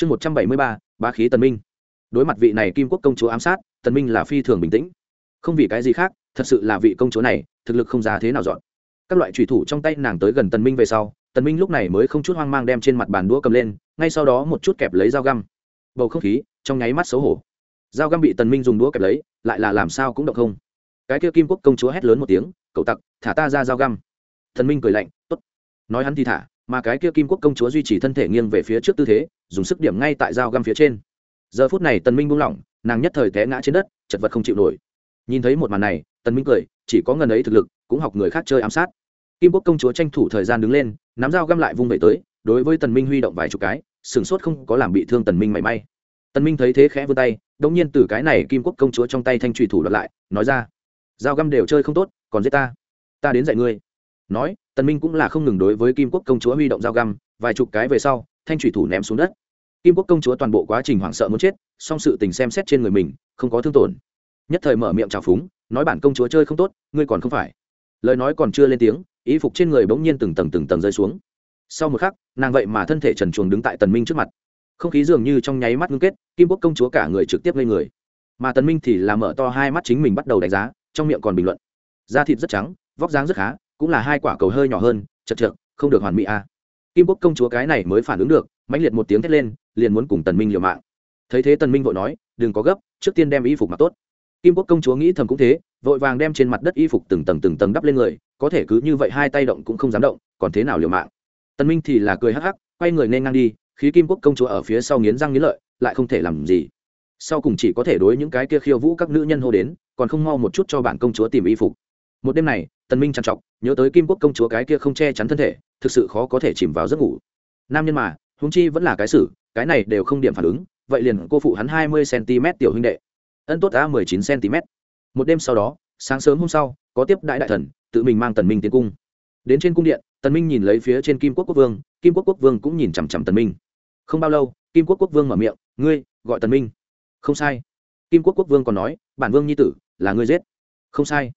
chương một trăm bảy mươi ba ba khí tần minh. Đối mặt vị này kim quốc công chúa ám sát, tần minh là phi thường bình tĩnh. Không vì cái gì khác, thật sự là vị công chúa này, thực lực không ra thế nào dọn. Các loại trùy thủ trong tay nàng tới gần tần minh về sau, tần minh lúc này mới không chút hoang mang đem trên mặt bàn đũa cầm lên, ngay sau đó một chút kẹp lấy dao găm. Bầu không khí, trong nháy mắt xấu hổ. Dao găm bị tần minh dùng đũa kẹp lấy, lại là làm sao cũng động không. Cái kia kim quốc công chúa hét lớn một tiếng, cậu tặc, thả ta ra dao găm. Tần minh cười lạnh, tốt. Nói hắn thì thả mà cái kia kim quốc công chúa duy trì thân thể nghiêng về phía trước tư thế, dùng sức điểm ngay tại dao găm phía trên. Giờ phút này tần minh buông lỏng, nàng nhất thời té ngã trên đất, chật vật không chịu nổi. Nhìn thấy một màn này, tần minh cười, chỉ có ngần ấy thực lực, cũng học người khác chơi ám sát. Kim quốc công chúa tranh thủ thời gian đứng lên, nắm dao găm lại vung về tới, đối với tần minh huy động vài chục cái, sừng sốt không có làm bị thương tần minh mảy may. Tần minh thấy thế khẽ vươn tay, đống nhiên từ cái này kim quốc công chúa trong tay thanh trùy thủ đoạt lại, nói ra, dao găm đều chơi không tốt, còn giết ta. Ta đến dạy ngươi nói, tần minh cũng là không ngừng đối với kim quốc công chúa huy động dao găm, vài chục cái về sau, thanh thủy thủ ném xuống đất. Kim quốc công chúa toàn bộ quá trình hoảng sợ muốn chết, song sự tình xem xét trên người mình, không có thương tổn. Nhất thời mở miệng trào phúng, nói, bản công chúa chơi không tốt, ngươi còn không phải. Lời nói còn chưa lên tiếng ý phục trên người bỗng nhiên từng tầng từng tầng rơi xuống. Sau một khắc, nàng vậy mà thân thể trần truồng đứng tại tần minh trước mặt. Không khí dường như trong nháy mắt ngưng kết, kim quốc công chúa cả người trực tiếp lên người. Mà tần minh thì là mở to hai mắt chính mình bắt đầu đánh giá, trong miệng còn bình luận. Da thịt rất trắng, vóc dáng rất khá cũng là hai quả cầu hơi nhỏ hơn, chật chật không được hoàn mỹ a. À. kim quốc công chúa cái này mới phản ứng được, mãnh liệt một tiếng thét lên, liền muốn cùng tần minh liều mạng. Thấy thế tần minh vội nói, đừng có gấp, trước tiên đem y phục mặc tốt. Kim quốc công chúa nghĩ thầm cũng thế, vội vàng đem trên mặt đất y phục từng tầng từng tầng đắp lên người, có thể cứ như vậy hai tay động cũng không dám động, còn thế nào liều mạng? Tần minh thì là cười hắc hắc, quay người nên ngang đi, khí kim quốc công chúa ở phía sau nghiến răng nghiến lợi, lại không thể làm gì. Sau cùng chỉ có thể đối những cái kia khiêu vũ các nữ nhân hô đến, còn không mau một chút cho bản công chúa tìm y phục. Một đêm này tần minh trằn trọc, nhớ tới kim quốc công chúa cái kia không che chắn thân thể, thực sự khó có thể chìm vào giấc ngủ. Nam nhân mà húng chi vẫn là cái xử cái này đều không điểm phản ứng, vậy liền cô phụ hắn hai mươi cm tiểu huynh đệ. Ân tốt đã mười chín cm một đêm sau đó, sáng sớm hôm sau, có tiếp đại đại thần, tự mình mang tần minh tiến cung. Đến trên cung điện, tần minh nhìn lấy phía trên kim quốc quốc vương, kim quốc quốc vương cũng nhìn chằm chằm tần minh. Không bao lâu, kim quốc quốc vương mở miệng, ngươi, gọi tần minh. Không sai. Kim quốc quốc vương còn nói, bản vương nhi tử, là ngươi giết. Không sai.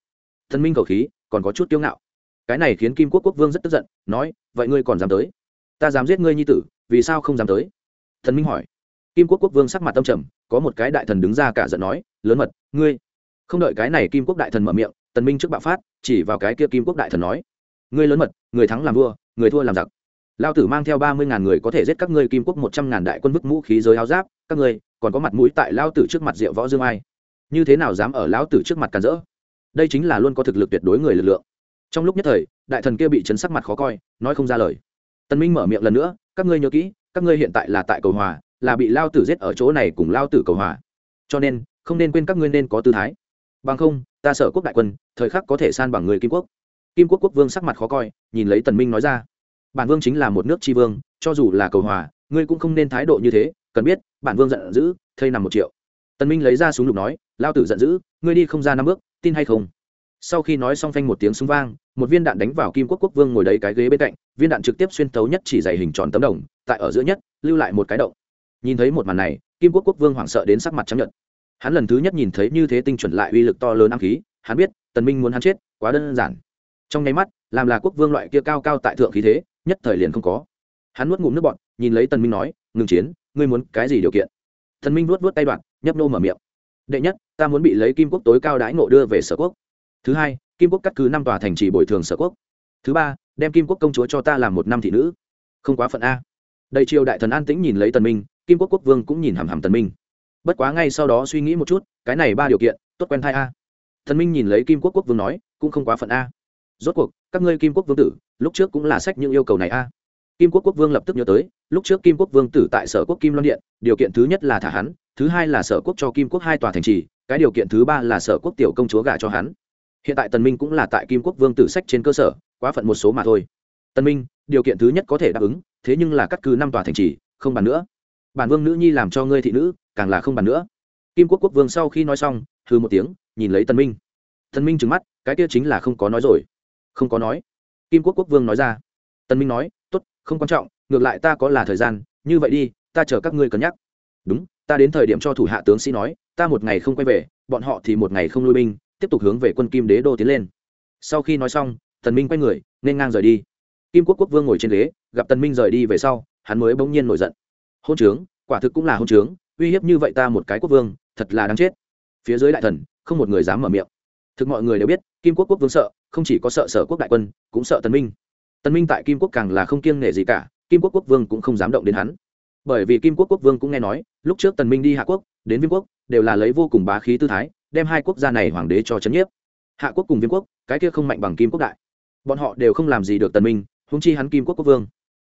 Tần minh cầu khí còn có chút kiêu ngạo. Cái này khiến kim quốc quốc vương rất tức giận, nói, vậy ngươi còn dám tới? Ta dám giết ngươi nhi tử, vì sao không dám tới? Thần minh hỏi. Kim quốc quốc vương sắc mặt tâm trầm, có một cái đại thần đứng ra cả giận nói, lớn mật, ngươi. Không đợi cái này kim quốc đại thần mở miệng, tần minh trước bạo phát, chỉ vào cái kia kim quốc đại thần nói, ngươi lớn mật, người thắng làm vua, người thua làm giặc. Lao tử mang theo ba mươi ngàn người có thể giết các ngươi kim quốc một trăm ngàn đại quân vứt mũ khí giới áo giáp, các ngươi còn có mặt mũi tại lao tử trước mặt rượu võ dương ai. Như thế nào dám ở lão tử trước mặt càn rỡ? Đây chính là luôn có thực lực tuyệt đối người lực lượng. Trong lúc nhất thời, đại thần kia bị chấn sắc mặt khó coi, nói không ra lời. Tân minh mở miệng lần nữa, các ngươi nhớ kỹ, các ngươi hiện tại là tại cầu hòa, là bị lao tử giết ở chỗ này cùng lao tử cầu hòa. Cho nên, không nên quên các ngươi nên có tư thái. Bằng không, ta sợ quốc đại quân, thời khắc có thể san bằng người kim quốc. Kim quốc quốc vương sắc mặt khó coi, nhìn lấy tần minh nói ra. Bản vương chính là một nước tri vương, cho dù là cầu hòa, ngươi cũng không nên thái độ như thế, cần biết, bản vương giận dữ, thây nằm một triệu. Tần minh lấy ra súng lục nói, lao tử giận dữ, ngươi đi không ra năm bước tin hay không? Sau khi nói xong phanh một tiếng súng vang, một viên đạn đánh vào kim quốc quốc vương ngồi đấy cái ghế bên cạnh, viên đạn trực tiếp xuyên tấu nhất chỉ dày hình tròn tấm đồng, tại ở giữa nhất, lưu lại một cái động. Nhìn thấy một màn này, kim quốc quốc vương hoảng sợ đến sắc mặt chấp nhận hắn lần thứ nhất nhìn thấy như thế tinh chuẩn lại uy lực to lớn ám khí, hắn biết, tần minh muốn hắn chết, quá đơn giản. Trong nháy mắt, làm là quốc vương loại kia cao cao tại thượng khí thế, nhất thời liền không có. Hắn nuốt ngụm nước bọt, nhìn lấy tần minh nói, ngừng chiến, ngươi muốn cái gì điều kiện? Tần minh nuốt nuốt tay đoạn, nhấp nô mở miệng. Đệ nhất ta muốn bị lấy kim quốc tối cao đãi ngộ đưa về sở quốc. Thứ hai, kim quốc cắt cứ năm tòa thành trì bồi thường sở quốc. Thứ ba, đem kim quốc công chúa cho ta làm một năm thị nữ. Không quá phận a. Đầy triều đại thần an tĩnh nhìn lấy tần minh, kim quốc quốc vương cũng nhìn hàm hàm tần minh. Bất quá ngay sau đó suy nghĩ một chút, cái này ba điều kiện, tốt quen thai a. Thần minh nhìn lấy kim quốc quốc vương nói, cũng không quá phận a. Rốt cuộc, các ngươi kim quốc vương tử, lúc trước cũng là sách những yêu cầu này a. Kim quốc quốc vương lập tức nhớ tới, lúc trước kim quốc vương tử tại sở quốc kim loan điện, điều kiện thứ nhất là thả hắn, thứ hai là sở quốc cho kim quốc hai tòa thành trì cái điều kiện thứ ba là sở quốc tiểu công chúa gả cho hắn. Hiện tại tần minh cũng là tại kim quốc vương tử sách trên cơ sở, quá phận một số mà thôi. Tần minh, điều kiện thứ nhất có thể đáp ứng, thế nhưng là cắt cứ năm tòa thành trì, không bàn nữa. Bản vương nữ nhi làm cho ngươi thị nữ, càng là không bàn nữa. Kim quốc quốc vương sau khi nói xong, hừ một tiếng, nhìn lấy tần minh. Tần minh trừng mắt, cái kia chính là không có nói rồi. Không có nói. Kim quốc quốc vương nói ra. Tần minh nói, tốt, không quan trọng, ngược lại ta có là thời gian, như vậy đi, ta chờ các ngươi cân nhắc. Đúng ta đến thời điểm cho thủ hạ tướng sĩ nói, ta một ngày không quay về, bọn họ thì một ngày không lui binh, tiếp tục hướng về quân kim đế đô tiến lên. Sau khi nói xong, tần minh quay người, nên ngang rời đi. Kim quốc quốc vương ngồi trên ghế, gặp tần minh rời đi về sau, hắn mới bỗng nhiên nổi giận. Hôn trướng, quả thực cũng là hôn trướng, uy hiếp như vậy ta một cái quốc vương, thật là đáng chết. Phía dưới đại thần, không một người dám mở miệng. Thực mọi người đều biết, kim quốc quốc vương sợ, không chỉ có sợ sở quốc đại quân, cũng sợ tần minh. Tần minh tại kim quốc càng là không kiêng nể gì cả, kim quốc quốc vương cũng không dám động đến hắn bởi vì kim quốc quốc vương cũng nghe nói, lúc trước tần minh đi hạ quốc, đến viêm quốc, đều là lấy vô cùng bá khí tư thái, đem hai quốc gia này hoàng đế cho chấn nhiếp. Hạ quốc cùng viêm quốc, cái kia không mạnh bằng kim quốc đại. Bọn họ đều không làm gì được tần minh húng chi hắn kim quốc quốc vương.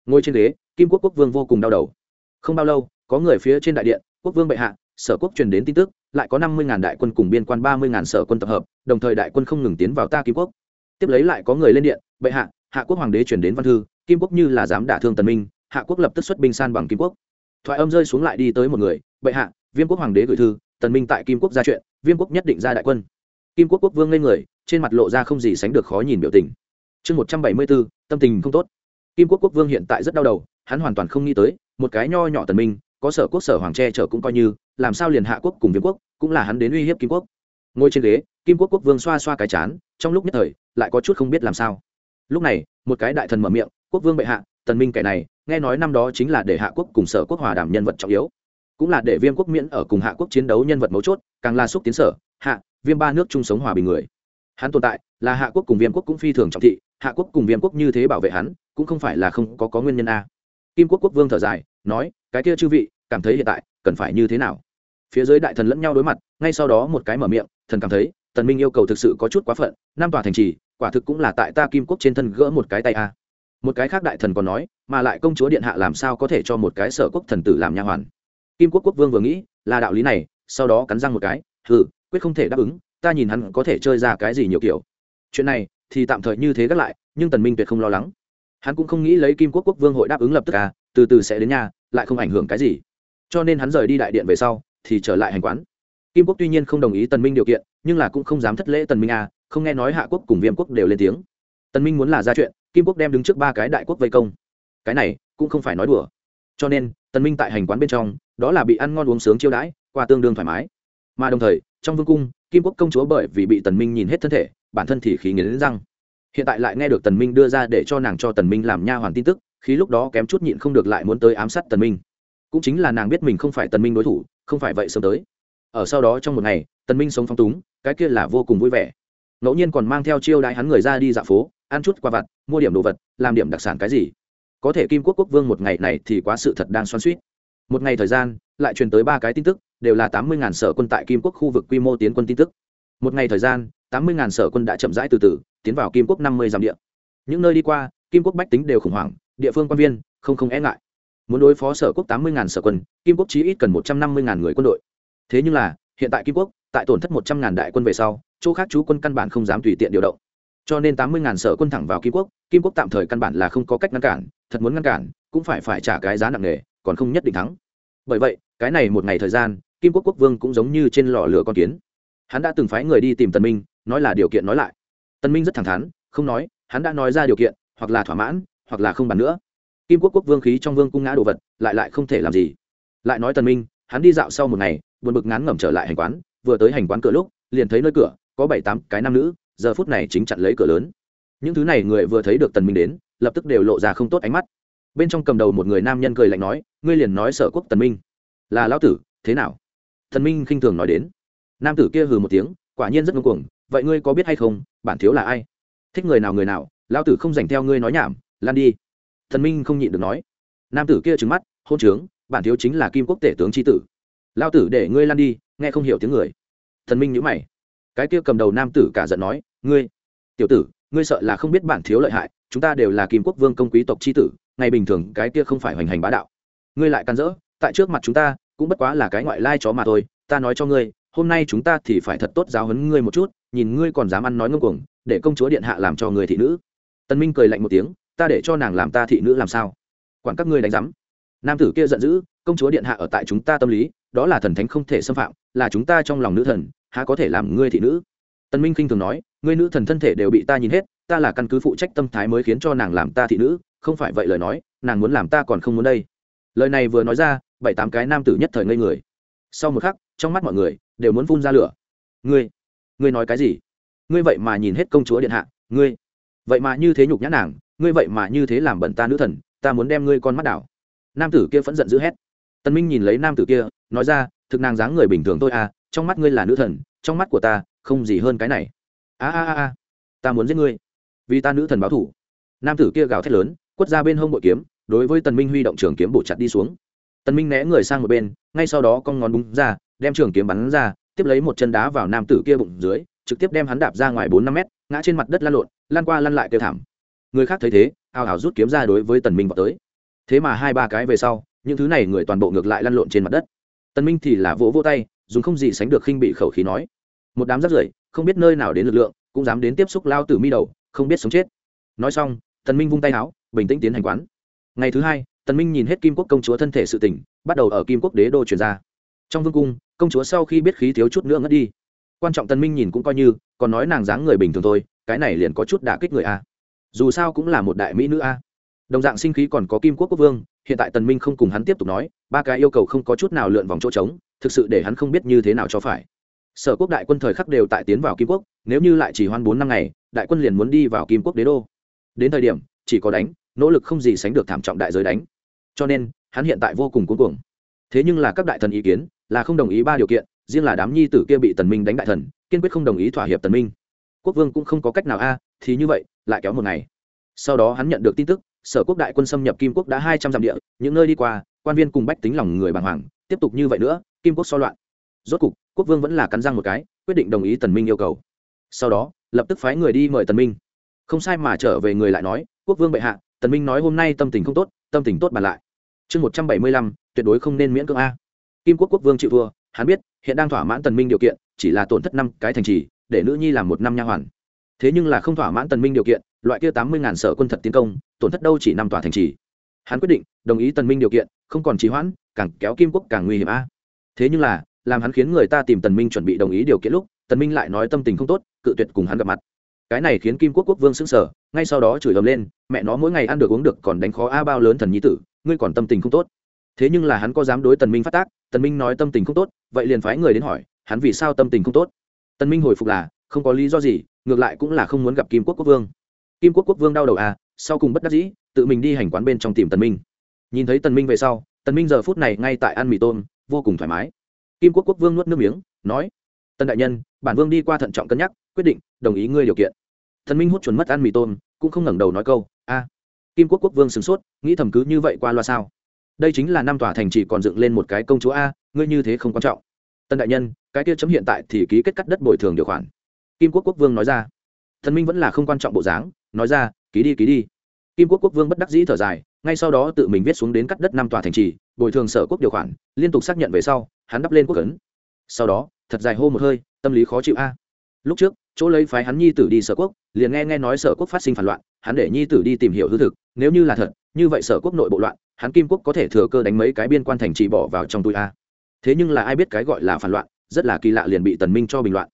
Ngồi trên ghế, kim quốc quốc vương vô cùng đau đầu. Không bao lâu, có người phía trên đại điện, quốc vương bệ hạ, sở quốc truyền đến tin tức, lại có năm mươi ngàn đại quân cùng biên quan ba mươi ngàn sở quân tập hợp, đồng thời đại quân không ngừng tiến vào ta kim quốc. Tiếp lấy lại có người lên điện, bệ hạ hạ quốc hoàng đế truyền đến văn thư, kim quốc như là dám đả thương tần minh hạ quốc lập tức xuất binh san bằng kim quốc. Thoại âm rơi xuống lại đi tới một người, bệ hạ, viêm quốc hoàng đế gửi thư, tần minh tại kim quốc ra chuyện, viêm quốc nhất định ra đại quân. Kim quốc quốc vương lên người, trên mặt lộ ra không gì sánh được khó nhìn biểu tình. Chương một trăm bảy mươi bốn, tâm tình không tốt. Kim quốc quốc vương hiện tại rất đau đầu, hắn hoàn toàn không nghĩ tới, một cái nho nhỏ tần minh, có sở quốc sở hoàng tre chở cũng coi như, làm sao liền hạ quốc cùng viêm quốc, cũng là hắn đến uy hiếp kim quốc. Ngồi trên ghế, kim quốc quốc vương xoa xoa cái chán, trong lúc nhất thời, lại có chút không biết làm sao. Lúc này, một cái đại thần mở miệng, quốc vương bệ hạ, tần minh kẻ này nghe nói năm đó chính là để hạ quốc cùng sở quốc hòa đàm nhân vật trọng yếu. Cũng là để viêm quốc miễn ở cùng hạ quốc chiến đấu nhân vật mấu chốt, càng là xúc tiến sở, hạ, viêm ba nước chung sống hòa bình người. Hắn tồn tại, là hạ quốc cùng viêm quốc cũng phi thường trọng thị, hạ quốc cùng viêm quốc như thế bảo vệ hắn, cũng không phải là không có có nguyên nhân a. Kim quốc quốc vương thở dài, nói, cái kia chư vị, cảm thấy hiện tại, cần phải như thế nào? Phía dưới đại thần lẫn nhau đối mặt, ngay sau đó một cái mở miệng, thần cảm thấy, tần minh yêu cầu thực sự có chút quá phận nam tòa thành trì, quả thực cũng là tại ta kim quốc trên thân gỡ một cái tay a. Một cái khác đại thần còn nói mà lại công chúa điện hạ làm sao có thể cho một cái sở quốc thần tử làm nha hoàn? Kim quốc quốc vương vừa nghĩ, là đạo lý này, sau đó cắn răng một cái, hừ, quyết không thể đáp ứng, ta nhìn hắn có thể chơi ra cái gì nhiều kiểu. Chuyện này thì tạm thời như thế gác lại, nhưng tần minh tuyệt không lo lắng. Hắn cũng không nghĩ lấy kim quốc quốc vương hội đáp ứng lập tức à từ từ sẽ đến nhà, lại không ảnh hưởng cái gì. Cho nên hắn rời đi đại điện về sau, thì trở lại hành quán. Kim quốc tuy nhiên không đồng ý tần minh điều kiện, nhưng là cũng không dám thất lễ tần minh à không nghe nói hạ quốc cùng viêm quốc đều lên tiếng. Tần minh muốn là ra chuyện, kim quốc đem đứng trước ba cái đại quốc vây công cái này cũng không phải nói đùa. Cho nên, tần minh tại hành quán bên trong, đó là bị ăn ngon uống sướng chiêu đãi, qua tương đương thoải mái. Mà đồng thời, trong vương cung, kim quốc công chúa bởi vì bị tần minh nhìn hết thân thể, bản thân thì khí nghiến răng. Hiện tại lại nghe được tần minh đưa ra để cho nàng cho tần minh làm nha hoàn tin tức, khí lúc đó kém chút nhịn không được lại muốn tới ám sát tần minh. Cũng chính là nàng biết mình không phải tần minh đối thủ, không phải vậy sớm tới. Ở sau đó trong một ngày, tần minh sống phong túng, cái kia là vô cùng vui vẻ. Ngẫu nhiên còn mang theo chiêu đãi hắn người ra đi dạo phố, ăn chút quà vặt, mua điểm đồ vật, làm điểm đặc sản cái gì có thể kim quốc quốc vương một ngày này thì quá sự thật đang xoan suýt một ngày thời gian, lại truyền tới ba cái tin tức, đều là tám mươi ngàn sở quân tại kim quốc khu vực quy mô tiến quân tin tức. Một ngày thời gian, tám mươi ngàn sở quân đã chậm rãi từ từ, tiến vào kim quốc năm mươi dặm địa. Những nơi đi qua, kim quốc bách tính đều khủng hoảng, địa phương quan viên, không không e ngại. Muốn đối phó sở quốc tám mươi ngàn sở quân, kim quốc chí ít cần một trăm năm mươi ngàn người quân đội. Thế nhưng là, hiện tại kim quốc, tại tổn thất một trăm ngàn đại quân về sau, chỗ khác chú quân căn bản không dám tùy tiện điều động. Cho nên tám mươi ngàn sở quân thẳng vào kim quốc kim quốc tạm thời căn bản là không có cách ngăn cản thật muốn ngăn cản, cũng phải phải trả cái giá nặng nề, còn không nhất định thắng. Bởi vậy, cái này một ngày thời gian, kim quốc quốc vương cũng giống như trên lò lửa con kiến. Hắn đã từng phái người đi tìm tần minh, nói là điều kiện nói lại. Tần minh rất thẳng thắn, không nói, hắn đã nói ra điều kiện, hoặc là thỏa mãn, hoặc là không bàn nữa. Kim quốc quốc vương khí trong vương cung ngã đồ vật, lại lại không thể làm gì. Lại nói tần minh, hắn đi dạo sau một ngày, buồn bực ngán ngẩm trở lại hành quán, vừa tới hành quán cửa lúc, liền thấy nơi cửa, có bảy tám cái nam nữ, giờ phút này chính chặn lấy cửa lớn. Những thứ này người vừa thấy được tần minh đến lập tức đều lộ ra không tốt ánh mắt. Bên trong cầm đầu một người nam nhân cười lạnh nói, ngươi liền nói sở quốc tần minh. Là lão tử, thế nào? Thần minh khinh thường nói đến. Nam tử kia hừ một tiếng, quả nhiên rất ngông cuồng, vậy ngươi có biết hay không, bản thiếu là ai? Thích người nào người nào, lão tử không dành theo ngươi nói nhảm, lan đi. Thần minh không nhịn được nói. Nam tử kia trừng mắt, hôn trướng, bản thiếu chính là kim quốc tể tướng tri tử. Lão tử để ngươi lan đi, nghe không hiểu tiếng người. Thần minh nhữ mày. Cái kia cầm đầu nam tử cả giận nói, ngươi, tiểu tử ngươi sợ là không biết bản thiếu lợi hại, chúng ta đều là kim quốc vương công quý tộc tri tử, ngày bình thường cái kia không phải hoành hành bá đạo. Ngươi lại can dỡ, tại trước mặt chúng ta, cũng bất quá là cái ngoại lai chó mà thôi, ta nói cho ngươi, hôm nay chúng ta thì phải thật tốt giáo huấn ngươi một chút, nhìn ngươi còn dám ăn nói ngông cuồng, để công chúa điện hạ làm cho người thị nữ. Tân minh cười lạnh một tiếng, ta để cho nàng làm ta thị nữ làm sao? Quản các ngươi đánh giám. Nam tử kia giận dữ, công chúa điện hạ ở tại chúng ta tâm lý, đó là thần thánh không thể xâm phạm, là chúng ta trong lòng nữ thần, há có thể làm ngươi thị nữ? Tân minh khinh thường nói, ngươi nữ thần thân thể đều bị ta nhìn hết, ta là căn cứ phụ trách tâm thái mới khiến cho nàng làm ta thị nữ, không phải vậy lời nói, nàng muốn làm ta còn không muốn đây. Lời này vừa nói ra, bảy tám cái nam tử nhất thời ngây người. Sau một khắc, trong mắt mọi người đều muốn phun ra lửa. Ngươi ngươi nói cái gì? Ngươi vậy mà nhìn hết công chúa điện hạ, ngươi, vậy mà như thế nhục nhã nàng, ngươi vậy mà như thế làm bẩn ta nữ thần, ta muốn đem ngươi con mắt đảo. Nam tử kia phẫn giận d ữ hét. Tân minh nhìn lấy nam tử kia, nói ra, thực nàng dáng người bình thường thôi à trong mắt ngươi là nữ thần, trong mắt của ta không gì hơn cái này. A a a ta muốn giết ngươi. Vì ta nữ thần báo thủ. Nam tử kia gào thét lớn, quất ra bên hông bội kiếm, đối với tần minh huy động trường kiếm bổ chặt đi xuống. Tần minh né người sang một bên, ngay sau đó cong ngón búng ra, đem trường kiếm bắn ra, tiếp lấy một chân đá vào nam tử kia bụng dưới, trực tiếp đem hắn đạp ra ngoài bốn năm mét, ngã trên mặt đất lăn lộn, lăn qua lăn lại kêu thảm. Người khác thấy thế, ào ào rút kiếm ra đối với tần minh vào tới. Thế mà hai ba cái về sau, những thứ này người toàn bộ ngược lại lăn lộn trên mặt đất. Tần minh thì là vỗ vỗ tay, dùng không gì sánh được khinh bị khẩu khí nói một đám rác rưởi không biết nơi nào đến lực lượng cũng dám đến tiếp xúc lao tử mi đầu không biết sống chết. Nói xong tần minh vung tay áo bình tĩnh tiến hành quán. Ngày thứ hai tần minh nhìn hết kim quốc công chúa thân thể sự tỉnh, bắt đầu ở kim quốc đế đô truyền ra. Trong vương cung công chúa sau khi biết khí thiếu chút nữa ngất đi. Quan trọng tần minh nhìn cũng coi như còn nói nàng dáng người bình thường thôi cái này liền có chút đả kích người a. Dù sao cũng là một đại mỹ nữ a. Đồng dạng sinh khí còn có kim quốc quốc vương hiện tại tần minh không cùng hắn tiếp tục nói ba cái yêu cầu không có chút nào lượn vòng chỗ trống thực sự để hắn không biết như thế nào cho phải sở quốc đại quân thời khắc đều tại tiến vào kim quốc, nếu như lại chỉ hoan bốn năm ngày, đại quân liền muốn đi vào kim quốc đế đô. Đến thời điểm, chỉ có đánh, nỗ lực không gì sánh được thảm trọng đại giới đánh. Cho nên, hắn hiện tại vô cùng cuống cuồng. Thế nhưng là các đại thần ý kiến, là không đồng ý ba điều kiện, riêng là đám nhi tử kia bị tần minh đánh đại thần, kiên quyết không đồng ý thỏa hiệp tần minh. Quốc vương cũng không có cách nào a, thì như vậy, lại kéo một ngày. Sau đó hắn nhận được tin tức, sở quốc đại quân xâm nhập kim quốc đã hai trăm dặm địa, những nơi đi qua, quan viên cùng bách tính lòng người bàng hoàng, tiếp tục như vậy nữa, kim quốc so loạn rốt cục, quốc vương vẫn là cắn răng một cái, quyết định đồng ý tần minh yêu cầu. Sau đó, lập tức phái người đi mời tần minh. Không sai mà trở về người lại nói, quốc vương bệ hạ, tần minh nói hôm nay tâm tình không tốt, tâm tình tốt bàn lại. Chương một trăm bảy mươi lăm, tuyệt đối không nên miễn cưỡng a. Kim quốc quốc vương chịu thua, hắn biết, hiện đang thỏa mãn tần minh điều kiện, chỉ là tổn thất năm cái thành trì, để nữ nhi làm một năm nha hoàn. Thế nhưng là không thỏa mãn tần minh điều kiện, loại kia tám mươi ngàn sở quân thật tiến công, tổn thất đâu chỉ năm tòa thành trì. Hắn quyết định, đồng ý tần minh điều kiện, không còn trì hoãn, càng kéo kim quốc càng nguy hiểm a. Thế nhưng là làm hắn khiến người ta tìm tần minh chuẩn bị đồng ý điều kiện lúc, tần minh lại nói tâm tình không tốt, cự tuyệt cùng hắn gặp mặt. Cái này khiến kim quốc quốc vương sững sờ, ngay sau đó chửi ầm lên, mẹ nó, mỗi ngày ăn được uống được còn đánh khó a bao lớn thần nhi tử, ngươi còn tâm tình không tốt. Thế nhưng là hắn có dám đối tần minh phát tác, tần minh nói tâm tình không tốt, vậy liền phái người đến hỏi, hắn vì sao tâm tình không tốt? Tần minh hồi phục là, không có lý do gì, ngược lại cũng là không muốn gặp kim quốc quốc vương. Kim quốc quốc vương đau đầu à sau cùng bất đắc dĩ, tự mình đi hành quán bên trong tìm tần minh. Nhìn thấy tần minh về sau, tần minh giờ phút này ngay tại ăn mì tôm, vô cùng thoải mái kim quốc quốc vương nuốt nước miếng, nói, "Tân đại nhân, bản vương đi qua thận trọng cân nhắc, quyết định, đồng ý ngươi điều kiện. Thần minh hút chuẩn mất ăn mì tôm, cũng không ngẩng đầu nói câu, a, kim quốc quốc vương sửng sốt, nghĩ thầm cứ như vậy qua loa sao? Đây chính là năm tòa thành chỉ còn dựng lên một cái công chúa a, ngươi như thế không quan trọng. Tân đại nhân, cái kia chấm hiện tại thì ký kết cắt đất bồi thường điều khoản. Kim quốc quốc vương nói ra. Thần minh vẫn là không quan trọng bộ dáng, nói ra, ký đi ký đi. Kim quốc quốc vương bất đắc dĩ thở dài, ngay sau đó tự mình viết xuống đến cắt đất năm tòa thành trì bồi thường sở quốc điều khoản, liên tục xác nhận về sau, hắn đắp lên quốc ấn. Sau đó, thật dài hô một hơi, tâm lý khó chịu a. Lúc trước, chỗ lấy phái hắn nhi tử đi sở quốc, liền nghe nghe nói sở quốc phát sinh phản loạn, hắn để nhi tử đi tìm hiểu hư thực, nếu như là thật, như vậy sở quốc nội bộ loạn, hắn kim quốc có thể thừa cơ đánh mấy cái biên quan thành trì bỏ vào trong túi a. Thế nhưng là ai biết cái gọi là phản loạn, rất là kỳ lạ liền bị tần minh cho bình loạn.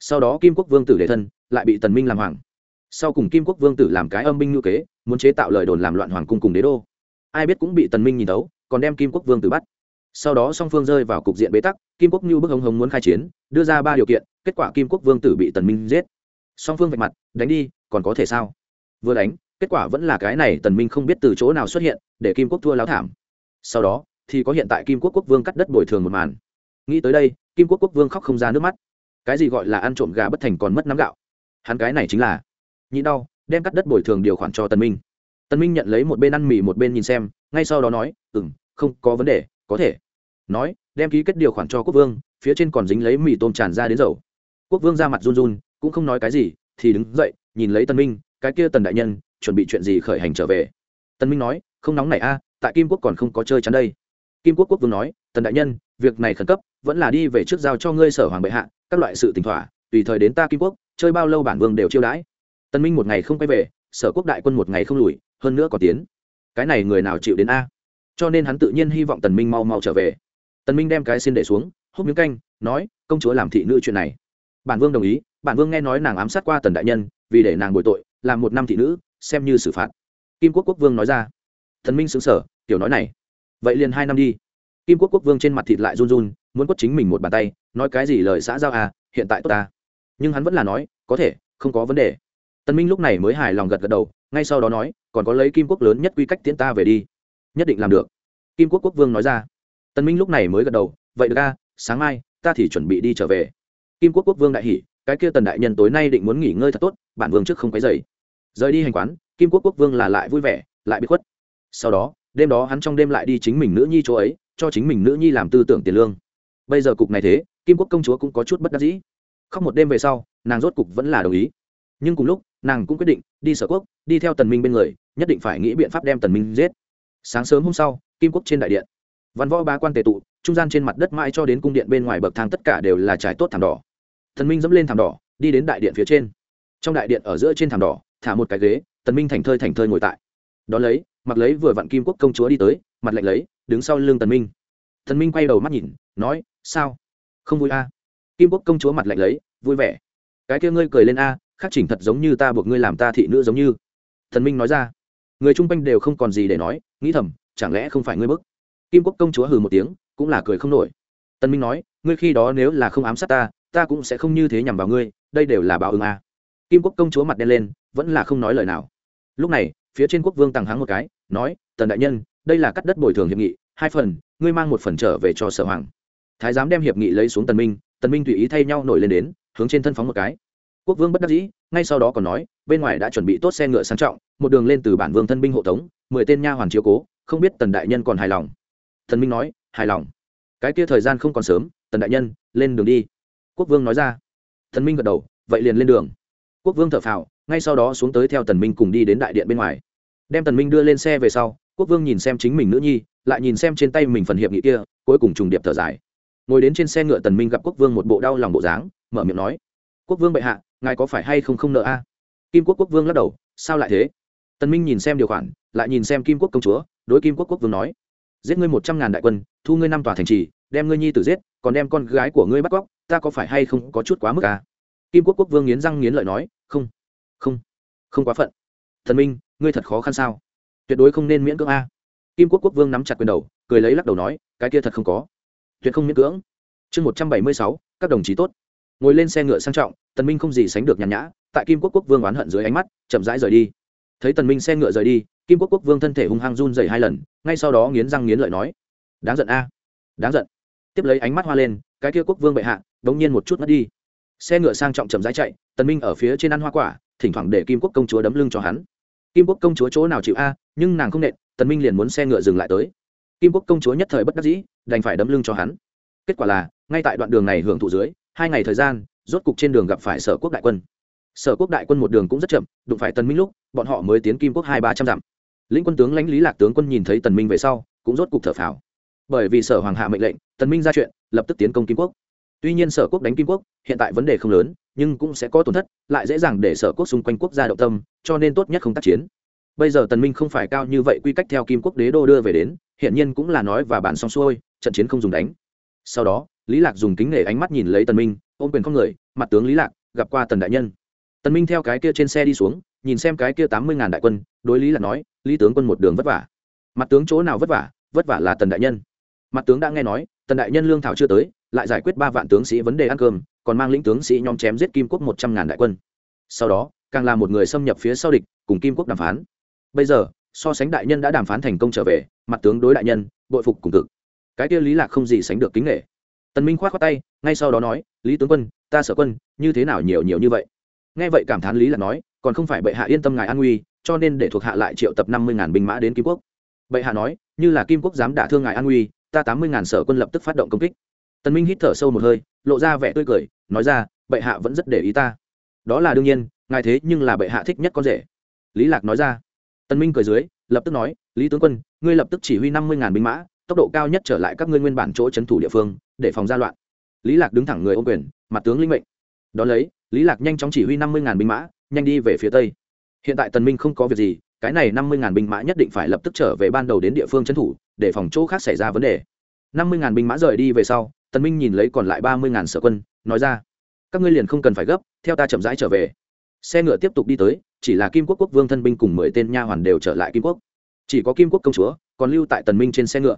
Sau đó kim quốc vương tử để thân, lại bị tần minh làm hoàng. Sau cùng kim quốc vương tử làm cái âm binh ngữ kế, muốn chế tạo lời đồn làm loạn hoàng cung cùng đế đô. Ai biết cũng bị tần minh nhìn tấu còn đem kim quốc vương tử bắt. Sau đó song phương rơi vào cục diện bế tắc, kim quốc như bức hống hống muốn khai chiến, đưa ra ba điều kiện, kết quả kim quốc vương tử bị tần minh giết. Song phương vạch mặt, đánh đi, còn có thể sao? Vừa đánh, kết quả vẫn là cái này tần minh không biết từ chỗ nào xuất hiện, để kim quốc thua láo thảm. Sau đó, thì có hiện tại kim quốc quốc vương cắt đất bồi thường một màn. Nghĩ tới đây, kim quốc quốc vương khóc không ra nước mắt. Cái gì gọi là ăn trộm gà bất thành còn mất nắm gạo? Hắn cái này chính là nhịn đau, đem cắt đất bồi thường điều khoản cho tần minh. Tần minh nhận lấy một bên ăn mì một bên nhìn xem ngay sau đó nói, ừm, không có vấn đề, có thể. Nói, đem ký kết điều khoản cho quốc vương, phía trên còn dính lấy mì tôm tràn ra đến dầu. Quốc vương ra mặt run run, cũng không nói cái gì, thì đứng dậy, nhìn lấy tần minh, cái kia tần đại nhân, chuẩn bị chuyện gì khởi hành trở về? Tần minh nói, không nóng này a, tại kim quốc còn không có chơi chắn đây. Kim quốc quốc vương nói, tần đại nhân, việc này khẩn cấp, vẫn là đi về trước giao cho ngươi sở hoàng bệ hạ, các loại sự tình thỏa, tùy thời đến ta kim quốc, chơi bao lâu bản vương đều chiêu đãi. Tần minh một ngày không quay về, sở quốc đại quân một ngày không lùi, hơn nữa còn tiến cái này người nào chịu đến a? Cho nên hắn tự nhiên hy vọng tần minh mau mau trở về. Tần minh đem cái xin để xuống hút miếng canh, nói, công chúa làm thị nữ chuyện này. Bản vương đồng ý, bản vương nghe nói nàng ám sát qua tần đại nhân, vì để nàng bồi tội, làm một năm thị nữ, xem như xử phạt. Kim quốc quốc vương nói ra. Thần minh xứng sở tiểu nói này, vậy liền hai năm đi. Kim quốc quốc vương trên mặt thịt lại run run, muốn quất chính mình một bàn tay, nói cái gì lời xã giao à hiện tại tốt ta. Nhưng hắn vẫn là nói, có thể, không có vấn đề. Tân minh lúc này mới hài lòng gật gật đầu ngay sau đó nói, còn có lấy kim quốc lớn nhất quy cách tiễn ta về đi. Nhất định làm được. Kim quốc quốc vương nói ra. Tần minh lúc này mới gật đầu, vậy được a, sáng mai, ta thì chuẩn bị đi trở về. Kim quốc quốc vương đại hỉ, cái kia tần đại nhân tối nay định muốn nghỉ ngơi thật tốt, bản vương trước không quấy dày rời đi hành quán, kim quốc quốc vương là lại vui vẻ, lại bị khuất. Sau đó, đêm đó hắn trong đêm lại đi chính mình nữ nhi chỗ ấy, cho chính mình nữ nhi làm tư tưởng tiền lương. Bây giờ cục này thế, kim quốc công chúa cũng có chút bất đắc dĩ. Khóc một đêm về sau, nàng rốt cục vẫn là đồng ý nhưng cùng lúc, nàng cũng quyết định đi sở quốc, đi theo tần minh bên người, nhất định phải nghĩ biện pháp đem tần minh giết. Sáng sớm hôm sau, kim quốc trên đại điện. Văn võ ba quan tề tụ, trung gian trên mặt đất mãi cho đến cung điện bên ngoài bậc thang tất cả đều là trải tốt thảm đỏ. Tần minh dẫm lên thảm đỏ, đi đến đại điện phía trên. Trong đại điện ở giữa trên thảm đỏ, thả một cái ghế, tần minh thành thơi thành thơi ngồi tại. Đó lấy, mặc lấy vừa vặn kim quốc công chúa đi tới, mặt lạnh lấy, đứng sau lưng tần minh. Tần minh quay đầu mắt nhìn, nói, sao? Không vui a à? kim quốc công chúa mặt lạnh lấy, vui vẻ. Cái kia ngươi cười lên a khắc chỉnh thật giống như ta buộc ngươi làm ta thị nữ giống như. Thần minh nói ra. Người chung quanh đều không còn gì để nói, nghĩ thầm, chẳng lẽ không phải ngươi bức? Kim quốc công chúa hừ một tiếng, cũng là cười không nổi. Tân minh nói, ngươi khi đó nếu là không ám sát ta ta cũng sẽ không như thế nhằm vào ngươi, đây đều là báo ứng a. Kim quốc công chúa mặt đen lên, vẫn là không nói lời nào. Lúc này, phía trên quốc vương tăng háng một cái, nói, tần đại nhân, đây là cắt đất bồi thường hiệp nghị, hai phần, ngươi mang một phần trở về cho sở hoàng. Thái giám đem hiệp nghị lấy xuống tần minh tần minh tùy ý thay nhau nổi lên đến, hướng trên thân phóng một cái quốc vương bất đắc dĩ, ngay sau đó còn nói, bên ngoài đã chuẩn bị tốt xe ngựa sang trọng, một đường lên từ bản vương thân binh hộ tống, mười tên nha hoàn chiếu cố, không biết tần đại nhân còn hài lòng. Thần minh nói, hài lòng. Cái kia thời gian không còn sớm, tần đại nhân, lên đường đi. Quốc vương nói ra. Thần minh gật đầu, vậy liền lên đường. Quốc vương thở phào, ngay sau đó xuống tới theo tần minh cùng đi đến đại điện bên ngoài. Đem tần minh đưa lên xe về sau, quốc vương nhìn xem chính mình nữ nhi, lại nhìn xem trên tay mình phần hiệp nghị kia, cuối cùng trùng điệp thở dài. Ngồi đến trên xe ngựa tần minh gặp quốc vương một bộ đau lòng bộ dáng, mở miệng nói, quốc vương bệ hạ ngài có phải hay không không nợ a? Kim quốc quốc vương lắc đầu, sao lại thế? Tần minh nhìn xem điều khoản, lại nhìn xem kim quốc công chúa, đối kim quốc quốc vương nói, giết ngươi một trăm ngàn đại quân, thu ngươi năm tòa thành trì, đem ngươi nhi tử giết, còn đem con gái của ngươi bắt cóc, ta có phải hay không có chút quá mức à kim quốc quốc vương nghiến răng nghiến lợi nói, không không không quá phận. Thần minh, ngươi thật khó khăn sao? Tuyệt đối không nên miễn cưỡng a. Kim quốc quốc vương nắm chặt quyền đầu, cười lấy lắc đầu nói, cái kia thật không có. Tuyệt không miễn cưỡng. Chương một trăm bảy mươi sáu, các đồng chí tốt ngồi lên xe ngựa sang trọng, tần minh không gì sánh được nhàn nhã, tại kim quốc quốc vương oán hận dưới ánh mắt, chậm rãi rời đi. Thấy tần minh xe ngựa rời đi, kim quốc quốc vương thân thể hung hăng run rẩy hai lần, ngay sau đó nghiến răng nghiến lợi nói, đáng giận a, đáng giận. Tiếp lấy ánh mắt hoa lên, cái kia quốc vương bệ hạ, đống nhiên một chút mất đi. Xe ngựa sang trọng chậm rãi chạy, tần minh ở phía trên ăn hoa quả, thỉnh thoảng để kim quốc công chúa đấm lưng cho hắn. Kim quốc công chúa chỗ nào chịu a, nhưng nàng không nện, tần minh liền muốn xe ngựa dừng lại tới. Kim quốc công chúa nhất thời bất đắc dĩ, đành phải đấm lưng cho hắn. Kết quả là, ngay tại đoạn đường này hưởng thụ dưới hai ngày thời gian, rốt cục trên đường gặp phải sở quốc đại quân. Sở quốc đại quân một đường cũng rất chậm, đụng phải tần minh lúc, bọn họ mới tiến kim quốc hai ba trăm dặm. Lĩnh quân tướng lãnh lý lạc tướng quân nhìn thấy tần minh về sau, cũng rốt cục thở phào. Bởi vì sở hoàng hạ mệnh lệnh, tần minh ra chuyện, lập tức tiến công kim quốc. Tuy nhiên sở quốc đánh kim quốc, hiện tại vấn đề không lớn, nhưng cũng sẽ có tổn thất, lại dễ dàng để sở quốc xung quanh quốc gia động tâm, cho nên tốt nhất không tác chiến. Bây giờ tần minh không phải cao như vậy quy cách theo kim quốc đế đô đưa về đến hiện nhiên cũng là nói và bản xong xuôi, trận chiến không dùng đánh. Sau đó lý lạc dùng kính nể ánh mắt nhìn lấy tần minh, ôm quyền không người, mặt tướng lý lạc, gặp qua tần đại nhân. Tần minh theo cái kia trên xe đi xuống, nhìn xem cái kia tám mươi ngàn đại quân, đối lý lạc nói, lý tướng quân một đường vất vả. Mặt tướng chỗ nào vất vả? Vất vả là tần đại nhân. Mặt tướng đã nghe nói, tần đại nhân lương thảo chưa tới, lại giải quyết ba vạn tướng sĩ vấn đề ăn cơm, còn mang lĩnh tướng sĩ nhóm chém giết kim quốc một trăm ngàn đại quân. Sau đó, càng là một người xâm nhập phía sau địch, cùng kim quốc đàm phán. Bây giờ, so sánh đại nhân đã đàm phán thành công trở về, mặt tướng đối đại nhân, bội phục cùng cực. Cái kia lý lạc không gì sánh được kính nghệ tần minh khoát khoát tay, ngay sau đó nói, lý tướng quân, ta sở quân, như thế nào nhiều nhiều như vậy? Nghe vậy cảm thán lý là nói, còn không phải bệ hạ yên tâm ngài an nguy, cho nên để thuộc hạ lại triệu tập năm mươi ngàn binh mã đến kim quốc. Bệ hạ nói, như là kim quốc dám đả thương ngài an nguy, ta tám mươi ngàn sở quân lập tức phát động công kích. Tần minh hít thở sâu một hơi, lộ ra vẻ tươi cười, nói ra, bệ hạ vẫn rất để ý ta. Đó là đương nhiên, ngài thế nhưng là bệ hạ thích nhất con rể. Lý lạc nói ra. Tần minh cười dưới, lập tức nói, lý tướng quân, ngươi lập tức chỉ huy năm mươi ngàn binh mã tốc độ cao nhất trở lại các ngươi nguyên bản chỗ trấn thủ địa phương, để phòng gia loạn. Lý lạc đứng thẳng người ôm quyền, mặt tướng linh mệnh. Đó lấy, lý lạc nhanh chóng chỉ huy năm mươi ngàn binh mã, nhanh đi về phía tây. Hiện tại tần minh không có việc gì, cái này năm mươi ngàn binh mã nhất định phải lập tức trở về ban đầu đến địa phương trấn thủ, để phòng chỗ khác xảy ra vấn đề. năm mươi ngàn binh mã rời đi về sau, tần minh nhìn lấy còn lại ba mươi ngàn sở quân, nói ra, các ngươi liền không cần phải gấp, theo ta chậm rãi trở về. Xe ngựa tiếp tục đi tới, chỉ là kim quốc quốc vương thân binh cùng mười tên nha hoàn đều trở lại kim quốc. Chỉ có kim quốc công chúa còn lưu tại tần minh trên xe ngựa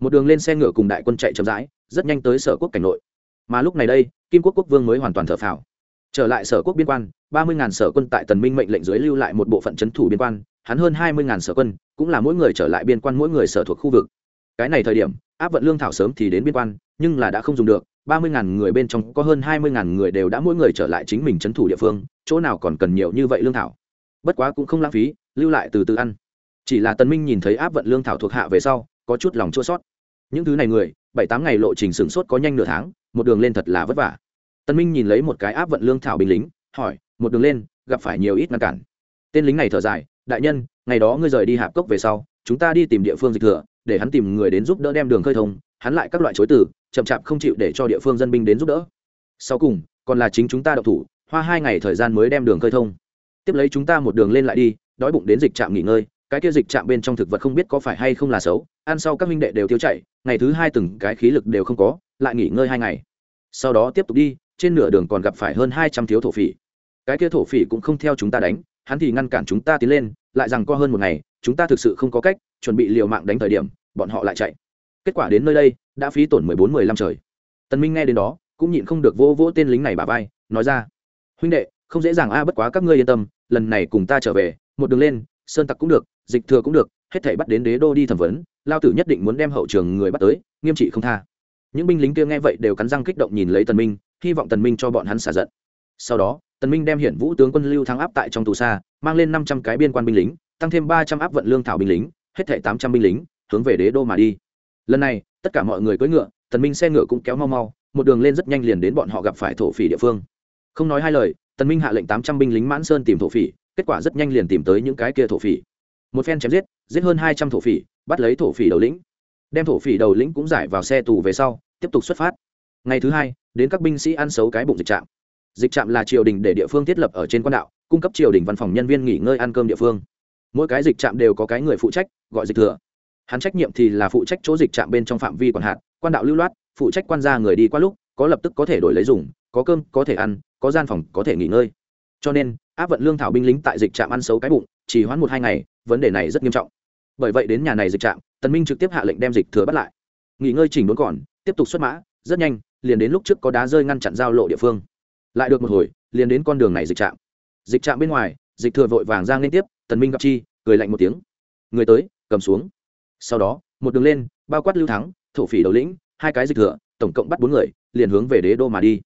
một đường lên xe ngựa cùng đại quân chạy chậm rãi, rất nhanh tới sở quốc cảnh nội. Mà lúc này đây, kim quốc quốc vương mới hoàn toàn thở phào. Trở lại sở quốc biên quan, ba mươi ngàn sở quân tại tần minh mệnh lệnh dưới lưu lại một bộ phận trấn thủ biên quan, hắn hơn hai mươi ngàn sở quân, cũng là mỗi người trở lại biên quan mỗi người sở thuộc khu vực. Cái này thời điểm, áp vận lương thảo sớm thì đến biên quan, nhưng là đã không dùng được, ba mươi ngàn người bên trong có hơn hai mươi ngàn người đều đã mỗi người trở lại chính mình c h ấ n thủ địa phương, chỗ nào còn cần nhiều như vậy lương thảo. Bất quá cũng không lãng phí, lưu lại từ từ ăn. Chỉ là tần minh nhìn thấy áp vận lương thảo thuộc hạ về sau, có chút lòng chua sót những thứ này người, bảy tám ngày lộ trình sửng sốt có nhanh nửa tháng, một đường lên thật là vất vả. Tân minh nhìn lấy một cái áp vận lương thảo binh lính, hỏi, một đường lên, gặp phải nhiều ít ngăn cản? Tên lính này thở dài, đại nhân, ngày đó ngươi rời đi hạp cốc về sau, chúng ta đi tìm địa phương dịch thừa, để hắn tìm người đến giúp đỡ đem đường khơi thông, hắn lại các loại chối từ, chậm chạp không chịu để cho địa phương dân binh đến giúp đỡ. Sau cùng, còn là chính chúng ta độc thủ, hoa hai ngày thời gian mới đem đường khơi thông. Tiếp lấy chúng ta một đường lên lại đi, đói bụng đến dịch trạm nghỉ ngơi cái kia dịch chạm bên trong thực vật không biết có phải hay không là xấu, ăn sau các minh đệ đều tiêu chảy, ngày thứ hai từng cái khí lực đều không có, lại nghỉ ngơi hai ngày. Sau đó tiếp tục đi, trên nửa đường còn gặp phải hơn hai trăm thiếu thổ phỉ. Cái kia thổ phỉ cũng không theo chúng ta đánh, hắn thì ngăn cản chúng ta tiến lên, lại rằng qua hơn một ngày, chúng ta thực sự không có cách, chuẩn bị liều mạng đánh thời điểm, bọn họ lại chạy. Kết quả đến nơi đây, đã phí tổn mười bốn, mười lăm trời. Tần minh nghe đến đó, cũng nhịn không được vô vỗ tên lính này bà vai, nói ra, huynh đệ, không dễ dàng a, bất quá các ngươi yên tâm, lần này cùng ta trở về, một đường lên, sơn tặc cũng được dịch thừa cũng được, hết thảy bắt đến đế đô đi thẩm vấn, lao tử nhất định muốn đem hậu trường người bắt tới, nghiêm trị không tha. Những binh lính kia nghe vậy đều cắn răng kích động nhìn lấy tần minh, hy vọng tần minh cho bọn hắn xả giận. Sau đó, tần minh đem hiện vũ tướng quân lưu thắng áp tại trong tù xa mang lên năm trăm cái biên quan binh lính, tăng thêm ba trăm áp vận lương thảo binh lính, hết thảy tám trăm binh lính, hướng về đế đô mà đi. Lần này, tất cả mọi người cưỡi ngựa, tần minh xe ngựa cũng kéo mau mau, một đường lên rất nhanh liền đến bọn họ gặp phải thổ phỉ địa phương. Không nói hai lời, tần minh hạ lệnh tám trăm binh lính mãn sơn tìm thổ phỉ, kết quả rất nhanh liền tìm tới những cái kia thổ phỉ một phen chém giết giết hơn hai trăm thổ phỉ, bắt lấy thổ phỉ đầu lĩnh. Đem thổ phỉ đầu lĩnh cũng giải vào xe tù về sau, tiếp tục xuất phát. Ngày thứ hai, đến các binh sĩ ăn xấu cái bụng dịch trạm. Dịch trạm là triều đình để địa phương thiết lập ở trên quan đạo, cung cấp triều đình văn phòng nhân viên nghỉ ngơi ăn cơm địa phương. Mỗi cái dịch trạm đều có cái người phụ trách, gọi dịch thừa. Hắn trách nhiệm thì là phụ trách chỗ dịch trạm bên trong phạm vi quản hạt quan đạo lưu loát, phụ trách quan gia người đi qua lúc, có lập tức có thể đổi lấy dùng, có cơm, có thể ăn, có gian phòng, có thể nghỉ ngơi. Cho nên, áp vận lương thảo binh lính tại dịch trạm ăn xấu cái bụng chỉ hoãn một hai ngày, vấn đề này rất nghiêm trọng. Bởi vậy đến nhà này dịch trạm, tần minh trực tiếp hạ lệnh đem dịch thừa bắt lại. Nghỉ ngơi chỉnh đốn còn, tiếp tục xuất mã, rất nhanh, liền đến lúc trước có đá rơi ngăn chặn giao lộ địa phương. Lại được một hồi, liền đến con đường này dịch trạm. Dịch trạm bên ngoài, dịch thừa vội vàng ra liên tiếp, tần minh gặp chi, cười lạnh một tiếng. Người tới, cầm xuống. Sau đó, một đường lên, bao quát lưu thắng, thổ phỉ đầu lĩnh, hai cái dịch thừa, tổng cộng bắt bốn người, liền hướng về đế đô mà đi.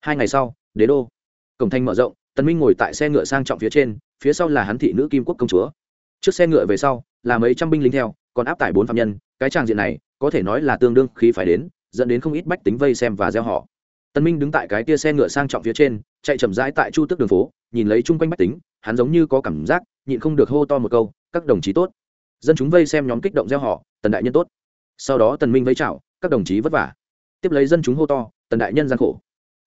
Hai ngày sau, đế đô. Cổng thanh mở rộng, tần minh ngồi tại xe ngựa sang trọng phía trên phía sau là hắn thị nữ kim quốc công chúa. Trước xe ngựa về sau, là mấy trăm binh lính theo, còn áp tải bốn phạm nhân, cái tràng diện này, có thể nói là tương đương khí phải đến, dẫn đến không ít bách tính vây xem và gieo họ. Tần minh đứng tại cái tia xe ngựa sang trọng phía trên, chạy chậm rãi tại chu tước đường phố, nhìn lấy chung quanh bách tính, hắn giống như có cảm giác, nhịn không được hô to một câu, các đồng chí tốt. Dân chúng vây xem nhóm kích động gieo họ, tần đại nhân tốt. Sau đó tần minh vẫy chào, các đồng chí vất vả. Tiếp lấy dân chúng hô to, tần đại nhân gian khổ.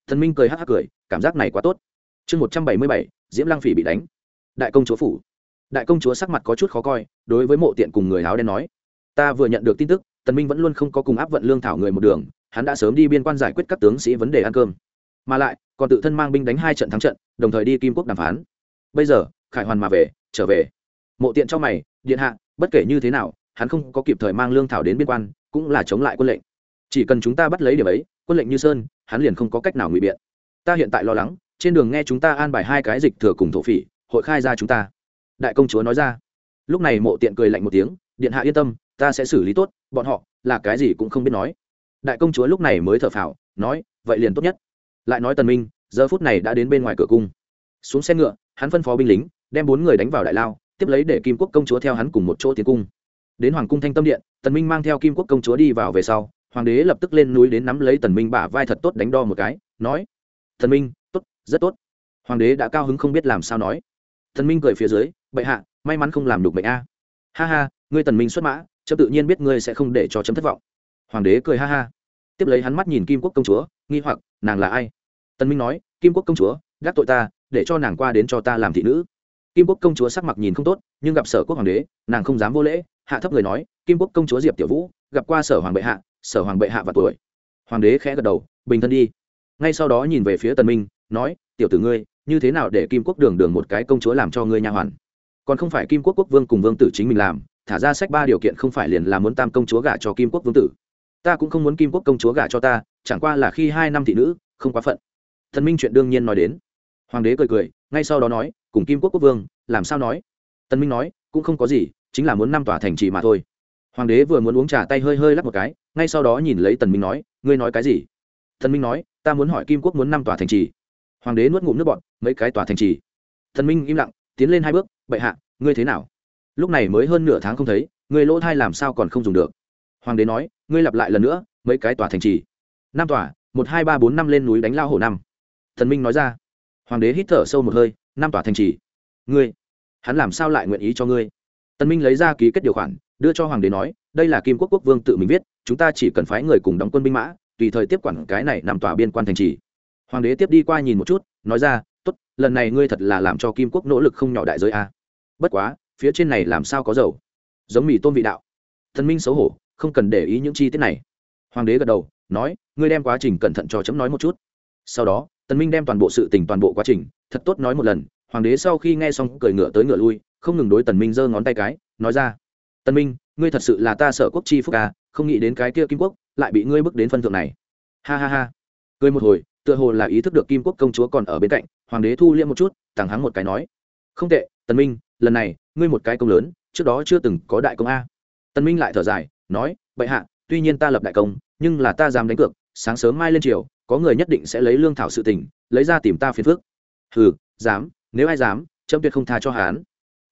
Tần minh cười hắc hắc cười, cảm giác này quá tốt. Chương một trăm bảy mươi bảy, diễm lang phỉ bị đánh đại công chúa phủ. Đại công chúa sắc mặt có chút khó coi, đối với mộ tiện cùng người áo đen nói, ta vừa nhận được tin tức, tần minh vẫn luôn không có cùng áp vận lương thảo người một đường, hắn đã sớm đi biên quan giải quyết các tướng sĩ vấn đề ăn cơm. Mà lại, còn tự thân mang binh đánh hai trận thắng trận, đồng thời đi kim quốc đàm phán. Bây giờ, khải hoàn mà về, trở về. Mộ tiện cho mày, điện hạ, bất kể như thế nào, hắn không có kịp thời mang lương thảo đến biên quan, cũng là chống lại quân lệnh. Chỉ cần chúng ta bắt lấy điểm ấy, quân lệnh như sơn, hắn liền không có cách nào ngụy biện. Ta hiện tại lo lắng, trên đường nghe chúng ta an bài hai cái dịch thừa cùng thổ phỉ hội khai ra chúng ta. Đại công chúa nói ra. Lúc này mộ tiện cười lạnh một tiếng, điện hạ yên tâm, ta sẽ xử lý tốt, bọn họ là cái gì cũng không biết nói. Đại công chúa lúc này mới thở phào, nói, vậy liền tốt nhất. Lại nói tần minh, giờ phút này đã đến bên ngoài cửa cung. Xuống xe ngựa, hắn phân phó binh lính, đem bốn người đánh vào đại lao, tiếp lấy để kim quốc công chúa theo hắn cùng một chỗ tiến cung. Đến hoàng cung thanh tâm điện, tần minh mang theo kim quốc công chúa đi vào về sau, hoàng đế lập tức lên núi đến nắm lấy tần minh bả vai thật tốt đánh đo một cái, nói, tần minh, tốt, rất tốt. Hoàng đế đã cao hứng không biết làm sao nói thần minh cười phía dưới, bệ hạ, may mắn không làm được bệnh a. Ha ha, ngươi tần minh xuất mã, chấm tự nhiên biết ngươi sẽ không để cho chấm thất vọng. Hoàng đế cười ha ha. Tiếp lấy hắn mắt nhìn kim quốc công chúa, nghi hoặc, nàng là ai? Tần minh nói, kim quốc công chúa, gác tội ta, để cho nàng qua đến cho ta làm thị nữ. Kim quốc công chúa sắc mặt nhìn không tốt, nhưng gặp sở quốc hoàng đế, nàng không dám vô lễ, hạ thấp người nói, kim quốc công chúa diệp tiểu vũ, gặp qua sở hoàng bệ hạ, sở hoàng bệ hạ và tuổi. Hoàng đế khẽ gật đầu, bình thân đi. Ngay sau đó nhìn về phía tần minh, nói, tiểu tử ngươi như thế nào để kim quốc đường đường một cái công chúa làm cho ngươi nha hoàn? Còn không phải kim quốc quốc vương cùng vương tử chính mình làm, thả ra sách ba điều kiện không phải liền là muốn tam công chúa gả cho kim quốc vương tử. Ta cũng không muốn kim quốc công chúa gả cho ta, chẳng qua là khi hai năm thị nữ, không quá phận. Thần minh chuyện đương nhiên nói đến. Hoàng đế cười cười, ngay sau đó nói, cùng kim quốc quốc vương, làm sao nói? Tân minh nói, cũng không có gì, chính là muốn năm tòa thành trì mà thôi. Hoàng đế vừa muốn uống trà tay hơi hơi lắp một cái, ngay sau đó nhìn lấy tần minh nói, ngươi nói cái gì? Tần minh nói, ta muốn hỏi kim quốc muốn năm tòa thành trì hoàng đế nuốt ngụm nước bọt, mấy cái tòa thành trì. Thần minh im lặng, tiến lên hai bước, bệ hạ, ngươi thế nào? Lúc này mới hơn nửa tháng không thấy, ngươi lỗ thai làm sao còn không dùng được? Hoàng đế nói, ngươi lặp lại lần nữa, mấy cái tòa thành trì. Năm tòa, một, hai, ba, bốn, năm lên núi đánh lao hổ năm. Thần minh nói ra. Hoàng đế hít thở sâu một hơi, năm tòa thành trì? Ngươi, hắn làm sao lại nguyện ý cho ngươi? Tần minh lấy ra ký kết điều khoản, đưa cho hoàng đế nói, đây là kim quốc quốc vương tự mình viết, chúng ta chỉ cần phái người cùng đóng quân binh mã, tùy thời tiếp quản cái này nằm tòa biên quan thành trì hoàng đế tiếp đi qua nhìn một chút, nói ra, tốt, lần này ngươi thật là làm cho kim quốc nỗ lực không nhỏ đại giới a. Bất quá, phía trên này làm sao có dầu? Giống mì tôm vị đạo. Thần minh xấu hổ, không cần để ý những chi tiết này. Hoàng đế gật đầu, nói, ngươi đem quá trình cẩn thận cho chấm nói một chút. Sau đó, tần minh đem toàn bộ sự tình toàn bộ quá trình, thật tốt nói một lần, hoàng đế sau khi nghe xong cười ngựa tới ngựa lui, không ngừng đối tần minh giơ ngón tay cái, nói ra, tần minh, ngươi thật sự là ta sợ quốc chi phúc à không nghĩ đến cái kia kim quốc lại bị ngươi bước đến phân thượng này. Ha ha ha. Cười một hồi tựa hồ là ý thức được kim quốc công chúa còn ở bên cạnh hoàng đế thu liễm một chút thẳng hắng một cái nói không tệ tần minh lần này ngươi một cái công lớn trước đó chưa từng có đại công a. Tần minh lại thở dài nói bệ hạ tuy nhiên ta lập đại công nhưng là ta dám đánh cược sáng sớm mai lên triều, có người nhất định sẽ lấy lương thảo sự tình lấy ra tìm ta phiền phước hừ dám nếu ai dám trâm tuyệt không tha cho hán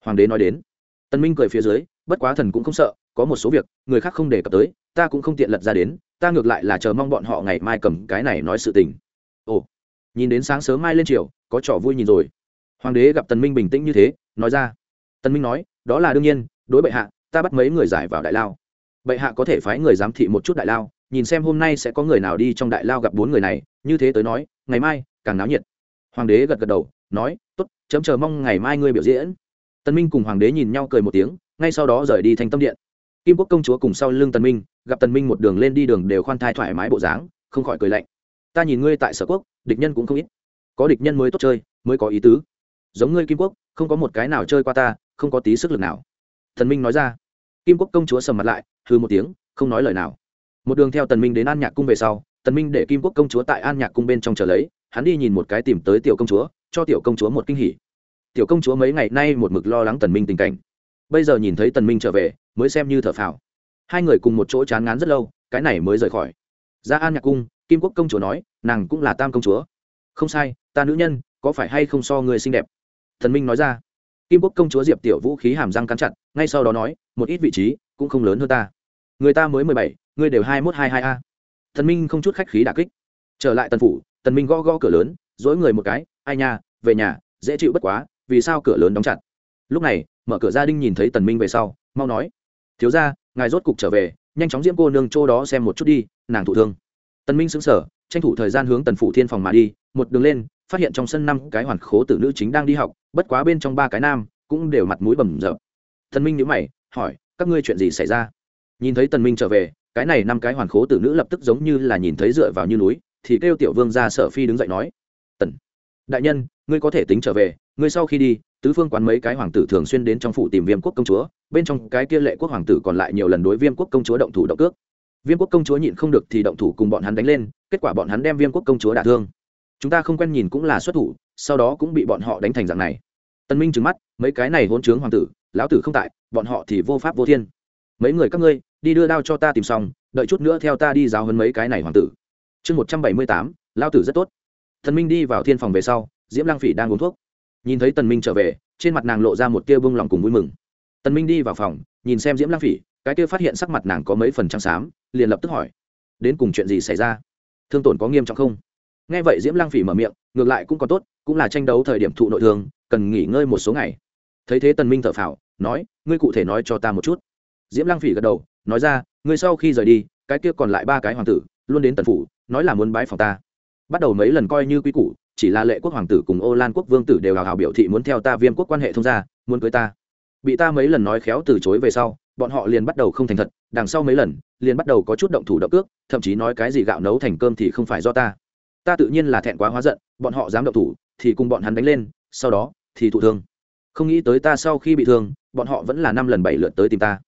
hoàng đế nói đến. Tân minh cười phía dưới bất quá thần cũng không sợ có một số việc người khác không đề cập tới ta cũng không tiện lật ra đến ta ngược lại là chờ mong bọn họ ngày mai cầm cái này nói sự tình ồ, nhìn đến sáng sớm mai lên chiều có trò vui nhìn rồi. Hoàng đế gặp tần minh bình tĩnh như thế, nói ra. Tần minh nói, đó là đương nhiên, đối bệ hạ, ta bắt mấy người giải vào đại lao. Bệ hạ có thể phái người giám thị một chút đại lao, nhìn xem hôm nay sẽ có người nào đi trong đại lao gặp bốn người này. Như thế tới nói, ngày mai, càng náo nhiệt. Hoàng đế gật gật đầu, nói, tốt, chấm chờ mong ngày mai ngươi biểu diễn. Tân minh cùng hoàng đế nhìn nhau cười một tiếng, ngay sau đó rời đi thành tâm điện. Kim quốc công chúa cùng sau lưng tần minh, gặp tần minh một đường lên đi đường đều khoan thai thoải mái bộ dáng, không khỏi cười lạnh ta nhìn ngươi tại sở quốc, địch nhân cũng không ít. Có địch nhân mới tốt chơi, mới có ý tứ. Giống ngươi kim quốc, không có một cái nào chơi qua ta, không có tí sức lực nào. Thần minh nói ra. Kim quốc công chúa sầm mặt lại hư một tiếng, không nói lời nào. Một đường theo tần minh đến an nhạc cung về sau, tần minh để kim quốc công chúa tại an nhạc cung bên trong chờ lấy, hắn đi nhìn một cái tìm tới tiểu công chúa, cho tiểu công chúa một kinh hỉ. Tiểu công chúa mấy ngày nay một mực lo lắng tần minh tình cảnh. Bây giờ nhìn thấy tần minh trở về, mới xem như thở phào. Hai người cùng một chỗ chán ngán rất lâu, cái này mới rời khỏi. Ra an nhạc cung kim quốc công chúa nói, nàng cũng là tam công chúa. Không sai, ta nữ nhân, có phải hay không so người xinh đẹp? Thần minh nói ra. Kim quốc công chúa diệp tiểu vũ khí hàm răng cắn chặt, ngay sau đó nói, một ít vị trí cũng không lớn hơn ta. Người ta mới mười bảy, ngươi đều hai mốt hai hai a. Thần minh không chút khách khí đà kích. Trở lại tần phủ, tần minh gõ gõ cửa lớn, dỗi người một cái, ai nha, về nhà, dễ chịu bất quá, vì sao cửa lớn đóng chặt? Lúc này, mở cửa gia đình nhìn thấy tần minh về sau, mau nói, thiếu gia, ngài rốt cục trở về, nhanh chóng diễm cô nương chỗ đó xem một chút đi, nàng thụ thương tần minh sững sờ, tranh thủ thời gian hướng tần phủ thiên phòng mà đi, một đường lên, phát hiện trong sân năm cái hoàn khố tử nữ chính đang đi học, bất quá bên trong ba cái nam cũng đều mặt mũi bầm dập. Tần minh nhíu mày, hỏi, các ngươi chuyện gì xảy ra? Nhìn thấy tần minh trở về, cái này năm cái hoàn khố tử nữ lập tức giống như là nhìn thấy dựa vào như núi, thì kêu tiểu vương ra sở phi đứng dậy nói, tần, đại nhân, ngươi có thể tính trở về, ngươi sau khi đi, tứ phương quán mấy cái hoàng tử thường xuyên đến trong phủ tìm viêm quốc công chúa, bên trong cái kia lệ quốc hoàng tử còn lại nhiều lần đối viêm quốc công chúa động thủ động cước viêm quốc công chúa nhịn không được thì động thủ cùng bọn hắn đánh lên, kết quả bọn hắn đem viêm quốc công chúa đả thương. Chúng ta không quen nhìn cũng là xuất thủ, sau đó cũng bị bọn họ đánh thành dạng này. Tân minh trừng mắt, mấy cái này hôn trướng hoàng tử, lão tử không tại, bọn họ thì vô pháp vô thiên. Mấy người các ngươi, đi đưa đao cho ta tìm xong, đợi chút nữa theo ta đi giáo hơn mấy cái này hoàng tử. Chương một trăm bảy mươi tám, lão tử rất tốt. Thần minh đi vào thiên phòng về sau, diễm lang phỉ đang uống thuốc. Nhìn thấy tần minh trở về, trên mặt nàng lộ ra một tia bông lòng cùng vui mừng. Tần minh đi vào phòng, nhìn xem diễm lang phỉ cái kia phát hiện sắc mặt nàng có mấy phần trắng xám, liền lập tức hỏi, đến cùng chuyện gì xảy ra? Thương tổn có nghiêm trọng không? Nghe vậy diễm lang phỉ mở miệng, ngược lại cũng có tốt, cũng là tranh đấu thời điểm thụ nội thương, cần nghỉ ngơi một số ngày. Thấy thế tần minh thở phào, nói, ngươi cụ thể nói cho ta một chút. Diễm lang phỉ gật đầu, nói ra, ngươi sau khi rời đi, cái kia còn lại ba cái hoàng tử, luôn đến tần phủ, nói là muốn bái phòng ta. Bắt đầu mấy lần coi như quý củ, chỉ là lệ quốc hoàng tử cùng ô lan quốc vương tử đều hào hào biểu thị muốn theo ta viêm quốc quan hệ thông gia, muốn cưới ta. Bị ta mấy lần nói khéo từ chối về sau bọn họ liền bắt đầu không thành thật, đằng sau mấy lần, liền bắt đầu có chút động thủ động cước, thậm chí nói cái gì gạo nấu thành cơm thì không phải do ta. Ta tự nhiên là thẹn quá hóa giận, bọn họ dám động thủ, thì cùng bọn hắn đánh lên, sau đó, thì thụ thương. Không nghĩ tới ta sau khi bị thương, bọn họ vẫn là năm lần bảy lượt tới tìm ta.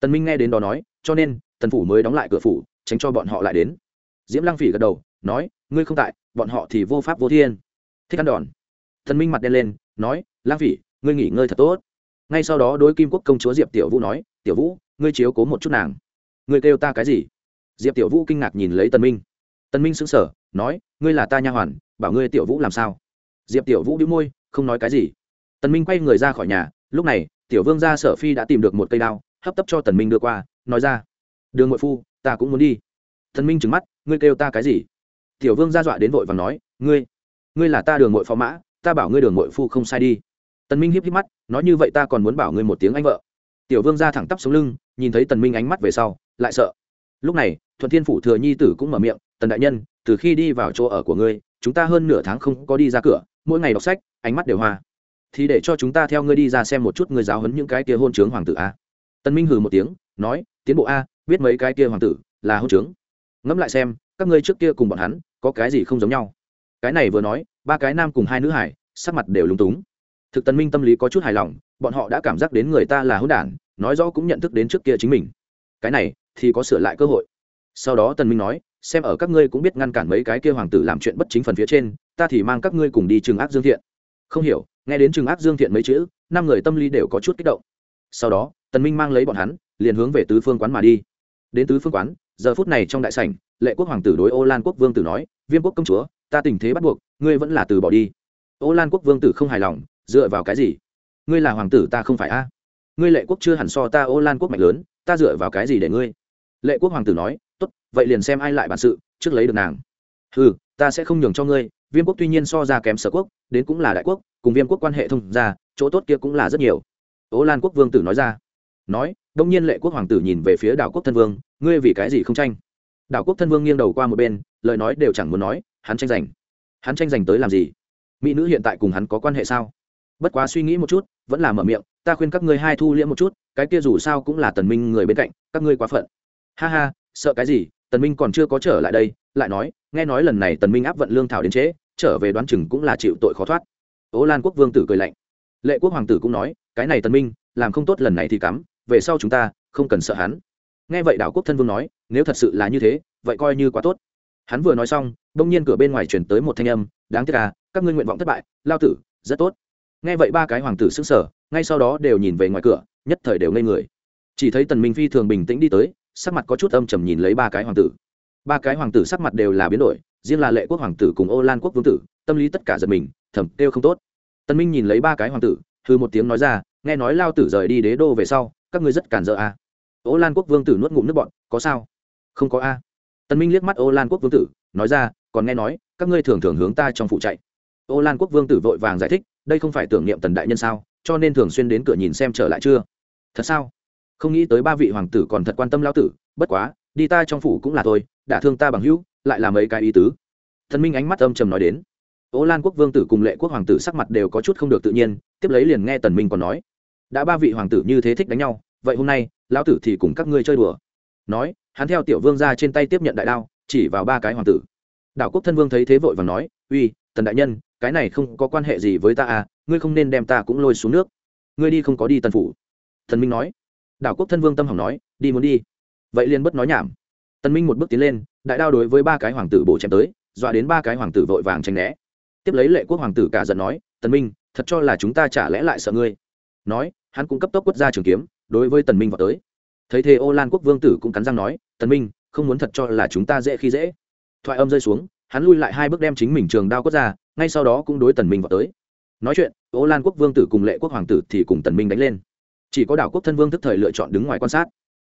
Tần minh nghe đến đó nói, cho nên, tần phủ mới đóng lại cửa phủ, tránh cho bọn họ lại đến. Diễm lăng phỉ gật đầu, nói, ngươi không tại, bọn họ thì vô pháp vô thiên. Thích ăn đòn. Tần minh mặt đen lên, nói, lăng phỉ, ngươi nghỉ ngơi thật tốt. Ngay sau đó đối kim quốc công chúa diệp tiểu vũ nói tiểu vũ, ngươi chiếu cố một chút nàng. Ngươi kêu ta cái gì? Diệp tiểu vũ kinh ngạc nhìn lấy tần minh. Tần minh sững sờ, nói, ngươi là ta nha hoàn, bảo ngươi tiểu vũ làm sao? Diệp tiểu vũ đĩu môi, không nói cái gì. Tần minh quay người ra khỏi nhà, lúc này, tiểu vương gia sở phi đã tìm được một cây đao, hấp tấp cho tần minh đưa qua, nói ra, đường ngội phu, ta cũng muốn đi. Tần minh trừng mắt, ngươi kêu ta cái gì? Tiểu vương gia dọa đến vội và nói, ngươi ngươi là ta đường ngội phó mã, ta bảo ngươi đường ngội phu không sai đi. Tần minh híp híp mắt, nói như vậy ta còn muốn bảo ngươi một tiếng anh vợ tiểu vương ra thẳng tắp xuống lưng, nhìn thấy tần minh ánh mắt về sau, lại sợ. Lúc này, thuận thiên phủ thừa nhi tử cũng mở miệng, tần đại nhân, từ khi đi vào chỗ ở của ngươi, chúng ta hơn nửa tháng không có đi ra cửa, mỗi ngày đọc sách, ánh mắt đều hoa. Thì để cho chúng ta theo ngươi đi ra xem một chút ngươi giáo huấn những cái kia hôn trướng hoàng tử a. Tân minh hừ một tiếng, nói, tiến bộ a, biết mấy cái kia hoàng tử là hôn trướng ngẫm lại xem, các ngươi trước kia cùng bọn hắn, có cái gì không giống nhau? Cái này vừa nói, ba cái nam cùng hai nữ hải, sắc mặt đều lúng túng. Thực tân minh tâm lý có chút hài lòng, bọn họ đã cảm giác đến người ta là hôn đản nói rõ cũng nhận thức đến trước kia chính mình. Cái này, thì có sửa lại cơ hội. Sau đó tần minh nói, xem ở các ngươi cũng biết ngăn cản mấy cái kia hoàng tử làm chuyện bất chính phần phía trên, ta thì mang các ngươi cùng đi trừng ác dương thiện. Không hiểu, nghe đến trừng ác dương thiện mấy chữ, năm người tâm lý đều có chút kích động. Sau đó, tần minh mang lấy bọn hắn, liền hướng về tứ phương quán mà đi. Đến tứ phương quán, giờ phút này trong đại sảnh, lệ quốc hoàng tử đối ô lan quốc vương tử nói, viêm quốc công chúa, ta tình thế bắt buộc, ngươi vẫn là từ bỏ đi. Ô lan quốc vương tử không hài lòng, dựa vào cái gì? Ngươi là hoàng tử ta không phải a? Ngươi lệ quốc chưa hẳn so ta ô lan quốc mạnh lớn, ta dựa vào cái gì để ngươi? Lệ quốc hoàng tử nói, tốt, vậy liền xem ai lại bản sự, trước lấy được nàng. Ừ ta sẽ không nhường cho ngươi, viêm quốc tuy nhiên so ra kém sở quốc, đến cũng là đại quốc, cùng viêm quốc quan hệ thông ra chỗ tốt kia cũng là rất nhiều. Ô lan quốc vương tử nói ra. Nói, đông nhiên lệ quốc hoàng tử nhìn về phía đảo quốc thân vương, ngươi vì cái gì không tranh? Đảo quốc thân vương nghiêng đầu qua một bên, lời nói đều chẳng muốn nói, hắn tranh giành. Hắn tranh giành tới làm gì? Mỹ nữ hiện tại cùng hắn có quan hệ sao? Bất quá suy nghĩ một chút vẫn là mở miệng ta khuyên các ngươi hai thu liễm một chút cái kia dù sao cũng là tần minh người bên cạnh các ngươi quá phận. Ha ha sợ cái gì tần minh còn chưa có trở lại đây lại nói nghe nói lần này tần minh áp vận lương thảo đến chế, trở về đoán chừng cũng là chịu tội khó thoát. Ố lan quốc vương tử cười lạnh. Lệ quốc hoàng tử cũng nói cái này tần minh làm không tốt lần này thì cắm về sau chúng ta không cần sợ hắn. Nghe vậy đảo quốc thân vương nói nếu thật sự là như thế vậy coi như quá tốt. Hắn vừa nói xong đông nhiên cửa bên ngoài truyền tới một thanh âm đáng tiếc à các ngươi nguyện vọng thất bại lao tử rất tốt nghe vậy ba cái hoàng tử sững sờ, ngay sau đó đều nhìn về ngoài cửa, nhất thời đều ngây người. Chỉ thấy tần minh phi thường bình tĩnh đi tới, sắc mặt có chút âm trầm nhìn lấy ba cái hoàng tử. Ba cái hoàng tử sắc mặt đều là biến đổi, riêng là lệ quốc hoàng tử cùng ô lan quốc vương tử, tâm lý tất cả giật mình, thầm kêu không tốt. Tần minh nhìn lấy ba cái hoàng tử hư một tiếng nói ra, nghe nói lao tử rời đi đế đô về sau, các ngươi rất cản rỡ à. ô lan quốc vương tử nuốt ngụm nước bọn có sao? Không có a. À. minh liếc mắt ô lan quốc vương tử, nói ra, còn nghe nói, các ngươi thường thường hướng ta trong phụ chạy ô lan quốc vương tử vội vàng giải thích, đây không phải tưởng niệm tần đại nhân sao, cho nên thường xuyên đến cửa nhìn xem trở lại chưa? Thật sao? Không nghĩ tới ba vị hoàng tử còn thật quan tâm lão tử, bất quá, đi ta trong phủ cũng là tôi đã thương ta bằng hữu, lại là mấy cái ý tứ. Thần minh ánh mắt âm trầm nói đến. Ô lan quốc vương tử cùng lệ quốc hoàng tử sắc mặt đều có chút không được tự nhiên, tiếp lấy liền nghe tần minh còn nói. Đã ba vị hoàng tử như thế thích đánh nhau, vậy hôm nay, lão tử thì cùng các ngươi chơi đùa. Nói, hắn theo tiểu vương ra trên tay tiếp nhận đại đao, chỉ vào ba cái hoàng tử. Đảo quốc thân vương thấy thế vội và nói, uy, tần đại nhân cái này không có quan hệ gì với ta à ngươi không nên đem ta cũng lôi xuống nước. Ngươi đi không có đi tần phủ. Thần minh nói. Đảo quốc thân vương tâm hỏng nói, đi muốn đi. Vậy liền bất nói nhảm. Tần minh một bước tiến lên, đại đao đối với ba cái hoàng tử bổ chém tới, dọa đến ba cái hoàng tử vội vàng tranh né. Tiếp lấy lệ quốc hoàng tử cả giận nói tần minh, thật cho là chúng ta chả lẽ lại sợ ngươi? Nói, hắn cũng cấp tốc quất ra trường kiếm, đối với tần minh vào tới. Thấy thế ô lan quốc vương tử cũng cắn răng nói tần minh, không muốn thật cho là chúng ta dễ khi dễ. Thoại âm rơi xuống, hắn lui lại hai bước đem chính mình trường đao quất ra ngay sau đó cũng đối tần minh vào tới. Nói chuyện, ô lan quốc vương tử cùng lệ quốc hoàng tử thì cùng tần minh đánh lên. Chỉ có đảo quốc thân vương thức thời lựa chọn đứng ngoài quan sát.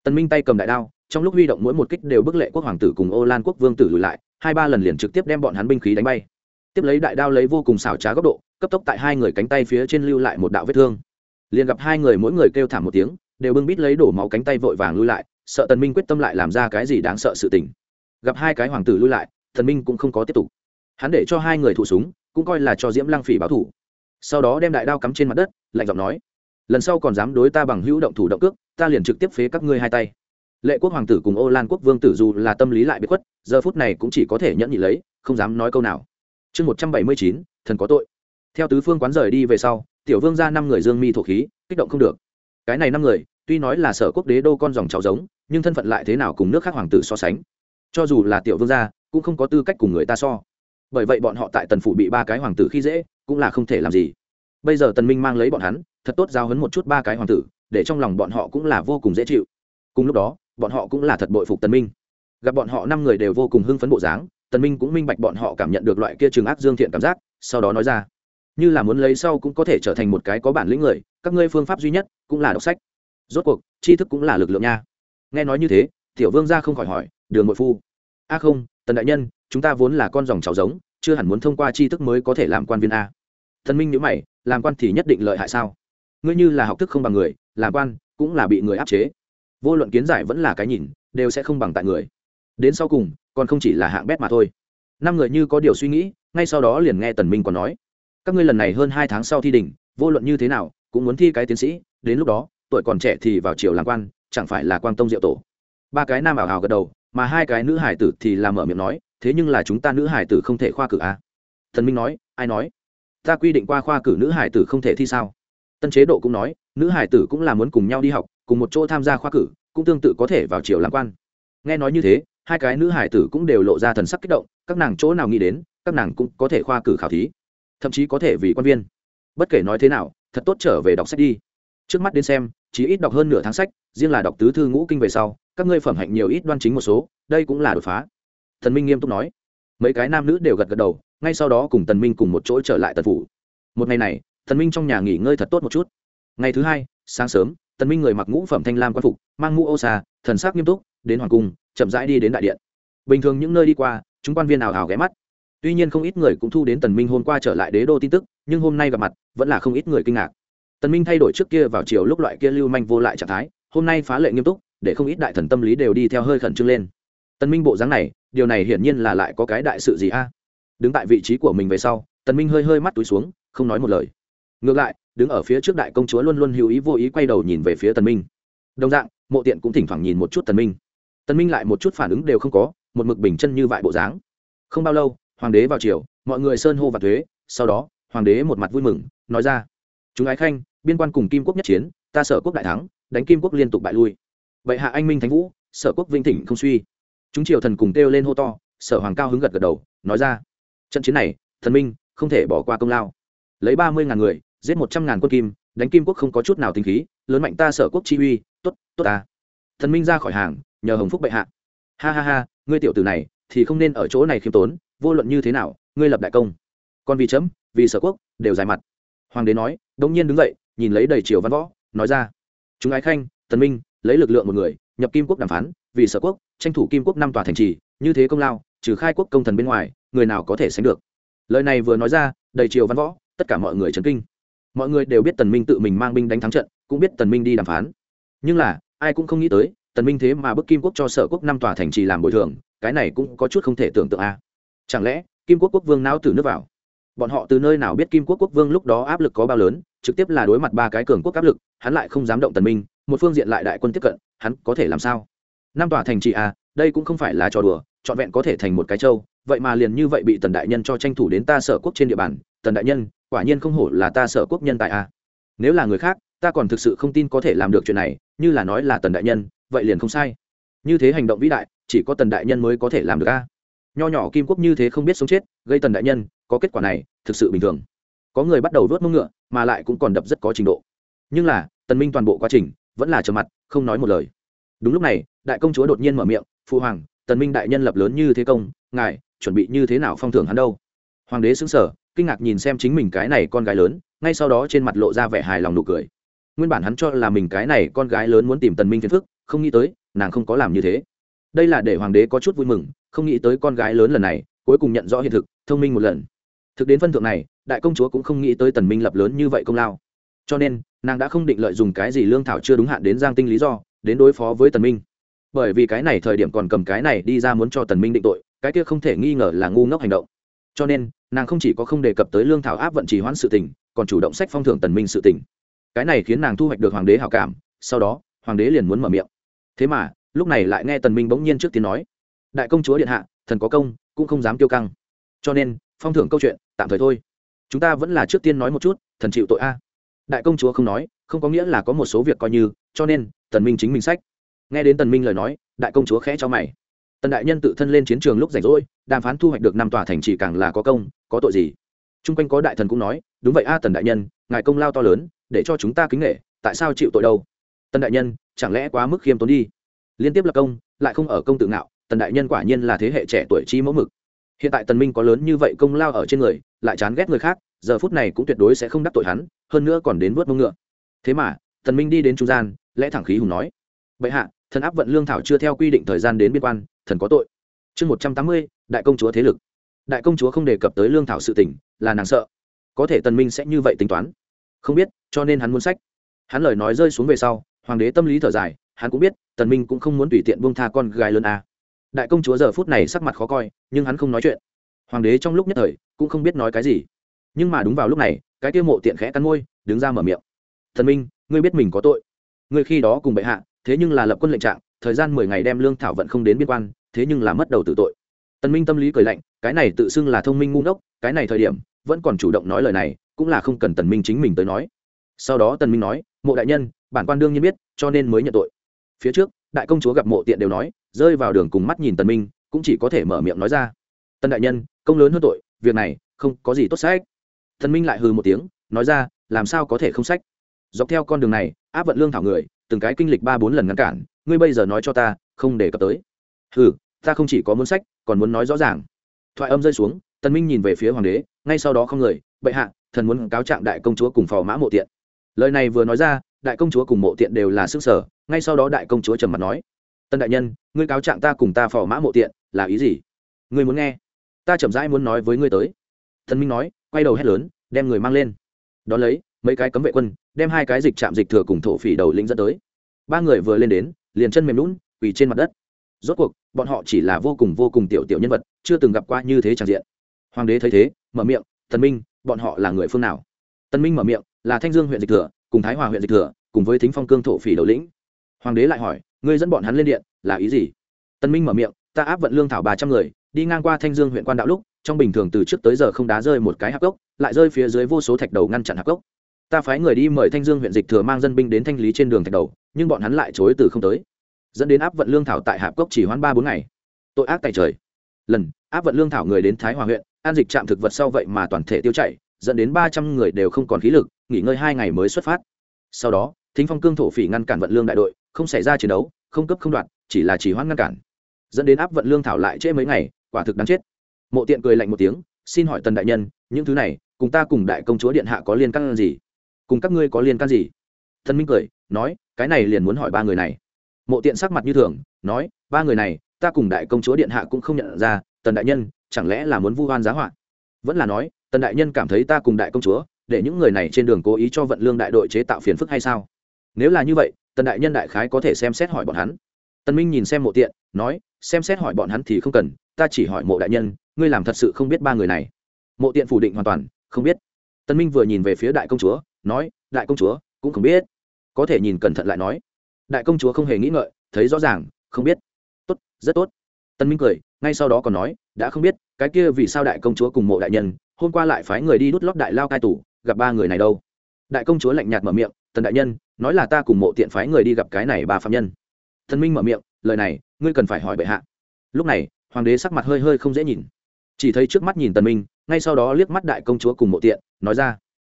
Tần minh tay cầm đại đao, trong lúc huy động mỗi một kích đều bức lệ quốc hoàng tử cùng ô lan quốc vương tử lùi lại, hai ba lần liền trực tiếp đem bọn hắn binh khí đánh bay. Tiếp lấy đại đao lấy vô cùng xảo trá góc độ, cấp tốc tại hai người cánh tay phía trên lưu lại một đạo vết thương. Liền gặp hai người mỗi người kêu thảm một tiếng, đều bưng bít lấy đổ máu cánh tay vội vàng lui lại, sợ tần minh quyết tâm lại làm ra cái gì đáng sợ sự tình. Gặp hai cái hoàng tử lui lại, tần minh cũng không có tiếp tục hắn để cho hai người thủ súng, cũng coi là cho diễm lăng phỉ báo thủ. Sau đó đem đại đao cắm trên mặt đất, lạnh giọng nói, lần sau còn dám đối ta bằng hữu động thủ động cước, ta liền trực tiếp phế các ngươi hai tay. Lệ quốc hoàng tử cùng ô lan quốc vương tử dù là tâm lý lại bị khuất, giờ phút này cũng chỉ có thể nhẫn nhị lấy, không dám nói câu nào. Chương một trăm bảy mươi chín, thần có tội. Theo tứ phương quán rời đi về sau, tiểu vương ra năm người dương mi thổ khí, kích động không được. Cái này năm người, tuy nói là sở quốc đế đô con dòng cháu giống, nhưng thân phận lại thế nào cùng nước khác hoàng tử so sánh. Cho dù là tiểu vương gia, cũng không có tư cách cùng người ta so bởi vậy bọn họ tại tần phủ bị ba cái hoàng tử khi dễ, cũng là không thể làm gì. Bây giờ tần minh mang lấy bọn hắn, thật tốt giao hấn một chút ba cái hoàng tử, để trong lòng bọn họ cũng là vô cùng dễ chịu. Cùng lúc đó, bọn họ cũng là thật bội phục tần minh. Gặp bọn họ năm người đều vô cùng hưng phấn bộ dáng, tần minh cũng minh bạch bọn họ cảm nhận được loại kia trường ác dương thiện cảm giác, sau đó nói ra, như là muốn lấy sau cũng có thể trở thành một cái có bản lĩnh người, các ngươi phương pháp duy nhất cũng là đọc sách. Rốt cuộc, tri thức cũng là lực lượng nha. Nghe nói như thế, tiểu vương gia không khỏi hỏi, đường nội phu? A không, tần đại nhân chúng ta vốn là con dòng cháu giống, chưa hẳn muốn thông qua tri thức mới có thể làm quan viên a. Thần minh nhữ mày, làm quan thì nhất định lợi hại sao? Ngươi như là học thức không bằng người, làm quan cũng là bị người áp chế. Vô luận kiến giải vẫn là cái nhìn, đều sẽ không bằng tại người. Đến sau cùng, còn không chỉ là hạng bét mà thôi. Năm người như có điều suy nghĩ, ngay sau đó liền nghe tần minh còn nói, các ngươi lần này hơn hai tháng sau thi đỉnh, vô luận như thế nào, cũng muốn thi cái tiến sĩ, đến lúc đó, tuổi còn trẻ thì vào triều làm quan, chẳng phải là quan tông diệu tổ. Ba cái nam ảo hào gật đầu, mà hai cái nữ hải tử thì làm mở miệng nói thế nhưng là chúng ta nữ hải tử không thể khoa cử à? thần minh nói, ai nói? Ta quy định qua khoa cử nữ hải tử không thể thi sao? Tân chế độ cũng nói, nữ hải tử cũng là muốn cùng nhau đi học, cùng một chỗ tham gia khoa cử, cũng tương tự có thể vào triều làm quan. Nghe nói như thế, hai cái nữ hải tử cũng đều lộ ra thần sắc kích động, các nàng chỗ nào nghĩ đến, các nàng cũng có thể khoa cử khảo thí. Thậm chí có thể vì quan viên. Bất kể nói thế nào, thật tốt trở về đọc sách đi. Trước mắt đến xem, chỉ ít đọc hơn nửa tháng sách, riêng là đọc tứ thư ngũ kinh về sau, các ngươi phẩm hạnh nhiều ít đoan chính một số, đây cũng là đột phá thần minh nghiêm túc nói. Mấy cái nam nữ đều gật gật đầu, ngay sau đó cùng tần minh cùng một chỗ trở lại tần phủ. Một ngày này, tần minh trong nhà nghỉ ngơi thật tốt một chút. Ngày thứ hai, sáng sớm, tần minh người mặc ngũ phẩm thanh lam quan phục, mang mũ ô xa thần sắc nghiêm túc, đến hoàng cung, chậm rãi đi đến đại điện. Bình thường những nơi đi qua, chúng quan viên nào hào ghé mắt. Tuy nhiên không ít người cũng thu đến tần minh hôm qua trở lại đế đô tin tức, nhưng hôm nay gặp mặt, vẫn là không ít người kinh ngạc. Tần minh thay đổi trước kia vào chiều lúc loại kia lưu manh vô lại trạng thái, hôm nay phá lệ nghiêm túc, để không ít đại thần tâm lý đều đi theo hơi khẩn trương lên. Tần minh bộ dáng này điều này hiển nhiên là lại có cái đại sự gì a? Đứng tại vị trí của mình về sau, tần minh hơi hơi mắt túi xuống, không nói một lời. Ngược lại, đứng ở phía trước đại công chúa luôn luôn hữu ý vô ý quay đầu nhìn về phía tần minh. Đồng dạng, mộ tiện cũng thỉnh thoảng nhìn một chút tần minh. Tần minh lại một chút phản ứng đều không có, một mực bình chân như vậy bộ dáng. Không bao lâu, hoàng đế vào triều, mọi người sơn hô và thuế, sau đó, hoàng đế một mặt vui mừng, nói ra, chúng ái khanh, biên quan cùng kim quốc nhất chiến, ta sở quốc đại thắng, đánh kim quốc liên tục bại lui. Vậy hạ anh minh thánh vũ, sở quốc vinh thỉnh không suy chúng triều thần cùng kêu lên hô to, sở hoàng cao hứng gật gật đầu, nói ra, trận chiến này, thần minh, không thể bỏ qua công lao. Lấy ba mươi ngàn người, giết một trăm ngàn quân kim, đánh kim quốc không có chút nào tinh khí, lớn mạnh ta sở quốc chi uy, tốt tốt ta. Thần minh ra khỏi hàng, nhờ hồng phúc bệ hạ. Ha ha ha, ngươi tiểu tử này, thì không nên ở chỗ này khiêm tốn, vô luận như thế nào, ngươi lập đại công. Còn vì chấm, vì sở quốc, đều dài mặt. Hoàng đế nói, đống nhiên đứng dậy, nhìn lấy đầy triều văn võ, nói ra, chúng ái khanh tần minh, lấy lực lượng một người nhập kim quốc đàm phán, vì sở quốc, tranh thủ kim quốc năm tòa thành trì, như thế công lao, trừ khai quốc công thần bên ngoài, người nào có thể sánh được. Lời này vừa nói ra, đầy triều văn võ, tất cả mọi người chấn kinh. Mọi người đều biết tần minh tự mình mang binh đánh thắng trận, cũng biết tần minh đi đàm phán. Nhưng là, ai cũng không nghĩ tới, tần minh thế mà bức kim quốc cho sở quốc năm tòa thành trì làm bồi thường, cái này cũng có chút không thể tưởng tượng a. À. chẳng lẽ, kim quốc quốc vương não từ nước vào? Bọn họ từ nơi nào biết kim quốc quốc vương lúc đó áp lực có bao lớn, trực tiếp là đối mặt ba cái cường quốc áp lực, hắn lại không dám động tần minh, một phương diện lại đại quân tiếp cận hắn có thể làm sao? Năm tòa thành trì à đây cũng không phải là trò đùa, trọn vẹn có thể thành một cái châu, vậy mà liền như vậy bị tần đại nhân cho tranh thủ đến ta sở quốc trên địa bàn. Tần đại nhân, quả nhiên không hổ là ta sở quốc nhân tại à. Nếu là người khác, ta còn thực sự không tin có thể làm được chuyện này, như là nói là tần đại nhân, vậy liền không sai. Như thế hành động vĩ đại, chỉ có tần đại nhân mới có thể làm được a nho nhỏ kim quốc như thế không biết sống chết, gây tần đại nhân, có kết quả này, thực sự bình thường. Có người bắt đầu vớt mông ngựa, mà lại cũng còn đập rất có trình độ. Nhưng là, tần minh toàn bộ quá trình, vẫn là trầm mặt không nói một lời. Đúng lúc này, đại công chúa đột nhiên mở miệng phụ hoàng, tần minh đại nhân lập lớn như thế công, ngài chuẩn bị như thế nào phong thưởng hắn đâu? Hoàng đế sững sờ, kinh ngạc nhìn xem chính mình cái này con gái lớn, ngay sau đó trên mặt lộ ra vẻ hài lòng nụ cười. Nguyên bản hắn cho là mình cái này con gái lớn muốn tìm tần minh phiền phức, không nghĩ tới, nàng không có làm như thế. Đây là để hoàng đế có chút vui mừng, không nghĩ tới con gái lớn lần này, cuối cùng nhận rõ hiện thực, thông minh một lần. Thực đến phân thượng này, đại công chúa cũng không nghĩ tới tần minh lập lớn như vậy công lao cho nên, nàng đã không định lợi dùng cái gì lương thảo chưa đúng hạn đến giang tinh lý do, đến đối phó với tần minh. Bởi vì cái này thời điểm còn cầm cái này đi ra muốn cho tần minh định tội, cái kia không thể nghi ngờ là ngu ngốc hành động. Cho nên, nàng không chỉ có không đề cập tới lương thảo áp vận trì hoãn sự tình, còn chủ động sách phong thưởng tần minh sự tình. Cái này khiến nàng thu hoạch được hoàng đế hảo cảm, sau đó, hoàng đế liền muốn mở miệng. Thế mà, lúc này lại nghe tần minh bỗng nhiên trước tiếng nói, đại công chúa điện hạ, thần có công, cũng không dám tiêu căng. Cho nên, phong thưởng câu chuyện, tạm thời thôi. Chúng ta vẫn là trước tiên nói một chút, thần chịu tội a đại công chúa không nói, không có nghĩa là có một số việc coi như, cho nên, tần minh chính mình sách. Nghe đến tần minh lời nói, đại công chúa khẽ cho mày. Tần đại nhân tự thân lên chiến trường lúc rảnh rỗi, đàm phán thu hoạch được năm tòa thành chỉ càng là có công, có tội gì? Trung quanh có đại thần cũng nói, đúng vậy a tần đại nhân, ngài công lao to lớn, để cho chúng ta kính nghệ tại sao chịu tội đâu? Tần đại nhân, chẳng lẽ quá mức khiêm tốn đi? Liên tiếp lập công, lại không ở công tự ngạo, tần đại nhân quả nhiên là thế hệ trẻ tuổi chi mẫu mực. Hiện tại tần minh có lớn như vậy công lao ở trên người, lại chán ghét người khác giờ phút này cũng tuyệt đối sẽ không đắc tội hắn, hơn nữa còn đến vớt mông ngựa. Thế mà thần minh đi đến trung gian, lẽ thẳng khí hùng nói, bệ hạ, thần áp vận lương thảo chưa theo quy định thời gian đến biên quan, thần có tội. Chương một trăm tám mươi, đại công chúa thế lực. Đại công chúa không đề cập tới lương thảo sự tỉnh là nàng sợ. Có thể tần minh sẽ như vậy tính toán? Không biết, cho nên hắn muốn sách. Hắn lời nói rơi xuống về sau, hoàng đế tâm lý thở dài, hắn cũng biết, tần minh cũng không muốn tùy tiện buông tha con gái lớn à. đại công chúa giờ phút này sắc mặt khó coi, nhưng hắn không nói chuyện. Hoàng đế trong lúc nhất thời, cũng không biết nói cái gì nhưng mà đúng vào lúc này, cái tiêu mộ tiện khẽ cắn môi, đứng ra mở miệng. Thần minh, ngươi biết mình có tội. Ngươi khi đó cùng bệ hạ, thế nhưng là lập quân lệnh trạng, thời gian mười ngày đem lương thảo vận không đến biên quan, thế nhưng là mất đầu tự tội. Tần minh tâm lý cười lạnh, cái này tự xưng là thông minh ngu ngốc, cái này thời điểm, vẫn còn chủ động nói lời này, cũng là không cần tần minh chính mình tới nói. Sau đó tần minh nói, mộ đại nhân, bản quan đương nhiên biết, cho nên mới nhận tội. Phía trước, đại công chúa gặp mộ tiện đều nói, rơi vào đường cùng mắt nhìn tần minh, cũng chỉ có thể mở miệng nói ra. Tần đại nhân, công lớn hơn tội, việc này không có gì tốt sách Thần minh lại hừ một tiếng, nói ra, làm sao có thể không sách? Dọc theo con đường này, áp vận lương thảo người, từng cái kinh lịch ba bốn lần ngăn cản, ngươi bây giờ nói cho ta, không để cập tới. Hừ, ta không chỉ có muốn sách, còn muốn nói rõ ràng. Thoại âm rơi xuống, tần minh nhìn về phía hoàng đế, ngay sau đó không người, bệ hạ, thần muốn cáo trạng đại công chúa cùng phò mã mộ tiện. Lời này vừa nói ra, đại công chúa cùng mộ tiện đều là sức sở, ngay sau đó đại công chúa trầm mặt nói tân đại nhân, ngươi cáo trạng ta cùng ta phò mã mộ tiện, là ý gì? Ngươi muốn nghe, ta chậm rãi muốn nói với ngươi tới. Thần minh nói quay đầu hét lớn, đem người mang lên. Đón lấy, mấy cái cấm vệ quân, đem hai cái dịch chạm dịch thừa cùng thổ phỉ đầu lĩnh dẫn tới. Ba người vừa lên đến, liền chân mềm lún quỳ trên mặt đất. Rốt cuộc, bọn họ chỉ là vô cùng vô cùng tiểu tiểu nhân vật, chưa từng gặp qua như thế tràn diện. Hoàng đế thấy thế, mở miệng thần minh, bọn họ là người phương nào? Tân minh mở miệng, là thanh dương huyện dịch thừa, cùng thái hòa huyện dịch thừa, cùng với thính phong cương thổ phỉ đầu lĩnh. Hoàng đế lại hỏi, ngươi dẫn bọn hắn lên điện, là ý gì? Tân minh mở miệng, ta áp vận lương thảo ba trăm người, đi ngang qua thanh dương huyện quan đạo lúc trong bình thường từ trước tới giờ không đá rơi một cái hạp gốc, lại rơi phía dưới vô số thạch đầu ngăn chặn hạp gốc. ta phái người đi mời thanh dương huyện dịch thừa mang dân binh đến thanh lý trên đường thạch đầu nhưng bọn hắn lại chối từ không tới. Dẫn đến áp vận lương thảo tại hạp cốc chỉ hoãn ba bốn ngày. Tội ác tại trời. Lần áp vận lương thảo người đến thái hòa huyện an dịch trạm thực vật sau vậy mà toàn thể tiêu chảy dẫn đến ba trăm người đều không còn khí lực nghỉ ngơi hai ngày mới xuất phát. Sau đó thính phong cương thổ phỉ ngăn cản vận lương đại đội không xảy ra chiến đấu không cấp không đoạt chỉ là chỉ hoãn ngăn cản. Dẫn đến áp vận lương thảo lại trễ mấy ngày quả thực đáng chết mộ tiện cười lạnh một tiếng, xin hỏi tần đại nhân, những thứ này, cùng ta cùng đại công chúa điện hạ có liên căn gì? Cùng các ngươi có liên can gì? Thần minh cười, nói, cái này liền muốn hỏi ba người này. Mộ tiện sắc mặt như thường, nói, ba người này, ta cùng đại công chúa điện hạ cũng không nhận ra, tần đại nhân, chẳng lẽ là muốn vu hoan giá họa? Vẫn là nói, tần đại nhân cảm thấy ta cùng đại công chúa, để những người này trên đường cố ý cho vận lương đại đội chế tạo phiền phức hay sao? Nếu là như vậy, tần đại nhân đại khái có thể xem xét hỏi bọn hắn. Tần minh nhìn xem mộ tiện, nói, xem xét hỏi bọn hắn thì không cần, ta chỉ hỏi mộ đại nhân ngươi làm thật sự không biết ba người này. Mộ tiện phủ định hoàn toàn, không biết. Tân minh vừa nhìn về phía đại công chúa, nói, đại công chúa, cũng không biết. Có thể nhìn cẩn thận lại nói. Đại công chúa không hề nghĩ ngợi, thấy rõ ràng, không biết. Tốt, rất tốt. Tân minh cười, ngay sau đó còn nói, đã không biết, cái kia vì sao đại công chúa cùng mộ đại nhân, hôm qua lại phái người đi đút lót đại lao cai tủ gặp ba người này đâu? Đại công chúa lạnh nhạt mở miệng, tần đại nhân, nói là ta cùng mộ tiện phái người đi gặp cái này bà phạm nhân. Tân minh mở miệng, lời này, ngươi cần phải hỏi bệ hạ. Lúc này, hoàng đế sắc mặt hơi hơi không dễ nhìn chỉ thấy trước mắt nhìn tần minh, ngay sau đó liếc mắt đại công chúa cùng mộ tiện, nói ra,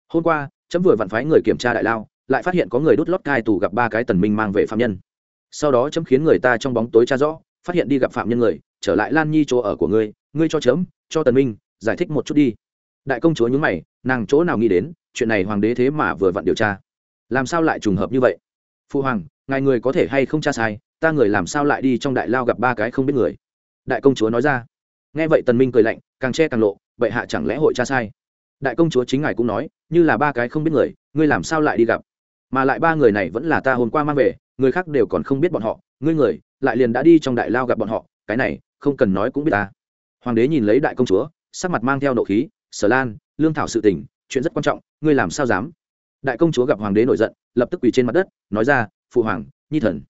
hôm qua, chấm vừa vặn phái người kiểm tra đại lao, lại phát hiện có người đút lót cai tù gặp ba cái tần minh mang về phạm nhân. Sau đó chấm khiến người ta trong bóng tối tra rõ, phát hiện đi gặp phạm nhân người, trở lại lan nhi chỗ ở của ngươi ngươi cho chấm, cho tần minh, giải thích một chút đi. Đại công chúa nhúng mày, nàng chỗ nào nghĩ đến, chuyện này hoàng đế thế mà vừa vặn điều tra. Làm sao lại trùng hợp như vậy? Phu hoàng, ngài người có thể hay không tra sai, ta người làm sao lại đi trong đại lao gặp ba cái không biết người? Đại công chúa nói ra nghe vậy tần minh cười lạnh, càng che càng lộ vậy hạ chẳng lẽ hội tra sai? Đại công chúa chính ngài cũng nói, như là ba cái không biết người, ngươi làm sao lại đi gặp? Mà lại ba người này vẫn là ta hôm qua mang về, người khác đều còn không biết bọn họ, ngươi người, lại liền đã đi trong đại lao gặp bọn họ, cái này, không cần nói cũng biết ta. Hoàng đế nhìn lấy đại công chúa, sắc mặt mang theo nộ khí, sở lan, lương thảo sự tình, chuyện rất quan trọng, ngươi làm sao dám? Đại công chúa gặp hoàng đế nổi giận, lập tức quỳ trên mặt đất, nói ra, phụ hoàng, nhi thần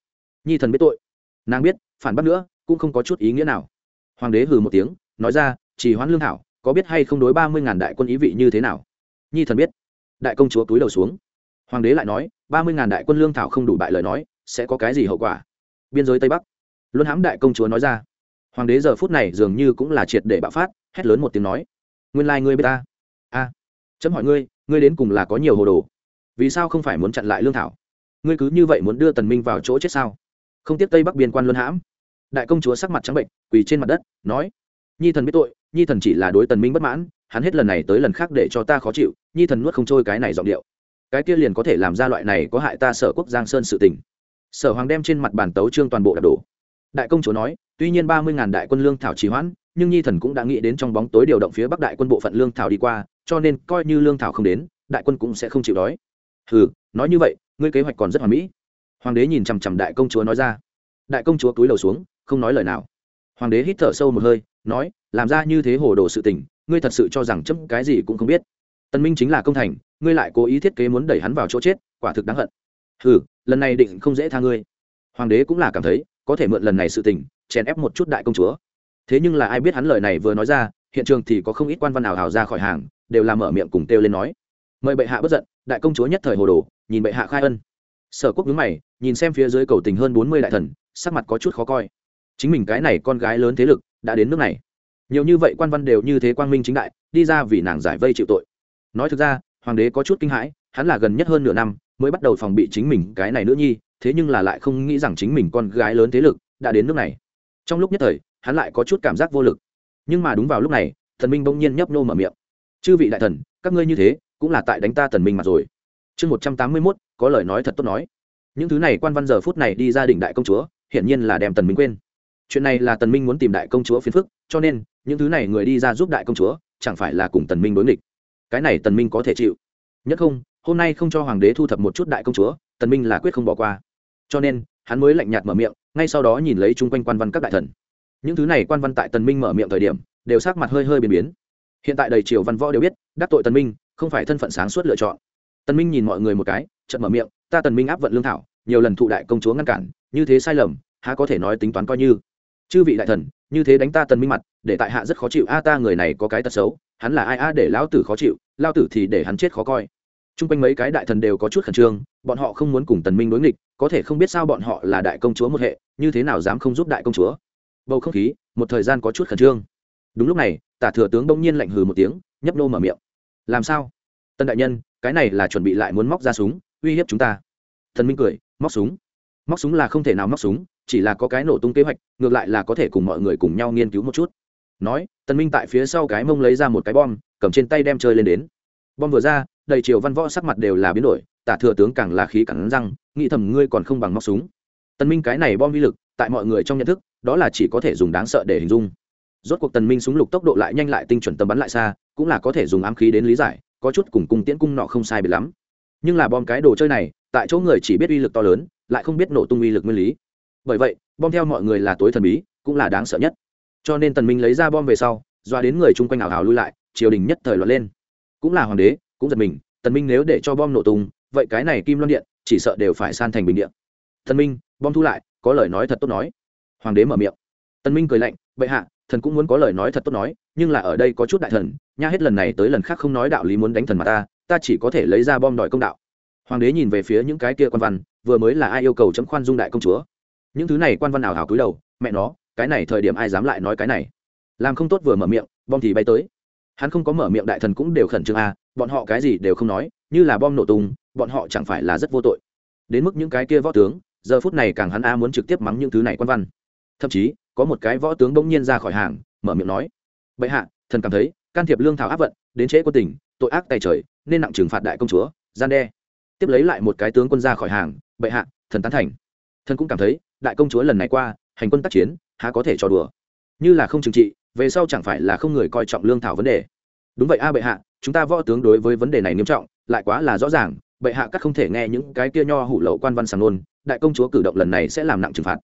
nhi thần biết tội. Nàng biết, phản bác nữa, cũng không có chút ý nghĩa nào hoàng đế hừ một tiếng, nói ra, chỉ hoãn lương thảo, có biết hay không đối ba mươi ngàn đại quân ý vị như thế nào? Nhi thần biết. Đại công chúa túi đầu xuống. Hoàng đế lại nói, ba mươi ngàn đại quân lương thảo không đủ bại lời nói, sẽ có cái gì hậu quả? Biên giới tây bắc. Luân hãm đại công chúa nói ra. Hoàng đế giờ phút này dường như cũng là triệt để bạo phát, hét lớn một tiếng nói, nguyên lai、like、ngươi b i ế ta. A, chấm hỏi ngươi ngươi đến cùng là có nhiều hồ đồ? Vì sao không phải muốn chặn lại lương thảo? Ngươi cứ như vậy muốn đưa tần minh vào chỗ chết sao? Không tiếp tây bắc biên quan luân hãm đại công chúa sắc mặt trắng bệnh, quỳ trên mặt đất, nói, nhi thần biết tội, nhi thần chỉ là đối tần minh bất mãn, hắn hết lần này tới lần khác để cho ta khó chịu, nhi thần nuốt không trôi cái này giọng điệu. Cái kia liền có thể làm ra loại này có hại ta sở quốc giang sơn sự tình. Sở hoàng đem trên mặt bàn tấu trương toàn bộ đạp đổ. Đại công chúa nói, tuy nhiên ba mươi ngàn đại quân lương thảo trì hoãn, nhưng nhi thần cũng đã nghĩ đến trong bóng tối điều động phía bắc đại quân bộ phận lương thảo đi qua, cho nên coi như lương thảo không đến, đại quân cũng sẽ không chịu đói. Hừ, nói như vậy, ngươi kế hoạch còn rất hoàn mỹ. Hoàng đế nhìn chằm chằm đại công chúa nói ra. Đại công chúa cúi đầu xuống không nói lời nào. Hoàng đế hít thở sâu một hơi, nói, làm ra như thế hồ đồ sự tình, ngươi thật sự cho rằng chấm cái gì cũng không biết. Tân minh chính là công thành, ngươi lại cố ý thiết kế muốn đẩy hắn vào chỗ chết, quả thực đáng hận. Hừ, lần này định không dễ tha ngươi. Hoàng đế cũng là cảm thấy, có thể mượn lần này sự tình, chèn ép một chút đại công chúa. Thế nhưng là ai biết hắn lời này vừa nói ra, hiện trường thì có không ít quan văn nào hào ra khỏi hàng, đều làm mở miệng cùng kêu lên nói. Mời bệ hạ bất giận, đại công chúa nhất thời hồ đồ, nhìn bệ hạ khai ân. Sở quốc nhướng mày, nhìn xem phía dưới cầu tình hơn bốn mươi đại thần, sắc mặt có chút khó coi chính mình cái này con gái lớn thế lực đã đến nước này. Nhiều như vậy quan văn đều như thế quang minh chính đại, đi ra vì nàng giải vây chịu tội. Nói thực ra, hoàng đế có chút kinh hãi, hắn là gần nhất hơn nửa năm mới bắt đầu phòng bị chính mình cái này nữ nhi, thế nhưng là lại không nghĩ rằng chính mình con gái lớn thế lực đã đến nước này. Trong lúc nhất thời, hắn lại có chút cảm giác vô lực. Nhưng mà đúng vào lúc này, thần minh bỗng nhiên nhấp nô mở miệng. Chư vị đại thần, các ngươi như thế cũng là tại đánh ta thần minh mặt rồi. Chương một trăm tám mươi mốt, có lời nói thật tốt nói. Những thứ này quan văn giờ phút này đi ra đỉnh đại công chúa, hiển nhiên là đem tần minh quên chuyện này là tần minh muốn tìm đại công chúa phiền phức, cho nên, những thứ này người đi ra giúp đại công chúa, chẳng phải là cùng tần minh đối nghịch. Cái này tần minh có thể chịu. Nhất không, hôm nay không cho hoàng đế thu thập một chút đại công chúa, tần minh là quyết không bỏ qua. Cho nên, hắn mới lạnh nhạt mở miệng, ngay sau đó nhìn lấy chung quanh quan văn các đại thần. Những thứ này quan văn tại tần minh mở miệng thời điểm, đều sắc mặt hơi hơi biến biến. Hiện tại đầy triều văn võ đều biết, đắc tội tần minh, không phải thân phận sáng suốt lựa chọn. Tần minh nhìn mọi người một cái, chợt mở miệng, ta tần minh áp vận lương thảo, nhiều lần thụ đại công chúa ngăn cản, như thế sai lầm, há có thể nói tính toán coi như? Chư vị đại thần, như thế đánh ta tần minh mặt, để tại hạ rất khó chịu. A, ta người này có cái tật xấu, hắn là ai a, để lão tử khó chịu lao tử thì để hắn chết khó coi. Chung quanh mấy cái đại thần đều có chút khẩn trương, bọn họ không muốn cùng tần minh đối nghịch, có thể không biết sao bọn họ là đại công chúa một hệ, như thế nào dám không giúp đại công chúa. Bầu không khí, một thời gian có chút khẩn trương. Đúng lúc này, tả thừa tướng đông nhiên lạnh hừ một tiếng, nhấp nô mở miệng. Làm sao? Tân đại nhân, cái này là chuẩn bị lại muốn móc ra súng, uy hiếp chúng ta. Thần minh cười, móc súng. Móc súng là không thể nào móc súng chỉ là có cái nổ tung kế hoạch, ngược lại là có thể cùng mọi người cùng nhau nghiên cứu một chút. Nói, tần minh tại phía sau cái mông lấy ra một cái bom, cầm trên tay đem chơi lên đến. Bom vừa ra, đầy triều văn võ sắc mặt đều là biến đổi, tả thừa tướng càng là khí cẳng răng, nghĩ thầm ngươi còn không bằng móc súng. Tần minh cái này bom vi lực, tại mọi người trong nhận thức, đó là chỉ có thể dùng đáng sợ để hình dung. Rốt cuộc tần minh súng lục tốc độ lại nhanh lại tinh chuẩn tầm bắn lại xa, cũng là có thể dùng ám khí đến lý giải, có chút cùng cung tiễn cung nọ không sai biệt lắm. Nhưng là bom cái đồ chơi này, tại chỗ người chỉ biết uy lực to lớn, lại không biết nổ tung uy lực nguyên lý bởi vậy, bom theo mọi người là tối thần bí, cũng là đáng sợ nhất. Cho nên tần minh lấy ra bom về sau, doa đến người chung quanh ảo ảo lui lại, triều đình nhất thời loạn lên. Cũng là hoàng đế, cũng giật mình, tần minh nếu để cho bom nổ tung, vậy cái này kim loan điện, chỉ sợ đều phải san thành bình điện tần minh, bom thu lại, có lời nói thật tốt nói. Hoàng đế mở miệng. Tần minh cười lạnh, bệ hạ, thần cũng muốn có lời nói thật tốt nói, nhưng là ở đây có chút đại thần, nha hết lần này tới lần khác không nói đạo lý muốn đánh thần mà ta ta chỉ có thể lấy ra bom đòi công đạo. Hoàng đế nhìn về phía những cái kia quan văn, vừa mới là ai yêu cầu chấm khoan dung đại công chúa? Những thứ này quan văn nào hảo cúi đầu mẹ nó cái này thời điểm ai dám lại nói cái này? Làm không tốt vừa mở miệng bom thì bay tới. Hắn không có mở miệng đại thần cũng đều khẩn trương a à, bọn họ cái gì đều không nói như là bom nổ tung bọn họ chẳng phải là rất vô tội. Đến mức những cái kia võ tướng giờ phút này càng hắn a muốn trực tiếp mắng những thứ này quan văn. Thậm chí có một cái võ tướng bỗng nhiên ra khỏi hàng mở miệng nói bệ hạ thần cảm thấy can thiệp lương thảo áp vận đến trễ quân tình tội ác tay trời nên nặng trừng phạt đại công chúa gian đe. Tiếp lấy lại một cái tướng quân ra khỏi hàng bệ hạ thần tán thành thần cũng cảm thấy, đại công chúa lần này qua, hành quân tác chiến, há có thể cho đùa. Như là không trừng trị, về sau chẳng phải là không người coi trọng lương thảo vấn đề. Đúng vậy a bệ hạ, chúng ta võ tướng đối với vấn đề này nghiêm trọng, lại quá là rõ ràng, bệ hạ các không thể nghe những cái kia nho hủ lậu quan văn sàng nôn, đại công chúa cử động lần này sẽ làm nặng trừng phạt.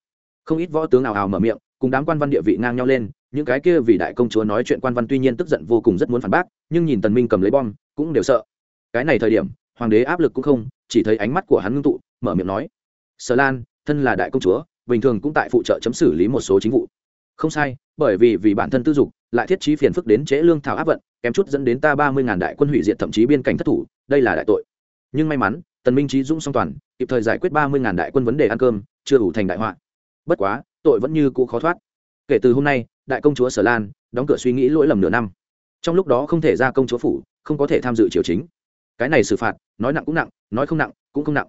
Không ít võ tướng nào ào mở miệng, cùng đám quan văn địa vị ngang nhau lên, những cái kia vì đại công chúa nói chuyện quan văn tuy nhiên tức giận vô cùng rất muốn phản bác, nhưng nhìn tần minh cầm lấy bom, cũng đều sợ. Cái này thời điểm, hoàng đế áp lực cũng không, chỉ thấy ánh mắt của hắn ngưng tụ, mở miệng nói, sở lan thân là đại công chúa, bình thường cũng tại phụ trợ chấm xử lý một số chính vụ. Không sai, bởi vì vì bản thân tư dục, lại thiết trí phiền phức đến trễ lương thảo áp vận, kém chút dẫn đến ta ba mươi ngàn đại quân hủy diệt thậm chí biên cảnh thất thủ, đây là đại tội. Nhưng may mắn, tần minh trí dũng song toàn, kịp thời giải quyết ba mươi ngàn đại quân vấn đề ăn cơm, chưa đủ thành đại họa. Bất quá, tội vẫn như cũ khó thoát. Kể từ hôm nay, đại công chúa sở lan đóng cửa suy nghĩ lỗi lầm nửa năm. Trong lúc đó không thể ra công chúa phủ, không có thể tham dự triều chính. Cái này xử phạt, nói nặng cũng nặng, nói không nặng cũng không nặng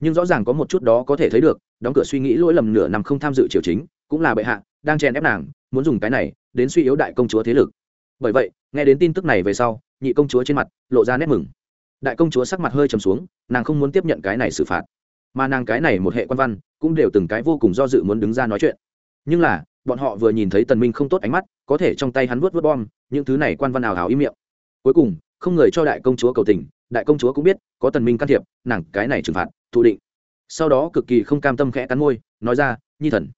nhưng rõ ràng có một chút đó có thể thấy được, đóng cửa suy nghĩ lỗi lầm nửa năm không tham dự triều chính, cũng là bệ hạ, đang chèn ép nàng, muốn dùng cái này đến suy yếu đại công chúa thế lực. Bởi vậy, nghe đến tin tức này về sau, nhị công chúa trên mặt lộ ra nét mừng. Đại công chúa sắc mặt hơi trầm xuống, nàng không muốn tiếp nhận cái này xử phạt. Mà nàng cái này một hệ quan văn, cũng đều từng cái vô cùng do dự muốn đứng ra nói chuyện. Nhưng là, bọn họ vừa nhìn thấy tần minh không tốt ánh mắt, có thể trong tay hắn vuốt vuốt bom, những thứ này quan văn ảo hào im miệng. Cuối cùng, không người cho đại công chúa cầu tình, đại công chúa cũng biết, có tần minh can thiệp, nàng cái này trừng phạt thụ định. Sau đó cực kỳ không cam tâm khẽ cắn môi, nói ra, nhi thần.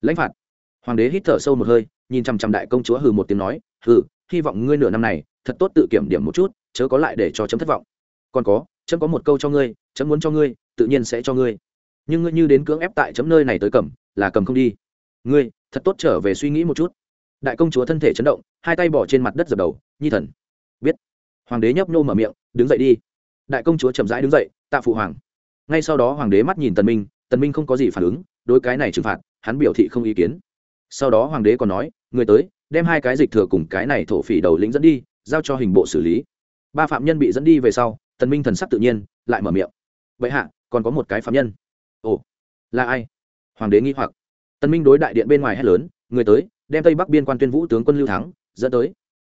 Lãnh phạt. Hoàng đế hít thở sâu một hơi, nhìn chăm chăm đại công chúa hừ một tiếng nói, hừ, hy vọng ngươi nửa năm này, thật tốt tự kiểm điểm một chút, chớ có lại để cho chấm thất vọng. Còn có, chấm có một câu cho ngươi, chấm muốn cho ngươi, tự nhiên sẽ cho ngươi. Nhưng ngươi như đến cưỡng ép tại chấm nơi này tới cầm, là cầm không đi. Ngươi, thật tốt trở về suy nghĩ một chút. Đại công chúa thân thể chấn động, hai tay bỏ trên mặt đất dập đầu, nhi thần. Biết. Hoàng đế nhấp nhô mở miệng, đứng dậy đi. Đại công chúa chậm rãi đứng dậy, tạ phụ hoàng ngay sau đó hoàng đế mắt nhìn tần minh tần minh không có gì phản ứng, đối cái này trừng phạt, hắn biểu thị không ý kiến. Sau đó hoàng đế còn nói, người tới, đem hai cái dịch thừa cùng cái này thổ phỉ đầu lĩnh dẫn đi, giao cho hình bộ xử lý. Ba phạm nhân bị dẫn đi về sau, tần minh thần sắc tự nhiên, lại mở miệng. Vậy hạ, còn có một cái phạm nhân. Ồ, là ai? Hoàng đế nghi hoặc. Tần minh đối đại điện bên ngoài hét lớn, người tới, đem tây bắc biên quan tuyên vũ tướng quân lưu thắng, dẫn tới.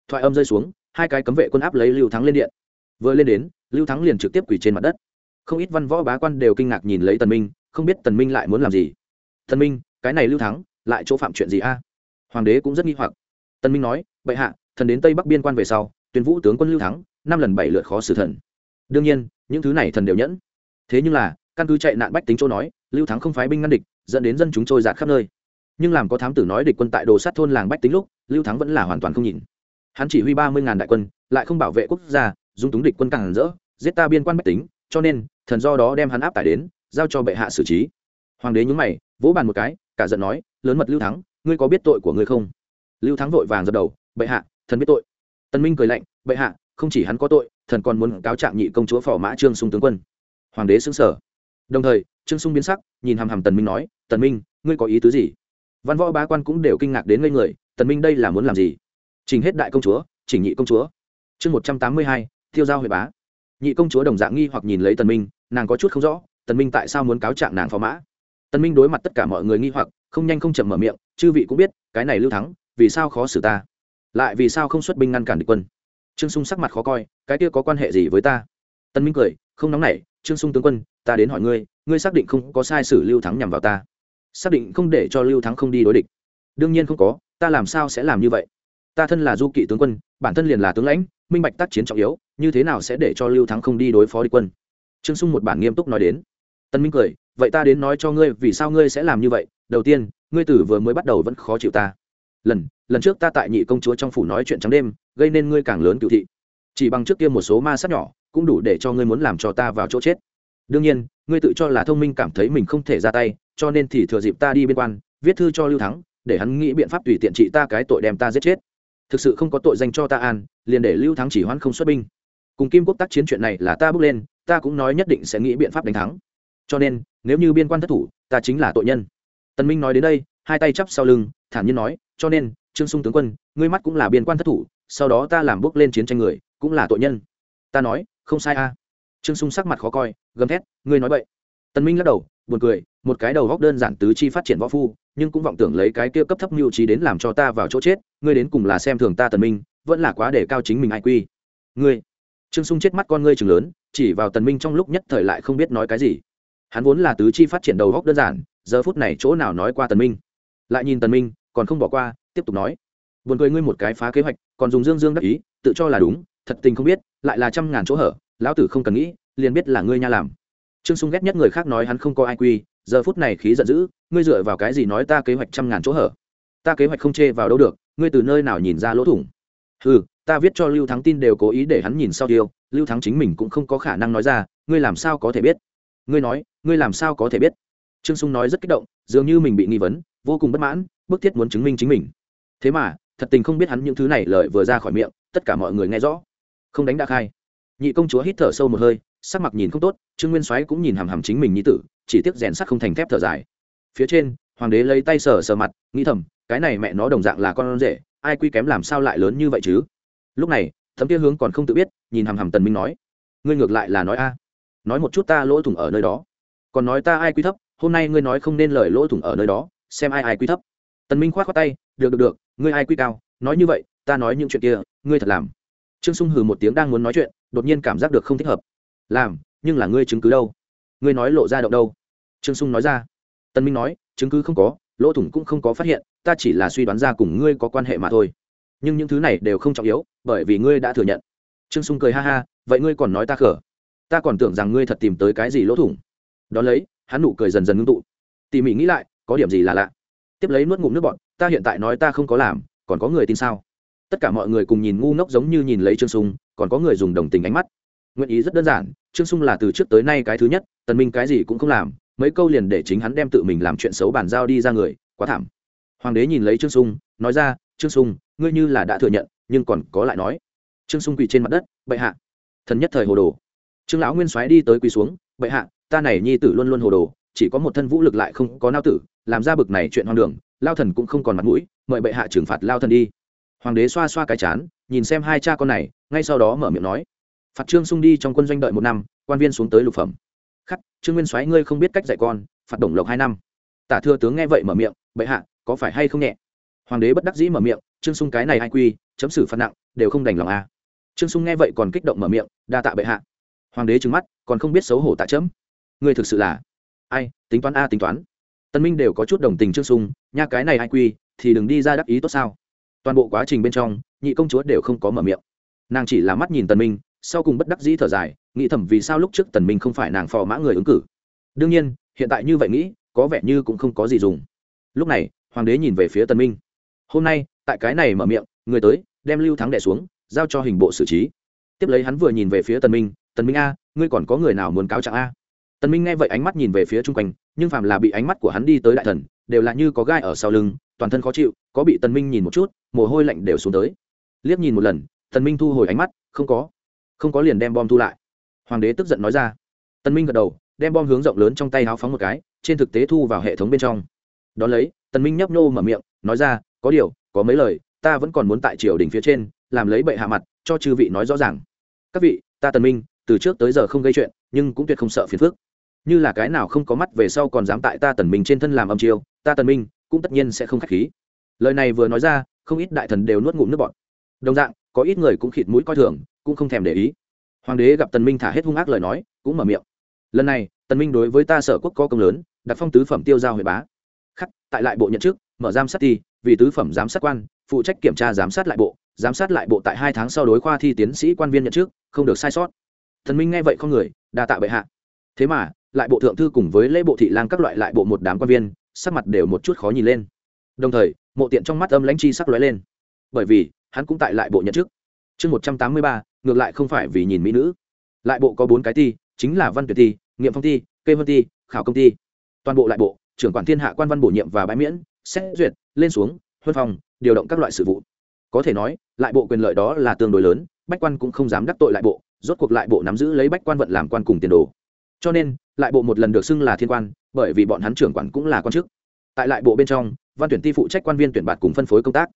Thoại âm rơi xuống, hai cái cấm vệ quân áp lấy lưu thắng lên điện. Vừa lên đến, lưu thắng liền trực tiếp quỳ trên mặt đất không ít văn võ bá quan đều kinh ngạc nhìn lấy tần minh, không biết tần minh lại muốn làm gì. Tần minh, cái này lưu thắng, lại chỗ phạm chuyện gì a? Hoàng đế cũng rất nghi hoặc. Tần minh nói, bệ hạ, thần đến tây bắc biên quan về sau tuyên vũ tướng quân lưu thắng, năm lần bảy lượt khó xử thần. Đương nhiên, những thứ này thần đều nhẫn. Thế nhưng là, căn cứ chạy nạn bách tính chỗ nói, lưu thắng không phái binh ngăn địch, dẫn đến dân chúng trôi giạt khắp nơi. Nhưng làm có thám tử nói địch quân tại đồ sát thôn làng bách tính lúc, lưu thắng vẫn là hoàn toàn không nhìn. Hắn chỉ huy ba mươi ngàn đại quân, lại không bảo vệ quốc gia, dung túng địch quân càng rỡ, giết ta biên quan bách tính, cho nên thần do đó đem hắn áp tải đến, giao cho bệ hạ xử trí. Hoàng đế nhúng mày, vỗ bàn một cái, cả giận nói, lớn mật lưu thắng, ngươi có biết tội của ngươi không? Lưu thắng vội vàng dập đầu, bệ hạ, thần biết tội. Tân minh cười lạnh, bệ hạ, không chỉ hắn có tội, thần còn muốn cáo trạng nhị công chúa phò mã trương sung tướng quân. Hoàng đế xứng sở đồng thời, trương sung biến sắc, nhìn hàm hàm tần minh nói, tần minh, ngươi có ý tứ gì? Văn võ bá quan cũng đều kinh ngạc đến ngây người, tần minh đây là muốn làm gì? Chỉnh hết đại công chúa, chỉnh nhị công chúa. Chương một trăm tám mươi hai tiêu giao huệ bá nhị công chúa đồng dạng nghi hoặc nhìn lấy tần minh, nàng có chút không rõ, tần minh tại sao muốn cáo trạng nàng phò mã? Tần minh đối mặt tất cả mọi người nghi hoặc, không nhanh không chậm mở miệng, chư vị cũng biết, cái này lưu thắng, vì sao khó xử ta? Lại vì sao không xuất binh ngăn cản địch quân? Trương sung sắc mặt khó coi, cái kia có quan hệ gì với ta? Tần minh cười, không nóng nảy, trương sung tướng quân, ta đến hỏi ngươi ngươi xác định không có sai sử lưu thắng nhằm vào ta. Xác định không để cho lưu thắng không đi đối địch. Đương nhiên không có, ta làm sao sẽ làm như vậy? Ta thân là du kỵ tướng quân, bản thân liền là tướng lãnh, minh bạch tác chiến trọng yếu, như thế nào sẽ để cho lưu thắng không đi đối phó địch quân? Trương sung một bản nghiêm túc nói đến. Tân minh cười, vậy ta đến nói cho ngươi, vì sao ngươi sẽ làm như vậy? Đầu tiên, ngươi tử vừa mới bắt đầu vẫn khó chịu ta. Lần lần trước ta tại nhị công chúa trong phủ nói chuyện trắng đêm, gây nên ngươi càng lớn cựu thị. Chỉ bằng trước kia một số ma sát nhỏ, cũng đủ để cho ngươi muốn làm cho ta vào chỗ chết. Đương nhiên, ngươi tự cho là thông minh cảm thấy mình không thể ra tay, cho nên thì thừa dịp ta đi biên quan, viết thư cho lưu thắng, để hắn nghĩ biện pháp tùy tiện trị ta cái tội đem ta giết chết thực sự không có tội danh cho ta an, liền để lưu thắng chỉ hoãn không xuất binh. Cùng kim quốc tác chiến chuyện này là ta bước lên, ta cũng nói nhất định sẽ nghĩ biện pháp đánh thắng. Cho nên, nếu như biên quan thất thủ, ta chính là tội nhân. Tần minh nói đến đây, hai tay chắp sau lưng, thản nhiên nói, cho nên, trương sung tướng quân, ngươi mắt cũng là biên quan thất thủ, sau đó ta làm bước lên chiến tranh người, cũng là tội nhân. Ta nói, không sai a. Trương sung sắc mặt khó coi, gầm thét, ngươi nói vậy tần minh lắc đầu buồn cười, một cái đầu góc đơn giản tứ chi phát triển võ phu, nhưng cũng vọng tưởng lấy cái kia cấp thấp mưu trí đến làm cho ta vào chỗ chết, ngươi đến cùng là xem thường ta tần minh, vẫn là quá để cao chính mình ai quy ngươi, trương sung chết mắt con ngươi chừng lớn, chỉ vào tần minh trong lúc nhất thời lại không biết nói cái gì. Hắn vốn là tứ chi phát triển đầu góc đơn giản, giờ phút này chỗ nào nói qua tần minh? Lại nhìn tần minh, còn không bỏ qua, tiếp tục nói. Buồn cười ngươi một cái phá kế hoạch, còn dùng dương dương đắc ý, tự cho là đúng, thật tình không biết, lại là trăm ngàn chỗ hở, lão tử không cần nghĩ, liền biết là ngươi nha làm trương sung ghét nhất người khác nói hắn không có ai quy, giờ phút này khí giận dữ, ngươi dựa vào cái gì nói ta kế hoạch trăm ngàn chỗ hở? Ta kế hoạch không chê vào đâu được, ngươi từ nơi nào nhìn ra lỗ thủng? Ừ ta viết cho lưu thắng tin đều cố ý để hắn nhìn sau tiêu lưu thắng chính mình cũng không có khả năng nói ra, ngươi làm sao có thể biết? Ngươi nói, ngươi làm sao có thể biết? Trương sung nói rất kích động, dường như mình bị nghi vấn, vô cùng bất mãn, bức thiết muốn chứng minh chính mình. Thế mà, thật tình không biết hắn những thứ này lời vừa ra khỏi miệng, tất cả mọi người nghe rõ. Không đánh đã khai. Nhị công chúa hít thở sâu một hơi sắc mặt nhìn không tốt, trương nguyên soái cũng nhìn hằm hằm chính mình như tử, chỉ tiếc rèn sắc không thành thép thở dài. Phía trên, hoàng đế lấy tay sờ sờ mặt, nghĩ thầm, cái này mẹ nó đồng dạng là con rể, ai quy kém làm sao lại lớn như vậy chứ? Lúc này, thấm kia hướng còn không tự biết, nhìn hằm hằm tần minh nói, ngươi ngược lại là nói a. Nói một chút ta lỗ thủng ở nơi đó. Còn nói ta ai quy thấp, hôm nay ngươi nói không nên lời lỗ thủng ở nơi đó, xem ai ai quy thấp. Tần minh khoát khoát tay, được được được, ngươi ai quy cao, nói như vậy, ta nói những chuyện kia, ngươi thật làm. Trương sung hừ một tiếng đang muốn nói chuyện, đột nhiên cảm giác được không thích hợp làm, nhưng là ngươi chứng cứ đâu? Ngươi nói lộ ra động đâu? Trương sung nói ra. Tân minh nói, chứng cứ không có, lỗ thủng cũng không có phát hiện, ta chỉ là suy đoán ra cùng ngươi có quan hệ mà thôi. Nhưng những thứ này đều không trọng yếu, bởi vì ngươi đã thừa nhận. Trương sung cười ha ha, vậy ngươi còn nói ta khở? Ta còn tưởng rằng ngươi thật tìm tới cái gì lỗ thủng. Đ ó lấy, hắn nụ cười dần dần ngưng tụ. Tỉ mỉ nghĩ lại, có điểm gì là lạ? Tiếp lấy nuốt ngụm nước bọn ta hiện tại nói ta không có làm, còn có người tin sao? Tất cả mọi người cùng nhìn ngu ngốc giống như nhìn lấy trương sung, còn có người dùng đồng tình ánh mắt nguyện ý rất đơn giản, trương sung là từ trước tới nay cái thứ nhất, tần minh cái gì cũng không làm, mấy câu liền để chính hắn đem tự mình làm chuyện xấu bàn giao đi ra người, quá thảm. Hoàng đế nhìn lấy trương sung, nói ra, trương sung, ngươi như là đã thừa nhận, nhưng còn có lại nói. Trương sung quỳ trên mặt đất, bệ hạ. Thần nhất thời hồ đồ. Trương lão nguyên soái đi tới quỳ xuống, bệ hạ, ta này nhi tử luôn luôn hồ đồ, chỉ có một thân vũ lực lại không có nao tử, làm ra bực này chuyện hoang đường, lao thần cũng không còn mặt mũi, mời bệ hạ trừng phạt lao thần đi. Hoàng đế xoa xoa cái chán, nhìn xem hai cha con này, ngay sau đó mở miệng nói phạt trương sung đi trong quân doanh đợi một năm, quan viên xuống tới lục phẩm. Khắc, trương nguyên soái ngươi không biết cách dạy con, phạt đồng lộc hai năm. Tả thừa tướng nghe vậy mở miệng, bệ hạ, có phải hay không nhẹ? Hoàng đế bất đắc dĩ mở miệng, trương sung cái này ai quy, chấm xử phạt nặng, đều không đành lòng a à. trương sung nghe vậy còn kích động mở miệng, đa tạ bệ hạ. Hoàng đế trừng mắt, còn không biết xấu hổ tạ chấm? Ngươi thực sự là ai, tính toán a, tính toán. Tân minh đều có chút đồng tình trương sung, nha, cái này ai quy, thì đừng đi ra đắc ý tốt sao? Toàn bộ quá trình bên trong, nhị công chúa đều không có mở miệng. Nàng chỉ là mắt nhìn tần minh sau cùng bất đắc dĩ thở dài, nghĩ thầm vì sao lúc trước tần minh không phải nàng phò mã người ứng cử. Đương nhiên, hiện tại như vậy nghĩ, có vẻ như cũng không có gì dùng. Lúc này, hoàng đế nhìn về phía tần minh. Hôm nay, tại cái này mở miệng, người tới, đem lưu thắng đẻ xuống, giao cho hình bộ xử trí. Tiếp lấy hắn vừa nhìn về phía tần minh tần minh a, ngươi còn có người nào muốn cáo trạng a? Tần minh nghe vậy ánh mắt nhìn về phía trung quanh, nhưng phàm là bị ánh mắt của hắn đi tới đại thần, đều là như có gai ở sau lưng, toàn thân khó chịu, có bị tần minh nhìn một chút, mồ hôi lạnh đều xuống tới. Liếc nhìn một lần, tần minh thu hồi ánh mắt, không có không có liền đem bom thu lại. Hoàng đế tức giận nói ra. Tần minh gật đầu, đem bom hướng rộng lớn trong tay háo phóng một cái, trên thực tế thu vào hệ thống bên trong. Đón lấy tần minh nhấp nhô mở miệng, nói ra, có điều, có mấy lời, ta vẫn còn muốn tại triều đình phía trên, làm lấy bệ hạ mặt, cho chư vị nói rõ ràng. Các vị, ta tần minh, từ trước tới giờ không gây chuyện, nhưng cũng tuyệt không sợ phiền phức. Như là cái nào không có mắt về sau còn dám tại ta tần minh trên thân làm âm chiêu, ta tần minh cũng tất nhiên sẽ không khách khí. Lời này vừa nói ra, không ít đại thần đều nuốt ngụm nước bọt đồng dạng, có ít người cũng khịt mũi coi thường, cũng không thèm để ý. Hoàng đế gặp tần minh thả hết hung ác lời nói, cũng mở miệng. Lần này, tần minh đối với ta sở quốc có công lớn, đặt phong tứ phẩm tiêu giao huệ bá. Khắc, tại lại bộ nhận chức, mở giám sát thi, vì tứ phẩm giám sát quan, phụ trách kiểm tra giám sát lại bộ, giám sát lại bộ tại hai tháng sau đối khoa thi tiến sĩ quan viên nhận chức, không được sai sót. Tần minh nghe vậy không người, đa tạ bệ hạ. Thế mà, lại bộ thượng thư cùng với lễ bộ thị lang các loại lại bộ một đám quan viên, sắc mặt đều một chút khó nhìn lên. Đồng thời, mộ tiện trong mắt âm lãnh chi sắc lóe lên. Bởi vì hắn cũng tại lại bộ nhận chức. Chương một trăm tám mươi ba, ngược lại không phải vì nhìn mỹ nữ. Lại bộ có bốn cái ti chính là văn tuyệt ti nghiệm phong ti kê vân ti khảo công ty toàn bộ lại bộ, trưởng quản thiên hạ quan văn bổ nhiệm và bãi miễn, xét duyệt, lên xuống, huân phòng điều động các loại sự vụ. Có thể nói, lại bộ quyền lợi đó là tương đối lớn, bách quan cũng không dám đắc tội lại bộ, rốt cuộc lại bộ nắm giữ lấy bách quan vận làm quan cùng tiền đồ. Cho nên, lại bộ một lần được xưng là thiên quan, bởi vì bọn hắn trưởng quản cũng là quan chức. Tại lại bộ bên trong, văn tuyển ti phụ trách quan viên tuyển bạt cùng phân phối công tác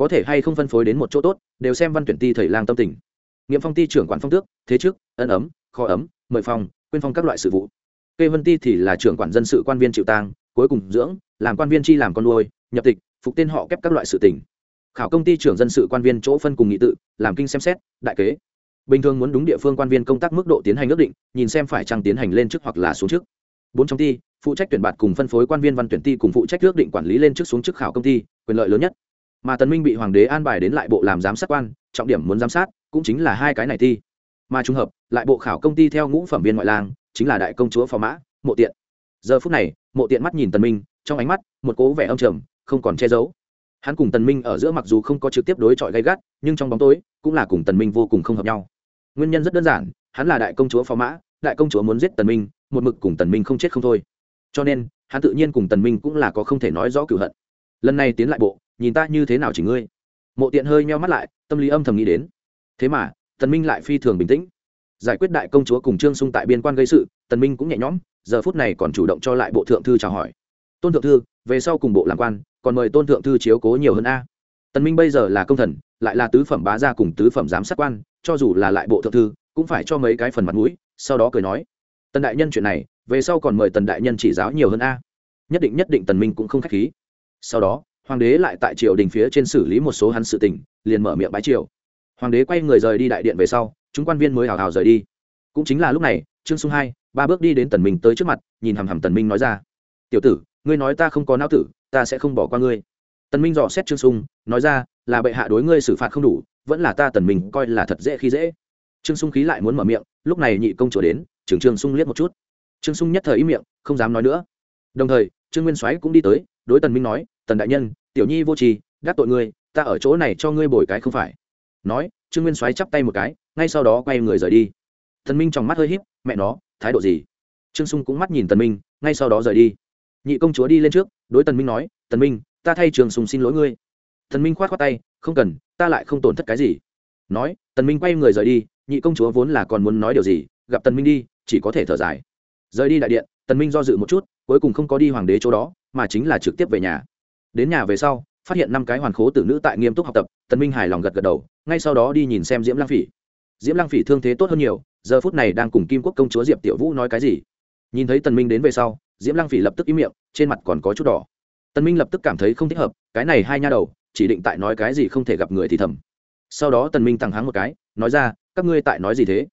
có thể hay không phân phối đến một chỗ tốt, đều xem văn tuyển ti thầy lang tâm tình. Nghiệm phong ti trưởng quản phong tước, thế trước ân ấm, kho ấm, mời phong, quyên phong các loại sự vụ. Kê vân ti thì là trưởng quản dân sự quan viên chịu tang, cuối cùng dưỡng, làm quan viên chi làm con nuôi, nhập tịch, phục tên họ kép các loại sự tỉnh khảo công ty trưởng dân sự quan viên chỗ phân cùng nghị tự, làm kinh xem xét, đại kế. Bình thường muốn đúng địa phương quan viên công tác mức độ tiến hành ước định, nhìn xem phải chăng tiến hành lên chức hoặc là xuống chức. Bốn trong ty phụ trách tuyển bạt cùng phân phối quan viên văn tuyển ty cùng phụ trách ước định quản lý lên chức xuống chức khảo công ty, quyền lợi lớn nhất mà tần minh bị hoàng đế an bài đến lại bộ làm giám sát quan, trọng điểm muốn giám sát cũng chính là hai cái này thi. Mà trùng hợp, lại bộ khảo công ty theo ngũ phẩm viên ngoại lang, chính là đại công chúa phò mã, mộ tiện. Giờ phút này, mộ tiện mắt nhìn tần minh, trong ánh mắt, một cố vẻ âm trầm, không còn che giấu. Hắn cùng tần minh ở giữa mặc dù không có trực tiếp đối chọi gay gắt, nhưng trong bóng tối, cũng là cùng tần minh vô cùng không hợp nhau. Nguyên nhân rất đơn giản, hắn là đại công chúa phò mã, đại công chúa muốn giết tần minh, một mực cùng tần minh không chết không thôi. Cho nên, hắn tự nhiên cùng tần minh cũng là có không thể nói rõ cửu hận. Lần này tiến lại bộ nhìn ta như thế nào chỉ ngươi? Mộ tiện hơi meo mắt lại, tâm lý âm thầm nghĩ đến. Thế mà, tần minh lại phi thường bình tĩnh. Giải quyết đại công chúa cùng trương sung tại biên quan gây sự, tần minh cũng nhẹ nhõm, giờ phút này còn chủ động cho lại bộ thượng thư chào hỏi. Tôn thượng thư, về sau cùng bộ làm quan, còn mời tôn thượng thư chiếu cố nhiều hơn a. Tần minh bây giờ là công thần, lại là tứ phẩm bá gia cùng tứ phẩm giám sát quan, cho dù là lại bộ thượng thư, cũng phải cho mấy cái phần mặt mũi, sau đó cười nói. Tần đại nhân chuyện này, về sau còn mời tần đại nhân chỉ giáo nhiều hơn a. Nhất định nhất định tần minh cũng không khách khí. Sau đó hoàng đế lại tại triều đình phía trên xử lý một số hắn sự tình, liền mở miệng bái triều. Hoàng đế quay người rời đi đại điện về sau, chúng quan viên mới hào hào rời đi. Cũng chính là lúc này, trương sung hai, ba bước đi đến tần minh tới trước mặt, nhìn hằm hằm tần minh nói ra, tiểu tử, ngươi nói ta không có não tử, ta sẽ không bỏ qua ngươi. Tần minh dò xét trương sung, nói ra, là bệ hạ đối ngươi xử phạt không đủ, vẫn là ta tần minh coi là thật dễ khi dễ. Trương sung khí lại muốn mở miệng, lúc này nhị công chúa đến, trưởng trương sung liếc một chút. Trương sung nhất thời im miệng, không dám nói nữa. Đồng thời, trương nguyên soái cũng đi tới, đối tần minh nói, tần đại nhân tiểu nhi vô tri, đắc tội ngươi, ta ở chỗ này cho ngươi bồi cái không phải. Nói, trương nguyên soái chắp tay một cái, ngay sau đó quay người rời đi. Thần minh trong mắt hơi híp, mẹ nó, thái độ gì? Trương sung cũng mắt nhìn tần minh, ngay sau đó rời đi. Nhị công chúa đi lên trước, đối tần minh nói, tần minh, ta thay trường Sùng xin lỗi ngươi. Tần minh khoát khoát tay, không cần, ta lại không tổn thất cái gì. Nói, tần minh quay người rời đi, nhị công chúa vốn là còn muốn nói điều gì, gặp tần minh đi, chỉ có thể thở dài. Rời đi đại điện, tần minh do dự một chút, cuối cùng không có đi hoàng đế chỗ đó, mà chính là trực tiếp về nhà đến nhà về sau, phát hiện năm cái hoàn khố tử nữ tại nghiêm túc học tập, tần minh hài lòng gật gật đầu, ngay sau đó đi nhìn xem diễm lang phỉ. Diễm lang phỉ thương thế tốt hơn nhiều, giờ phút này đang cùng kim quốc công chúa diệp tiểu vũ nói cái gì? Nhìn thấy tần minh đến về sau, diễm lang phỉ lập tức im miệng, trên mặt còn có chút đỏ. Tần minh lập tức cảm thấy không thích hợp, cái này hai nha đầu, chỉ định tại nói cái gì không thể gặp người thì thầm. Sau đó tần minh thẳng háng một cái, nói ra, các ngươi tại nói gì thế?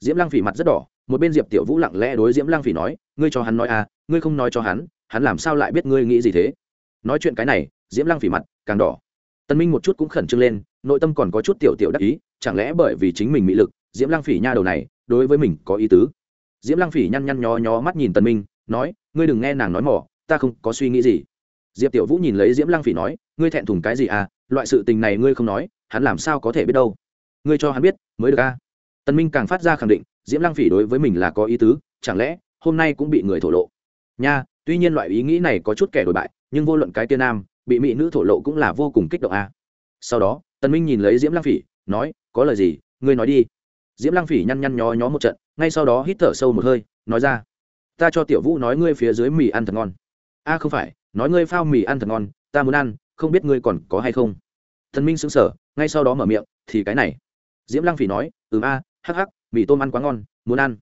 Diễm lang phỉ mặt rất đỏ, một bên diệp tiểu vũ lặng lẽ đối diễm lang phỉ nói, ngươi cho hắn nói à ngươi không nói cho hắn hắn làm sao lại biết ngươi nghĩ gì thế? Nói chuyện cái này, diễm lang phỉ mặt, càng đỏ. Tần minh một chút cũng khẩn trương lên, nội tâm còn có chút tiểu tiểu đắc ý, chẳng lẽ bởi vì chính mình mỹ lực, diễm lang phỉ nha đầu này, đối với mình có ý tứ? Diễm lang phỉ nhăn nhăn nhó nhó mắt nhìn tần minh, nói, ngươi đừng nghe nàng nói mỏ, ta không có suy nghĩ gì. Diệp tiểu vũ nhìn lấy diễm lang phỉ nói, ngươi thẹn thùng cái gì à? Loại sự tình này ngươi không nói, hắn làm sao có thể biết đâu? Ngươi cho hắn biết, mới được a à? tần minh càng phát ra khẳng định, diễm lang phỉ đối với mình là có ý tứ, chẳng lẽ hôm nay cũng bị người thổ lộ? Nha tuy nhiên loại ý nghĩ này có chút kẻ đổi bại, nhưng vô luận cái tiên nam, bị mỹ nữ thổ lộ cũng là vô cùng kích động a. À. sau đó, tần minh nhìn lấy diễm lang phỉ, nói, có lời gì? Ngươi nói đi. Diễm lang phỉ nhăn nhăn nhó nhó một trận, ngay sau đó hít thở sâu một hơi, nói ra, ta cho tiểu vũ nói ngươi phía dưới mì ăn thật ngon. A, không phải, nói ngươi phao mì ăn thật ngon, ta muốn ăn, không biết ngươi còn có hay không? Thần minh sững sờ, ngay sau đó mở miệng, thì cái này. Diễm lăng phỉ nói ừ a, hắc hắc, mì tôm ăn quá ngon, muốn ăn.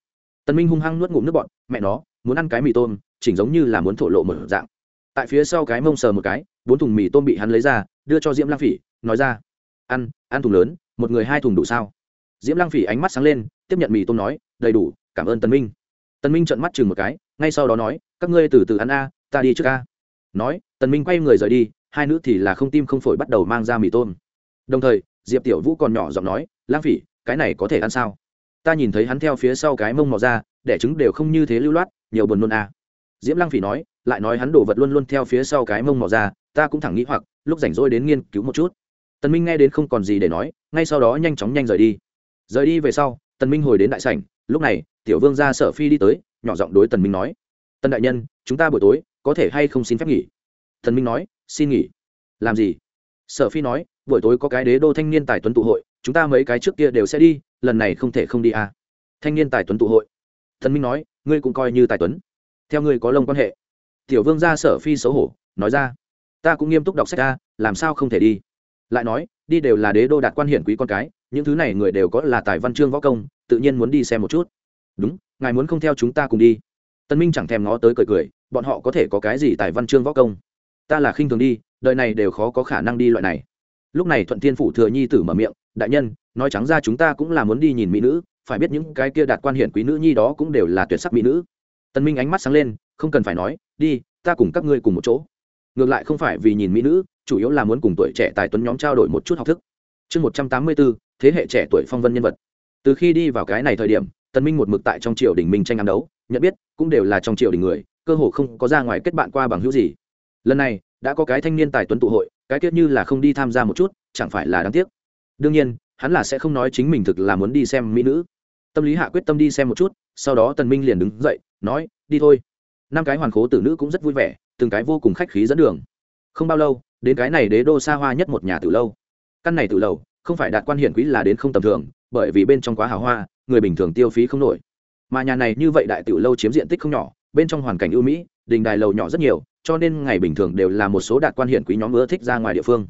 Tần minh hung hăng nuốt ngụm nước bọt, mẹ nó, muốn ăn cái mì tôm chỉnh giống như là muốn thổ lộ một dạng. Tại phía sau cái mông sờ một cái, bốn thùng mì tôm bị hắn lấy ra, đưa cho diễm Lang phỉ, nói ra, ăn ăn thùng lớn, một người hai thùng đủ sao? Diễm Lang phỉ ánh mắt sáng lên, tiếp nhận mì tôm nói, đầy đủ, cảm ơn tần minh. Tần minh trợn mắt chừng một cái, ngay sau đó nói, các ngươi từ từ ăn a, ta đi trước a. Nói tần minh quay người rời đi, hai nữ thì là không tim không phổi bắt đầu mang ra mì tôm. Đồng thời, diệp tiểu vũ còn nhỏ giọng nói lang phỉ, cái này có thể ăn sao? Ta nhìn thấy hắn theo phía sau cái mông mò ra, đẻ trứng đều không như thế lưu loát, nhiều buồn nôn à diễm lang phỉ nói, lại nói hắn đổ vật luôn luôn theo phía sau cái mông mò ra, ta cũng thẳng nghĩ hoặc, lúc rảnh rỗi đến nghiên cứu một chút. Tần minh nghe đến không còn gì để nói, ngay sau đó nhanh chóng nhanh rời đi. Rời đi về sau, tần minh hồi đến đại sảnh, lúc này, tiểu vương gia sở phi đi tới, nhỏ giọng đối tần minh nói, tần đại nhân, chúng ta buổi tối có thể hay không xin phép nghỉ? Tần minh nói, xin nghỉ. Làm gì? Sở phi nói, buổi tối có cái đế đô thanh niên tài tuấn tụ hội, chúng ta mấy cái trước kia đều sẽ đi, lần này không thể không đi à. thanh niên tài tuấn tụ hội? Tần minh nói, ngươi cũng coi như tài tuấn theo ngươi có lông quan hệ. Tiểu vương gia sở phi xấu hổ, nói ra, ta cũng nghiêm túc đọc sách ra làm sao không thể đi. Lại nói, đi đều là đế đô đạt quan hiển quý con cái, những thứ này người đều có là tài văn chương võ công, tự nhiên muốn đi xem một chút. Đúng, ngài muốn không theo chúng ta cùng đi. Tân minh chẳng thèm ngó tới cười cười, bọn họ có thể có cái gì tài văn chương võ công? Ta là khinh thường đi, đời này đều khó có khả năng đi loại này. Lúc này thuận thiên phủ thừa nhi tử mở miệng, đại nhân, nói trắng ra chúng ta cũng là muốn đi nhìn mỹ nữ, phải biết những cái kia đạt quan hiển quý nữ nhi đó cũng đều là tuyệt sắc mỹ nữ tân minh ánh mắt sáng lên, không cần phải nói, đi, ta cùng các ngươi cùng một chỗ. Ngược lại không phải vì nhìn mỹ nữ, chủ yếu là muốn cùng tuổi trẻ tài tuấn nhóm trao đổi một chút học thức. Chương một trăm tám mươi bốn, thế hệ trẻ tuổi phong vân nhân vật. Từ khi đi vào cái này thời điểm tân minh một mực tại trong triều đình minh tranh ám đấu, nhận biết, cũng đều là trong triều đình người, cơ hồ không có ra ngoài kết bạn qua bằng hữu gì. Lần này, đã có cái thanh niên tài tuấn tụ hội, cái tiết như là không đi tham gia một chút, chẳng phải là đáng tiếc. Đương nhiên, hắn là sẽ không nói chính mình thực là muốn đi xem mỹ nữ. Tâm lý hạ quyết tâm đi xem một chút sau đó tần minh liền đứng dậy, nói, đi thôi. Năm cái hoàn khố tử nữ cũng rất vui vẻ, từng cái vô cùng khách khí dẫn đường. Không bao lâu, đến cái này đế đô xa hoa nhất một nhà tử lâu. Căn này tử lâu, không phải đạt quan hiển quý là đến không tầm thường, bởi vì bên trong quá hào hoa, người bình thường tiêu phí không nổi. Mà nhà này như vậy đại tử lâu chiếm diện tích không nhỏ, bên trong hoàn cảnh ưu mỹ, đình đài lầu nhỏ rất nhiều, cho nên ngày bình thường đều là một số đạt quan hiển quý nhóm ưa thích ra ngoài địa phương.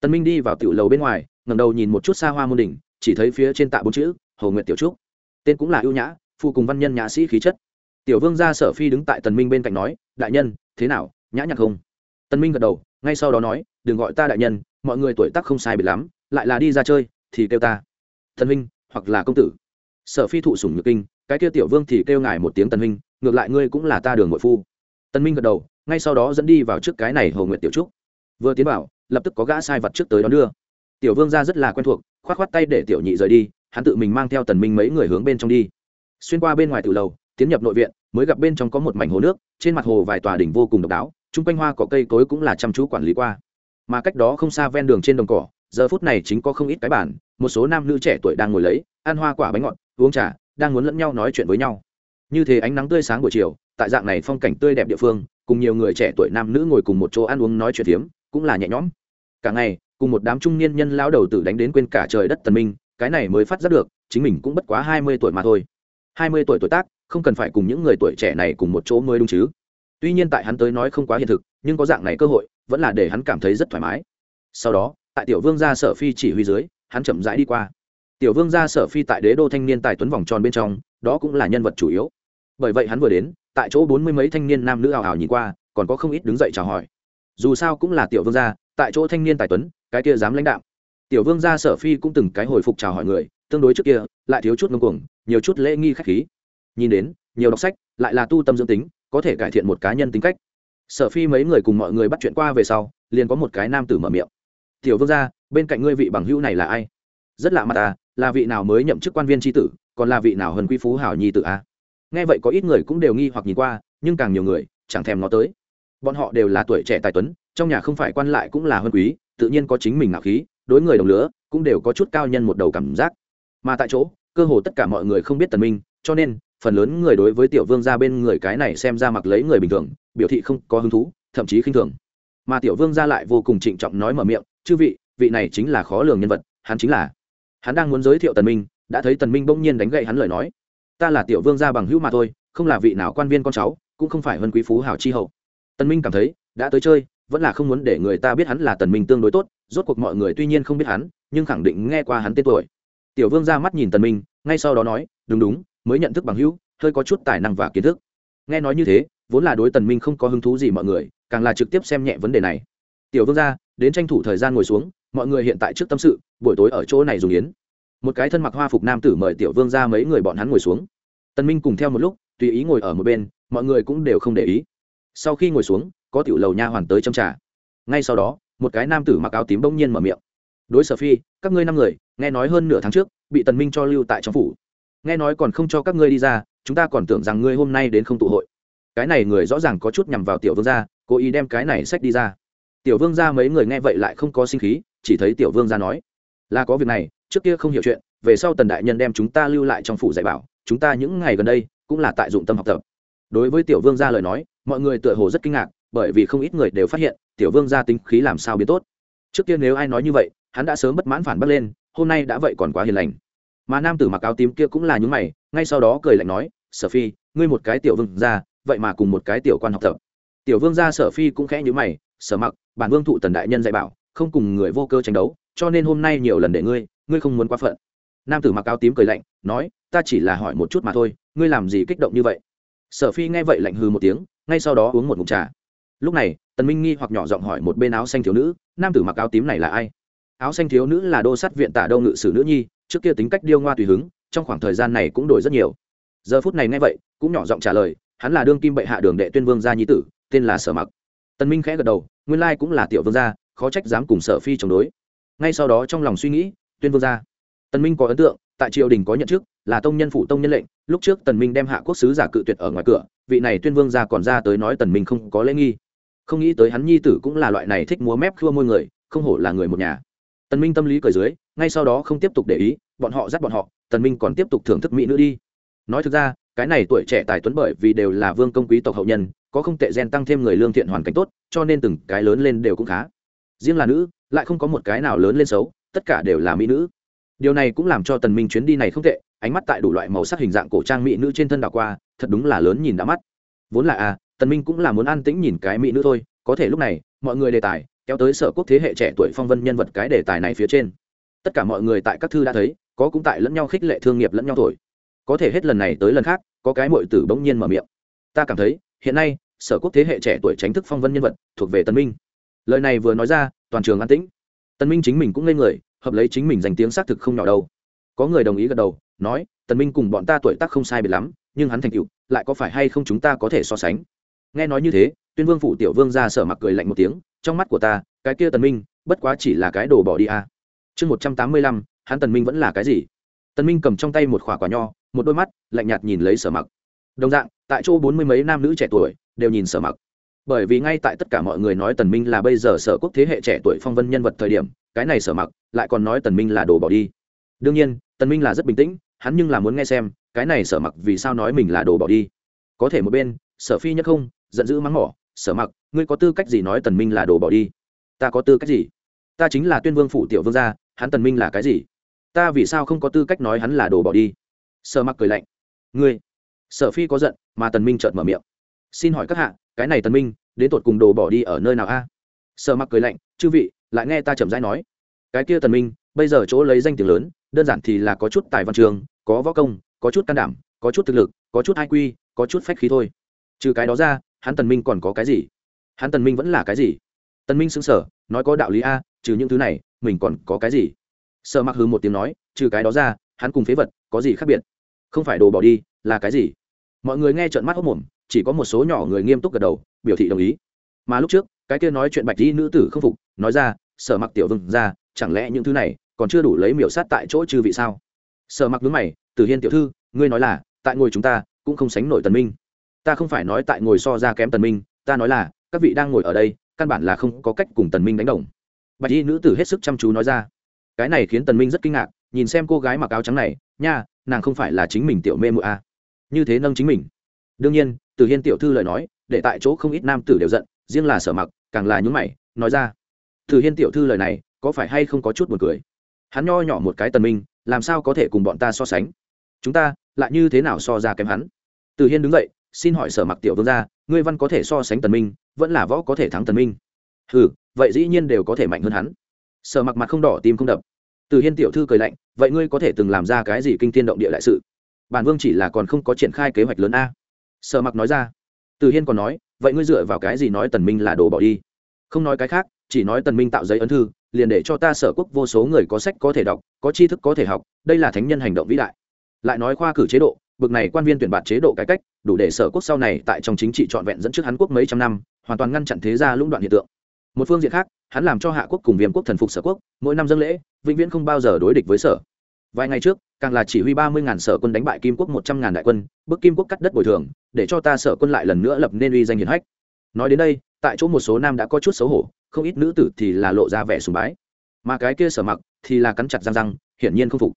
Tần minh đi vào tiểu lầu bên ngoài, ngẩng đầu nhìn một chút xa hoa môn đỉnh, chỉ thấy phía trên tạ bốn chữ, hồ nguyện tiểu trúc. Tên cũng là ưu nhã phụ cùng văn nhân nhã sĩ khí chất. Tiểu vương gia sở phi đứng tại tần minh bên cạnh nói, đại nhân, thế nào, nhã nhạc không? Tần minh gật đầu, ngay sau đó nói, đừng gọi ta đại nhân, mọi người tuổi tác không sai biệt lắm, lại là đi ra chơi, thì kêu ta. Tần minh, hoặc là công tử. Sở phi thụ sủng nhược kinh, cái kia tiểu vương thì kêu ngài một tiếng tần minh, ngược lại ngươi cũng là ta đường nội phu. Tần minh gật đầu, ngay sau đó dẫn đi vào trước cái này hồ nguyện tiểu trúc. Vừa tiến vào, lập tức có gã sai vật trước tới đón đưa. Tiểu vương gia rất là quen thuộc, khoát khoát tay để tiểu nhị rời đi, hắn tự mình mang theo tần minh mấy người hướng bên trong đi xuyên qua bên ngoài từ lầu, tiến nhập nội viện, mới gặp bên trong có một mảnh hồ nước, trên mặt hồ vài tòa đỉnh vô cùng độc đáo, chung quanh hoa cỏ cây cối cũng là chăm chú quản lý qua. Mà cách đó không xa ven đường trên đồng cỏ, giờ phút này chính có không ít cái bản, một số nam nữ trẻ tuổi đang ngồi lấy, ăn hoa quả bánh ngọt, uống trà, đang muốn lẫn nhau nói chuyện với nhau. Như thế ánh nắng tươi sáng buổi chiều, tại dạng này phong cảnh tươi đẹp địa phương, cùng nhiều người trẻ tuổi nam nữ ngồi cùng một chỗ ăn uống nói chuyện phiếm, cũng là nhẹ nhõm. Cả ngày, cùng một đám trung niên nhân lao đầu tử đánh đến quên cả trời đất tần minh, cái này mới phát giác được, chính mình cũng bất quá hai mươi tuổi mà thôi hai mươi tuổi tuổi tác, không cần phải cùng những người tuổi trẻ này cùng một chỗ mới đúng chứ. Tuy nhiên tại hắn tới nói không quá hiện thực, nhưng có dạng này cơ hội, vẫn là để hắn cảm thấy rất thoải mái. Sau đó, tại tiểu vương gia sở phi chỉ huy dưới, hắn chậm rãi đi qua. Tiểu vương gia sở phi tại đế đô thanh niên tài tuấn vòng tròn bên trong, đó cũng là nhân vật chủ yếu. Bởi vậy hắn vừa đến, tại chỗ bốn mươi mấy thanh niên nam nữ ảo ảo nhìn qua, còn có không ít đứng dậy chào hỏi. Dù sao cũng là tiểu vương gia, tại chỗ thanh niên tài tuấn, cái kia dám lãnh đạo. Tiểu vương gia sở phi cũng từng cái hồi phục chào hỏi người tương đối trước kia, lại thiếu chút ngông cuồng, nhiều chút lễ nghi khách khí. Nhìn đến, nhiều đọc sách, lại là tu tâm dưỡng tính, có thể cải thiện một cá nhân tính cách. Sở phi mấy người cùng mọi người bắt chuyện qua về sau, liền có một cái nam tử mở miệng. Tiểu vương gia, bên cạnh ngươi vị bằng hữu này là ai? Rất lạ mặt à là vị nào mới nhậm chức quan viên tri tử, còn là vị nào hơn quý phú hảo nhi tử à? nghe vậy có ít người cũng đều nghi hoặc nhìn qua, nhưng càng nhiều người, chẳng thèm nó tới. Bọn họ đều là tuổi trẻ tài tuấn, trong nhà không phải quan lại cũng là hơn quý, tự nhiên có chính mình ngạo khí, đối người đồng lứa, cũng đều có chút cao nhân một đầu cảm giác mà tại chỗ, cơ hồ tất cả mọi người không biết tần minh, cho nên, phần lớn người đối với tiểu vương gia bên người cái này xem ra mặc lấy người bình thường, biểu thị không có hứng thú, thậm chí khinh thường. Mà tiểu vương gia lại vô cùng trịnh trọng nói mở miệng, chư vị vị này chính là khó lường nhân vật, hắn chính là hắn đang muốn giới thiệu tần minh, đã thấy tần minh bỗng nhiên đánh gậy hắn lời nói, ta là tiểu vương gia bằng hữu mà thôi, không là vị nào quan viên con cháu, cũng không phải hơn quý phú hảo chi hậu. Tần minh cảm thấy, đã tới chơi, vẫn là không muốn để người ta biết hắn là tần minh tương đối tốt, rốt cuộc mọi người tuy nhiên không biết hắn, nhưng khẳng định nghe qua hắn tên tuổi tiểu vương ra mắt nhìn tần minh, ngay sau đó nói, đúng đúng, mới nhận thức bằng hữu, hơi có chút tài năng và kiến thức. Nghe nói như thế, vốn là đối tần minh không có hứng thú gì mọi người, càng là trực tiếp xem nhẹ vấn đề này. Tiểu vương ra, đến tranh thủ thời gian ngồi xuống, mọi người hiện tại trước tâm sự, buổi tối ở chỗ này dùng yến. Một cái thân mặc hoa phục nam tử mời tiểu vương ra mấy người bọn hắn ngồi xuống. Tần minh cùng theo một lúc, tùy ý ngồi ở một bên, mọi người cũng đều không để ý. Sau khi ngồi xuống, có tiểu lầu nha hoàn tới châm trà. Ngay sau đó, một cái nam tử mặc áo tím bỗng nhiên mở miệng đối sở phi, các ngươi năm người, nghe nói hơn nửa tháng trước, bị tần minh cho lưu tại trong phủ. Nghe nói còn không cho các ngươi đi ra, chúng ta còn tưởng rằng ngươi hôm nay đến không tụ hội. Cái này người rõ ràng có chút nhằm vào tiểu vương gia, cố ý đem cái này sách đi ra. Tiểu vương gia mấy người nghe vậy lại không có sinh khí, chỉ thấy tiểu vương gia nói, là có việc này, trước kia không hiểu chuyện, về sau tần đại nhân đem chúng ta lưu lại trong phủ dạy bảo, chúng ta những ngày gần đây cũng là tại dụng tâm học tập. Đối với tiểu vương gia lời nói, mọi người tựa hồ rất kinh ngạc, bởi vì không ít người đều phát hiện, tiểu vương gia tính khí làm sao biến tốt. Trước kia nếu ai nói như vậy hắn đã sớm bất mãn phản bác lên, hôm nay đã vậy còn quá hiền lành. Mà nam tử mặc áo tím kia cũng là những mày, ngay sau đó cười lạnh nói, sở phi, ngươi một cái tiểu vương gia, vậy mà cùng một cái tiểu quan học tập. Tiểu vương gia sở phi cũng khẽ nhíu mày, sở mặc, bản vương thụ tần đại nhân dạy bảo, không cùng người vô cơ tranh đấu, cho nên hôm nay nhiều lần để ngươi ngươi không muốn quá phận. Nam tử mặc áo tím cười lạnh, nói, ta chỉ là hỏi một chút mà thôi, ngươi làm gì kích động như vậy? Sở phi nghe vậy lạnh hư một tiếng, ngay sau đó uống một mụn trà. Lúc này, tần minh nghi hoặc nhỏ giọng hỏi một bên áo xanh thiếu nữ, nam tử mặc áo tím này là ai? Áo xanh thiếu nữ là đô sát viện tả đâu ngự sử nữ nhi, trước kia tính cách điêu ngoa tùy hứng, trong khoảng thời gian này cũng đổi rất nhiều. Giờ phút này nghe vậy, cũng nhỏ giọng trả lời, hắn là đương kim bệ hạ đường đệ tuyên vương gia nhi tử, tên là sở mặc. Tần minh khẽ gật đầu, nguyên lai cũng là tiểu vương gia, khó trách dám cùng sở phi chống đối. Ngay sau đó trong lòng suy nghĩ, tuyên vương gia. Tần minh có ấn tượng, tại triều đình có nhận chức, là tông nhân phụ tông nhân lệnh, lúc trước tần minh đem hạ quốc sứ giả cự tuyệt ở ngoài cửa, vị này tuyên vương gia còn ra tới nói tần minh không có lễ nghi. Không nghĩ tới hắn nhi tử cũng là loại này thích múa mép khua môi người, không hổ là người một nhà tần minh tâm lý cười dưới, ngay sau đó không tiếp tục để ý, bọn họ dắt bọn họ, tần minh còn tiếp tục thưởng thức mỹ nữ đi. Nói thực ra, cái này tuổi trẻ tài tuấn bởi vì đều là vương công quý tộc hậu nhân, có không tệ gen tăng thêm người lương thiện hoàn cảnh tốt, cho nên từng cái lớn lên đều cũng khá. Riêng là nữ, lại không có một cái nào lớn lên xấu, tất cả đều là mỹ nữ. Điều này cũng làm cho tần minh chuyến đi này không tệ, ánh mắt tại đủ loại màu sắc hình dạng cổ trang mỹ nữ trên thân đảo qua, thật đúng là lớn nhìn đã mắt. Vốn là à tần minh cũng là muốn an tĩnh nhìn cái mỹ nữ thôi, có thể lúc này, mọi người đề tài kéo tới sở quốc thế hệ trẻ tuổi phong vân nhân vật cái đề tài này phía trên. Tất cả mọi người tại các thư đã thấy, có cũng tại lẫn nhau khích lệ thương nghiệp lẫn nhau thổi. Có thể hết lần này tới lần khác, có cái muội tử bỗng nhiên mở miệng. Ta cảm thấy, hiện nay, sở quốc thế hệ trẻ tuổi tránh thức phong vân nhân vật, thuộc về tân minh. Lời này vừa nói ra, toàn trường an tĩnh. Tân minh chính mình cũng lên người, hợp lấy chính mình danh tiếng xác thực không nhỏ đâu. Có người đồng ý gật đầu, nói tần minh cùng bọn ta tuổi tác không sai biệt lắm, nhưng hắn thành tựu, lại có phải hay không chúng ta có thể so sánh? Nghe nói như thế, tuyên vương phủ tiểu vương ra sở mặc cười lạnh một tiếng trong mắt của ta, cái kia tần minh, bất quá chỉ là cái đồ bỏ đi a. chương một trăm tám mươi lăm, hắn tần minh vẫn là cái gì? Tần minh cầm trong tay một khỏa quả nho, một đôi mắt, lạnh nhạt nhìn lấy sở mặc. Đồng dạng, tại chỗ bốn mươi mấy nam nữ trẻ tuổi đều nhìn sở mặc. Bởi vì ngay tại tất cả mọi người nói tần minh là bây giờ sở quốc thế hệ trẻ tuổi phong vân nhân vật thời điểm, cái này sở mặc lại còn nói tần minh là đồ bỏ đi. Đương nhiên, tần minh là rất bình tĩnh, hắn nhưng là muốn nghe xem, cái này sở mặc vì sao nói mình là đồ bỏ đi. Có thể một bên, sở phi nhất không, giận dữ mắng mỏ sở mặc, ngươi có tư cách gì nói tần minh là đồ bỏ đi? Ta có tư cách gì? Ta chính là tuyên vương phủ tiểu vương gia, hắn tần minh là cái gì? Ta vì sao không có tư cách nói hắn là đồ bỏ đi? Sở mặc cười lạnh. Ngươi? Sở phi có giận, mà tần minh chợt mở miệng. Xin hỏi các hạ, cái này tần minh, đến tột cùng đồ bỏ đi ở nơi nào a? Sở mặc cười lạnh. Chư vị, lại nghe ta chậm rãi nói. Cái kia tần minh, bây giờ chỗ lấy danh tiếng lớn, đơn giản thì là có chút tài văn trường, có võ công, có chút can đảm, có chút thực lực, có chút hai quy, có chút phách khí thôi. Trừ cái đó ra hắn tần minh còn có cái gì? Hắn tần minh vẫn là cái gì? Tần minh sững sờ, nói có đạo lý a, trừ những thứ này, mình còn có cái gì? Sợ mặc hừ một tiếng nói, trừ cái đó ra, hắn cùng phế vật có gì khác biệt? Không phải đồ bỏ đi, là cái gì? Mọi người nghe trợn mắt hốc mồm, chỉ có một số nhỏ người nghiêm túc gật đầu, biểu thị đồng ý. Mà lúc trước, cái kia nói chuyện bạch y nữ tử không phục, nói ra, sở mặc tiểu vương ra, chẳng lẽ những thứ này còn chưa đủ lấy miểu sát tại chỗ chư vị sao? Sở mặc đứng mày, tử hiên tiểu thư, ngươi nói là, tại ngồi chúng ta, cũng không sánh nổi tần minh ta không phải nói tại ngồi so ra kém tần minh, ta nói là, các vị đang ngồi ở đây, căn bản là không có cách cùng tần minh đánh đồng. Bạch y nữ tử hết sức chăm chú nói ra. Cái này khiến tần minh rất kinh ngạc, nhìn xem cô gái mặc áo trắng này, nha, nàng không phải là chính mình tiểu mê muội à. như thế nâng chính mình. Đương nhiên, từ hiên tiểu thư lời nói, để tại chỗ không ít nam tử đều giận, riêng là sở mặc, càng là nhún mày, nói ra. Từ hiên tiểu thư lời này, có phải hay không có chút buồn cười? Hắn nho nhỏ một cái tần minh, làm sao có thể cùng bọn ta so sánh? Chúng ta lại như thế nào so ra kém hắn? Từ hiên đứng dậy xin hỏi sở mặc tiểu vương gia, ngươi văn có thể so sánh tần minh, vẫn là võ có thể thắng tần minh. Ừ vậy dĩ nhiên đều có thể mạnh hơn hắn. Sở mặc mặt không đỏ tim không đập. Từ hiên tiểu thư cười lạnh, vậy ngươi có thể từng làm ra cái gì kinh thiên động địa đại sự? Bản vương chỉ là còn không có triển khai kế hoạch lớn a. Sở mặc nói ra. Từ hiên còn nói, vậy ngươi dựa vào cái gì nói tần minh là đồ bỏ đi? Không nói cái khác, chỉ nói tần minh tạo giấy ấn thư, liền để cho ta sở quốc vô số người có sách có thể đọc, có tri thức có thể học, đây là thánh nhân hành động vĩ đại. Lại nói khoa cử chế độ bực này quan viên tuyển bạt chế độ cải cách, đủ để sở quốc sau này tại trong chính trị trọn vẹn dẫn trước hắn quốc mấy trăm năm, hoàn toàn ngăn chặn thế gia lũng đoạn hiện tượng. Một phương diện khác, hắn làm cho hạ quốc cùng viêm quốc thần phục sở quốc, mỗi năm dân lễ, vĩnh viễn không bao giờ đối địch với sở. Vài ngày trước, càng là chỉ huy ba mươi ngàn sở quân đánh bại kim quốc một trăm ngàn đại quân, bức kim quốc cắt đất bồi thường, để cho ta sở quân lại lần nữa lập nên uy danh hiển hách. Nói đến đây, tại chỗ một số nam đã có chút xấu hổ, không ít nữ tử thì là lộ ra vẻ sùng bái. Mà cái kia sở mặc thì là cắn chặt răng răng, hiển nhiên không phục.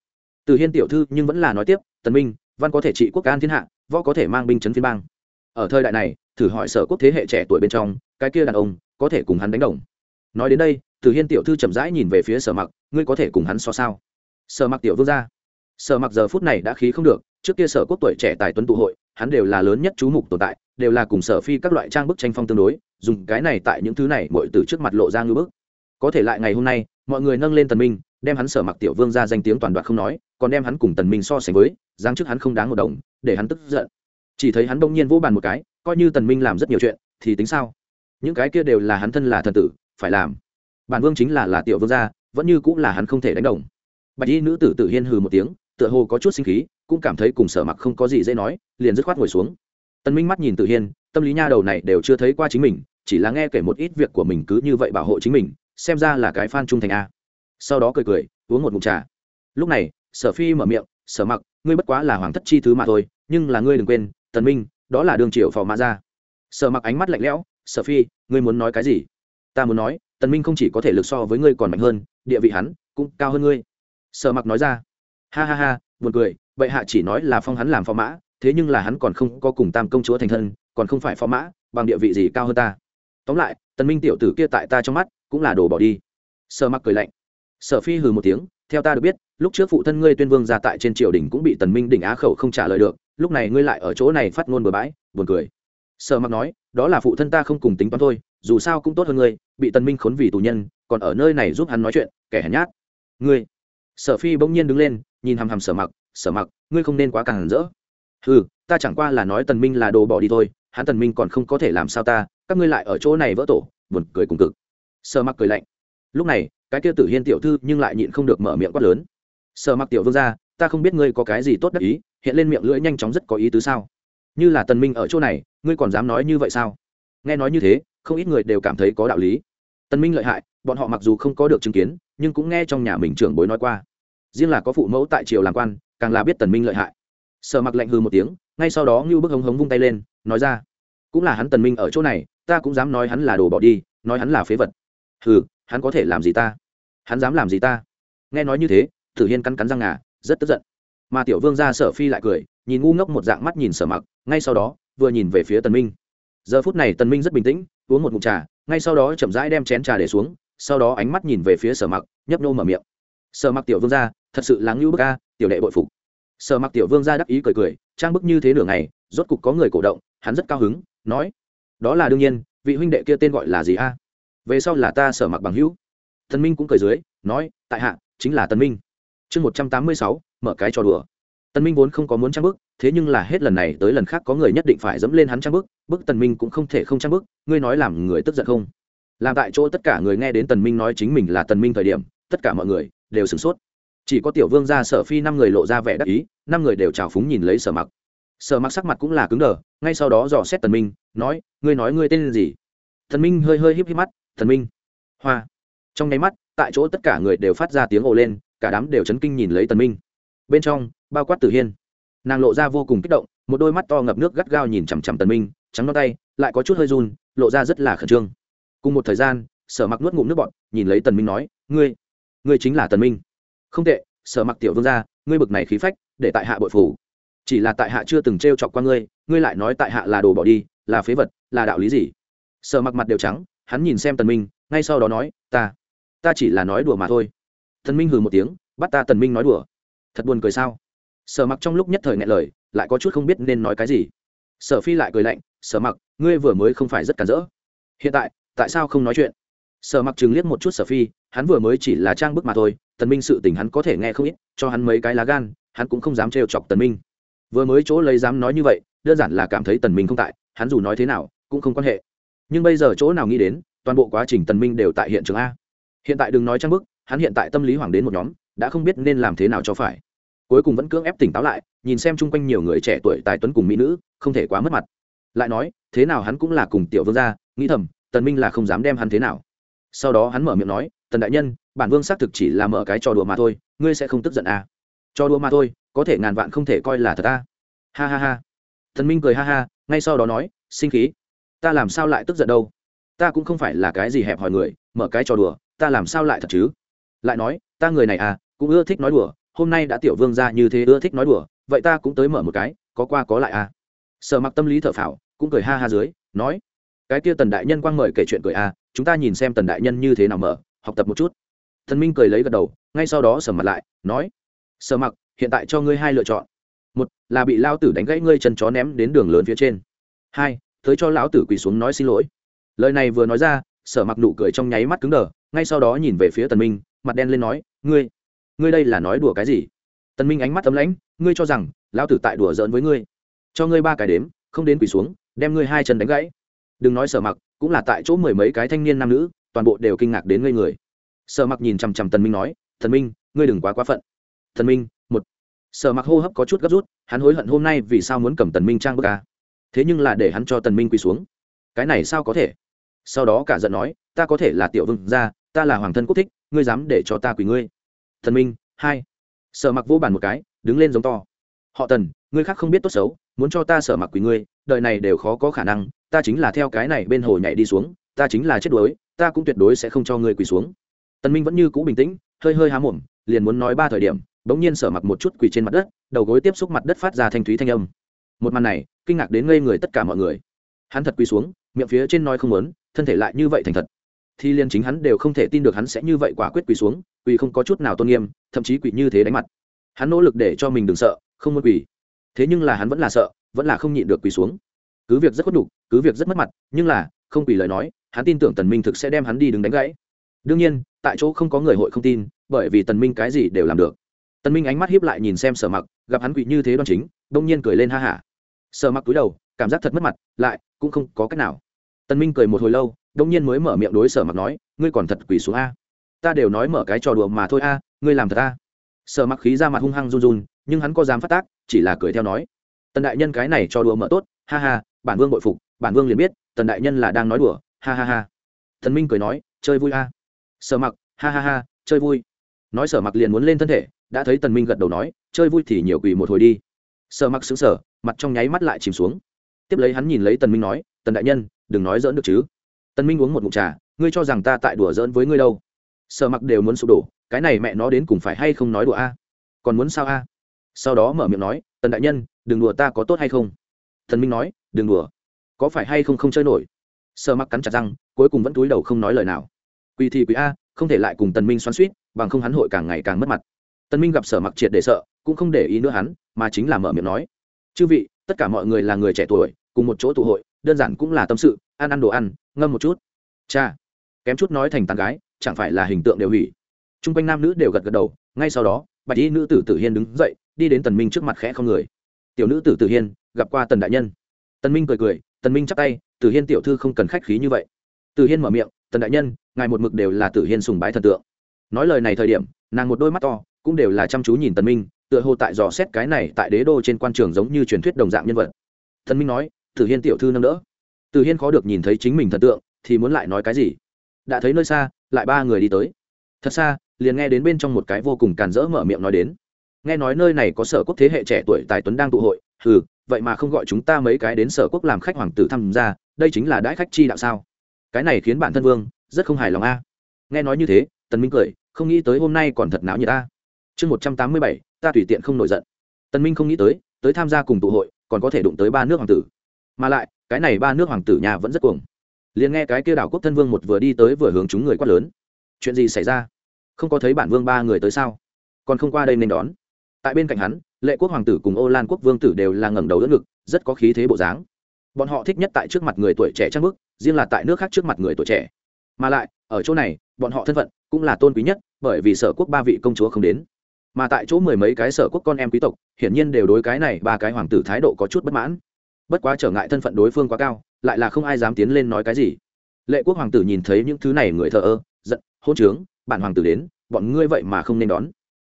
Từ hiên tiểu thư nhưng vẫn là nói tiếp, tần minh văn có thể trị quốc an thiên hạ, võ có thể mang binh chấn phiên bang. Ở thời đại này, thử hỏi sở quốc thế hệ trẻ tuổi bên trong, cái kia đàn ông có thể cùng hắn đánh đồng. Nói đến đây từ hiên tiểu thư chậm rãi nhìn về phía sở mặc, ngươi có thể cùng hắn so sao? Sở mặc tiểu vương gia. Sở mặc giờ phút này đã khí không được, trước kia sở quốc tuổi trẻ tài tuấn tụ hội, hắn đều là lớn nhất chú mục tồn tại, đều là cùng sở phi các loại trang bức tranh phong tương đối, dùng cái này tại những thứ này mọi từ trước mặt lộ ra ngư bức. Có thể lại ngày hôm nay, mọi người nâng lên tần minh đem hắn sở mặc tiểu vương ra danh tiếng toàn đoạn không nói, còn đem hắn cùng tần minh so sánh với giáng trước hắn không đáng một đồng, để hắn tức giận. Chỉ thấy hắn đông nhiên vỗ bàn một cái, coi như tần minh làm rất nhiều chuyện, thì tính sao? Những cái kia đều là hắn thân là thần tử, phải làm. Bản vương chính là là tiểu vương gia, vẫn như cũng là hắn không thể đánh đồng. Bạch y nữ tử tử hiên hừ một tiếng, tựa hồ có chút sinh khí, cũng cảm thấy cùng sở mặc không có gì dễ nói, liền dứt khoát ngồi xuống. Tần minh mắt nhìn tử hiên, tâm lý nha đầu này đều chưa thấy qua chính mình, chỉ là nghe kể một ít việc của mình cứ như vậy bảo hộ chính mình, xem ra là cái fan trung thành a sau đó cười cười, uống một ngụm trà. Lúc này, sở phi mở miệng, sở mặc, ngươi bất quá là hoàng thất chi thứ mà thôi, nhưng là ngươi đừng quên, tần minh, đó là đường triều phò mã ra sở mặc ánh mắt lạnh lẽo, sở phi, ngươi muốn nói cái gì? Ta muốn nói, tần minh không chỉ có thể lực so với ngươi còn mạnh hơn, địa vị hắn cũng cao hơn ngươi. Sở mặc nói ra. Ha ha ha, buồn cười, bệ hạ chỉ nói là phong hắn làm phò mã, thế nhưng là hắn còn không có cùng tam công chúa thành thân, còn không phải phó mã, bằng địa vị gì cao hơn ta? Tóm lại, tần minh tiểu tử kia tại ta trong mắt cũng là đồ bỏ đi. Sở mặc cười lạnh sở phi hừ một tiếng, theo ta được biết, lúc trước phụ thân ngươi tuyên vương ra tại trên triều đình cũng bị tần minh đỉnh á khẩu không trả lời được, lúc này ngươi lại ở chỗ này phát ngôn bừa bãi, buồn cười. Sở mặc nói, đó là phụ thân ta không cùng tính toán thôi, dù sao cũng tốt hơn ngươi, bị tần minh khốn vì tù nhân, còn ở nơi này giúp hắn nói chuyện, kẻ hèn nhát. Ngươi? Sở phi bỗng nhiên đứng lên, nhìn hằm hằm sở mặc sở mặc, ngươi không nên quá càng rỡ. Ừ ta chẳng qua là nói tần minh là đồ bỏ đi thôi, hắn tần minh còn không có thể làm sao ta, các ngươi lại ở chỗ này vỡ tổ, buồn cười cùng cực. Sở mặc cười lạnh lúc này, cái kia tử hiên tiểu thư nhưng lại nhịn không được mở miệng quát lớn. Sợ mặc tiểu vương ra ta không biết ngươi có cái gì tốt đắc ý, hiện lên miệng lưỡi nhanh chóng rất có ý tứ sao? Như là tần minh ở chỗ này, ngươi còn dám nói như vậy sao? Nghe nói như thế, không ít người đều cảm thấy có đạo lý. Tần minh lợi hại, bọn họ mặc dù không có được chứng kiến, nhưng cũng nghe trong nhà mình trưởng bối nói qua. Riêng là có phụ mẫu tại triều làm quan, càng là biết tần minh lợi hại. Sở mặc lạnh hừ một tiếng, ngay sau đó ngưu bức hống hống vung tay lên, nói ra, cũng là hắn tần minh ở chỗ này, ta cũng dám nói hắn là đồ bỏ đi, nói hắn là phế vật. Hừ hắn có thể làm gì ta? Hắn dám làm gì ta? Nghe nói như thế, tử hiên cắn cắn răng ngà, rất tức giận. Mà tiểu vương ra sở phi lại cười, nhìn ngu ngốc một dạng mắt nhìn sở mặc, ngay sau đó, vừa nhìn về phía tần minh. Giờ phút này tần minh rất bình tĩnh, uống một ngụm trà, ngay sau đó chậm rãi đem chén trà để xuống, sau đó ánh mắt nhìn về phía sở mặc, nhấp nô mở miệng. Sở mặc tiểu vương ra thật sự lắng lưu bức a, tiểu đệ bội phục. Sở mặc tiểu vương ra đắc ý cười cười, trang bức như thế nửa ngày, rốt cục có người cổ động, hắn rất cao hứng, nói, đó là đương nhiên, vị huynh đệ kia tên gọi là gì a? Về sau là ta sở mặc bằng hữu. Thần minh cũng cười dưới, nói, tại hạ, chính là tân minh. Chương một trăm tám mươi sáu, mở cái trò đùa. Tân minh vốn không có muốn trang bức, thế nhưng là hết lần này tới lần khác có người nhất định phải dẫm lên hắn trang bức bức tần minh cũng không thể không trang bức, ngươi nói làm người tức giận không? Làm tại chỗ tất cả người nghe đến tần minh nói chính mình là tần minh thời điểm, tất cả mọi người đều sửng sốt. Chỉ có tiểu vương gia sở phi năm người lộ ra vẻ đắc ý, năm người đều trào phúng nhìn lấy sở mặc. Sở mặc sắc mặt cũng là cứng đờ, ngay sau đó dò xét tần minh, nói, ngươi nói ngươi tên gì? Tần minh hơi hơi híp híp mắt Thần minh. Hoa. Trong nháy mắt, tại chỗ tất cả người đều phát ra tiếng ồ lên, cả đám đều chấn kinh nhìn lấy tần minh. Bên trong, bao quát tử hiên. Nàng lộ ra vô cùng kích động, một đôi mắt to ngập nước gắt gao nhìn chằm chằm tần minh, trắng non tay, lại có chút hơi run, lộ ra rất là khẩn trương. Cùng một thời gian, sở mặc nuốt ngụm nước bọt, nhìn lấy tần minh nói, ngươi ngươi chính là tần minh. Không tệ, sở mặc tiểu vương gia, ngươi bực này khí phách, để tại hạ bội phủ. Chỉ là tại hạ chưa từng trêu chọc qua ngươi ngươi lại nói tại hạ là đồ bỏ đi, là phế vật, là đạo lý gì? Sở mặc mặt đều trắng hắn nhìn xem tần minh, ngay sau đó nói, ta ta chỉ là nói đùa mà thôi. Tần minh hừ một tiếng, bắt ta tần minh nói đùa. Thật buồn cười sao? Sở mặc trong lúc nhất thời ngại lời, lại có chút không biết nên nói cái gì. Sở phi lại cười lạnh, sở mặc, ngươi vừa mới không phải rất cản rỡ. Hiện tại tại sao không nói chuyện? Sở mặc chừng liếc một chút sở phi, hắn vừa mới chỉ là trang bức mà thôi, tần minh sự tình hắn có thể nghe không ít, cho hắn mấy cái lá gan, hắn cũng không dám trêu chọc tần minh. Vừa mới chỗ lấy dám nói như vậy, đơn giản là cảm thấy tần minh không tại, hắn dù nói thế nào, cũng không quan hệ nhưng bây giờ chỗ nào nghĩ đến, toàn bộ quá trình tần minh đều tại hiện trường a. Hiện tại đừng nói trang bức, hắn hiện tại tâm lý hoảng đến một nhóm, đã không biết nên làm thế nào cho phải. Cuối cùng vẫn cưỡng ép tỉnh táo lại, nhìn xem chung quanh nhiều người trẻ tuổi tài tuấn cùng mỹ nữ, không thể quá mất mặt. Lại nói, thế nào hắn cũng là cùng tiểu vương gia, nghĩ thầm, tần minh là không dám đem hắn thế nào. Sau đó hắn mở miệng nói, tần đại nhân, bản vương xác thực chỉ là mở cái trò đùa mà thôi, ngươi sẽ không tức giận à trò đùa mà thôi, có thể ngàn vạn không thể coi là thật à ha ha ha. Tần minh cười ha ha, ngay sau đó nói, sinh khí ta làm sao lại tức giận đâu? Ta cũng không phải là cái gì hẹp hòi người, mở cái trò đùa, ta làm sao lại thật chứ? Lại nói, ta người này à cũng ưa thích nói đùa, hôm nay đã tiểu vương ra như thế ưa thích nói đùa, vậy ta cũng tới mở một cái, có qua có lại à? Sở mặc tâm lý thở phào, cũng cười ha ha dưới, nói, cái kia tần đại nhân quang mời kể chuyện cười à chúng ta nhìn xem tần đại nhân như thế nào mở, học tập một chút. Thần minh cười lấy gật đầu, ngay sau đó sở mặt lại, nói, sở mặc, hiện tại cho ngươi hai lựa chọn. Một là bị lao tử đánh gãy ngươi chân chó ném đến đường lớn phía trên. Hai tới cho lão tử quỳ xuống nói xin lỗi. Lời này vừa nói ra, sở mặc nụ cười trong nháy mắt cứng đờ, ngay sau đó nhìn về phía tần minh, mặt đen lên nói, ngươi ngươi đây là nói đùa cái gì? Tần minh ánh mắt tấm lãnh, ngươi cho rằng lão tử tại đùa giỡn với ngươi? Cho ngươi ba cái đếm, không đến quỳ xuống, đem ngươi hai chân đánh gãy. Đừng nói sở mặc, cũng là tại chỗ mười mấy cái thanh niên nam nữ, toàn bộ đều kinh ngạc đến ngây người. Sở mặc nhìn chằm chằm tần minh nói thần minh, ngươi đừng quá quá phận. Thần minh, một. Sở mặc hô hấp có chút gấp rút, hắn hối hận hôm nay vì sao muốn cầm tần minh trang bức ca thế nhưng là để hắn cho tần minh quỳ xuống. Cái này sao có thể? Sau đó cả giận nói, ta có thể là tiểu vương gia, ta là hoàng thân quốc thích, ngươi dám để cho ta quỳ ngươi. Thần minh, hai. Sở mặc vô bàn một cái, đứng lên giống to. Họ tần, ngươi khác không biết tốt xấu, muốn cho ta sở mặc quỳ ngươi, đời này đều khó có khả năng, ta chính là theo cái này bên hồ nhảy đi xuống, ta chính là chết đuối, ta cũng tuyệt đối sẽ không cho ngươi quỳ xuống. Tần minh vẫn như cũ bình tĩnh, hơi hơi há mồm, liền muốn nói ba thời điểm, bỗng nhiên sở mặc một chút quỳ trên mặt đất, đầu gối tiếp xúc mặt đất phát ra thanh thúy thanh âm. Một màn này kinh ngạc đến ngây người tất cả mọi người. Hắn thật quỳ xuống, miệng phía trên nói không muốn, thân thể lại như vậy thành thật. Thì liên chính hắn đều không thể tin được hắn sẽ như vậy quả quyết quỳ xuống, quỳ không có chút nào tôn nghiêm, thậm chí quỳ như thế đánh mặt. Hắn nỗ lực để cho mình đừng sợ, không muốn quỳ. Thế nhưng là hắn vẫn là sợ, vẫn là không nhịn được quỳ xuống. Cứ việc rất khuất đục cứ việc rất mất mặt, nhưng là, không quỳ lời nói, hắn tin tưởng tần minh thực sẽ đem hắn đi đứng đánh gãy. Đương nhiên, tại chỗ không có người hội không tin, bởi vì tần minh cái gì đều làm được. Tần minh ánh mắt hiếp lại nhìn xem sở mặc, gặp hắn quỳ như thế đoan chính, đông nhiên cười lên ha ha sở mặc cúi đầu, cảm giác thật mất mặt, lại cũng không có cách nào. Tần minh cười một hồi lâu đông nhiên mới mở miệng đối sở mặc nói, ngươi còn thật quỳ xuống a. Ta đều nói mở cái trò đùa mà thôi a, ngươi làm thật a. Sở mặc khí ra mặt hung hăng run run, nhưng hắn có dám phát tác, chỉ là cười theo nói, tần đại nhân cái này trò đùa mở tốt, ha ha, bản vương bội phục, bản vương liền biết, tần đại nhân là đang nói đùa, ha ha ha. Thần minh cười nói, chơi vui a. Sở mặc, ha ha ha, chơi vui. Nói sở mặc liền muốn lên thân thể, đã thấy tần minh gật đầu nói, chơi vui thì nhiều quỳ một hồi đi sở mặc xứng sở mặt trong nháy mắt lại chìm xuống. Tiếp lấy hắn nhìn lấy tần minh nói tần đại nhân đừng nói dỡn được chứ. Tần minh uống một ngụm trà ngươi cho rằng ta tại đùa dỡn với ngươi đâu? Sở mặc đều muốn sụp đổ cái này mẹ nó đến cùng phải hay không nói đùa a? Còn muốn sao a? Sau đó mở miệng nói tần đại nhân đừng đùa ta có tốt hay không? Tần minh nói đừng đùa. Có phải hay không không chơi nổi? Sở mặc cắn chặt răng cuối cùng vẫn túi đầu không nói lời nào. Quỳ thì quỳ a không thể lại cùng tần minh xoắn xuýt, bằng không hắn hội càng ngày càng mất mặt. Tần minh gặp sở mặc triệt để sợ cũng không để ý nữa hắn mà chính là mở miệng nói, chư vị, tất cả mọi người là người trẻ tuổi, cùng một chỗ tụ hội, đơn giản cũng là tâm sự, ăn ăn đồ ăn, ngâm một chút. Cha. Kém chút nói thành tàn gái, chẳng phải là hình tượng đều hủy. T r u n g quanh nam nữ đều gật gật đầu, ngay sau đó, bạch y nữ tử tử hiên đứng dậy, đi đến tần minh trước mặt khẽ không người. Tiểu nữ tử tử hiên, gặp qua tần đại nhân. Tần minh cười cười, tần minh chắp tay, tử hiên tiểu thư không cần khách khí như vậy. Tử hiên mở miệng, tần đại nhân, ngài một mực đều là tử hiên sùng bái thần tượng. Nói lời này thời điểm, nàng một đôi mắt to, cũng đều là chăm chú nhìn tần minh tựa hồ tại dò xét cái này tại đế đô trên quan trường giống như truyền thuyết đồng dạng nhân vật. Tần minh nói, tử hiên tiểu thư nâng đỡ. Tử hiên khó được nhìn thấy chính mình thần tượng, thì muốn lại nói cái gì? Đã thấy nơi xa, lại ba người đi tới. Thật xa, liền nghe đến bên trong một cái vô cùng càn rỡ mở miệng nói đến. Nghe nói nơi này có sở quốc thế hệ trẻ tuổi tài tuấn đang tụ hội ừ vậy mà không gọi chúng ta mấy cái đến sở quốc làm khách hoàng tử tham gia, đây chính là đãi khách chi đạo sao? Cái này khiến bản thân vương, rất không hài lòng a. Nghe nói như thế, tần minh cười, không nghĩ tới hôm nay còn thật não như ta chương một trăm tám mươi bảy ta tùy tiện không nổi giận. Tần minh không nghĩ tới tới tham gia cùng tụ hội, còn có thể đụng tới ba nước hoàng tử. Mà lại, cái này ba nước hoàng tử nhà vẫn rất cuồng. Liền nghe cái kia đảo quốc thân vương một vừa đi tới vừa hướng chúng người quát lớn. Chuyện gì xảy ra? Không có thấy bản vương ba người tới sao? Còn không qua đây nên đón. Tại bên cạnh hắn, lệ quốc hoàng tử cùng ô lan quốc vương tử đều là ngẩng đầu đỡ ngực, rất có khí thế bộ dáng. Bọn họ thích nhất tại trước mặt người tuổi trẻ trang bức, riêng là tại nước khác trước mặt người tuổi trẻ. Mà lại, ở chỗ này, bọn họ thân phận cũng là tôn quý nhất, bởi vì sở quốc ba vị công chúa không đến mà tại chỗ mười mấy cái sở quốc con em quý tộc, hiển nhiên đều đối cái này ba cái hoàng tử thái độ có chút bất mãn. Bất quá trở ngại thân phận đối phương quá cao, lại là không ai dám tiến lên nói cái gì. Lệ quốc hoàng tử nhìn thấy những thứ này người thợ ơ, giận, hôn trướng, bản hoàng tử đến, bọn ngươi vậy mà không nên đón.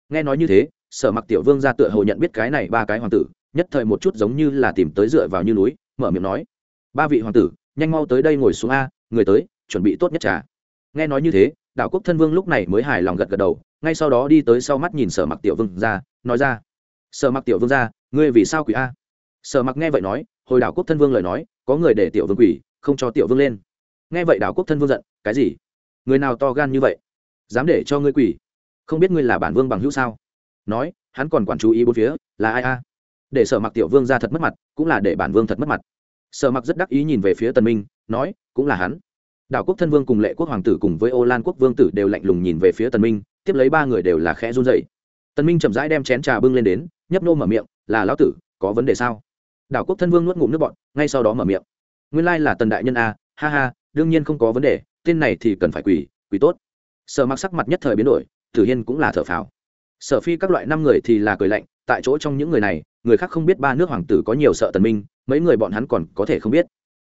Nghe nói như thế, sở mặc tiểu vương ra tựa hồ nhận biết cái này ba cái hoàng tử, nhất thời một chút giống như là tìm tới dựa vào như núi, mở miệng nói, ba vị hoàng tử, nhanh mau tới đây ngồi xuống a, người tới, chuẩn bị tốt nhất trà. Nghe nói như thế đạo quốc thân vương lúc này mới hài lòng gật gật đầu ngay sau đó đi tới sau mắt nhìn sở mặc tiểu vương ra, nói ra, sở mặc tiểu vương ra, ngươi vì sao quỷ a? Sở mặc nghe vậy nói, hồi đảo quốc thân vương lời nói, có người để tiểu vương quỷ, không cho tiểu vương lên. Nghe vậy đảo quốc thân vương giận, cái gì? Người nào to gan như vậy? Dám để cho ngươi quỷ? Không biết ngươi là bản vương bằng hữu sao? Nói, hắn còn quản chú ý bốn phía, là ai a? Để sở mặc tiểu vương ra thật mất mặt, cũng là để bản vương thật mất mặt. Sở mặc rất đắc ý nhìn về phía tần minh, nói, cũng là hắn. Đảo quốc thân vương cùng lệ quốc hoàng tử cùng với ô lan quốc vương tử đều lạnh lùng nhìn về phía tần minh tiếp lấy ba người đều là khẽ run rẩy. Tần minh chậm rãi đem chén trà bưng lên đến, nhấp nô mở miệng, là lão tử, có vấn đề sao? Đảo quốc thân vương nuốt ngụm nước bọn ngay sau đó mở miệng, nguyên lai là tần đại nhân a, ha ha, đương nhiên không có vấn đề, tên này thì cần phải quỳ quỳ tốt. Sở mặc sắc mặt nhất thời biến đổi, tử hiên cũng là thở phào. Sở phi các loại năm người thì là cười lạnh, tại chỗ trong những người này, người khác không biết ba nước hoàng tử có nhiều sợ tần minh, mấy người bọn hắn còn có thể không biết.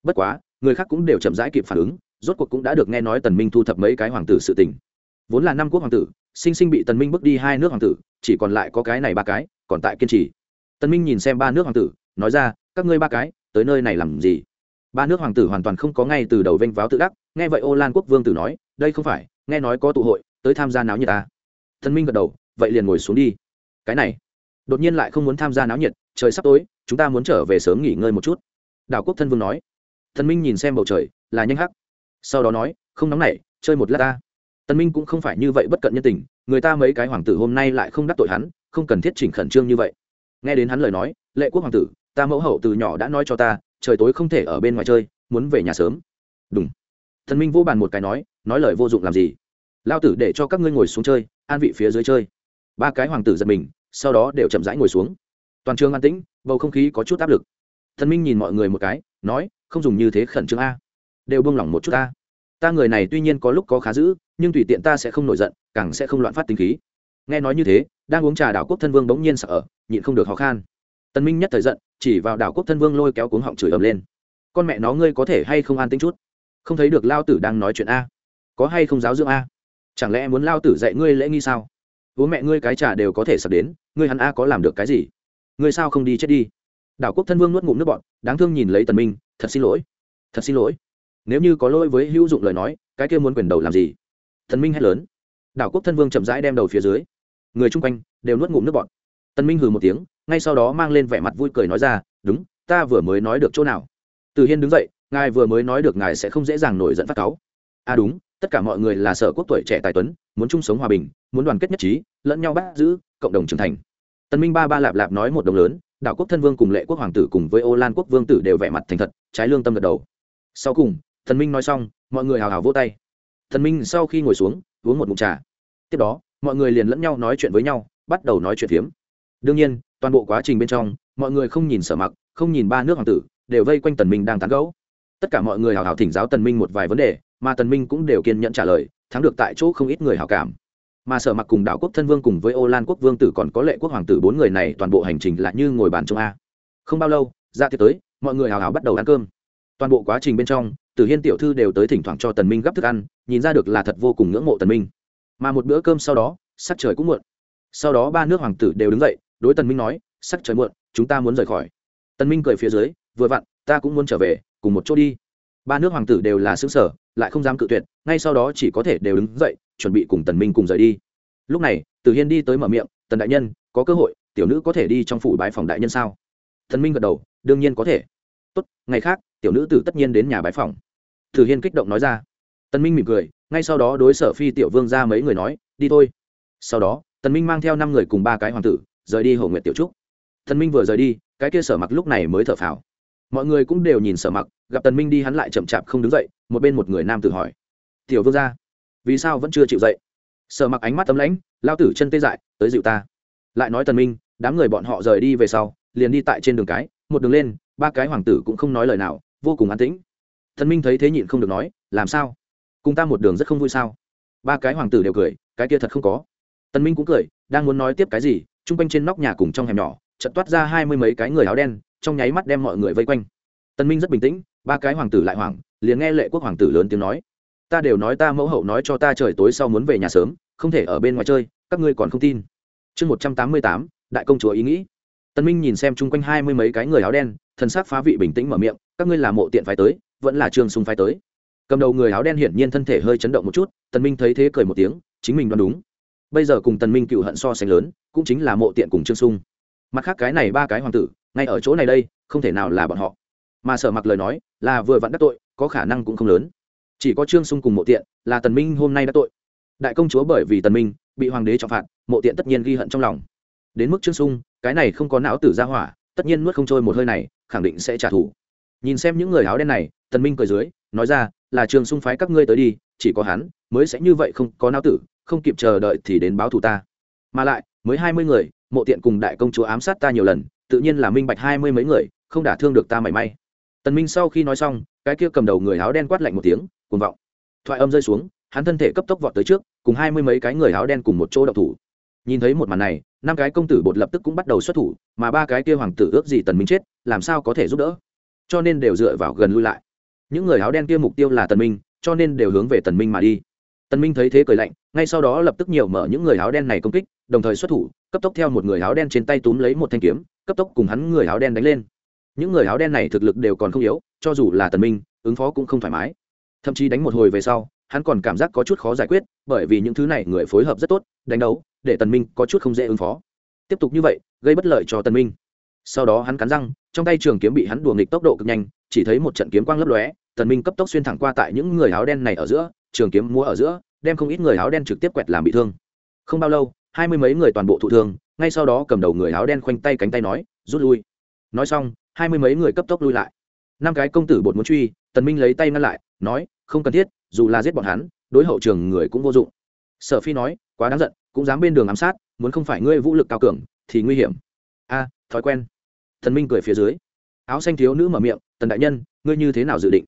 Bất quá, người khác cũng đều chậm rãi kịp phản ứng, rốt cuộc cũng đã được nghe nói tần minh thu thập mấy cái hoàng tử sự tình. Vốn là năm quốc hoàng tử sinh sinh bị tần minh bước đi hai nước hoàng tử, chỉ còn lại có cái này ba cái, còn tại kiên trì. Tần minh nhìn xem ba nước hoàng tử, nói ra, các ngươi ba cái, tới nơi này làm gì? Ba nước hoàng tử hoàn toàn không có ngay từ đầu vênh váo tự đắc, nghe vậy ô lan quốc vương tử nói, đây không phải, nghe nói có tụ hội, tới tham gia náo nhiệt ta. Tần minh gật đầu, vậy liền ngồi xuống đi. Cái này. Đột nhiên lại không muốn tham gia náo nhiệt, trời sắp tối, chúng ta muốn trở về sớm nghỉ ngơi một chút. Đảo quốc thân vương nói. Thần minh nhìn xem bầu trời, là nhanh hắc. Sau đó nói, không nóng nảy, chơi một lát ta tần minh cũng không phải như vậy bất cận nhân tình, người ta mấy cái hoàng tử hôm nay lại không đắc tội hắn, không cần thiết chỉnh khẩn trương như vậy. Nghe đến hắn lời nói, lệ quốc hoàng tử, ta mẫu hậu từ nhỏ đã nói cho ta, trời tối không thể ở bên ngoài chơi, muốn về nhà sớm. Đúng thần minh vô bàn một cái nói nói lời vô dụng làm gì? Lao tử để cho các ngươi ngồi xuống chơi, an vị phía dưới chơi. Ba cái hoàng tử giật mình, sau đó đều chậm rãi ngồi xuống. Toàn trường an tĩnh, bầu không khí có chút áp lực. Thần minh nhìn mọi người một cái, nói, không dùng như thế khẩn trương a. Đều buông lỏng một chút ta. Ta người này tuy nhiên có lúc có khá dữ nhưng tùy tiện ta sẽ không nổi giận, càng sẽ không loạn phát tính khí. Nghe nói như thế, đang uống trà đảo quốc thân vương bỗng nhiên sợ nhịn không được khó khăn tần minh nhất thời giận, chỉ vào đảo quốc thân vương lôi kéo cuống họng chửi ầm lên. Con mẹ nó, ngươi có thể hay không an tính chút? Không thấy được lao tử đang nói chuyện a? Có hay không giáo dưỡng a? Chẳng lẽ muốn lao tử dạy ngươi lễ nghi sao? Bố mẹ ngươi cái trà đều có thể sập đến, ngươi hắn a có làm được cái gì? Ngươi sao không đi chết đi? Đảo quốc thân vương nuốt ngụm nước bọn đáng thương nhìn lấy tần minh, thật xin lỗi, thật xin lỗi. Nếu như có lỗi với hữu dụng lời nói, cái kia muốn quyền đầu làm gì? Tần minh hét lớn. Đảo quốc thân vương chậm rãi đem đầu phía dưới. Người chung quanh đều nuốt ngụm nước bọt. tần minh hừ một tiếng, ngay sau đó mang lên vẻ mặt vui cười nói ra, đúng, ta vừa mới nói được chỗ nào? Từ hiên đứng dậy, ngài vừa mới nói được ngài sẽ không dễ dàng nổi giận phát cáu. À đúng, tất cả mọi người là sở quốc tuổi trẻ tài tuấn, muốn chung sống hòa bình, muốn đoàn kết nhất trí, lẫn nhau bắt giữ cộng đồng trưởng thành. Tân minh ba ba lạp lạp nói một đồng lớn, đảo quốc thân vương cùng lệ quốc hoàng tử cùng với ô lan quốc vương tử đều vẻ mặt thành thật, trái lương tâm gật đầu. Sau cùng thần minh nói xong, mọi người hào hào vỗ tay thần minh sau khi ngồi xuống, uống một mụn trà. Tiếp đó, mọi người liền lẫn nhau nói chuyện với nhau, bắt đầu nói chuyện phiếm. Đương nhiên, toàn bộ quá trình bên trong, mọi người không nhìn sở mặc, không nhìn ba nước hoàng tử, đều vây quanh tần minh đang tán gẫu. Tất cả mọi người hào hào thỉnh giáo tần minh một vài vấn đề, mà tần minh cũng đều kiên nhẫn trả lời, thắng được tại chỗ không ít người hào cảm. Mà sở mặc cùng đảo quốc thân vương cùng với ô lan quốc vương tử còn có lệ quốc hoàng tử bốn người này toàn bộ hành trình lại như ngồi bàn trong a. Không bao lâu ra tiệc tới, mọi người hào hào bắt đầu ăn cơm toàn bộ quá trình bên trong, tử hiên tiểu thư đều tới thỉnh thoảng cho tần minh gấp thức ăn, nhìn ra được là thật vô cùng ngưỡng mộ tần minh. Mà một bữa cơm sau đó, sắc trời cũng muộn. Sau đó ba nước hoàng tử đều đứng dậy, đối tần minh nói, sắc trời muộn, chúng ta muốn rời khỏi. Tần minh cười phía dưới, vừa vặn, ta cũng muốn trở về, cùng một chỗ đi. Ba nước hoàng tử đều là xứ sở lại không dám cự tuyệt, ngay sau đó chỉ có thể đều đứng dậy, chuẩn bị cùng tần minh cùng rời đi. Lúc này, tử hiên đi tới mở miệng, tần đại nhân, có cơ hội, tiểu nữ có thể đi trong phủ bái phòng đại nhân sao? Tần minh gật đầu, đương nhiên có thể. Tốt, ngày khác tiểu nữ tử tất nhiên đến nhà bái phòng thử hiên kích động nói ra. Tân minh mỉm cười, ngay sau đó đối sở phi tiểu vương ra mấy người nói, đi thôi. Sau đó, tần minh mang theo năm người cùng ba cái hoàng tử, rời đi hồ nguyệt tiểu trúc. Tần minh vừa rời đi, cái kia sở mặc lúc này mới thở phào. Mọi người cũng đều nhìn sở mặc, gặp tần minh đi hắn lại chậm chạp không đứng dậy, một bên một người nam tử hỏi, tiểu vương gia vì sao vẫn chưa chịu dậy? Sở mặc ánh mắt tấm lãnh lao tử chân tê dại, tới dịu ta. Lại nói tần minh, đám người bọn họ rời đi về sau, liền đi tại trên đường cái, một đường lên, ba cái hoàng tử cũng không nói lời nào vô cùng an tĩnh. Thần minh thấy thế nhịn không được nói, làm sao? Cùng ta một đường rất không vui sao? Ba cái hoàng tử đều cười, cái kia thật không có. Tần minh cũng cười, đang muốn nói tiếp cái gì trung quanh trên nóc nhà cùng trong hẻm nhỏ, chợt toát ra hai mươi mấy cái người áo đen, trong nháy mắt đem mọi người vây quanh. Tần minh rất bình tĩnh, ba cái hoàng tử lại hoảng, liền nghe lệ quốc hoàng tử lớn tiếng nói, ta đều nói ta mẫu hậu nói cho ta trời tối sau muốn về nhà sớm, không thể ở bên ngoài chơi, các ngươi còn không tin. Chương một trăm tám mươi tám, đại công chúa ý nghĩ. Tần minh nhìn xem chung quanh hai mươi mấy cái người áo đen thần sắc phá vị bình tĩnh mở miệng, các ngươi là mộ tiện phái tới, vẫn là trương sung phái tới. Cầm đầu người áo đen hiển nhiên thân thể hơi chấn động một chút, tần minh thấy thế cười một tiếng, chính mình đoán đúng. Bây giờ cùng tần minh cựu hận so sánh lớn, cũng chính là mộ tiện cùng trương sung. Mặt khác cái này ba cái hoàng tử, ngay ở chỗ này đây, không thể nào là bọn họ. Mà sở mặc lời nói, là vừa vặn đắc tội, có khả năng cũng không lớn. Chỉ có trương sung cùng mộ tiện, là tần minh hôm nay đã tội. Đại công chúa bởi vì tần minh, bị hoàng đế trọng phạt, mộ tiện tất nhiên ghi hận trong lòng. Đến mức trương sung, cái này không có não tử ra hỏa, tất nhiên nuốt không trôi một hơi này khẳng định sẽ trả thù. Nhìn xem những người áo đen này, tần minh cười dưới, nói ra, là Trường sung phái các ngươi tới đi, chỉ có hắn mới sẽ như vậy không có não tử, không kịp chờ đợi thì đến báo thù ta. Mà lại, mới hai mươi người, mộ tiện cùng đại công chúa ám sát ta nhiều lần, tự nhiên là minh bạch hai mươi mấy người, không đả thương được ta mảy may. Tần minh sau khi nói xong, cái kia cầm đầu người áo đen quát lạnh một tiếng, cuồng vọng. Thoại âm rơi xuống, hắn thân thể cấp tốc vọt tới trước, cùng hai mươi mấy cái người áo đen cùng một chỗ đậu thủ nhìn thấy một màn này, năm cái công tử bột lập tức cũng bắt đầu xuất thủ, mà ba cái kia hoàng tử ước gì tần minh chết, làm sao có thể giúp đỡ? Cho nên đều dựa vào gần lui lại. Những người áo đen kia mục tiêu là tần minh, cho nên đều hướng về tần minh mà đi. Tần minh thấy thế cười lạnh, ngay sau đó lập tức nhiều mở những người áo đen này công kích, đồng thời xuất thủ, cấp tốc theo một người áo đen trên tay túm lấy một thanh kiếm, cấp tốc cùng hắn người áo đen đánh lên. Những người áo đen này thực lực đều còn không yếu, cho dù là tần minh, ứng phó cũng không thoải mái. Thậm chí đánh một hồi về sau, hắn còn cảm giác có chút khó giải quyết, bởi vì những thứ này người phối hợp rất tốt, đánh đấu để tần minh có chút không dễ ứng phó. Tiếp tục như vậy, gây bất lợi cho tần minh. Sau đó hắn cắn răng, trong tay trường kiếm bị hắn đùa nghịch tốc độ cực nhanh, chỉ thấy một trận kiếm quang lấp lóe, tần minh cấp tốc xuyên thẳng qua tại những người áo đen này ở giữa, trường kiếm múa ở giữa, đem không ít người áo đen trực tiếp quẹt làm bị thương. Không bao lâu, hai mươi mấy người toàn bộ thụ thương, ngay sau đó cầm đầu người áo đen khoanh tay cánh tay nói, rút lui. Nói xong, hai mươi mấy người cấp tốc lui lại. Năm cái công tử bột muốn truy, tần minh lấy tay ngăn lại, nói, không cần thiết, dù là giết bọn hắn, đối hậu trường người cũng vô dụng. Sở phi nói quá đáng giận, cũng dám bên đường ám sát, muốn không phải ngươi vũ lực cao cường, thì nguy hiểm. A, thói quen. Tần minh cười phía dưới. Áo xanh thiếu nữ mở miệng, tần đại nhân, ngươi như thế nào dự định?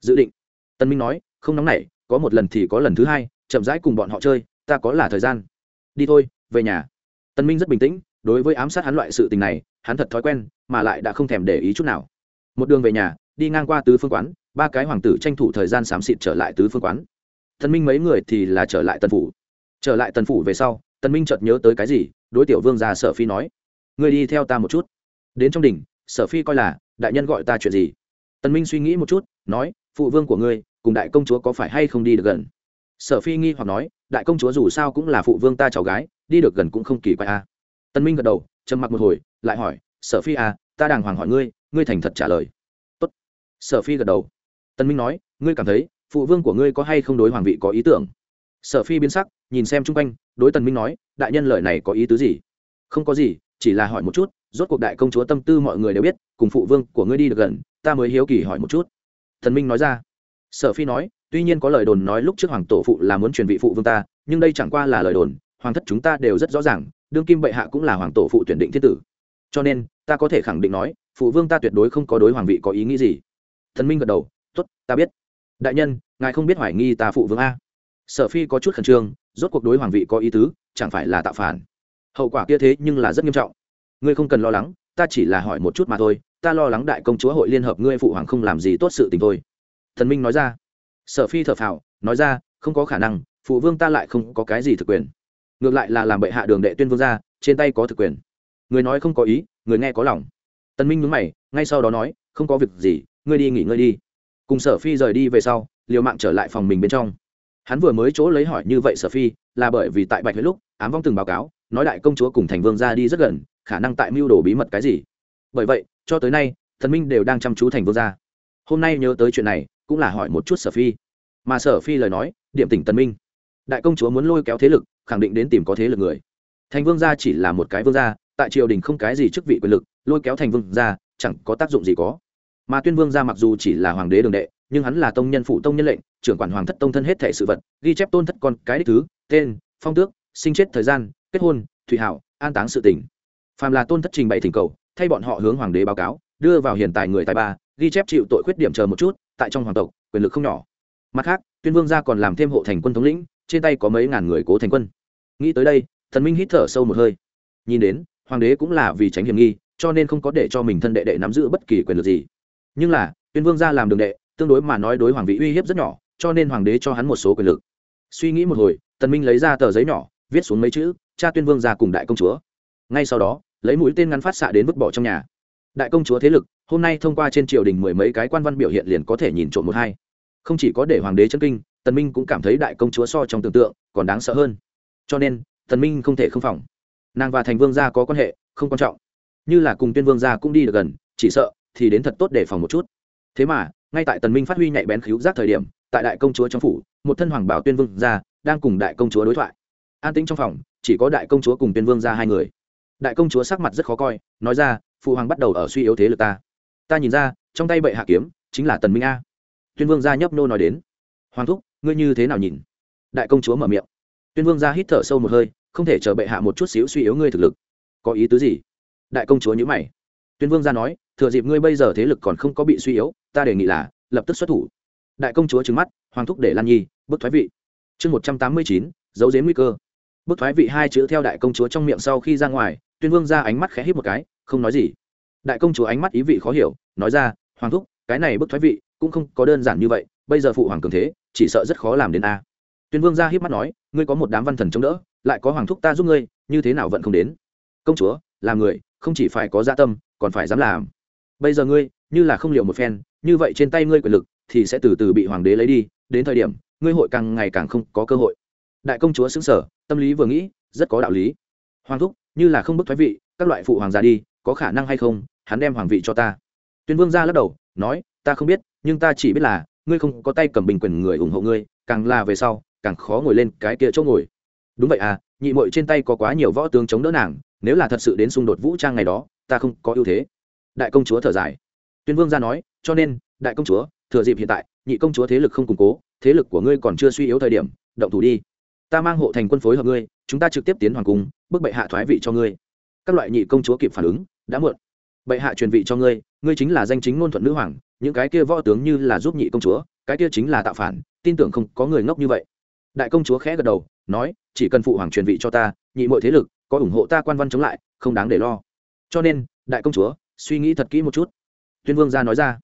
Dự định? Tần minh nói, không nóng nảy, có một lần thì có lần thứ hai, chậm rãi cùng bọn họ chơi, ta có là thời gian. Đi thôi, về nhà. Tần minh rất bình tĩnh, đối với ám sát hắn loại sự tình này, hắn thật thói quen, mà lại đã không thèm để ý chút nào. Một đường về nhà, đi ngang qua tứ phương quán, ba cái hoàng tử tranh thủ thời gian xám xịt trở lại tứ phương quán. Thần minh mấy người thì là trở lại tần phủ trở lại tần phủ về sau, tần minh chợt nhớ tới cái gì, đối tiểu vương già sở phi nói người đi theo ta một chút. Đến trong đỉnh, sở phi coi là, đại nhân gọi ta chuyện gì? Tần minh suy nghĩ một chút, nói, phụ vương của ngươi, cùng đại công chúa có phải hay không đi được gần? Sở phi nghi hoặc nói, đại công chúa dù sao cũng là phụ vương ta cháu gái, đi được gần cũng không kỳ quái a à. tần minh gật đầu, trầm mặc một hồi, lại hỏi, sở phi à ta đàng hoàng hỏi ngươi ngươi thành thật trả lời. Tốt. sở phi gật đầu. Tần minh nói, ngươi cảm thấy, phụ vương của ngươi có hay không đối hoàng vị có ý tưởng? Sở phi biến sắc, nhìn xem chung quanh, đối tần minh nói, đại nhân lời này có ý tứ gì? Không có gì, chỉ là hỏi một chút, rốt cuộc đại công chúa tâm tư mọi người đều biết, cùng phụ vương của ngươi đi được gần, ta mới hiếu kỳ hỏi một chút. Thần minh nói ra. Sở phi nói, tuy nhiên có lời đồn nói lúc trước hoàng tổ phụ là muốn truyền vị phụ vương ta, nhưng đây chẳng qua là lời đồn, hoàng thất chúng ta đều rất rõ ràng, đương kim bệ hạ cũng là hoàng tổ phụ tuyển định thiên tử. Cho nên, ta có thể khẳng định nói, phụ vương ta tuyệt đối không có đối hoàng vị có ý nghĩ gì. Thần minh gật đầu t ố t ta biết. Đại nhân, ngài không biết hoài nghi ta phụ vương a sở phi có chút khẩn trương, rốt cuộc đối hoàng vị có ý tứ, chẳng phải là tạo phản. Hậu quả kia thế nhưng là rất nghiêm trọng. Ngươi không cần lo lắng, ta chỉ là hỏi một chút mà thôi, ta lo lắng đại công chúa hội liên hợp ngươi phụ hoàng không làm gì tốt sự tình thôi. Thần minh nói ra. Sở phi thở phào, nói ra, không có khả năng, phụ vương ta lại không có cái gì thực quyền. Ngược lại là làm bệ hạ đường đệ tuyên vương ra trên tay có thực quyền. Người nói không có ý, người nghe có lòng. Tân minh nhúng mày, ngay sau đó nói, không có việc gì, ngươi đi nghỉ ngơi đi. Cùng sở phi rời đi về sau, liều mạng trở lại phòng mình bên trong hắn vừa mới chỗ lấy hỏi như vậy sở phi, là bởi vì tại bạch huyết lúc, ám vong từng báo cáo, nói đại công chúa cùng thành vương ra đi rất gần, khả năng tại mưu đồ bí mật cái gì. Bởi vậy, cho tới nay, thần minh đều đang chăm chú thành vương gia. Hôm nay nhớ tới chuyện này, cũng là hỏi một chút sở phi. Mà sở phi lời nói, điểm tỉnh tần minh. Đại công chúa muốn lôi kéo thế lực, khẳng định đến tìm có thế lực người. Thành vương gia chỉ là một cái vương gia, tại triều đình không cái gì chức vị quyền lực, lôi kéo thành vương gia, chẳng có tác dụng gì có. Mà tuyên vương gia mặc dù chỉ là hoàng đế đường đệ, nhưng hắn là tông nhân phụ tông nhân lệnh trưởng quản hoàng thất tông thân hết thể sự vật, ghi chép tôn thất con cái đích thứ, tên, phong tước, sinh chết thời gian, kết hôn thụy hảo, an táng sự tỉnh phàm là tôn thất trình bày thỉnh cầu, thay bọn họ hướng hoàng đế báo cáo, đưa vào hiện tại người tài ba, ghi chép chịu tội khuyết điểm chờ một chút, tại trong hoàng tộc, quyền lực không nhỏ. Mặt khác, tuyên vương gia còn làm thêm hộ thành quân thống lĩnh, trên tay có mấy ngàn người cố thành quân. Nghĩ tới đây, thần minh hít thở sâu một hơi. Nhìn đến, hoàng đế cũng là vì tránh hiểm nghi, cho nên không có để cho mình thân đệ đệ nắm giữ bất kỳ quyền lực gì. Nhưng là, tuyên vương gia làm đường đệ, tương đối mà nói đối hoàng vị uy hiếp rất nhỏ cho nên hoàng đế cho hắn một số quyền lực. Suy nghĩ một hồi, tần minh lấy ra tờ giấy nhỏ, viết xuống mấy chữ, cha tuyên vương gia cùng đại công chúa. Ngay sau đó, lấy mũi tên ngắn phát xạ đến vứt bỏ trong nhà. Đại công chúa thế lực, hôm nay thông qua trên triều đình mười mấy cái quan văn biểu hiện liền có thể nhìn trộm một hai. Không chỉ có để hoàng đế chân kinh, tần minh cũng cảm thấy đại công chúa so trong tưởng tượng còn đáng sợ hơn. Cho nên, tần minh không thể không phòng. Nàng và thành vương gia có quan hệ, không quan trọng. Như là cùng tuyên vương gia cũng đi được gần, chỉ sợ thì đến thật tốt để phòng một chút. Thế mà, ngay tại tần minh phát huy nhạy bén khiếu giác thời điểm tại đại công chúa trong phủ, một thân hoàng bảo tuyên vương gia đang cùng đại công chúa đối thoại. An tĩnh trong phòng, chỉ có đại công chúa cùng tuyên vương gia hai người. Đại công chúa sắc mặt rất khó coi, nói ra, phụ hoàng bắt đầu ở suy yếu thế lực ta. Ta nhìn ra, trong tay bệ hạ kiếm, chính là tần minh a. Tuyên vương gia nhấp nô nói đến, hoàng thúc, ngươi như thế nào nhìn? Đại công chúa mở miệng. Tuyên vương gia hít thở sâu một hơi, không thể chờ bệ hạ một chút xíu suy yếu ngươi thực lực. Có ý tứ gì? Đại công chúa nhữ mày. Tuyên vương gia nói, thừa dịp ngươi bây giờ thế lực còn không có bị suy yếu, ta đề nghị là, lập tức xuất thủ đại công chúa trừng mắt, hoàng thúc để lan nhi, bức thoái vị. Chương một trăm tám mươi chín, dấu dếm nguy cơ. Bức thoái vị hai chữ theo đại công chúa trong miệng sau khi ra ngoài, tuyên vương ra ánh mắt khẽ hít một cái, không nói gì. Đại công chúa ánh mắt ý vị khó hiểu, nói ra, hoàng thúc, cái này bức thoái vị cũng không có đơn giản như vậy, bây giờ phụ hoàng cường thế, chỉ sợ rất khó làm đến a. Tuyên vương ra hít mắt nói, ngươi có một đám văn thần chống đỡ, lại có hoàng thúc ta giúp ngươi, như thế nào vẫn không đến? Công chúa là người, không chỉ phải có gia dạ tâm, còn phải dám làm. Bây giờ ngươi, như là không liệu một phen, như vậy trên tay ngươi quyền lực thì sẽ từ từ bị hoàng đế lấy đi, đến thời điểm, ngươi hội càng ngày càng không có cơ hội. Đại công chúa xứng sở tâm lý vừa nghĩ, rất có đạo lý. Hoàng thúc, như là không bức thoái vị, các loại phụ hoàng già đi, có khả năng hay không, hắn đem hoàng vị cho ta. Tuyên vương ra lắc đầu, nói, ta không biết, nhưng ta chỉ biết là, ngươi không có tay cầm bình quyền người ủng hộ ngươi, càng là về sau, càng khó ngồi lên cái kia chỗ ngồi. Đúng vậy à nhị mội trên tay có quá nhiều võ tướng chống đỡ nàng, nếu là thật sự đến xung đột vũ trang ngày đó, ta không có ưu thế. Đại công chúa thở dài. Tuyên vương ra nói, cho nên, đại công chúa thừa dịp hiện tại, nhị công chúa thế lực không củng cố, thế lực của ngươi còn chưa suy yếu thời điểm, động thủ đi. Ta mang hộ thành quân phối hợp ngươi, chúng ta trực tiếp tiến hoàng cung, bức bệ hạ thoái vị cho ngươi. Các loại nhị công chúa kịp phản ứng, đã muộn. Bệ hạ truyền vị cho ngươi ngươi chính là danh chính ngôn thuận nữ hoàng, những cái kia võ tướng như là giúp nhị công chúa, cái kia chính là tạo phản, tin tưởng không có người ngốc như vậy. Đại công chúa khẽ gật đầu, nói, chỉ cần phụ hoàng truyền vị cho ta, nhị mọi thế lực có ủng hộ ta quan văn chống lại, không đáng để lo. Cho nên, đại công chúa, suy nghĩ thật kỹ một chút. Tuyên vương gia nói ra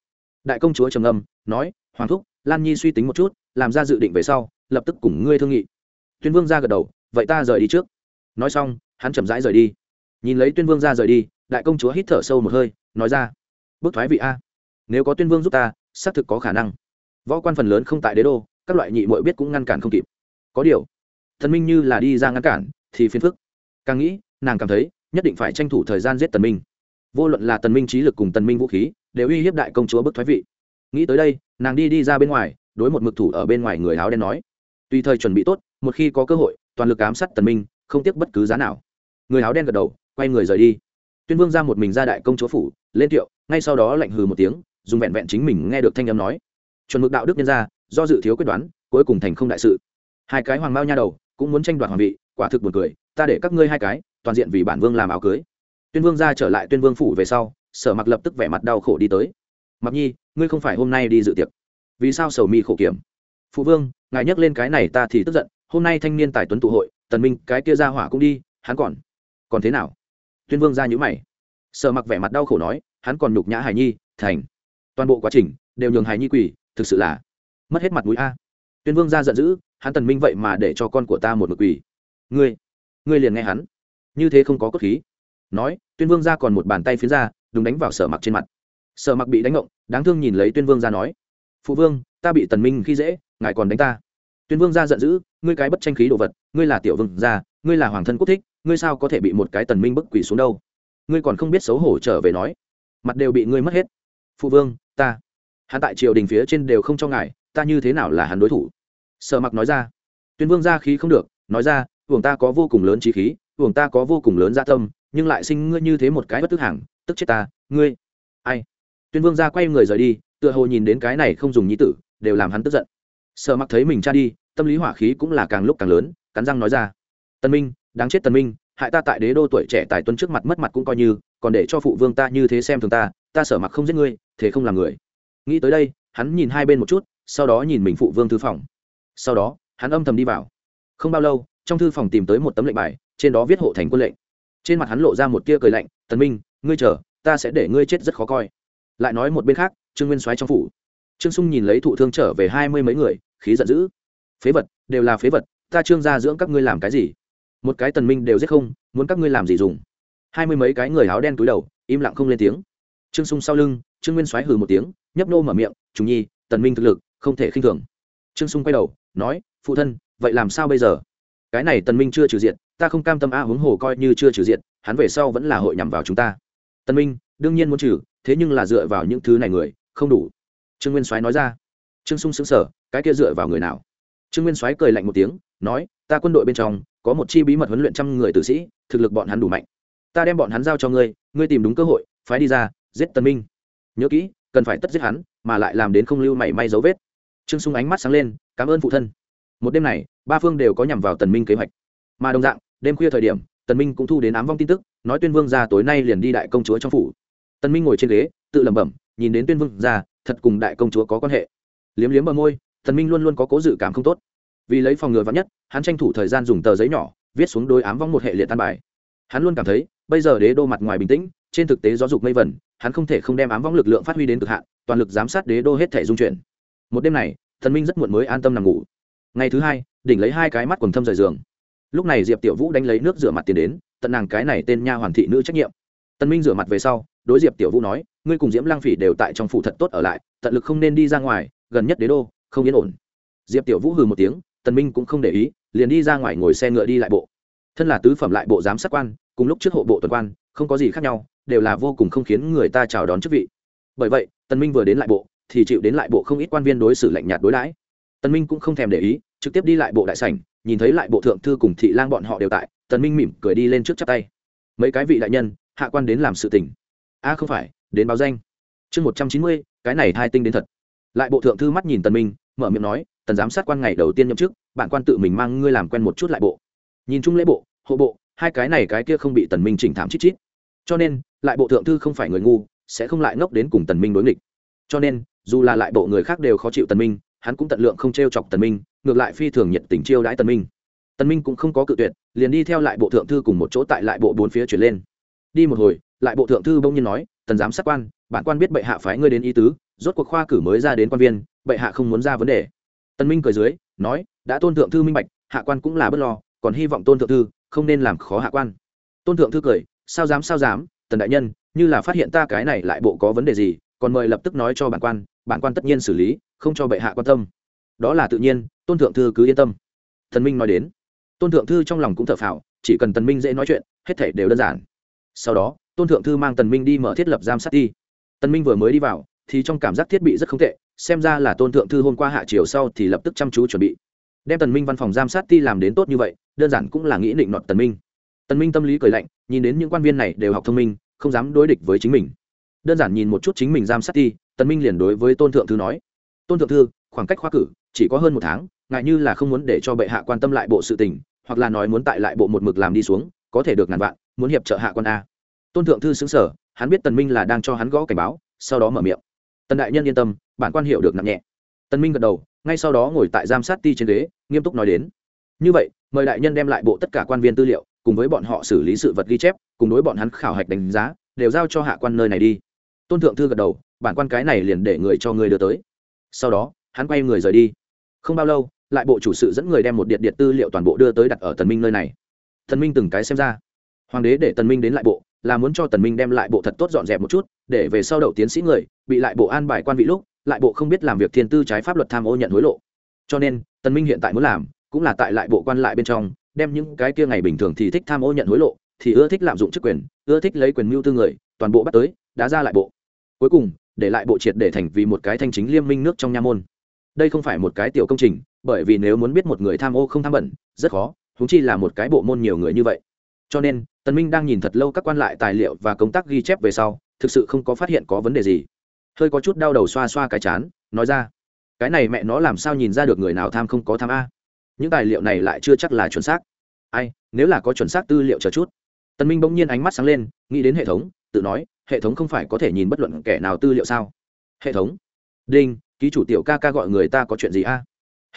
đại công chúa trầm âm nói, hoàng thúc, lan nhi suy tính một chút, làm ra dự định về sau, lập tức cùng ngươi thương nghị. Tuyên vương ra gật đầu, vậy ta rời đi trước. Nói xong, hắn chậm rãi rời đi. Nhìn lấy tuyên vương ra rời đi, đại công chúa hít thở sâu một hơi, nói ra bước thoái vị a, nếu có tuyên vương giúp ta, xác thực có khả năng. Võ quan phần lớn không tại đế đô, các loại nhị mội biết cũng ngăn cản không kịp. Có điều, thần minh như là đi ra ngăn cản, thì phiền phức. Càng nghĩ, nàng cảm thấy, nhất định phải tranh thủ thời gian giết tần minh vô luận là tần minh trí lực cùng tần minh vũ khí, đều uy hiếp đại công chúa bức thoái vị. Nghĩ tới đây, nàng đi đi ra bên ngoài, đối một mực thủ ở bên ngoài người áo đen nói, tùy thời chuẩn bị tốt, một khi có cơ hội, toàn lực ám sát tần minh, không tiếc bất cứ giá nào. Người áo đen gật đầu, quay người rời đi. Tuyên vương ra một mình ra đại công chúa phủ, lên tiệu, ngay sau đó lạnh hừ một tiếng, dùng vẹn vẹn chính mình nghe được thanh âm nói, chuẩn mực đạo đức nhân ra do dự thiếu quyết đoán, cuối cùng thành không đại sự. Hai cái hoàng mao nha đầu, cũng muốn tranh đoạt hoàng vị, quả thực buồn cười, ta để các ngươi hai cái, toàn diện vì bản vương làm áo cưới tuyên vương ra trở lại tuyên vương phủ về sau, sở mặc lập tức vẻ mặt đau khổ đi tới. Mặc nhi, ngươi không phải hôm nay đi dự tiệc. Vì sao sầu mi khổ kiểm? Phụ vương, ngài nhắc lên cái này ta thì tức giận, hôm nay thanh niên tài tuấn tụ hội, tần minh, cái kia ra hỏa cũng đi, hắn còn còn thế nào? Tuyên vương ra nhữ mày. Sở mặc vẻ mặt đau khổ nói, hắn còn nhục nhã hải nhi, thành. Toàn bộ quá trình đều nhường hải nhi quỳ, thực sự là mất hết mặt mũi a. Tuyên vương ra giận dữ, hắn tần minh vậy mà để cho con của ta một mực quỳ. Ngươi ngươi liền nghe hắn. Như thế không có cốt khí. Nói tuyên vương ra còn một bàn tay phiến ra, đúng đánh vào sở mặc trên mặt. Sở mặc bị đánh ngộng, đáng thương nhìn lấy tuyên vương ra nói, phụ vương, ta bị tần minh khi dễ, ngài còn đánh ta. Tuyên vương ra giận dữ, ngươi cái bất tranh khí đồ vật, ngươi là tiểu vương gia, ngươi là hoàng thân quốc thích, ngươi sao có thể bị một cái tần minh bức quỷ xuống đâu? Ngươi còn không biết xấu hổ trở về nói, mặt đều bị ngươi mất hết. Phụ vương, ta, hắn tại triều đình phía trên đều không cho ngài, ta như thế nào là hắn đối thủ? Sở mặc nói ra. Tuyên vương ra khí không được, nói ra vương ta có vô cùng lớn trí khí vương ta có vô cùng lớn gia tâm nhưng lại sinh ngươi như thế một cái bất tức hàng, tức chết ta, ngươi. Ai? Tuyên vương ra quay người rời đi, tựa hồ nhìn đến cái này không dùng nhí tử, đều làm hắn tức giận. Sợ mặc thấy mình cha đi, tâm lý hỏa khí cũng là càng lúc càng lớn, cắn răng nói ra. Tân minh, đáng chết tân minh, hại ta tại đế đô tuổi trẻ tài tuấn trước mặt mất mặt cũng coi như, còn để cho phụ vương ta như thế xem thường ta ta sợ mặc không giết ngươi, thế không làm người. Nghĩ tới đây, hắn nhìn hai bên một chút, sau đó nhìn mình phụ vương thư phòng. Sau đó, hắn âm thầm đi vào. Không bao lâu, trong thư phòng tìm tới một tấm lệnh bài, trên đó viết hộ thành quân lệnh trên mặt hắn lộ ra một tia cười lạnh, tần minh, ngươi chờ, ta sẽ để ngươi chết rất khó coi. Lại nói một bên khác, trương nguyên soái trong phủ. Trương sung nhìn lấy thụ thương trở về hai mươi mấy người, khí giận dữ. Phế vật, đều là phế vật, ta trương gia dưỡng các ngươi làm cái gì? Một cái tần minh đều giết không, muốn các ngươi làm gì dùng? Hai mươi mấy cái người áo đen túi đầu, im lặng không lên tiếng. Trương sung sau lưng, trương nguyên soái hừ một tiếng, nhấp nô mở miệng chúng nhi, tần minh thực lực không thể khinh thường. Trương sung quay đầu, nói, phụ thân, vậy làm sao bây giờ? Cái này tần minh chưa trừ diện ta không cam tâm a huống hồ coi như chưa trừ diện hắn về sau vẫn là hội nhằm vào chúng ta. Tần minh đương nhiên muốn trừ thế nhưng là dựa vào những thứ này người không đủ. Trương nguyên soái nói ra. Trương sung sững sờ, cái kia dựa vào người nào? Trương nguyên soái cười lạnh một tiếng nói ta quân đội bên trong có một chi bí mật huấn luyện trăm người tử sĩ thực lực bọn hắn đủ mạnh. Ta đem bọn hắn giao cho ngươi ngươi tìm đúng cơ hội phái đi ra giết Tần minh. Nhớ kỹ cần phải tất giết hắn mà lại làm đến không lưu mảy may dấu vết. Trương sung ánh mắt sáng lên cảm ơn phụ thân một đêm này ba phương đều có nhằm vào tần minh kế hoạch. Mà đồng dạng đêm khuya thời điểm tần minh cũng thu đến ám vong tin tức nói tuyên vương gia tối nay liền đi đại công chúa trong phủ. Tần minh ngồi trên ghế tự lẩm bẩm nhìn đến tuyên vương gia, thật cùng đại công chúa có quan hệ. Liếm liếm bờ môi tần minh luôn luôn có cố dự cảm không tốt. Vì lấy phòng ngừa vắn nhất hắn tranh thủ thời gian dùng tờ giấy nhỏ viết xuống đôi ám vong một hệ liệt tan bài. Hắn luôn cảm thấy bây giờ đế đô mặt ngoài bình tĩnh trên thực tế giáo dục mây vẩn hắn không thể không đem ám vong lực lượng phát huy đến cực hạn toàn lực giám sát đế đô hết thể dung chuyển. Một đêm này thần minh rất muộn mới an tâm nằm ngủ ngày thứ hai, đỉnh lấy hai cái mắt quần thâm rời giường. Lúc này diệp tiểu vũ đánh lấy nước rửa mặt tiền đến, tận nàng cái này tên nha hoàn thị nữ trách nhiệm. Tân minh rửa mặt về sau, đối diệp tiểu vũ nói, ngươi cùng diễm lang phỉ đều tại trong phủ thật tốt ở lại, tận lực không nên đi ra ngoài, gần nhất đế đô, không yên ổn. Diệp tiểu vũ hừ một tiếng tần minh cũng không để ý, liền đi ra ngoài ngồi xe ngựa đi lại bộ. Thân là tứ phẩm lại bộ giám sát quan, cùng lúc trước hộ bộ tuần quan, không có gì khác nhau, đều là vô cùng không khiến người ta chào đón chức vị. Bởi vậy tần minh vừa đến lại bộ, thì chịu đến lại bộ không ít quan viên đối xử lạnh nhạt đối đãi tần minh cũng không thèm để ý, trực tiếp đi lại bộ đại sảnh, nhìn thấy lại bộ thượng thư cùng thị lang bọn họ đều tại, tần minh mỉm cười đi lên trước chắp tay. Mấy cái vị đại nhân, hạ quan đến làm sự tình. A, không phải, đến báo danh. Chương một trăm chín mươi, cái này hai tinh đến thật. Lại bộ thượng thư mắt nhìn tần minh, mở miệng nói, tần giám sát quan ngày đầu tiên nhậm chức, bản quan tự mình mang ngươi làm quen một chút lại bộ. Nhìn chung lễ bộ, hộ bộ, hai cái này cái kia không bị tần minh chỉnh thảm chít chít. Cho nên, lại bộ thượng thư không phải người ngu, sẽ không lại ngốc đến cùng tần minh đối nghịch. Cho nên, dù là lại bộ người khác đều khó chịu tần minh hắn cũng tận lượng không trêu chọc tần minh, ngược lại phi thường nhiệt tình chiêu đãi tần minh. Tần minh cũng không có cự tuyệt, liền đi theo lại bộ thượng thư cùng một chỗ tại lại bộ bốn phía chuyển lên. Đi một hồi, lại bộ thượng thư bỗng nhiên nói, tần giám sát quan, bản quan biết bệ hạ phái ngươi đến ý tứ, rốt cuộc khoa cử mới ra đến quan viên, bệ hạ không muốn ra vấn đề. Tân minh cười dưới, nói, đã tôn thượng thư minh bạch, hạ quan cũng là bất lo, còn hy vọng tôn thượng thư không nên làm khó hạ quan. Tôn thượng thư cười, sao dám sao dám, tần đại nhân, như là phát hiện ta cái này lại bộ có vấn đề gì, còn mời lập tức nói cho bản quan bản quan tất nhiên xử lý, không cho bệ hạ quan tâm. Đó là tự nhiên, tôn thượng thư cứ yên tâm. Thần minh nói đến. Tôn thượng thư trong lòng cũng thở phào, chỉ cần tần minh dễ nói chuyện, hết thể đều đơn giản. Sau đó, tôn thượng thư mang tần minh đi mở thiết lập giam sát đi. Tần minh vừa mới đi vào, thì trong cảm giác thiết bị rất không tệ, xem ra là tôn thượng thư hôm qua hạ chiều sau thì lập tức chăm chú chuẩn bị. Đem tần minh văn phòng giam sát ti làm đến tốt như vậy, đơn giản cũng là nghĩ định nọt tần minh. Tần minh tâm lý cười lạnh, nhìn đến những quan viên này đều học thông minh, không dám đối địch với chính mình. Đơn giản nhìn một chút chính mình giam sát ti tần minh liền đối với tôn thượng thư nói, tôn thượng thư, khoảng cách khoa cử chỉ có hơn một tháng ngại như là không muốn để cho bệ hạ quan tâm lại bộ sự tình, hoặc là nói muốn tại lại bộ một mực làm đi xuống, có thể được ngàn vạn, muốn hiệp trợ hạ quan a. Tôn thượng thư xứng sở hắn biết tần minh là đang cho hắn gõ cảnh báo, sau đó mở miệng. Tần đại nhân yên tâm, bản quan hiểu được nặng nhẹ. Tần minh gật đầu, ngay sau đó ngồi tại giám sát ti trên ghế, nghiêm túc nói đến. Như vậy, mời đại nhân đem lại bộ tất cả quan viên tư liệu, cùng với bọn họ xử lý sự vật ghi chép, cùng đối bọn hắn khảo hạch đánh giá, đều giao cho hạ quan nơi này đi tôn thượng thư gật đầu, bản quan cái này liền để người cho người đưa tới. Sau đó, hắn quay người rời đi. Không bao lâu, lại bộ chủ sự dẫn người đem một điện điện tư liệu toàn bộ đưa tới đặt ở tần minh nơi này. Tần minh từng cái xem ra, hoàng đế để tần minh đến lại bộ, là muốn cho tần minh đem lại bộ thật tốt dọn dẹp một chút, để về sau đậu tiến sĩ người, bị lại bộ an bài quan vị lúc, lại bộ không biết làm việc thiên tư trái pháp luật tham ô nhận hối lộ. Cho nên, tần minh hiện tại muốn làm, cũng là tại lại bộ quan lại bên trong, đem những cái kia ngày bình thường thì thích tham ô nhận hối lộ, thì ưa thích lạm dụng chức quyền, ưa thích lấy quyền mưu tư người, toàn bộ bắt tới đã ra lại bộ cuối cùng, để lại bộ triệt để thành vì một cái thanh chính liêm minh nước trong nha môn. Đây không phải một cái tiểu công trình, bởi vì nếu muốn biết một người tham ô không tham bẩn, rất khó thúng chi là một cái bộ môn nhiều người như vậy. Cho nên, tần minh đang nhìn thật lâu các quan lại tài liệu và công tác ghi chép về sau, thực sự không có phát hiện có vấn đề gì. Hơi có chút đau đầu xoa xoa cái chán, nói ra, cái này mẹ nó làm sao nhìn ra được người nào tham không có tham a? Những tài liệu này lại chưa chắc là chuẩn xác. Ai, nếu là có chuẩn xác tư liệu chờ chút. Tần minh bỗng nhiên ánh mắt sáng lên, nghĩ đến hệ thống, tự nói hệ thống không phải có thể nhìn bất luận kẻ nào tư liệu sao? Hệ thống. Đinh, ký chủ tiểu ca ca gọi người ta có chuyện gì a?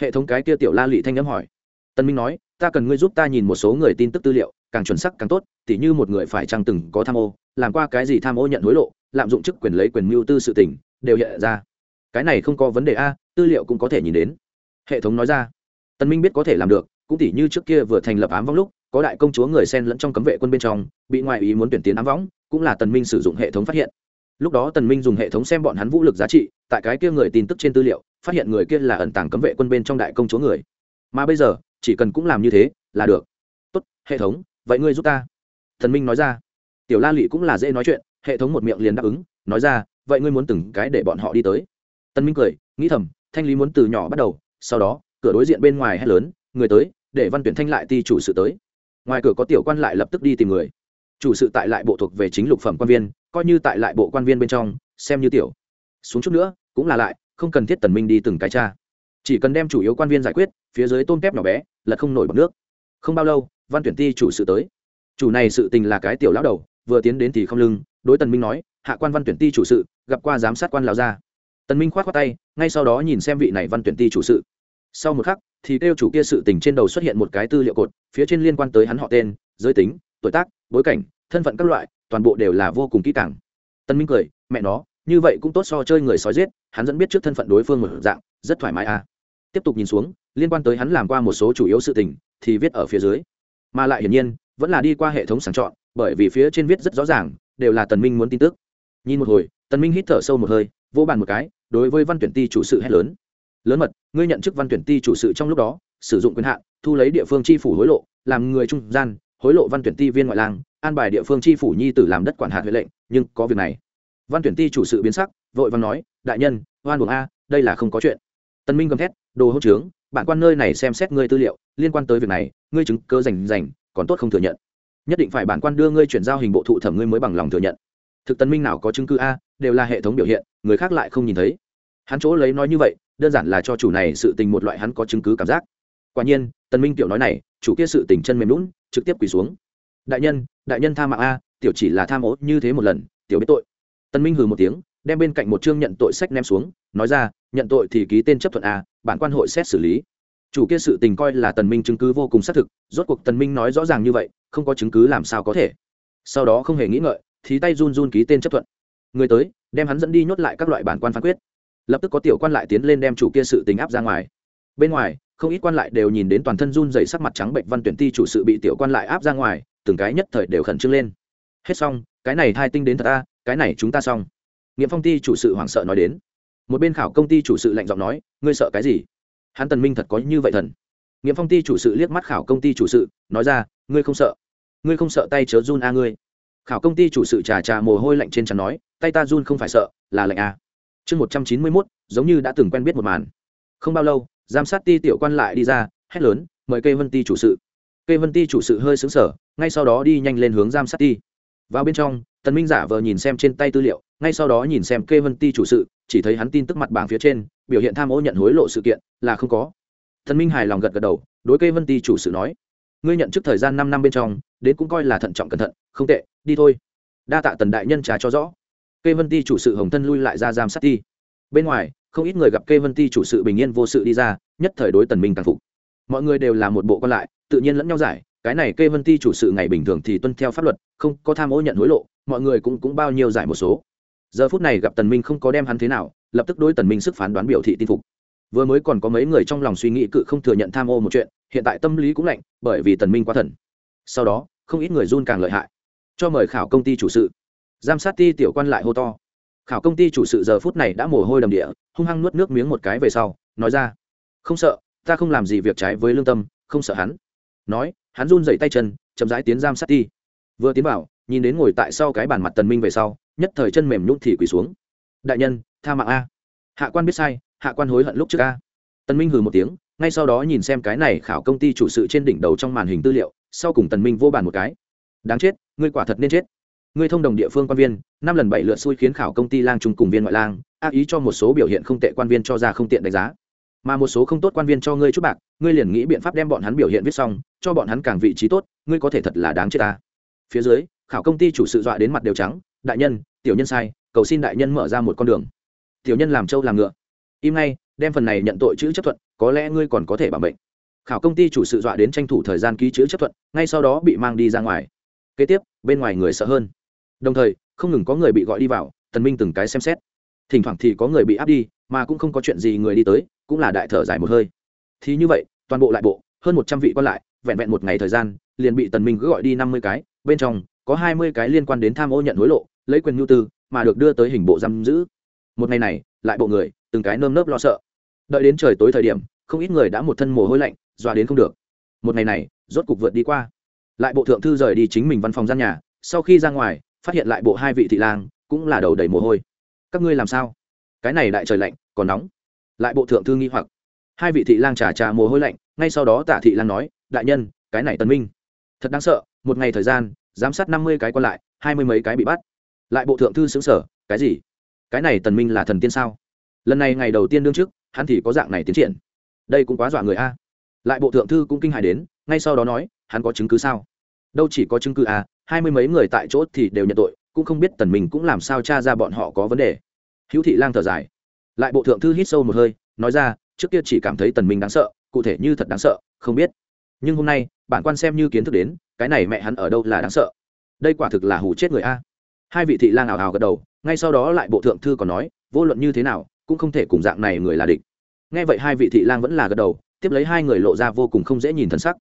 Hệ thống cái kia tiểu la lị thanh nhắm hỏi. Tân minh nói, ta cần ngươi giúp ta nhìn một số người tin tức tư liệu, càng chuẩn sắc càng tốt, tỉ như một người phải chăng từng có tham ô, làm qua cái gì tham ô nhận hối lộ, lạm dụng chức quyền lấy quyền mưu tư sự tỉnh đều hiện ra. Cái này không có vấn đề a, tư liệu cũng có thể nhìn đến. Hệ thống nói ra. Tân minh biết có thể làm được, cũng tỉ như trước kia vừa thành lập ám vong lúc, có đại công chúa người sen lẫn trong cấm vệ quân bên trong, bị ngoại ý muốn tuyển tiến ám võng cũng là tần minh sử dụng hệ thống phát hiện. Lúc đó tần minh dùng hệ thống xem bọn hắn vũ lực giá trị, tại cái kia người tin tức trên tư liệu, phát hiện người kia là ẩn tàng cấm vệ quân bên trong đại công chúa người. Mà bây giờ, chỉ cần cũng làm như thế, là được. Tốt, hệ thống, vậy ngươi giúp ta. Tần minh nói ra. Tiểu la lị cũng là dễ nói chuyện, hệ thống một miệng liền đáp ứng, nói ra, vậy ngươi muốn từng cái để bọn họ đi tới. Tần minh cười, nghĩ thầm, thanh lý muốn từ nhỏ bắt đầu, sau đó, cửa đối diện bên ngoài hét lớn, người tới, để văn tuyển thanh lại ti chủ sự tới. Ngoài cửa có tiểu quan lại lập tức đi tìm người chủ sự tại lại bộ thuộc về chính lục phẩm quan viên, coi như tại lại bộ quan viên bên trong, xem như tiểu. Xuống chút nữa, cũng là lại, không cần thiết tần minh đi từng cái cha chỉ cần đem chủ yếu quan viên giải quyết, phía dưới tôm tép nhỏ bé, là không nổi bọt nước. Không bao lâu, văn tuyển ti chủ sự tới. Chủ này sự tình là cái tiểu lão đầu, vừa tiến đến thì không lưng, đối tần minh nói, hạ quan văn tuyển ti chủ sự, gặp qua giám sát quan lão gia. Tần minh khoát khoát tay, ngay sau đó nhìn xem vị này văn tuyển ti chủ sự. Sau một khắc, thì kêu chủ kia sự tình trên đầu xuất hiện một cái tư liệu cột, phía trên liên quan tới hắn họ tên, giới tính tuổi tác, bối cảnh, thân phận các loại, toàn bộ đều là vô cùng kỹ càng. Tân minh cười, mẹ nó, như vậy cũng tốt so chơi người sói giết, hắn dẫn biết trước thân phận đối phương một dạng, rất thoải mái à. Tiếp tục nhìn xuống, liên quan tới hắn làm qua một số chủ yếu sự tình, thì viết ở phía dưới. Mà lại hiển nhiên, vẫn là đi qua hệ thống sàng chọn, bởi vì phía trên viết rất rõ ràng, đều là tần minh muốn tin tức. Nhìn một hồi, tần minh hít thở sâu một hơi vô bàn một cái, đối với văn tuyển ti chủ sự hét lớn. Lớn mật, ngươi nhận chức văn tuyển ti chủ sự trong lúc đó, sử dụng quyền hạn, thu lấy địa phương chi phủ hối lộ, làm người trung gian hối lộ văn tuyển ti viên ngoại lang, an bài địa phương chi phủ nhi tử làm đất quản hạt huệ lệnh, nhưng có việc này. Văn tuyển ti chủ sự biến sắc, vội văn nói, đại nhân, oan buồng a, đây là không có chuyện. Tân minh gầm thét, đồ hỗn trướng bản quan nơi này xem xét ngươi tư liệu, liên quan tới việc này, ngươi chứng cơ rành rành, còn tốt không thừa nhận. Nhất định phải bản quan đưa ngươi chuyển giao hình bộ thụ thẩm ngươi mới bằng lòng thừa nhận. Thực tân minh nào có chứng cứ a, đều là hệ thống biểu hiện, người khác lại không nhìn thấy. Hắn chỗ lấy nói như vậy, đơn giản là cho chủ này sự tình một loại hắn có chứng cứ cảm giác. Quả nhiên, tân minh tiểu nói này, chủ kia sự tình chân mềm lún trực tiếp quỳ xuống. Đại nhân đại nhân tha mạng a, tiểu chỉ là tham ô như thế một lần, tiểu biết tội. Tân minh hừ một tiếng, đem bên cạnh một chương nhận tội sách ném xuống, nói ra, nhận tội thì ký tên chấp thuận a, bản quan hội xét xử lý. Chủ kia sự tình coi là tần minh chứng cứ vô cùng xác thực, rốt cuộc tần minh nói rõ ràng như vậy, không có chứng cứ làm sao có thể. Sau đó không hề nghĩ ngợi, thì tay run run ký tên chấp thuận. Người tới, đem hắn dẫn đi nhốt lại các loại bản quan phán quyết. Lập tức có tiểu quan lại tiến lên đem chủ kia sự tình áp ra ngoài. Bên ngoài không ít quan lại đều nhìn đến toàn thân run dày sắc mặt trắng bệnh văn tuyển ti chủ sự bị tiểu quan lại áp ra ngoài, từng cái nhất thời đều khẩn trương lên. Hết xong, cái này thai tinh đến thật ta, cái này chúng ta xong. Nghiệm phong ty chủ sự hoảng sợ nói đến. Một bên khảo công ty chủ sự lạnh giọng nói, ngươi sợ cái gì? Hắn tần minh thật có như vậy thần. Nghiệm phong ty chủ sự liếc mắt khảo công ty chủ sự, nói ra, ngươi không sợ. Ngươi không sợ tay chớ run a ngươi. Khảo công ty chủ sự trà trà mồ hôi lạnh trên trán nói, tay ta run không phải sợ, là lạnh a. Chương một trăm chín mươi mốt, giống như đã từng quen biết một màn. Không bao lâu giám sát ti tiểu quan lại đi ra, hét lớn, mời cây vân ti chủ sự. Cây vân ti chủ sự hơi xứng sở ngay sau đó đi nhanh lên hướng giám sát ti. Vào bên trong, tần minh giả vờ nhìn xem trên tay tư liệu, ngay sau đó nhìn xem kê vân ti chủ sự, chỉ thấy hắn tin tức mặt bảng phía trên, biểu hiện tham ô nhận hối lộ sự kiện, là không có. Tần minh hài lòng gật gật đầu, đối kê vân ti chủ sự nói, ngươi nhận trước thời gian năm năm bên trong, đến cũng coi là thận trọng cẩn thận, không tệ, đi thôi. Đa tạ tần đại nhân trả cho rõ. Kê vân ti chủ sự hồng thân lui lại ra giam sát ti. Bên ngoài không ít người gặp kê vân ti chủ sự bình yên vô sự đi ra, nhất thời đối tần minh càng phục. Mọi người đều là một bộ quan lại, tự nhiên lẫn nhau giải, cái này kê vân ti chủ sự ngày bình thường thì tuân theo pháp luật, không có tham ô nhận hối lộ, mọi người cũng cũng bao nhiêu giải một số. Giờ phút này gặp tần minh không có đem hắn thế nào, lập tức đối tần minh sức phán đoán biểu thị tin phục. Vừa mới còn có mấy người trong lòng suy nghĩ cự không thừa nhận tham ô một chuyện, hiện tại tâm lý cũng lạnh, bởi vì tần minh quá thần. Sau đó, không ít người run càng lợi hại. Cho mời khảo công ty chủ sự. Giám sát ti tiểu quan lại hô to khảo công ty chủ sự giờ phút này đã mồ hôi đầm địa, hung hăng nuốt nước miếng một cái về sau, nói ra, không sợ, ta không làm gì việc trái với lương tâm, không sợ hắn. Nói, hắn run dậy tay chân, chậm rãi tiến giam sát ti vừa tiến vào, nhìn đến ngồi tại sau cái bàn mặt tần minh về sau, nhất thời chân mềm nhún thì quỳ xuống. Đại nhân, tha mạng a. Hạ quan biết sai, hạ quan hối hận lúc trước a. Tần minh hừ một tiếng, ngay sau đó nhìn xem cái này khảo công ty chủ sự trên đỉnh đầu trong màn hình tư liệu, sau cùng tần minh vô bàn một cái. Đáng chết, ngươi quả thật nên chết ngươi thông đồng địa phương quan viên, năm lần bảy lượt xui khiến khảo công ty lang trung cùng viên ngoại lang, ác ý cho một số biểu hiện không tệ quan viên cho ra không tiện đánh giá. Mà một số không tốt quan viên cho ngươi chút bạc, ngươi liền nghĩ biện pháp đem bọn hắn biểu hiện viết xong, cho bọn hắn càng vị trí tốt, ngươi có thể thật là đáng chết ta. Phía dưới, khảo công ty chủ sự dọa đến mặt đều trắng, đại nhân, tiểu nhân sai, cầu xin đại nhân mở ra một con đường. Tiểu nhân làm trâu làm ngựa. Im ngay, đem phần này nhận tội chữ chấp thuận, có lẽ ngươi còn có thể bảo mệnh. khảo công ty chủ sự dọa đến tranh thủ thời gian ký chữ chấp thuận, ngay sau đó bị mang đi ra ngoài. Kế tiếp, bên ngoài người sợ hơn đồng thời, không ngừng có người bị gọi đi vào, tần minh từng cái xem xét. Thỉnh thoảng thì có người bị áp đi, mà cũng không có chuyện gì người đi tới, cũng là đại thở dài một hơi. Thì như vậy, toàn bộ lại bộ, hơn một trăm vị quan lại, vẹn vẹn một ngày thời gian, liền bị tần minh cứ gọi đi năm mươi cái, bên trong, có hai mươi cái liên quan đến tham ô nhận hối lộ, lấy quyền nhu tư, mà được đưa tới hình bộ giam giữ. Một ngày này, lại bộ người, từng cái nơm nớp lo sợ. Đợi đến trời tối thời điểm, không ít người đã một thân mồ hôi lạnh, dọa đến không được. Một ngày này, rốt cục vượt đi qua. Lại bộ thượng thư rời đi chính mình văn phòng gian nhà, sau khi ra ngoài phát hiện lại bộ hai vị thị lang, cũng là đầu đầy mồ hôi. Các ngươi làm sao? Cái này đại trời lạnh, còn nóng. Lại bộ thượng thư nghi hoặc. Hai vị thị lang trà trà mồ hôi lạnh, ngay sau đó tả thị lang nói, đại nhân, cái này tân minh. Thật đáng sợ, một ngày thời gian, giám sát năm mươi cái còn lại, hai mươi mấy cái bị bắt. Lại bộ thượng thư xứng sở cái gì? Cái này tần minh là thần tiên sao? Lần này ngày đầu tiên đương trước, hắn thì có dạng này tiến triển. Đây cũng quá dọa người a. Lại bộ thượng thư cũng kinh hài đến, ngay sau đó nói, hắn có chứng cứ sao? Đâu chỉ có chứng cứ à hai mươi mấy người tại chỗ thì đều nhận tội, cũng không biết tần minh cũng làm sao tra ra bọn họ có vấn đề. Hữu thị lang thở dài. Lại bộ thượng thư hít sâu một hơi, nói ra, trước kia chỉ cảm thấy tần minh đáng sợ, cụ thể như thật đáng sợ, không biết. Nhưng hôm nay, bản quan xem như kiến thức đến, cái này mẹ hắn ở đâu là đáng sợ? Đây quả thực là hù chết người a. Hai vị thị lang ảo ảo gật đầu, ngay sau đó lại bộ thượng thư còn nói, vô luận như thế nào, cũng không thể cùng dạng này người là địch. Nghe vậy hai vị thị lang vẫn là gật đầu, tiếp lấy hai người lộ ra vô cùng không dễ nhìn thân sắc.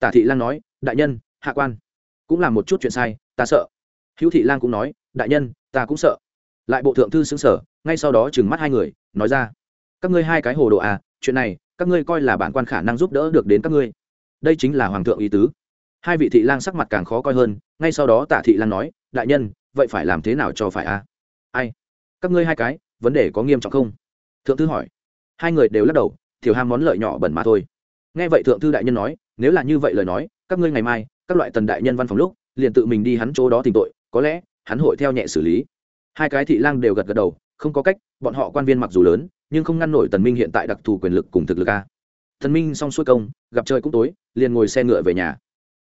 Tả thị lang nói, đại nhân, hạ quan cũng làm một chút chuyện sai, ta sợ. Hữu thị lang cũng nói, đại nhân, ta cũng sợ. Lại bộ thượng thư xứng sở ngay sau đó trừng mắt hai người, nói ra, các ngươi hai cái hồ đồ à chuyện này, các ngươi coi là bản quan khả năng giúp đỡ được đến các ngươi. Đây chính là hoàng thượng ý tứ. Hai vị thị lang sắc mặt càng khó coi hơn, ngay sau đó tả thị lang nói, đại nhân, vậy phải làm thế nào cho phải à? ai? Các ngươi hai cái, vấn đề có nghiêm trọng không? Thượng thư hỏi. Hai người đều lắc đầu thiểu ham món lợi nhỏ bẩn mà thôi. Nghe vậy thượng thư đại nhân nói, nếu là như vậy lời nói, các ngươi ngày mai các loại tần đại nhân văn phòng lúc, liền tự mình đi hắn chỗ đó tìm tội, có lẽ, hắn hội theo nhẹ xử lý. Hai cái thị lang đều gật gật đầu, không có cách, bọn họ quan viên mặc dù lớn, nhưng không ngăn nổi tần minh hiện tại đặc thù quyền lực cùng thực lực a. Tần minh xong xuôi công, gặp trời cũng tối, liền ngồi xe ngựa về nhà.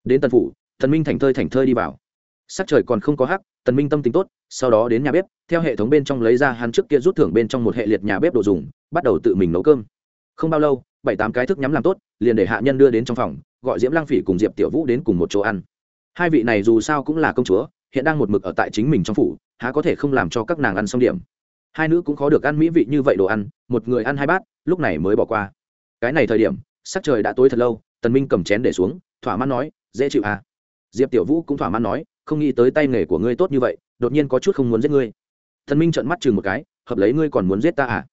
Đến tần phủ, tần minh thảnh thơi thảnh thơi đi vào. Sắc trời còn không có hắc, tần minh tâm tính tốt, sau đó đến nhà bếp, theo hệ thống bên trong lấy ra hắn trước kia rút thưởng bên trong một hệ liệt nhà bếp đồ dùng, bắt đầu tự mình nấu cơm. Không bao lâu, bảy tám cái thức nhắm làm tốt, liền để hạ nhân đưa đến trong phòng gọi diễm lang phỉ cùng diệp tiểu vũ đến cùng một chỗ ăn. Hai vị này dù sao cũng là công chúa, hiện đang một mực ở tại chính mình trong phủ, há có thể không làm cho các nàng ăn xong điểm. Hai nữ cũng khó được ăn mỹ vị như vậy đồ ăn, một người ăn hai bát, lúc này mới bỏ qua. Cái này thời điểm, sắc trời đã tối thật lâu, tần minh cầm chén để xuống, thỏa mãn nói, dễ chịu à? Diệp tiểu vũ cũng thỏa mãn nói, không nghĩ tới tay nghề của ngươi tốt như vậy, đột nhiên có chút không muốn giết ngươi. Tần minh trợn mắt chừng một cái, hợp lấy ngươi còn muốn giết ta à?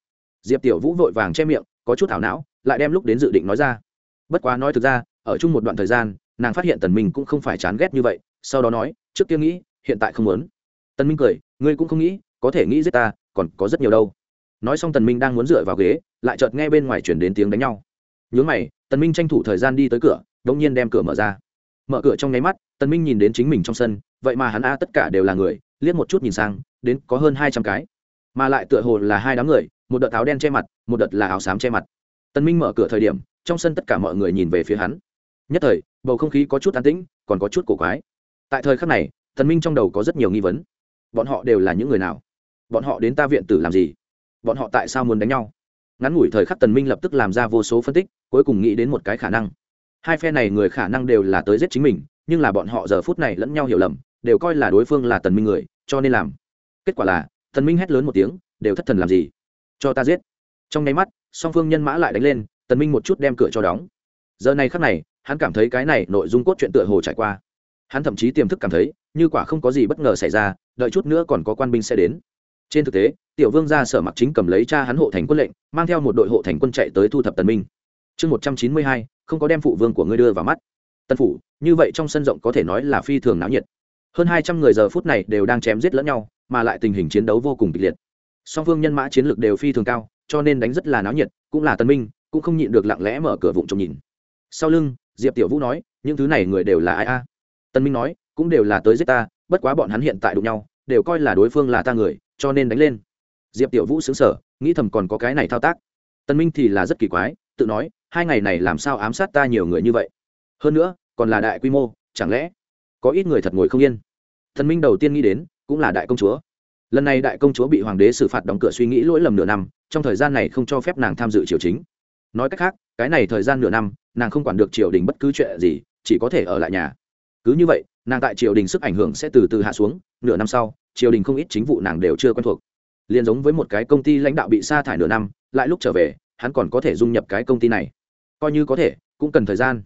Diệp tiểu vũ vội vàng che miệng, có chút thảo não, lại đem lúc đến dự định nói ra. Bất quá nói thực ra ở chung một đoạn thời gian, nàng phát hiện tần minh cũng không phải chán ghét như vậy, sau đó nói, trước kia nghĩ, hiện tại không muốn. Tần minh cười, ngươi cũng không nghĩ, có thể nghĩ giết ta, còn có rất nhiều đâu. Nói xong tần minh đang muốn dựa vào ghế, lại chợt nghe bên ngoài chuyển đến tiếng đánh nhau. Nhướng mày, tần minh tranh thủ thời gian đi tới cửa, đống nhiên đem cửa mở ra. Mở cửa trong nháy mắt, tần minh nhìn đến chính mình trong sân, vậy mà hắn a, tất cả đều là người, liếc một chút nhìn sang, đến có hơn hai trăm cái. Mà lại tựa hồ là hai đám người, một đợt áo đen che mặt, một đợt là áo xám che mặt. Tần minh mở cửa thời điểm, trong sân tất cả mọi người nhìn về phía hắn nhất thời, bầu không khí có chút an tĩnh, còn có chút cổ quái. Tại thời khắc này, thần minh trong đầu có rất nhiều nghi vấn. Bọn họ đều là những người nào? Bọn họ đến ta viện tử làm gì? Bọn họ tại sao muốn đánh nhau? Ngắn ngủi thời khắc tần minh lập tức làm ra vô số phân tích, cuối cùng nghĩ đến một cái khả năng. Hai phe này người khả năng đều là tới giết chính mình, nhưng là bọn họ giờ phút này lẫn nhau hiểu lầm, đều coi là đối phương là tần minh người, cho nên làm. Kết quả là tần minh hét lớn một tiếng, đều thất thần làm gì? Cho ta giết. Trong nháy mắt, song phương nhân mã lại đánh lên tần minh một chút đem cửa cho đóng. Giờ này khắc này hắn cảm thấy cái này nội dung cốt truyện tựa hồ trải qua. Hắn thậm chí tiềm thức cảm thấy, như quả không có gì bất ngờ xảy ra, đợi chút nữa còn có quan binh sẽ đến. Trên thực tế, tiểu vương gia sở mặc chính cầm lấy cha hắn hộ thành quân lệnh, mang theo một đội hộ thành quân chạy tới thu thập tần minh. Chương một trăm chín mươi hai, không có đem phụ vương của ngươi đưa vào mắt. Tân phủ, như vậy trong sân rộng có thể nói là phi thường náo nhiệt. Hơn hai trăm người giờ phút này đều đang chém giết lẫn nhau, mà lại tình hình chiến đấu vô cùng kịch liệt. Song phương nhân mã chiến lược đều phi thường cao, cho nên đánh rất là náo nhiệt, cũng là tân minh, cũng không nhịn được lặng lẽ mở cửa vụng trông nhìn. Sau lưng diệp tiểu vũ nói, những thứ này người đều là ai a? Tân minh nói, cũng đều là tới giết ta, bất quá bọn hắn hiện tại đụng nhau, đều coi là đối phương là ta người, cho nên đánh lên. Diệp tiểu vũ xứng sở nghĩ thầm còn có cái này thao tác. Tân minh thì là rất kỳ quái, tự nói, hai ngày này làm sao ám sát ta nhiều người như vậy? Hơn nữa, còn là đại quy mô, chẳng lẽ có ít người thật ngồi không yên? Thần minh đầu tiên nghĩ đến, cũng là đại công chúa. Lần này đại công chúa bị hoàng đế xử phạt đóng cửa suy nghĩ lỗi lầm nửa năm, trong thời gian này không cho phép nàng tham dự triều chính. Nói cách khác cái này thời gian nửa năm, nàng không quản được triều đình bất cứ chuyện gì, chỉ có thể ở lại nhà. Cứ như vậy, nàng tại triều đình sức ảnh hưởng sẽ từ từ hạ xuống, nửa năm sau, triều đình không ít chính vụ nàng đều chưa quen thuộc. Liền giống với một cái công ty lãnh đạo bị sa thải nửa năm, lại lúc trở về, hắn còn có thể dung nhập cái công ty này. Coi như có thể, cũng cần thời gian.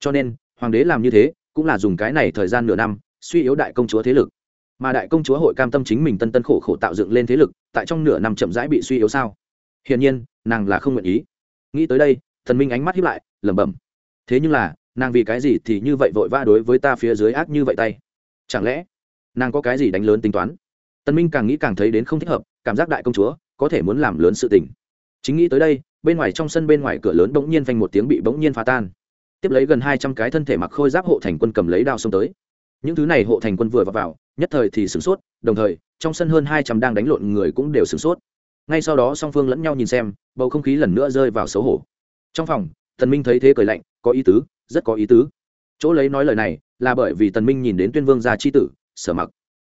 Cho nên, hoàng đế làm như thế, cũng là dùng cái này thời gian nửa năm, suy yếu đại công chúa thế lực. Mà đại công chúa hội cam tâm chính mình tân tân khổ khổ tạo dựng lên thế lực, tại trong nửa năm chậm rãi bị suy yếu sao? Hiển nhiên, nàng là không nguyện ý. Nghĩ tới đây thần minh ánh mắt hiếp lại lẩm bẩm. Thế nhưng là nàng vì cái gì thì như vậy vội vã đối với ta phía dưới ác như vậy tay? Chẳng lẽ nàng có cái gì đánh lớn tính toán? Tân minh càng nghĩ càng thấy đến không thích hợp cảm giác đại công chúa có thể muốn làm lớn sự tình. Chính nghĩ tới đây bên ngoài trong sân bên ngoài cửa lớn bỗng nhiên phanh một tiếng bị bỗng nhiên phá tan. Tiếp lấy gần hai trăm cái thân thể mặc khôi giáp hộ thành quân cầm lấy đao xông tới. Những thứ này hộ thành quân vừa vào, vào nhất thời thì sửng sốt đồng thời trong sân hơn hai trăm đang đánh lộn người cũng đều sửng sốt. Ngay sau đó song phương lẫn nhau nhìn xem bầu không khí lần nữa rơi vào xấu hổ trong phòng thần minh thấy thế cười lạnh có ý tứ rất có ý tứ. Chỗ lấy nói lời này là bởi vì tần minh nhìn đến tuyên vương gia chi tử sở mặc.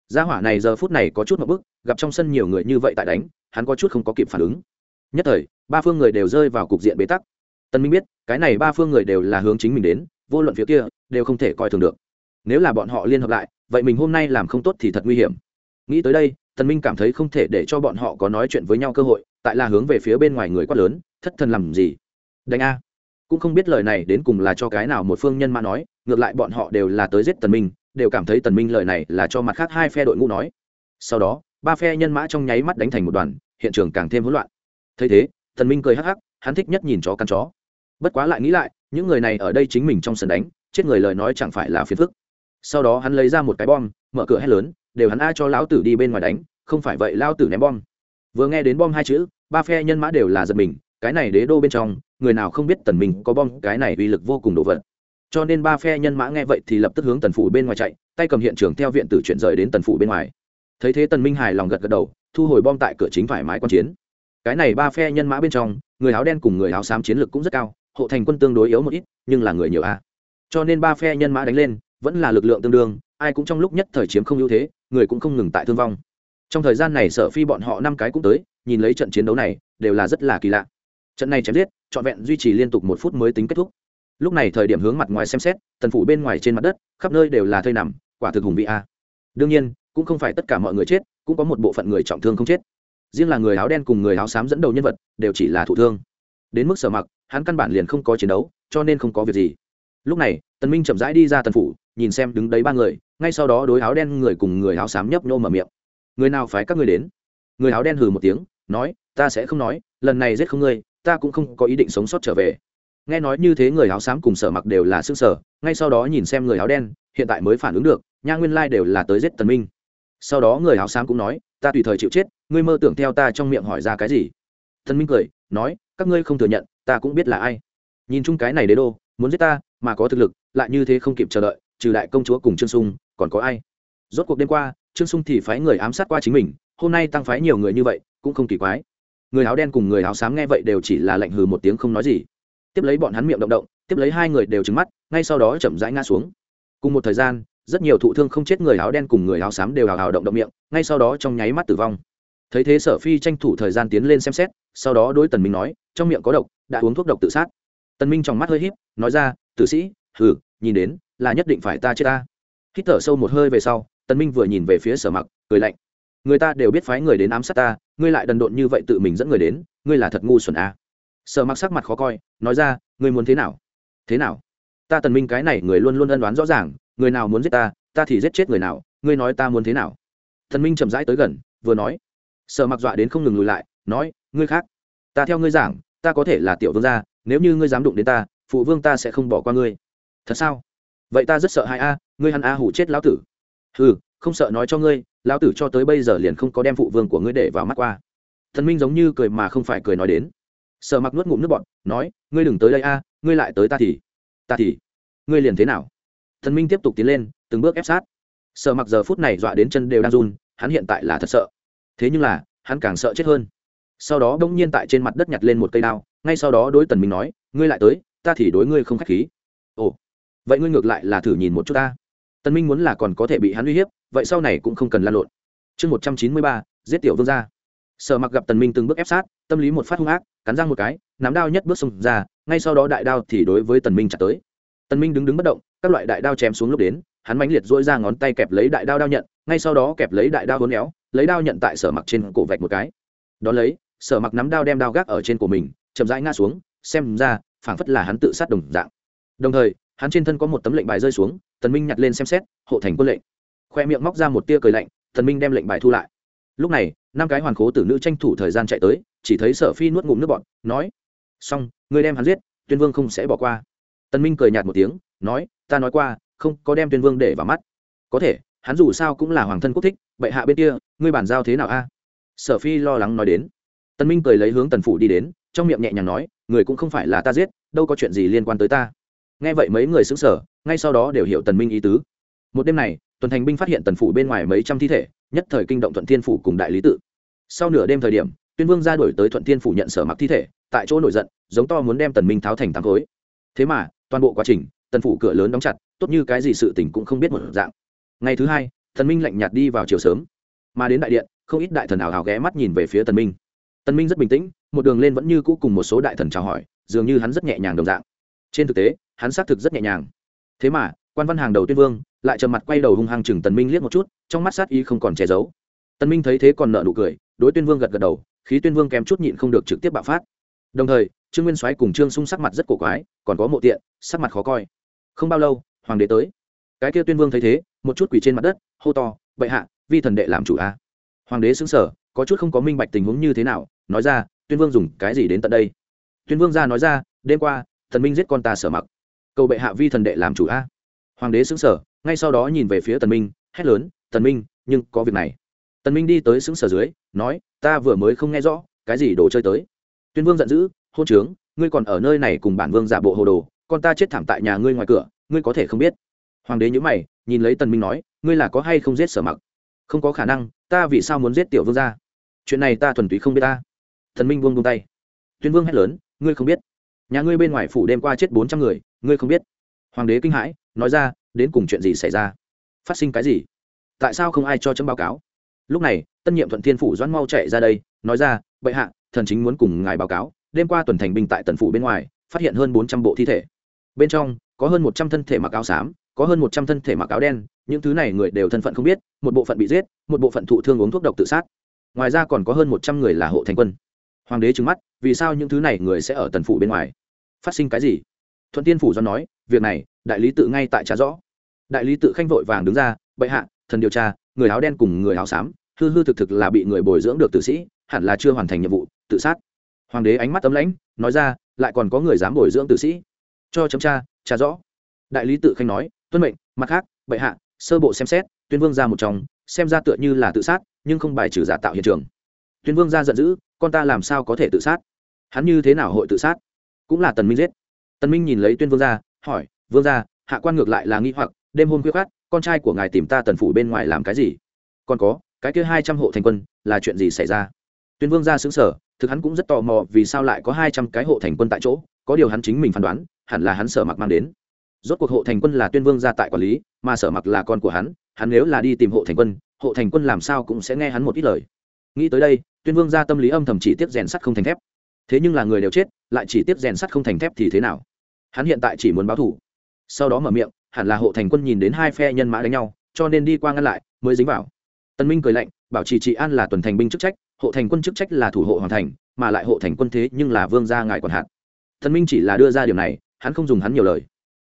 Gia hỏa này giờ phút này có chút một bước, gặp trong sân nhiều người như vậy tại đánh hắn có chút không có kịp phản ứng. Nhất thời ba phương người đều rơi vào cục diện bế tắc. Tần minh biết cái này ba phương người đều là hướng chính mình đến vô luận phía kia đều không thể coi thường được. Nếu là bọn họ liên hợp lại vậy mình hôm nay làm không tốt thì thật nguy hiểm. Nghĩ tới đây tần minh cảm thấy không thể để cho bọn họ có nói chuyện với nhau cơ hội tại là hướng về phía bên ngoài người quát lớn thất thần làm gì? Đánh a. Cũng không biết lời này đến cùng là cho cái nào một phương nhân mà nói, ngược lại bọn họ đều là tới giết tần minh, đều cảm thấy tần minh lời này là cho mặt khác hai phe đội ngũ nói. Sau đó, ba phe nhân mã trong nháy mắt đánh thành một đoàn, hiện trường càng thêm hỗn loạn. Thấy thế, tần minh cười hắc hắc, hắn thích nhất nhìn chó căn chó. Bất quá lại nghĩ lại, những người này ở đây chính mình trong sân đánh, chết người lời nói chẳng phải là phiền phức. Sau đó hắn lấy ra một cái bom, mở cửa hét lớn, đều hắn a cho lão tử đi bên ngoài đánh, không phải vậy lão tử ném bom. Vừa nghe đến bom hai chữ, ba phe nhân mã đều là giật mình cái này đế đô bên trong, người nào không biết tần minh có bom, cái này uy lực vô cùng đồ vật. Cho nên ba phe nhân mã nghe vậy thì lập tức hướng tần phủ bên ngoài chạy, tay cầm hiện trường theo viện tử chuyển rời đến tần phủ bên ngoài. Thấy thế tần minh hài lòng gật gật đầu, thu hồi bom tại cửa chính thoải mái quan chiến. Cái này ba phe nhân mã bên trong, người áo đen cùng người áo xám chiến lực cũng rất cao, hộ thành quân tương đối yếu một ít, nhưng là người nhiều a. Cho nên ba phe nhân mã đánh lên, vẫn là lực lượng tương đương, ai cũng trong lúc nhất thời chiếm không ưu thế, người cũng không ngừng tại thương vong. Trong thời gian này sở phi bọn họ năm cái cũng tới, nhìn lấy trận chiến đấu này, đều là rất là kỳ lạ trận này chém giết, trọn vẹn duy trì liên tục một phút mới tính kết thúc. Lúc này thời điểm hướng mặt ngoài xem xét tần phủ bên ngoài trên mặt đất, khắp nơi đều là thây nằm, quả thực hùng vị a. Đương nhiên, cũng không phải tất cả mọi người chết, cũng có một bộ phận người trọng thương không chết. Riêng là người áo đen cùng người áo xám dẫn đầu nhân vật, đều chỉ là thụ thương. Đến mức sở mặc, hắn căn bản liền không có chiến đấu, cho nên không có việc gì. Lúc này, tần minh chậm rãi đi ra tần phủ, nhìn xem đứng đấy ba người, ngay sau đó đối áo đen người cùng người áo xám nhấp nhô mở miệng. Người nào phái các ngươi đến? Người áo đen hừ một tiếng, nói, ta sẽ không nói, lần này giết không ngươi ta cũng không có ý định sống sót trở về. Nghe nói như thế người áo xám cùng sở mặc đều là xương sở, ngay sau đó nhìn xem người áo đen, hiện tại mới phản ứng được, nha nguyên lai đều là tới giết tần minh. Sau đó người áo xám cũng nói, ta tùy thời chịu chết, ngươi mơ tưởng theo ta trong miệng hỏi ra cái gì? Tần minh cười, nói, các ngươi không thừa nhận, ta cũng biết là ai. Nhìn chung cái này đế đô, muốn giết ta, mà có thực lực, lại như thế không kịp chờ đợi, trừ đại công chúa cùng trương sung, còn có ai? Rốt cuộc đêm qua, trương sung thì phái người ám sát qua chính mình, hôm nay tăng phái nhiều người như vậy, cũng không kỳ quái người áo đen cùng người áo xám nghe vậy đều chỉ là lạnh hừ một tiếng không nói gì. Tiếp lấy bọn hắn miệng động động, tiếp lấy hai người đều trứng mắt, ngay sau đó chậm rãi ngã xuống. Cùng một thời gian, rất nhiều thụ thương không chết người áo đen cùng người áo xám đều hào hào động động miệng, ngay sau đó trong nháy mắt tử vong. Thấy thế sở phi tranh thủ thời gian tiến lên xem xét, sau đó đối tần minh nói, trong miệng có độc, đã uống thuốc độc tự sát. Tần minh trong mắt hơi híp, nói ra, tử sĩ, hừ, nhìn đến, là nhất định phải ta chết ta. Hít thở sâu một hơi về sau, tần minh vừa nhìn về phía sở mặc, cười lạnh người ta đều biết phái người đến ám sát ta, ngươi lại đần độn như vậy tự mình dẫn người đến, ngươi là thật ngu xuẩn à. Sợ mặc sắc mặt khó coi, nói ra, ngươi muốn thế nào? Thế nào? Ta tần minh cái này người luôn luôn ân đoán rõ ràng, người nào muốn giết ta ta thì giết chết người nào, ngươi nói ta muốn thế nào? Thần minh chậm rãi tới gần, vừa nói. Sợ mặc dọa đến không ngừng lùi lại, nói, ngươi khác. Ta theo ngươi giảng, ta có thể là tiểu vương gia, nếu như ngươi dám đụng đến ta, phụ vương ta sẽ không bỏ qua ngươi. Thật sao? Vậy ta rất sợ hai a, ngươi hắn a hủ chết lão tử. Ừ không sợ nói cho ngươi, lão tử cho tới bây giờ liền không có đem phụ vương của ngươi để vào mắt qua. Thần minh giống như cười mà không phải cười nói đến. Sợ mặc nuốt ngụm nước bọn nói, ngươi đừng tới đây a, ngươi lại tới ta thì ta thì, ngươi liền thế nào? Thần minh tiếp tục tiến lên, từng bước ép sát. Sợ mặc giờ phút này dọa đến chân đều đang run, hắn hiện tại là thật sợ. Thế nhưng là, hắn càng sợ chết hơn. Sau đó đông nhiên tại trên mặt đất nhặt lên một cây đao, ngay sau đó đối tần minh nói, ngươi lại tới, ta thì đối ngươi không khách khí. Ồ, vậy ngươi ngược lại là thử nhìn một chút ta. Tần minh muốn là còn có thể bị hắn uy hiếp vậy sau này cũng không cần lan lộn. Chương một trăm chín mươi ba, giết tiểu vương gia. Sở mặc gặp tần minh từng bước ép sát, tâm lý một phát hung ác, cắn răng một cái, nắm đao nhất bước xông ra, ngay sau đó đại đao thì đối với tần minh chặt tới. Tần minh đứng đứng bất động, các loại đại đao chém xuống lúc đến, hắn mãnh liệt duỗi ra ngón tay kẹp lấy đại đao đao nhận, ngay sau đó kẹp lấy đại đao hốn éo, lấy đao nhận tại sở mặc trên cổ vạch một cái. Đó lấy, sở mặc nắm đao đem đao gác ở trên cổ mình, chậm rãi ngã xuống, xem ra, phảng phất là hắn tự sát đồng dạng. Đồng thời, hắn trên thân có một tấm lệnh bài rơi xuống, tần minh nhặt lên xem xét, hộ thành quân lệnh khoe miệng móc ra một tia cười lạnh, thần minh đem lệnh bài thu lại. Lúc này, năm cái hoàn khố tử nữ tranh thủ thời gian chạy tới, chỉ thấy sở phi nuốt ngụm nước bọt, nói, xong, người đem hắn giết, tuyên vương không sẽ bỏ qua. Tần minh cười nhạt một tiếng, nói, ta nói qua, không có đem tuyên vương để vào mắt. Có thể, hắn dù sao cũng là hoàng thân quốc thích, bệ hạ bên kia, ngươi bản giao thế nào a? Sở phi lo lắng nói đến. Tần minh cười lấy hướng tần phủ đi đến, trong miệng nhẹ nhàng nói, người cũng không phải là ta giết, đâu có chuyện gì liên quan tới ta. Nghe vậy mấy người xứng sở ngay sau đó đều hiểu tần minh ý tứ. Một đêm này tuần thành binh phát hiện tần phủ bên ngoài mấy trăm thi thể, nhất thời kinh động thuận thiên phủ cùng đại lý tự. Sau nửa đêm thời điểm, tuyên vương ra đổi tới thuận thiên phủ nhận sở mặc thi thể, tại chỗ nổi giận, giống to muốn đem tần minh tháo thành tám khối. Thế mà, toàn bộ quá trình, tần phủ cửa lớn đóng chặt, tốt như cái gì sự tình cũng không biết một dạng. Ngày thứ hai thần minh lạnh nhạt đi vào chiều sớm. Mà đến đại điện, không ít đại thần ảo hào ghé mắt nhìn về phía tần minh. Tần minh rất bình tĩnh, một đường lên vẫn như cũ cùng một số đại thần chào hỏi, dường như hắn rất nhẹ nhàng đồng dạng. Trên thực tế, hắn xác thực rất nhẹ nhàng. Thế mà quan văn hàng đầu tuyên vương lại trầm mặt quay đầu hung hăng chừng tần minh liếc một chút, trong mắt sát ý không còn che giấu. Tần minh thấy thế còn nợ nụ cười, đối tuyên vương gật gật đầu, khí tuyên vương kém chút nhịn không được trực tiếp bạo phát. Đồng thời, trương nguyên soái cùng trương sung sắc mặt rất cổ quái, còn có mộ tiện, sắc mặt khó coi. Không bao lâu, hoàng đế tới. Cái kia tuyên vương thấy thế, một chút quỳ trên mặt đất, hô to, bệ hạ, vi thần đệ làm chủ a. Hoàng đế xứng sở có chút không có minh bạch tình huống như thế nào, nói ra, tuyên vương dùng cái gì đến tận đây? Tuyên vương ra nói ra, đêm qua, thần minh giết con ta sở mặc. Cầu bệ hạ vi thần đệ làm chủ a hoàng đế xứng sở ngay sau đó nhìn về phía tần minh, hét lớn, tần minh, nhưng có việc này. Tần minh đi tới xứng sở dưới, nói, ta vừa mới không nghe rõ, cái gì đồ chơi tới? Tuyên vương giận dữ, hôn trướng, ngươi còn ở nơi này cùng bản vương giả bộ hồ đồ, con ta chết thảm tại nhà ngươi ngoài cửa, ngươi có thể không biết. Hoàng đế nhíu mày, nhìn lấy tần minh nói, ngươi là có hay không giết sở mặc? Không có khả năng, ta vì sao muốn giết tiểu vương gia? Chuyện này ta thuần túy không biết ta. Thần minh buông buông tay. Tuyên vương hét lớn, ngươi không biết, nhà ngươi bên ngoài phủ đêm qua chết bốn trăm người, ngươi không biết. Hoàng đế kinh hãi nói ra, đến cùng chuyện gì xảy ra? Phát sinh cái gì? Tại sao không ai cho chấm báo cáo? Lúc này, tân nhiệm thuận thiên phủ doãn mau chạy ra đây, nói ra, bệ hạ, thần chính muốn cùng ngài báo cáo. Đêm qua tuần thành binh tại tần phủ bên ngoài, phát hiện hơn bốn trăm bộ thi thể. Bên trong, có hơn một trăm thân thể mặc áo xám, có hơn một trăm thân thể mặc áo đen. Những thứ này người đều thân phận không biết, một bộ phận bị giết, một bộ phận thụ thương uống thuốc độc tự sát. Ngoài ra còn có hơn một trăm người là hộ thành quân. Hoàng đế trừng mắt, vì sao những thứ này người sẽ ở tần phủ bên ngoài? Phát sinh cái gì? Thuận tiên phủ do nói, việc này đại lý tự ngay tại trả rõ. Đại lý tự khanh vội vàng đứng ra, bệ hạ, thần điều tra, người áo đen cùng người áo xám, hư hư thực thực là bị người bồi dưỡng được tử sĩ, hẳn là chưa hoàn thành nhiệm vụ, tự sát. Hoàng đế ánh mắt ấm lãnh, nói ra, lại còn có người dám bồi dưỡng tử sĩ? Cho chấm tra trả rõ. Đại lý tự khanh nói, tuân mệnh, mặt khác, bệ hạ, sơ bộ xem xét, tuyên vương ra một chồng, xem ra tựa như là tự sát, nhưng không bài trừ giả tạo hiện trường. Tuyên vương ra giận dữ, con ta làm sao có thể tự sát? Hắn như thế nào hội tự sát? Cũng là tần minh giết. Tần minh nhìn lấy tuyên vương ra, hỏi vương gia, hạ quan ngược lại là nghi hoặc đêm hôm khuya khát con trai của ngài tìm ta tần phủ bên ngoài làm cái gì? Còn có cái kia hai trăm hộ thành quân là chuyện gì xảy ra? Tuyên vương gia xứng sở thực hắn cũng rất tò mò vì sao lại có hai trăm cái hộ thành quân tại chỗ có điều hắn chính mình phán đoán hẳn là hắn sở mặc mang đến. Rốt cuộc hộ thành quân là tuyên vương gia tại quản lý mà sở mặc là con của hắn hắn nếu là đi tìm hộ thành quân hộ thành quân làm sao cũng sẽ nghe hắn một ít lời. Nghĩ tới đây tuyên vương gia tâm lý âm thầm chỉ tiếp rèn sắt không thành thép. Thế nhưng là người đều chết lại chỉ tiếp rèn sắt không thành thép thì thế nào? Hắn hiện tại chỉ muốn báo thủ sau đó mở miệng, hẳn là hộ thành quân nhìn đến hai phe nhân mã đánh nhau, cho nên đi qua ngăn lại, mới dính vào. Tân minh cười lạnh, bảo trì trị an là tuần thành binh chức trách, hộ thành quân chức trách là thủ hộ hoàn thành, mà lại hộ thành quân thế nhưng là vương gia ngài còn hạn tân minh chỉ là đưa ra điểm này, hắn không dùng hắn nhiều lời.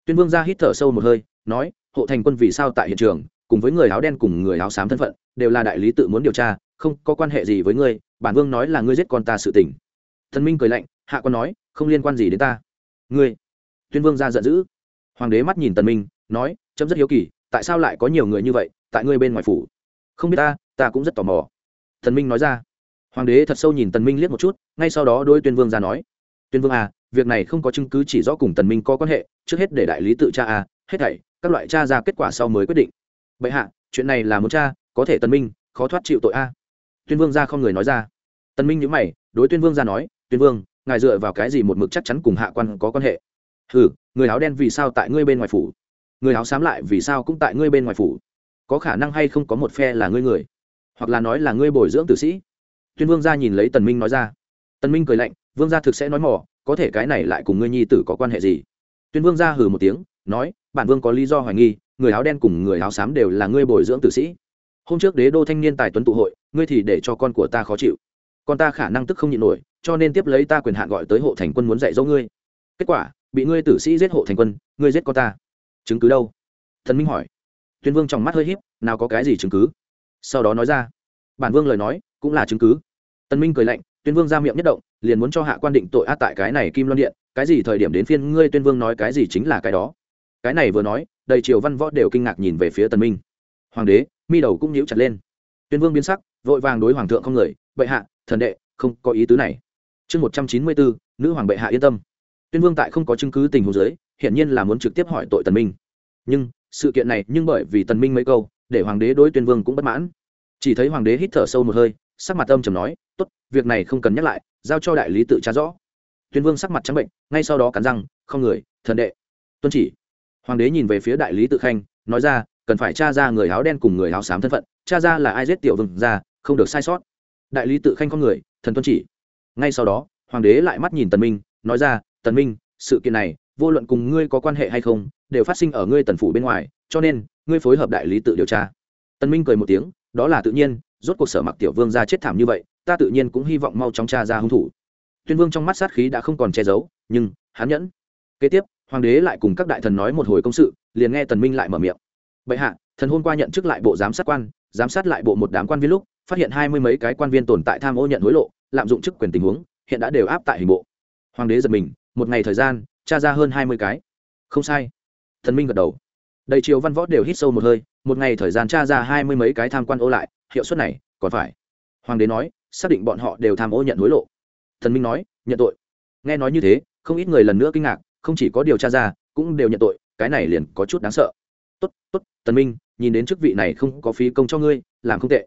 Tuyên vương gia hít thở sâu một hơi, nói, hộ thành quân vì sao tại hiện trường, cùng với người áo đen cùng người áo xám thân phận, đều là đại lý tự muốn điều tra, không có quan hệ gì với ngươi, bản vương nói là ngươi giết con ta sự tình. Thần minh cười lạnh, hạ quan nói, không liên quan gì đến ta. Ngươi. Tuyên vương gia giận dữ hoàng đế mắt nhìn tần minh, nói, chấm rất hiếu kỳ, tại sao lại có nhiều người như vậy, tại ngươi bên ngoài phủ? Không biết ta ta cũng rất tò mò. Tần minh nói ra. Hoàng đế thật sâu nhìn tần minh liếc một chút, ngay sau đó đôi tuyên vương ra nói, tuyên vương à việc này không có chứng cứ chỉ rõ cùng tần minh có quan hệ, trước hết để đại lý tự tra à hết thảy, các loại tra ra kết quả sau mới quyết định. Bệ hạ, chuyện này là muốn tra, có thể tần minh, khó thoát chịu tội a à. tuyên vương ra không người nói ra. Tần minh nhíu mày, đối tuyên vương ra nói, tuyên vương, ngài dựa vào cái gì một mực chắc chắn cùng hạ quan có quan hệ? Hừ người áo đen vì sao tại ngươi bên ngoài phủ? Người áo xám lại vì sao cũng tại ngươi bên ngoài phủ? Có khả năng hay không có một phe là ngươi người? Hoặc là nói là ngươi bồi dưỡng tử sĩ? Tuyên vương gia nhìn lấy tần minh nói ra. Tần minh cười lạnh, vương gia thực sẽ nói mỏ, có thể cái này lại cùng ngươi nhi tử có quan hệ gì? Tuyên vương gia hừ một tiếng, nói, bản vương có lý do hoài nghi, người áo đen cùng người áo xám đều là ngươi bồi dưỡng tử sĩ. Hôm trước đế đô thanh niên tài tuấn tụ hội, ngươi thì để cho con của ta khó chịu. Con ta khả năng tức không nhịn nổi, cho nên tiếp lấy ta quyền hạn gọi tới hộ thành quân muốn dạy dỗ ngươi. Kết quả bị ngươi tử sĩ giết hộ thành quân, ngươi giết con ta. Chứng cứ đâu? Thần minh hỏi. Tuyên vương trong mắt hơi h í p nào có cái gì chứng cứ? Sau đó nói ra. Bản vương lời nói, cũng là chứng cứ. Tân minh cười lạnh, tuyên vương ra miệng nhất động, liền muốn cho hạ quan định tội ác tại cái này kim loan điện, cái gì thời điểm đến phiên ngươi, tuyên vương nói cái gì chính là cái đó. Cái này vừa nói, đầy triều văn võ đều kinh ngạc nhìn về phía tân minh. Hoàng đế, mi đầu cũng nhíu chặt lên. Tuyên vương biến sắc, vội vàng đối hoàng thượng không người, bệ hạ, thần đệ, không có ý tứ này. Chương một trăm chín mươi bốn nữ hoàng bệ hạ yên tâm tuyên vương tại không có chứng cứ tình huống giới hiện nhiên là muốn trực tiếp hỏi tội tần minh. Nhưng, sự kiện này nhưng bởi vì tần minh mấy câu, để hoàng đế đối tuyên vương cũng bất mãn. Chỉ thấy hoàng đế hít thở sâu một hơi, sắc mặt âm trầm nói, tốt, việc này không cần nhắc lại, giao cho đại lý tự tra rõ. Tuyên vương sắc mặt trắng bệnh, ngay sau đó cắn răng, không người, thần đệ. Tuân chỉ. Hoàng đế nhìn về phía đại lý tự khanh, nói ra, cần phải tra ra người áo đen cùng người áo xám thân phận, tra ra là ai giết tiểu vương ra, không được sai sót. Đại lý tự khanh con người, thần tuân chỉ. Ngay sau đó, hoàng đế lại mắt nhìn tần minh, nói ra tần minh, sự kiện này, vô luận cùng ngươi có quan hệ hay không, đều phát sinh ở ngươi tần phủ bên ngoài, cho nên, ngươi phối hợp đại lý tự điều tra. Tần minh cười một tiếng, đó là tự nhiên, rốt cuộc sở mặc tiểu vương ra chết thảm như vậy, ta tự nhiên cũng hy vọng mau chóng tra ra hung thủ. Tuyên vương trong mắt sát khí đã không còn che giấu, nhưng, hắn nhẫn. Kế tiếp, hoàng đế lại cùng các đại thần nói một hồi công sự, liền nghe tần minh lại mở miệng. Bệ hạ, thần hôm qua nhận chức lại bộ giám sát quan, giám sát lại bộ một đám quan viên lúc, phát hiện hai mươi mấy cái quan viên tồn tại tham ô nhận hối lộ, lạm dụng chức quyền tình huống, hiện đã đều áp tại hình bộ. Hoàng đế giật mình một ngày thời gian, tra ra hơn hai mươi cái. Không sai. Thần minh gật đầu. Đầy chiều văn võ đều hít sâu một hơi, một ngày thời gian tra ra hai mươi mấy cái tham quan ô lại, hiệu suất này, còn phải. Hoàng đế nói, xác định bọn họ đều tham ô nhận hối lộ. Thần minh nói, nhận tội. Nghe nói như thế, không ít người lần nữa kinh ngạc, không chỉ có điều tra ra, cũng đều nhận tội, cái này liền có chút đáng sợ. Tốt tốt tần minh, nhìn đến chức vị này không có phí công cho ngươi, làm không tệ.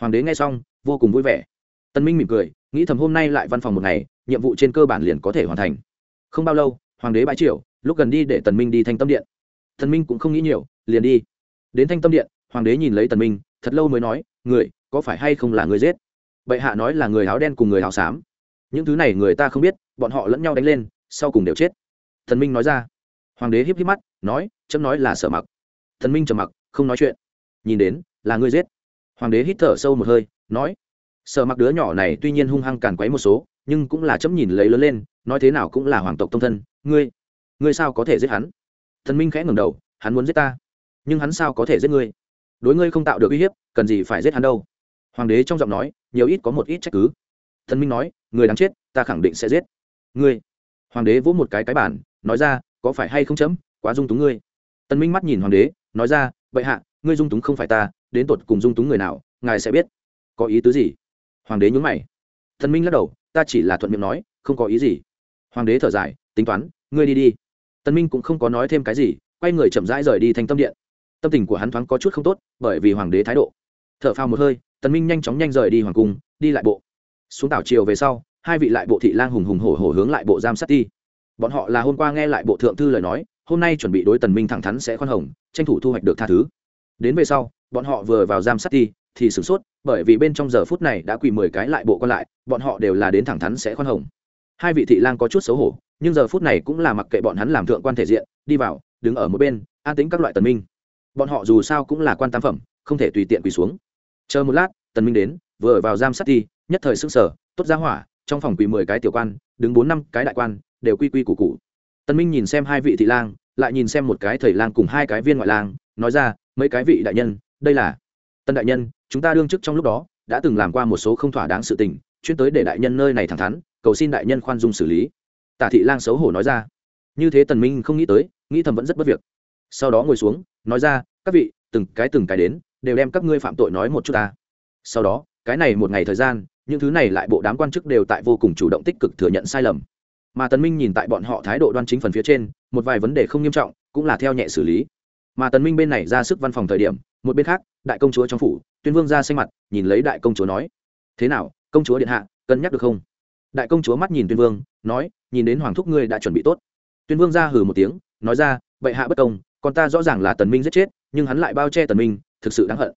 Hoàng đế nghe xong, vô cùng vui vẻ. Tần minh mỉm cười, nghĩ thầm hôm nay lại văn phòng một ngày, nhiệm vụ trên cơ bản liền có thể hoàn thành không bao lâu, hoàng đế bãi triều, lúc gần đi để tần minh đi thanh tâm điện. Thần minh cũng không nghĩ nhiều, liền đi. Đến thanh tâm điện, hoàng đế nhìn lấy tần minh, thật lâu mới nói, người, có phải hay không là người giết? Bệ hạ nói là người áo đen cùng người áo xám. Những thứ này người ta không biết, bọn họ lẫn nhau đánh lên, sau cùng đều chết. Thần minh nói ra. Hoàng đế híp híp mắt, nói, chấm nói là sở mặc. Thần minh trầm mặc, không nói chuyện. Nhìn đến, là ngươi giết. Hoàng đế hít thở sâu một hơi, nói, sợ mặc đứa nhỏ này tuy nhiên hung hăng càn quấy một số, nhưng cũng là chấm nhìn lấy lớn lên nói thế nào cũng là hoàng tộc tông thân, ngươi ngươi sao có thể giết hắn? Thần minh khẽ ngẩng đầu, hắn muốn giết ta, nhưng hắn sao có thể giết ngươi? Đối ngươi không tạo được uy hiếp, cần gì phải giết hắn đâu? Hoàng đế trong giọng nói, nhiều ít có một ít trách cứ. Thần minh nói, người đáng chết, ta khẳng định sẽ giết. Ngươi. Hoàng đế vỗ một cái cái bản nói ra, có phải hay không chấm, quá dung túng ngươi. Tần minh mắt nhìn hoàng đế, nói ra vậy hạ, ngươi dung túng không phải ta, đến tột cùng dung túng người nào, ngài sẽ biết. Có ý tứ gì? Hoàng đế nhún mày. Thần minh lắc đầu, ta chỉ là thuận miệng nói, không có ý gì hoàng đế thở dài, tính toán, ngươi đi đi. Tân minh cũng không có nói thêm cái gì, quay người chậm rãi rời đi thành tâm điện. Tâm tình của hắn thoáng có chút không tốt, bởi vì hoàng đế thái độ. Thở phào một hơi tân minh nhanh chóng nhanh rời đi hoàng cung, đi lại bộ. Xuống tảo triều về sau, hai vị lại bộ thị lang hùng hùng hổ hổ hướng lại bộ giam sát đi. Bọn họ là hôm qua nghe lại bộ thượng thư lời nói, hôm nay chuẩn bị đối tần minh thẳng thắn sẽ khoan hồng, tranh thủ thu hoạch được tha thứ. Đến về sau, bọn họ vừa vào giam sát đi, thì sửng sốt, bởi vì bên trong giờ phút này đã quỳ mười cái lại bộ còn lại, bọn họ đều là đến thẳng thắn sẽ khoan hồng hai vị thị lang có chút xấu hổ, nhưng giờ phút này cũng là mặc kệ bọn hắn làm thượng quan thể diện, đi vào, đứng ở một bên, an tính các loại tần minh. Bọn họ dù sao cũng là quan tam phẩm, không thể tùy tiện quỳ xuống. Chờ một lát, tần minh đến, vừa vào giam sát thi, nhất thời sững sờ, tốt ra hỏa, trong phòng quỳ mười cái tiểu quan, đứng bốn năm cái đại quan, đều quy quy củ củ. Tần minh nhìn xem hai vị thị lang, lại nhìn xem một cái thầy lang cùng hai cái viên ngoại lang, nói ra, mấy cái vị đại nhân, đây là tân đại nhân, chúng ta đương chức trong lúc đó, đã từng làm qua một số không thỏa đáng sự tình, chuyên tới để đại nhân nơi này thẳng thắn cầu xin đại nhân khoan dung xử lý. Tả thị lang xấu hổ nói ra. Như thế tần minh không nghĩ tới, nghĩ thầm vẫn rất bất việc. Sau đó ngồi xuống, nói ra, các vị, từng cái từng cái đến, đều đem các ngươi phạm tội nói một chút ta. Sau đó, cái này một ngày thời gian, những thứ này lại bộ đám quan chức đều tại vô cùng chủ động tích cực thừa nhận sai lầm. Mà tần minh nhìn tại bọn họ thái độ đoan chính phần phía trên, một vài vấn đề không nghiêm trọng, cũng là theo nhẹ xử lý. Mà tần minh bên này ra sức văn phòng thời điểm, một bên khác, đại công chúa trong phủ, tuyên vương ra xanh mặt, nhìn lấy đại công chúa nói, thế nào, công chúa điện hạ, cân nhắc được không? Đại công chúa mắt nhìn tuyên vương, nói, nhìn đến hoàng thúc ngươi đã chuẩn bị tốt. Tuyên vương ra hừ một tiếng, nói ra, bệ hạ bất công còn ta rõ ràng là tần minh giết chết, nhưng hắn lại bao che tần minh, thực sự đáng hận.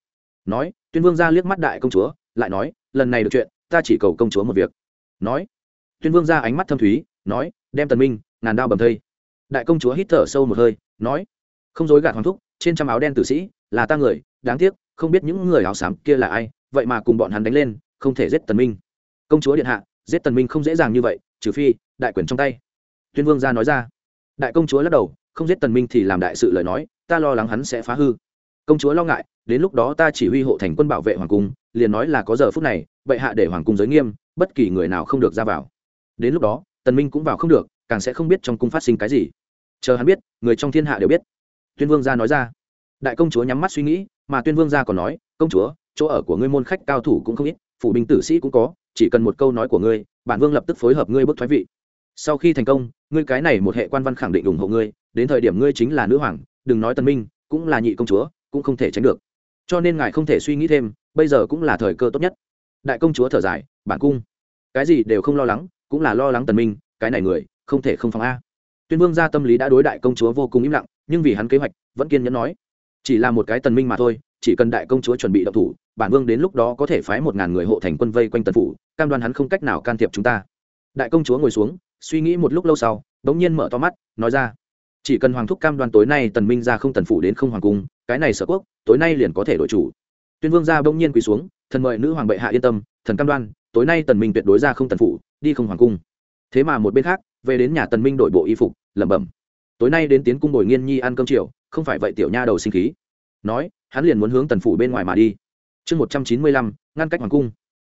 Nói, tuyên vương ra liếc mắt đại công chúa, lại nói, lần này được chuyện, ta chỉ cầu công chúa một việc. Nói, tuyên vương ra ánh mắt thâm thúy, nói, đem tần minh, ngàn đao bầm thây. Đại công chúa hít thở sâu một hơi, nói, không dối gạt hoàng thúc, trên trăm áo đen tử sĩ, là ta người, đáng tiếc, không biết những người áo xám kia là ai, vậy mà cùng bọn hắn đánh lên, không thể giết tần minh. Công chúa điện hạ giết tần minh không dễ dàng như vậy, trừ phi, đại quyền trong tay. Tuyên vương gia nói ra. Đại công chúa lắc đầu, không giết tần minh thì làm đại sự lời nói, ta lo lắng hắn sẽ phá hư. Công chúa lo ngại, đến lúc đó ta chỉ huy hộ thành quân bảo vệ hoàng cung, liền nói là có giờ phút này bệ hạ để hoàng cung giới nghiêm, bất kỳ người nào không được ra vào. Đến lúc đó, tần minh cũng vào không được, càng sẽ không biết trong cung phát sinh cái gì. Chờ hắn biết, người trong thiên hạ đều biết. Tuyên vương gia nói ra. Đại công chúa nhắm mắt suy nghĩ, mà tuyên vương gia còn nói, công chúa, chỗ ở của ngươi môn khách cao thủ cũng không ít phủ binh tử sĩ cũng có, chỉ cần một câu nói của ngươi, bản vương lập tức phối hợp ngươi bước thoái vị. Sau khi thành công, ngươi cái này một hệ quan văn khẳng định ủng hộ ngươi, đến thời điểm ngươi chính là nữ hoàng, đừng nói tân minh, cũng là nhị công chúa, cũng không thể tránh được. Cho nên ngài không thể suy nghĩ thêm, bây giờ cũng là thời cơ tốt nhất. Đại công chúa thở dài, bản cung, cái gì đều không lo lắng, cũng là lo lắng tần minh, cái này người, không thể không phòng a. Tuyên vương gia tâm lý đã đối đại công chúa vô cùng im lặng, nhưng vì hắn kế hoạch, vẫn kiên nhẫn nói, chỉ là một cái tần minh mà thôi, chỉ cần đại công chúa chuẩn bị động thủ bản vương đến lúc đó có thể phái một ngàn người hộ thành quân vây quanh tần phủ, cam đoan hắn không cách nào can thiệp chúng ta. Đại công chúa ngồi xuống, suy nghĩ một lúc lâu sau đống nhiên mở to mắt, nói ra, chỉ cần hoàng thúc cam đoan tối nay tần minh ra không tần phủ đến không hoàng cung, cái này sở quốc, tối nay liền có thể đổi chủ. Tuyên vương gia bỗng nhiên quỳ xuống, thần mời nữ hoàng bệ hạ yên tâm, thần cam đoan, tối nay tần minh tuyệt đối ra không tần phủ, đi không hoàng cung. Thế mà một bên khác, về đến nhà tần minh đổi bộ y phục, lẩm bẩm, tối nay đến tiến cung bồi nghiên nhi ăn cơm chiều, không phải vậy tiểu nha đầu sinh khí. Nói, hắn liền muốn hướng tần phủ bên ngoài mà đi chương một trăm chín mươi lăm, ngăn cách hoàng cung.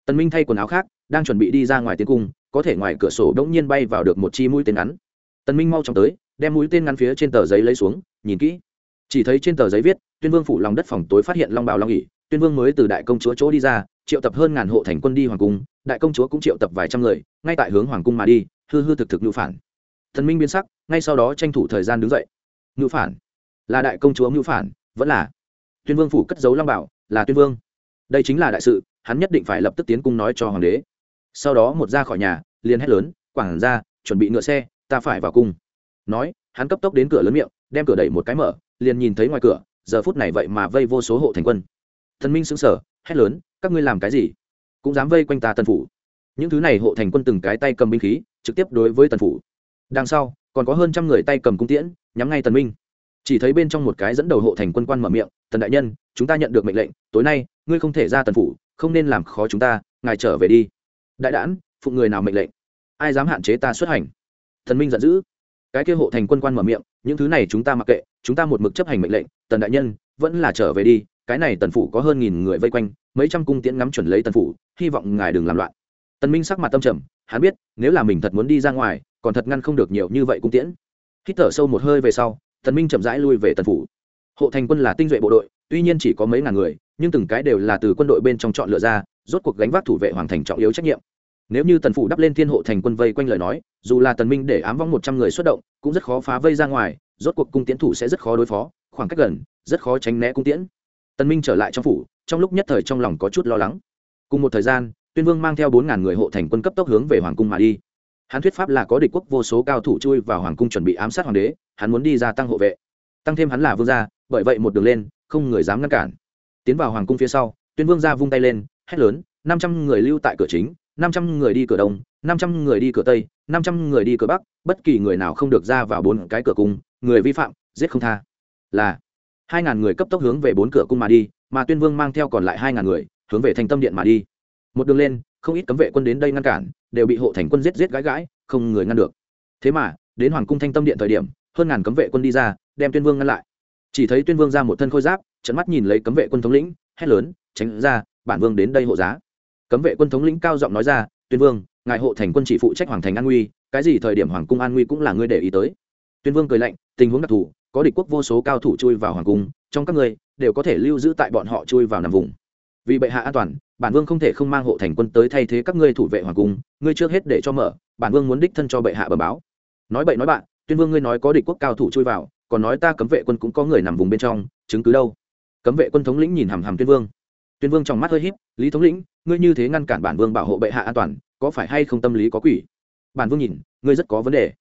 Tần minh thay quần áo khác, đang chuẩn bị đi ra ngoài tiến cung, có thể ngoài cửa sổ đống nhiên bay vào được một chi mũi tên ngắn. Tần minh mau chóng tới, đem mũi tên ngắn phía trên tờ giấy lấy xuống, nhìn kỹ. Chỉ thấy trên tờ giấy viết, tuyên vương phủ lòng đất phòng tối phát hiện long bào long ỉ tuyên vương mới từ đại công chúa chỗ đi ra, triệu tập hơn ngàn hộ thành quân đi hoàng cung, đại công chúa cũng triệu tập vài trăm người, ngay tại hướng hoàng cung mà đi, hư hư thực thực ngữ phản. Thần minh biến sắc, ngay sau đó tranh thủ thời gian đứng dậy. Ngữ phản? Là đại công chúa ngữ phản, vẫn là? Tuyên vương phủ cất giấu long bảo, là tuyên vương đây chính là đại sự, hắn nhất định phải lập tức tiến cung nói cho hoàng đế. Sau đó một ra khỏi nhà, liền hét lớn, quảng ra, chuẩn bị ngựa xe, ta phải vào cung. Nói, hắn cấp tốc đến cửa lớn miệng, đem cửa đẩy một cái mở, liền nhìn thấy ngoài cửa, giờ phút này vậy mà vây vô số hộ thành quân. Thần minh xứng sở hét lớn, các ngươi làm cái gì? Cũng dám vây quanh ta tần phủ. Những thứ này hộ thành quân từng cái tay cầm binh khí, trực tiếp đối với tần phủ. Đằng sau, còn có hơn trăm người tay cầm cung tiễn, nhắm ngay tần minh. Chỉ thấy bên trong một cái dẫn đầu hộ thành quân quan mở miệng, tần đại nhân, chúng ta nhận được mệnh lệnh, tối nay ngươi không thể ra tần phủ, không nên làm khó chúng ta, ngài trở về đi. Đại đản phụng người nào mệnh lệnh? Ai dám hạn chế ta xuất hành? Thần minh giận dữ. Cái kia hộ thành quân quan mở miệng, những thứ này chúng ta mặc kệ, chúng ta một mực chấp hành mệnh lệnh, tần đại nhân, vẫn là trở về đi, cái này tần phủ có hơn nghìn người vây quanh, mấy trăm cung tiễn ngắm chuẩn lấy tần phủ, hy vọng ngài đừng làm loạn. Tần minh sắc mặt tâm trầm, hắn biết, nếu là mình thật muốn đi ra ngoài, còn thật ngăn không được nhiều như vậy cung tiễn. Hít thở sâu một hơi về sau, tần minh chậm rãi lui về tần phủ. Hộ thành quân là tinh duệ bộ đội, tuy nhiên chỉ có mấy ngàn người nhưng từng cái đều là từ quân đội bên trong chọn lựa ra, rốt cuộc gánh vác thủ vệ hoàng thành trọng yếu trách nhiệm. Nếu như tần phủ đắp lên thiên hộ thành quân vây quanh lời nói, dù là tần minh để ám vong một trăm người xuất động, cũng rất khó phá vây ra ngoài, rốt cuộc cung tiến thủ sẽ rất khó đối phó, khoảng cách gần, rất khó tránh né cung tiễn. Tần minh trở lại trong phủ, trong lúc nhất thời trong lòng có chút lo lắng. Cùng một thời gian, tuyên vương mang theo bốn ngàn người hộ thành quân cấp tốc hướng về hoàng cung mà đi. Hắn thuyết pháp là có địch quốc vô số cao thủ chui vào hoàng cung chuẩn bị ám sát hoàng đế, hắn muốn đi ra tăng hộ vệ. Tăng thêm hắn là vương gia, bởi vậy một đường lên, không người dám ngăn cản tiến vào hoàng cung phía sau, tuyên vương ra vung tay lên, hét lớn, năm trăm người lưu tại cửa chính, năm trăm người đi cửa đông, năm trăm người đi cửa tây, năm trăm người đi cửa bắc, bất kỳ người nào không được ra vào bốn cái cửa cung, người vi phạm, giết không tha. Là hai ngàn người cấp tốc hướng về bốn cửa cung mà đi, mà tuyên vương mang theo còn lại hai ngàn người, hướng về thành tâm điện mà đi. Một đường lên, không ít cấm vệ quân đến đây ngăn cản, đều bị hộ thành quân giết giết gãi gãi, không người ngăn được. Thế mà, đến hoàng cung thanh tâm điện thời điểm, hơn ngàn cấm vệ quân đi ra, đem tuyên vương ngăn lại. Chỉ thấy tuyên vương ra một thân khôi giáp trận mắt nhìn lấy cấm vệ quân thống lĩnh, hét lớn, tránh ra, bản vương đến đây hộ giá. Cấm vệ quân thống lĩnh cao giọng nói ra, tuyên vương, ngài hộ thành quân chỉ phụ trách hoàng thành an nguy, cái gì thời điểm hoàng cung an nguy cũng là ngươi để ý tới. Tuyên vương cười lạnh, tình huống đặc thù, có địch quốc vô số cao thủ chui vào hoàng cung, trong các ngươi đều có thể lưu giữ tại bọn họ chui vào nằm vùng. Vì bệ hạ an toàn, bản vương không thể không mang hộ thành quân tới thay thế các ngươi thủ vệ hoàng cung, ngươi trước hết để cho mở, bản vương muốn đích thân cho bệ hạ bờ báo. Nói bậy nói bạn, tuyên vương ngươi nói có địch quốc cao thủ chui vào, còn nói ta cấm vệ quân cũng có người nằm vùng bên trong, chứng cứ đâu? Cấm vệ quân thống lĩnh nhìn hàm hàm tuyên vương. Tuyên vương trong mắt hơi híp, lý thống lĩnh, ngươi như thế ngăn cản bản vương bảo hộ bệ hạ an toàn, có phải hay không tâm lý có quỷ? Bản vương nhìn, ngươi rất có vấn đề.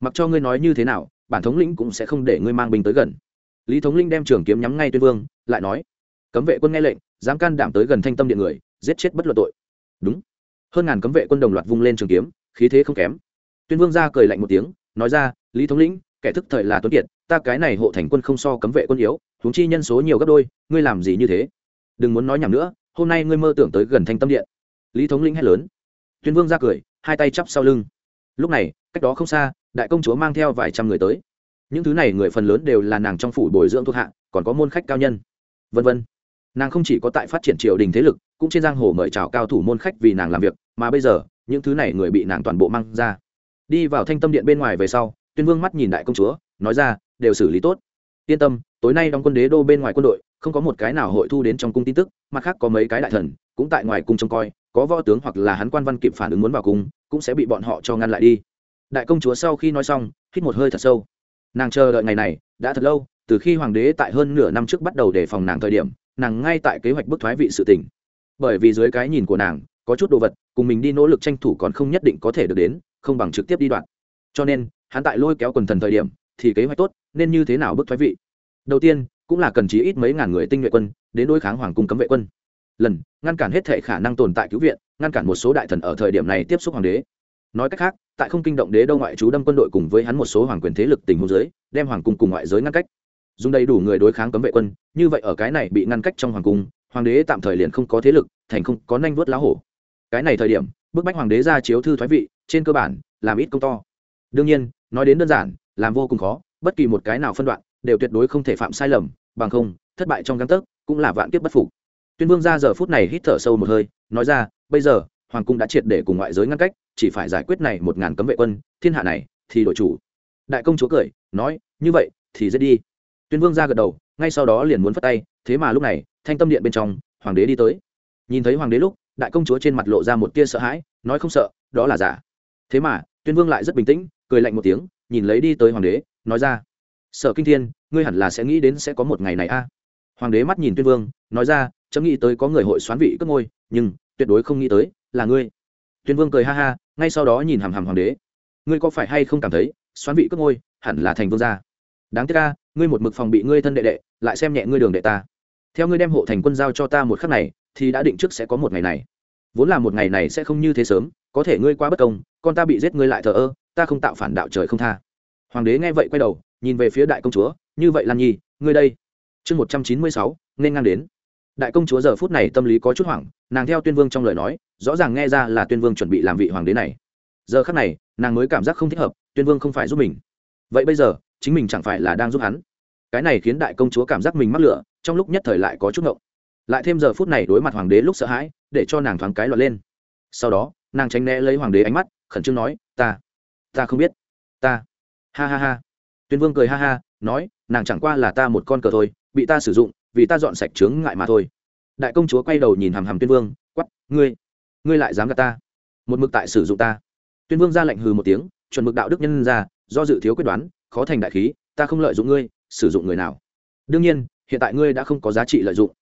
Mặc cho ngươi nói như thế nào, bản thống lĩnh cũng sẽ không để ngươi mang binh tới gần. Lý thống lĩnh đem trường kiếm nhắm ngay tuyên vương, lại nói, cấm vệ quân nghe lệnh, dám can đảm tới gần thanh tâm điện người, giết chết bất luận tội. Đúng. Hơn ngàn cấm vệ quân đồng loạt vung lên trường kiếm, khí thế không kém. Tuyên vương ra cười lạnh một tiếng, nói ra, lý thống lĩnh, kẻ thức thời là tuấn kiệt ta cái này hộ thành quân không so cấm vệ quân yếu, huống chi nhân số nhiều gấp đôi, ngươi làm gì như thế? Đừng muốn nói nhảm nữa, hôm nay ngươi mơ tưởng tới gần thanh tâm điện. Lý thống lĩnh hét lớn. Tuyên vương ra cười, hai tay chắp sau lưng. Lúc này, cách đó không xa, đại công chúa mang theo vài trăm người tới. Những thứ này người phần lớn đều là nàng trong phủ bồi dưỡng thuộc hạ, còn có môn khách cao nhân. Vân vân. Nàng không chỉ có tại phát triển triều đình thế lực, cũng trên giang hồ mời chào cao thủ môn khách vì nàng làm việc, mà bây giờ, những thứ này người bị nàng toàn bộ mang ra. Đi vào thanh tâm điện bên ngoài về sau, tuyên vương mắt nhìn đại công chúa, nói ra đều xử lý tốt. Yên tâm, tối nay đóng quân đế đô bên ngoài quân đội, không có một cái nào hội thu đến trong cung tin tức, mặt khác có mấy cái đại thần, cũng tại ngoài cung trông coi, có võ tướng hoặc là hắn quan văn kịp phản ứng muốn vào cung, cũng sẽ bị bọn họ cho ngăn lại đi. Đại công chúa sau khi nói xong, hít một hơi thật sâu. Nàng chờ đợi ngày này, đã thật lâu, từ khi hoàng đế tại hơn nửa năm trước bắt đầu đề phòng nàng thời điểm, nàng ngay tại kế hoạch bức thoái vị sự tình. Bởi vì dưới cái nhìn của nàng, có chút đồ vật, cùng mình đi nỗ lực tranh thủ còn không nhất định có thể được đến, không bằng trực tiếp đi đoạn. Cho nên, hắn tại lôi kéo quần thần thời điểm thì kế hoạch tốt, nên như thế nào bức thoái vị? Đầu tiên, cũng là cần chí ít mấy ngàn người tinh nhuệ quân, đến đối kháng hoàng cung cấm vệ quân. Lần, ngăn cản hết thể khả năng tồn tại cứu viện, ngăn cản một số đại thần ở thời điểm này tiếp xúc hoàng đế. Nói cách khác, tại không kinh động đế đâu ngoại trú đâm quân đội cùng với hắn một số hoàng quyền thế lực tình huống giới đem hoàng cung cùng ngoại giới ngăn cách. Dùng đầy đủ người đối kháng cấm vệ quân, như vậy ở cái này bị ngăn cách trong hoàng cung, hoàng đế tạm thời liền không có thế lực, thành không có nanh vớt lá hổ. Cái này thời điểm, bức bách hoàng đế ra chiếu thư thoái vị, trên cơ bản, làm ít công to. Đương nhiên, nói đến đơn giản làm vô cùng khó, bất kỳ một cái nào phân đoạn đều tuyệt đối không thể phạm sai lầm, bằng không, thất bại trong găng tấc cũng là vạn kiếp bất phục. Tuyên vương ra giờ phút này hít thở sâu một hơi, nói ra, bây giờ, hoàng cung đã triệt để cùng ngoại giới ngăn cách, chỉ phải giải quyết này một ngàn cấm vệ quân, thiên hạ này thì đội chủ. Đại công chúa cười, nói, như vậy thì dễ đi. Tuyên vương ra gật đầu, ngay sau đó liền muốn phất tay, thế mà lúc này, thanh tâm điện bên trong, hoàng đế đi tới. Nhìn thấy hoàng đế lúc, đại công chúa trên mặt lộ ra một tia sợ hãi, nói không sợ, đó là giả. Thế mà, tuyên vương lại rất bình tĩnh, cười lạnh một tiếng nhìn lấy đi tới hoàng đế, nói ra sợ kinh thiên, ngươi hẳn là sẽ nghĩ đến sẽ có một ngày này a. Hoàng đế mắt nhìn tuyên vương, nói ra, chấm nghĩ tới có người hội xoán vị cất ngôi, nhưng tuyệt đối không nghĩ tới là ngươi. Tuyên vương cười ha ha, ngay sau đó nhìn hàm hàm hoàng đế, ngươi có phải hay không cảm thấy xoán vị cất ngôi hẳn là thành vương gia? Đáng tiếc ca ngươi một mực phòng bị ngươi thân đệ đệ, lại xem nhẹ ngươi đường đệ ta. Theo ngươi đem hộ thành quân giao cho ta một khắc này, thì đã định trước sẽ có một ngày này. Vốn là một ngày này sẽ không như thế sớm, có thể ngươi quá bất công, con ta bị giết ngươi lại thờ ơ ta không tạo phản đạo trời không tha. Hoàng đế nghe vậy quay đầu, nhìn về phía đại công chúa, như vậy lan nhi, ngươi đây. Chương một trăm chín mươi sáu, nên ngang đến. Đại công chúa giờ phút này tâm lý có chút hoảng, nàng theo tuyên vương trong lời nói, rõ ràng nghe ra là tuyên vương chuẩn bị làm vị hoàng đế này. Giờ khác này, nàng mới cảm giác không thích hợp, tuyên vương không phải giúp mình. Vậy bây giờ, chính mình chẳng phải là đang giúp hắn? Cái này khiến đại công chúa cảm giác mình mắc lửa, trong lúc nhất thời lại có chút ngộng. Lại thêm giờ phút này đối mặt hoàng đế lúc sợ hãi, để cho nàng thoáng cái loạn lên. Sau đó, nàng tránh né lấy hoàng đế ánh mắt, khẩn trương nói, ta ta không biết. Ta. Ha ha ha. Tuyên vương cười ha ha nói nàng chẳng qua là ta một con cờ thôi bị ta sử dụng vì ta dọn sạch trướng ngại mà thôi. Đại công chúa quay đầu nhìn hàm hàm tuyên vương quắp ngươi ngươi lại dám gạt ta. Một mực tại sử dụng ta. Tuyên vương ra lệnh hừ một tiếng chuẩn mực đạo đức nhân ra do dự thiếu quyết đoán khó thành đại khí ta không lợi dụng ngươi sử dụng người nào? Đương nhiên hiện tại ngươi đã không có giá trị lợi dụng.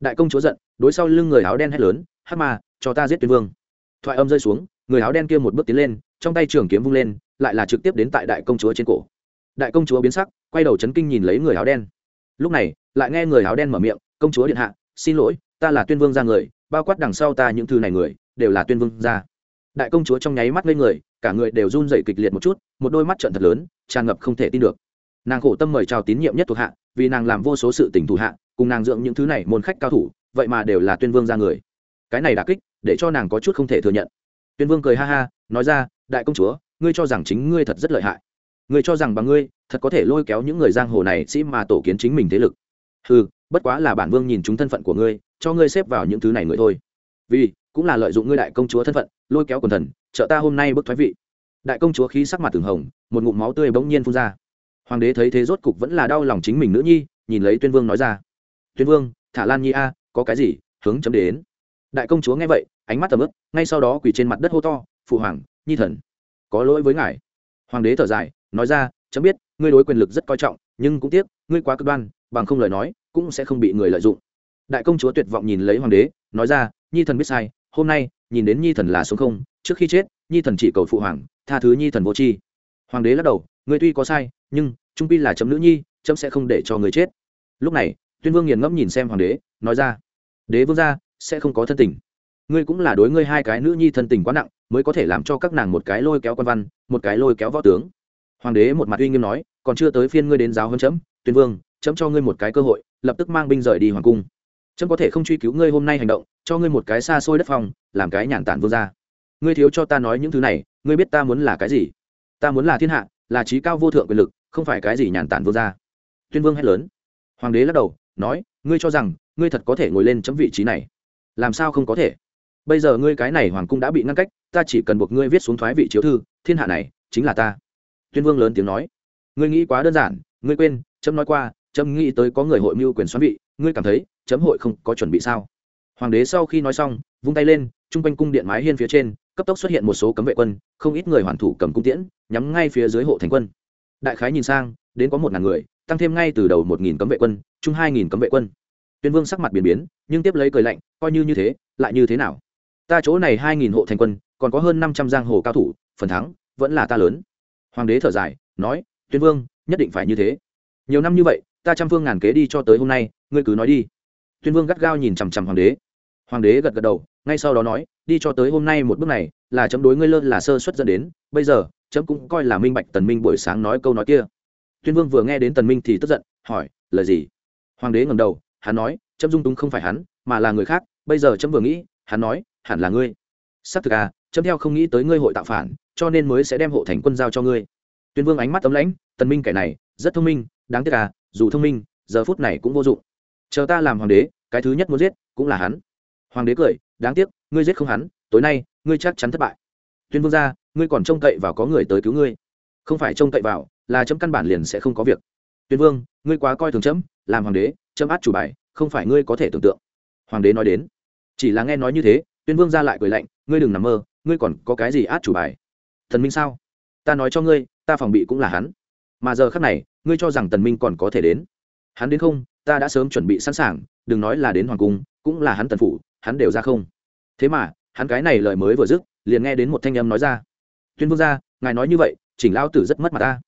Đại công chúa giận đối sau lưng người áo đen hét lớn hát mà, cho ta giết tuyên vương. Thoại âm rơi xuống người áo đen kia một bước tiến lên trong tay trường kiếm vung lên lại là trực tiếp đến tại đại công chúa trên cổ. Đại công chúa biến sắc, quay đầu chấn kinh nhìn lấy người áo đen. Lúc này, lại nghe người áo đen mở miệng, công chúa điện hạ, xin lỗi, ta là tuyên vương ra người, bao quát đằng sau ta những thư này người, đều là tuyên vương ra đại công chúa trong nháy mắt lên người, cả người đều run dậy kịch liệt một chút, một đôi mắt trận thật lớn, tràn ngập không thể tin được. Nàng khổ tâm mời chào tín nhiệm nhất thuộc hạ, vì nàng làm vô số sự tình thủ hạ, cùng nàng dưỡng những thứ này môn khách cao thủ, vậy mà đều là tuyên vương ra người. Cái này đà kích, để cho nàng có chút không thể thừa nhận. Tuyên vương cười ha ha, nói ra, đại công chúa ngươi cho rằng chính ngươi thật rất lợi hại. Ngươi cho rằng bằng ngươi, thật có thể lôi kéo những người giang hồ này sĩ mà tổ kiến chính mình thế lực. Ừ bất quá là bản vương nhìn chúng thân phận của ngươi, cho ngươi xếp vào những thứ này người thôi. Vì, cũng là lợi dụng ngươi đại công chúa thân phận, lôi kéo quần thần, trợ ta hôm nay bức thoái vị. Đại công chúa khí sắc mặt từng hồng, một ngụm máu tươi bỗng nhiên phun ra. Hoàng đế thấy thế rốt cục vẫn là đau lòng chính mình nữ nhi, nhìn lấy tuyên vương nói ra. Tuyên vương, thả lan nhi a, có cái gì? Hướng chấm đến. Đại công chúa nghe vậy, ánh mắt tầm ướp ngay sau đó quỳ trên mặt đất hô to, phụ hoàng, nhi thần có lỗi với ngài. Hoàng đế thở dài, nói ra, chấm biết, ngươi đối quyền lực rất coi trọng, nhưng cũng tiếc, ngươi quá cực đoan, bằng không lời nói, cũng sẽ không bị người lợi dụng. Đại công chúa tuyệt vọng nhìn lấy hoàng đế, nói ra, nhi thần biết sai, hôm nay, nhìn đến nhi thần là số không, trước khi chết, nhi thần chỉ cầu phụ hoàng, tha thứ nhi thần vô tri. Hoàng đế lắc đầu, ngươi tuy có sai, nhưng, trung pi là chấm nữ nhi, chấm sẽ không để cho người chết. Lúc này, tuyên vương nghiền ngẫm nhìn xem hoàng đế, nói ra, đế vương gia, sẽ không có thân tình ngươi cũng là đối ngươi hai cái nữ nhi thân tình quá nặng, mới có thể làm cho các nàng một cái lôi kéo quan văn, một cái lôi kéo võ tướng. Hoàng đế một mặt uy nghiêm nói, còn chưa tới phiên ngươi đến giáo hơn chấm, tuyên vương, chấm cho ngươi một cái cơ hội, lập tức mang binh rời đi hoàng cung. Chấm có thể không truy cứu ngươi hôm nay hành động, cho ngươi một cái xa xôi đất phòng làm cái nhàn tản vương gia. Ngươi thiếu cho ta nói những thứ này, ngươi biết ta muốn là cái gì? Ta muốn là thiên hạ, là trí cao vô thượng quyền lực, không phải cái gì nhàn tản vương gia. Tuyên vương hét lớn. Hoàng đế lắc đầu, nói, ngươi cho rằng, ngươi thật có thể ngồi lên chấm vị trí này. Làm sao không có thể? Bây giờ ngươi cái này hoàng cung đã bị ngăn cách, ta chỉ cần buộc ngươi viết xuống thoái vị chiếu thư, thiên hạ này chính là ta. Tuyên vương lớn tiếng nói. Ngươi nghĩ quá đơn giản, ngươi quên trẫm nói qua trẫm nghĩ tới có người hội mưu quyền xoắn vị, ngươi cảm thấy chấm hội không có chuẩn bị sao? Hoàng đế sau khi nói xong, vung tay lên, chung quanh cung điện mái hiên phía trên, cấp tốc xuất hiện một số cấm vệ quân, không ít người hoàn thủ cầm cung tiễn, nhắm ngay phía dưới hộ thành quân. Đại khái nhìn sang, đến có một ngàn người, tăng thêm ngay từ đầu một nghìn cấm vệ quân, chung hai nghìn cấm vệ quân. Tuyên vương sắc mặt biến biến, nhưng tiếp lấy cười lạnh, coi như như thế, lại như thế nào? Ta chỗ này hai nghìn hộ thành quân, còn có hơn năm trăm giang hồ cao thủ, phần thắng vẫn là ta lớn. Hoàng đế thở dài, nói, tuyên vương, nhất định phải như thế. Nhiều năm như vậy, ta trăm phương ngàn kế đi cho tới hôm nay, ngươi cứ nói đi. Tuyên vương gắt gao nhìn chằm chằm hoàng đế. Hoàng đế gật gật đầu, ngay sau đó nói, đi cho tới hôm nay một bước này, là chấm đối ngươi lơ là sơ xuất dẫn đến, bây giờ, chấm cũng coi là minh bạch tần minh buổi sáng nói câu nói kia. Tuyên vương vừa nghe đến tần minh thì tức giận, hỏi, lời gì? Hoàng đế ngẩng đầu, hắn nói, chấm dung túng không phải hắn, mà là người khác, bây giờ chấm vừa nghĩ, hắn nói hẳn là ngươi. Xác thực à chấm theo không nghĩ tới ngươi hội tạo phản, cho nên mới sẽ đem hộ thành quân giao cho ngươi. Tuyên vương ánh mắt tấm lãnh, tần minh kẻ này, rất thông minh, đáng tiếc à dù thông minh, giờ phút này cũng vô dụng. Chờ ta làm hoàng đế, cái thứ nhất muốn giết, cũng là hắn. Hoàng đế cười, đáng tiếc, ngươi giết không hắn, tối nay, ngươi chắc chắn thất bại. Tuyên vương ra, ngươi còn trông cậy vào có người tới cứu ngươi. Không phải trông cậy vào, là chấm căn bản liền sẽ không có việc. Tuyên vương, ngươi quá coi thường chấm, làm hoàng đế, chấm át chủ bài, không phải ngươi có thể tưởng tượng. Hoàng đế nói đến. Chỉ là nghe nói như thế tuyên vương ra lại cười lạnh, ngươi đừng nằm mơ, ngươi còn có cái gì át chủ bài? Thần minh sao? Ta nói cho ngươi, ta phòng bị cũng là hắn. Mà giờ khác này, ngươi cho rằng tần minh còn có thể đến. Hắn đến không, ta đã sớm chuẩn bị sẵn sàng, đừng nói là đến hoàng cung, cũng là hắn tần phủ, hắn đều ra không. Thế mà, hắn cái này lời mới vừa dứt, liền nghe đến một thanh âm nói ra. Tuyên vương gia ngài nói như vậy, chỉnh lão tử rất mất mặt ta.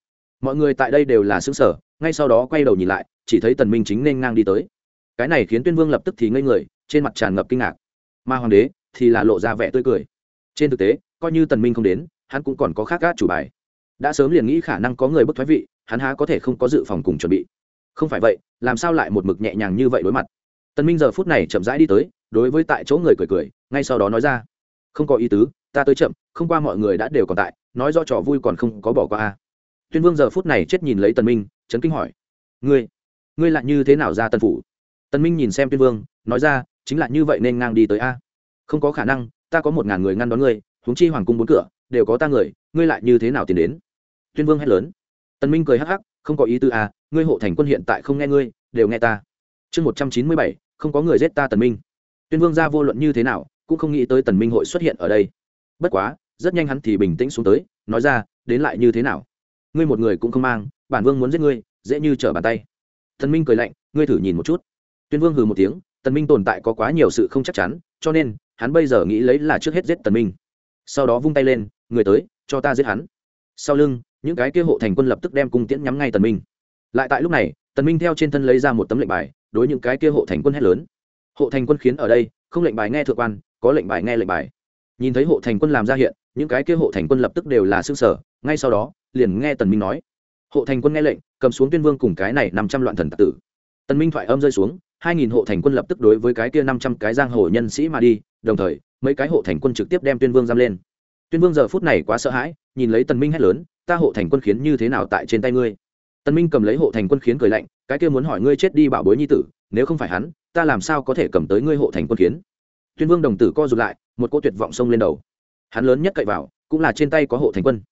Mọi người tại đây đều là xứng sở ngay sau đó quay đầu nhìn lại, chỉ thấy tần minh chính nên ngang đi tới. Cái này khiến tuyên vương lập tức thì ngây người, trên mặt tràn ngập kinh ngạc. Mà hoàng đế thì là lộ ra vẻ tươi cười. Trên thực tế, coi như tần minh không đến, hắn cũng còn có khác gác chủ bài. Đã sớm liền nghĩ khả năng có người bức thoái vị, hắn há có thể không có dự phòng cùng chuẩn bị. Không phải vậy, làm sao lại một mực nhẹ nhàng như vậy đối mặt? Tần minh giờ phút này chậm rãi đi tới, đối với tại chỗ người cười cười, ngay sau đó nói ra. Không có ý tứ, ta tới chậm, không qua mọi người đã đều còn tại, nói do trò vui còn không có bỏ qua a. Tuyên vương giờ phút này chết nhìn lấy tần minh, chấn kinh hỏi. Ngươi ngươi lại như thế nào ra tần phủ? Tần minh nhìn xem tuyên vương, nói ra, chính là như vậy nên ngang đi tới a không có khả năng, ta có một ngàn người ngăn đón ngươi, huống chi hoàng cung bốn cửa, đều có ta người, ngươi lại như thế nào tiến đến? Tuyên vương hét lớn. Tần minh cười hắc hắc, không có ý tư à? ngươi hộ thành quân hiện tại không nghe ngươi, đều nghe ta. Chương một trăm chín mươi bảy, không có người giết ta tần minh. Tuyên vương ra vô luận như thế nào, cũng không nghĩ tới tần minh hội xuất hiện ở đây. Bất quá, rất nhanh hắn thì bình tĩnh xuống tới, nói ra, đến lại như thế nào? Ngươi một người cũng không mang, bản vương muốn giết ngươi, dễ như trở bàn tay. Tần minh cười lạnh, ngươi thử nhìn một chút. Tuyên vương hừ một tiếng, tần minh tồn tại có quá nhiều sự không chắc chắn, cho nên hắn bây giờ nghĩ lấy là trước hết giết tần minh. Sau đó vung tay lên, người tới, cho ta giết hắn. Sau lưng, những cái kia hộ thành quân lập tức đem cung tiễn nhắm ngay tần minh. Lại tại lúc này, tần minh theo trên thân lấy ra một tấm lệnh bài, đối những cái kia hộ thành quân hét lớn. Hộ thành quân khiến ở đây, không lệnh bài nghe thượng quan, có lệnh bài nghe lệnh bài. Nhìn thấy hộ thành quân làm ra hiện, những cái kia hộ thành quân lập tức đều là sương sở ngay sau đó, liền nghe tần minh nói. Hộ thành quân nghe lệnh, cầm xuống tuyên vương cùng cái này năm trăm loạn thần tặc tử. Tần minh thoại âm rơi xuống, hai nghìn hộ thành quân lập tức đối với cái kia năm trăm cái giang hồ nhân sĩ mà đi đồng thời, mấy cái hộ thành quân trực tiếp đem tuyên vương giam lên. Tuyên vương giờ phút này quá sợ hãi, nhìn lấy tần minh hét lớn, ta hộ thành quân khiến như thế nào tại trên tay ngươi? Tần minh cầm lấy hộ thành quân khiến cười lạnh, cái kia muốn hỏi ngươi chết đi bảo bối nhi tử, nếu không phải hắn, ta làm sao có thể cầm tới ngươi hộ thành quân khiến? Tuyên vương đồng tử co rụt lại, một cô tuyệt vọng xông lên đầu. Hắn lớn nhất cậy vào, cũng là trên tay có hộ thành quân.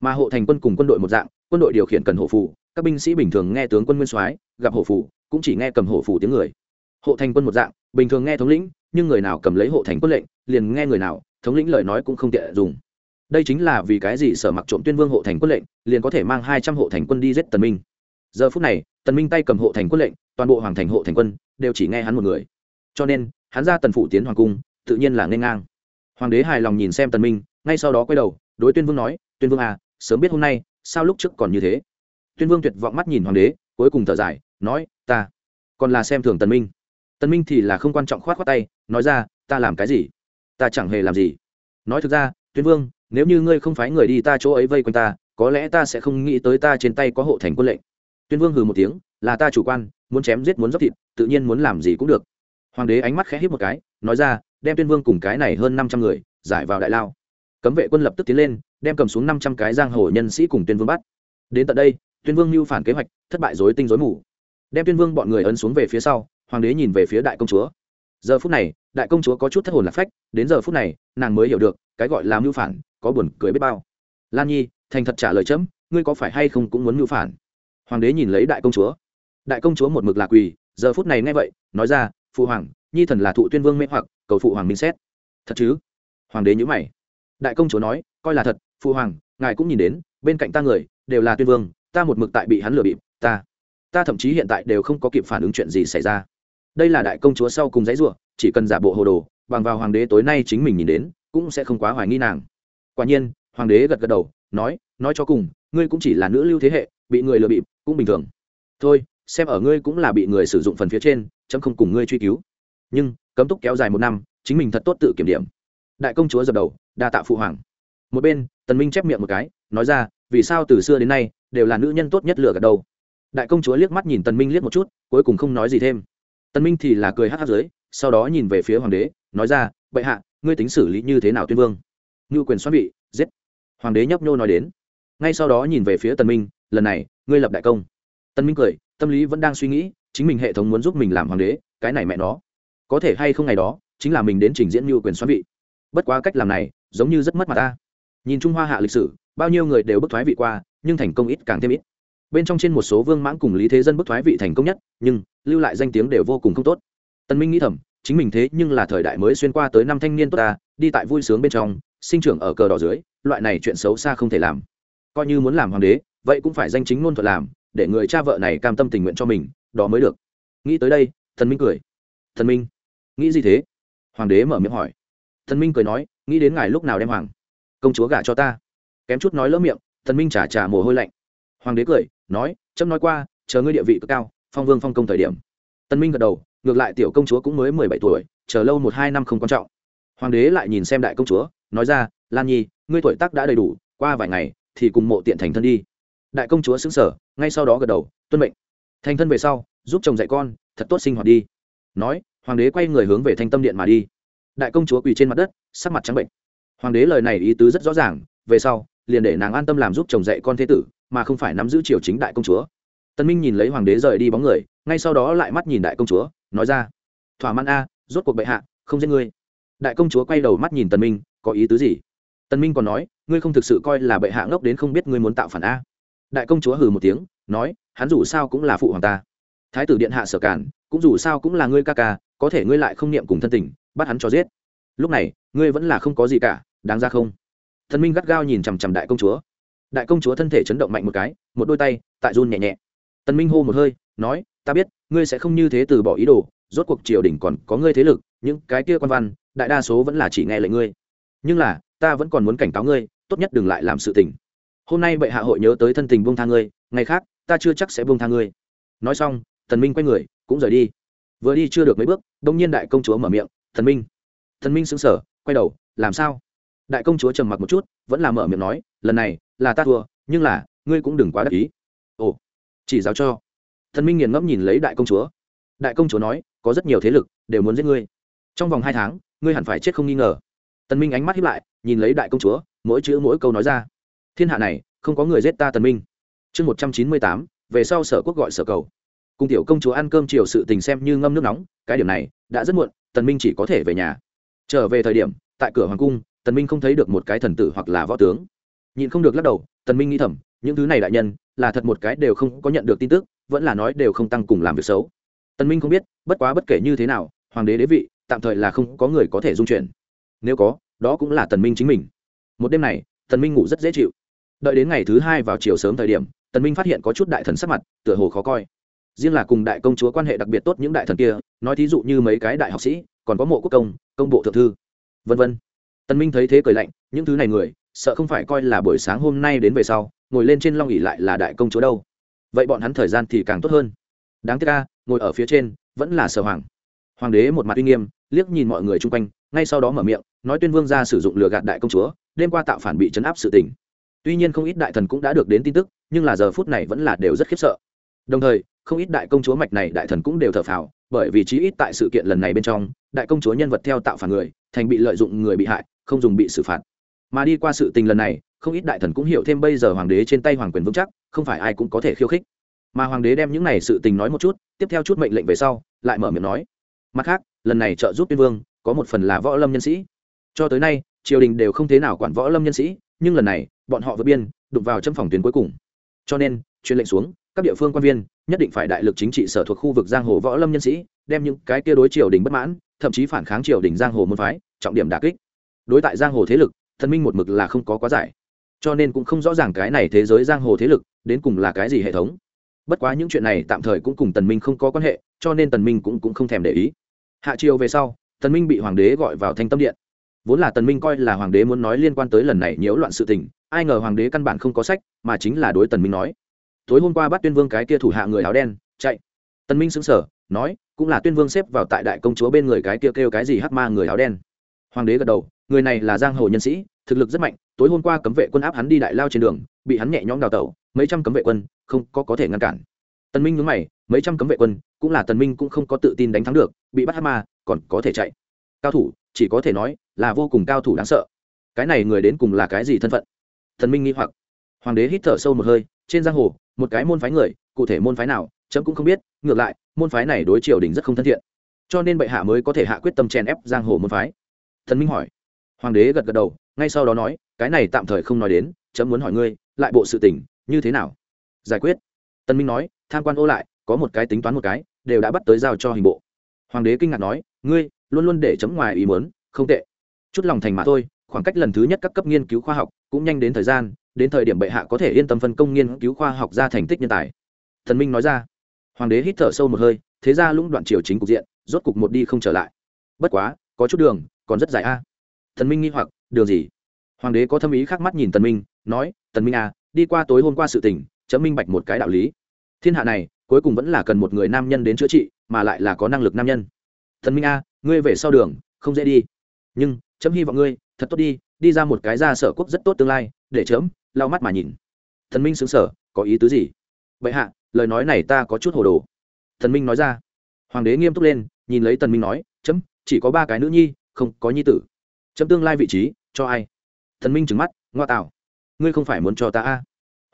Mà hộ thành quân cùng quân đội một dạng, quân đội điều khiển cần hộ phủ các binh sĩ bình thường nghe tướng quân nguyên soái, gặp hộ phủ cũng chỉ nghe cầm hộ phủ tiếng người. Hộ thành quân một dạng, bình thường nghe thống lĩnh nhưng người nào cầm lấy hộ thành quân lệnh, liền nghe người nào, thống lĩnh lời nói cũng không tiện dùng. Đây chính là vì cái gì sở mặc trộm tuyên vương hộ thành quân lệnh, liền có thể mang hai trăm hộ thành quân đi giết tần minh. Giờ phút này, tần minh tay cầm hộ thành quân lệnh, toàn bộ hoàng thành hộ thành quân đều chỉ nghe hắn một người. Cho nên, hắn ra tần phủ tiến hoàng cung, tự nhiên là nên ngang. Hoàng đế hài lòng nhìn xem tần minh, ngay sau đó quay đầu, đối tuyên vương nói, tuyên vương à sớm biết hôm nay, sao lúc trước còn như thế? Tuyên vương tuyệt vọng mắt nhìn hoàng đế, cuối cùng thở dài, nói, ta còn là xem thường tần minh tần minh thì là không quan trọng khoát khoát tay, nói ra, ta làm cái gì? Ta chẳng hề làm gì. Nói thực ra, tuyên vương, nếu như ngươi không phái người đi ta chỗ ấy vây quanh ta, có lẽ ta sẽ không nghĩ tới ta trên tay có hộ thành quân lệnh. Tuyên vương hừ một tiếng, là ta chủ quan, muốn chém giết muốn dốc thịt, tự nhiên muốn làm gì cũng được. Hoàng đế ánh mắt khẽ hít một cái, nói ra, đem tuyên vương cùng cái này hơn năm trăm người, giải vào đại lao. Cấm vệ quân lập tức tiến lên, đem cầm xuống năm trăm cái giang hồ nhân sĩ cùng tuyên vương bắt. Đến tận đây, tuyên vương mưu phản kế hoạch, thất bại dối tinh dối mù. Đem tuyên vương bọn người ấn xuống về phía sau hoàng đế nhìn về phía đại công chúa. Giờ phút này, đại công chúa có chút thất hồn lạc phách, đến giờ phút này, nàng mới hiểu được, cái gọi là mưu phản, có buồn cười biết bao. Lan nhi, thành thật trả lời chấm, ngươi có phải hay không cũng muốn mưu phản? Hoàng đế nhìn lấy đại công chúa. Đại công chúa một mực lạc quỳ, giờ phút này nghe vậy, nói ra, phụ hoàng, nhi thần là thụ tuyên vương mê hoặc, cầu phụ hoàng minh xét. Thật chứ? Hoàng đế nhữ mày. Đại công chúa nói, coi là thật, phụ hoàng, ngài cũng nhìn đến, bên cạnh ta người, đều là tuyên vương, ta một mực tại bị hắn lừa bịp, ta ta thậm chí hiện tại đều không có kịp phản ứng chuyện gì xảy ra đây là đại công chúa sau cùng giấy ruộng chỉ cần giả bộ hồ đồ, bằng vào hoàng đế tối nay chính mình nhìn đến, cũng sẽ không quá hoài nghi nàng. Quả nhiên, hoàng đế gật gật đầu, nói nói cho cùng, ngươi cũng chỉ là nữ lưu thế hệ, bị người lừa bịp, cũng bình thường. Thôi, xem ở ngươi cũng là bị người sử dụng phần phía trên, chấm không cùng ngươi truy cứu. Nhưng, cấm túc kéo dài một năm, chính mình thật tốt tự kiểm điểm. Đại công chúa dập đầu, đa tạ phụ hoàng. Một bên, tần minh chép miệng một cái, nói ra, vì sao từ xưa đến nay, đều là nữ nhân tốt nhất lừa gạt đâu. Đại công chúa liếc mắt nhìn tần minh liếc một chút, cuối cùng không nói gì thêm. Tân minh thì là cười hắt hát dưới, sau đó nhìn về phía hoàng đế, nói ra, bệ hạ, ngươi tính xử lý như thế nào tuyên vương? Ngưu quyền xoan vị, giết. Hoàng đế nhấp nhô nói đến. Ngay sau đó nhìn về phía Tân minh, lần này, ngươi lập đại công. Tân minh cười, tâm lý vẫn đang suy nghĩ, chính mình hệ thống muốn giúp mình làm hoàng đế, cái này mẹ nó. Có thể hay không ngày đó, chính là mình đến trình diễn ngưu quyền xoan vị. Bất quá cách làm này, giống như rất mất mặt ta. Nhìn trung hoa hạ lịch sử, bao nhiêu người đều bức thoái vị qua, nhưng thành công ít càng thêm ít bên trong trên một số vương mãng cùng lý thế dân bức thoái vị thành công nhất, nhưng lưu lại danh tiếng đều vô cùng không tốt. Tân minh nghĩ thầm, chính mình thế nhưng là thời đại mới xuyên qua tới năm thanh niên tốt ta, đi tại vui sướng bên trong, sinh trưởng ở cờ đỏ dưới, loại này chuyện xấu xa không thể làm. Coi như muốn làm hoàng đế, vậy cũng phải danh chính ngôn thuận làm, để người cha vợ này cam tâm tình nguyện cho mình, đó mới được. Nghĩ tới đây thần minh cười. Thần minh, nghĩ gì thế? Hoàng đế mở miệng hỏi. Thần minh cười nói, nghĩ đến ngài lúc nào đem hoàng công chúa gả cho ta. Kém chút nói lỡ miệng thần minh trả trả mồ hôi lạnh hoàng đế cười, nói trâm nói qua, chờ ngươi địa vị cực cao, phong vương phong công thời điểm. Tân minh gật đầu, ngược lại tiểu công chúa cũng mới mười bảy tuổi, chờ lâu một hai năm không quan trọng. Hoàng đế lại nhìn xem đại công chúa, nói ra, lan nhi, ngươi tuổi tác đã đầy đủ, qua vài ngày thì cùng mộ tiện thành thân đi. Đại công chúa xứng sở ngay sau đó gật đầu, tuân mệnh. Thành thân về sau, giúp chồng dạy con, thật tốt sinh hoạt đi. Nói, hoàng đế quay người hướng về thanh tâm điện mà đi. Đại công chúa quỳ trên mặt đất, sắc mặt trắng bệnh. Hoàng đế lời này ý tứ rất rõ ràng, về sau, liền để nàng an tâm làm giúp chồng dạy con thế tử mà không phải nắm giữ triều chính đại công chúa. Tân minh nhìn lấy hoàng đế rời đi bóng người, ngay sau đó lại mắt nhìn đại công chúa, nói ra, thỏa mãn a, rốt cuộc bệ hạ, không giết ngươi. Đại công chúa quay đầu mắt nhìn tần minh, có ý tứ gì? Tần minh còn nói, ngươi không thực sự coi là bệ hạ ngốc đến không biết ngươi muốn tạo phản a. Đại công chúa hừ một tiếng, nói, hắn dù sao cũng là phụ hoàng ta. Thái tử điện hạ sở cản, cũng dù sao cũng là ngươi ca ca, có thể ngươi lại không niệm cùng thân tình, bắt hắn cho giết. Lúc này, ngươi vẫn là không có gì cả, đáng ra không? Thần minh gắt gao nhìn chằm chằm đại công chúa đại công chúa thân thể chấn động mạnh một cái, một đôi tay, tại run nhẹ nhẹ. Tần minh hô một hơi, nói, ta biết, ngươi sẽ không như thế từ bỏ ý đồ, rốt cuộc triều đình còn có ngươi thế lực, những cái kia quan văn, đại đa số vẫn là chỉ nghe lệnh ngươi. Nhưng là, ta vẫn còn muốn cảnh cáo ngươi, tốt nhất đừng lại làm sự tình. Hôm nay bệ hạ hội nhớ tới thân tình buông tha ngươi, ngày khác, ta chưa chắc sẽ buông tha ngươi. Nói xong thần minh quay người, cũng rời đi. Vừa đi chưa được mấy bước, đông nhiên đại công chúa mở miệng thần minh. Thần minh sững sờ, quay đầu, làm sao? Đại công chúa trầm mặc một chút, vẫn là mở miệng nói lần này là ta thua, nhưng là, ngươi cũng đừng quá đắc ý. Ồ, chỉ giáo cho. Thần minh nghiền ngẫm nhìn lấy đại công chúa. Đại công chúa nói, có rất nhiều thế lực đều muốn giết ngươi. Trong vòng hai tháng, ngươi hẳn phải chết không nghi ngờ. Tần minh ánh mắt hiếp lại, nhìn lấy đại công chúa, mỗi chữ mỗi câu nói ra. Thiên hạ này, không có người giết ta tần minh. Chương một trăm chín mươi tám, về sau sở quốc gọi sở cầu. Cùng tiểu công chúa ăn cơm chiều sự tình xem như ngâm nước nóng, cái điểm này đã rất muộn tần minh chỉ có thể về nhà. Trở về thời điểm, tại cửa hoàng cung tần minh không thấy được một cái thần tử hoặc là võ tướng nhìn không được lắc đầu, tần minh nghĩ thầm, những thứ này đại nhân, là thật một cái đều không có nhận được tin tức, vẫn là nói đều không tăng cùng làm việc xấu. Tần minh không biết, bất quá bất kể như thế nào, hoàng đế đế vị, tạm thời là không có người có thể dung chuyển nếu có, đó cũng là tần minh chính mình. Một đêm này, tần minh ngủ rất dễ chịu. Đợi đến ngày thứ hai vào chiều sớm thời điểm, tần minh phát hiện có chút đại thần sắc mặt, tựa hồ khó coi. Riêng là cùng đại công chúa quan hệ đặc biệt tốt những đại thần kia, nói thí dụ như mấy cái đại học sĩ, còn có mộ quốc công công bộ thượng thư. Vân vân. Tần minh thấy thế cười lạnh, những thứ này người sợ không phải coi là buổi sáng hôm nay đến về sau, ngồi lên trên long ỉ lại là đại công chúa đâu. Vậy bọn hắn thời gian thì càng tốt hơn. Đáng tiếc ca ngồi ở phía trên, vẫn là sở hoàng. Hoàng đế một mặt uy nghiêm, liếc nhìn mọi người chung quanh, ngay sau đó mở miệng, nói tuyên vương ra sử dụng lừa gạt đại công chúa, đêm qua tạo phản bị chấn áp sự tình. Tuy nhiên không ít đại thần cũng đã được đến tin tức, nhưng là giờ phút này vẫn là đều rất khiếp sợ. Đồng thời, không ít đại công chúa mạch này đại thần cũng đều thở phào, bởi vì chí ít tại sự kiện lần này bên trong, đại công chúa nhân vật theo tạo phản người, thành bị lợi dụng người bị hại, không dùng bị xử phạt mà đi qua sự tình lần này, không ít đại thần cũng hiểu thêm bây giờ hoàng đế trên tay hoàng quyền vững chắc, không phải ai cũng có thể khiêu khích. Mà hoàng đế đem những này sự tình nói một chút, tiếp theo chút mệnh lệnh về sau, lại mở miệng nói. Mặt khác, lần này trợ giúp tiên vương, có một phần là võ lâm nhân sĩ. Cho tới nay, triều đình đều không thế nào quản võ lâm nhân sĩ, nhưng lần này, bọn họ vượt biên, đụng vào châm phòng tuyến cuối cùng. Cho nên, truyền lệnh xuống, các địa phương quan viên, nhất định phải đại lực chính trị sở thuộc khu vực giang hồ võ lâm nhân sĩ, đem những cái kia đối triều đình bất mãn, thậm chí phản kháng triều đình giang hồ môn phái, trọng điểm đà kích. Đối tại giang hồ thế lực thần minh một mực là không có quá giải. Cho nên cũng không rõ ràng cái này thế giới giang hồ thế lực đến cùng là cái gì hệ thống. Bất quá những chuyện này tạm thời cũng cùng tần minh không có quan hệ, cho nên tần minh cũng cũng không thèm để ý. Hạ triều về sau, tần minh bị hoàng đế gọi vào thanh tâm điện. Vốn là tần minh coi là hoàng đế muốn nói liên quan tới lần này nhiễu loạn sự tình, ai ngờ hoàng đế căn bản không có sách, mà chính là đối tần minh nói. Tối hôm qua bắt tuyên vương cái kia thủ hạ người áo đen, chạy. Tần minh sững sờ, nói, cũng là tuyên vương xếp vào tại đại công chúa bên người cái kia kêu cái gì hắc ma người áo đen. Hoàng đế gật đầu người này là giang hồ nhân sĩ, thực lực rất mạnh, tối hôm qua cấm vệ quân áp hắn đi đại lao trên đường, bị hắn nhẹ nhõm đào tẩu, mấy trăm cấm vệ quân, không có có thể ngăn cản. Tần minh nhướng mày, mấy trăm cấm vệ quân, cũng là tần minh cũng không có tự tin đánh thắng được, bị bắt hắc ma, còn có thể chạy. Cao thủ, chỉ có thể nói là vô cùng cao thủ đáng sợ. Cái này người đến cùng là cái gì thân phận? Tần minh nghi hoặc. Hoàng đế hít thở sâu một hơi, trên giang hồ, một cái môn phái người, cụ thể môn phái nào, chấm cũng không biết, ngược lại, môn phái này đối triều đình rất không thân thiện. Cho nên bệ hạ mới có thể hạ quyết tâm chèn ép giang hồ môn phái. Thần minh hỏi hoàng đế gật gật đầu, ngay sau đó nói, cái này tạm thời không nói đến, chấm muốn hỏi ngươi, lại bộ sự tỉnh như thế nào? Giải quyết. Tân minh nói, tham quan ô lại, có một cái tính toán một cái, đều đã bắt tới giao cho hình bộ. Hoàng đế kinh ngạc nói, ngươi, luôn luôn để chấm ngoài ý muốn, không tệ. Chút lòng thành mà thôi, khoảng cách lần thứ nhất các cấp nghiên cứu khoa học cũng nhanh đến thời gian, đến thời điểm bệ hạ có thể yên tâm phân công nghiên cứu khoa học ra thành tích nhân tài. Thần minh nói ra. Hoàng đế hít thở sâu một hơi, thế ra lũng đoạn triều chính cục diện, rốt cục một đi không trở lại. Bất quá, có chút đường, còn rất dài a thần minh nghi hoặc, đường gì? Hoàng đế có thâm ý khác mắt nhìn tần minh, nói, tần minh a đi qua tối hôm qua sự tình, chấm minh bạch một cái đạo lý. Thiên hạ này, cuối cùng vẫn là cần một người nam nhân đến chữa trị, mà lại là có năng lực nam nhân. Thần minh a ngươi về sau đường, không dễ đi. Nhưng, chấm hy vọng ngươi, thật tốt đi đi ra một cái ra sở quốc rất tốt tương lai, để chấm, lau mắt mà nhìn. Thần minh xứng sở có ý tứ gì? Vậy hạ, lời nói này ta có chút hồ đồ. Thần minh nói ra. Hoàng đế nghiêm túc lên, nhìn lấy tần minh nói, chấm, chỉ có ba cái nữ nhi, không có nhi tử chấm tương lai vị trí, cho ai? Thần minh trừng mắt, ngoa tạo. Ngươi không phải muốn cho ta a?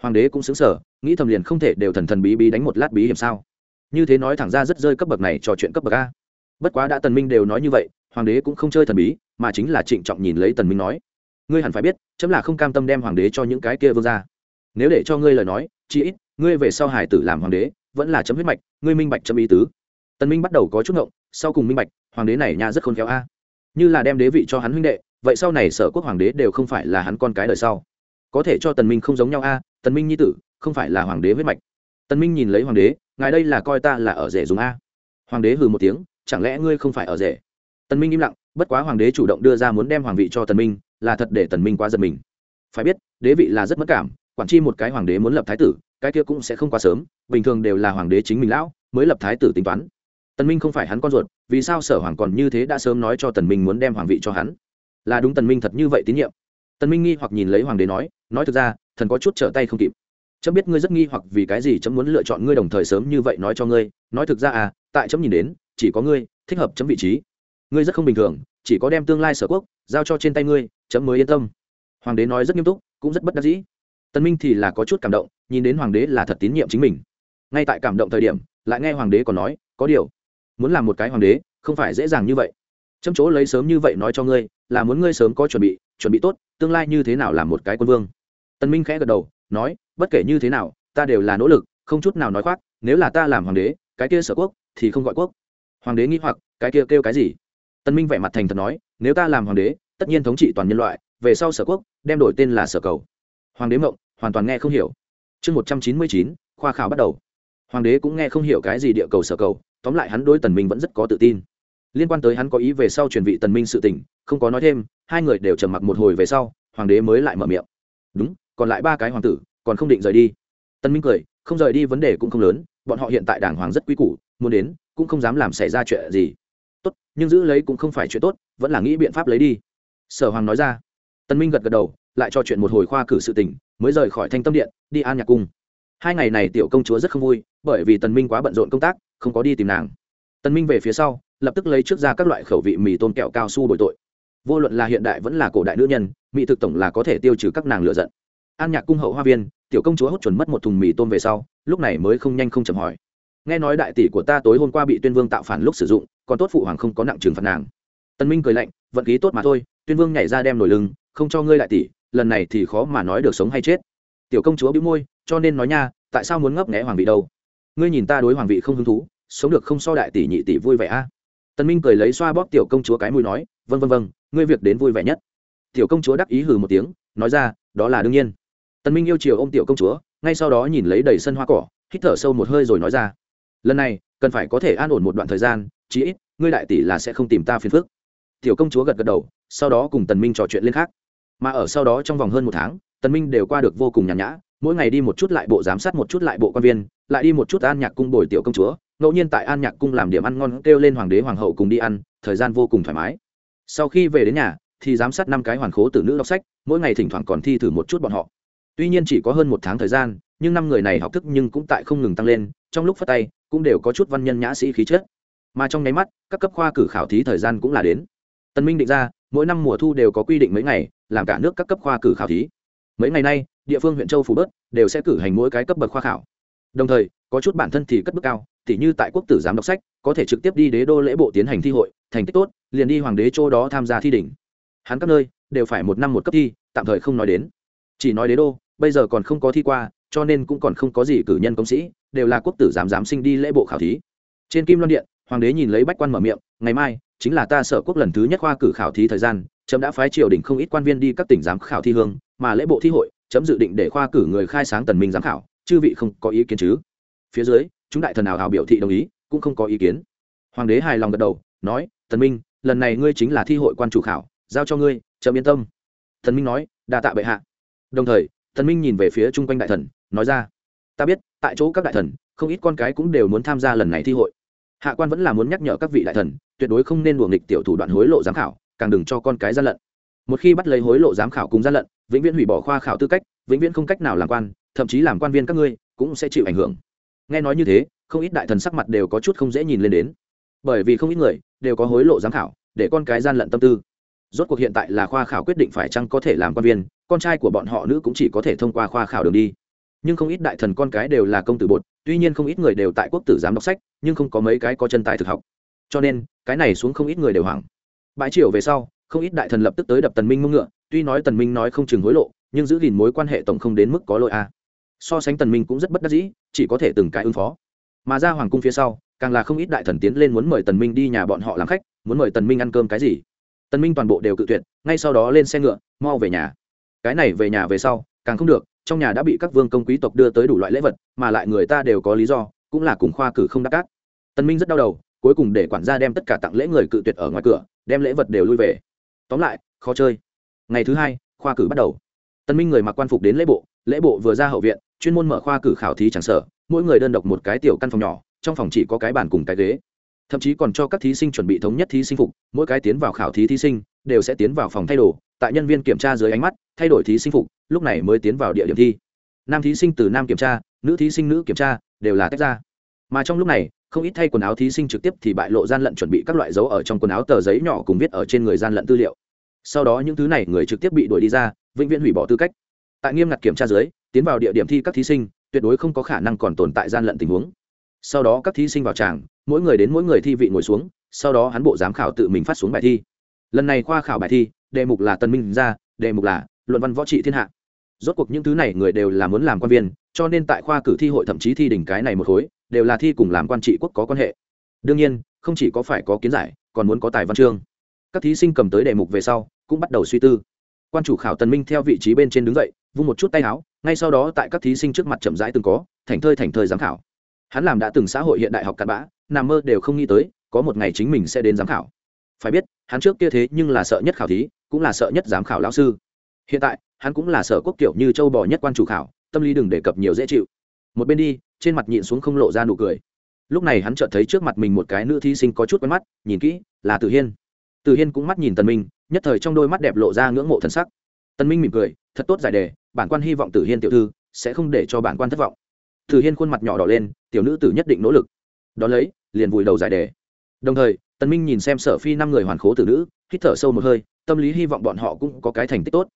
Hoàng đế cũng xứng sở nghĩ thầm liền không thể đều thần thần bí bí đánh một lát bí hiểm sao? Như thế nói thẳng ra rất rơi cấp bậc này trò chuyện cấp bậc a. Bất quá đã tần minh đều nói như vậy, hoàng đế cũng không chơi thần bí, mà chính là trịnh trọng nhìn lấy tần minh nói. Ngươi hẳn phải biết, chấm là không cam tâm đem hoàng đế cho những cái kia vương ra. Nếu để cho ngươi lời nói chi ít, ngươi về sau hải tử làm hoàng đế, vẫn là chấm huyết mạch, ngươi minh bạch chấm ý tứ. Tần minh bắt đầu có chút ngộng, sau cùng minh bạch, hoàng đế này nha rất khôn khéo a như là đem đế vị cho hắn huynh đệ, vậy sau này sở quốc hoàng đế đều không phải là hắn con cái đời sau. Có thể cho tần minh không giống nhau a, tần minh nhi tử, không phải là hoàng đế huyết mạch. Tần minh nhìn lấy hoàng đế, ngài đây là coi ta là ở rể dùng a. Hoàng đế hừ một tiếng, chẳng lẽ ngươi không phải ở rể? Tần minh im lặng, bất quá hoàng đế chủ động đưa ra muốn đem hoàng vị cho tần minh, là thật để tần minh quá giật mình. Phải biết, đế vị là rất mất cảm, quản chi một cái hoàng đế muốn lập thái tử, cái kia cũng sẽ không quá sớm, bình thường đều là hoàng đế chính mình lão, mới lập thái tử tính toán tần minh không phải hắn con ruột, vì sao sở hoàng còn như thế đã sớm nói cho tần minh muốn đem hoàng vị cho hắn? Là đúng tần minh thật như vậy tín nhiệm. Tần minh nghi hoặc nhìn lấy hoàng đế nói nói thực ra, thần có chút trở tay không kịp. Chấm biết ngươi rất nghi hoặc vì cái gì chấm muốn lựa chọn ngươi đồng thời sớm như vậy nói cho ngươi. Nói thực ra à tại chấm nhìn đến, chỉ có ngươi thích hợp chấm vị trí. Ngươi rất không bình thường, chỉ có đem tương lai sở quốc giao cho trên tay ngươi, chấm mới yên tâm. Hoàng đế nói rất nghiêm túc, cũng rất bất đắc dĩ. Tần minh thì là có chút cảm động, nhìn đến hoàng đế là thật tín nhiệm chính mình. Ngay tại cảm động thời điểm, lại nghe hoàng đế còn nói, có điều muốn làm một cái hoàng đế, không phải dễ dàng như vậy. Chấm chỗ lấy sớm như vậy nói cho ngươi, là muốn ngươi sớm có chuẩn bị chuẩn bị tốt, tương lai như thế nào làm một cái quân vương. Tần minh khẽ gật đầu, nói, bất kể như thế nào, ta đều là nỗ lực, không chút nào nói khoác, nếu là ta làm hoàng đế, cái kia sở quốc thì không gọi quốc. Hoàng đế nghĩ hoặc, cái kia kêu cái gì? Tần minh vẻ mặt thành thật nói, nếu ta làm hoàng đế, tất nhiên thống trị toàn nhân loại, về sau sở quốc, đem đổi tên là sở cầu. Hoàng đế mộng, hoàn toàn nghe không hiểu. Chương một trăm chín mươi chín, khoa khảo bắt đầu. Hoàng đế cũng nghe không hiểu cái gì địa cầu sở cầu tóm lại hắn đối tần minh vẫn rất có tự tin. Liên quan tới hắn có ý về sau truyền vị tần minh sự tình, không có nói thêm, hai người đều trầm mặc một hồi về sau, hoàng đế mới lại mở miệng. Đúng, còn lại ba cái hoàng tử, còn không định rời đi. Tần minh cười, không rời đi vấn đề cũng không lớn, bọn họ hiện tại đảng hoàng rất quý củ, muốn đến, cũng không dám làm xảy ra chuyện gì. Tốt, nhưng giữ lấy cũng không phải chuyện tốt, vẫn là nghĩ biện pháp lấy đi. Sở hoàng nói ra. Tần minh gật gật đầu, lại cho chuyện một hồi khoa cử sự tình, mới rời khỏi thanh tâm điện, đi an nhạc cung hai ngày này tiểu công chúa rất không vui, bởi vì tần minh quá bận rộn công tác, không có đi tìm nàng. Tần minh về phía sau, lập tức lấy trước ra các loại khẩu vị mì tôm kẹo cao su bồi tội. Vô luận là hiện đại vẫn là cổ đại nữ nhân, mỹ thực tổng là có thể tiêu trừ các nàng lựa giận. An nhạc cung hậu hoa viên, tiểu công chúa hốt chuẩn mất một thùng mì tôm về sau, lúc này mới không nhanh không chậm hỏi. Nghe nói đại tỷ của ta tối hôm qua bị tuyên vương tạo phản lúc sử dụng, còn tốt phụ hoàng không có nặng trừng phạt nàng. Tân minh cười lạnh, vận khí tốt mà thôi, tuyên vương nhảy ra đem nổi lưng, không cho ngươi đại tỷ, lần này thì khó mà nói được sống hay chết tiểu công chúa bĩu môi, cho nên nói nha, tại sao muốn ngấp nghé hoàng vị đâu? Ngươi nhìn ta đối hoàng vị không hứng thú, sống được không so đại tỷ nhị tỷ vui vẻ a? À? minh cười lấy xoa bóp tiểu công chúa cái mũi nói vân vân vân ngươi việc đến vui vẻ nhất. Tiểu công chúa đắc ý hừ một tiếng, nói ra, đó là đương nhiên. Tần minh yêu chiều ôm tiểu công chúa, ngay sau đó nhìn lấy đầy sân hoa cỏ, hít thở sâu một hơi rồi nói ra, lần này, cần phải có thể an ổn một đoạn thời gian, chí ít, ngươi đại tỷ là sẽ không tìm ta phiền phức. Tiểu công chúa gật gật đầu, sau đó cùng tần minh trò chuyện lên khác. Mà ở sau đó trong vòng hơn một tháng tần minh đều qua được vô cùng nhàn nhã, mỗi ngày đi một chút lại bộ giám sát một chút lại bộ quan viên, lại đi một chút an nhạc cung bồi tiểu công chúa, ngẫu nhiên tại an nhạc cung làm điểm ăn ngon kêu lên hoàng đế, hoàng hậu cùng đi ăn, thời gian vô cùng thoải mái. Sau khi về đến nhà, thì giám sát năm cái hoàn khố tử nữ đọc sách, mỗi ngày thỉnh thoảng còn thi thử một chút bọn họ. Tuy nhiên chỉ có hơn một tháng thời gian, nhưng năm người này học thức nhưng cũng tại không ngừng tăng lên, trong lúc phát tay, cũng đều có chút văn nhân nhã sĩ khí chất. Mà trong nháy mắt, các cấp khoa cử khảo thí thời gian cũng là đến. Tân minh định ra, mỗi năm mùa thu đều có quy định mấy ngày, làm cả nước các cấp khoa cử khảo thí mấy ngày nay, địa phương huyện châu phủ bớt đều sẽ cử hành mỗi cái cấp bậc khoa khảo. Đồng thời, có chút bản thân thì cất bước cao, tỉ như tại quốc tử giám đọc sách, có thể trực tiếp đi đế đô lễ bộ tiến hành thi hội, thành tích tốt, liền đi hoàng đế châu đó tham gia thi đỉnh. Hắn các nơi đều phải một năm một cấp thi, tạm thời không nói đến. Chỉ nói đế đô, bây giờ còn không có thi qua, cho nên cũng còn không có gì cử nhân công sĩ, đều là quốc tử giám giám sinh đi lễ bộ khảo thí. Trên kim loan điện, hoàng đế nhìn lấy bách quan mở miệng, ngày mai, chính là ta sở quốc lần thứ nhất khoa cử khảo thí thời gian chấm đã phái triều đình không ít quan viên đi các tỉnh giám khảo thi hương, mà lễ bộ thi hội, chấm dự định để khoa cử người khai sáng tần minh giám khảo, chư vị không có ý kiến chứ? Phía dưới, chúng đại thần nào hào biểu thị đồng ý, cũng không có ý kiến. Hoàng đế hài lòng gật đầu, nói, tần minh, lần này ngươi chính là thi hội quan chủ khảo, giao cho ngươi, chấm yên tâm. Thần minh nói, đa tạ bệ hạ. Đồng thời thần minh nhìn về phía chung quanh đại thần, nói ra, ta biết, tại chỗ các đại thần, không ít con cái cũng đều muốn tham gia lần này thi hội. Hạ quan vẫn là muốn nhắc nhở các vị đại thần, tuyệt đối không nên đùa nghịch tiểu thủ đoạn hối lộ giám khảo càng đừng cho con cái gian lận. Một khi bắt lấy hối lộ giám khảo cùng gian lận, vĩnh viễn hủy bỏ khoa khảo tư cách, vĩnh viễn không cách nào làm quan, thậm chí làm quan viên các ngươi cũng sẽ chịu ảnh hưởng. Nghe nói như thế, không ít đại thần sắc mặt đều có chút không dễ nhìn lên đến. Bởi vì không ít người đều có hối lộ giám khảo, để con cái gian lận tâm tư. Rốt cuộc hiện tại là khoa khảo quyết định phải chăng có thể làm quan viên, con trai của bọn họ nữ cũng chỉ có thể thông qua khoa khảo đường đi. Nhưng không ít đại thần con cái đều là công tử bột, tuy nhiên không ít người đều tại quốc tử giám đọc sách, nhưng không có mấy cái có chân tài thực học. Cho nên, cái này xuống không ít người đều hoảng bãi triều về sau, không ít đại thần lập tức tới đập tần minh mông ngựa, tuy nói tần minh nói không chừng hối lộ, nhưng giữ gìn mối quan hệ tổng không đến mức có lỗi a. So sánh tần minh cũng rất bất đắc dĩ, chỉ có thể từng cái ứng phó. Mà ra hoàng cung phía sau, càng là không ít đại thần tiến lên muốn mời tần minh đi nhà bọn họ làm khách, muốn mời tần minh ăn cơm cái gì. Tần minh toàn bộ đều cự tuyệt, ngay sau đó lên xe ngựa, mau về nhà. Cái này về nhà về sau, càng không được, trong nhà đã bị các vương công quý tộc đưa tới đủ loại lễ vật, mà lại người ta đều có lý do, cũng là cùng khoa cử không đắc cát tần minh rất đau đầu, cuối cùng để quản gia đem tất cả tặng lễ người cự tuyệt ở ngoài cửa đem lễ vật đều lui về. Tóm lại, khó chơi. Ngày thứ hai, khoa cử bắt đầu. Tần minh người mặc quan phục đến lễ bộ lễ bộ vừa ra hậu viện, chuyên môn mở khoa cử khảo thí chẳng sở mỗi người đơn độc một cái tiểu căn phòng nhỏ, trong phòng chỉ có cái bàn cùng cái ghế. Thậm chí còn cho các thí sinh chuẩn bị thống nhất thí sinh phục, mỗi cái tiến vào khảo thí thí sinh đều sẽ tiến vào phòng thay đồ, tại nhân viên kiểm tra dưới ánh mắt, thay đổi thí sinh phục, lúc này mới tiến vào địa điểm thi. Nam thí sinh từ nam kiểm tra, nữ thí sinh nữ kiểm tra, đều là tách ra. Mà trong lúc này không ít thay quần áo thí sinh trực tiếp thì bại lộ gian lận chuẩn bị các loại dấu ở trong quần áo tờ giấy nhỏ cùng viết ở trên người gian lận tư liệu. Sau đó những thứ này người trực tiếp bị đuổi đi ra, vĩnh viễn hủy bỏ tư cách. Tại nghiêm ngặt kiểm tra dưới, tiến vào địa điểm thi các thí sinh, tuyệt đối không có khả năng còn tồn tại gian lận tình huống. Sau đó các thí sinh vào tràng, mỗi người đến mỗi người thi vị ngồi xuống, sau đó hắn bộ giám khảo tự mình phát xuống bài thi. Lần này khoa khảo bài thi, đề mục là tân minh ra, đề mục là luận văn võ trị thiên hạ. Rốt cuộc những thứ này người đều là muốn làm quan viên, cho nên tại khoa cử thi hội thậm chí thi đỉnh cái này một khối đều là thi cùng làm quan trị quốc có quan hệ. Đương nhiên, không chỉ có phải có kiến giải, còn muốn có tài văn chương. Các thí sinh cầm tới đề mục về sau, cũng bắt đầu suy tư. Quan chủ khảo tần minh theo vị trí bên trên đứng dậy, vung một chút tay áo, ngay sau đó tại các thí sinh trước mặt chậm rãi từng có, thành thơi thành thơi giám khảo. Hắn làm đã từng xã hội hiện đại học cặn bã, nằm mơ đều không nghĩ tới, có một ngày chính mình sẽ đến giám khảo. Phải biết, hắn trước kia thế nhưng là sợ nhất khảo thí, cũng là sợ nhất giám khảo lão sư. Hiện tại, hắn cũng là sợ quốc kiểu như châu bò nhất quan chủ khảo, tâm lý đừng đề cập nhiều dễ chịu. Một bên đi trên mặt nhịn xuống không lộ ra nụ cười. Lúc này hắn chợt thấy trước mặt mình một cái nữ thí sinh có chút quen mắt, nhìn kỹ, là tử hiên. Tử hiên cũng mắt nhìn tần minh, nhất thời trong đôi mắt đẹp lộ ra ngưỡng mộ thần sắc. Tần minh mỉm cười, thật tốt giải đề, bản quan hy vọng tử hiên tiểu thư sẽ không để cho bản quan thất vọng. Tử hiên khuôn mặt nhỏ đỏ lên, tiểu nữ tử nhất định nỗ lực. Đó lấy, liền vùi đầu giải đề. Đồng thời, tần minh nhìn xem sở phi năm người hoàn khố tử nữ, hít thở sâu một hơi, tâm lý hy vọng bọn họ cũng có cái thành tích tốt.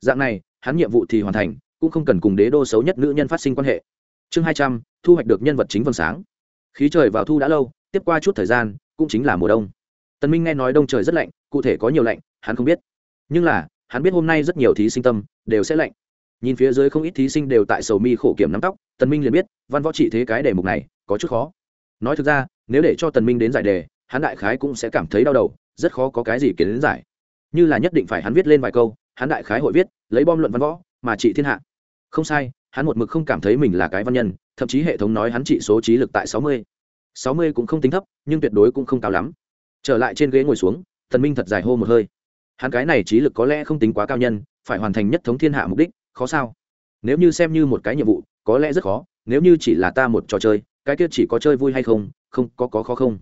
Dạng này, hắn nhiệm vụ thì hoàn thành, cũng không cần cùng đế đô xấu nhất nữ nhân phát sinh quan hệ chương hai trăm, thu hoạch được nhân vật chính vầng sáng. Khí trời vào thu đã lâu, tiếp qua chút thời gian, cũng chính là mùa đông. Tần minh nghe nói đông trời rất lạnh, cụ thể có nhiều lạnh, hắn không biết. Nhưng là, hắn biết hôm nay rất nhiều thí sinh tâm đều sẽ lạnh. Nhìn phía dưới không ít thí sinh đều tại sầu mi khổ kiểm nắm tóc, tần minh liền biết, văn võ trị thế cái đề mục này, có chút khó. Nói thực ra, nếu để cho tần minh đến giải đề, hắn đại khái cũng sẽ cảm thấy đau đầu, rất khó có cái gì kiến đến giải. Như là nhất định phải hắn viết lên vài câu, hắn đại khái hội viết, lấy bom luận văn võ, mà trị thiên hạ. Không sai hắn một mực không cảm thấy mình là cái văn nhân, thậm chí hệ thống nói hắn trị số trí lực tại sáu mươi. Sáu mươi cũng không tính thấp, nhưng tuyệt đối cũng không cao lắm. Trở lại trên ghế ngồi xuống, tần minh thật dài hô một hơi. Hắn cái này trí lực có lẽ không tính quá cao nhân, phải hoàn thành nhất thống thiên hạ mục đích, khó sao? Nếu như xem như một cái nhiệm vụ, có lẽ rất khó, nếu như chỉ là ta một trò chơi, cái kia chỉ có chơi vui hay không không, có có khó không?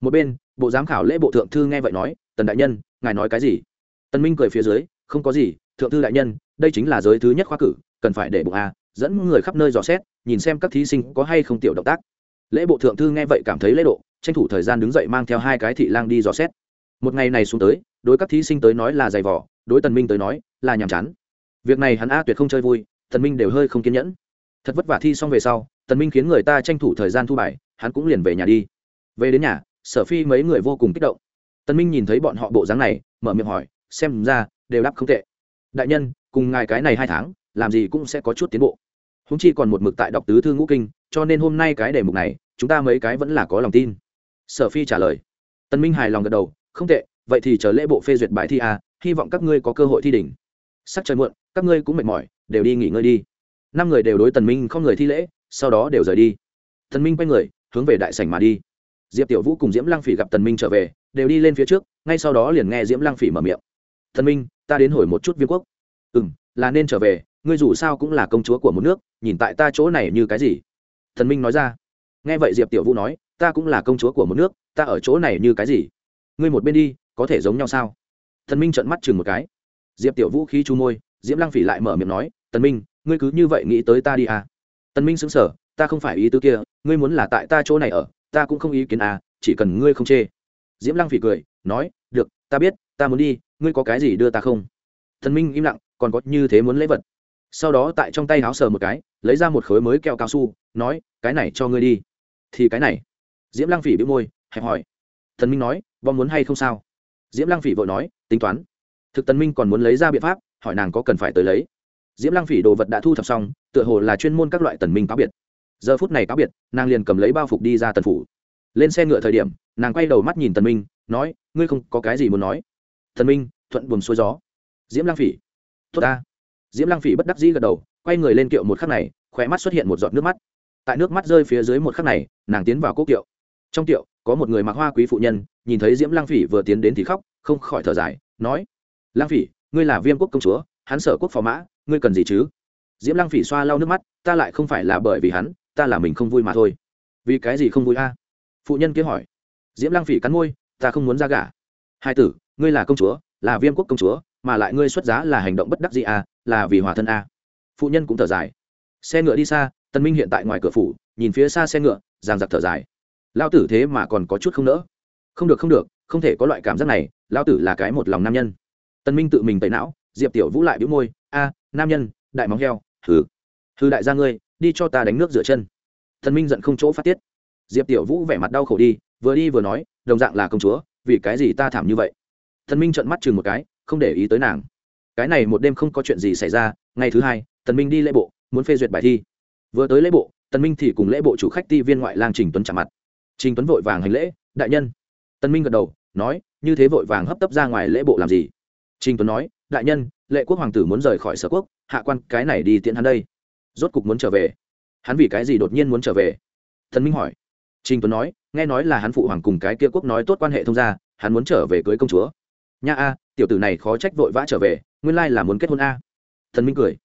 Một bên, bộ giám khảo lễ bộ thượng thư nghe vậy nói, tần đại nhân, ngài nói cái gì? Tần minh cười phía dưới, không có gì, thượng thư đại nhân, đây chính là giới thứ nhất khoa cử, cần phải để bụng a dẫn người khắp nơi dò xét, nhìn xem các thí sinh có hay không tiểu động tác. Lễ bộ thượng thư nghe vậy cảm thấy lễ độ, tranh thủ thời gian đứng dậy mang theo hai cái thị lang đi dò xét. Một ngày này xuống tới, đối các thí sinh tới nói là dày vỏ đối tần minh tới nói là nhàm chán. Việc này hắn a tuyệt không chơi vui, tần minh đều hơi không kiên nhẫn. Thật vất vả thi xong về sau, tần minh khiến người ta tranh thủ thời gian thu bài, hắn cũng liền về nhà đi. Về đến nhà, sở phi mấy người vô cùng kích động. Tần minh nhìn thấy bọn họ bộ dáng này, mở miệng hỏi, xem ra đều đáp không tệ. Đại nhân, cùng ngài cái này hai tháng làm gì cũng sẽ có chút tiến bộ. Húng chi còn một mực tại đọc tứ thư ngũ kinh, cho nên hôm nay cái đề mục này, chúng ta mấy cái vẫn là có lòng tin. Sở phi trả lời. Tần minh hài lòng gật đầu, không tệ, vậy thì chờ lễ bộ phê duyệt bài thi a hy vọng các ngươi có cơ hội thi đỉnh. Sắc trời muộn, các ngươi cũng mệt mỏi, đều đi nghỉ ngơi đi. Năm người đều đối tần minh không người thi lễ, sau đó đều rời đi. Tần minh quay người, hướng về đại sảnh mà đi. Diệp tiểu vũ cùng diễm lăng phỉ gặp tần minh trở về, đều đi lên phía trước, ngay sau đó liền nghe diễm lăng phỉ mở miệng. Tần minh, ta đến hồi một chút viêm quốc. Ừm, là nên trở về ngươi dù sao cũng là công chúa của một nước, nhìn tại ta chỗ này như cái gì? Thần minh nói ra. Nghe vậy diệp tiểu vũ nói, ta cũng là công chúa của một nước, ta ở chỗ này như cái gì? Ngươi một bên đi, có thể giống nhau sao? Thần minh trợn mắt chừng một cái. Diệp tiểu vũ khí chu môi, diễm lăng phỉ lại mở miệng nói tần minh, ngươi cứ như vậy nghĩ tới ta đi à? Tần minh sững sờ, ta không phải ý tứ kia, ngươi muốn là tại ta chỗ này ở, ta cũng không ý kiến à chỉ cần ngươi không chê. Diễm lăng phỉ cười, nói, được, ta biết, ta muốn đi, ngươi có cái gì đưa ta không? Thần minh im lặng, còn có như thế muốn lễ vật sau đó tại trong tay áo sờ một cái, lấy ra một khối mới kẹo cao su, nói, cái này cho ngươi đi. Thì cái này? Diễm lang phỉ bị môi, hẹp hỏi. Thần minh nói bom muốn hay không sao? Diễm lang phỉ vội nói, tính toán. Thực tần minh còn muốn lấy ra biện pháp, hỏi nàng có cần phải tới lấy. Diễm lang phỉ đồ vật đã thu thập xong, tựa hồ là chuyên môn các loại tần minh cáo biệt. Giờ phút này cáo biệt, nàng liền cầm lấy bao phục đi ra tần phủ. Lên xe ngựa thời điểm, nàng quay đầu mắt nhìn tần minh, nói, ngươi không có cái gì muốn nói. Thần minh, thuận buồm xuôi gió. Diễm lang phỉ, tốt ta diễm lăng phỉ bất đắc dĩ gật đầu, quay người lên kiệu một khắc này khỏe mắt xuất hiện một giọt nước mắt. Tại nước mắt rơi phía dưới một khắc này, nàng tiến vào cố kiệu. Trong kiệu, có một người mặc hoa quý phụ nhân, nhìn thấy diễm lăng phỉ vừa tiến đến thì khóc, không khỏi thở dài, nói, lăng phỉ, ngươi là viêm quốc công chúa, hắn sở quốc phò mã, ngươi cần gì chứ? Diễm lăng phỉ xoa lau nước mắt, ta lại không phải là bởi vì hắn, ta là mình không vui mà thôi. Vì cái gì không vui a? Phụ nhân kia hỏi. Diễm lăng phỉ cắn môi, ta không muốn ra gả. Hai tử, ngươi là công chúa, là viêm quốc công chúa mà lại ngươi xuất giá là hành động bất đắc gì a à, là vì hòa thân a phụ nhân cũng thở dài. Xe ngựa đi xa tân minh hiện tại ngoài cửa phủ, nhìn phía xa xe ngựa, giang giặc thở dài. Lao tử thế mà còn có chút không nỡ. Không được không được, không thể có loại cảm giác này lao tử là cái một lòng nam nhân. Tân minh tự mình tẩy não, diệp tiểu vũ lại bĩu môi, a, nam nhân, đại móng heo, hừ. Hừ đại gia ngươi, đi cho ta đánh nước rửa chân. Thần minh giận không chỗ phát tiết. Diệp tiểu vũ vẻ mặt đau khổ đi, vừa đi vừa nói, đồng dạng là công chúa, vì cái gì ta thảm như vậy? Thần minh trợn mắt chừng một cái không để ý tới nàng. Cái này một đêm không có chuyện gì xảy ra, ngày thứ hai, tần minh đi lễ bộ, muốn phê duyệt bài thi. Vừa tới lễ bộ, tần minh thì cùng lễ bộ chủ khách ti viên ngoại lang trình tuấn chạm mặt. Trình tuấn vội vàng hành lễ, đại nhân. Tần minh gật đầu, nói, như thế vội vàng hấp tấp ra ngoài lễ bộ làm gì? Trình tuấn nói, đại nhân, lệ quốc hoàng tử muốn rời khỏi sở quốc, hạ quan cái này đi tiễn hắn đây. Rốt cục muốn trở về. Hắn vì cái gì đột nhiên muốn trở về? Thần minh hỏi. Trình tuấn nói, nghe nói là hắn phụ hoàng cùng cái kia quốc nói tốt quan hệ thông gia, hắn muốn trở về cưới công chúa nha a tiểu tử này khó trách vội vã trở về nguyên lai là muốn kết hôn a. Thần minh cười.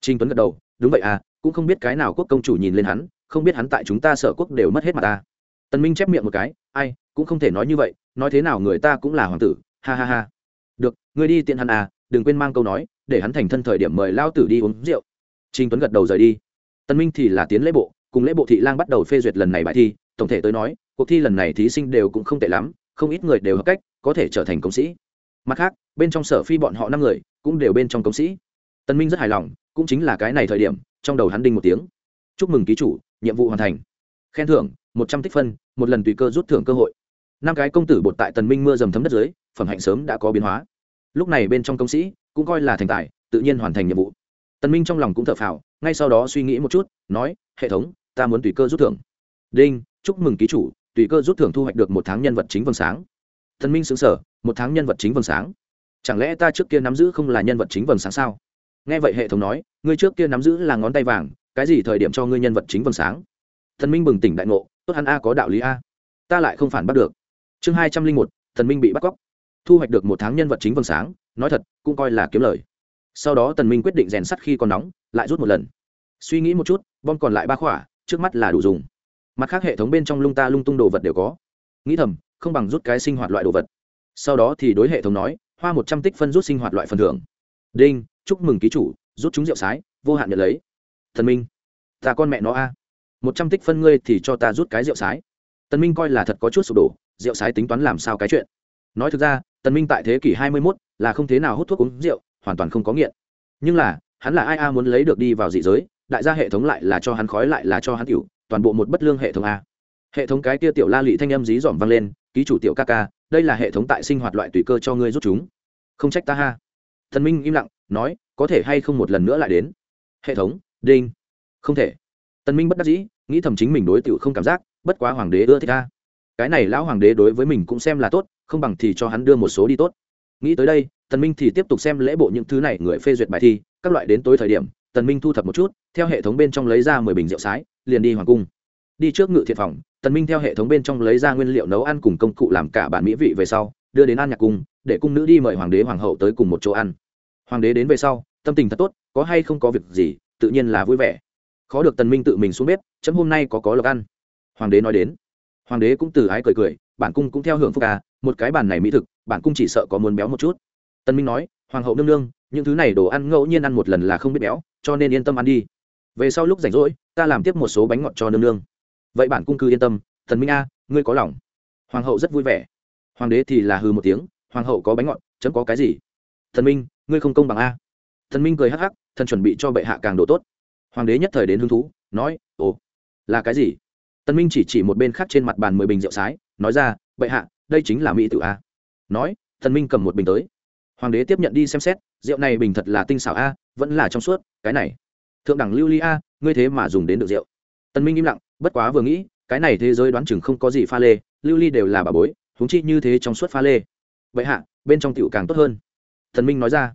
Trình tuấn gật đầu đúng vậy à cũng không biết cái nào quốc công chủ nhìn lên hắn không biết hắn tại chúng ta sở quốc đều mất hết mặt ta. Tần minh chép miệng một cái ai cũng không thể nói như vậy nói thế nào người ta cũng là hoàng tử ha ha ha. Được ngươi đi tiện hắn à đừng quên mang câu nói để hắn thành thân thời điểm mời lao tử đi uống rượu. Trình Tuấn gật đầu rời đi. Tân Minh thì là tiến lễ bộ, cùng lễ bộ thị lang bắt đầu phê duyệt lần này bài thi, tổng thể tới nói, cuộc thi lần này thí sinh đều cũng không tệ lắm, không ít người đều hợp cách, có thể trở thành công sĩ. Mặt khác, bên trong sở phi bọn họ năm người, cũng đều bên trong công sĩ. Tân Minh rất hài lòng, cũng chính là cái này thời điểm, trong đầu hắn đinh một tiếng. Chúc mừng ký chủ, nhiệm vụ hoàn thành. Khen thưởng, một trăm tích phân, một lần tùy cơ rút thưởng cơ hội. Năm cái công tử bột tại Tần Minh mưa dầm thấm đất dưới, phẩm hạnh sớm đã có biến hóa. Lúc này bên trong công sĩ, cũng coi là thành tài, tự nhiên hoàn thành nhiệm vụ tần minh trong lòng cũng thở phào ngay sau đó suy nghĩ một chút nói hệ thống ta muốn tùy cơ rút thưởng đinh chúc mừng ký chủ tùy cơ rút thưởng thu hoạch được một tháng nhân vật chính vầng sáng Thần minh sững sờ một tháng nhân vật chính vầng sáng. Chẳng lẽ ta trước kia nắm giữ không là nhân vật chính vầng sáng sao? Nghe vậy hệ thống nói, ngươi trước kia nắm giữ là ngón tay vàng, cái gì thời điểm cho ngươi nhân vật chính vầng sáng? Thần minh bừng tỉnh đại ngộ, tốt hắn a có đạo lý a. Ta lại không phản bắt được. Chương hai trăm linh một, thần minh bị bắt cóc. Thu hoạch được một tháng nhân vật chính vầng sáng, nói thật, cũng coi là kiếm lời. Sau đó tần minh quyết định rèn sắt khi còn nóng, lại rút một lần. Suy nghĩ một chút, bom còn lại ba khỏa, trước mắt là đủ dùng. Mặt khác hệ thống bên trong lung ta lung tung đồ vật đều có. Nghĩ thầm không bằng rút cái sinh hoạt loại đồ vật. Sau đó thì đối hệ thống nói hoa một trăm tích phân rút sinh hoạt loại phần thưởng. Đinh chúc mừng ký chủ rút chúng rượu sái vô hạn nhận lấy. Thần minh ta con mẹ nó a. Một trăm tích phân ngươi thì cho ta rút cái rượu sái. Tần minh coi là thật có chút sụp đổ rượu sái tính toán làm sao cái chuyện. Nói thực ra tần minh tại thế kỷ hai mươi 21, là không thế nào hút thuốc uống rượu hoàn toàn không có nghiện. Nhưng là hắn là ai a muốn lấy được đi vào dị giới đại gia hệ thống lại là cho hắn khói lại là cho hắn tiểu toàn bộ một bất lương hệ thống a. Hệ thống cái kia tiểu la lị thanh âm dí dỏm vang lên ký chủ tiểu ca ca, đây là hệ thống tại sinh hoạt loại tùy cơ cho ngươi rút chúng. Không trách ta ha. Thần minh im lặng, nói, có thể hay không một lần nữa lại đến? Hệ thống, đinh. Không thể. Tần minh bất đắc dĩ, nghĩ thầm chính mình đối tiểu không cảm giác, bất quá hoàng đế ưa thích ta. Cái này lão hoàng đế đối với mình cũng xem là tốt, không bằng thì cho hắn đưa một số đi tốt. Nghĩ tới đây, tần minh thì tiếp tục xem lễ bộ những thứ này, người phê duyệt bài thi, các loại đến tối thời điểm, tần minh thu thập một chút, theo hệ thống bên trong lấy ra mười bình rượu sái, liền đi hoàng cung. Đi trước ngự thiện phòng tần minh theo hệ thống bên trong lấy ra nguyên liệu nấu ăn cùng công cụ làm cả bản mỹ vị về sau đưa đến an nhạc cung để cung nữ đi mời hoàng đế hoàng hậu tới cùng một chỗ ăn. Hoàng đế đến về sau tâm tình thật tốt có hay không có việc gì tự nhiên là vui vẻ. Khó được tần minh tự mình xuống bếp chấm hôm nay có có lộc ăn. Hoàng đế nói đến. Hoàng đế cũng từ ái cười cười bản cung cũng theo hưởng phúc à, một cái bàn này mỹ thực bản cung chỉ sợ có muốn béo một chút. Tần minh nói hoàng hậu nương nương những thứ này đồ ăn ngẫu nhiên ăn một lần là không biết béo cho nên yên tâm ăn đi. Về sau lúc rảnh rỗi ta làm tiếp một số bánh ngọt cho nương nương vậy bản cung cư yên tâm, thần minh a, ngươi có lòng. Hoàng hậu rất vui vẻ. Hoàng đế thì là hư một tiếng, hoàng hậu có bánh ngọt, chấm có cái gì? Thần minh, ngươi không công bằng a. Thần minh cười hắc hắc, thần chuẩn bị cho bệ hạ càng độ tốt. Hoàng đế nhất thời đến hứng thú, nói, ồ, là cái gì? Tân minh chỉ chỉ một bên khác trên mặt bàn mười bình rượu sái, nói ra, bệ hạ, đây chính là mỹ tự a. Nói, thần minh cầm một bình tới. Hoàng đế tiếp nhận đi xem xét, rượu này bình thật là tinh xảo a, vẫn là trong suốt, cái này. Thượng đẳng lưu ly a, ngươi thế mà dùng đến được rượu. Tân minh im lặng bất quá vừa nghĩ, cái này thế giới đoán chừng không có gì pha lê, lưu ly đều là bà bối, huống chi như thế trong suốt pha lê. Vậy hạ, bên trong tiểu càng tốt hơn. Thần minh nói ra.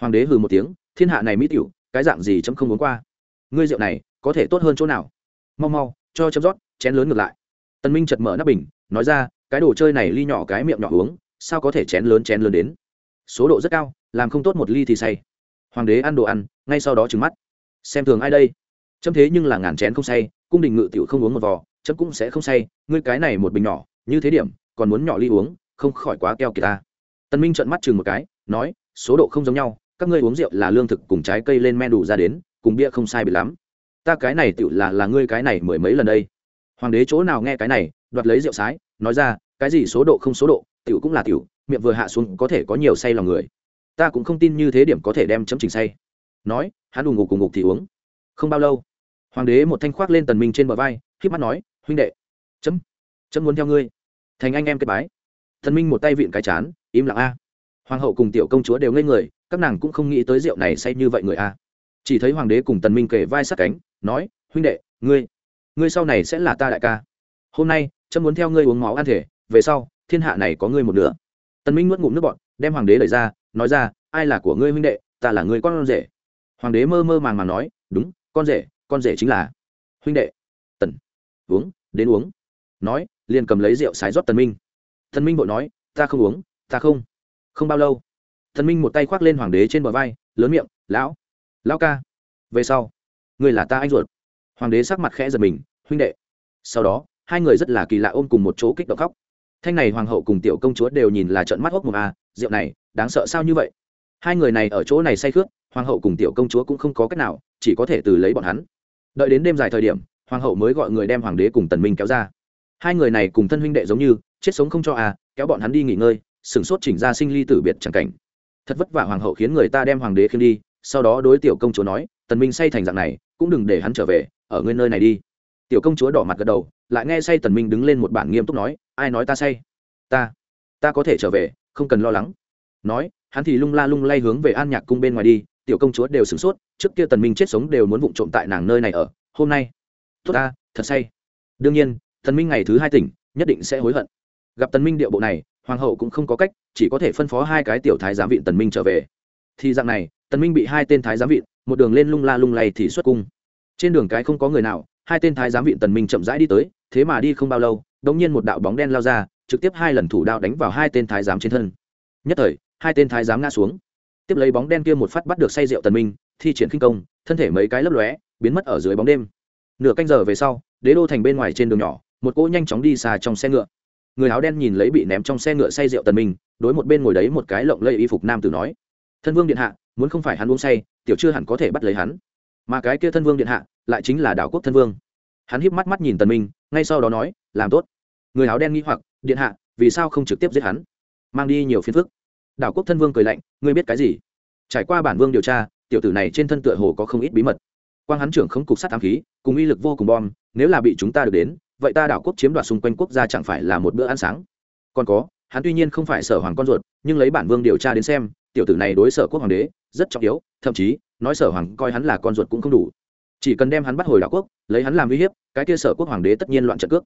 Hoàng đế hừ một tiếng, thiên hạ này mỹ tiểu, cái dạng gì chấm không muốn qua. Ngươi rượu này, có thể tốt hơn chỗ nào? Mau mau, cho chấm rót, chén lớn ngược lại. Tần minh chợt mở nắp bình, nói ra, cái đồ chơi này ly nhỏ cái miệng nhỏ uống, sao có thể chén lớn chén lớn đến? Số độ rất cao, làm không tốt một ly thì say. Hoàng đế ăn đồ ăn, ngay sau đó trừng mắt. Xem thường ai đây? Chấm thế nhưng là ngàn chén không say cung đình ngự tiểu không uống một vò, chấm cũng sẽ không say, ngươi cái này một bình nhỏ, như thế điểm, còn muốn nhỏ ly uống, không khỏi quá keo kỳ ta. Tần minh trợn mắt chừng một cái, nói, số độ không giống nhau, các ngươi uống rượu là lương thực cùng trái cây lên men đủ ra đến, cùng bia không sai biệt lắm. Ta cái này tiểu là là ngươi cái này mười mấy lần đây. Hoàng đế chỗ nào nghe cái này, đoạt lấy rượu sái, nói ra, cái gì số độ không số độ, tiểu cũng là tiểu, miệng vừa hạ xuống có thể có nhiều say lòng người. Ta cũng không tin như thế điểm có thể đem chấm trình say. Nói, hắn đùng ngục cùng ngục thì uống. Không bao lâu hoàng đế một thanh khoác lên tần minh trên bờ vai khiếp mắt nói, huynh đệ, chấm chấm muốn theo ngươi. Thành anh em kết bái. Thần minh một tay vịn cái chán, im lặng a. Hoàng hậu cùng tiểu công chúa đều ngây người, các nàng cũng không nghĩ tới rượu này say như vậy người a. Chỉ thấy hoàng đế cùng tần minh kề vai sát cánh, nói, huynh đệ, ngươi ngươi sau này sẽ là ta đại ca. Hôm nay, chấm muốn theo ngươi uống máu ăn thể, về sau, thiên hạ này có ngươi một nửa. Tần minh nuốt ngụm nước bọt, đem hoàng đế đẩy ra, nói ra, ai là của ngươi huynh đệ, ta là người con rể. Hoàng đế mơ mơ màng màng nói, đúng, con rể con rể chính là huynh đệ. Tần. Uống, đến uống. Nói, liền cầm lấy rượu sái rót tần minh. Tần minh vội nói, ta không uống, ta không. Không bao lâu, tần minh một tay khoác lên hoàng đế trên bờ vai, lớn miệng, lão lão ca, về sau người là ta anh ruột. Hoàng đế sắc mặt khẽ giật mình, huynh đệ. Sau đó, hai người rất là kỳ lạ ôm cùng một chỗ kích động khóc. Thanh này hoàng hậu cùng tiểu công chúa đều nhìn là trận mắt hốc một a à, rượu này, đáng sợ sao như vậy? Hai người này ở chỗ này say khướt hoàng hậu cùng tiểu công chúa cũng không có cách nào, chỉ có thể từ lấy bọn hắn đợi đến đêm dài thời điểm, hoàng hậu mới gọi người đem hoàng đế cùng tần minh kéo ra. Hai người này cùng thân huynh đệ giống như, chết sống không cho à kéo bọn hắn đi nghỉ ngơi sửng sốt chỉnh ra sinh ly tử biệt chẳng cảnh. Thật vất vả hoàng hậu khiến người ta đem hoàng đế khiêng đi, sau đó đối tiểu công chúa nói, tần minh say thành dạng này, cũng đừng để hắn trở về, ở nguyên nơi này đi. Tiểu công chúa đỏ mặt gật đầu, lại nghe say tần minh đứng lên một bản nghiêm túc nói, ai nói ta say? Ta ta có thể trở về, không cần lo lắng. Nói, hắn thì lung la lung lay hướng về an nhạc cung bên ngoài đi tiểu công chúa đều sửng sốt trước kia tần minh chết sống đều muốn vụng trộm tại nàng nơi này ở hôm nay. Tốt ta thật say. Đương nhiên tần minh ngày thứ hai tỉnh nhất định sẽ hối hận. Gặp tần minh điệu bộ này hoàng hậu cũng không có cách chỉ có thể phân phó hai cái tiểu thái giám vị tần minh trở về. Thì dạng này tần minh bị hai tên thái giám vị, một đường lên lung la lung lay thì xuất cung. Trên đường cái không có người nào hai tên thái giám vị tần minh chậm rãi đi tới thế mà đi không bao lâu đống nhiên một đạo bóng đen lao ra trực tiếp hai lần thủ đạo đánh vào hai tên thái giám trên thân. Nhất thời hai tên thái giám ngã xuống tiếp lấy bóng đen kia một phát bắt được say rượu tần minh, thi triển khinh công, thân thể mấy cái lấp lóe, biến mất ở dưới bóng đêm. Nửa canh giờ về sau, đế đô thành bên ngoài trên đường nhỏ, một cỗ nhanh chóng đi xa trong xe ngựa. Người áo đen nhìn lấy bị ném trong xe ngựa say rượu tần minh, đối một bên ngồi đấy một cái lộng lây y phục nam tử nói, thân vương điện hạ, muốn không phải hắn uống say, tiểu chưa hẳn có thể bắt lấy hắn. Mà cái kia thân vương điện hạ, lại chính là đảo quốc thân vương. Hắn híp mắt mắt nhìn tần minh, ngay sau đó nói, làm tốt. Người áo đen nghĩ hoặc, điện hạ, vì sao không trực tiếp giết hắn? Mang đi nhiều phiền phức đảo quốc thân vương cười lạnh, ngươi biết cái gì? Trải qua bản vương điều tra, tiểu tử này trên thân tựa hồ có không ít bí mật. Quang hắn trưởng không cục sát ám khí, cùng uy lực vô cùng bom, nếu là bị chúng ta được đến, vậy ta đảo quốc chiếm đoạt xung quanh quốc gia chẳng phải là một bữa ăn sáng. Còn có, hắn tuy nhiên không phải sở hoàng con ruột, nhưng lấy bản vương điều tra đến xem, tiểu tử này đối sở quốc hoàng đế rất trọng yếu, thậm chí, nói sở hoàng coi hắn là con ruột cũng không đủ. Chỉ cần đem hắn bắt hồi đảo quốc, lấy hắn làm uy hiếp, cái kia sở quốc hoàng đế tất nhiên loạn trận cước.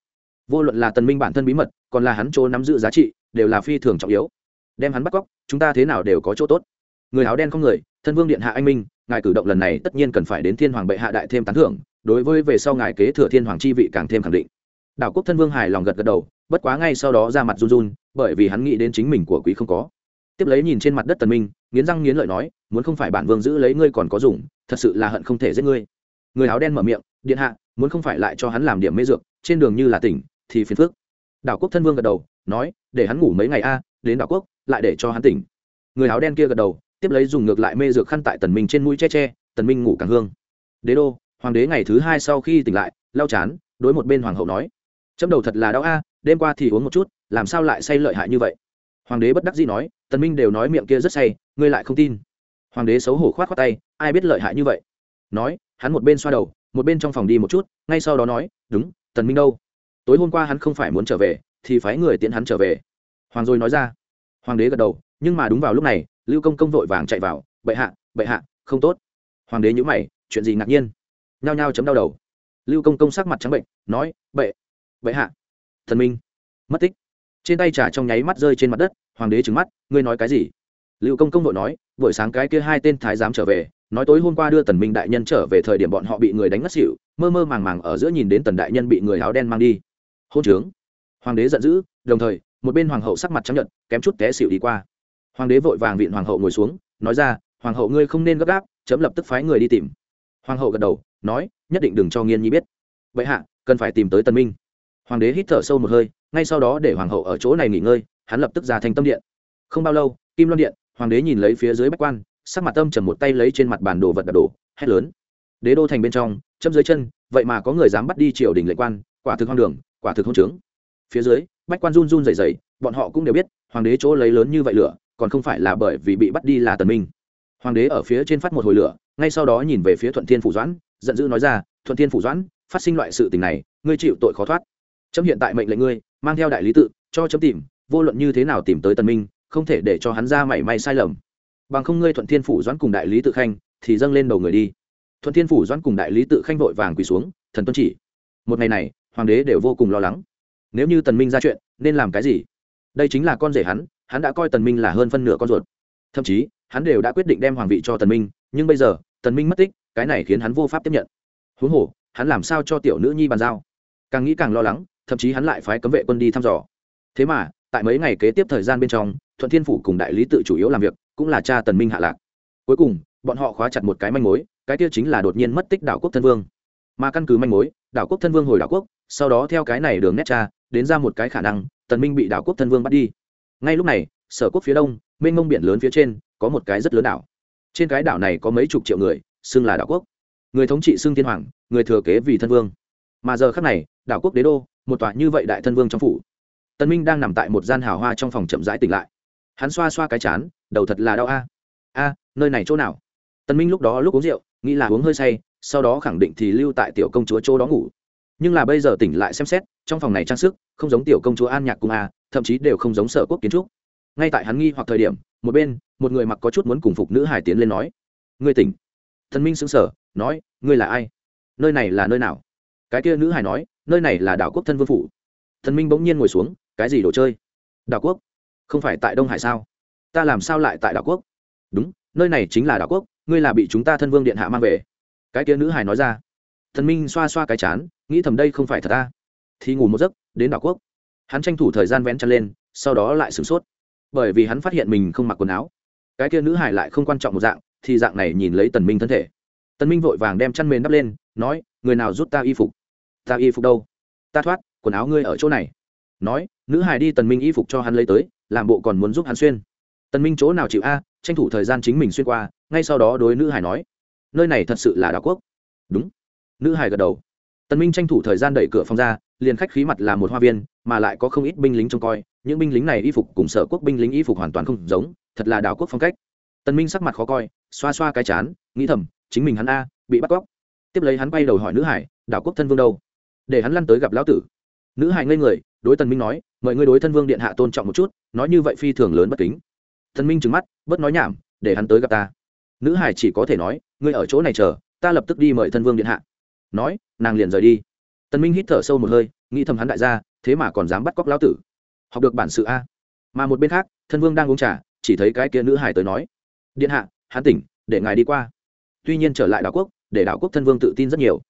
Vô luận là tần minh bản thân bí mật, còn là hắn chỗ nắm giữ giá trị, đều là phi thường trọng yếu đem hắn bắt cóc, chúng ta thế nào đều có chỗ tốt. Người áo đen không người, thân vương điện hạ anh minh, ngài cử động lần này tất nhiên cần phải đến thiên hoàng bệ hạ đại thêm tán thưởng, đối với về sau ngài kế thừa thiên hoàng chi vị càng thêm khẳng định. Đảo quốc thân vương hài lòng gật gật đầu, bất quá ngay sau đó ra mặt run run, bởi vì hắn nghĩ đến chính mình của quý không có. Tiếp lấy nhìn trên mặt đất tần minh, nghiến răng nghiến lợi nói, muốn không phải bản vương giữ lấy ngươi còn có dùng, thật sự là hận không thể giết ngươi. Người áo đen mở miệng, điện hạ, muốn không phải lại cho hắn làm điểm mê dược, trên đường như là tỉnh, thì phiền phức. Đảo quốc thân vương gật đầu, nói, để hắn ngủ mấy ngày a, đến đảo quốc lại để cho hắn tỉnh. Người áo đen kia gật đầu, tiếp lấy dùng ngược lại mê dược khăn tại tần minh trên mũi che che, tần minh ngủ càng hương. Đế đô, hoàng đế ngày thứ hai sau khi tỉnh lại, lau chán, đối một bên hoàng hậu nói. Chấm đầu thật là đau a, đêm qua thì uống một chút, làm sao lại say lợi hại như vậy? Hoàng đế bất đắc dĩ nói, tần minh đều nói miệng kia rất say, ngươi lại không tin. Hoàng đế xấu hổ khoát khoát tay, ai biết lợi hại như vậy? Nói, hắn một bên xoa đầu, một bên trong phòng đi một chút, ngay sau đó nói, đúng, tần minh đâu? Tối hôm qua hắn không phải muốn trở về, thì phái người tiễn hắn trở về. Hoàng rồi nói ra hoàng đế gật đầu, nhưng mà đúng vào lúc này, lưu công công vội vàng chạy vào, bệ hạ bệ hạ, không tốt. Hoàng đế nhữ mày, chuyện gì ngạc nhiên? Nhao nhao chấm đau đầu. Lưu công công sắc mặt trắng bệnh, nói, bệ bệ hạ. Thần minh, mất tích. Trên tay trà trong nháy mắt rơi trên mặt đất, hoàng đế trừng mắt, ngươi nói cái gì? Lưu công công vội nói, buổi sáng cái kia hai tên thái giám trở về, nói tối hôm qua đưa tần minh đại nhân trở về thời điểm bọn họ bị người đánh ngất xỉu, mơ mơ màng màng ở giữa nhìn đến tần đại nhân bị người áo đen mang đi. Hôn trướng. Hoàng đế giận dữ, đồng thời một bên hoàng hậu sắc mặt trắng nhận kém chút té xịu đi qua. Hoàng đế vội vàng vịn hoàng hậu ngồi xuống, nói ra, hoàng hậu ngươi không nên gấp gáp, chấm lập tức phái người đi tìm. Hoàng hậu gật đầu, nói, nhất định đừng cho nghiên nhi biết. Vậy hạ, cần phải tìm tới tân minh. Hoàng đế hít thở sâu một hơi, ngay sau đó để hoàng hậu ở chỗ này nghỉ ngơi, hắn lập tức ra thành tâm điện. Không bao lâu, kim loan điện, hoàng đế nhìn lấy phía dưới bách quan, sắc mặt tâm trầm một tay lấy trên mặt bản đồ vật đập đổ hét lớn. Đế đô thành bên trong, chấm dưới chân, vậy mà có người dám bắt đi triều đình lệnh quan, quả thực hoang đường, quả thực hôn trướng. Phía dưới bách quan run run rẩy rẩy, bọn họ cũng đều biết, hoàng đế chỗ lấy lớn như vậy lửa, còn không phải là bởi vì bị bắt đi là tần minh. Hoàng đế ở phía trên phát một hồi lửa, ngay sau đó nhìn về phía thuận thiên phủ doãn, giận dữ nói ra, thuận thiên phủ doãn, phát sinh loại sự tình này, ngươi chịu tội khó thoát. Chấm hiện tại mệnh lệnh ngươi, mang theo đại lý tự, cho chấm tìm, vô luận như thế nào tìm tới tần minh, không thể để cho hắn ra mảy may sai lầm. Bằng không ngươi thuận thiên phủ doãn cùng đại lý tự khanh, thì dâng lên đầu người đi. Thuận thiên phủ doãn cùng đại lý tự khanh vội vàng quỳ xuống, thần tuân chỉ, một ngày này, hoàng đế đều vô cùng lo lắng nếu như tần minh ra chuyện, nên làm cái gì? Đây chính là con rể hắn hắn đã coi tần minh là hơn phân nửa con ruột. Thậm chí, hắn đều đã quyết định đem hoàng vị cho tần minh, nhưng bây giờ, tần minh mất tích, cái này khiến hắn vô pháp tiếp nhận. Huống hồ, hắn làm sao cho tiểu nữ nhi bàn giao? Càng nghĩ càng lo lắng, thậm chí hắn lại phái cấm vệ quân đi thăm dò. Thế mà, tại mấy ngày kế tiếp thời gian bên trong, thuận thiên phủ cùng đại lý tự chủ yếu làm việc, cũng là cha tần minh hạ lạc. Cuối cùng, bọn họ khóa chặt một cái manh mối, cái kia chính là đột nhiên mất tích đảo quốc thân vương. Mà căn cứ manh mối, đảo quốc thân vương hồi đảo quốc, sau đó theo cái này đường nét cha đến ra một cái khả năng, tần minh bị đảo quốc thân vương bắt đi. Ngay lúc này, sở quốc phía đông, mênh mông biển lớn phía trên, có một cái rất lớn đảo. Trên cái đảo này có mấy chục triệu người, xưng là đảo quốc. Người thống trị xưng thiên hoàng, người thừa kế vì thân vương. Mà giờ khắc này, đảo quốc đế đô, một tòa như vậy đại thân vương trong phủ. Tần minh đang nằm tại một gian hào hoa trong phòng chậm rãi tỉnh lại. Hắn xoa xoa cái chán, đầu thật là đau a. A, nơi này chỗ nào? Tần minh lúc đó lúc uống rượu, nghĩ là uống hơi say, sau đó khẳng định thì lưu tại tiểu công chúa chỗ đó ngủ. Nhưng là bây giờ tỉnh lại xem xét trong phòng này trang sức không giống tiểu công chúa an nhạc cung a, thậm chí đều không giống sở quốc kiến trúc. Ngay tại hắn nghi hoặc thời điểm, một bên, một người mặc có chút muốn cùng phục nữ hải tiến lên nói, ngươi tỉnh. Thần minh xứng sở nói, ngươi là ai? Nơi này là nơi nào? Cái kia nữ hải nói, nơi này là đảo quốc thân vương phủ. Thần minh bỗng nhiên ngồi xuống, cái gì đồ chơi? Đảo quốc? Không phải tại đông hải sao? Ta làm sao lại tại đảo quốc? Đúng, nơi này chính là đảo quốc, ngươi là bị chúng ta thân vương điện hạ mang về. Cái kia nữ hải nói ra. Thần minh xoa xoa cái chán, nghĩ thầm đây không phải thật ta thì ngủ một giấc, đến đảo quốc. Hắn tranh thủ thời gian vén chân lên, sau đó lại sửng sốt. Bởi vì hắn phát hiện mình không mặc quần áo. Cái kia nữ hải lại không quan trọng một dạng, thì dạng này nhìn lấy tần minh thân thể. Tần minh vội vàng đem chăn mền đắp lên, nói, người nào rút ta y phục? Ta y phục đâu? Ta thoát, quần áo ngươi ở chỗ này. Nói, nữ hải đi tần minh y phục cho hắn lấy tới, làm bộ còn muốn giúp hắn xuyên. Tần minh chỗ nào chịu a, tranh thủ thời gian chính mình xuyên qua. Ngay sau đó đối nữ hải nói, nơi này thật sự là đảo quốc. Đúng. Nữ hải gật đầu. Tần minh tranh thủ thời gian đẩy cửa phòng ra liền khách khí mặt là một hoa viên, mà lại có không ít binh lính trông coi, những binh lính này y phục cùng sở quốc binh lính y phục hoàn toàn không giống, thật là đảo quốc phong cách. Tần minh sắc mặt khó coi, xoa xoa cái chán, nghĩ thầm, chính mình hắn a, bị bắt cóc. Tiếp lấy hắn bay đầu hỏi nữ hải, đảo quốc thân vương đâu? Để hắn lăn tới gặp lão tử. Nữ hải ngây người, đối tần minh nói, mời ngươi đối thân vương điện hạ tôn trọng một chút, nói như vậy phi thường lớn bất kính. Tần minh trừng mắt, bớt nói nhảm, để hắn tới gặp ta. Nữ hải chỉ có thể nói, ngươi ở chỗ này chờ, ta lập tức đi mời thân vương điện hạ. Nói, nàng liền rời đi tần minh hít thở sâu một hơi, nghĩ thầm hắn đại gia, thế mà còn dám bắt cóc lão tử. Học được bản sự a. Mà một bên khác, thân vương đang uống trà, chỉ thấy cái kia nữ hải tới nói. Điện hạ, hắn tỉnh, để ngài đi qua. Tuy nhiên trở lại đảo quốc, để đảo quốc thân vương tự tin rất nhiều.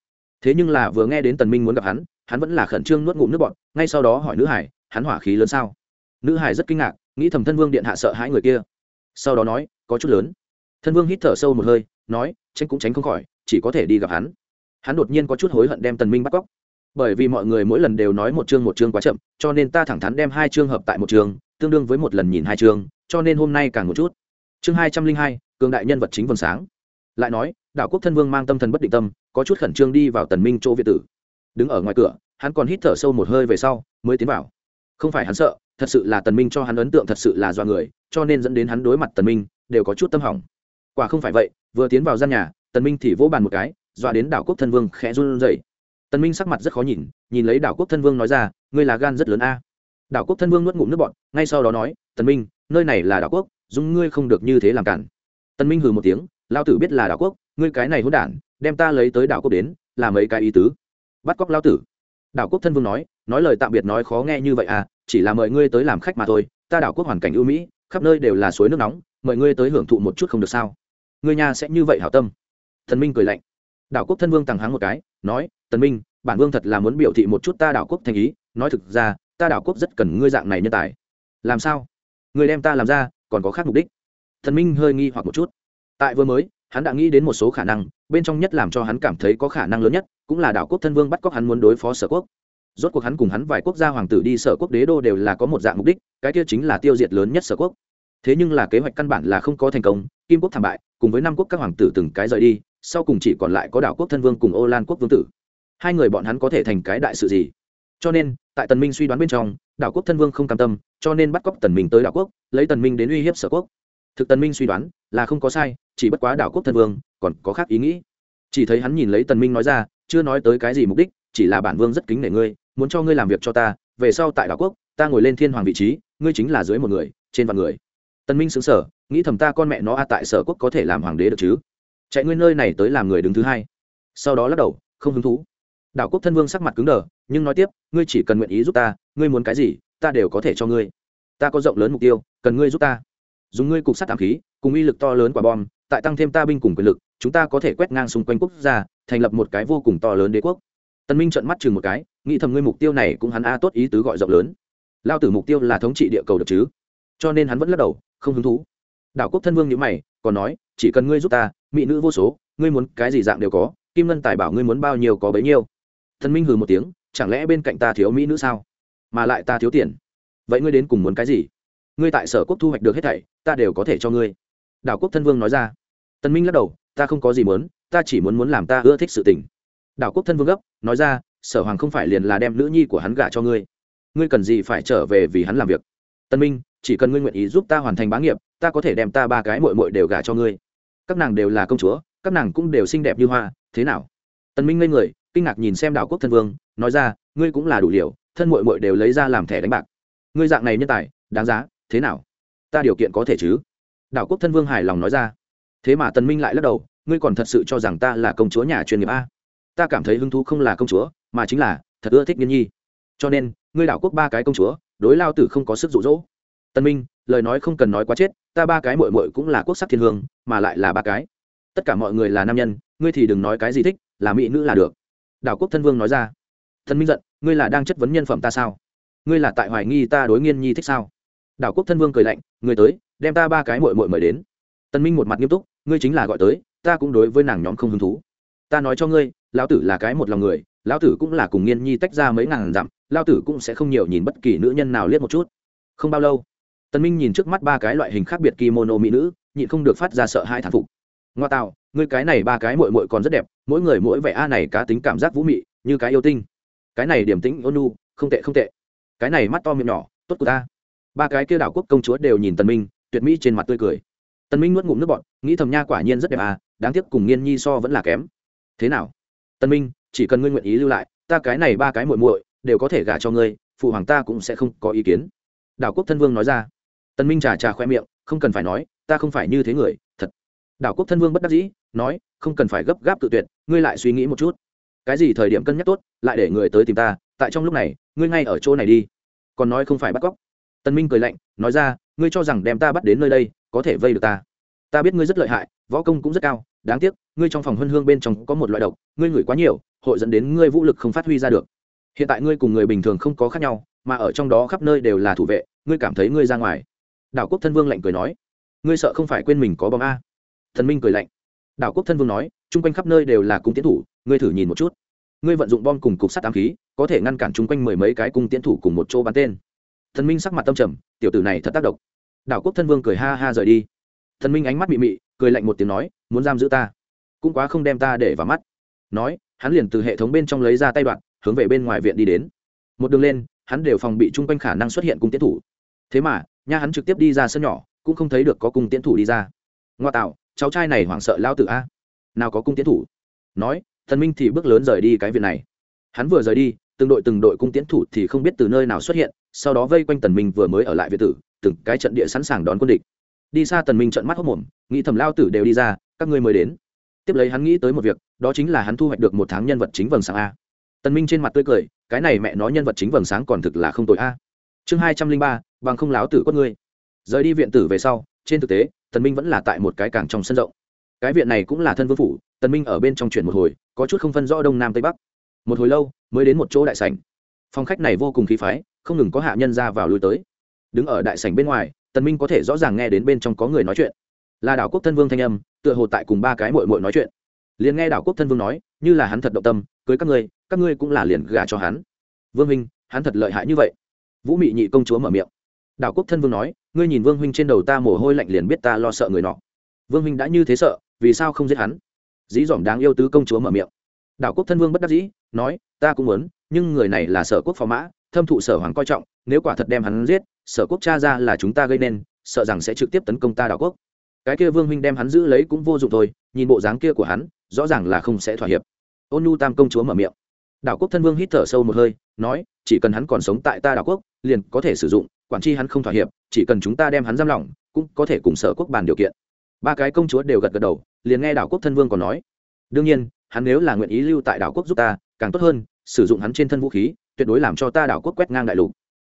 Thế nhưng là vừa nghe đến tần minh muốn gặp hắn hắn vẫn là khẩn trương nuốt ngụm nước bọt, ngay sau đó hỏi nữ hải hắn hỏa khí lớn sao? Nữ hải rất kinh ngạc, nghĩ thầm thân vương điện hạ sợ hãi người kia. Sau đó nói, có chút lớn. Thân vương hít thở sâu một hơi, nói, tránh cũng tránh không khỏi, chỉ có thể đi gặp hắn. Hắn đột nhiên có chút hối hận đem tần minh bắt cóc bởi vì mọi người mỗi lần đều nói một chương một chương quá chậm, cho nên ta thẳng thắn đem hai chương hợp tại một chương, tương đương với một lần nhìn hai chương, cho nên hôm nay càng một chút. Chương hai trăm linh hai, cường đại nhân vật chính vầng sáng. Lại nói đạo quốc thân vương mang tâm thần bất định tâm, có chút khẩn trương đi vào tần minh chỗ việt tử. Đứng ở ngoài cửa, hắn còn hít thở sâu một hơi về sau, mới tiến vào. Không phải hắn sợ, thật sự là tần minh cho hắn ấn tượng thật sự là do người, cho nên dẫn đến hắn đối mặt tần minh, đều có chút tâm hỏng. Quả không phải vậy, vừa tiến vào gian nhà, tần minh thì vỗ bàn một cái, dọa đến đảo quốc thân vương khẽ run rẩy tần minh sắc mặt rất khó nhìn nhìn lấy đảo quốc thân vương nói ra, ngươi là gan rất lớn a. Đảo quốc thân vương nuốt ngụm nước bọt, ngay sau đó nói, tần minh, nơi này là đảo quốc, dùng ngươi không được như thế làm cản. Tần minh hừ một tiếng lao tử biết là đảo quốc, ngươi cái này hỗn đản, đem ta lấy tới đảo quốc đến, là mấy cái ý tứ? Bắt cóc lao tử. Đảo quốc thân vương nói nói lời tạm biệt nói khó nghe như vậy à chỉ là mời ngươi tới làm khách mà thôi, ta đảo quốc hoàn cảnh ưu mỹ, khắp nơi đều là suối nước nóng, mời ngươi tới hưởng thụ một chút không được sao? Ngươi nhà sẽ như vậy hảo tâm. Thần minh cười lạnh. Đảo quốc thân vương tàng hắng một cái nói, tần minh, bản vương thật là muốn biểu thị một chút ta đảo quốc thành ý, nói thực ra, ta đảo quốc rất cần ngươi dạng này nhân tài. Làm sao? Người đem ta làm ra, còn có khác mục đích? Thần minh hơi nghi hoặc một chút. Tại vừa mới, hắn đã nghĩ đến một số khả năng, bên trong nhất làm cho hắn cảm thấy có khả năng lớn nhất cũng là đảo quốc thân vương bắt cóc hắn muốn đối phó sở quốc. Rốt cuộc hắn cùng hắn vài quốc gia hoàng tử đi sở quốc đế đô đều là có một dạng mục đích, cái kia chính là tiêu diệt lớn nhất sở quốc. Thế nhưng là kế hoạch căn bản là không có thành công, kim quốc thảm bại, cùng với năm quốc các hoàng tử từng cái rời đi sau cùng chỉ còn lại có đảo quốc thân vương cùng ô lan quốc vương tử. Hai người bọn hắn có thể thành cái đại sự gì? Cho nên, tại tần minh suy đoán bên trong, đảo quốc thân vương không cam tâm, cho nên bắt cóc tần minh tới đảo quốc, lấy tần minh đến uy hiếp sở quốc. Thực tần minh suy đoán là không có sai, chỉ bất quá đảo quốc thân vương còn có khác ý nghĩ. Chỉ thấy hắn nhìn lấy tần minh nói ra, chưa nói tới cái gì mục đích, chỉ là bản vương rất kính nể ngươi, muốn cho ngươi làm việc cho ta, về sau tại đảo quốc, ta ngồi lên thiên hoàng vị trí, ngươi chính là dưới một người, trên vạn người. Tần minh sững sờ, nghĩ thầm ta con mẹ nó a, tại sở quốc có thể làm hoàng đế được chứ? Chạy ngươi nơi này tới làm người đứng thứ hai. Sau đó lắc đầu, không hứng thú. Đảo quốc thân vương sắc mặt cứng đờ, nhưng nói tiếp, ngươi chỉ cần nguyện ý giúp ta, ngươi muốn cái gì, ta đều có thể cho ngươi. Ta có rộng lớn mục tiêu, cần ngươi giúp ta. Dùng ngươi cục sắt ám khí, cùng uy lực to lớn quả bom, tại tăng thêm ta binh cùng quyền lực, chúng ta có thể quét ngang xung quanh quốc gia, thành lập một cái vô cùng to lớn đế quốc. Tân minh trợn mắt chừng một cái, nghĩ thầm ngươi mục tiêu này cũng hắn a tốt ý tứ gọi rộng lớn. Lao tử mục tiêu là thống trị địa cầu được chứ? Cho nên hắn vẫn lắc đầu, không hứng thú. Đảo quốc thân vương nhữ mày, còn nói chỉ cần ngươi giúp ta, mỹ nữ vô số, ngươi muốn cái gì dạng đều có, kim ngân tài bảo ngươi muốn bao nhiêu có bấy nhiêu. Thần minh hừ một tiếng, chẳng lẽ bên cạnh ta thiếu mỹ nữ sao? Mà lại ta thiếu tiền. Vậy ngươi đến cùng muốn cái gì? Ngươi tại sở quốc thu hoạch được hết thảy, ta đều có thể cho ngươi. Đảo quốc thân vương nói ra. Tân minh lắc đầu, ta không có gì muốn, ta chỉ muốn muốn làm ta ưa thích sự tình. Đảo quốc thân vương gấp, nói ra, sở hoàng không phải liền là đem nữ nhi của hắn gả cho ngươi. Ngươi cần gì phải trở về vì hắn làm việc? Tân minh, chỉ cần ngươi nguyện ý giúp ta hoàn thành bá nghiệp, ta có thể đem ta ba cái mội mội đều gả cho ngươi các nàng đều là công chúa, các nàng cũng đều xinh đẹp như hoa, thế nào? Tần minh ngây người, kinh ngạc nhìn xem đảo quốc thân vương, nói ra, ngươi cũng là đủ liều thân mội mội đều lấy ra làm thẻ đánh bạc. Ngươi dạng này nhân tài, đáng giá, thế nào? Ta điều kiện có thể chứ? Đảo quốc thân vương hài lòng nói ra. Thế mà tần minh lại lắc đầu, ngươi còn thật sự cho rằng ta là công chúa nhà chuyên nghiệp a? Ta cảm thấy hứng thú không là công chúa, mà chính là, thật ưa thích nghiên nhi. Cho nên, ngươi đảo quốc ba cái công chúa, đối lao tử không có sức dụ dỗ. Tân minh lời nói không cần nói quá chết, ta ba cái mội mội cũng là quốc sắc thiên hương, mà lại là ba cái. Tất cả mọi người là nam nhân, ngươi thì đừng nói cái gì thích, là mỹ nữ là được. Đảo quốc thân vương nói ra. Thân minh giận, ngươi là đang chất vấn nhân phẩm ta sao? Ngươi là tại hoài nghi ta đối nghiên nhi thích sao? Đảo quốc thân vương cười lạnh, ngươi tới, đem ta ba cái mội mội mời đến. Tân minh một mặt nghiêm túc, ngươi chính là gọi tới, ta cũng đối với nàng nhóm không hứng thú. Ta nói cho ngươi, lão tử là cái một lòng người, lão tử cũng là cùng nghiên nhi tách ra mấy ngàn dặm, lão tử cũng sẽ không nhiều nhìn bất kỳ nữ nhân nào liếc một chút. Không bao lâu tân minh nhìn trước mắt ba cái loại hình khác biệt kimono mỹ nữ, nhịn không được phát ra sợ hai thản phục. Ngoa tạo, ngươi cái này ba cái mội mội còn rất đẹp, mỗi người mỗi vẻ a này cá tính cảm giác vũ mị, như cái yêu tinh. Cái này điểm tính ônu không tệ không tệ. Cái này mắt to miệng nhỏ, tốt của ta. Ba cái kia đảo quốc công chúa đều nhìn tần minh, tuyệt mỹ trên mặt tươi cười. Tần minh nuốt ngụm nước bọt, nghĩ thầm nha quả nhiên rất đẹp à đáng tiếc cùng nghiên nhi so vẫn là kém. Thế nào? Tần minh, chỉ cần ngươi nguyện ý lưu lại, ta cái này ba cái muội muội đều có thể gả cho ngươi, phụ hoàng ta cũng sẽ không có ý kiến. Đảo quốc thân vương nói ra tần minh trà trà khoe miệng, không cần phải nói, ta không phải như thế người, thật. Đảo quốc thân vương bất đắc dĩ, nói, không cần phải gấp gáp tự tuyệt, ngươi lại suy nghĩ một chút. Cái gì thời điểm cân nhắc tốt, lại để người tới tìm ta, tại trong lúc này, ngươi ngay ở chỗ này đi. Còn nói không phải bắt cóc. Tân minh cười lạnh, nói ra, ngươi cho rằng đem ta bắt đến nơi đây, có thể vây được ta. Ta biết ngươi rất lợi hại, võ công cũng rất cao, đáng tiếc, ngươi trong phòng huân hương bên trong có một loại độc, ngươi ngửi quá nhiều, hội dẫn đến ngươi vũ lực không phát huy ra được. Hiện tại ngươi cùng người bình thường không có khác nhau, mà ở trong đó khắp nơi đều là thủ vệ, ngươi cảm thấy ngươi ra ngoài đảo quốc thân vương lạnh cười nói, ngươi sợ không phải quên mình có bom a? Thần minh cười lạnh, đảo quốc thân vương nói, chung quanh khắp nơi đều là cung tiến thủ, ngươi thử nhìn một chút. Ngươi vận dụng bom cùng cục sắt ám khí, có thể ngăn cản chung quanh mười mấy cái cung tiến thủ cùng một chỗ bắn tên. Thần minh sắc mặt tâm trầm, tiểu tử này thật tác động. Đảo quốc thân vương cười ha ha rời đi. Thần minh ánh mắt mị mị, cười lạnh một tiếng nói, muốn giam giữ ta, cũng quá không đem ta để vào mắt. Nói, hắn liền từ hệ thống bên trong lấy ra tay đoạn, hướng về bên ngoài viện đi đến. Một đường lên, hắn đều phòng bị chung quanh khả năng xuất hiện cung tiến thủ. Thế mà nha hắn trực tiếp đi ra sân nhỏ, cũng không thấy được có cung tiến thủ đi ra. Ngoa tạo, cháu trai này hoảng sợ lao tự a. Nào có cung tiến thủ? Nói, thần minh thì bước lớn rời đi cái viện này. Hắn vừa rời đi, từng đội từng đội cung tiến thủ thì không biết từ nơi nào xuất hiện, sau đó vây quanh tần minh vừa mới ở lại viện tử, từng cái trận địa sẵn sàng đón quân địch. Đi xa tần minh trận mắt hốc mồm, nghĩ thầm lao tử đều đi ra, các ngươi mới đến. Tiếp lấy hắn nghĩ tới một việc, đó chính là hắn thu hoạch được một tháng nhân vật chính vầng sáng a. Tần minh trên mặt tươi cười, cái này mẹ nói nhân vật chính vầng sáng còn thực là không tội a chương hai trăm linh ba bằng không láo tử quất ngươi. Rời đi viện tử về sau trên thực tế tần minh vẫn là tại một cái cảng trong sân rộng. Cái viện này cũng là thân vương phủ tần minh ở bên trong chuyển một hồi có chút không phân rõ đông nam tây bắc. Một hồi lâu mới đến một chỗ đại sảnh. Phòng khách này vô cùng khí phái không ngừng có hạ nhân ra vào lui tới. Đứng ở đại sảnh bên ngoài tần minh có thể rõ ràng nghe đến bên trong có người nói chuyện. Là đảo quốc thân vương thanh âm tựa hồ tại cùng ba cái muội muội nói chuyện. Liền nghe đảo quốc thân vương nói như là hắn thật động tâm cưới các ngươi các ngươi cũng là liền gả cho hắn. Vương Minh, hắn thật lợi hại như vậy vũ mị nhị công chúa mở miệng. Đảo quốc thân vương nói, ngươi nhìn vương huynh trên đầu ta mồ hôi lạnh liền biết ta lo sợ người nọ. Vương huynh đã như thế sợ, vì sao không giết hắn? Dĩ dỏm đáng yêu tứ công chúa mở miệng. Đảo quốc thân vương bất đắc dĩ, nói, ta cũng muốn, nhưng người này là sở quốc phó mã, thâm thụ sở hoàng coi trọng, nếu quả thật đem hắn giết, sở quốc cha ra là chúng ta gây nên, sợ rằng sẽ trực tiếp tấn công ta đảo quốc. Cái kia vương huynh đem hắn giữ lấy cũng vô dụng thôi, nhìn bộ dáng kia của hắn, rõ ràng là không sẽ thỏa hiệp. Ôn nhu tam công chúa mở miệng đảo quốc thân vương hít thở sâu một hơi, nói, chỉ cần hắn còn sống tại ta đảo quốc, liền có thể sử dụng, quản tri hắn không thỏa hiệp, chỉ cần chúng ta đem hắn giam lỏng, cũng có thể cùng sở quốc bàn điều kiện. Ba cái công chúa đều gật gật đầu, liền nghe đảo quốc thân vương còn nói, đương nhiên, hắn nếu là nguyện ý lưu tại đảo quốc giúp ta, càng tốt hơn, sử dụng hắn trên thân vũ khí, tuyệt đối làm cho ta đảo quốc quét ngang đại lục.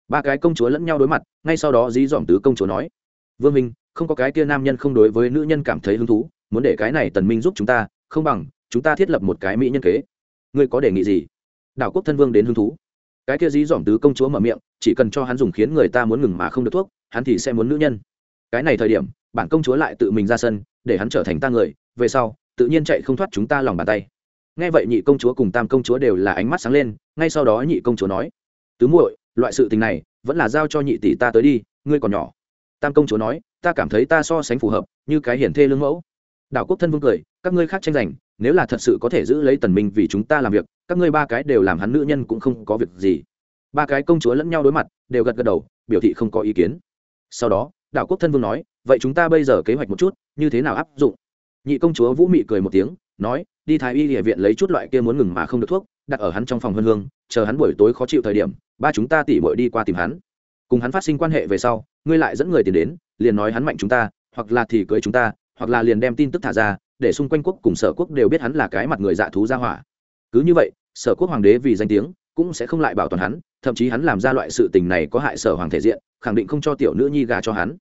Ba cái công chúa lẫn nhau đối mặt, ngay sau đó dí dỏm tứ công chúa nói, vương minh không có cái kia nam nhân không đối với nữ nhân cảm thấy hứng thú, muốn để cái này tần minh giúp chúng ta, không bằng, chúng ta thiết lập một cái mỹ nhân kế. Ngươi có đề nghị gì? Đảo quốc thân vương đến hứng thú. Cái kia dí dỏm tứ công chúa mở miệng, chỉ cần cho hắn dùng khiến người ta muốn ngừng mà không được thuốc, hắn thì sẽ muốn nữ nhân. Cái này thời điểm, bản công chúa lại tự mình ra sân, để hắn trở thành ta người, về sau, tự nhiên chạy không thoát chúng ta lòng bàn tay. Nghe vậy nhị công chúa cùng tam công chúa đều là ánh mắt sáng lên, ngay sau đó nhị công chúa nói, tứ muội, loại sự tình này vẫn là giao cho nhị tỷ ta tới đi, ngươi còn nhỏ. Tam công chúa nói, ta cảm thấy ta so sánh phù hợp, như cái hiển thê lương mẫu. Đảo quốc thân vương cười, các ngươi khác tranh giành nếu là thật sự có thể giữ lấy tần minh vì chúng ta làm việc, các ngươi ba cái đều làm hắn nữ nhân cũng không có việc gì. Ba cái công chúa lẫn nhau đối mặt, đều gật gật đầu, biểu thị không có ý kiến. Sau đó, đảo quốc thân vương nói, vậy chúng ta bây giờ kế hoạch một chút, như thế nào áp dụng? Nhị công chúa vũ mị cười một tiếng, nói, đi thái y địa viện lấy chút loại kia muốn ngừng mà không được thuốc, đặt ở hắn trong phòng hân hương, chờ hắn buổi tối khó chịu thời điểm, ba chúng ta tỉ mội đi qua tìm hắn. Cùng hắn phát sinh quan hệ về sau, ngươi lại dẫn người tiền đến, liền nói hắn mạnh chúng ta, hoặc là thì cưới chúng ta, hoặc là liền đem tin tức thả ra để xung quanh quốc cùng sở quốc đều biết hắn là cái mặt người dạ thú ra hỏa. Cứ như vậy, sở quốc hoàng đế vì danh tiếng, cũng sẽ không lại bảo toàn hắn, thậm chí hắn làm ra loại sự tình này có hại sở hoàng thể diện, khẳng định không cho tiểu nữ nhi gà cho hắn.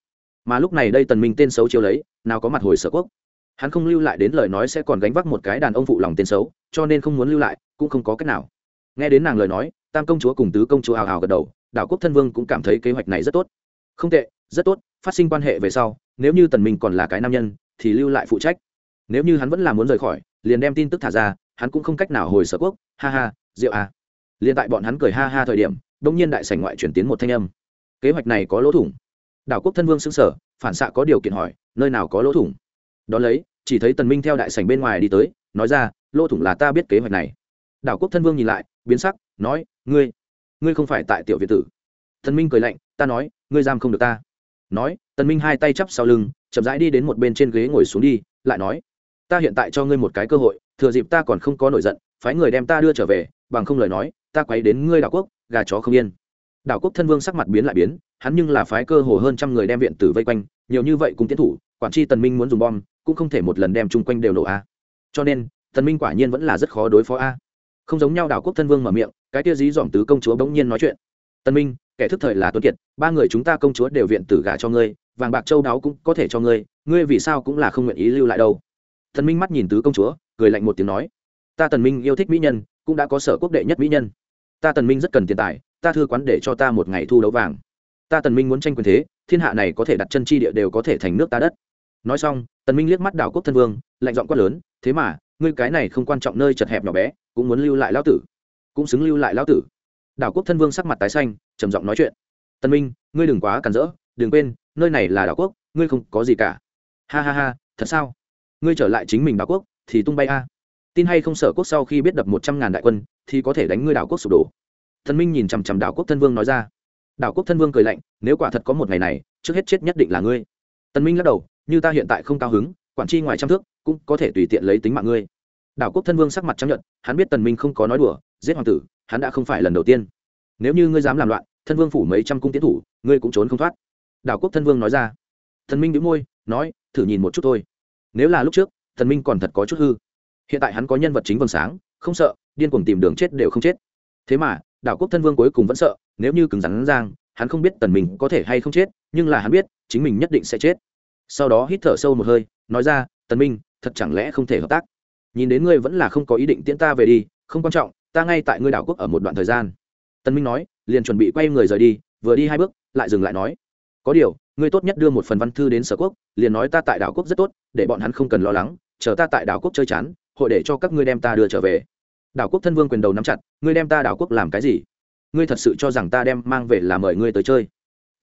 Mà lúc này đây tần minh tên xấu chiếu lấy, nào có mặt hồi sở quốc. Hắn không lưu lại đến lời nói sẽ còn gánh vác một cái đàn ông phụ lòng tên xấu, cho nên không muốn lưu lại, cũng không có cách nào. Nghe đến nàng lời nói, tam công chúa cùng tứ công chúa hào hào gật đầu, đảo quốc thân vương cũng cảm thấy kế hoạch này rất tốt. Không tệ, rất tốt, phát sinh quan hệ về sau, nếu như tần minh còn là cái nam nhân, thì lưu lại phụ trách nếu như hắn vẫn là muốn rời khỏi, liền đem tin tức thả ra, hắn cũng không cách nào hồi sở quốc. Ha ha, rượu à. Liền tại bọn hắn cười ha ha thời điểm đông nhiên đại sảnh ngoại chuyển tiến một thanh âm. Kế hoạch này có lỗ thủng. Đảo quốc thân vương xứng sở phản xạ có điều kiện hỏi, nơi nào có lỗ thủng? Đón lấy, chỉ thấy tần minh theo đại sảnh bên ngoài đi tới, nói ra, lỗ thủng là ta biết kế hoạch này. Đảo quốc thân vương nhìn lại, biến sắc, nói, ngươi ngươi không phải tại tiểu việt tử. Thần minh cười lạnh, ta nói, ngươi giam không được ta. Nói, tần minh hai tay chắp sau lưng, chậm rãi đi đến một bên trên ghế ngồi xuống đi, lại nói ta hiện tại cho ngươi một cái cơ hội, thừa dịp ta còn không có nổi giận, phái người đem ta đưa trở về, bằng không lời nói, ta quấy đến ngươi đảo quốc, gà chó không yên. Đảo quốc thân vương sắc mặt biến lại biến, hắn nhưng là phái cơ hồ hơn trăm người đem viện tử vây quanh, nhiều như vậy cùng tiến thủ, quản tri tần minh muốn dùng bom, cũng không thể một lần đem chung quanh đều nổ a. Cho nên, tần minh quả nhiên vẫn là rất khó đối phó a. Không giống nhau đảo quốc thân vương mở miệng, cái kia dí dỏm tứ công chúa bỗng nhiên nói chuyện. Tần minh, kẻ thức thời là tuấn kiệt, ba người chúng ta công chúa đều viện tử gả cho ngươi, vàng bạc châu đáo cũng có thể cho ngươi ngươi vì sao cũng là không nguyện ý lưu lại đâu. Thần minh mắt nhìn tứ công chúa, cười lạnh một tiếng nói, ta tần minh yêu thích mỹ nhân, cũng đã có sở quốc đệ nhất mỹ nhân. Ta tần minh rất cần tiền tài, ta thư quán để cho ta một ngày thu đấu vàng. Ta tần minh muốn tranh quyền thế, thiên hạ này có thể đặt chân chi địa đều có thể thành nước ta đất. Nói xong, tần minh liếc mắt đảo quốc thân vương, lạnh giọng quát lớn, thế mà, ngươi cái này không quan trọng nơi chật hẹp nhỏ bé, cũng muốn lưu lại lão tử. Cũng xứng lưu lại lão tử. Đảo quốc thân vương sắc mặt tái xanh, trầm giọng nói chuyện, tần minh, ngươi đừng quá cản rỡ, đừng quên, nơi này là đảo quốc, ngươi không có gì cả. Ha ha ha, thật sao? Ngươi trở lại chính mình đảo quốc, thì tung bay a. Tin hay không sở quốc sau khi biết đập một trăm ngàn đại quân, thì có thể đánh ngươi đảo quốc sụp đổ. Thần minh nhìn chằm chằm đảo quốc thân vương nói ra. Đảo quốc thân vương cười lạnh, nếu quả thật có một ngày này, trước hết chết nhất định là ngươi. Tần minh lắc đầu, như ta hiện tại không cao hứng, quản tri ngoài trăm thước, cũng có thể tùy tiện lấy tính mạng ngươi. Đảo quốc thân vương sắc mặt trắng nhận hắn biết tần minh không có nói đùa, giết hoàng tử, hắn đã không phải lần đầu tiên. Nếu như ngươi dám làm loạn, thân vương phủ mấy trăm cung tiến thủ, ngươi cũng trốn không thoát. Đảo quốc thân vương nói ra. Thần minh đĩu môi, nói, thử nhìn một chút thôi nếu là lúc trước thần minh còn thật có chút hư. Hiện tại hắn có nhân vật chính vầng sáng, không sợ, điên cuồng tìm đường chết đều không chết. Thế mà, đảo quốc thân vương cuối cùng vẫn sợ, nếu như cứng rắn giang, hắn không biết tần mình có thể hay không chết, nhưng là hắn biết, chính mình nhất định sẽ chết. Sau đó hít thở sâu một hơi, nói ra, tần minh, thật chẳng lẽ không thể hợp tác? Nhìn đến ngươi vẫn là không có ý định tiễn ta về đi, không quan trọng, ta ngay tại ngươi đảo quốc ở một đoạn thời gian. Tần minh nói, liền chuẩn bị quay người rời đi, vừa đi hai bước, lại dừng lại nói, có điều ngươi tốt nhất đưa một phần văn thư đến sở quốc, liền nói ta tại đảo quốc rất tốt, để bọn hắn không cần lo lắng, chờ ta tại đảo quốc chơi chán, hội để cho các ngươi đem ta đưa trở về. Đảo quốc thân vương quyền đầu nắm chặt, ngươi đem ta đảo quốc làm cái gì? Ngươi thật sự cho rằng ta đem mang về là mời ngươi tới chơi?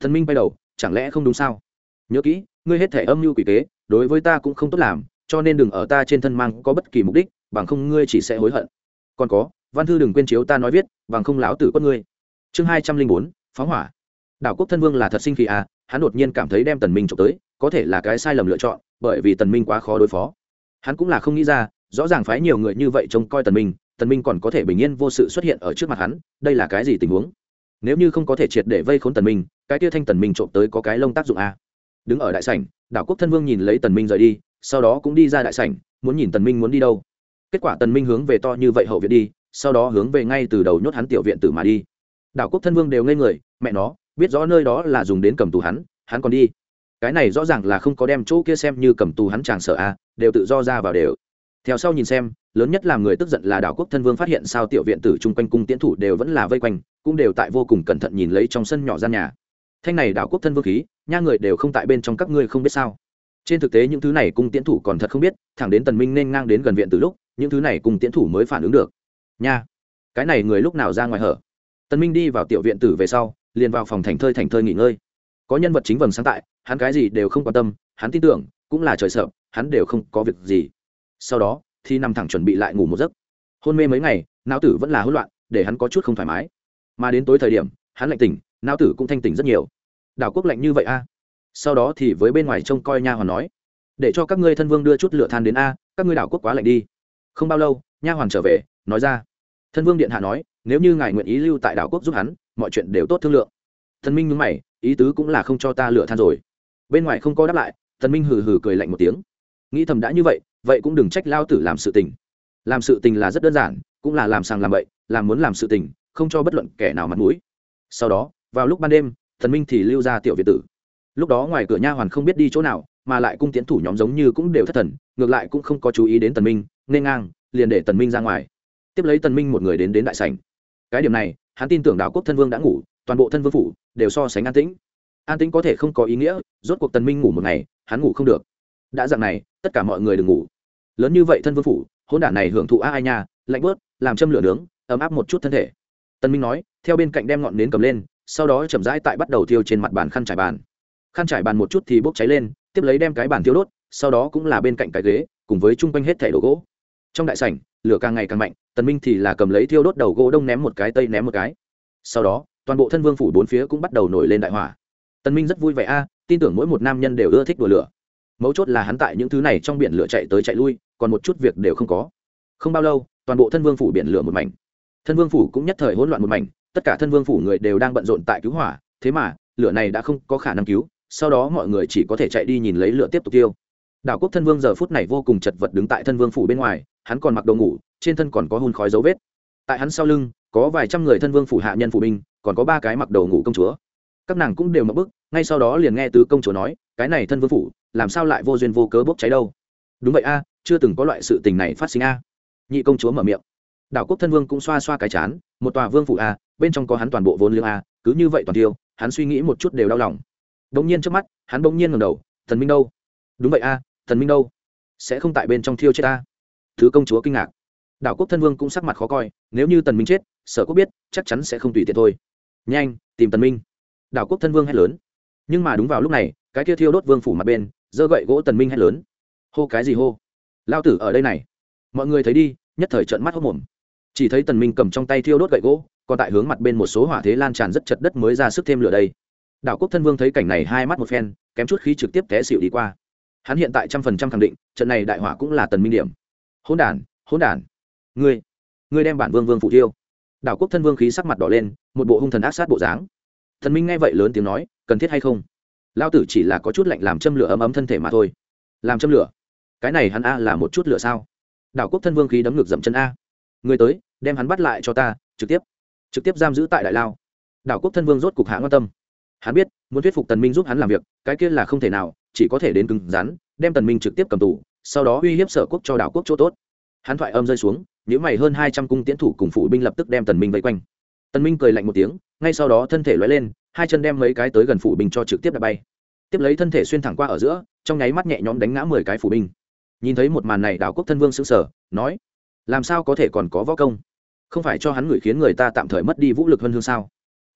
Thần minh bay đầu, chẳng lẽ không đúng sao? Nhớ kỹ, ngươi hết thể âm mưu quỷ kế, đối với ta cũng không tốt làm, cho nên đừng ở ta trên thân mang có bất kỳ mục đích, bằng không ngươi chỉ sẽ hối hận. Còn có, văn thư đừng quên chiếu ta nói viết, bằng không láo tử quất ngươi. Chương hai trăm linh bốn, phóng hỏa. Đảo quốc thân vương là thật sinh khí à hắn đột nhiên cảm thấy đem tần minh trộm tới, có thể là cái sai lầm lựa chọn, bởi vì tần minh quá khó đối phó. Hắn cũng là không nghĩ ra, rõ ràng phái nhiều người như vậy trông coi tần minh tần minh còn có thể bình yên vô sự xuất hiện ở trước mặt hắn, đây là cái gì tình huống? Nếu như không có thể triệt để vây khốn tần minh, cái kia thanh tần minh trộm tới có cái lông tác dụng à? Đứng ở đại sảnh, đảo quốc thân vương nhìn lấy tần minh rời đi, sau đó cũng đi ra đại sảnh, muốn nhìn tần minh muốn đi đâu. Kết quả tần minh hướng về to như vậy hậu viện đi, sau đó hướng về ngay từ đầu nhốt hắn tiểu viện tử mà đi. Đảo quốc thân vương đều ngây người, mẹ nó biết rõ nơi đó là dùng đến cầm tù hắn hắn còn đi. Cái này rõ ràng là không có đem chỗ kia xem như cầm tù hắn chàng sợ a, đều tự do ra vào đều. Theo sau nhìn xem, lớn nhất làm người tức giận là đảo quốc thân vương phát hiện sao tiểu viện tử chung quanh cung tiến thủ đều vẫn là vây quanh, cũng đều tại vô cùng cẩn thận nhìn lấy trong sân nhỏ gian nhà. Thanh này đảo quốc thân vương khí, nha người đều không tại bên trong các ngươi không biết sao. Trên thực tế những thứ này cung tiến thủ còn thật không biết, thẳng đến tần minh nên ngang đến gần viện từ lúc, những thứ này cung tiến thủ mới phản ứng được. Nha, cái này người lúc nào ra ngoài hở? Tần minh đi vào tiểu viện tử về sau liền vào phòng thành thơi thành thơi nghỉ ngơi. Có nhân vật chính vầng sáng tại, hắn cái gì đều không quan tâm, hắn tin tưởng, cũng là trời sợ, hắn đều không có việc gì. Sau đó, thì nằm thẳng chuẩn bị lại ngủ một giấc. Hôn mê mấy ngày, não tử vẫn là hỗn loạn, để hắn có chút không thoải mái. Mà đến tối thời điểm, hắn lạnh tỉnh, não tử cũng thanh tỉnh rất nhiều. Đảo quốc lạnh như vậy a? Sau đó thì với bên ngoài trông coi nha hoàn nói, để cho các ngươi thân vương đưa chút lửa than đến a, các ngươi đảo quốc quá lạnh đi. Không bao lâu, nha hoàn trở về, nói ra. Thân vương điện hạ nói, nếu như ngài nguyện ý lưu tại đảo quốc giúp hắn mọi chuyện đều tốt thương lượng. Thần minh nhúng mày, ý tứ cũng là không cho ta lựa than rồi. Bên ngoài không có đáp lại thần minh hừ hừ cười lạnh một tiếng. Nghĩ thầm đã như vậy vậy cũng đừng trách lao tử làm sự tình. Làm sự tình là rất đơn giản, cũng là làm sàng làm bậy, làm muốn làm sự tình, không cho bất luận kẻ nào mặt mũi. Sau đó, vào lúc ban đêm thần minh thì lưu ra tiểu việt tử. Lúc đó ngoài cửa nha hoàn không biết đi chỗ nào, mà lại cung tiến thủ nhóm giống như cũng đều thất thần, ngược lại cũng không có chú ý đến tần minh, nên ngang, liền để tần minh ra ngoài. Tiếp lấy tần minh một người đến đến đại sảnh. Cái điểm này hắn tin tưởng đạo quốc thân vương đã ngủ, toàn bộ thân vương phủ đều so sánh an tĩnh. An tĩnh có thể không có ý nghĩa, rốt cuộc tần minh ngủ một ngày, hắn ngủ không được. Đã dạng này, tất cả mọi người đừng ngủ. Lớn như vậy thân vương phủ hôn đản này hưởng thụ a ai nha, lạnh bớt, làm châm lửa nướng, ấm áp một chút thân thể. Tần minh nói, theo bên cạnh đem ngọn nến cầm lên, sau đó chậm rãi tại bắt đầu thiêu trên mặt bàn khăn trải bàn. Khăn trải bàn một chút thì bốc cháy lên, tiếp lấy đem cái bàn thiêu đốt, sau đó cũng là bên cạnh cái ghế, cùng với chung quanh hết thẻ đồ gỗ. Trong đại sảnh lửa càng ngày càng mạnh, tần minh thì là cầm lấy thiêu đốt đầu gỗ đông ném một cái, tây ném một cái. Sau đó, toàn bộ thân vương phủ bốn phía cũng bắt đầu nổi lên đại hỏa. Tần minh rất vui vẻ a, tin tưởng mỗi một nam nhân đều ưa thích đùa lửa. Mấu chốt là hắn tại những thứ này trong biển lửa chạy tới chạy lui, còn một chút việc đều không có. Không bao lâu, toàn bộ thân vương phủ biển lửa một mảnh. Thân vương phủ cũng nhất thời hỗn loạn một mảnh, tất cả thân vương phủ người đều đang bận rộn tại cứu hỏa, thế mà, lửa này đã không có khả năng cứu, sau đó mọi người chỉ có thể chạy đi nhìn lấy lửa tiếp tục tiêu. Đảo quốc thân vương giờ phút này vô cùng chật vật đứng tại thân vương phủ bên ngoài hắn còn mặc đồ ngủ, trên thân còn có hun khói dấu vết. Tại hắn sau lưng, có vài trăm người thân vương phủ hạ nhân phủ binh, còn có ba cái mặc đồ ngủ công chúa. Các nàng cũng đều mập bức, ngay sau đó liền nghe tứ công chúa nói, cái này thân vương phủ, làm sao lại vô duyên vô cớ bốc cháy đâu? Đúng vậy a, chưa từng có loại sự tình này phát sinh a. Nhị công chúa mở miệng. Đảo quốc thân vương cũng xoa xoa cái chán, một tòa vương phủ a, bên trong có hắn toàn bộ vốn liếng a, cứ như vậy toàn tiêu, hắn suy nghĩ một chút đều đau lòng. Bỗng nhiên trước mắt, hắn bỗng nhiên ngầm đầu, thần minh đâu? Đúng vậy a, thần minh đâu? Sẽ không tại bên trong thiêu chết ta thứ công chúa kinh ngạc. Đảo quốc thân vương cũng sắc mặt khó coi, nếu như tần minh chết sở quốc biết, chắc chắn sẽ không tùy tiện thôi. Nhanh, tìm tần minh. Đảo quốc thân vương hét lớn. Nhưng mà đúng vào lúc này, cái kia thiêu đốt vương phủ mặt bên, giơ gậy gỗ tần minh hét lớn. Hô cái gì hô? Lao tử ở đây này. Mọi người thấy đi, nhất thời trợn mắt hốc mồm chỉ thấy tần minh cầm trong tay thiêu đốt gậy gỗ, còn tại hướng mặt bên một số hỏa thế lan tràn rất chật đất mới ra sức thêm lửa đây. Đảo quốc thân vương thấy cảnh này hai mắt một phen, kém chút khí trực tiếp té xịu đi qua. Hắn hiện tại trăm phần trăm khẳng định, trận này đại hỏa cũng là tần minh điểm hỗn đản hỗn đản. Ngươi ngươi đem bản vương vương phụ tiêu đảo quốc thân vương khí sắc mặt đỏ lên, một bộ hung thần ác sát bộ dáng. Thần minh nghe vậy lớn tiếng nói, cần thiết hay không? Lao tử chỉ là có chút lạnh làm châm lửa ấm ấm thân thể mà thôi. Làm châm lửa? Cái này hắn a là một chút lửa sao? Đảo quốc thân vương khí đấm ngược dậm chân a. Người tới, đem hắn bắt lại cho ta, trực tiếp. Trực tiếp giam giữ tại đại lao. Đảo quốc thân vương rốt cục hãng quan tâm. Hắn biết, muốn thuyết phục tần minh giúp hắn làm việc, cái kia là không thể nào, chỉ có thể đến cứng rắn, đem tần minh trực tiếp cầm tù sau đó uy hiếp sở quốc cho đảo quốc chỗ tốt. Hắn thoại âm rơi xuống những mày hơn hai trăm cung tiến thủ cùng phụ binh lập tức đem tần minh vây quanh. Tần minh cười lạnh một tiếng, ngay sau đó thân thể lóe lên, hai chân đem mấy cái tới gần phụ binh cho trực tiếp đập bay. Tiếp lấy thân thể xuyên thẳng qua ở giữa, trong nháy mắt nhẹ nhõm đánh ngã mười cái phụ binh. Nhìn thấy một màn này, đảo quốc thân vương sững sờ, nói, làm sao có thể còn có võ công? Không phải cho hắn người khiến người ta tạm thời mất đi vũ lực hơn hương sao?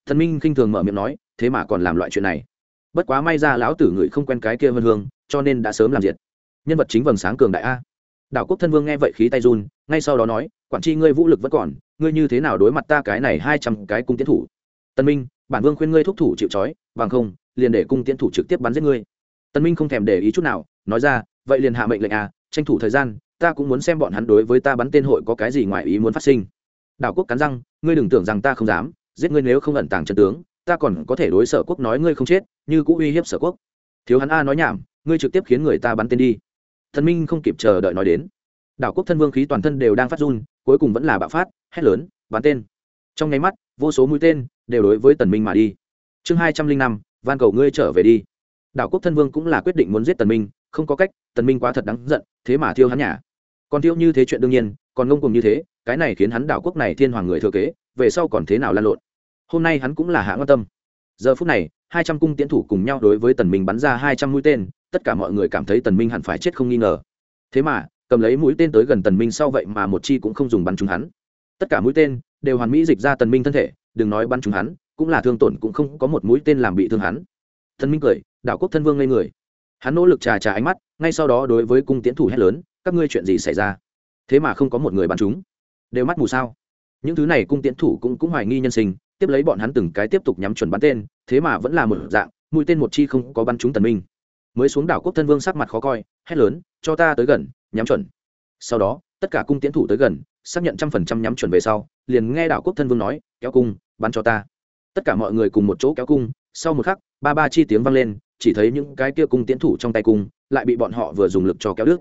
Thần minh khinh thường mở miệng nói, thế mà còn làm loại chuyện này. Bất quá may ra lão tử người không quen cái kia vân hương, cho nên đã sớm làm diệt nhân vật chính vầng sáng cường đại a. Đảo quốc thân vương nghe vậy khí tay run, ngay sau đó nói, quản tri ngươi vũ lực vẫn còn, ngươi như thế nào đối mặt ta cái này hai trăm cái cung tiến thủ? Tân minh, bản vương khuyên ngươi thúc thủ chịu trói, bằng không, liền để cung tiến thủ trực tiếp bắn giết ngươi. Tân minh không thèm để ý chút nào, nói ra, vậy liền hạ mệnh lệnh à tranh thủ thời gian, ta cũng muốn xem bọn hắn đối với ta bắn tên hội có cái gì ngoài ý muốn phát sinh. Đảo quốc cắn răng, ngươi đừng tưởng rằng ta không dám, giết ngươi nếu không ẩn tàng chân tướng, ta còn có thể đối sở quốc nói ngươi không chết, như cũng uy hiếp sở quốc. Thiếu hắn a nói nhảm, ngươi trực tiếp khiến người ta bắn tên đi thần minh không kịp chờ đợi nói đến. Đảo quốc thân vương khí toàn thân đều đang phát run, cuối cùng vẫn là bạo phát, hét lớn bắn tên. Trong nháy mắt, vô số mũi tên đều đối với tần minh mà đi. Chương hai trăm linh năm, van cầu ngươi trở về đi. Đảo quốc thân vương cũng là quyết định muốn giết tần minh, không có cách, tần minh quá thật đáng giận, thế mà thiêu hắn nhà. Còn thiêu như thế chuyện đương nhiên, còn ngông cùng như thế, cái này khiến hắn đảo quốc này thiên hoàng người thừa kế, về sau còn thế nào lan lộn? Hôm nay hắn cũng là hạ quan tâm. Giờ phút này, hai trăm cung tiến thủ cùng nhau đối với tần minh bắn ra hai trăm mũi tên tất cả mọi người cảm thấy tần minh hẳn phải chết không nghi ngờ. Thế mà, cầm lấy mũi tên tới gần tần minh sau vậy mà một chi cũng không dùng bắn trúng hắn. Tất cả mũi tên đều hoàn mỹ dịch ra tần minh thân thể, đừng nói bắn trúng hắn, cũng là thương tổn cũng không có một mũi tên làm bị thương hắn. Tần minh cười, đảo quốc thân vương ngây người. Hắn nỗ lực trà trà ánh mắt, ngay sau đó đối với cung tiến thủ hét lớn, các ngươi chuyện gì xảy ra? Thế mà không có một người bắn trúng. Đều mắt mù sao? Những thứ này cung tiến thủ cũng cũng hoài nghi nhân sinh, tiếp lấy bọn hắn từng cái tiếp tục nhắm chuẩn bắn tên, thế mà vẫn là một dạng, mũi tên một chi không có bắn trúng tần minh mới xuống đảo quốc thân vương sắc mặt khó coi, hét lớn, cho ta tới gần, nhắm chuẩn. Sau đó, tất cả cung tiến thủ tới gần, xác nhận trăm phần trăm nhắm chuẩn về sau, liền nghe đảo quốc thân vương nói, kéo cung, bắn cho ta. Tất cả mọi người cùng một chỗ kéo cung, sau một khắc, ba ba chi tiếng vang lên, chỉ thấy những cái kia cung tiến thủ trong tay cung, lại bị bọn họ vừa dùng lực cho kéo đứt.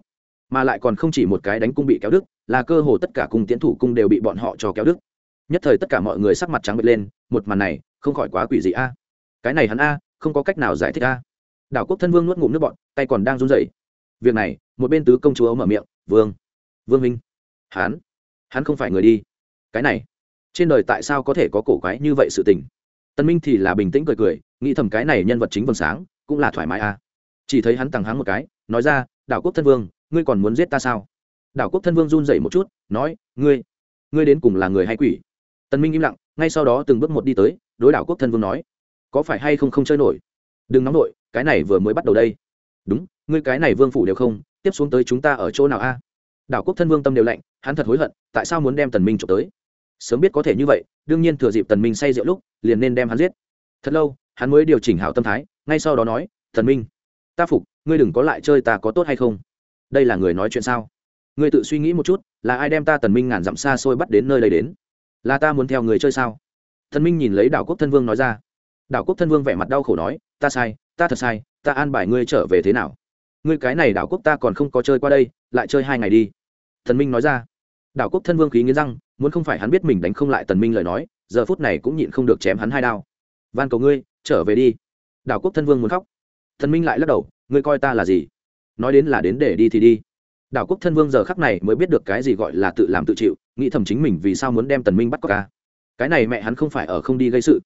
Mà lại còn không chỉ một cái đánh cung bị kéo đứt, là cơ hồ tất cả cung tiến thủ cung đều bị bọn họ cho kéo đứt. Nhất thời tất cả mọi người sắc mặt trắng bệch lên, một màn này không khỏi quá quỷ dị a. Cái này hắn a, không có cách nào giải thích a đảo quốc thân vương nuốt ngụm nước bọn tay còn đang run rẩy. Việc này, một bên tứ công chúa mở miệng, vương vương minh hắn hắn không phải người đi. Cái này, trên đời tại sao có thể có cổ quái như vậy sự tình? Tân minh thì là bình tĩnh cười cười, nghĩ thầm cái này nhân vật chính vầng sáng, cũng là thoải mái a chỉ thấy hắn tằng hắng một cái, nói ra, đảo quốc thân vương, ngươi còn muốn giết ta sao? Đảo quốc thân vương run rẩy một chút, nói, ngươi ngươi đến cùng là người hay quỷ? Tân minh im lặng, ngay sau đó từng bước một đi tới, đối đảo quốc thân vương nói, có phải hay không không chơi nổi? Đừng nóng nổi cái này vừa mới bắt đầu đây. Đúng, ngươi cái này vương phủ đều không, tiếp xuống tới chúng ta ở chỗ nào a? Đảo quốc thân vương tâm đều lạnh, hắn thật hối hận, tại sao muốn đem tần minh trộm tới? Sớm biết có thể như vậy, đương nhiên thừa dịp tần minh say rượu lúc, liền nên đem hắn giết. Thật lâu, hắn mới điều chỉnh hảo tâm thái, ngay sau đó nói, tần minh, ta phục, ngươi đừng có lại chơi ta có tốt hay không? Đây là người nói chuyện sao? Ngươi tự suy nghĩ một chút, là ai đem ta tần minh ngàn dặm xa xôi bắt đến nơi đây đến? Là ta muốn theo người chơi sao? Tần minh nhìn lấy đảo quốc thân vương nói ra. Đảo quốc thân vương vẻ mặt đau khổ nói, ta sai ta thật sai, ta an bài ngươi trở về thế nào? Ngươi cái này đảo quốc ta còn không có chơi qua đây, lại chơi hai ngày đi. Thần minh nói ra. Đảo quốc thân vương khí nghiến răng, muốn không phải hắn biết mình đánh không lại tần minh lời nói, giờ phút này cũng nhịn không được chém hắn hai đao. Van cầu ngươi, trở về đi. Đảo quốc thân vương muốn khóc. Thần minh lại lắc đầu, ngươi coi ta là gì? Nói đến là đến để đi thì đi. Đảo quốc thân vương giờ khắc này mới biết được cái gì gọi là tự làm tự chịu, nghĩ thầm chính mình vì sao muốn đem tần minh bắt cóc ca. Cái này mẹ hắn không phải ở không đi gây sự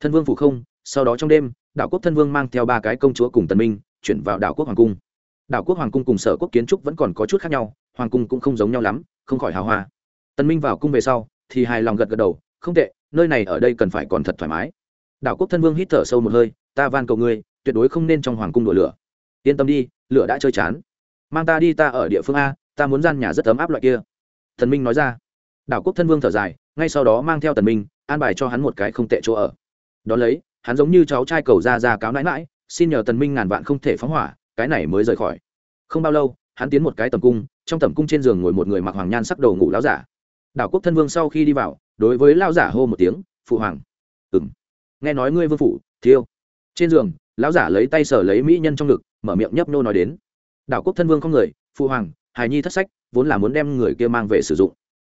thân vương phủ không, sau đó trong đêm, đảo quốc thân vương mang theo ba cái công chúa cùng tần minh, chuyển vào đảo quốc hoàng cung. Đảo quốc hoàng cung cùng sở quốc kiến trúc vẫn còn có chút khác nhau, hoàng cung cũng không giống nhau lắm, không khỏi hào hoa. Tần minh vào cung về sau, thì hài lòng gật gật đầu, không tệ, nơi này ở đây cần phải còn thật thoải mái. Đảo quốc thân vương hít thở sâu một hơi, ta van cầu ngươi, tuyệt đối không nên trong hoàng cung đổ lửa. Yên tâm đi, lửa đã chơi chán. Mang ta đi ta ở địa phương a, ta muốn gian nhà rất ấm áp loại kia. Thần minh nói ra. Đảo quốc thân vương thở dài, ngay sau đó mang theo tần minh, an bài cho hắn một cái không tệ chỗ ở đó lấy, hắn giống như cháu trai cầu ra ra cáo nãi mãi xin nhờ tần minh ngàn vạn không thể phóng hỏa, cái này mới rời khỏi. Không bao lâu, hắn tiến một cái tầm cung, trong tầm cung trên giường ngồi một người mặc hoàng nhan sắc đầu ngủ lão giả. Đảo quốc thân vương sau khi đi vào, đối với lão giả hô một tiếng, phụ hoàng. Ừm. Nghe nói ngươi vương phủ, thiêu. Trên giường, lão giả lấy tay sờ lấy mỹ nhân trong ngực, mở miệng nhấp nô nói đến. Đảo quốc thân vương không người, phụ hoàng, hài nhi thất sách, vốn là muốn đem người kia mang về sử dụng.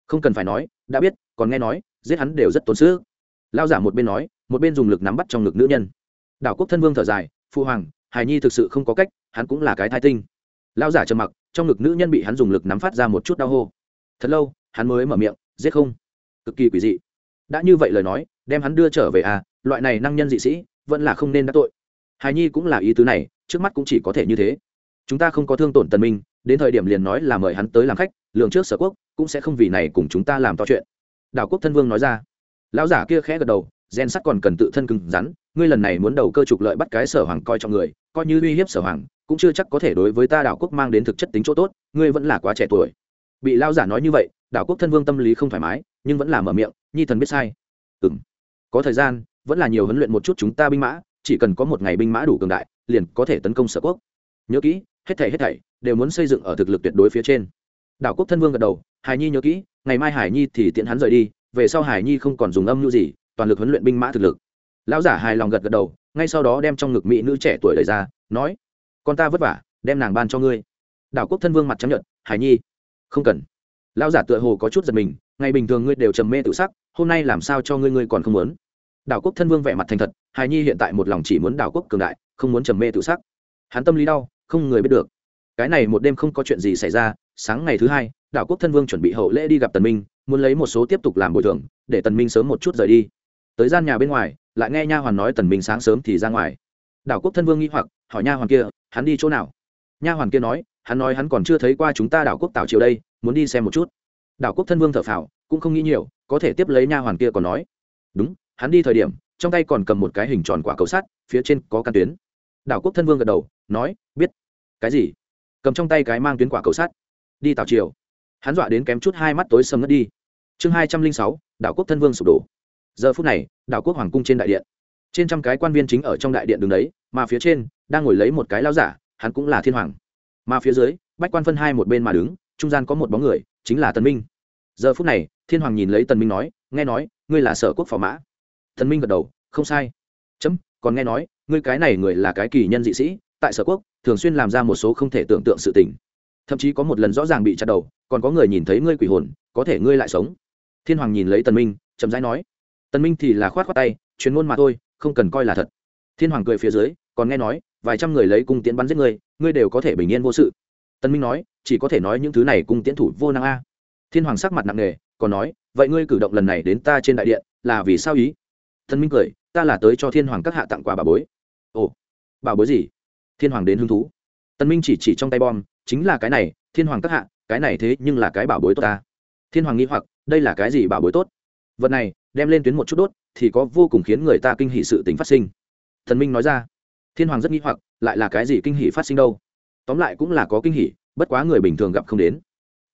Không cần phải nói, đã biết, còn nghe nói, giết hắn đều rất tốn sức. Lao giả một bên nói một bên dùng lực nắm bắt trong ngực nữ nhân. Đảo quốc thân vương thở dài, phu hoàng, hài nhi thực sự không có cách, hắn cũng là cái thai tinh. Lao giả trầm mặc, trong ngực nữ nhân bị hắn dùng lực nắm phát ra một chút đau hô. Thật lâu, hắn mới mở miệng, giết không? Cực kỳ quỷ dị. Đã như vậy lời nói, đem hắn đưa trở về à loại này năng nhân dị sĩ, vẫn là không nên đắc tội. Hài nhi cũng là ý tứ này, trước mắt cũng chỉ có thể như thế. Chúng ta không có thương tổn tần minh, đến thời điểm liền nói là mời hắn tới làm khách lượng trước sở quốc, cũng sẽ không vì này cùng chúng ta làm to chuyện. Đảo quốc thân vương nói ra. Lão giả kia khẽ gật đầu gen sắt còn cần tự thân cứng rắn, ngươi lần này muốn đầu cơ trục lợi bắt cái sở hoàng coi trọng người, coi như uy hiếp sở hoàng, cũng chưa chắc có thể đối với ta đảo quốc mang đến thực chất tính chỗ tốt, ngươi vẫn là quá trẻ tuổi. Bị lao giả nói như vậy, đảo quốc thân vương tâm lý không thoải mái, nhưng vẫn là mở miệng, nhi thần biết sai. Ừ có thời gian, vẫn là nhiều huấn luyện một chút chúng ta binh mã, chỉ cần có một ngày binh mã đủ cường đại, liền có thể tấn công sở quốc. Nhớ kỹ, hết thảy hết thảy đều muốn xây dựng ở thực lực tuyệt đối phía trên. Đảo quốc thân vương gật đầu, hải nhi nhớ kỹ, ngày mai hải nhi thì tiện hắn rời đi, về sau hải nhi không còn dùng âm mưu gì toàn lực huấn luyện binh mã thực lực. Lão giả hài lòng gật gật đầu, ngay sau đó đem trong ngực mỹ nữ trẻ tuổi đời ra, nói, con ta vất vả, đem nàng ban cho ngươi. Đảo quốc thân vương mặt trắng nhận hải nhi, không cần. Lão giả tựa hồ có chút giật mình, ngày bình thường ngươi đều trầm mê tự sắc, hôm nay làm sao cho ngươi ngươi còn không muốn? Đảo quốc thân vương vẻ mặt thành thật, hải nhi hiện tại một lòng chỉ muốn đảo quốc cường đại, không muốn trầm mê tự sắc. Hắn tâm lý đau, không người biết được. Cái này một đêm không có chuyện gì xảy ra, sáng ngày thứ hai, đảo quốc thân vương chuẩn bị hậu lễ đi gặp tần minh, muốn lấy một số tiếp tục làm bồi thường, để tần minh sớm một chút rời đi tới gian nhà bên ngoài, lại nghe nha hoàn nói tần minh sáng sớm thì ra ngoài. Đảo quốc thân vương nghi hoặc, hỏi nha hoàn kia, hắn đi chỗ nào? Nha hoàn kia nói, hắn nói hắn còn chưa thấy qua chúng ta đảo quốc tảo triều đây, muốn đi xem một chút. Đảo quốc thân vương thở phào, cũng không nghĩ nhiều, có thể tiếp lấy nha hoàn kia còn nói. Đúng, hắn đi thời điểm, trong tay còn cầm một cái hình tròn quả cầu sắt, phía trên có căn tuyến. Đảo quốc thân vương gật đầu, nói, biết. Cái gì? Cầm trong tay cái mang tuyến quả cầu sắt. Đi tảo triều. Hắn dọa đến kém chút hai mắt tối sầm ngất đi. Chương hai trăm linh sáu, đảo quốc thân vương sụp đổ giờ phút này, đảo quốc hoàng cung trên đại điện. Trên trăm cái quan viên chính ở trong đại điện đứng đấy, mà phía trên, đang ngồi lấy một cái lao giả, hắn cũng là thiên hoàng. Mà phía dưới, bách quan phân hai một bên mà đứng, trung gian có một bóng người, chính là tần minh. Giờ phút này, thiên hoàng nhìn lấy tần minh nói, nghe nói, ngươi là sở quốc phò mã. Tần minh gật đầu, không sai. Chấm, còn nghe nói, ngươi cái này người là cái kỳ nhân dị sĩ, tại sở quốc, thường xuyên làm ra một số không thể tưởng tượng sự tình. Thậm chí có một lần rõ ràng bị chặt đầu, còn có người nhìn thấy ngươi quỷ hồn, có thể ngươi lại sống. Thiên hoàng nhìn lấy tần minh, chậm rãi nói tần minh thì là khoát khoát tay, truyền ngôn mà thôi, không cần coi là thật. Thiên hoàng cười phía dưới, còn nghe nói, vài trăm người lấy cung tiễn bắn giết ngươi ngươi đều có thể bình yên vô sự. Tần minh nói, chỉ có thể nói những thứ này cung tiễn thủ vô năng a. Thiên hoàng sắc mặt nặng nề, còn nói, vậy ngươi cử động lần này đến ta trên đại điện, là vì sao ý? Tần minh cười, ta là tới cho thiên hoàng các hạ tặng quà bà bối. Ồ, bà bối gì? Thiên hoàng đến hứng thú. Tần minh chỉ chỉ trong tay bom, chính là cái này, thiên hoàng các hạ, cái này thế nhưng là cái bảo bối tốt ta. Thiên hoàng nghĩ hoặc, đây là cái gì bảo bối tốt? Vật này, đem lên tuyến một chút đốt, thì có vô cùng khiến người ta kinh hỷ sự tính phát sinh. Thần minh nói ra. Thiên hoàng rất nghĩ hoặc, lại là cái gì kinh hỷ phát sinh đâu? Tóm lại cũng là có kinh hỷ bất quá người bình thường gặp không đến.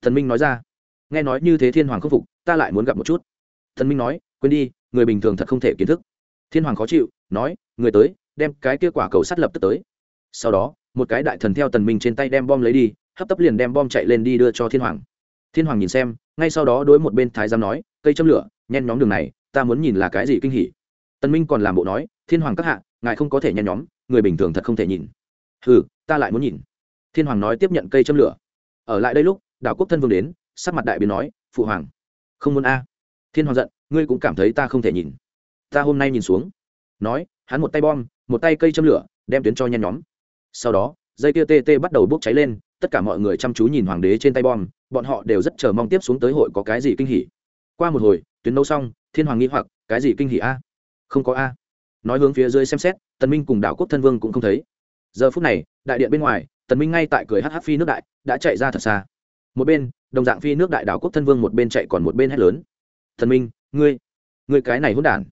Thần minh nói ra. Nghe nói như thế thiên hoàng không phục, ta lại muốn gặp một chút. Thần minh nói, quên đi, người bình thường thật không thể kiến thức. Thiên hoàng khó chịu, nói, người tới, đem cái kia quả cầu sắt lập tức tới. Sau đó, một cái đại thần theo tần minh trên tay đem bom lấy đi, hấp tấp liền đem bom chạy lên đi đưa cho thiên hoàng. Thiên hoàng nhìn xem, ngay sau đó đối một bên thái giám nói, cây châm lửa nhen nhóm đường này, ta muốn nhìn là cái gì kinh hỉ. Tần minh còn làm bộ nói, thiên hoàng các hạ, ngài không có thể nhen nhóm, người bình thường thật không thể nhìn. Hừ, ta lại muốn nhìn. Thiên hoàng nói tiếp nhận cây châm lửa. Ở lại đây lúc, đảo quốc thân vương đến, sắc mặt đại biến nói, phụ hoàng, không muốn a. Thiên hoàng giận, ngươi cũng cảm thấy ta không thể nhìn. Ta hôm nay nhìn xuống. Nói, hắn một tay bom, một tay cây châm lửa, đem tuyến cho nhen nhóm. Sau đó, dây kia tê tê bắt đầu bốc cháy lên, tất cả mọi người chăm chú nhìn hoàng đế trên tay bom, bọn họ đều rất chờ mong tiếp xuống tới hội có cái gì kinh hỉ qua một hồi, tuyến nấu xong, thiên hoàng nghĩ hoặc, cái gì kinh hỉ a? Không có a. Nói hướng phía dưới xem xét, tần minh cùng đảo quốc thân vương cũng không thấy. Giờ phút này, đại điện bên ngoài, tần minh ngay tại cười hh phi nước đại, đã chạy ra thật xa. Một bên, đồng dạng phi nước đại đảo quốc thân vương một bên chạy còn một bên hét lớn. Tần minh, ngươi ngươi cái này hỗn đản,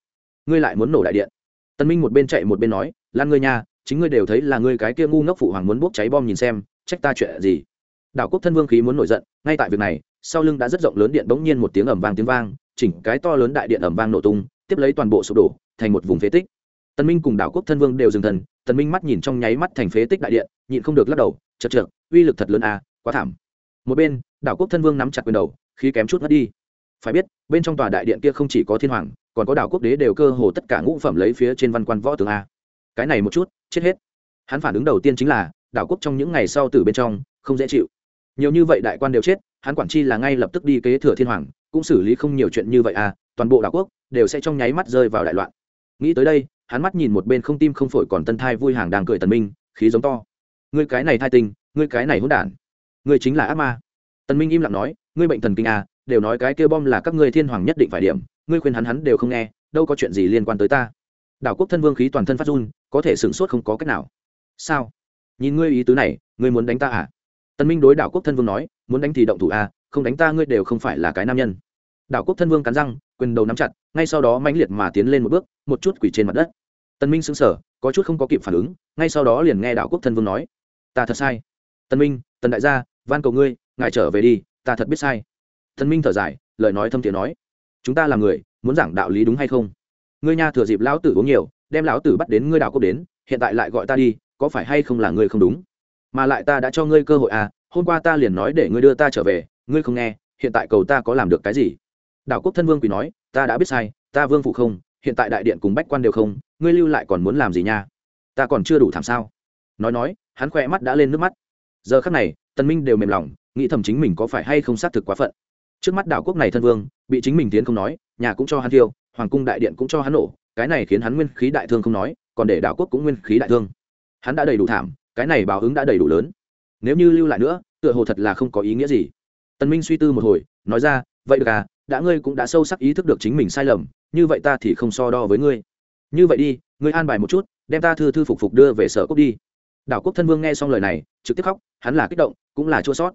ngươi lại muốn nổ đại điện. Tần minh một bên chạy một bên nói, lan ngươi nha, chính ngươi đều thấy là ngươi cái kia ngu ngốc phụ hoàng muốn bốc cháy bom nhìn xem, trách ta chuyện gì? Đảo quốc thân vương khí muốn nổi giận, ngay tại việc này sau lưng đã rất rộng lớn điện bỗng nhiên một tiếng ầm vang tiếng vang, chỉnh cái to lớn đại điện ầm vang nổ tung, tiếp lấy toàn bộ sụp đổ, thành một vùng phế tích. Tần minh cùng đảo quốc thân vương đều dừng thần, tần minh mắt nhìn trong nháy mắt thành phế tích đại điện, nhịn không được lắc đầu chật chật uy lực thật lớn à quá thảm. Một bên, đảo quốc thân vương nắm chặt quyền đầu, khí kém chút mất đi. Phải biết, bên trong tòa đại điện kia không chỉ có thiên hoàng, còn có đảo quốc đế đều cơ hồ tất cả ngũ phẩm lấy phía trên văn quan võ tướng a. Cái này một chút, chết hết. Hắn phản ứng đầu tiên chính là, đảo quốc trong những ngày sau từ bên trong, không dễ chịu. Nhiều như vậy đại quan đều chết hắn quản chi là ngay lập tức đi kế thừa thiên hoàng, cũng xử lý không nhiều chuyện như vậy à toàn bộ đảo quốc đều sẽ trong nháy mắt rơi vào đại loạn. Nghĩ tới đây, hắn mắt nhìn một bên không tim không phổi còn tân thai vui hàng đang cười tần minh, khí giống to. Ngươi cái này thai tình, ngươi cái này hỗn đản. Ngươi chính là ác ma. Tần minh im lặng nói, ngươi bệnh thần kinh à đều nói cái kia bom là các ngươi thiên hoàng nhất định phải điểm, ngươi khuyên hắn hắn đều không nghe, đâu có chuyện gì liên quan tới ta. Đảo quốc thân vương khí toàn thân phát run, có thể sửng sốt không có cách nào. Sao? Nhìn ngươi ý tứ này, ngươi muốn đánh ta à? Tân minh đối đảo quốc thân vương nói, muốn đánh thì động thủ à không đánh ta ngươi đều không phải là cái nam nhân. Đảo quốc thân vương cắn răng, quyền đầu nắm chặt, ngay sau đó mãnh liệt mà tiến lên một bước, một chút quỷ trên mặt đất. Tân minh sững sờ, có chút không có kịp phản ứng, ngay sau đó liền nghe đảo quốc thân vương nói, ta thật sai. Tân minh Tân đại gia, van cầu ngươi, ngài trở về đi, ta thật biết sai. Tân minh thở dài, lời nói thâm thiện nói, chúng ta là người, muốn giảng đạo lý đúng hay không? Ngươi nha thừa dịp lão tử uống nhiều, đem lão tử bắt đến ngươi đảo quốc đến, hiện tại lại gọi ta đi, có phải hay không là ngươi không đúng? Mà lại ta đã cho ngươi cơ hội à hôm qua ta liền nói để ngươi đưa ta trở về, ngươi không nghe, hiện tại cầu ta có làm được cái gì? Đảo quốc thân vương quỳ nói, ta đã biết sai, ta vương phụ không, hiện tại đại điện cùng bách quan đều không, ngươi lưu lại còn muốn làm gì nha? Ta còn chưa đủ thảm sao? Nói nói, hắn khỏe mắt đã lên nước mắt. Giờ khắc này tân minh đều mềm lòng, nghĩ thầm chính mình có phải hay không xác thực quá phận. Trước mắt đảo quốc này thân vương, bị chính mình tiến không nói, nhà cũng cho hắn tiêu hoàng cung đại điện cũng cho hắn nổ, cái này khiến hắn nguyên khí đại thương không nói, còn để đảo quốc cũng nguyên khí đại thương. Hắn đã đầy đủ thảm cái này báo ứng đã đầy đủ lớn. Nếu như lưu lại nữa, tựa hồ thật là không có ý nghĩa gì. Tần minh suy tư một hồi, nói ra, vậy được à đã ngươi cũng đã sâu sắc ý thức được chính mình sai lầm, như vậy ta thì không so đo với ngươi. Như vậy đi, ngươi an bài một chút, đem ta thư thư phục phục đưa về sở quốc đi. Đảo quốc thân vương nghe xong lời này, trực tiếp khóc, hắn là kích động, cũng là chua sót.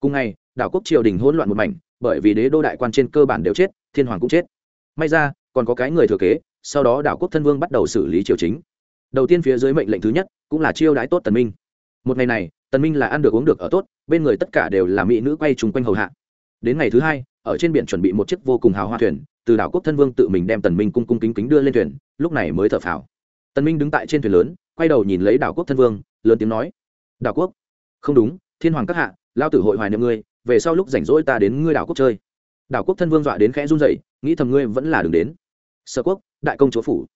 Cùng ngày, đảo quốc triều đình hỗn loạn một mảnh, bởi vì đế đô đại quan trên cơ bản đều chết, thiên hoàng cũng chết. May ra, còn có cái người thừa kế, sau đó đảo quốc thân vương bắt đầu xử lý triều chính. Đầu tiên phía dưới mệnh lệnh thứ nhất cũng là chiêu đãi tốt tần minh. Một ngày này, tần minh là ăn được uống được ở tốt, bên người tất cả đều là mỹ nữ quay trùng quanh hầu hạ. Đến ngày thứ hai, ở trên biển chuẩn bị một chiếc vô cùng hào hoa thuyền, từ đảo quốc thân vương tự mình đem tần minh cung cung kính kính đưa lên thuyền, lúc này mới thở phào. Tần minh đứng tại trên thuyền lớn, quay đầu nhìn lấy đảo quốc thân vương, lớn tiếng nói, đảo quốc, không đúng, thiên hoàng các hạ, lao tử hội hoài niệm ngươi, về sau lúc rảnh rỗi ta đến ngươi đảo quốc chơi. Đảo quốc thân vương dọa đến khẽ run rẩy, nghĩ thầm ngươi vẫn là đừng đến. Sở quốc, đại công chúa phủ.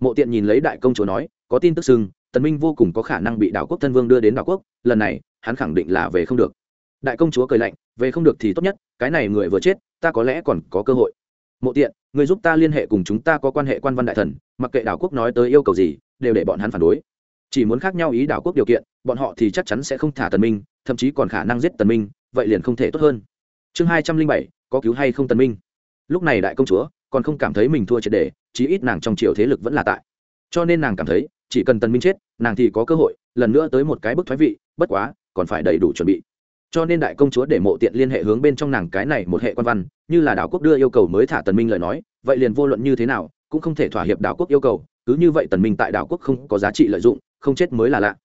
Mộ tiện nhìn lấy đại công chúa nói, có tin tức sưng tần minh vô cùng có khả năng bị đảo quốc thân vương đưa đến đảo quốc, lần này, hắn khẳng định là về không được. Đại công chúa cười lạnh, về không được thì tốt nhất, cái này người vừa chết, ta có lẽ còn có cơ hội. Mộ tiện, người giúp ta liên hệ cùng chúng ta có quan hệ quan văn đại thần, mặc kệ đảo quốc nói tới yêu cầu gì, đều để bọn hắn phản đối. Chỉ muốn khác nhau ý đảo quốc điều kiện, bọn họ thì chắc chắn sẽ không thả tần minh, thậm chí còn khả năng giết tần minh, vậy liền không thể tốt hơn. Chương hai trăm linh bảy, có cứu hay không tần minh? Lúc này đại công chúa còn không cảm thấy mình thua triệt đề chí ít nàng trong triều thế lực vẫn là tại. Cho nên nàng cảm thấy chỉ cần tần minh chết, nàng thì có cơ hội, lần nữa tới một cái bức thoái vị, bất quá, còn phải đầy đủ chuẩn bị. Cho nên đại công chúa để mộ tiện liên hệ hướng bên trong nàng cái này một hệ quan văn, như là đảo quốc đưa yêu cầu mới thả tần minh lời nói, vậy liền vô luận như thế nào, cũng không thể thỏa hiệp đảo quốc yêu cầu, cứ như vậy tần minh tại đảo quốc không có giá trị lợi dụng, không chết mới là lạ.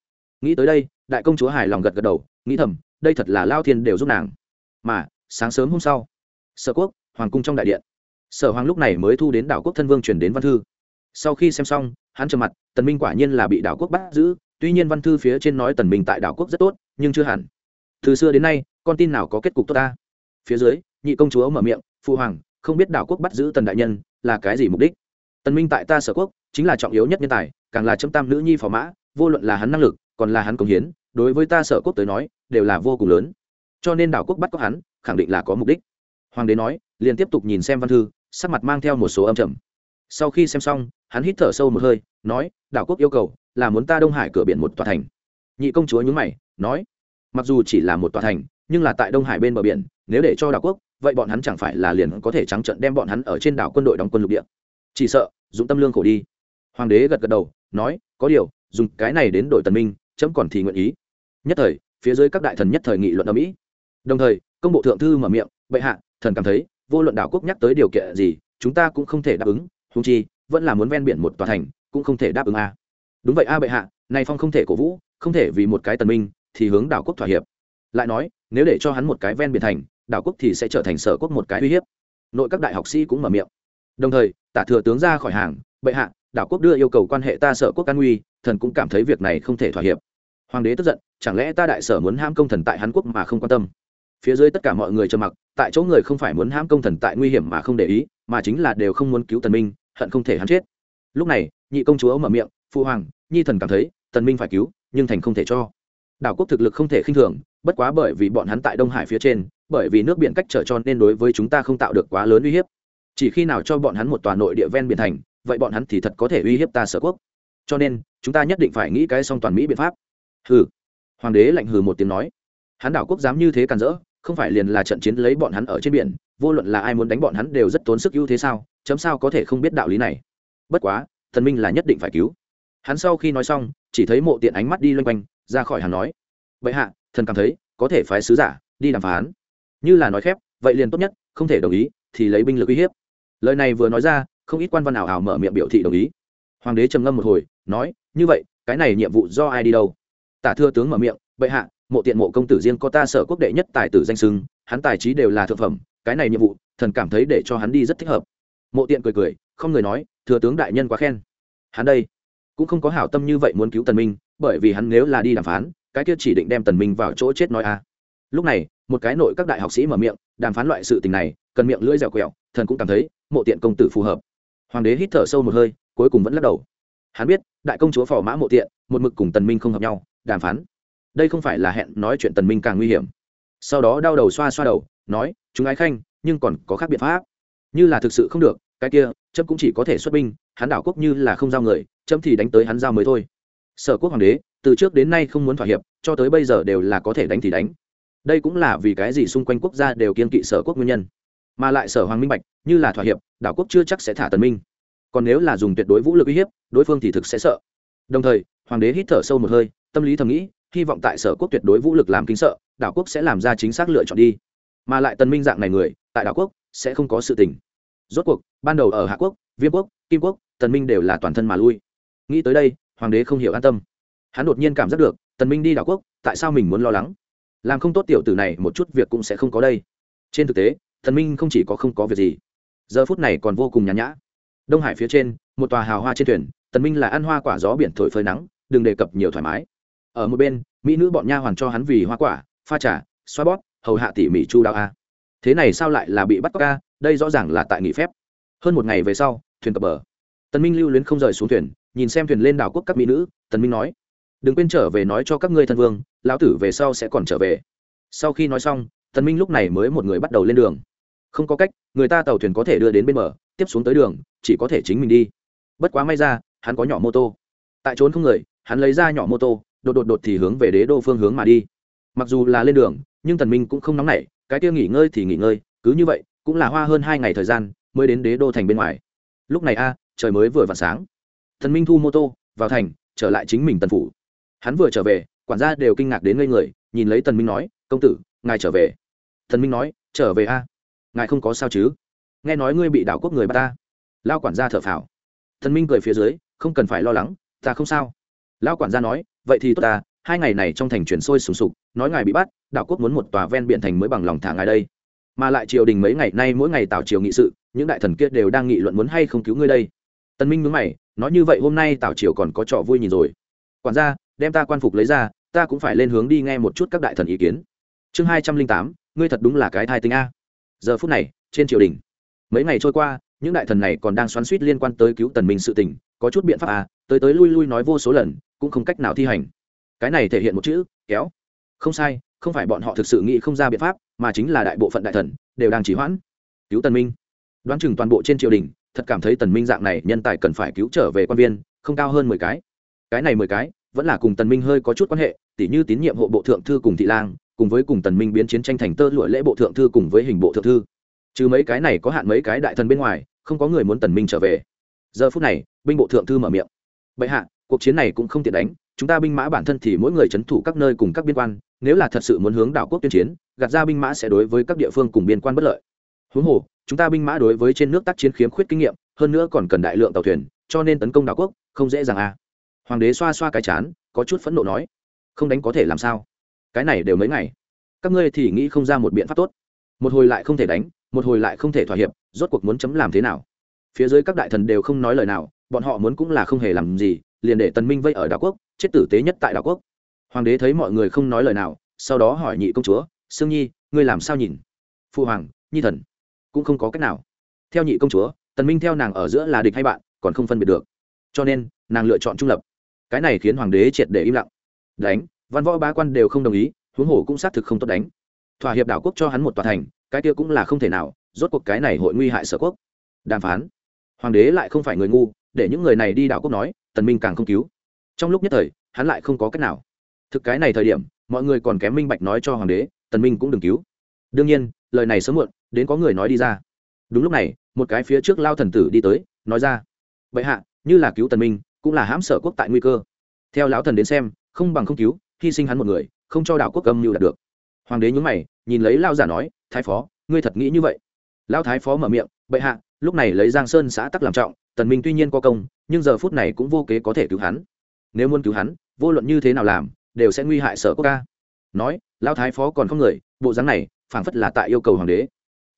Nghĩ tới đây, đại công chúa hài lòng gật gật đầu, nghĩ thầm, đây thật là lao thiên đều giúp nàng. Mà, sáng sớm hôm sau, sở quốc, hoàng cung trong đại điện. Sở hoàng lúc này mới thu đến đảo quốc thân vương truyền đến văn thư. Sau khi xem xong hắn trầm mặt, tần minh quả nhiên là bị đảo quốc bắt giữ, tuy nhiên văn thư phía trên nói tần minh tại đảo quốc rất tốt, nhưng chưa hẳn. Từ xưa đến nay, con tin nào có kết cục tốt ta? Phía dưới, nhị công chúa mở miệng phụ hoàng, không biết đảo quốc bắt giữ tần đại nhân là cái gì mục đích? Tần minh tại ta sở quốc, chính là trọng yếu nhất nhân tài, càng là chấm tam nữ nhi phò mã, vô luận là hắn năng lực, còn là hắn công hiến, đối với ta sở quốc tới nói, đều là vô cùng lớn. Cho nên đảo quốc bắt có hắn, khẳng định là có mục đích. Hoàng đế nói, liền tiếp tục nhìn xem văn thư, sắc mặt mang theo một số âm trầm sau khi xem xong, hắn hít thở sâu một hơi, nói, đảo quốc yêu cầu là muốn ta đông hải cửa biển một tòa thành. Nhị công chúa nhúng mày, nói, mặc dù chỉ là một tòa thành, nhưng là tại đông hải bên bờ biển, nếu để cho đảo quốc, vậy bọn hắn chẳng phải là liền có thể trắng trận đem bọn hắn ở trên đảo quân đội đóng quân lục địa. Chỉ sợ dũng tâm lương khổ đi. Hoàng đế gật gật đầu, nói, có điều, dùng cái này đến đội tần minh, chấm còn thì nguyện ý. Nhất thời, phía dưới các đại thần nhất thời nghị luận ở mỹ đồng thời, công bộ thượng thư mở miệng, bệ hạ, thần cảm thấy, vô luận đảo quốc nhắc tới điều kiện gì, chúng ta cũng không thể đáp ứng húng chi, vẫn là muốn ven biển một tòa thành, cũng không thể đáp ứng a. Đúng vậy a bệ hạ, này phong không thể cổ vũ, không thể vì một cái tần minh thì hướng đảo quốc thỏa hiệp. Lại nói, nếu để cho hắn một cái ven biển thành, đảo quốc thì sẽ trở thành sở quốc một cái uy hiếp. Nội các đại học sĩ cũng mở miệng. Đồng thời, tả thừa tướng ra khỏi hàng, bệ hạ, đảo quốc đưa yêu cầu quan hệ ta sở quốc an nguy, thần cũng cảm thấy việc này không thể thỏa hiệp. Hoàng đế tức giận, chẳng lẽ ta đại sở muốn ham công thần tại hàn quốc mà không quan tâm? Phía dưới tất cả mọi người trầm mặc, tại chỗ người không phải muốn ham công thần tại nguy hiểm mà không để ý, mà chính là đều không muốn cứu tần minh hận không thể hắn chết. Lúc này, nhị công chúa mở miệng phụ hoàng, nhi thần cảm thấy, tần minh phải cứu, nhưng thành không thể cho. Đảo quốc thực lực không thể khinh thường, bất quá bởi vì bọn hắn tại đông hải phía trên, bởi vì nước biển cách trở cho nên đối với chúng ta không tạo được quá lớn uy hiếp. Chỉ khi nào cho bọn hắn một tòa nội địa ven biển thành, vậy bọn hắn thì thật có thể uy hiếp ta sở quốc. Cho nên, chúng ta nhất định phải nghĩ cái song toàn mỹ biện pháp. Hừ. Hoàng đế lạnh hừ một tiếng nói. Hắn đảo quốc dám như thế càn rỡ không phải liền là trận chiến lấy bọn hắn ở trên biển, vô luận là ai muốn đánh bọn hắn đều rất tốn sức ưu thế sao, chấm sao có thể không biết đạo lý này. Bất quá, thần minh là nhất định phải cứu. Hắn sau khi nói xong, chỉ thấy mộ tiện ánh mắt đi loanh quanh, ra khỏi hắn nói vậy hạ, thần cảm thấy, có thể phái sứ giả đi đàm phán. Như là nói khép, vậy liền tốt nhất, không thể đồng ý, thì lấy binh lực uy hiếp. Lời này vừa nói ra, không ít quan văn ảo ảo mở miệng biểu thị đồng ý. Hoàng đế trầm ngâm một hồi, nói, như vậy, cái này nhiệm vụ do ai đi đâu? Tả thưa tướng mở miệng, bệ hạ mộ tiện mộ công tử riêng có ta sở quốc đệ nhất tài tử danh sưng hắn tài trí đều là thượng phẩm, cái này nhiệm vụ, thần cảm thấy để cho hắn đi rất thích hợp. Mộ tiện cười cười, không người nói, thừa tướng đại nhân quá khen. Hắn đây, cũng không có hảo tâm như vậy muốn cứu tần minh, bởi vì hắn nếu là đi đàm phán, cái kia chỉ định đem tần minh vào chỗ chết nói a. Lúc này, một cái nội các đại học sĩ mở miệng, đàm phán loại sự tình này, cần miệng lưỡi dẻo quẹo, thần cũng cảm thấy, mộ tiện công tử phù hợp. Hoàng đế hít thở sâu một hơi, cuối cùng vẫn lắc đầu. Hắn biết, đại công chúa phò mã mộ tiện, một mực cùng tần minh không hợp nhau, đàm phán đây không phải là hẹn nói chuyện tần minh càng nguy hiểm. Sau đó đau đầu xoa xoa đầu, nói, chúng ái khanh, nhưng còn có khác biện pháp. Như là thực sự không được, cái kia trâm cũng chỉ có thể xuất binh, hắn đảo quốc như là không giao người trâm thì đánh tới hắn giao mới thôi. Sở quốc hoàng đế, từ trước đến nay không muốn thỏa hiệp, cho tới bây giờ đều là có thể đánh thì đánh. Đây cũng là vì cái gì xung quanh quốc gia đều kiên kỵ sở quốc nguyên nhân. Mà lại sở hoàng minh bạch, như là thỏa hiệp, đảo quốc chưa chắc sẽ thả tần minh. Còn nếu là dùng tuyệt đối vũ lực uy hiếp, đối phương thì thực sẽ sợ. Đồng thời, hoàng đế hít thở sâu một hơi, tâm lý thầm nghĩ hy vọng tại sở quốc tuyệt đối vũ lực làm kinh sợ, đảo quốc sẽ làm ra chính xác lựa chọn đi. Mà lại tần minh dạng này người, tại đảo quốc sẽ không có sự tình. Rốt cuộc, ban đầu ở hạ quốc, viêm quốc, kim quốc, tần minh đều là toàn thân mà lui. Nghĩ tới đây, hoàng đế không hiểu an tâm. Hắn đột nhiên cảm giác được, tần minh đi đảo quốc, tại sao mình muốn lo lắng? Làm không tốt tiểu tử này, một chút việc cũng sẽ không có đây. Trên thực tế, tần minh không chỉ có không có việc gì, giờ phút này còn vô cùng nhàn nhã. Đông hải phía trên, một tòa hào hoa trên thuyền, tần minh là ăn hoa quả gió biển thổi phơi nắng, đừng đề cập nhiều thoải mái ở một bên, mỹ nữ bọn nha hoàn cho hắn vì hoa quả, pha trà, xoa bót hầu hạ tỉ mỉ chu đáo a. Thế này sao lại là bị bắt cóc a? Đây rõ ràng là tại nghỉ phép. Hơn một ngày về sau, thuyền cập bờ. Tần minh lưu luyến không rời xuống thuyền, nhìn xem thuyền lên đảo quốc các mỹ nữ, tần minh nói, đừng quên trở về nói cho các ngươi thân vương, lão tử về sau sẽ còn trở về. Sau khi nói xong, tần minh lúc này mới một người bắt đầu lên đường. Không có cách, người ta tàu thuyền có thể đưa đến bên bờ, tiếp xuống tới đường, chỉ có thể chính mình đi. Bất quá may ra, hắn có nhỏ mô tô. Tại trốn không người, hắn lấy ra nhỏ mô tô đột đột đột thì hướng về đế đô phương hướng mà đi. Mặc dù là lên đường, nhưng tần minh cũng không nóng nảy, cái kia nghỉ ngơi thì nghỉ ngơi, cứ như vậy, cũng là hoa hơn hai ngày thời gian mới đến đế đô thành bên ngoài. Lúc này a, trời mới vừa vặn sáng. Thần minh thu mô tô, vào thành, trở lại chính mình tần phủ. Hắn vừa trở về, quản gia đều kinh ngạc đến ngây người, nhìn lấy tần minh nói, công tử, ngài trở về. Thần minh nói, trở về a? Ngài không có sao chứ? Nghe nói ngươi bị đảo quốc người bắt ta. Lao quản gia thở phào. Thần minh cười phía dưới, không cần phải lo lắng, ta không sao. Lao quản gia nói vậy thì tốt ta, hai ngày này trong thành chuyển sôi sùng sục, nói ngài bị bắt đảo quốc muốn một tòa ven biển thành mới bằng lòng thả ngài đây. Mà lại triều đình mấy ngày nay mỗi ngày tào triều nghị sự, những đại thần kia đều đang nghị luận muốn hay không cứu ngươi đây. Tân minh mướn mày, nói như vậy hôm nay tào triều còn có trò vui nhìn rồi. Quản gia, đem ta quan phục lấy ra, ta cũng phải lên hướng đi nghe một chút các đại thần ý kiến. Chương hai trăm linh tám, ngươi thật đúng là cái thai tính a. Giờ phút này, trên triều đình, mấy ngày trôi qua, những đại thần này còn đang xoắn suýt liên quan tới cứu tần minh sự tình, có chút biện pháp à tới tới lui lui nói vô số lần cũng không cách nào thi hành. Cái này thể hiện một chữ, kéo. Không sai, không phải bọn họ thực sự nghĩ không ra biện pháp, mà chính là đại bộ phận đại thần đều đang chỉ hoãn. Cứu tần minh. Đoán chừng toàn bộ trên triều đình, thật cảm thấy tần minh dạng này nhân tài cần phải cứu trở về quan viên, không cao hơn mười cái. Cái này mười cái, vẫn là cùng tần minh hơi có chút quan hệ, tỉ như tín nhiệm hộ bộ thượng thư cùng thị lang, cùng với cùng tần minh biến chiến tranh thành tơ lụa lễ bộ thượng thư cùng với hình bộ thượng thư. Trừ mấy cái này có hạn mấy cái đại thần bên ngoài, không có người muốn tần minh trở về. Giờ phút này, binh bộ thượng thư mở miệng. Bệ hạ cuộc chiến này cũng không tiện đánh, chúng ta binh mã bản thân thì mỗi người chấn thủ các nơi cùng các biên quan, nếu là thật sự muốn hướng đảo quốc tuyên chiến, gạt ra binh mã sẽ đối với các địa phương cùng biên quan bất lợi. Huống hồ, chúng ta binh mã đối với trên nước tác chiến khiếm khuyết kinh nghiệm, hơn nữa còn cần đại lượng tàu thuyền, cho nên tấn công đảo quốc, không dễ dàng à. Hoàng đế xoa xoa cái chán, có chút phẫn nộ nói. Không đánh có thể làm sao? Cái này đều mấy ngày. Các ngươi thì nghĩ không ra một biện pháp tốt. Một hồi lại không thể đánh, một hồi lại không thể thỏa hiệp, rốt cuộc muốn chấm làm thế nào? Phía dưới các đại thần đều không nói lời nào, bọn họ muốn cũng là không hề làm gì liền để tần minh vây ở đảo quốc, chết tử tế nhất tại đảo quốc. Hoàng đế thấy mọi người không nói lời nào, sau đó hỏi nhị công chúa, sương nhi, ngươi làm sao nhìn? Phụ hoàng, nhi thần, cũng không có cách nào. Theo nhị công chúa, tần minh theo nàng ở giữa là địch hay bạn, còn không phân biệt được. Cho nên, nàng lựa chọn trung lập. Cái này khiến hoàng đế triệt để im lặng. Đánh, văn võ bá quan đều không đồng ý, huống hồ cũng xác thực không tốt đánh. Thỏa hiệp đảo quốc cho hắn một tòa thành, cái kia cũng là không thể nào, rốt cuộc cái này hội nguy hại sở quốc. Đàm phán. Hoàng đế lại không phải người ngu để những người này đi đảo quốc nói, tần minh càng không cứu. Trong lúc nhất thời, hắn lại không có cách nào. Thực cái này thời điểm, mọi người còn kém minh bạch nói cho hoàng đế, tần minh cũng đừng cứu. Đương nhiên, lời này sớm muộn, đến có người nói đi ra. Đúng lúc này, một cái phía trước lao thần tử đi tới, nói ra, bệ hạ, như là cứu tần minh, cũng là hãm sở quốc tại nguy cơ. Theo lão thần đến xem, không bằng không cứu, hy sinh hắn một người, không cho đạo quốc âm mưu đạt được. Hoàng đế nhún mày, nhìn lấy lao giả nói, thái phó, ngươi thật nghĩ như vậy? Lao thái phó mở miệng, bệ hạ, lúc này lấy giang sơn xã tắc làm trọng tần minh tuy nhiên có công, nhưng giờ phút này cũng vô kế có thể cứu hắn. Nếu muốn cứu hắn, vô luận như thế nào làm, đều sẽ nguy hại sở quốc ca. Nói lao thái phó còn không người, bộ dáng này, phảng phất là tại yêu cầu hoàng đế.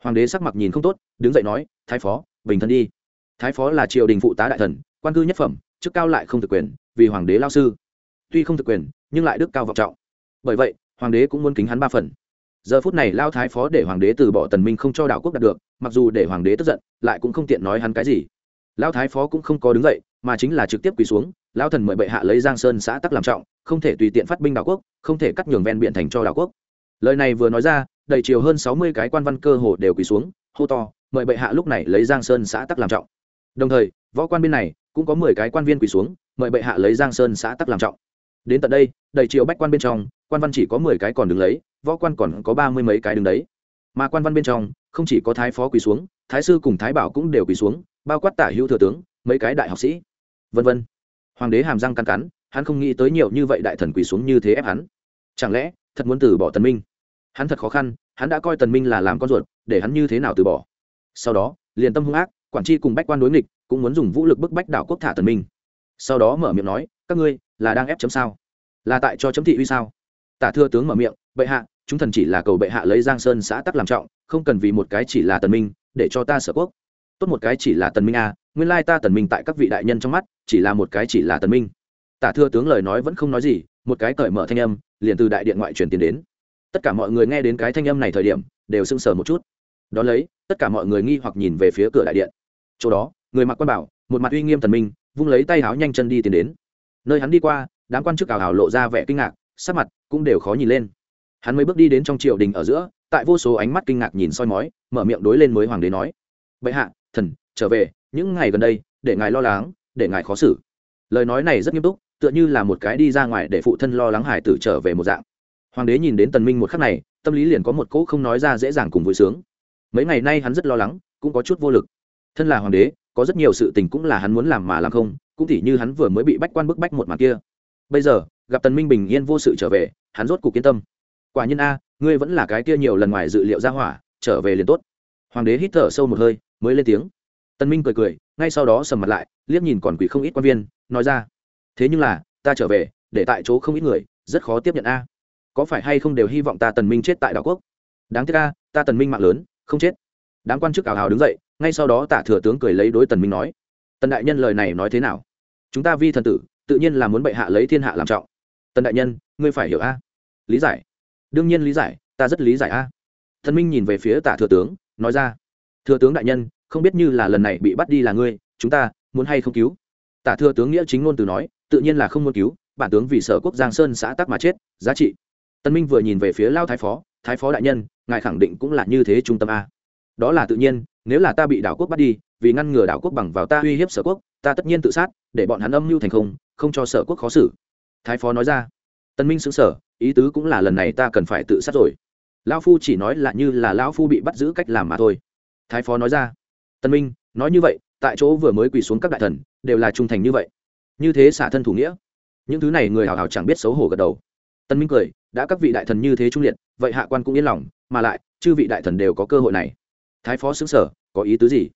Hoàng đế sắc mặt nhìn không tốt, đứng dậy nói, thái phó, bình thân đi. Thái phó là triều đình phụ tá đại thần, quan cư nhất phẩm, chức cao lại không thực quyền, vì hoàng đế lao sư. Tuy không thực quyền, nhưng lại đức cao vọng trọng. Bởi vậy, hoàng đế cũng muốn kính hắn ba phần. Giờ phút này lao thái phó để hoàng đế từ bỏ tần minh không cho đảo quốc đạt được, mặc dù để hoàng đế tức giận, lại cũng không tiện nói hắn cái gì lão thái phó cũng không có đứng dậy, mà chính là trực tiếp quỳ xuống, lão thần mời bệ hạ lấy giang sơn xã tắc làm trọng, không thể tùy tiện phát binh đảo quốc, không thể cắt nhường ven biện thành cho đảo quốc. Lời này vừa nói ra, đầy chiều hơn sáu mươi cái quan văn cơ hồ đều quỳ xuống, hô to, mời bệ hạ lúc này lấy giang sơn xã tắc làm trọng. Đồng thời, võ quan bên này cũng có mười cái quan viên quỳ xuống, mời bệ hạ lấy giang sơn xã tắc làm trọng. Đến tận đây, đầy chiều bách quan bên trong, quan văn chỉ có mười cái còn đứng lấy, võ quan còn có ba mươi mấy cái đứng đấy. Mà quan văn bên trong, không chỉ có thái phó quỳ xuống, thái sư cùng thái bảo cũng đều quỳ xuống bao quát tả hữu thừa tướng, mấy cái đại học sĩ, vân vân. Hoàng đế hàm răng căn cắn, hắn không nghĩ tới nhiều như vậy đại thần quỳ xuống như thế ép hắn. Chẳng lẽ, thật muốn từ bỏ tần minh? Hắn thật khó khăn, hắn đã coi tần minh là làm con ruột, để hắn như thế nào từ bỏ? Sau đó, liền tâm hung ác, quản tri cùng bách quan đối nghịch, cũng muốn dùng vũ lực bức bách đảo quốc thả tần minh. Sau đó mở miệng nói, các ngươi, là đang ép chấm sao? Là tại cho chấm thị uy sao? Tả thưa tướng mở miệng, bệ hạ, chúng thần chỉ là cầu bệ hạ lấy giang sơn xã tắc làm trọng, không cần vì một cái chỉ là tần minh, để cho ta sở quốc tốt một cái chỉ là tần minh a à, nguyên lai ta tần minh tại các vị đại nhân trong mắt chỉ là một cái chỉ là tần minh. Tả thưa tướng lời nói vẫn không nói gì một cái cởi mở thanh âm liền từ đại điện ngoại truyền tiền đến. Tất cả mọi người nghe đến cái thanh âm này thời điểm đều sững sờ một chút. Đó lấy tất cả mọi người nghi hoặc nhìn về phía cửa đại điện. Chỗ đó người mặc quan bảo một mặt uy nghiêm tần minh vung lấy tay háo nhanh chân đi tiến đến. Nơi hắn đi qua đám quan chức ảo ảo lộ ra vẻ kinh ngạc sắc mặt cũng đều khó nhìn lên. Hắn mới bước đi đến trong triều đình ở giữa tại vô số ánh mắt kinh ngạc nhìn soi mói mở miệng đối lên mới hoàng đế nói. Bệ hạ thần, trở về, những ngày gần đây, để ngài lo lắng, để ngài khó xử. Lời nói này rất nghiêm túc, tựa như là một cái đi ra ngoài để phụ thân lo lắng hải tử trở về một dạng. Hoàng đế nhìn đến tần minh một khắc này, tâm lý liền có một cỗ không nói ra dễ dàng cùng vui sướng. Mấy ngày nay hắn rất lo lắng, cũng có chút vô lực. Thân là hoàng đế, có rất nhiều sự tình cũng là hắn muốn làm mà làm không, cũng tỉ như hắn vừa mới bị bách quan bức bách một mặt kia. Bây giờ, gặp tần minh bình yên vô sự trở về, hắn rốt cuộc kiên tâm. Quả nhiên a, ngươi vẫn là cái kia nhiều lần ngoài dự liệu ra hỏa, trở về liền tốt. Hoàng đế hít thở sâu một hơi mới lên tiếng. Tần minh cười cười, ngay sau đó sầm mặt lại, liếc nhìn còn quỷ không ít quan viên, nói ra, thế nhưng là, ta trở về, để tại chỗ không ít người, rất khó tiếp nhận a. Có phải hay không đều hy vọng ta tần minh chết tại đảo quốc? Đáng tiếc a, ta tần minh mạng lớn, không chết. Đám quan chức ảo hào đứng dậy, ngay sau đó tả thừa tướng cười lấy đối tần minh nói, tần đại nhân lời này nói thế nào? Chúng ta vi thần tử, tự nhiên là muốn bệ hạ lấy thiên hạ làm trọng. Tần đại nhân, ngươi phải hiểu a. Lý giải. Đương nhiên lý giải, ta rất lý giải a. Thần minh nhìn về phía tả thừa tướng, nói ra thừa tướng đại nhân, không biết như là lần này bị bắt đi là ngươi, chúng ta muốn hay không cứu? Tả thừa tướng nghĩa chính ngôn từ nói, tự nhiên là không muốn cứu, bản tướng vì sở quốc giang sơn xã tắc mà chết, giá trị. Tân minh vừa nhìn về phía lao thái phó thái phó đại nhân, ngài khẳng định cũng là như thế trung tâm a. Đó là tự nhiên, nếu là ta bị đảo quốc bắt đi, vì ngăn ngừa đảo quốc bằng vào ta uy hiếp sở quốc, ta tất nhiên tự sát, để bọn hắn âm mưu thành không không cho sở quốc khó xử. Thái phó nói ra. Tân minh xứng sở ý tứ cũng là lần này ta cần phải tự sát rồi. Lão phu chỉ nói là như là lão phu bị bắt giữ cách làm mà thôi thái phó nói ra. Tân minh, nói như vậy, tại chỗ vừa mới quỳ xuống các đại thần, đều là trung thành như vậy. Như thế xả thân thủ nghĩa. Những thứ này người hào hào chẳng biết xấu hổ gật đầu. Tân minh cười, đã các vị đại thần như thế trung liệt, vậy hạ quan cũng yên lòng, mà lại, chư vị đại thần đều có cơ hội này. Thái phó xứng sở có ý tứ gì?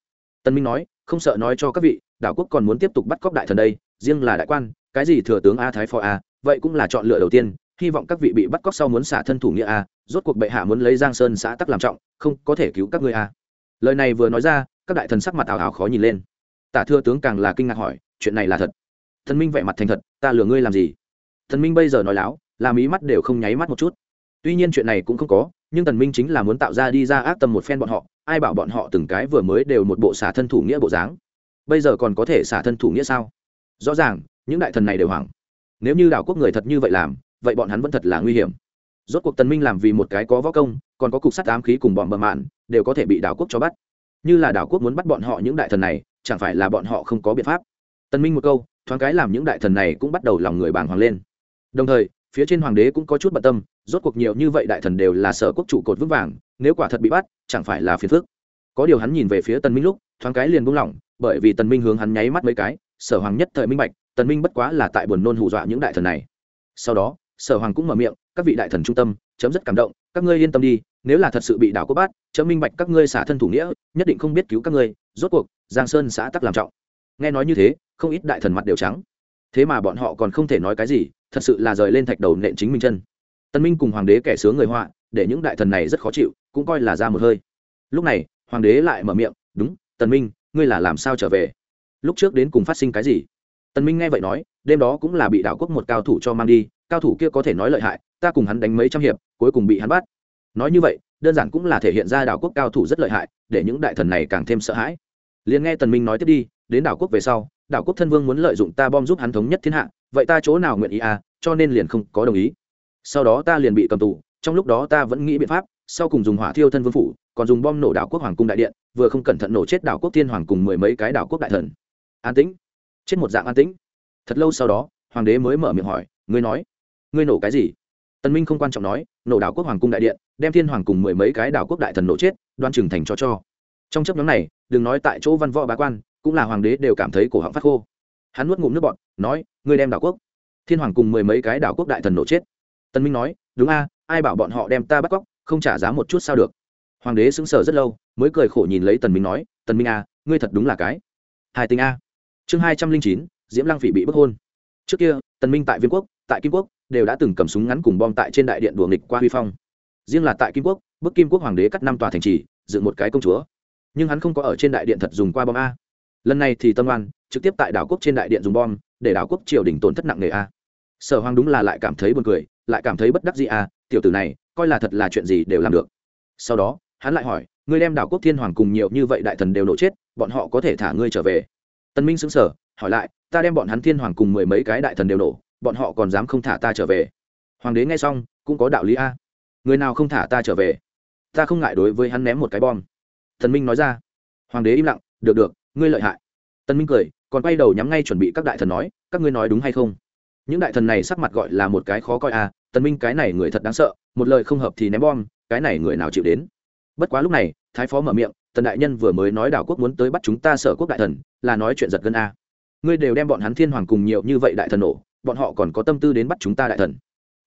Tân minh nói, không sợ nói cho các vị, đảo quốc còn muốn tiếp tục bắt cóc đại thần đây, riêng là đại quan, cái gì thừa tướng a, thái phó a, vậy cũng là chọn lựa đầu tiên, hy vọng các vị bị bắt cóc sau muốn xả thân thủ nghĩa a, rốt cuộc bệ hạ muốn lấy giang sơn xã tắc làm trọng, không có thể cứu các ngươi A lời này vừa nói ra, các đại thần sắc mặt ảo ảo khó nhìn lên. Tả thừa tướng càng là kinh ngạc hỏi, chuyện này là thật? Thần minh vẻ mặt thành thật, ta lừa ngươi làm gì? Thần minh bây giờ nói láo, làm ý mắt đều không nháy mắt một chút. Tuy nhiên chuyện này cũng không có, nhưng tần minh chính là muốn tạo ra đi ra ác tâm một phen bọn họ, ai bảo bọn họ từng cái vừa mới đều một bộ xả thân thủ nghĩa bộ dáng. Bây giờ còn có thể xả thân thủ nghĩa sao? Rõ ràng, những đại thần này đều hoảng. Nếu như đảo quốc người thật như vậy làm, vậy bọn hắn vẫn thật là nguy hiểm. Rốt cuộc tần minh làm vì một cái có võ công còn có cục sắt ám khí cùng bọn bờ mạn, đều có thể bị đảo quốc cho bắt. Như là đảo quốc muốn bắt bọn họ những đại thần này, chẳng phải là bọn họ không có biện pháp. Tần minh một câu, thoáng cái làm những đại thần này cũng bắt đầu lòng người bàng hoàng lên. Đồng thời, phía trên hoàng đế cũng có chút bận tâm, rốt cuộc nhiều như vậy đại thần đều là sở quốc trụ cột vững vàng, nếu quả thật bị bắt, chẳng phải là phiền phức. Có điều hắn nhìn về phía tần minh lúc, thoáng cái liền buông lỏng, bởi vì tần minh hướng hắn nháy mắt mấy cái, sở hoàng nhất thời minh bạch tần minh bất quá là tại buồn nôn hù dọa những đại thần này. Sau đó, sở hoàng cũng mở miệng, các vị đại thần trung tâm chấm rất cảm động các ngươi yên tâm đi nếu là thật sự bị đảo quốc bát, chấm minh bạch các ngươi xả thân thủ nghĩa nhất định không biết cứu các ngươi rốt cuộc giang sơn xã tắc làm trọng. Nghe nói như thế không ít đại thần mặt đều trắng. Thế mà bọn họ còn không thể nói cái gì thật sự là rời lên thạch đầu nện chính mình chân. Tân minh cùng hoàng đế kẻ sướng người họa để những đại thần này rất khó chịu cũng coi là ra một hơi. Lúc này hoàng đế lại mở miệng đúng tần minh ngươi là làm sao trở về? Lúc trước đến cùng phát sinh cái gì? Tần minh nghe vậy nói đêm đó cũng là bị đảo quốc một cao thủ cho mang đi cao thủ kia có thể nói lợi hại ta cùng hắn đánh mấy trăm hiệp, cuối cùng bị hắn bắt. Nói như vậy, đơn giản cũng là thể hiện ra đảo quốc cao thủ rất lợi hại, để những đại thần này càng thêm sợ hãi. Liền nghe tần minh nói tiếp đi, đến đảo quốc về sau, đảo quốc thân vương muốn lợi dụng ta bom giúp hắn thống nhất thiên hạ, vậy ta chỗ nào nguyện ý à cho nên liền không có đồng ý. Sau đó ta liền bị cầm tù, trong lúc đó ta vẫn nghĩ biện pháp, sau cùng dùng hỏa thiêu thân vương phủ, còn dùng bom nổ đảo quốc hoàng cung đại điện, vừa không cẩn thận nổ chết đảo quốc thiên hoàng cùng mười mấy cái đảo quốc đại thần. An tĩnh. Chết một dạng an tĩnh. Thật lâu sau đó, hoàng đế mới mở miệng hỏi, ngươi nói, ngươi nổ cái gì? Tân minh không quan trọng nói, nổ đảo quốc hoàng cung đại điện, đem thiên hoàng cùng mười mấy cái đảo quốc đại thần nổ chết, đoan trưởng thành cho cho. Trong chấp nhóm này, đừng nói tại chỗ văn võ bá quan, cũng là hoàng đế đều cảm thấy cổ họng phát khô. Hắn nuốt ngụm nước bọt, nói, ngươi đem đảo quốc, thiên hoàng cùng mười mấy cái đảo quốc đại thần nổ chết. Tân minh nói, đúng a, ai bảo bọn họ đem ta bắt cóc, không trả giá một chút sao được. Hoàng đế sững sờ rất lâu, mới cười khổ nhìn lấy tần minh nói, tần minh a, ngươi thật đúng là cái hai tinh a. Chương hai trăm linh chín, diễm lăng phỉ bị bức hôn trước kia, tần minh tại viên quốc, tại kim quốc, đều đã từng cầm súng ngắn cùng bom tại trên đại điện đùa nghịch qua huy phong. Riêng là tại kim quốc, bức kim quốc hoàng đế cắt năm tòa thành trì, dựng một cái công chúa. Nhưng hắn không có ở trên đại điện thật dùng qua bom a. Lần này thì tâm oan, trực tiếp tại đảo quốc trên đại điện dùng bom, để đảo quốc triều đình tổn thất nặng nề a. Sở hoàng đúng là lại cảm thấy buồn cười, lại cảm thấy bất đắc gì a, tiểu tử này, coi là thật là chuyện gì đều làm được. Sau đó, hắn lại hỏi, ngươi đem đảo quốc thiên hoàng cùng nhiều như vậy đại thần đều nổ chết, bọn họ có thể thả ngươi trở về? Tân minh xứng sở hỏi lại ta đem bọn hắn thiên hoàng cùng mười mấy cái đại thần đều nổ, bọn họ còn dám không thả ta trở về. Hoàng đế nghe xong, cũng có đạo lý a. Người nào không thả ta trở về? Ta không ngại đối với hắn ném một cái bom. Thần minh nói ra. Hoàng đế im lặng, được được, ngươi lợi hại. Tân minh cười, còn quay đầu nhắm ngay chuẩn bị các đại thần nói, các ngươi nói đúng hay không? Những đại thần này sắc mặt gọi là một cái khó coi à tân minh cái này người thật đáng sợ, một lời không hợp thì ném bom, cái này người nào chịu đến? Bất quá lúc này, thái phó mở miệng, tần đại nhân vừa mới nói đảo quốc muốn tới bắt chúng ta sở quốc đại thần, là nói chuyện giật gân a ngươi đều đem bọn hắn thiên hoàng cùng nhiều như vậy đại thần nổ, bọn họ còn có tâm tư đến bắt chúng ta đại thần.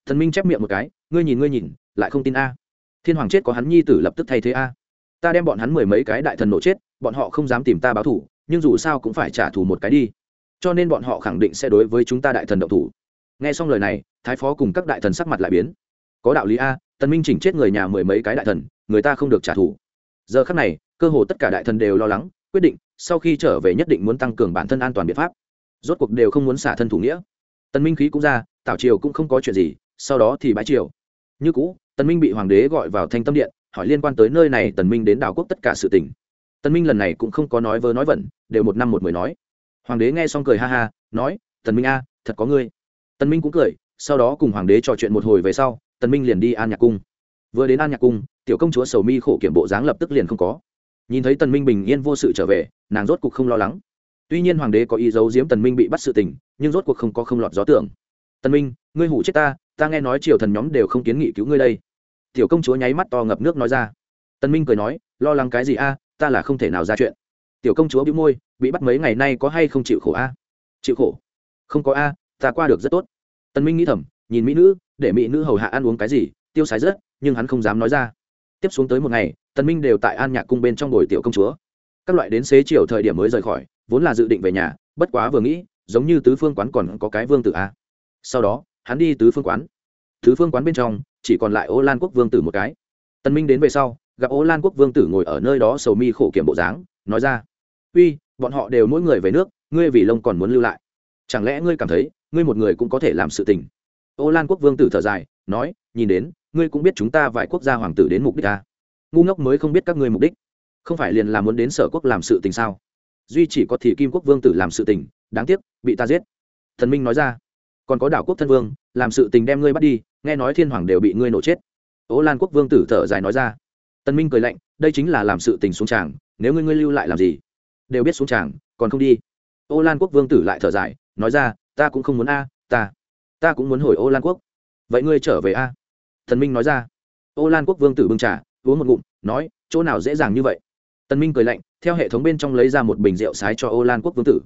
Thần minh chép miệng một cái, ngươi nhìn ngươi nhìn, lại không tin a. Thiên hoàng chết có hắn nhi tử lập tức thay thế a. Ta đem bọn hắn mười mấy cái đại thần nổ chết, bọn họ không dám tìm ta báo thủ nhưng dù sao cũng phải trả thù một cái đi. Cho nên bọn họ khẳng định sẽ đối với chúng ta đại thần động thủ. Nghe xong lời này, thái phó cùng các đại thần sắc mặt lại biến. Có đạo lý a, tần minh chỉnh chết người nhà mười mấy cái đại thần, người ta không được trả thù. Giờ khắc này, cơ hồ tất cả đại thần đều lo lắng, quyết định sau khi trở về nhất định muốn tăng cường bản thân an toàn biện pháp. Rốt cuộc đều không muốn xả thân thủ nghĩa. Tần minh khí cũng ra, tảo triều cũng không có chuyện gì, sau đó thì bãi triều. Như cũ, tần minh bị hoàng đế gọi vào thanh tâm điện, hỏi liên quan tới nơi này tần minh đến đảo quốc tất cả sự tình. Tần minh lần này cũng không có nói vơ nói vẩn, đều một năm một mười nói. Hoàng đế nghe xong cười ha ha, nói, tần minh a, thật có ngươi. Tần minh cũng cười, sau đó cùng hoàng đế trò chuyện một hồi về sau, tần minh liền đi an nhạc cung. Vừa đến an nhạc cung, tiểu công chúa sầu mi khổ kiểm bộ dáng lập tức liền không có nhìn thấy tần minh bình yên vô sự trở về, nàng rốt cuộc không lo lắng. Tuy nhiên hoàng đế có ý giấu giếm tần minh bị bắt sự tình, nhưng rốt cuộc không có không lọt gió tưởng. Tần minh, ngươi hủ chết ta ta nghe nói triều thần nhóm đều không kiến nghị cứu ngươi đây. Tiểu công chúa nháy mắt to ngập nước nói ra. Tần minh cười nói, lo lắng cái gì a, ta là không thể nào ra chuyện. Tiểu công chúa bĩu môi, bị bắt mấy ngày nay có hay không chịu khổ a? Chịu khổ? Không có a, ta qua được rất tốt. Tần minh nghĩ thầm, nhìn mỹ nữ, để mỹ nữ hầu hạ ăn uống cái gì, tiêu sái rất, nhưng hắn không dám nói ra tiếp xuống tới một ngày, tần minh đều tại an nhạc cung bên trong đồi tiểu công chúa. Các loại đến xế chiều thời điểm mới rời khỏi, vốn là dự định về nhà, bất quá vừa nghĩ, giống như tứ phương quán còn có cái vương tử a. Sau đó, hắn đi tứ phương quán. Tứ phương quán bên trong, chỉ còn lại ô lan quốc vương tử một cái. Tần minh đến về sau, gặp ô lan quốc vương tử ngồi ở nơi đó sầu mi khổ kiểm bộ dáng, nói ra, uy, bọn họ đều mỗi người về nước, ngươi vì lông còn muốn lưu lại. Chẳng lẽ ngươi cảm thấy, ngươi một người cũng có thể làm sự tình? Ô lan quốc vương tử thở dài, nói, nhìn đến ngươi cũng biết chúng ta vài quốc gia hoàng tử đến mục đích ta à? ngu ngốc mới không biết các ngươi mục đích. Không phải liền là muốn đến sở quốc làm sự tình sao? Duy chỉ có thì kim quốc vương tử làm sự tình, đáng tiếc, bị ta giết. Thần minh nói ra. Còn có đảo quốc thân vương, làm sự tình đem ngươi bắt đi, nghe nói thiên hoàng đều bị ngươi nổ chết. Ố lan quốc vương tử thở dài nói ra. Tân minh cười lạnh, đây chính là làm sự tình xuống tràng, nếu ngươi ngươi lưu lại làm gì? Đều biết xuống tràng, còn không đi. Ô lan quốc vương tử lại thở dài, nói ra, ta cũng không muốn a, ta ta cũng muốn hồi ô lan quốc. Vậy ngươi trở về a? Thần minh nói ra. Ô lan quốc vương tử bưng trà, uống một ngụm, nói, chỗ nào dễ dàng như vậy? Tần minh cười lạnh, theo hệ thống bên trong lấy ra một bình rượu sái cho ô lan quốc vương tử.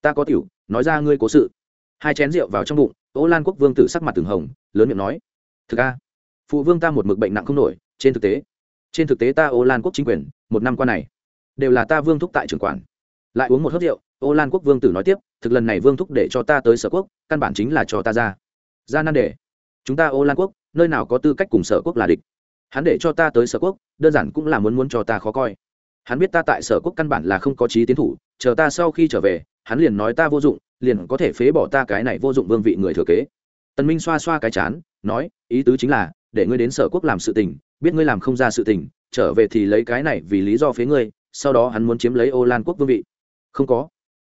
Ta có tiểu, nói ra ngươi cố sự. Hai chén rượu vào trong bụng, ô lan quốc vương tử sắc mặt từng hồng, lớn miệng nói, thực a, phụ vương ta một mực bệnh nặng không nổi, trên thực tế, trên thực tế ta ô lan quốc chính quyền, một năm qua này, đều là ta vương thúc tại trưởng quản. Lại uống một hớp rượu, ô lan quốc vương tử nói tiếp, thực lần này vương thúc để cho ta tới sở quốc, căn bản chính là cho ta ra. Ra nan đề, chúng ta ô lan quốc nơi nào có tư cách cùng sở quốc là địch. Hắn để cho ta tới sở quốc, đơn giản cũng là muốn muốn cho ta khó coi. Hắn biết ta tại sở quốc căn bản là không có trí tiến thủ, chờ ta sau khi trở về, hắn liền nói ta vô dụng, liền có thể phế bỏ ta cái này vô dụng vương vị người thừa kế. Tần minh xoa xoa cái chán, nói, ý tứ chính là, để ngươi đến sở quốc làm sự tình, biết ngươi làm không ra sự tình, trở về thì lấy cái này vì lý do phế ngươi, sau đó hắn muốn chiếm lấy ô lan quốc vương vị. Không có.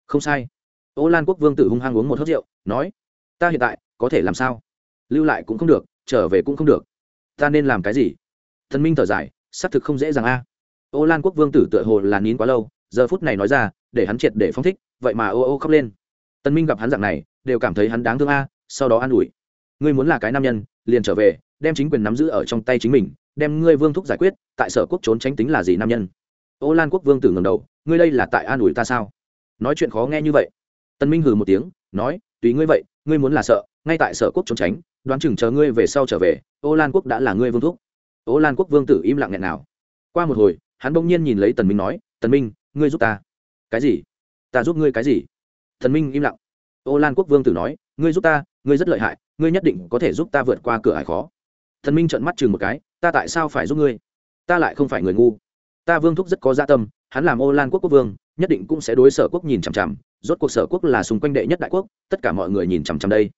Không sai. Ô lan quốc vương tử hung hăng uống một hớt rượu, nói, ta hiện tại có thể làm sao? Lưu lại cũng không được trở về cũng không được. Ta nên làm cái gì? Thần minh thở dài, xác thực không dễ dàng a. Ô lan quốc vương tử tựa hồ là nín quá lâu, giờ phút này nói ra, để hắn triệt để phong thích, vậy mà ô ô khóc lên. Tân minh gặp hắn dạng này, đều cảm thấy hắn đáng thương a, sau đó an ủi. Ngươi muốn là cái nam nhân, liền trở về, đem chính quyền nắm giữ ở trong tay chính mình, đem ngươi vương thúc giải quyết, tại sở quốc trốn tránh tính là gì nam nhân? Ô lan quốc vương tử ngầm đầu, ngươi đây là tại an ủi ta sao? Nói chuyện khó nghe như vậy. Tân minh hừ một tiếng, nói, tùy ngươi vậy ngươi muốn là sợ, ngay tại sở quốc trốn tránh, đoán chừng chờ ngươi về sau trở về, ô lan quốc đã là ngươi vương thúc. Ô lan quốc vương tử im lặng nghẹn nào. Qua một hồi, hắn bỗng nhiên nhìn lấy tần minh nói, tần minh, ngươi giúp ta. Cái gì? Ta giúp ngươi cái gì? Thần minh im lặng. Ô lan quốc vương tử nói, ngươi giúp ta, ngươi rất lợi hại, ngươi nhất định có thể giúp ta vượt qua cửa hải khó. Thần minh trợn mắt chừng một cái, ta tại sao phải giúp ngươi? Ta lại không phải người ngu. Ta vương thúc rất có gia dạ tâm, hắn làm ô lan quốc quốc vương, nhất định cũng sẽ đối sở quốc nhìn chằm chằm rốt cuộc sở quốc là xung quanh đệ nhất đại quốc, tất cả mọi người nhìn chằm chằm đây.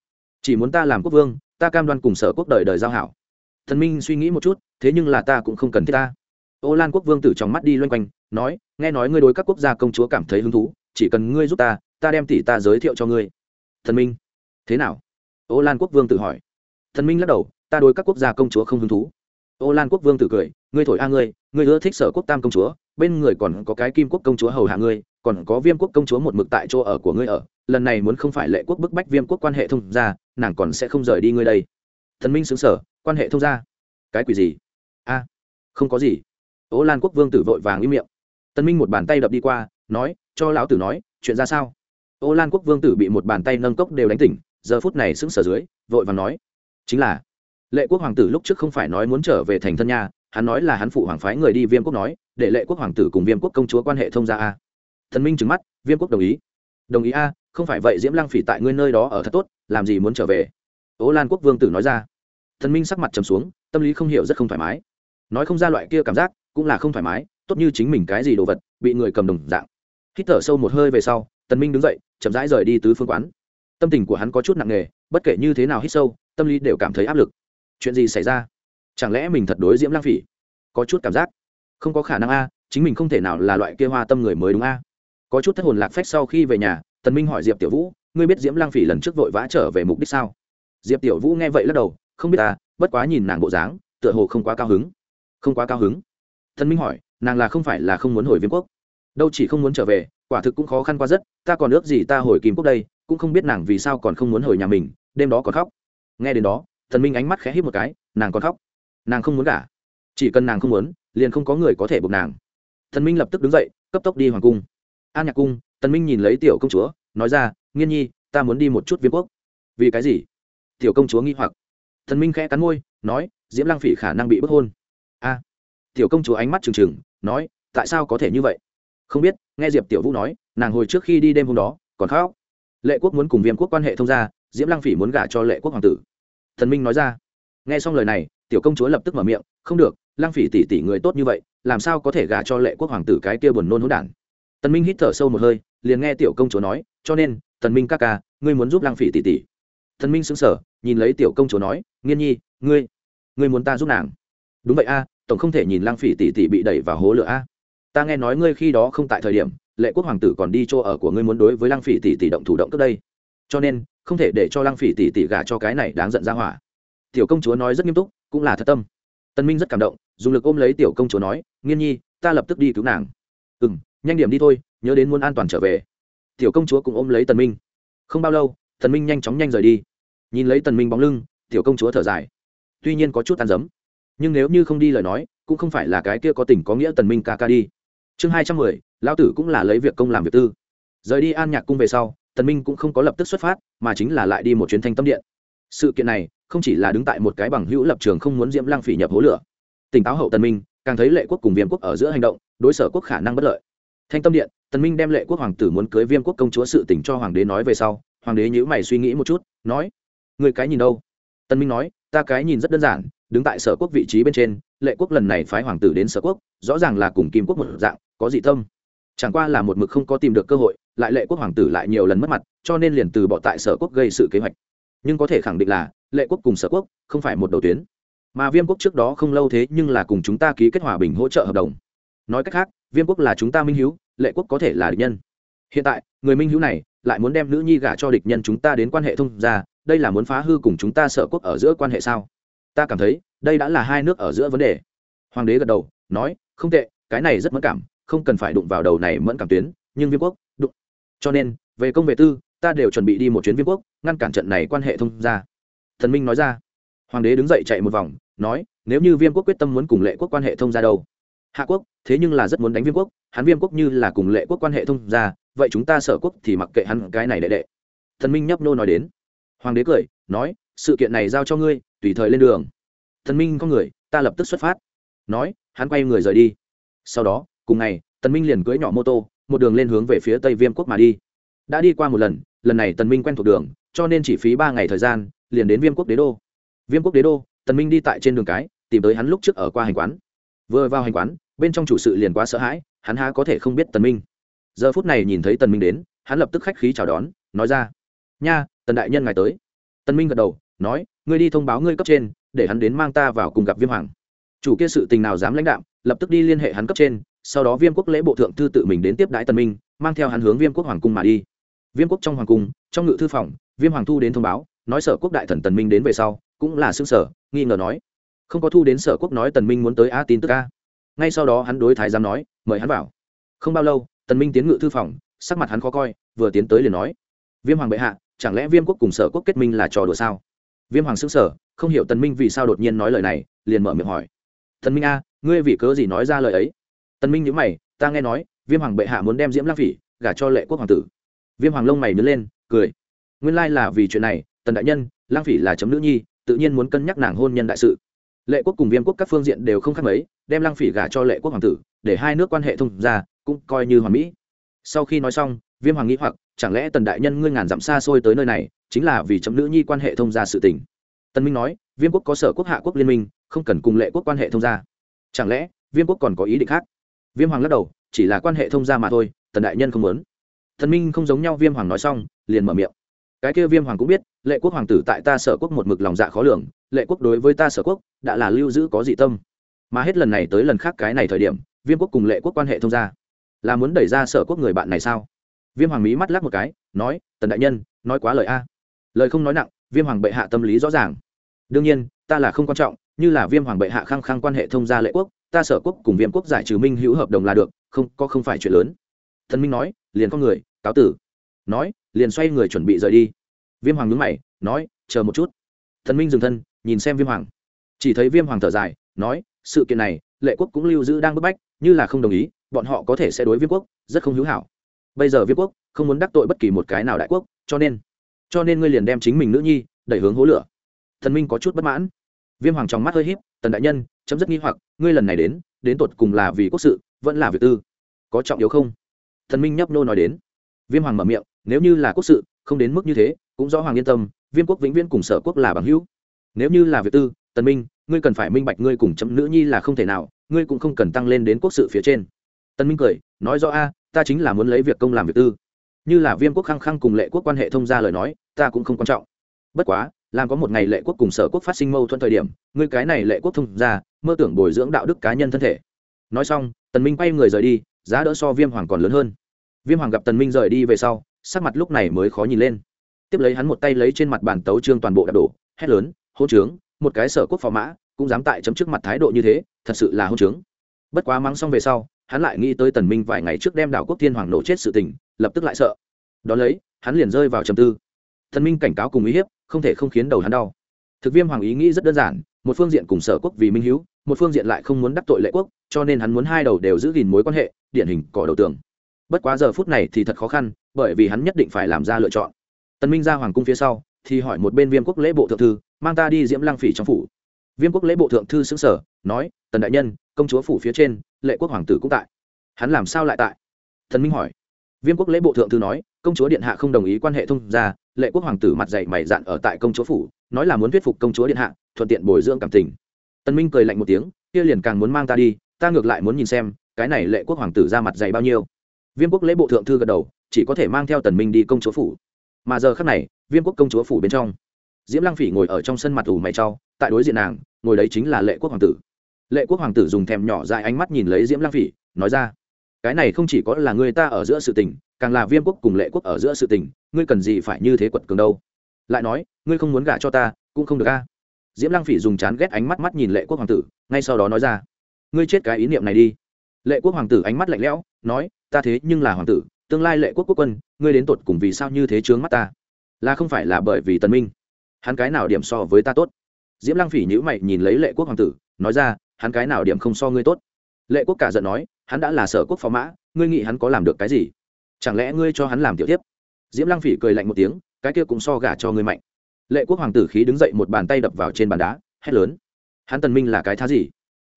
Chỉ muốn ta làm quốc vương, ta cam đoan cùng sở quốc đời đời giao hảo. Thần minh suy nghĩ một chút, thế nhưng là ta cũng không cần thiết ta. Ô lan quốc vương tử trong mắt đi loanh quanh, nói, nghe nói ngươi đối các quốc gia công chúa cảm thấy hứng thú, chỉ cần ngươi giúp ta ta đem tỷ ta giới thiệu cho ngươi. Thần minh, thế nào? Ô lan quốc vương tự hỏi. Thần minh lắc đầu, ta đối các quốc gia công chúa không hứng thú. Ô lan quốc vương tự cười, ngươi thổi a ngươi ngươi ưa thích sở quốc tam công chúa, bên người còn có cái kim quốc công chúa hầu hạ ngươi còn có viêm quốc công chúa một mực tại chỗ ở của ngươi ở, lần này muốn không phải lệ quốc bức bách viêm quốc quan hệ thông gia, nàng còn sẽ không rời đi ngươi đây. Thần minh xứng sở quan hệ thông gia? Cái quỷ gì? A, không có gì. Ố lan quốc vương tử vội vàng im miệng. Tân minh một bàn tay đập đi qua, nói, cho lão tử nói, chuyện ra sao? Ô lan quốc vương tử bị một bàn tay nâng cốc đều đánh tỉnh, giờ phút này sững sờ dưới, vội vàng nói, chính là, lệ quốc hoàng tử lúc trước không phải nói muốn trở về thành thân nhà hắn nói là hắn phụ hoàng phái người đi viêm quốc nói, để lệ quốc hoàng tử cùng viêm quốc công chúa quan hệ thông gia a thần minh trừng mắt, viêm quốc đồng ý. Đồng ý a, không phải vậy diễm lăng phỉ tại ngươi nơi đó ở thật tốt, làm gì muốn trở về? Ố lan quốc vương tử nói ra. Thần minh sắc mặt trầm xuống, tâm lý không hiểu rất không thoải mái. Nói không ra loại kia cảm giác, cũng là không thoải mái, tốt như chính mình cái gì đồ vật, bị người cầm đồng dạng. Hít thở sâu một hơi về sau, tần minh đứng dậy, chậm rãi rời đi tứ phương quán. Tâm tình của hắn có chút nặng nề, bất kể như thế nào hít sâu, tâm lý đều cảm thấy áp lực. Chuyện gì xảy ra? Chẳng lẽ mình thật đối diễm lang phỉ? Có chút cảm giác. Không có khả năng a, chính mình không thể nào là loại kia hoa tâm người mới đúng a có chút thất hồn lạc phách sau khi về nhà, tần minh hỏi diệp tiểu vũ, ngươi biết diễm lang phỉ lần trước vội vã trở về mục đích sao? Diệp tiểu vũ nghe vậy lắc đầu, không biết ta, bất quá nhìn nàng bộ dáng, tựa hồ không quá cao hứng. Không quá cao hứng? Thần minh hỏi, nàng là không phải là không muốn hồi viêm quốc? Đâu chỉ không muốn trở về, quả thực cũng khó khăn quá rất, ta còn ước gì ta hồi kim quốc đây, cũng không biết nàng vì sao còn không muốn hồi nhà mình, đêm đó còn khóc. Nghe đến đó thần minh ánh mắt khẽ híp một cái, nàng còn khóc? Nàng không muốn cả chỉ cần nàng không muốn, liền không có người có thể buộc nàng. Thần minh lập tức đứng dậy, cấp tốc đi hoàng cung an nhạc cung, tần minh nhìn lấy tiểu công chúa, nói ra, nghiên nhi, ta muốn đi một chút viêm quốc. Vì cái gì? Tiểu công chúa nghi hoặc. Thần minh khẽ cắn môi, nói, diễm Lang phỉ khả năng bị bức hôn. A. Tiểu công chúa ánh mắt trừng trừng, nói, tại sao có thể như vậy? Không biết, nghe diệp tiểu vũ nói, nàng hồi trước khi đi đêm hôm đó, còn khóc. Lệ quốc muốn cùng viêm quốc quan hệ thông gia, diễm Lang phỉ muốn gả cho lệ quốc hoàng tử. Thần minh nói ra. Nghe xong lời này, tiểu công chúa lập tức mở miệng, không được lang phỉ tỷ tỷ người tốt như vậy, làm sao có thể gả cho lệ quốc hoàng tử cái kia buồn nôn hỗn đản? Tần minh hít thở sâu một hơi, liền nghe tiểu công chúa nói, cho nên, tần minh ca ca, ngươi muốn giúp lang phỉ tỷ tỷ. Tần minh sững sờ, nhìn lấy tiểu công chúa nói, nghiên nhi, ngươi ngươi muốn ta giúp nàng? Đúng vậy a, tổng không thể nhìn lang phỉ tỷ tỷ bị đẩy vào hố lửa a. Ta nghe nói ngươi khi đó không tại thời điểm, lệ quốc hoàng tử còn đi chỗ ở của ngươi muốn đối với lang phỉ tỷ tỷ động thủ động trước đây. Cho nên, không thể để cho lang phỉ tỷ tỷ gả cho cái này đáng giận ra hỏa. Tiểu công chúa nói rất nghiêm túc, cũng là thật tâm. Tân minh rất cảm động, dùng lực ôm lấy tiểu công chúa nói, nghiên nhi, ta lập tức đi cứu nàng. Ừ m nhanh điểm đi thôi, nhớ đến muốn an toàn trở về. Tiểu công chúa cũng ôm lấy tần minh. Không bao lâu, tần minh nhanh chóng nhanh rời đi. Nhìn lấy tần minh bóng lưng, tiểu công chúa thở dài. Tuy nhiên có chút tan dấm, nhưng nếu như không đi lời nói, cũng không phải là cái kia có tình có nghĩa tần minh ca ca đi. Chương hai trăm mười, lão tử cũng là lấy việc công làm việc tư. Rời đi an nhạc cung về sau, tần minh cũng không có lập tức xuất phát, mà chính là lại đi một chuyến thanh tâm điện. Sự kiện này, không chỉ là đứng tại một cái bằng hữu lập trường không muốn diễm Lang phỉ nhập hố lửa. Tỉnh táo hậu tần minh, càng thấy lệ quốc cùng viêm quốc ở giữa hành động, đối sở quốc khả năng bất lợi thanh tâm điện, tần minh đem lệ quốc hoàng tử muốn cưới viêm quốc công chúa sự tình cho hoàng đế nói về sau, hoàng đế nhíu mày suy nghĩ một chút, nói người cái nhìn đâu? Tần minh nói, ta cái nhìn rất đơn giản, đứng tại sở quốc vị trí bên trên, lệ quốc lần này phái hoàng tử đến sở quốc, rõ ràng là cùng kim quốc một dạng, có dị tâm. Chẳng qua là một mực không có tìm được cơ hội, lại lệ quốc hoàng tử lại nhiều lần mất mặt, cho nên liền từ bỏ tại sở quốc gây sự kế hoạch. Nhưng có thể khẳng định là, lệ quốc cùng sở quốc không phải một đầu tuyến. Mà viêm quốc trước đó không lâu thế nhưng là cùng chúng ta ký kết hòa bình hỗ trợ hợp đồng. Nói cách khác viêm quốc là chúng ta minh hữu lệ quốc có thể là địch nhân. Hiện tại, người minh hữu này lại muốn đem nữ nhi gả cho địch nhân chúng ta đến quan hệ thông ra đây là muốn phá hư cùng chúng ta sở quốc ở giữa quan hệ sao? Ta cảm thấy, đây đã là hai nước ở giữa vấn đề. Hoàng đế gật đầu, nói, không tệ, cái này rất mẫn cảm, không cần phải đụng vào đầu này mẫn cảm tuyến, nhưng viêm quốc, đụng. Cho nên, về công vệ tư, ta đều chuẩn bị đi một chuyến viêm quốc, ngăn cản trận này quan hệ thông ra thần minh nói ra. Hoàng đế đứng dậy chạy một vòng, nói, nếu như viêm quốc quyết tâm muốn cùng lệ quốc quan hệ thông ra đâu? Hạ quốc, thế nhưng là rất muốn đánh viêm quốc, hắn viêm quốc như là cùng lệ quốc quan hệ thông ra vậy chúng ta sở quốc thì mặc kệ hắn cái này đệ đệ. Thần minh nhấp nô nói đến. Hoàng đế cười, nói, sự kiện này giao cho ngươi, tùy thời lên đường. Thần minh có người, ta lập tức xuất phát. Nói, hắn quay người rời đi. Sau đó, cùng ngày tần minh liền cưỡi nhỏ mô tô, một đường lên hướng về phía tây viêm quốc mà đi. Đã đi qua một lần lần này tần minh quen thuộc đường, cho nên chỉ phí ba ngày thời gian, liền đến viêm quốc đế đô. Viêm quốc đế đô tần minh đi tại trên đường cái, tìm tới hắn lúc trước ở qua hành quán vừa vào hành quán, bên trong chủ sự liền quá sợ hãi, hắn há có thể không biết tần minh. Giờ phút này nhìn thấy tần minh đến, hắn lập tức khách khí chào đón, nói ra, nha, tần đại nhân ngài tới. Tần minh gật đầu, nói, ngươi đi thông báo ngươi cấp trên, để hắn đến mang ta vào cùng gặp viêm hoàng. Chủ kia sự tình nào dám lãnh đạo lập tức đi liên hệ hắn cấp trên, sau đó viêm quốc lễ bộ thượng thư tự mình đến tiếp đái tần minh, mang theo hắn hướng viêm quốc hoàng cung mà đi. Viêm quốc trong hoàng cung, trong ngự thư phòng, viêm hoàng thu đến thông báo, nói sở quốc đại thần tần minh đến về sau, cũng là xương sở nghi ngờ nói không có thu đến sở quốc nói tần minh muốn tới a tin tức a. Ngay sau đó hắn đối thái giám nói, mời hắn vào. Không bao lâu, tần minh tiến ngự thư phòng, sắc mặt hắn khó coi, vừa tiến tới liền nói, viêm hoàng bệ hạ, chẳng lẽ viêm quốc cùng sở quốc kết minh là trò đùa sao? Viêm hoàng sững sở không hiểu tần minh vì sao đột nhiên nói lời này, liền mở miệng hỏi, tần minh a, ngươi vì cớ gì nói ra lời ấy? Tần minh nhíu mày, ta nghe nói, viêm hoàng bệ hạ muốn đem diễm lang phỉ gả cho lệ quốc hoàng tử. Viêm hoàng lông mày nhướng lên, cười, nguyên lai là vì chuyện này, tần đại nhân lang phỉ là chấm nữ nhi, tự nhiên muốn cân nhắc nàng hôn nhân đại sự lệ quốc cùng viêm quốc các phương diện đều không khác mấy, đem lang phỉ gả cho lệ quốc hoàng tử, để hai nước quan hệ thông ra, cũng coi như hoàn mỹ. Sau khi nói xong, viêm hoàng nghĩ hoặc, chẳng lẽ tần đại nhân ngươi ngàn dặm xa xôi tới nơi này, chính là vì chấm nữ nhi quan hệ thông gia sự tình? Tân minh nói, viêm quốc có sở quốc hạ quốc liên minh, không cần cùng lệ quốc quan hệ thông gia chẳng lẽ, viêm quốc còn có ý định khác? Viêm hoàng lắc đầu, chỉ là quan hệ thông gia mà thôi, tần đại nhân không muốn. Thần minh không giống nhau, viêm hoàng nói xong, liền mở miệng. Cái kia viêm hoàng cũng biết lệ quốc hoàng tử tại ta sở quốc một mực lòng dạ khó lường, lệ quốc đối với ta sở quốc đã là lưu giữ có dị tâm. Mà hết lần này tới lần khác cái này thời điểm, viêm quốc cùng lệ quốc quan hệ thông gia. Là muốn đẩy ra sở quốc người bạn này sao? Viêm hoàng mỹ mắt lắc một cái, nói, tần đại nhân, nói quá lời a. Lời không nói nặng, viêm hoàng bệ hạ tâm lý rõ ràng. Đương nhiên, ta là không quan trọng, như là viêm hoàng bệ hạ khăng khăng quan hệ thông gia lệ quốc, ta sở quốc cùng viêm quốc giải trừ minh hữu hợp đồng là được, không, có không phải chuyện lớn. Thần minh nói, liền con người, cáo tử. Nói, liền xoay người chuẩn bị rời đi viêm hoàng nhướng mày, nói, chờ một chút. Thần minh dừng thân, nhìn xem viêm hoàng. Chỉ thấy viêm hoàng thở dài, nói, sự kiện này, lệ quốc cũng lưu giữ đang bức bách, như là không đồng ý, bọn họ có thể sẽ đối viêm quốc rất không hữu hảo. Bây giờ viêm quốc không muốn đắc tội bất kỳ một cái nào đại quốc, cho nên cho nên ngươi liền đem chính mình nữ nhi đẩy hướng hố lửa. Thần minh có chút bất mãn. Viêm hoàng trong mắt hơi h í p tần đại nhân, chấm dứt nghi hoặc, ngươi lần này đến đến tột cùng là vì quốc sự, vẫn là việc tư, có trọng yếu không? Thần minh nhấp nô nói đến. Viêm hoàng mở miệng, nếu như là quốc sự, không đến mức như thế cũng rõ hoàng yên tâm, viêm quốc vĩnh viễn cùng sở quốc là bằng hữu. Nếu như là việc tư, tần minh, ngươi cần phải minh bạch ngươi cùng chấm nữ nhi là không thể nào, ngươi cũng không cần tăng lên đến quốc sự phía trên. Tần minh cười, nói rõ a, ta chính là muốn lấy việc công làm việc tư. Như là viêm quốc khăng khăng cùng lệ quốc quan hệ thông gia lời nói, ta cũng không quan trọng. Bất quá, làm có một ngày lệ quốc cùng sở quốc phát sinh mâu thuẫn thời điểm, ngươi cái này lệ quốc thông gia, mơ tưởng bồi dưỡng đạo đức cá nhân thân thể. Nói xong, tần minh quay người rời đi, giá đỡ so viêm hoàng còn lớn hơn. Viêm hoàng gặp tần minh rời đi về sau, sắc mặt lúc này mới khó nhìn lên tiếp lấy hắn một tay lấy trên mặt bàn tấu trương toàn bộ đạp đổ, hét lớn hôn trướng, một cái sở quốc phò mã, cũng dám tại chấm trước mặt thái độ như thế, thật sự là hôn trướng. Bất quá mắng xong về sau, hắn lại nghĩ tới tần minh vài ngày trước đem đảo quốc thiên hoàng nổ chết sự tình, lập tức lại sợ. Đón lấy, hắn liền rơi vào trầm tư. Thần minh cảnh cáo cùng ý hiếp, không thể không khiến đầu hắn đau. Thực viêm hoàng ý nghĩ rất đơn giản, một phương diện cùng sở quốc vì minh hiếu, một phương diện lại không muốn đắc tội lệ quốc, cho nên hắn muốn hai đầu đều giữ gìn mối quan hệ, điển hình cỏ đầu tường. Bất quá giờ phút này thì thật khó khăn, bởi vì hắn nhất định phải làm ra lựa chọn tần minh ra hoàng cung phía sau, thì hỏi một bên viêm quốc lễ bộ thượng thư, mang ta đi diễm lăng phỉ trong phủ. Viêm quốc lễ bộ thượng thư xứng sở nói, tần đại nhân, công chúa phủ phía trên, lệ quốc hoàng tử cũng tại. Hắn làm sao lại tại? Thần minh hỏi. Viêm quốc lễ bộ thượng thư nói, công chúa điện hạ không đồng ý quan hệ thông gia, lệ quốc hoàng tử mặt dày mày dạn ở tại công chúa phủ, nói là muốn thuyết phục công chúa điện hạ, thuận tiện bồi dưỡng cảm tình. Tần minh cười lạnh một tiếng, kia liền càng muốn mang ta đi, ta ngược lại muốn nhìn xem, cái này lệ quốc hoàng tử ra mặt dày bao nhiêu. Viêm quốc lễ bộ thượng thư gật đầu, chỉ có thể mang theo tần minh đi công chúa phủ mà giờ khắc này, viêm quốc công chúa phủ bên trong, diễm lăng phỉ ngồi ở trong sân mặt ủ mày trau tại đối diện nàng, ngồi đấy chính là lệ quốc hoàng tử. Lệ quốc hoàng tử dùng thèm nhỏ dài ánh mắt nhìn lấy diễm lăng phỉ, nói ra, cái này không chỉ có là người ta ở giữa sự tình, càng là viêm quốc cùng lệ quốc ở giữa sự tình, ngươi cần gì phải như thế quật cường đâu? Lại nói, ngươi không muốn gả cho ta, cũng không được a. Diễm lăng phỉ dùng chán ghét ánh mắt mắt nhìn lệ quốc hoàng tử, ngay sau đó nói ra, ngươi chết cái ý niệm này đi. Lệ quốc hoàng tử ánh mắt lạnh lẽo, nói, ta thế nhưng là hoàng tử tương lai lệ quốc quốc quân, ngươi đến tột cùng vì sao như thế chướng mắt ta? Là không phải là bởi vì tần minh? Hắn cái nào điểm so với ta tốt? Diễm lăng phỉ nhữ mày nhìn lấy lệ quốc hoàng tử, nói ra, hắn cái nào điểm không so ngươi tốt? Lệ quốc cả giận nói, hắn đã là sở quốc phó mã, ngươi nghĩ hắn có làm được cái gì? Chẳng lẽ ngươi cho hắn làm tiểu tiếp diễm lăng phỉ cười lạnh một tiếng, cái kia cũng so gả cho ngươi mạnh. Lệ quốc hoàng tử khí đứng dậy một bàn tay đập vào trên bàn đá, hét lớn. Hắn tần minh là cái thá gì?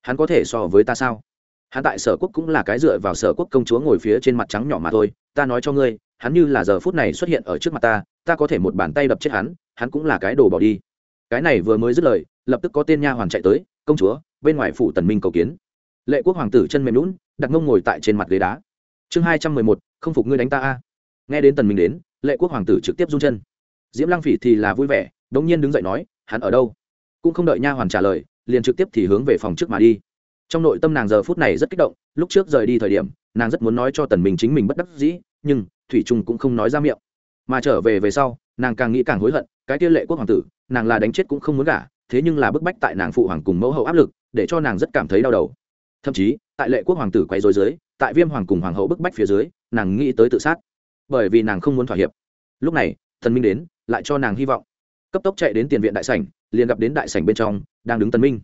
Hắn có thể so với ta sao? Hắn tại sở quốc cũng là cái dựa vào sở quốc công chúa ngồi phía trên mặt trắng nhỏ mà thôi, ta nói cho ngươi, hắn như là giờ phút này xuất hiện ở trước mặt ta ta có thể một bàn tay đập chết hắn hắn cũng là cái đồ bỏ đi. Cái này vừa mới dứt lời, lập tức có tên nha hoàn chạy tới, công chúa, bên ngoài phủ tần minh cầu kiến. Lệ quốc hoàng tử chân mềm lún đặt ngông ngồi tại trên mặt ghế đá. Chương hai trăm mười một, không phục ngươi đánh ta a. Nghe đến tần minh đến, lệ quốc hoàng tử trực tiếp run chân. Diễm lăng phỉ thì là vui vẻ, đống nhiên đứng dậy nói, hắn ở đâu? Cũng không đợi nha hoàn trả lời, liền trực tiếp thì hướng về phòng trước mà đi trong nội tâm nàng giờ phút này rất kích động, lúc trước rời đi thời điểm, nàng rất muốn nói cho tần minh chính mình bất đắc dĩ, nhưng thủy trung cũng không nói ra miệng. Mà trở về về sau, nàng càng nghĩ càng hối hận, cái kia lệ quốc hoàng tử, nàng là đánh chết cũng không muốn gả, thế nhưng là bức bách tại nàng phụ hoàng cùng mẫu hậu áp lực, để cho nàng rất cảm thấy đau đầu. Thậm chí, tại lệ quốc hoàng tử quay dối dưới, tại viêm hoàng cùng hoàng hậu bức bách phía dưới, nàng nghĩ tới tự sát. Bởi vì nàng không muốn thỏa hiệp. Lúc này thần minh đến, lại cho nàng hy vọng. Cấp tốc chạy đến tiền viện đại sảnh, liền gặp đến đại sảnh bên trong, đang đứng tần minh.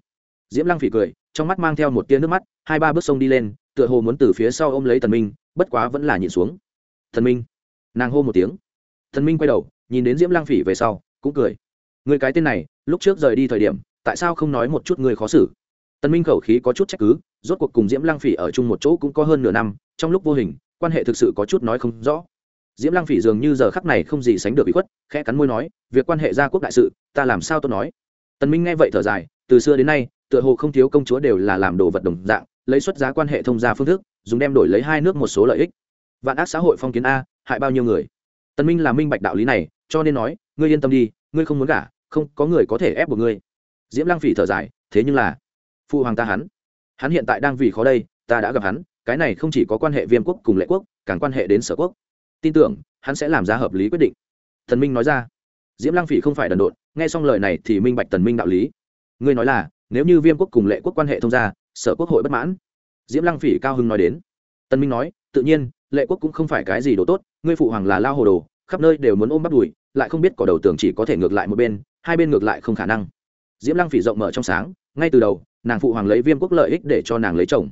Diễm lăng phỉ cười trong mắt mang theo một tia nước mắt, hai ba bước sông đi lên, tựa hồ muốn từ phía sau ôm lấy tần minh, bất quá vẫn là nhìn xuống. Thần minh. Nàng hô một tiếng. Thần minh quay đầu, nhìn đến diễm lăng phỉ về sau, cũng cười. Người cái tên này, lúc trước rời đi thời điểm, tại sao không nói một chút người khó xử? Tần minh khẩu khí có chút trách cứ, rốt cuộc cùng diễm lăng phỉ ở chung một chỗ cũng có hơn nửa năm, trong lúc vô hình, quan hệ thực sự có chút nói không rõ. Diễm lăng phỉ dường như giờ khắc này không gì sánh được bị khuất, khẽ cắn môi nói, việc quan hệ gia quốc đại sự, ta làm sao tôi nói? Tần minh nghe vậy thở dài, từ xưa đến nay tựa hồ không thiếu công chúa đều là làm đồ vật đồng dạng, lấy xuất giá quan hệ thông gia phương thức, dùng đem đổi lấy hai nước một số lợi ích. Vạn ác xã hội phong kiến a, hại bao nhiêu người? Tân minh là minh bạch đạo lý này, cho nên nói, ngươi yên tâm đi, ngươi không muốn gả, không, có người có thể ép buộc ngươi. Diễm lang phỉ thở dài, thế nhưng là, phụ hoàng ta hắn. Hắn hiện tại đang vì khó đây, ta đã gặp hắn, cái này không chỉ có quan hệ viêm quốc cùng lệ quốc, càng quan hệ đến sở quốc. Tin tưởng, hắn sẽ làm ra hợp lý quyết định. Thần minh nói ra. Diễm lang phỉ không phải đần độn, nghe xong lời này thì minh bạch tần minh đạo lý. Ngươi nói là nếu như viêm quốc cùng lệ quốc quan hệ thông gia sở quốc hội bất mãn. Diễm lăng phỉ cao hưng nói đến. Tần minh nói tự nhiên lệ quốc cũng không phải cái gì đồ tốt ngươi phụ hoàng là lao hồ đồ khắp nơi đều muốn ôm bắt đùi lại không biết cỏ đầu tưởng chỉ có thể ngược lại một bên hai bên ngược lại không khả năng. Diễm lăng phỉ rộng mở trong sáng ngay từ đầu nàng phụ hoàng lấy viêm quốc lợi ích để cho nàng lấy chồng.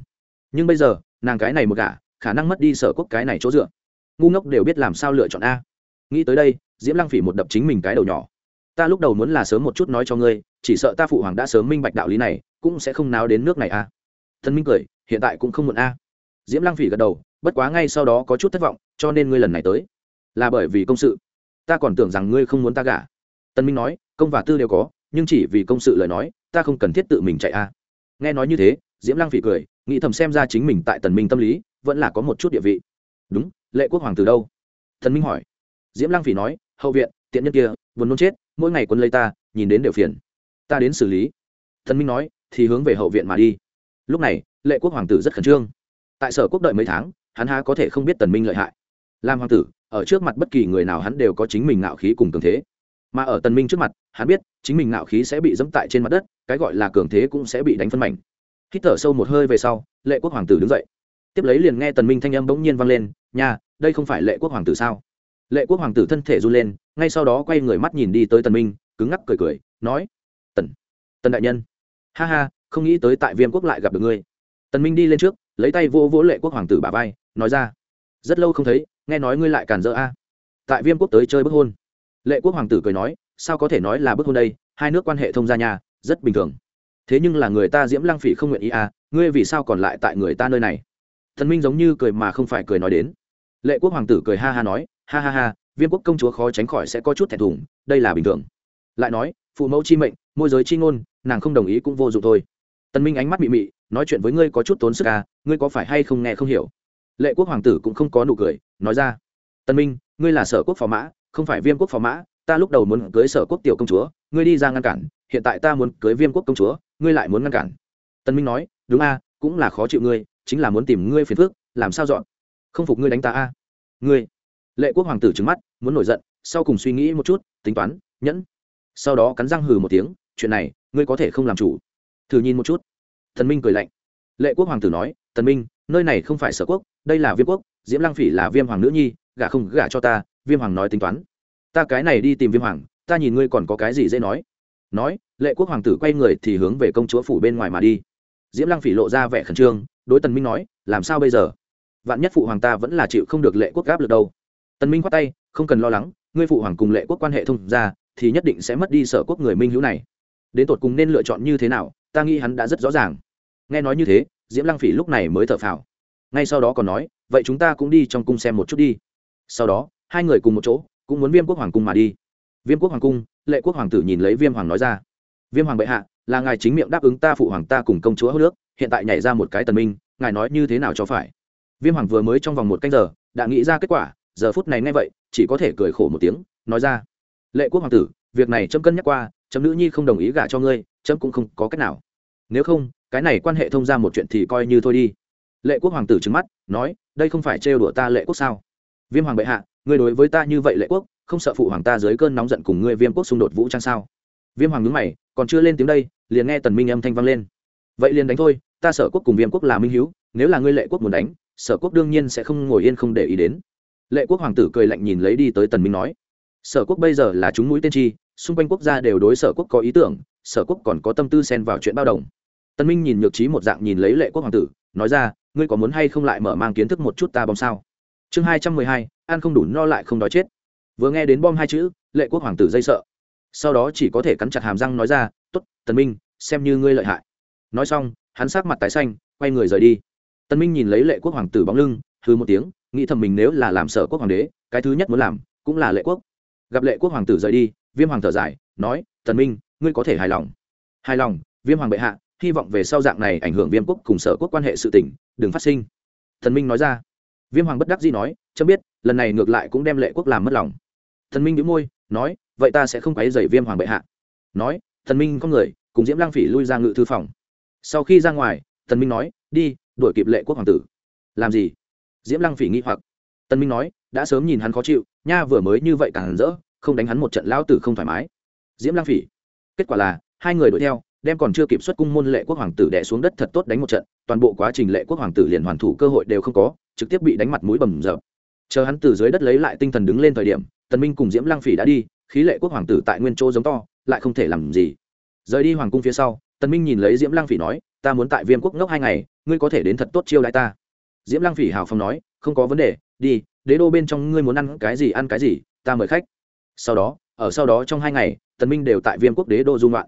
Nhưng bây giờ nàng cái này một cả, khả năng mất đi sở quốc cái này chỗ dựa. Ngu ngốc đều biết làm sao lựa chọn a. Nghĩ tới đây diễm lăng phỉ một đập chính mình cái đầu nhỏ. Ta lúc đầu muốn là sớm một chút nói cho ngươi chỉ sợ ta phụ hoàng đã sớm minh bạch đạo lý này, cũng sẽ không náo đến nước này a. Thần minh cười, hiện tại cũng không muộn a. Diễm lăng phỉ gật đầu, bất quá ngay sau đó có chút thất vọng, cho nên ngươi lần này tới. Là bởi vì công sự. Ta còn tưởng rằng ngươi không muốn ta gả. Tân minh nói, công và tư đều có, nhưng chỉ vì công sự lời nói, ta không cần thiết tự mình chạy a. Nghe nói như thế, diễm lăng phỉ cười, nghĩ thầm xem ra chính mình tại tần minh tâm lý, vẫn là có một chút địa vị. Đúng, lệ quốc hoàng từ đâu? Thần minh hỏi. Diễm lăng phỉ nói, hậu viện, tiện nhân kia, buồn nôn chết, mỗi ngày quân lấy ta, nhìn đến đều phiền ta đến xử lý. Thần minh nói thì hướng về hậu viện mà đi. Lúc này lệ quốc hoàng tử rất khẩn trương. Tại sở quốc đợi mấy tháng hắn há có thể không biết tần minh lợi hại. Làm hoàng tử ở trước mặt bất kỳ người nào hắn đều có chính mình ngạo khí cùng cường thế. Mà ở tần minh trước mặt hắn biết chính mình ngạo khí sẽ bị dẫm tại trên mặt đất cái gọi là cường thế cũng sẽ bị đánh phân mảnh. Hít thở sâu một hơi về sau lệ quốc hoàng tử đứng dậy. Tiếp lấy liền nghe tần minh thanh âm bỗng nhiên vang lên nhà, đây không phải lệ quốc hoàng tử sao? Lệ quốc hoàng tử thân thể run lên ngay sau đó quay người mắt nhìn đi tới tần minh cứng ngắc cười cười nói tần đại nhân. Ha ha, không nghĩ tới tại viêm quốc lại gặp được ngươi. Tần minh đi lên trước, lấy tay vỗ vỗ lệ quốc hoàng tử bả vai, nói ra. Rất lâu không thấy, nghe nói ngươi lại cản dỡ a. Tại viêm quốc tới chơi bức hôn. Lệ quốc hoàng tử cười nói, sao có thể nói là bức hôn đây, hai nước quan hệ thông gia nhà, rất bình thường. Thế nhưng là người ta diễm lăng phỉ không nguyện ý à ngươi vì sao còn lại tại người ta nơi này? Thần minh giống như cười mà không phải cười nói đến. Lệ quốc hoàng tử cười ha ha nói, ha ha ha, Viêm quốc công chúa khó tránh khỏi sẽ có chút thẹn thùng, đây là bình thường. Lại nói, phụ mẫu chi mệnh, môi giới chi ngôn nàng không đồng ý cũng vô dụng thôi. Tần minh ánh mắt mị mị, nói chuyện với ngươi có chút tốn sức à ngươi có phải hay không nghe không hiểu? Lệ quốc hoàng tử cũng không có nụ cười, nói ra. Tần minh, ngươi là sở quốc phò mã, không phải viêm quốc phò mã, ta lúc đầu muốn cưới sở quốc tiểu công chúa, ngươi đi ra ngăn cản, hiện tại ta muốn cưới viêm quốc công chúa, ngươi lại muốn ngăn cản. Tần minh nói, đúng a cũng là khó chịu ngươi, chính là muốn tìm ngươi phiền phức, làm sao dọn? Không phục ngươi đánh ta a ngươi. Lệ quốc hoàng tử trừng mắt, muốn nổi giận, sau cùng suy nghĩ một chút, tính toán, nhẫn. Sau đó cắn răng hừ một tiếng chuyện này, ngươi có thể không làm chủ. Thử nhìn một chút. Thần minh cười lạnh. Lệ quốc hoàng tử nói tần minh, nơi này không phải sở quốc, đây là viêm quốc, diễm lăng phỉ là viêm hoàng nữ nhi, gả không gả cho ta, viêm hoàng nói tính toán. Ta cái này đi tìm viêm hoàng, ta nhìn ngươi còn có cái gì dễ nói. Nói, lệ quốc hoàng tử quay người thì hướng về công chúa phủ bên ngoài mà đi. Diễm lăng phỉ lộ ra vẻ khẩn trương, đối tần minh nói, làm sao bây giờ? Vạn nhất phụ hoàng ta vẫn là chịu không được lệ quốc gáp được đâu. Tần minh khoát tay, không cần lo lắng, ngươi phụ hoàng cùng lệ quốc quan hệ thông ra thì nhất định sẽ mất đi sở quốc người minh hữu này đến tột cùng nên lựa chọn như thế nào, ta nghĩ hắn đã rất rõ ràng. Nghe nói như thế, diễm lăng phỉ lúc này mới thở phào. Ngay sau đó còn nói, vậy chúng ta cũng đi trong cung xem một chút đi. Sau đó, hai người cùng một chỗ, cũng muốn viêm quốc hoàng cung mà đi. Viêm quốc hoàng cung, lệ quốc hoàng tử nhìn lấy viêm hoàng nói ra, viêm hoàng bệ hạ, là ngài chính miệng đáp ứng ta phụ hoàng ta cùng công chúa hô nước, hiện tại nhảy ra một cái tần minh, ngài nói như thế nào cho phải? Viêm hoàng vừa mới trong vòng một canh giờ, đã nghĩ ra kết quả, giờ phút này ngay vậy, chỉ có thể cười khổ một tiếng, nói ra, lệ quốc hoàng tử, việc này trâm cân nhắc qua chấm nữ nhi không đồng ý gả cho ngươi, chấm cũng không có cách nào. Nếu không, cái này quan hệ thông ra một chuyện thì coi như thôi đi. Lệ quốc hoàng tử trứng mắt, nói, đây không phải trêu đùa ta lệ quốc sao? Viêm hoàng bệ hạ, ngươi đối với ta như vậy lệ quốc, không sợ phụ hoàng ta dưới cơn nóng giận cùng ngươi viêm quốc xung đột vũ trang sao? Viêm hoàng ngứng mày, còn chưa lên tiếng đây, liền nghe tần minh âm thanh vang lên. Vậy liền đánh thôi, ta sở quốc cùng viêm quốc là minh hiếu, nếu là ngươi lệ quốc muốn đánh sở quốc đương nhiên sẽ không ngồi yên không để ý đến. Lệ quốc hoàng tử cười lạnh nhìn lấy đi tới tần minh nói sở quốc bây giờ là chúng mũi tiên tri xung quanh quốc gia đều đối sở quốc có ý tưởng, sở quốc còn có tâm tư xen vào chuyện bao đồng. Tân minh nhìn nhược trí một dạng nhìn lấy lệ quốc hoàng tử, nói ra, ngươi có muốn hay không lại mở mang kiến thức một chút ta bom sao? Chương hai trăm mười hai, ăn không đủ no lại không đói chết. Vừa nghe đến bom hai chữ, lệ quốc hoàng tử dây sợ. Sau đó chỉ có thể cắn chặt hàm răng nói ra t ố t tần minh, xem như ngươi lợi hại. Nói xong, hắn sát mặt tái xanh, quay người rời đi. Tần minh nhìn lấy lệ quốc hoàng tử bóng lưng hư một tiếng, nghĩ thầm mình nếu là làm sở quốc hoàng đế, cái thứ nhất muốn làm, cũng là lệ quốc. Gặp lệ quốc hoàng tử rời đi viêm hoàng thở dài, nói, tần minh, ngươi có thể hài lòng. Hài lòng, viêm hoàng bệ hạ, hy vọng về sau dạng này ảnh hưởng viêm quốc cùng sở quốc quan hệ sự tỉnh đừng phát sinh. Thần minh nói ra. Viêm hoàng bất đắc dĩ nói, chấm biết, lần này ngược lại cũng đem lệ quốc làm mất lòng. Thần minh đĩu môi, nói, vậy ta sẽ không quấy dày viêm hoàng bệ hạ. Nói thần minh có người, cùng diễm lang phỉ lui ra ngự thư phòng. Sau khi ra ngoài thần minh nói, đi, đuổi kịp lệ quốc hoàng tử. Làm gì? Diễm lăng phỉ nghi hoặc. Tân minh nói, đã sớm nhìn hắn khó chịu, nha vừa mới như vậy càng rỡ không đánh hắn một trận lão tử không thoải mái. Diễm Lang phỉ. Kết quả là, hai người đuổi theo, đem còn chưa kịp xuất cung môn lệ quốc hoàng tử đè xuống đất thật tốt đánh một trận, toàn bộ quá trình lệ quốc hoàng tử liền hoàn thủ cơ hội đều không có, trực tiếp bị đánh mặt mũi bầm dập. Chờ hắn từ dưới đất lấy lại tinh thần đứng lên thời điểm, tần minh cùng diễm lang phỉ đã đi, khí lệ quốc hoàng tử tại nguyên châu giống to, lại không thể làm gì. Rời đi hoàng cung phía sau, tần minh nhìn lấy diễm lang phỉ nói, ta muốn tại viêm quốc ngốc hai ngày, ngươi có thể đến thật tốt chiêu đãi ta. Diễm lang phỉ hào phong nói, không có vấn đề, đi, đế đô bên trong ngươi muốn ăn cái gì ăn cái gì, ta mời khách sau đó, ở sau đó trong hai ngày, tần minh đều tại viêm quốc đế đô dung loạn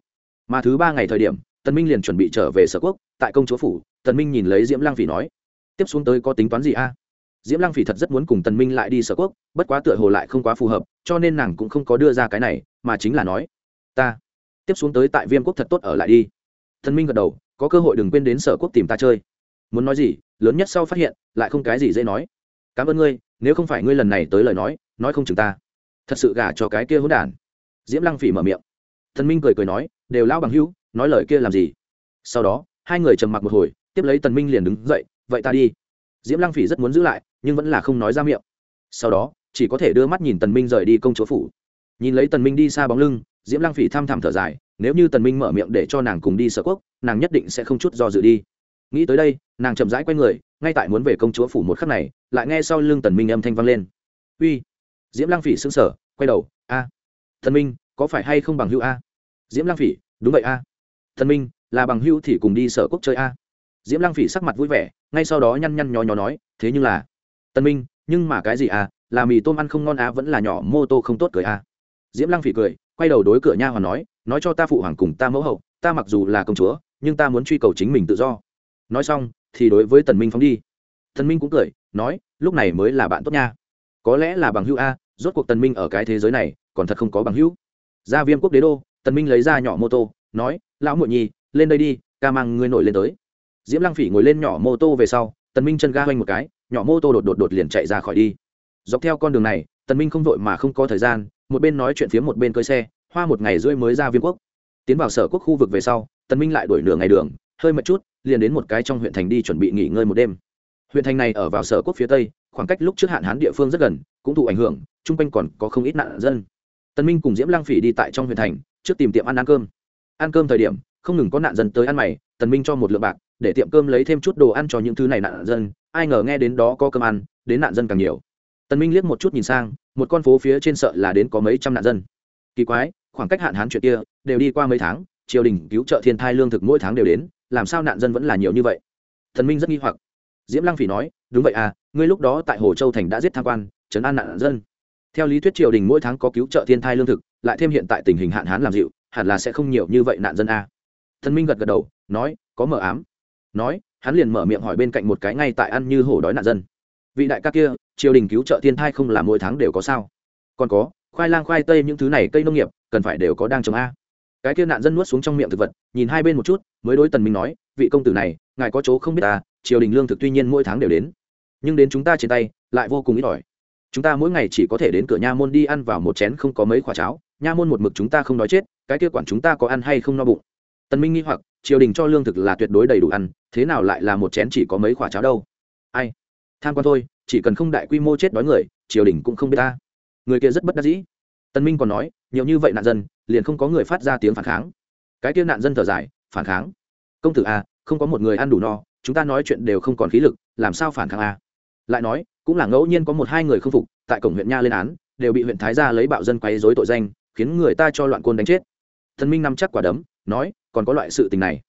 mà thứ ba ngày thời điểm, tần minh liền chuẩn bị trở về sở quốc, tại công chúa phủ, tần minh nhìn lấy diễm lang phỉ nói, tiếp xuống tới có tính toán gì a? Diễm lang phỉ thật rất muốn cùng tần minh lại đi sở quốc, bất quá tựa hồ lại không quá phù hợp, cho nên nàng cũng không có đưa ra cái này, mà chính là nói, ta, tiếp xuống tới tại viêm quốc thật tốt ở lại đi. Thần minh gật đầu, có cơ hội đừng quên đến sở quốc tìm ta chơi. Muốn nói gì, lớn nhất sau phát hiện, lại không cái gì dễ nói. Cảm ơn ngươi, nếu không phải ngươi lần này tới lời nói nói không chừng ta thật sự gả cho cái kia hỗn đản. Diễm lăng phỉ mở miệng. Thần minh cười cười nói, đều lao bằng hữu, nói lời kia làm gì? Sau đó, hai người trầm mặc một hồi, tiếp lấy tần minh liền đứng dậy, vậy ta đi. Diễm lăng phỉ rất muốn giữ lại, nhưng vẫn là không nói ra miệng. Sau đó, chỉ có thể đưa mắt nhìn tần minh rời đi công chúa phủ. Nhìn lấy tần minh đi xa bóng lưng, diễm lăng phỉ tham thẳm thở dài, nếu như tần minh mở miệng để cho nàng cùng đi sở quốc, nàng nhất định sẽ không chút do dự đi. Nghĩ tới đây, nàng chậm rãi quay người, ngay tại muốn về công chúa phủ một khắc này, lại nghe sau lưng tần minh âm thanh vang lên. Uy. Diễm lăng phỉ sững sờ quay đầu, a, thần minh, có phải hay không bằng hữu a? Diễm Lang phỉ, đúng vậy a. Thần minh, là bằng hữu thì cùng đi sở quốc chơi a. Diễm Lang phỉ sắc mặt vui vẻ, ngay sau đó nhăn nhăn nhó nhó nói, thế nhưng là tân minh, nhưng mà cái gì a? Là mì tôm ăn không ngon á vẫn là nhỏ, mô tô không tốt cười a. Diễm lăng phỉ cười, quay đầu đối cửa nha hoàn nói nói cho ta phụ hoàng cùng ta mẫu hậu, ta mặc dù là công chúa, nhưng ta muốn truy cầu chính mình tự do. Nói xong, thì đối với tần minh phóng đi. Tần minh cũng cười, nói, lúc này mới là bạn tốt nha. Có lẽ là bằng hữu a rốt cuộc tần minh ở cái thế giới này còn thật không có bằng hữu. Ra viêm quốc đế đô, tần minh lấy ra nhỏ mô tô, nói, lão muội nhi, lên đây đi, ca mang ngươi nổi lên tới. Diễm lăng phỉ ngồi lên nhỏ mô tô về sau, tần minh chân ga hoanh một cái, nhỏ mô tô đột đột đột liền chạy ra khỏi đi. Dọc theo con đường này, tần minh không vội mà không có thời gian, một bên nói chuyện phía một bên cơi xe, hoa một ngày rưỡi mới ra viêm quốc. Tiến vào sở quốc khu vực về sau, tần minh lại đuổi nửa ngày đường, hơi mệt chút, liền đến một cái trong huyện thành đi chuẩn bị nghỉ ngơi một đêm. Huyện thành này ở vào sở quốc phía tây, khoảng cách lúc trước hạn hán địa phương rất gần cũng thụ ảnh hưởng, chung quanh còn có không ít nạn dân. Tần minh cùng diễm lang phỉ đi tại trong huyện thành, trước tìm tiệm ăn ăn cơm. Ăn cơm thời điểm, không ngừng có nạn dân tới ăn mày, tần minh cho một lượng bạc, để tiệm cơm lấy thêm chút đồ ăn cho những thứ này nạn dân, ai ngờ nghe đến đó có cơm ăn, đến nạn dân càng nhiều. Tần minh liếc một chút nhìn sang, một con phố phía trên sợ là đến có mấy trăm nạn dân. Kỳ quái, khoảng cách hạn hán chuyện kia, đều đi qua mấy tháng, triều đình, cứu trợ thiên thai lương thực mỗi tháng đều đến, làm sao nạn dân vẫn là nhiều như vậy? Tần minh rất nghi hoặc. Diễm lăng phỉ nói, đúng vậy à ngươi lúc đó tại hồ châu thành đã giết tham quan chấn an nạn dân. Theo lý thuyết triều đình mỗi tháng có cứu trợ thiên thai lương thực, lại thêm hiện tại tình hình hạn hán làm dịu, hẳn là sẽ không nhiều như vậy nạn dân a. Thần minh gật gật đầu, nói, có mở ám. Nói, hắn liền mở miệng hỏi bên cạnh một cái ngay tại ăn như hổ đói nạn dân. Vị đại ca kia, triều đình cứu trợ thiên thai không là mỗi tháng đều có sao? Còn có, khoai lang khoai tây những thứ này cây nông nghiệp, cần phải đều có đang trồng a. Cái kia nạn dân nuốt xuống trong miệng thực vật, nhìn hai bên một chút, mới đối tần minh nói, vị công tử này, ngài có chỗ không biết ta, triều đình lương thực tuy nhiên mỗi tháng đều đến, nhưng đến chúng ta trên tay, lại vô cùng ít ỏi chúng ta mỗi ngày chỉ có thể đến cửa nha môn đi ăn vào một chén không có mấy quả cháo, nha môn một mực chúng ta không nói chết, cái kia quản chúng ta có ăn hay không no bụng. Tần minh nghi hoặc, triều đình cho lương thực là tuyệt đối đầy đủ ăn, thế nào lại là một chén chỉ có mấy quả cháo đâu? Ai? Tham quan thôi, chỉ cần không đại quy mô chết đói người, triều đình cũng không biết ta. Người kia rất bất đắc dĩ. Tân minh còn nói, nhiều như vậy nạn dân, liền không có người phát ra tiếng phản kháng. Cái kia nạn dân thở dài, phản kháng. Công tử a không có một người ăn đủ no, chúng ta nói chuyện đều không còn khí lực, làm sao phản kháng a à? lại nói cũng là ngẫu nhiên có một hai người không phục, tại cổng huyện nha lên án, đều bị huyện thái gia lấy bạo dân quấy dối tội danh, khiến người ta cho loạn côn đánh chết. Thần minh nắm chắc quả đấm, nói, còn có loại sự tình này.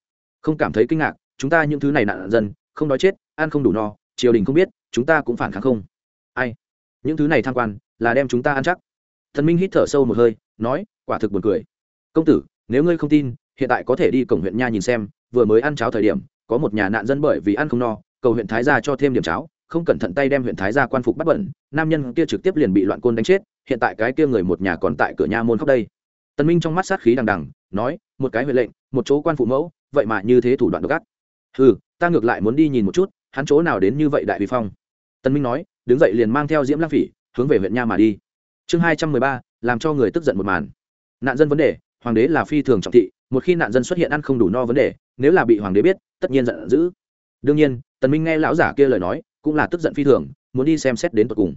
Không cảm thấy kinh ngạc, chúng ta những thứ này nạn dân, không đói chết, ăn không đủ no, triều đình không biết, chúng ta cũng phản kháng không. Ai? Những thứ này tham quan, là đem chúng ta ăn chắc. Thần minh hít thở sâu một hơi, nói, quả thực buồn cười. Công tử, nếu ngươi không tin, hiện tại có thể đi cổng huyện nha nhìn xem, vừa mới ăn cháo thời điểm, có một nhà nạn dân bởi vì ăn không no, cầu huyện thái gia cho thêm điểm cháo không cẩn thận tay đem huyện thái gia quan phục bắt bẩn, nam nhân kia trực tiếp liền bị loạn côn đánh chết, hiện tại cái kia người một nhà còn tại cửa nha môn khóc đây. Tần minh trong mắt sát khí đằng đằng, nói, một cái huyện lệnh, một chỗ quan phụ mẫu, vậy mà như thế thủ đoạn độc ác. Hừ, ta ngược lại muốn đi nhìn một chút, hắn chỗ nào đến như vậy đại vi phong. Tần minh nói, đứng dậy liền mang theo diễm lang phỉ, hướng về huyện nha mà đi. Chương hai trăm mười ba, làm cho người tức giận một màn. Nạn dân vấn đề, hoàng đế là phi thường trọng thị, một khi nạn dân xuất hiện ăn không đủ no vấn đề, nếu là bị hoàng đế biết, tất nhiên giận dữ. Đương nhiên, tần minh nghe lão giả kia lời nói cũng là tức giận phi thường, muốn đi xem xét đến tận cùng.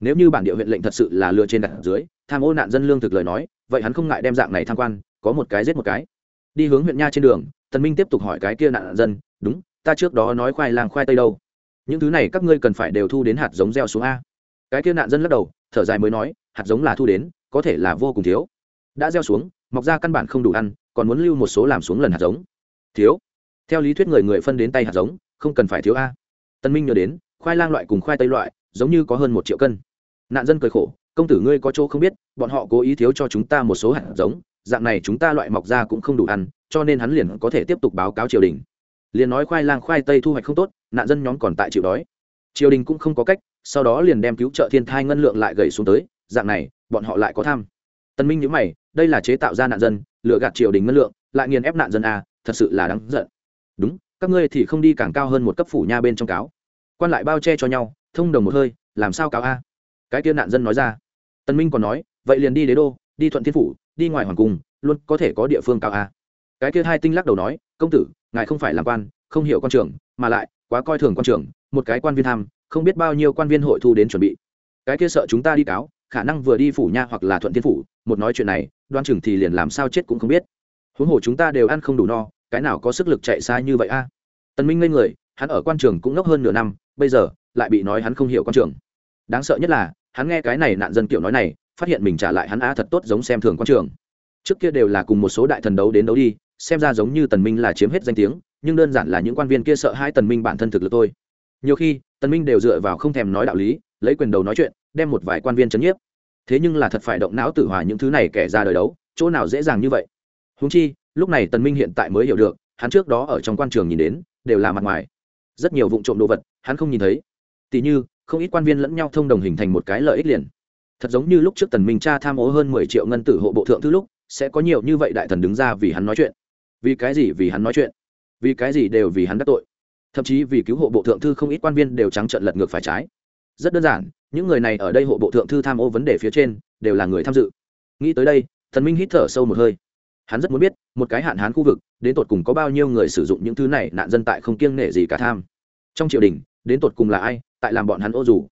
Nếu như bản địa huyện lệnh thật sự là lừa trên đặt dưới, tham ô nạn dân lương thực lời nói, vậy hắn không ngại đem dạng này tham quan, có một cái giết một cái. Đi hướng huyện nha trên đường, tần minh tiếp tục hỏi cái kia nạn dân, đúng, ta trước đó nói khoai lang khoai tây đâu? Những thứ này các ngươi cần phải đều thu đến hạt giống gieo xuống a. Cái kia nạn dân lắc đầu, thở dài mới nói, hạt giống là thu đến, có thể là vô cùng thiếu. Đã gieo xuống, mọc ra căn bản không đủ ăn, còn muốn lưu một số làm xuống lần hạt giống. Thiếu. Theo lý thuyết người người phân đến tay hạt giống, không cần phải thiếu a. Tân minh nhớ đến khoai lang loại cùng khoai tây loại, giống như có hơn một triệu cân. Nạn dân cười khổ, công tử ngươi có chỗ không biết, bọn họ cố ý thiếu cho chúng ta một số hạt giống, dạng này chúng ta loại mọc ra cũng không đủ ăn, cho nên hắn liền có thể tiếp tục báo cáo triều đình. Liền nói khoai lang khoai tây thu hoạch không tốt, nạn dân nhóm còn tại chịu đói. Triều đình cũng không có cách, sau đó liền đem cứu trợ thiên thai ngân lượng lại gầy xuống tới, dạng này, bọn họ lại có tham. Tân minh nhớ mày, đây là chế tạo ra nạn dân lựa gạt triều đình ngân lượng, lại nghiền ép nạn dân a thật sự là đáng giận. Đúng, các ngươi thì không đi càng cao hơn một cấp phủ nha bên trong cáo quan lại bao che cho nhau, thông đồng một hơi, làm sao cáo a? Cái kia nạn dân nói ra. Tân minh còn nói, vậy liền đi đế đô, đi thuận thiên phủ, đi ngoài hoàng cung, luôn có thể có địa phương cao a. Cái kia hai tinh lắc đầu nói, công tử, ngài không phải làm quan, không hiểu quan trường, mà lại quá coi thường quan trường, một cái quan viên tham, không biết bao nhiêu quan viên hội thu đến chuẩn bị. Cái kia sợ chúng ta đi cáo, khả năng vừa đi phủ nha hoặc là thuận thiên phủ, một nói chuyện này, đoan chừng thì liền làm sao chết cũng không biết. Huống hồ chúng ta đều ăn không đủ no, cái nào có sức lực chạy xa như vậy a? Tần minh ngây người, hắn ở quan trường cũng ngốc hơn nửa năm bây giờ lại bị nói hắn không hiểu quan trường. Đáng sợ nhất là, hắn nghe cái này nạn dân kiểu nói này, phát hiện mình trả lại hắn á thật tốt giống xem thường quan trường. Trước kia đều là cùng một số đại thần đấu đến đấu đi, xem ra giống như tần minh là chiếm hết danh tiếng, nhưng đơn giản là những quan viên kia sợ hai tần minh bản thân thực lực thôi. Nhiều khi, tần minh đều dựa vào không thèm nói đạo lý, lấy quyền đầu nói chuyện, đem một vài quan viên chấn nhiếp. Thế nhưng là thật phải động não tử hòa những thứ này kẻ ra đời đấu, chỗ nào dễ dàng như vậy? Húng chi, lúc này tần minh hiện tại mới hiểu được, hắn trước đó ở trong quan trường nhìn đến, đều là mặt ngoài rất nhiều vụ trộm đồ vật, hắn không nhìn thấy. Tỷ như, không ít quan viên lẫn nhau thông đồng hình thành một cái lợi ích liền. Thật giống như lúc trước tần minh cha tham ô hơn mười triệu ngân tử hộ bộ thượng thư lúc, sẽ có nhiều như vậy đại thần đứng ra vì hắn nói chuyện. Vì cái gì vì hắn nói chuyện? Vì cái gì đều vì hắn đắc tội. Thậm chí vì cứu hộ bộ thượng thư không ít quan viên đều trắng trợn lật ngược phải trái. Rất đơn giản, những người này ở đây hộ bộ thượng thư tham ô vấn đề phía trên, đều là người tham dự. Nghĩ tới đây thần minh hít thở sâu một hơi hắn rất muốn biết, một cái hạn hán khu vực, đến tột cùng có bao nhiêu người sử dụng những thứ này, nạn dân tại không kiêng nể gì cả tham. Trong triều đình, đến tột cùng là ai, tại làm bọn hắn ô dù?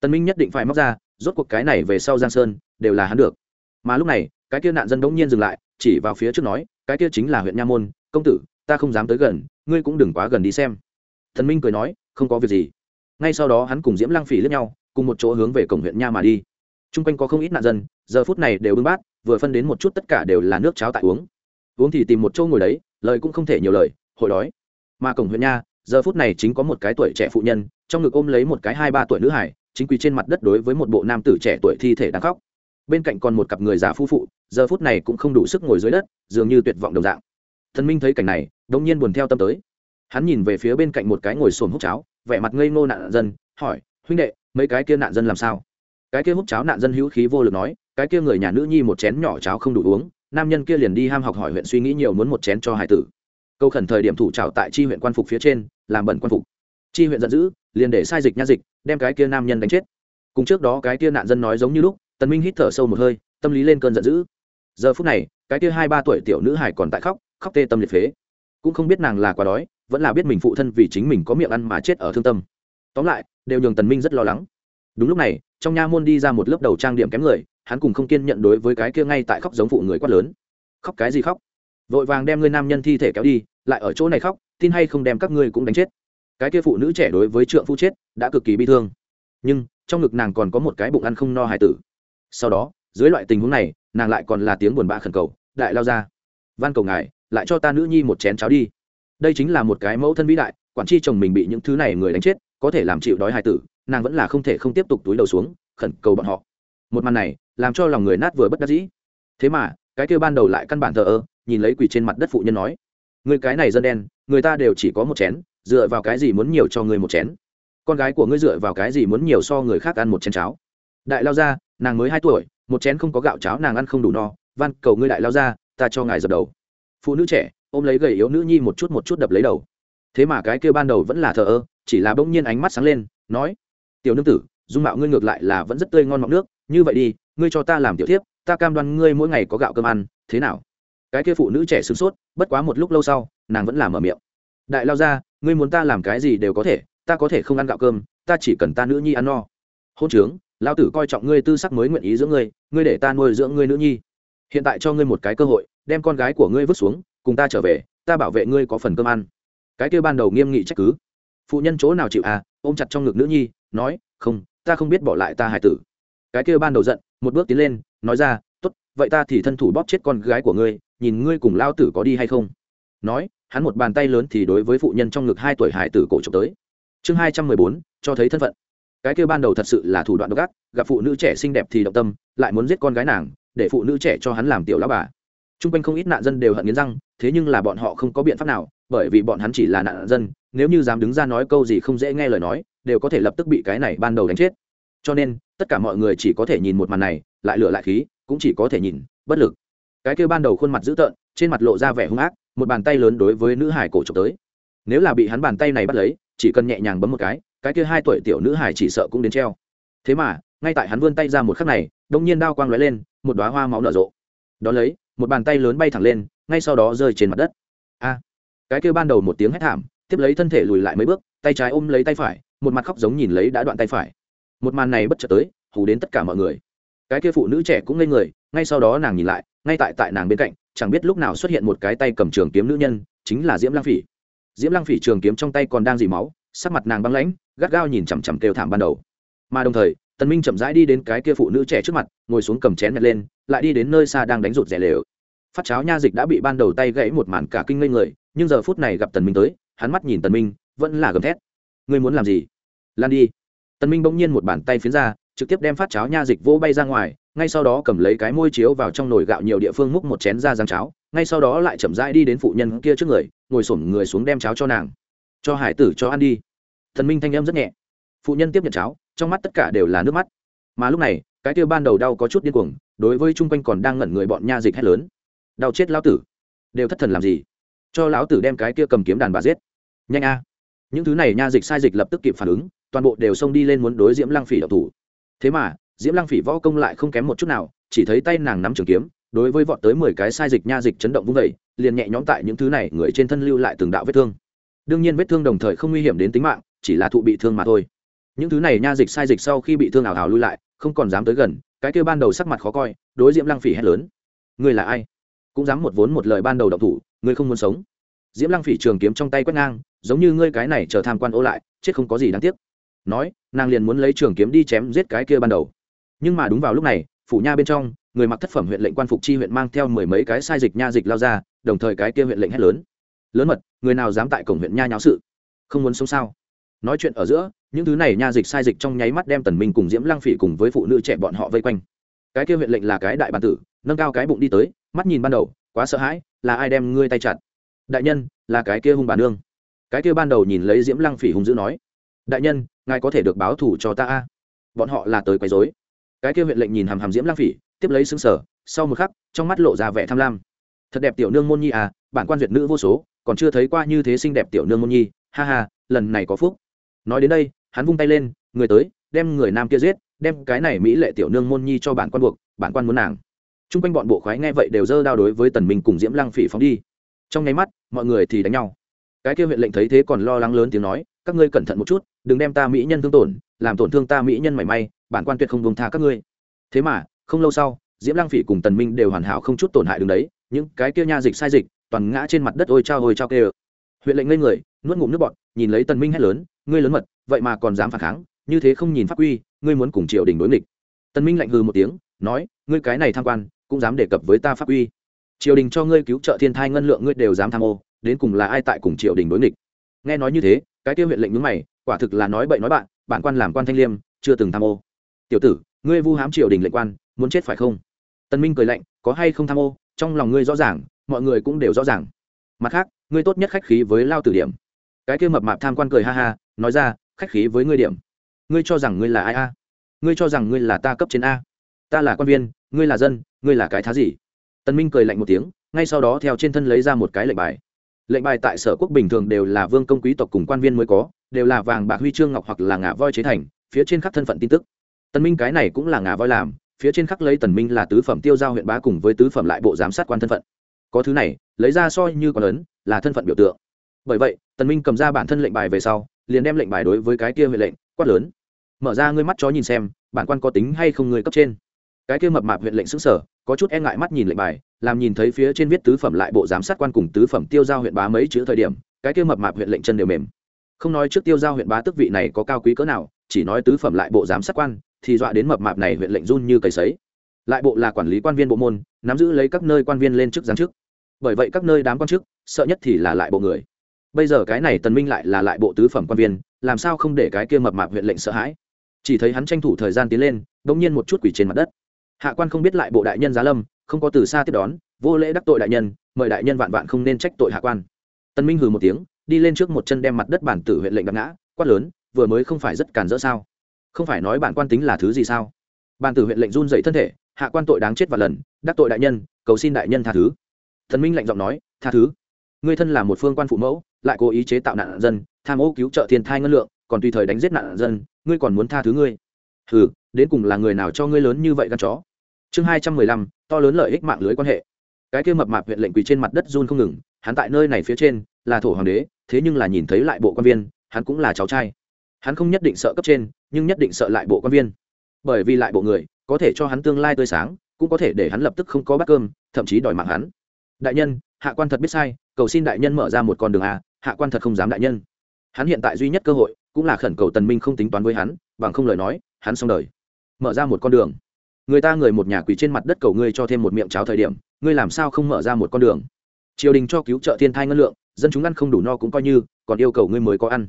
Tân minh nhất định phải móc ra, rốt cuộc cái này về sau giang sơn, đều là hắn được. Mà lúc này, cái kia nạn dân đống nhiên dừng lại, chỉ vào phía trước nói, cái kia chính là huyện nha môn, công tử, ta không dám tới gần, ngươi cũng đừng quá gần đi xem. Thần minh cười nói, không có việc gì. Ngay sau đó hắn cùng diễm lăng phỉ lướt nhau, cùng một chỗ hướng về cổng huyện nha mà đi. T r u n g quanh có không ít nạn dân, giờ phút này đều bưng bát vừa phân đến một chút tất cả đều là nước cháo tại uống. Uống thì tìm một chỗ ngồi đấy, lời cũng không thể nhiều lời, hội đói. Mà cổng huyện nha, giờ phút này chính có một cái tuổi trẻ phụ nhân, trong ngực ôm lấy một cái hai ba tuổi nữ hải, chính quỳ trên mặt đất đối với một bộ nam tử trẻ tuổi thi thể đang khóc. Bên cạnh còn một cặp người già phu phụ, giờ phút này cũng không đủ sức ngồi dưới đất, dường như tuyệt vọng đồng dạng. Thần minh thấy cảnh này, đông nhiên buồn theo tâm tới. Hắn nhìn về phía bên cạnh một cái ngồi xồm hút cháo, vẻ mặt ngây ngô nạn dân, hỏi, huynh đệ, mấy cái kia nạn dân làm sao? Cái kia hút cháo nạn dân hữu khí vô lực nói cái kia người nhà nữ nhi một chén nhỏ cháo không đủ uống, nam nhân kia liền đi ham học hỏi huyện suy nghĩ nhiều muốn một chén cho hải tử. Câu khẩn thời điểm thủ trào tại chi huyện quan phục phía trên, làm bẩn quan phục. Chi huyện giận dữ, liền để sai dịch nha dịch, đem cái kia nam nhân đánh chết. Cùng trước đó cái kia nạn dân nói giống như lúc, tần minh hít thở sâu một hơi, tâm lý lên cơn giận dữ. Giờ phút này, cái kia hai ba tuổi tiểu nữ hải còn tại khóc khóc tê tâm liệt phế. Cũng không biết nàng là quá đói, vẫn là biết mình phụ thân vì chính mình có miệng ăn mà chết ở thương tâm. Tóm lại, đều nhường tần minh rất lo lắng. Đúng lúc này, trong nha môn đi ra một lớp đầu trang điểm kém người hắn cùng không kiên nhận đối với cái kia ngay tại khóc giống phụ người quát lớn. Khóc cái gì khóc? Vội vàng đem người nam nhân thi thể kéo đi, lại ở chỗ này khóc, tin hay không đem các ngươi cũng đánh chết. Cái kia phụ nữ trẻ đối với trượng phu chết, đã cực kỳ bi thương. Nhưng, trong ngực nàng còn có một cái bụng ăn không no hài tử. Sau đó, dưới loại tình huống này, nàng lại còn là tiếng buồn bã khẩn cầu, đại lao ra, van cầu ngài, lại cho ta nữ nhi một chén cháo đi. Đây chính là một cái mẫu thân vĩ đại, quản tri chồng mình bị những thứ này người đánh chết, có thể làm chịu đói hài tử, nàng vẫn là không thể không tiếp tục túi đầu xuống, khẩn cầu bọn họ một màn này làm cho lòng người nát vừa bất đắc dĩ. Thế mà, cái kêu ban đầu lại căn bản thờ ơ, nhìn lấy quỳ trên mặt đất phụ nhân nói người cái này dân đen, người ta đều chỉ có một chén, dựa vào cái gì muốn nhiều cho người một chén? Con gái của ngươi dựa vào cái gì muốn nhiều so người khác ăn một chén cháo? Đại lao ra nàng mới hai tuổi, một chén không có gạo cháo nàng ăn không đủ no, van, cầu ngươi đại lao ra ta cho ngài dập đầu. Phụ nữ trẻ, ôm lấy gầy yếu nữ nhi một chút một chút đập lấy đầu. Thế mà cái kia ban đầu vẫn là thờ ơ, chỉ là bỗng nhiên ánh mắt sáng lên, nói, tiểu nương tử, dung mạo ngươi ngược lại là vẫn rất tươi ngon mọng nước như vậy đi, ngươi cho ta làm tiểu thiếp, ta cam đoan ngươi mỗi ngày có gạo cơm ăn, thế nào? Cái kia phụ nữ trẻ sửng sốt, bất quá một lúc lâu sau, nàng vẫn làm ở miệng. Đại lao ra ngươi muốn ta làm cái gì đều có thể, ta có thể không ăn gạo cơm, ta chỉ cần ta nữ nhi ăn no. Hôn trướng, lao tử coi trọng ngươi tư sắc mới nguyện ý dưỡng ngươi ngươi để ta nuôi dưỡng ngươi nữ nhi. Hiện tại cho ngươi một cái cơ hội, đem con gái của ngươi vứt xuống, cùng ta trở về, ta bảo vệ ngươi có phần cơm ăn. Cái kêu ban đầu nghiêm nghị trách cứ. Phụ nhân chỗ nào chịu à ôm chặt trong ngực nữ nhi, nói, không, ta không biết bỏ lại ta hải tử cái kêu ban đầu giận, một bước tiến lên, nói ra, tốt, vậy ta thì thân thủ bóp chết con gái của ngươi, nhìn ngươi cùng lao tử có đi hay không? Nói, hắn một bàn tay lớn thì đối với phụ nhân trong ngực hai tuổi hải tử cổ trộm tới. Chương hai trăm mười bốn, cho thấy thân phận. Cái kêu ban đầu thật sự là thủ đoạn độc ác, gặp phụ nữ trẻ xinh đẹp thì động tâm, lại muốn giết con gái nàng, để phụ nữ trẻ cho hắn làm tiểu lão bà. T r u n g quanh không ít nạn dân đều hận nghiến răng, thế nhưng là bọn họ không có biện pháp nào, bởi vì bọn hắn chỉ là nạn dân, nếu như dám đứng ra nói câu gì không dễ nghe lời nói, đều có thể lập tức bị cái này ban đầu đánh chết cho nên, tất cả mọi người chỉ có thể nhìn một màn này, lại lửa lại khí, cũng chỉ có thể nhìn, bất lực. Cái kêu ban đầu khuôn mặt dữ tợn, trên mặt lộ ra vẻ hung ác, một bàn tay lớn đối với nữ hải cổ trộm tới. Nếu là bị hắn bàn tay này bắt lấy, chỉ cần nhẹ nhàng bấm một cái cái kia hai tuổi tiểu nữ hải chỉ sợ cũng đến treo. Thế mà, ngay tại hắn vươn tay ra một khắc này đông nhiên đao quang lóe lên, một đoá hoa máu nở rộ. Đón lấy, một bàn tay lớn bay thẳng lên, ngay sau đó rơi trên mặt đất. A! Cái kia ban đầu một tiếng hét thảm, tiếp lấy thân thể lùi lại mấy bước, tay trái ôm lấy tay phải, một mặt khóc giống nhìn lấy đã đoạn tay phải một màn này bất chợt tới, hù đến tất cả mọi người. Cái kia phụ nữ trẻ cũng lên người, ngay sau đó nàng nhìn lại, ngay tại tại nàng bên cạnh, chẳng biết lúc nào xuất hiện một cái tay cầm trường kiếm nữ nhân, chính là diễm lăng phỉ. Diễm lăng phỉ trường kiếm trong tay còn đang dì máu, sắc mặt nàng băng lãnh, gắt gao nhìn chằm chằm kêu thảm ban đầu. Mà đồng thời, tần minh chậm rãi đi đến cái kia phụ nữ trẻ trước mặt, ngồi xuống cầm chén nhặt lên, lại đi đến nơi xa đang đánh rụt rẻ lều. Phát cháo nha dịch đã bị ban đầu tay gãy một màn cả kinh ngây người, nhưng giờ phút này gặp tần minh tới, hắn mắt nhìn tần minh, vẫn là gầm thét. Ngươi muốn làm gì? Lan đi tần minh bỗng nhiên một bàn tay phiến ra, trực tiếp đem phát cháo nha dịch vỗ bay ra ngoài, ngay sau đó cầm lấy cái môi chiếu vào trong nồi gạo nhiều địa phương múc một chén ra giang cháo, ngay sau đó lại chậm rãi đi đến phụ nhân kia trước người, ngồi xổm người xuống đem cháo cho nàng. Cho hải tử cho ăn đi. Thần minh thanh âm rất nhẹ. Phụ nhân tiếp nhận cháo, trong mắt tất cả đều là nước mắt. Mà lúc này, cái kia ban đầu đau có chút điên cuồng, đối với chung quanh còn đang ngẩn người bọn nha dịch hét lớn. Đau chết lão tử. Đều thất thần làm gì? Cho lão tử đem cái kia cầm kiếm đàn bà giết. Nhanh a. Những thứ này nha dịch sai dịch lập tức kịp phản ứng toàn bộ đều xông đi lên muốn đối diễm lăng phỉ độc thủ. Thế mà, diễm lăng phỉ võ công lại không kém một chút nào, chỉ thấy tay nàng nắm trường kiếm, đối với vọt tới mười cái sai dịch nha dịch chấn động vung vẩy liền nhẹ nhõm tại những thứ này người trên thân lưu lại từng đạo vết thương. Đương nhiên vết thương đồng thời không nguy hiểm đến tính mạng, chỉ là thụ bị thương mà thôi. Những thứ này nha dịch sai dịch sau khi bị thương ảo hào lui lại, không còn dám tới gần, cái kêu ban đầu sắc mặt khó coi, đối diễm lăng phỉ hét lớn. Ngươi là ai? Cũng dám một vốn một lời ban đầu động thủ, ngươi không muốn sống. Diễm lăng phỉ trường kiếm trong tay quét ngang, giống như ngươi cái này chờ tham quan ô lại, chết không có gì đáng tiếc nói, nàng liền muốn lấy trường kiếm đi chém giết cái kia ban đầu. Nhưng mà đúng vào lúc này, phủ nha bên trong, người mặc thất phẩm huyện lệnh quan phục chi huyện mang theo mười mấy cái sai dịch nha dịch lao ra, đồng thời cái kia huyện lệnh hét lớn. Lớn mật, người nào dám tại cổng huyện nha nháo sự? Không muốn sống sao? Nói chuyện ở giữa, những thứ này nha dịch sai dịch trong nháy mắt đem tần minh cùng diễm lăng phỉ cùng với phụ nữ trẻ bọn họ vây quanh. Cái kia huyện lệnh là cái đại bản tử, nâng cao cái bụng đi tới, mắt nhìn ban đầu, quá sợ hãi, là ai đem ngươi tay chặt? Đại nhân, là cái kia hung bản nương. Cái kia ban đầu nhìn lấy diễm lăng phỉ hung dữ nói đại nhân, ngài có thể được báo thủ cho ta a. Bọn họ là tới quấy rối. Cái kia huyện lệnh nhìn hàm hàm diễm lăng phỉ, tiếp lấy xứng sở sau một khắc, trong mắt lộ ra vẻ tham lam. Thật đẹp tiểu nương môn nhi à bản quan duyệt nữ vô số, còn chưa thấy qua như thế xinh đẹp tiểu nương môn nhi, ha ha, lần này có phúc. Nói đến đây, hắn vung tay lên, người tới, đem người nam kia giết, đem cái này mỹ lệ tiểu nương môn nhi cho bản quan buộc, bản quan muốn nàng. T r u n g quanh bọn bộ khoái nghe vậy đều dơ đao đối với tần minh cùng diễm lăng phỉ phóng đi. Trong nháy mắt, mọi người thì đánh nhau. Cái kia huyện lệnh thấy thế còn lo lắng lớn tiếng nói, các ngươi cẩn thận một chút đừng đem ta mỹ nhân thương tổn, làm tổn thương ta mỹ nhân mảy may, bản quan tuyệt không buông tha các ngươi. Thế mà, không lâu sau, diễm Lang phỉ cùng tần minh đều hoàn hảo không chút tổn hại đứng đấy, những cái kia nha dịch sai dịch, toàn ngã trên mặt đất ôi trao ôi trao kêu. Huyện lệnh lên người, nuốt ngụm nước bọt, nhìn lấy tần minh hét lớn, ngươi lớn mật, vậy mà còn dám phản kháng, như thế không nhìn pháp quy, ngươi muốn cùng triều đình đối nghịch. Tần minh lạnh hừ một tiếng, nói, ngươi cái này tham quan, cũng dám đề cập với ta pháp quy. Triều đình cho ngươi cứu trợ thiên thai ngân lượng ngươi đều dám tham ô, đến cùng là ai tại cùng triều đình đối nghịch? Nghe nói như thế, cái kia huyện lệnh nhướng mày quả thực là nói bậy nói bạn, bản quan làm quan thanh liêm, chưa từng tham ô. Tiểu tử, ngươi vu hám triều đình lệnh quan, muốn chết phải không? Tân minh cười lạnh, có hay không tham ô, trong lòng ngươi rõ ràng, mọi người cũng đều rõ ràng. Mặt khác, ngươi tốt nhất khách khí với lao tử điểm. Cái kia mập mạp tham quan cười ha ha, nói ra, khách khí với ngươi điểm. Ngươi cho rằng ngươi là ai a? Ngươi cho rằng ngươi là ta cấp trên a? Ta là quan viên, ngươi là dân, ngươi là cái thá gì? Tân minh cười lạnh một tiếng, ngay sau đó theo trên thân lấy ra một cái lệnh bài lệnh bài tại sở quốc bình thường đều là vương công quý tộc cùng quan viên mới có, đều là vàng bạc huy chương ngọc hoặc là ngà voi chế thành, phía trên khắc thân phận tin tức. Tần minh cái này cũng là ngà voi làm, phía trên khắc lấy tần minh là tứ phẩm tiêu giao huyện bá cùng với tứ phẩm lại bộ giám sát quan thân phận. Có thứ này, lấy ra soi như còn lớn, là thân phận biểu tượng. Bởi vậy, tần minh cầm ra bản thân lệnh bài về sau, liền đem lệnh bài đối với cái kia huyện lệnh, quát lớn. Mở ra ngươi mắt chó nhìn xem, bản quan có tính hay không người cấp trên? Cái kia mập mạp huyện lệnh sững sở có chút e ngại mắt nhìn lệnh bài làm nhìn thấy phía trên viết tứ phẩm lại bộ giám sát quan cùng tứ phẩm tiêu giao huyện bá mấy chữ thời điểm, cái kia mập mạp huyện lệnh chân đều mềm. Không nói trước tiêu giao huyện bá tức vị này có cao quý cỡ nào, chỉ nói tứ phẩm lại bộ giám sát quan, thì dọa đến mập mạp này huyện lệnh run như cầy sấy. Lại bộ là quản lý quan viên bộ môn, nắm giữ lấy các nơi quan viên lên chức giáng chức. Bởi vậy các nơi đám quan chức, sợ nhất thì là lại bộ người. Bây giờ cái này tần minh lại là lại bộ tứ phẩm quan viên, làm sao không để cái kia mập mạp huyện lệnh sợ hãi? Chỉ thấy hắn tranh thủ thời gian tiến lên đống nhiên một chút quỷ trên mặt đất. Hạ quan không biết lại bộ đại nhân giá lâm không có từ xa tiếp đón vô lễ đắc tội đại nhân mời đại nhân vạn vạn không nên trách tội hạ quan. Tần minh hừ một tiếng đi lên trước một chân đem mặt đất bản tử huyện lệnh đập ngã quát lớn vừa mới không phải rất cản rỡ sao? Không phải nói bản quan tính là thứ gì sao? Bản tử huyện lệnh run dậy thân thể hạ quan tội đáng chết và lần đắc tội đại nhân cầu xin đại nhân tha thứ. Thần minh lạnh giọng nói tha thứ. Ngươi thân là một phương quan phụ mẫu lại cố ý chế tạo nạn dân tham ô cứu trợ thiên thai ngân lượng còn tùy thời đánh giết nạn dân ngươi còn muốn tha thứ ngươi. Hừ, đến cùng là người nào cho ngươi lớn như vậy gan chó? Chương hai trăm mười lăm to lớn lợi ích mạng lưới quan hệ. Cái kia mập mạp huyện lệnh quỳ trên mặt đất run không ngừng, hắn tại nơi này phía trên là thổ hoàng đế, thế nhưng là nhìn thấy lại bộ quan viên, hắn cũng là cháu trai. Hắn không nhất định sợ cấp trên, nhưng nhất định sợ lại bộ quan viên. Bởi vì lại bộ người, có thể cho hắn tương lai tươi sáng, cũng có thể để hắn lập tức không có bát cơm, thậm chí đòi mạng hắn. Đại nhân, hạ quan thật biết sai, cầu xin đại nhân mở ra một con đường à? hạ quan thật không dám đại nhân. Hắn hiện tại duy nhất cơ hội, cũng là khẩn cầu tần minh không tính toán với hắn, bằng không lời nói, hắn xong đời. Mở ra một con đường người ta người một nhà quỳ trên mặt đất cầu ngươi cho thêm một miệng cháo thời điểm, ngươi làm sao không mở ra một con đường? Triều đình cho cứu trợ thiên thai ngân lượng, dân chúng ăn không đủ no cũng coi như, còn yêu cầu ngươi mới có ăn.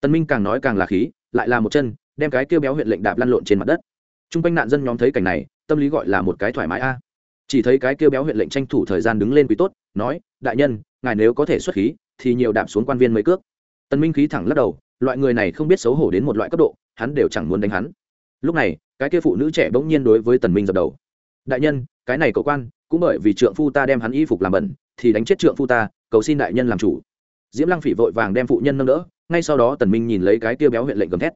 Tần minh càng nói càng là khí, lại là một chân, đem cái kêu béo huyện lệnh đạp lăn lộn trên mặt đất. Trung quanh nạn dân nhóm thấy cảnh này, tâm lý gọi là một cái thoải mái a. Chỉ thấy cái kêu béo huyện lệnh tranh thủ thời gian đứng lên quý tốt, nói, đại nhân, ngài nếu có thể xuất khí, thì nhiều đạp xuống quan viên mấy cước. Tần minh khí thẳng lắc đầu, loại người này không biết xấu hổ đến một loại cấp độ, hắn đều chẳng muốn đánh hắn. Lúc này cái kia phụ nữ trẻ bỗng nhiên đối với tần minh dập đầu. Đại nhân, cái này cầu quan, cũng bởi vì trượng phu ta đem hắn y phục làm bẩn, thì đánh chết trượng phu ta, cầu xin đại nhân làm chủ. Diễm lăng phỉ vội vàng đem phụ nhân nâng đỡ, ngay sau đó tần minh nhìn lấy cái kia béo huyện lệnh gầm thét.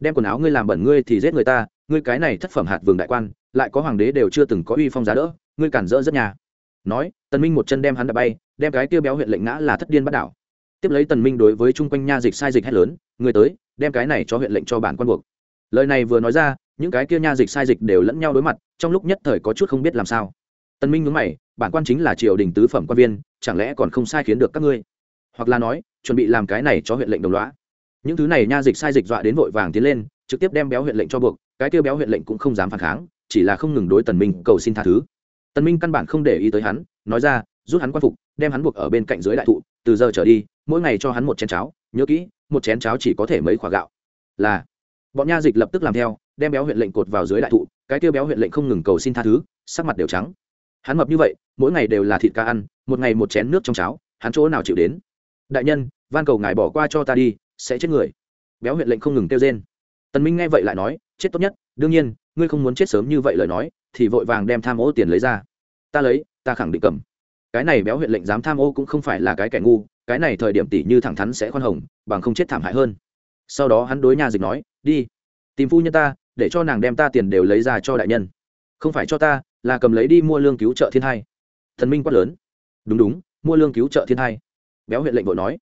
Đem quần áo ngươi làm bẩn ngươi thì giết người ta, ngươi cái này thất phẩm hạt vương đại quan, lại có hoàng đế đều chưa từng có uy phong giá đỡ, ngươi cản rỡ rất nhà. Nói, tần minh một chân đem hắn đập bay, đem cái kia béo huyện lệnh ngã là thất điên bắt đảo. Tiếp lấy tần minh đối với trung quanh nha dịch sai dịch hét lớn người tới, đem cái này cho huyện lệnh cho bản quan buộc. Lời này vừa nói ra những cái kia nha dịch sai dịch đều lẫn nhau đối mặt, trong lúc nhất thời có chút không biết làm sao. Tần minh nhướng mày, bản quan chính là triều đình tứ phẩm quan viên, chẳng lẽ còn không sai khiến được các ngươi? Hoặc là nói, chuẩn bị làm cái này cho huyện lệnh đồng loá những thứ này nha dịch sai dịch dọa đến vội vàng tiến lên, trực tiếp đem béo huyện lệnh cho buộc, cái kia béo huyện lệnh cũng không dám phản kháng, chỉ là không ngừng đối tần minh cầu xin tha thứ. Tần minh căn bản không để ý tới hắn, nói ra, rút hắn quan phục, đem hắn buộc ở bên cạnh dưới đại thụ, từ giờ trở đi, mỗi ngày cho hắn một chén cháo, nhớ kỹ, một chén cháo chỉ có thể mấy quả gạo. Là bọn nha dịch lập tức làm theo, đem béo huyện lệnh cột vào dưới đại thụ, cái tiêu béo huyện lệnh không ngừng cầu xin tha thứ, sắc mặt đều trắng. Hắn mập như vậy, mỗi ngày đều là thịt ca ăn, một ngày một chén nước trong cháo, hắn chỗ nào chịu đến? Đại nhân, van cầu ngài bỏ qua cho ta đi, sẽ chết người. Béo huyện lệnh không ngừng kêu rên. Tần minh nghe vậy lại nói, chết tốt nhất, đương nhiên, ngươi không muốn chết sớm như vậy lời nói, thì vội vàng đem tham ô tiền lấy ra. Ta lấy, ta khẳng định cầm. Cái này béo huyện lệnh dám tham ô cũng không phải là cái kẻ ngu, cái này thời điểm tỷ như thẳng thắn sẽ khoan hồng, bằng không chết thảm hại hơn. Sau đó hắn đối nhà dịch nói đi. Tìm phu nhân ta, để cho nàng đem ta tiền đều lấy ra cho đại nhân. Không phải cho ta, là cầm lấy đi mua lương cứu trợ thiên hai. Thần minh quát lớn. Đúng đúng, mua lương cứu trợ thiên hai. Béo huyện lệnh vội nói.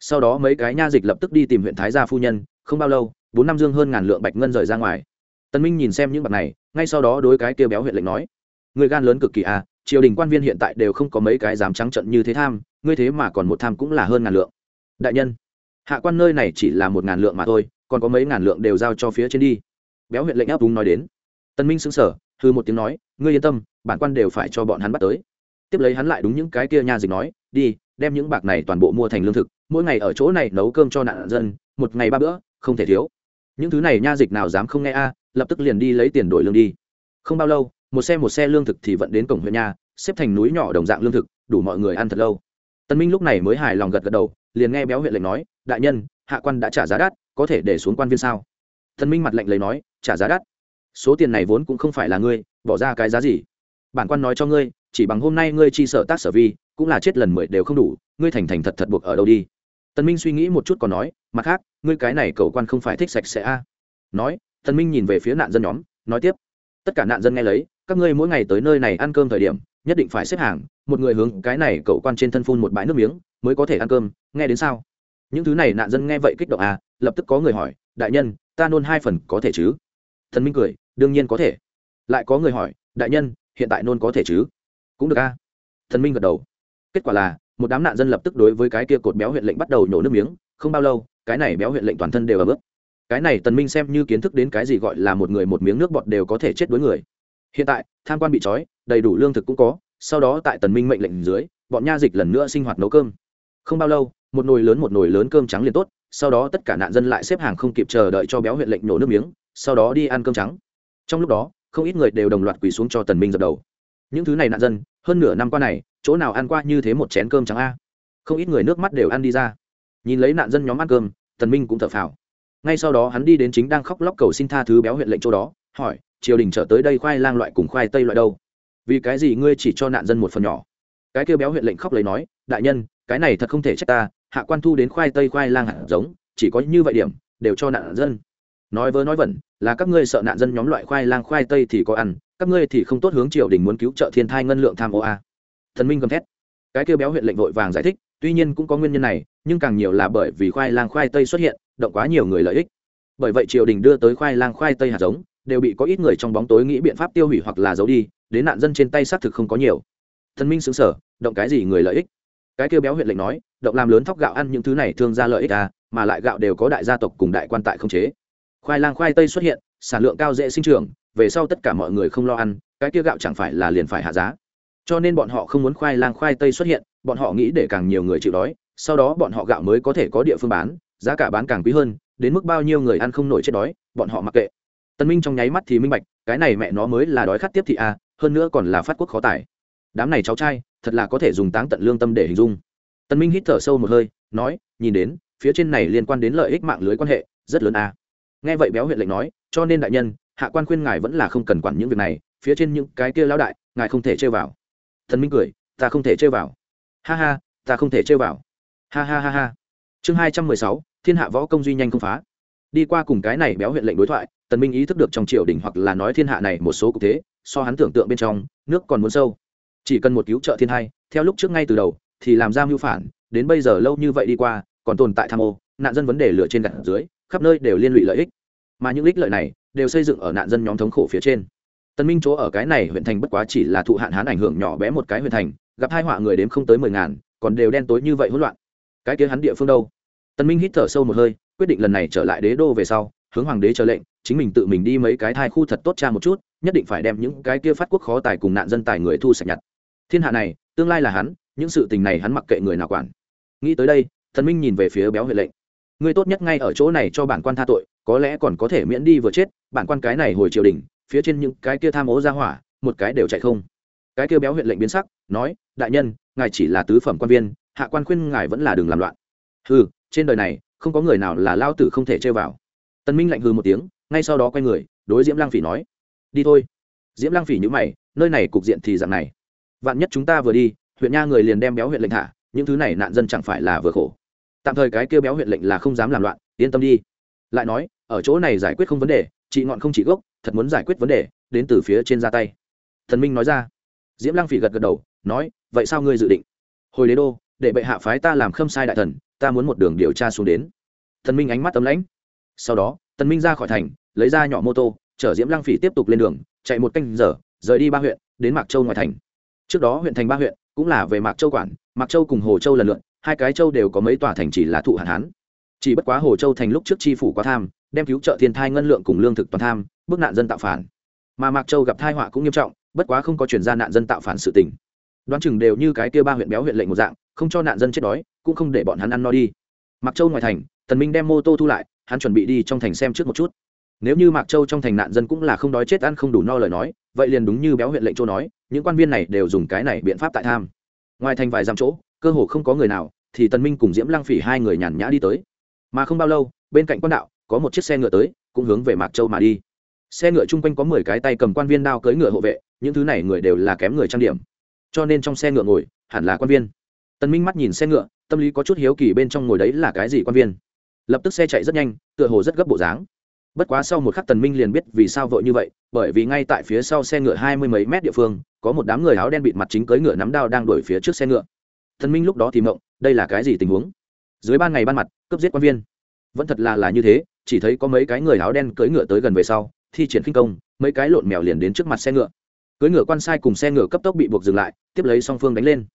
Sau đó mấy cái nha dịch lập tức đi tìm huyện thái gia phu nhân, không bao lâu, bốn năm dương hơn ngàn lượng bạch ngân rời ra ngoài. Tân minh nhìn xem những bạc này, ngay sau đó đối cái kia béo huyện lệnh nói. Người gan lớn cực kỳ à triều đình quan viên hiện tại đều không có mấy cái dám trắng trận như thế tham, ngươi thế mà còn một tham cũng là hơn ngàn lượng. Đại nhân, hạ quan nơi này chỉ là một ngàn lượng mà thôi còn có mấy ngàn lượng đều giao cho phía trên đi. Béo huyện lệnh áp đúng nói đến. Tân minh xứng sở hư một tiếng nói, ngươi yên tâm, bản quan đều phải cho bọn hắn bắt tới. Tiếp lấy hắn lại đúng những cái kia nha dịch nói, đi, đem những bạc này toàn bộ mua thành lương thực, mỗi ngày ở chỗ này nấu cơm cho nạn dân, một ngày ba bữa, không thể thiếu. Những thứ này nha dịch nào dám không nghe a, lập tức liền đi lấy tiền đổi lương đi. Không bao lâu, một xe một xe lương thực thì vận đến cổng huyện nha, xếp thành núi nhỏ đồng dạng lương thực, đủ mọi người ăn thật lâu. Tân minh lúc này mới hài lòng gật gật đầu, liền nghe béo huyện lệnh nói, đại nhân hạ quan đã trả giá đắt, có thể để xuống quan viên sao? Thần minh mặt lạnh lấy nói, trả giá đắt? Số tiền này vốn cũng không phải là ngươi, bỏ ra cái giá gì? Bản quan nói cho ngươi, chỉ bằng hôm nay ngươi chi sở tác sở vi, cũng là chết lần mười đều không đủ, ngươi thành thành thật thật buộc ở đâu đi? Tần minh suy nghĩ một chút còn nói, mặt khác, ngươi cái này cầu quan không phải thích sạch sẽ a? Nói, tần minh nhìn về phía nạn dân nhóm, nói tiếp. Tất cả nạn dân nghe lấy, các ngươi mỗi ngày tới nơi này ăn cơm thời điểm, nhất định phải xếp hàng, một người hướng cái này cậu quan trên thân phun một bãi nước miếng, mới có thể ăn cơm, nghe đến sao? Những thứ này nạn dân nghe vậy kích động à lập tức có người hỏi, đại nhân, ta nôn hai phần có thể chứ? Thần minh cười, đương nhiên có thể. Lại có người hỏi, đại nhân, hiện tại nôn có thể chứ? Cũng được a thần minh gật đầu. Kết quả là, một đám nạn dân lập tức đối với cái kia cột béo huyện lệnh bắt đầu nhổ nước miếng, không bao lâu, cái này béo huyện lệnh toàn thân đều ở bước cái này tần minh xem như kiến thức đến cái gì gọi là một người một miếng nước bọt đều có thể chết đối người. Hiện tại, tham quan bị trói, đầy đủ lương thực cũng có, sau đó tại tần minh mệnh lệnh dưới, bọn nha dịch lần nữa sinh hoạt nấu cơm không bao lâu, một nồi lớn một nồi lớn cơm trắng liền tốt, sau đó tất cả nạn dân lại xếp hàng không kịp chờ đợi cho béo huyện lệnh nổ nước miếng, sau đó đi ăn cơm trắng. Trong lúc đó, không ít người đều đồng loạt quỳ xuống cho tần minh dập đầu. Những thứ này nạn dân, hơn nửa năm qua này, chỗ nào ăn qua như thế một chén cơm trắng a? Không ít người nước mắt đều ăn đi ra. Nhìn lấy nạn dân nhóm ăn cơm, tần minh cũng thở phào. Ngay sau đó hắn đi đến chính đang khóc lóc cầu xin tha thứ béo huyện lệnh chỗ đó, hỏi, triều đình trở tới đây khoai lang loại cùng khoai tây loại đâu? Vì cái gì ngươi chỉ cho nạn dân một phần nhỏ? Cái kêu béo huyện lệnh khóc lấy nói, đại nhân cái này thật không thể trách ta, hạ quan thu đến khoai tây khoai lang hạt giống, chỉ có như vậy điểm, đều cho nạn dân. Nói vớ nói vẩn, là các ngươi sợ nạn dân nhóm loại khoai lang khoai tây thì có ăn, các ngươi thì không tốt hướng triều đình muốn cứu trợ thiên thai ngân lượng tham ô a. Thần minh gầm thét. Cái kêu béo huyện lệnh vội vàng giải thích, tuy nhiên cũng có nguyên nhân này, nhưng càng nhiều là bởi vì khoai lang khoai tây xuất hiện, động quá nhiều người lợi ích. Bởi vậy triều đình đưa tới khoai lang khoai tây hạt giống, đều bị có ít người trong bóng tối nghĩ biện pháp tiêu hủy hoặc là giấu đi, đến nạn dân trên tay xác thực không có nhiều. Thần minh xứng sở động cái gì người lợi ích? Cái kêu béo huyện lệnh nói, động làm lớn thóc gạo ăn những thứ này thương ra lợi ích à mà lại gạo đều có đại gia tộc cùng đại quan tại không chế. Khoai lang khoai tây xuất hiện, sản lượng cao dễ sinh trưởng, về sau tất cả mọi người không lo ăn, cái kia gạo chẳng phải là liền phải hạ giá. Cho nên bọn họ không muốn khoai lang khoai tây xuất hiện, bọn họ nghĩ để càng nhiều người chịu đói, sau đó bọn họ gạo mới có thể có địa phương bán, giá cả bán càng quý hơn, đến mức bao nhiêu người ăn không nổi chết đói, bọn họ mặc kệ. Tân minh trong nháy mắt thì minh bạch, cái này mẹ nó mới là đói khát tiếp thị a hơn nữa còn là phát quốc khó tải. Đám này cháu trai thật là có thể dùng táng tận lương tâm để hình dung. Tân minh hít thở sâu một hơi, nói, nhìn đến, phía trên này liên quan đến lợi ích mạng lưới quan hệ, rất lớn a nghe vậy béo huyện lệnh nói, cho nên đại nhân, hạ quan khuyên ngài vẫn là không cần quản những việc này, phía trên những cái kia lão đại, ngài không thể chơi vào. Thần minh cười, ta không thể chơi vào. Ha ha, ta không thể chơi vào. Ha ha ha ha. Chương hai trăm mười sáu, thiên hạ võ công duy nhanh không phá. Đi qua cùng cái này béo huyện lệnh đối thoại, tần minh ý thức được trong triều đình hoặc là nói thiên hạ này một số cục thế, so hắn tưởng tượng bên trong, nước còn muốn sâu chỉ cần một cứu trợ thiên hai, theo lúc trước ngay từ đầu, thì làm ra mưu phản, đến bây giờ lâu như vậy đi qua, còn tồn tại tham ô, nạn dân vấn đề lửa trên gạt dưới, khắp nơi đều liên lụy lợi ích. Mà những ích lợi này đều xây dựng ở nạn dân nhóm thống khổ phía trên. Tân minh chỗ ở cái này huyện thành bất quá chỉ là thụ hạn hán ảnh hưởng nhỏ bé một cái huyện thành, gặp hai họa người đếm không tới mười ngàn, còn đều đen tối như vậy hỗn loạn. Cái kia hắn địa phương đâu? Tân minh hít thở sâu một hơi, quyết định lần này trở lại đế đô về sau, hướng hoàng đế chờ lệnh, chính mình tự mình đi mấy cái thai khu thật tốt cha một chút, nhất định phải đem những cái kia phát quốc khó tài cùng nạn dân tài người thu sạch nhặt thiên hạ này, tương lai là hắn, những sự tình này hắn mặc kệ người nào quản. Nghĩ tới đây, thần minh nhìn về phía béo huệ lệnh. Ngươi tốt nhất ngay ở chỗ này cho bản quan tha tội, có lẽ còn có thể miễn đi vừa chết, bản quan cái này hồi triều đình, phía trên những cái kia tham ố ra hỏa, một cái đều chạy không. Cái kia béo huyện lệnh biến sắc, nói, đại nhân, ngài chỉ là tứ phẩm quan viên, hạ quan khuyên ngài vẫn là đừng làm loạn. Hừ, trên đời này, không có người nào là lao tử không thể chơi vào. Tân minh lạnh hừ một tiếng, ngay sau đó quay người, đối diễm lang phỉ nói, đi thôi. Diễm lang phỉ nhữ mày, nơi này cục diện thì dạng này vạn nhất chúng ta vừa đi, huyện nha người liền đem béo huyện lệnh thả, những thứ này nạn dân chẳng phải là vừa khổ. Tạm thời cái kêu béo huyện lệnh là không dám làm loạn, yên tâm đi. Lại nói, ở chỗ này giải quyết không vấn đề, chị ngọn không chỉ gốc, thật muốn giải quyết vấn đề, đến từ phía trên ra tay. Thần minh nói ra. Diễm lăng phỉ gật gật đầu, nói, vậy sao ngươi dự định? Hồi đế đô, để bệ hạ phái ta làm khâm sai đại thần, ta muốn một đường điều tra xuống đến. Thần minh ánh mắt tấm lãnh. Sau đó, tần minh ra khỏi thành, lấy ra nhỏ mô tô, chở diễm lăng phỉ tiếp tục lên đường, chạy một canh giờ, rời đi ba huyện, đến mạc châu ngoài thành trước đó huyện thành ba huyện, cũng là về mạc châu quản, mạc châu cùng hồ châu lần lượt, hai cái châu đều có mấy tòa thành chỉ là thụ hạn hán. Chỉ bất quá hồ châu thành lúc trước chi phủ quá tham, đem cứu trợ thiên thai ngân lượng cùng lương thực toàn tham bức nạn dân tạo phản. Mà mạc châu gặp thai họa cũng nghiêm trọng, bất quá không có chuyển ra nạn dân tạo phản sự tình. Đoán chừng đều như cái kia ba huyện béo huyện lệnh một dạng, không cho nạn dân chết đói, cũng không để bọn hắn ăn no đi. Mạc châu ngoài thành, tần minh đem mô tô thu lại, hắn chuẩn bị đi trong thành xem trước một chút. Nếu như mạc châu trong thành nạn dân cũng là không đói chết ăn không đủ no lời nói, vậy liền đúng như béo huyện lệnh châu nói những quan viên này đều dùng cái này biện pháp tại tham. Ngoài thành vài dặm chỗ, cơ hồ không có người nào, thì tần minh cùng diễm lăng phỉ hai người nhàn nhã đi tới. Mà không bao lâu, bên cạnh quan đạo, có một chiếc xe ngựa tới, cũng hướng về mạc châu mà đi. Xe ngựa chung quanh có mười cái tay cầm quan viên đao cưỡi ngựa hộ vệ, những thứ này người đều là kém người trang điểm. Cho nên trong xe ngựa ngồi, hẳn là quan viên. Tần minh mắt nhìn xe ngựa, tâm lý có chút hiếu kỳ bên trong ngồi đấy là cái gì quan viên. Lập tức xe chạy rất nhanh, tựa hồ rất gấp bộ dáng bất quá sau một khắc tần minh liền biết vì sao vội như vậy, bởi vì ngay tại phía sau xe ngựa hai mươi mấy mét địa phương, có một đám người áo đen bịt mặt chính cưỡi ngựa nắm đao đang đuổi phía trước xe ngựa. Tần minh lúc đó thì mộng, đây là cái gì tình huống? Dưới ban ngày ban mặt, cướp giết quan viên. Vẫn thật là là như thế, chỉ thấy có mấy cái người áo đen cưỡi ngựa tới gần về sau, thi triển khinh công, mấy cái lộn mèo liền đến trước mặt xe ngựa. Cưỡi ngựa quan sai cùng xe ngựa cấp tốc bị buộc dừng lại, tiếp lấy song phương đánh lên.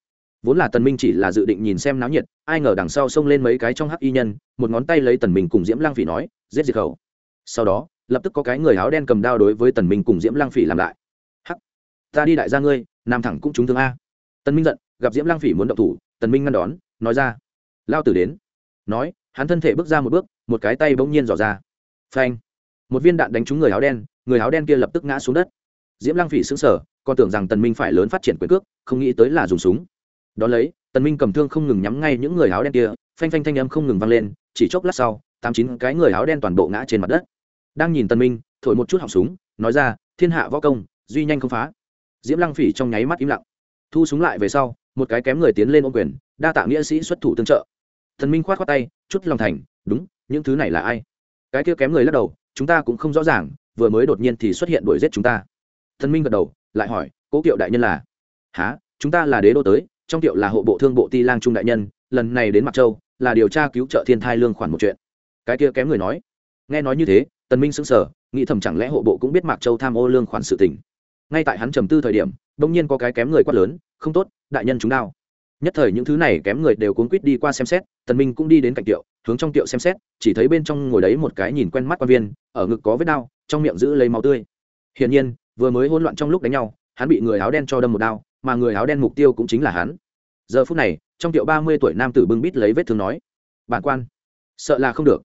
Vốn là tần minh chỉ là dự định nhìn xem náo nhiệt, ai ngờ đằng sau xông lên mấy cái trong hắc y nhân, một ngón tay lấy tần minh cùng diễm lang phỉ nói, giết diệt khẩu sau đó lập tức có cái người áo đen cầm đao đối với tần minh cùng diễm lang phỉ làm lại. Hắc ta đi đại gia ngươi nam thẳng cũng trúng thương a. Tần minh giận gặp diễm lang phỉ muốn động thủ tần minh ngăn đón nói ra. Lao tử đến. Nói hắn thân thể bước ra một bước một cái tay bỗng nhiên dò ra. Phanh. Một viên đạn đánh trúng người áo đen người áo đen kia lập tức ngã xuống đất. Diễm lang phỉ sững sờ, còn tưởng rằng tần minh phải lớn phát triển quyền cước không nghĩ tới là dùng súng. Đón lấy tần minh cầm thương không ngừng nhắm ngay những người áo đen kia phanh phanh thanh âm không ngừng vang lên chỉ chốc lát sau tám chín cái người áo đen toàn bộ ngã trên mặt đất đang nhìn tần minh, thổi một chút họng súng, nói ra, thiên hạ võ công, duy nhanh không phá. Diễm lăng phỉ trong nháy mắt im lặng. Thu súng lại về sau, một cái kém người tiến lên ôm quyền, đa tạ nghĩa sĩ xuất thủ tương trợ. Thần minh khoát khoát tay, chút lòng thành, đúng, những thứ này là ai? Cái kia kém người lắc đầu, chúng ta cũng không rõ ràng, vừa mới đột nhiên thì xuất hiện đuổi giết chúng ta. Thần minh gật đầu, lại hỏi, cố kiệu đại nhân là? Há chúng ta là đế đô tới, trong kiệu là hộ bộ thương bộ ti lang trung đại nhân, lần này đến mặc châu, là điều tra cứu trợ thiên thai lương khoản một chuyện. Cái kia kém người nói. Nghe nói như thế tần minh sững sờ, nghĩ thầm chẳng lẽ hộ bộ cũng biết mạc châu tham ô lương khoản sự tình. Ngay tại hắn trầm tư thời điểm đông nhiên có cái kém người quát lớn, không tốt, đại nhân chúng đao nhất thời những thứ này kém người đều cuốn quýt đi qua xem xét, tần minh cũng đi đến cạnh tiệu, hướng trong tiệu xem xét, chỉ thấy bên trong ngồi đấy một cái nhìn quen mắt quan viên, ở ngực có vết đao trong miệng giữ lấy máu tươi. Hiển nhiên, vừa mới hỗn loạn trong lúc đánh nhau, hắn bị người áo đen cho đâm một đao mà người áo đen mục tiêu cũng chính là hắn. Giờ phút này, trong tiệu ba mươi tuổi nam tử bưng bít lấy vết thương nói, bản quan, sợ là không được.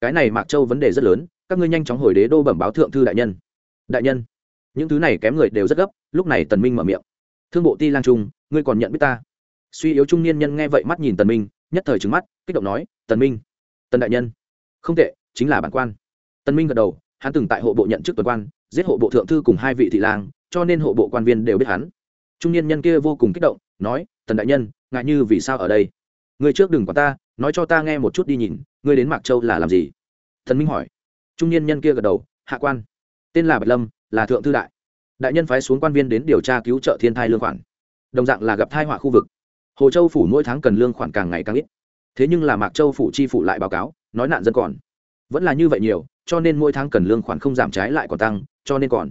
Cái này mạc châu vấn đề rất lớn các ngươi nhanh chóng hồi đế đô bẩm báo thượng thư đại nhân. Đại nhân, những thứ này kém người đều rất gấp, lúc này tần minh mở miệng. Thương bộ ti lang trung, ngươi còn nhận biết ta? Suy yếu trung niên nhân nghe vậy mắt nhìn tần minh, nhất thời trừng mắt, kích động nói, tần minh, tần đại nhân. Không tệ, chính là bản quan. Tần minh gật đầu, hắn từng tại hộ bộ nhận chức tuần quan, giết hộ bộ thượng thư cùng hai vị thị lang, cho nên hộ bộ quan viên đều biết hắn. Trung niên nhân kia vô cùng kích động, nói, tần đại nhân, ngại như vì sao ở đây? Ngươi trước đừng quản ta, nói cho ta nghe một chút đi nhìn, ngươi đến mạc châu là làm gì? Thần minh hỏi trung niên nhân kia gật đầu, hạ quan, tên là bạch lâm, là thượng thư đại. Đại nhân phái xuống quan viên đến điều tra cứu trợ thiên thai lương khoản. Đồng dạng là gặp thai họa khu vực. Hồ châu phủ mỗi tháng cần lương khoản càng ngày càng ít. Thế nhưng là mạc châu phủ chi phủ lại báo cáo, nói nạn dân còn. Vẫn là như vậy nhiều, cho nên mỗi tháng cần lương khoản không giảm trái lại còn tăng, cho nên còn.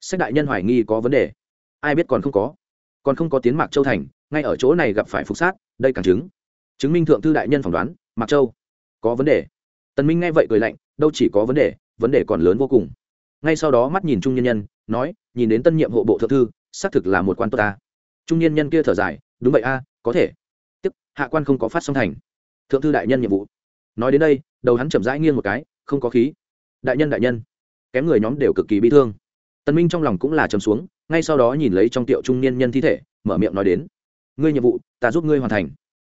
Sách đại nhân hoài nghi có vấn đề. Ai biết còn không có. Còn không có tiến mạc châu thành, ngay ở chỗ này gặp phải phục sát, đây càng chứng. Chứng minh thượng thư đại nhân phỏng đoán, mạc châu. Có vấn đề tần minh nghe vậy cười lạnh, đâu chỉ có vấn đề vấn đề còn lớn vô cùng. Ngay sau đó mắt nhìn trung nhân nhân, nói, nhìn đến tân nhiệm hộ bộ thượng thư, xác thực là một quan tốt ta. Trung nhân nhân kia thở dài, đúng vậy a, có thể. Tức hạ quan không có phát song thành. Thượng thư đại nhân nhiệm vụ. Nói đến đây, đầu hắn chậm rãi nghiêng một cái, không có khí. Đại nhân đại nhân. Kém người nhóm đều cực kỳ bi thương. Tần minh trong lòng cũng là trầm xuống, ngay sau đó nhìn lấy trong tiệu trung niên nhân thi thể, mở miệng nói đến. Ngươi nhiệm vụ, ta giúp ngươi hoàn thành.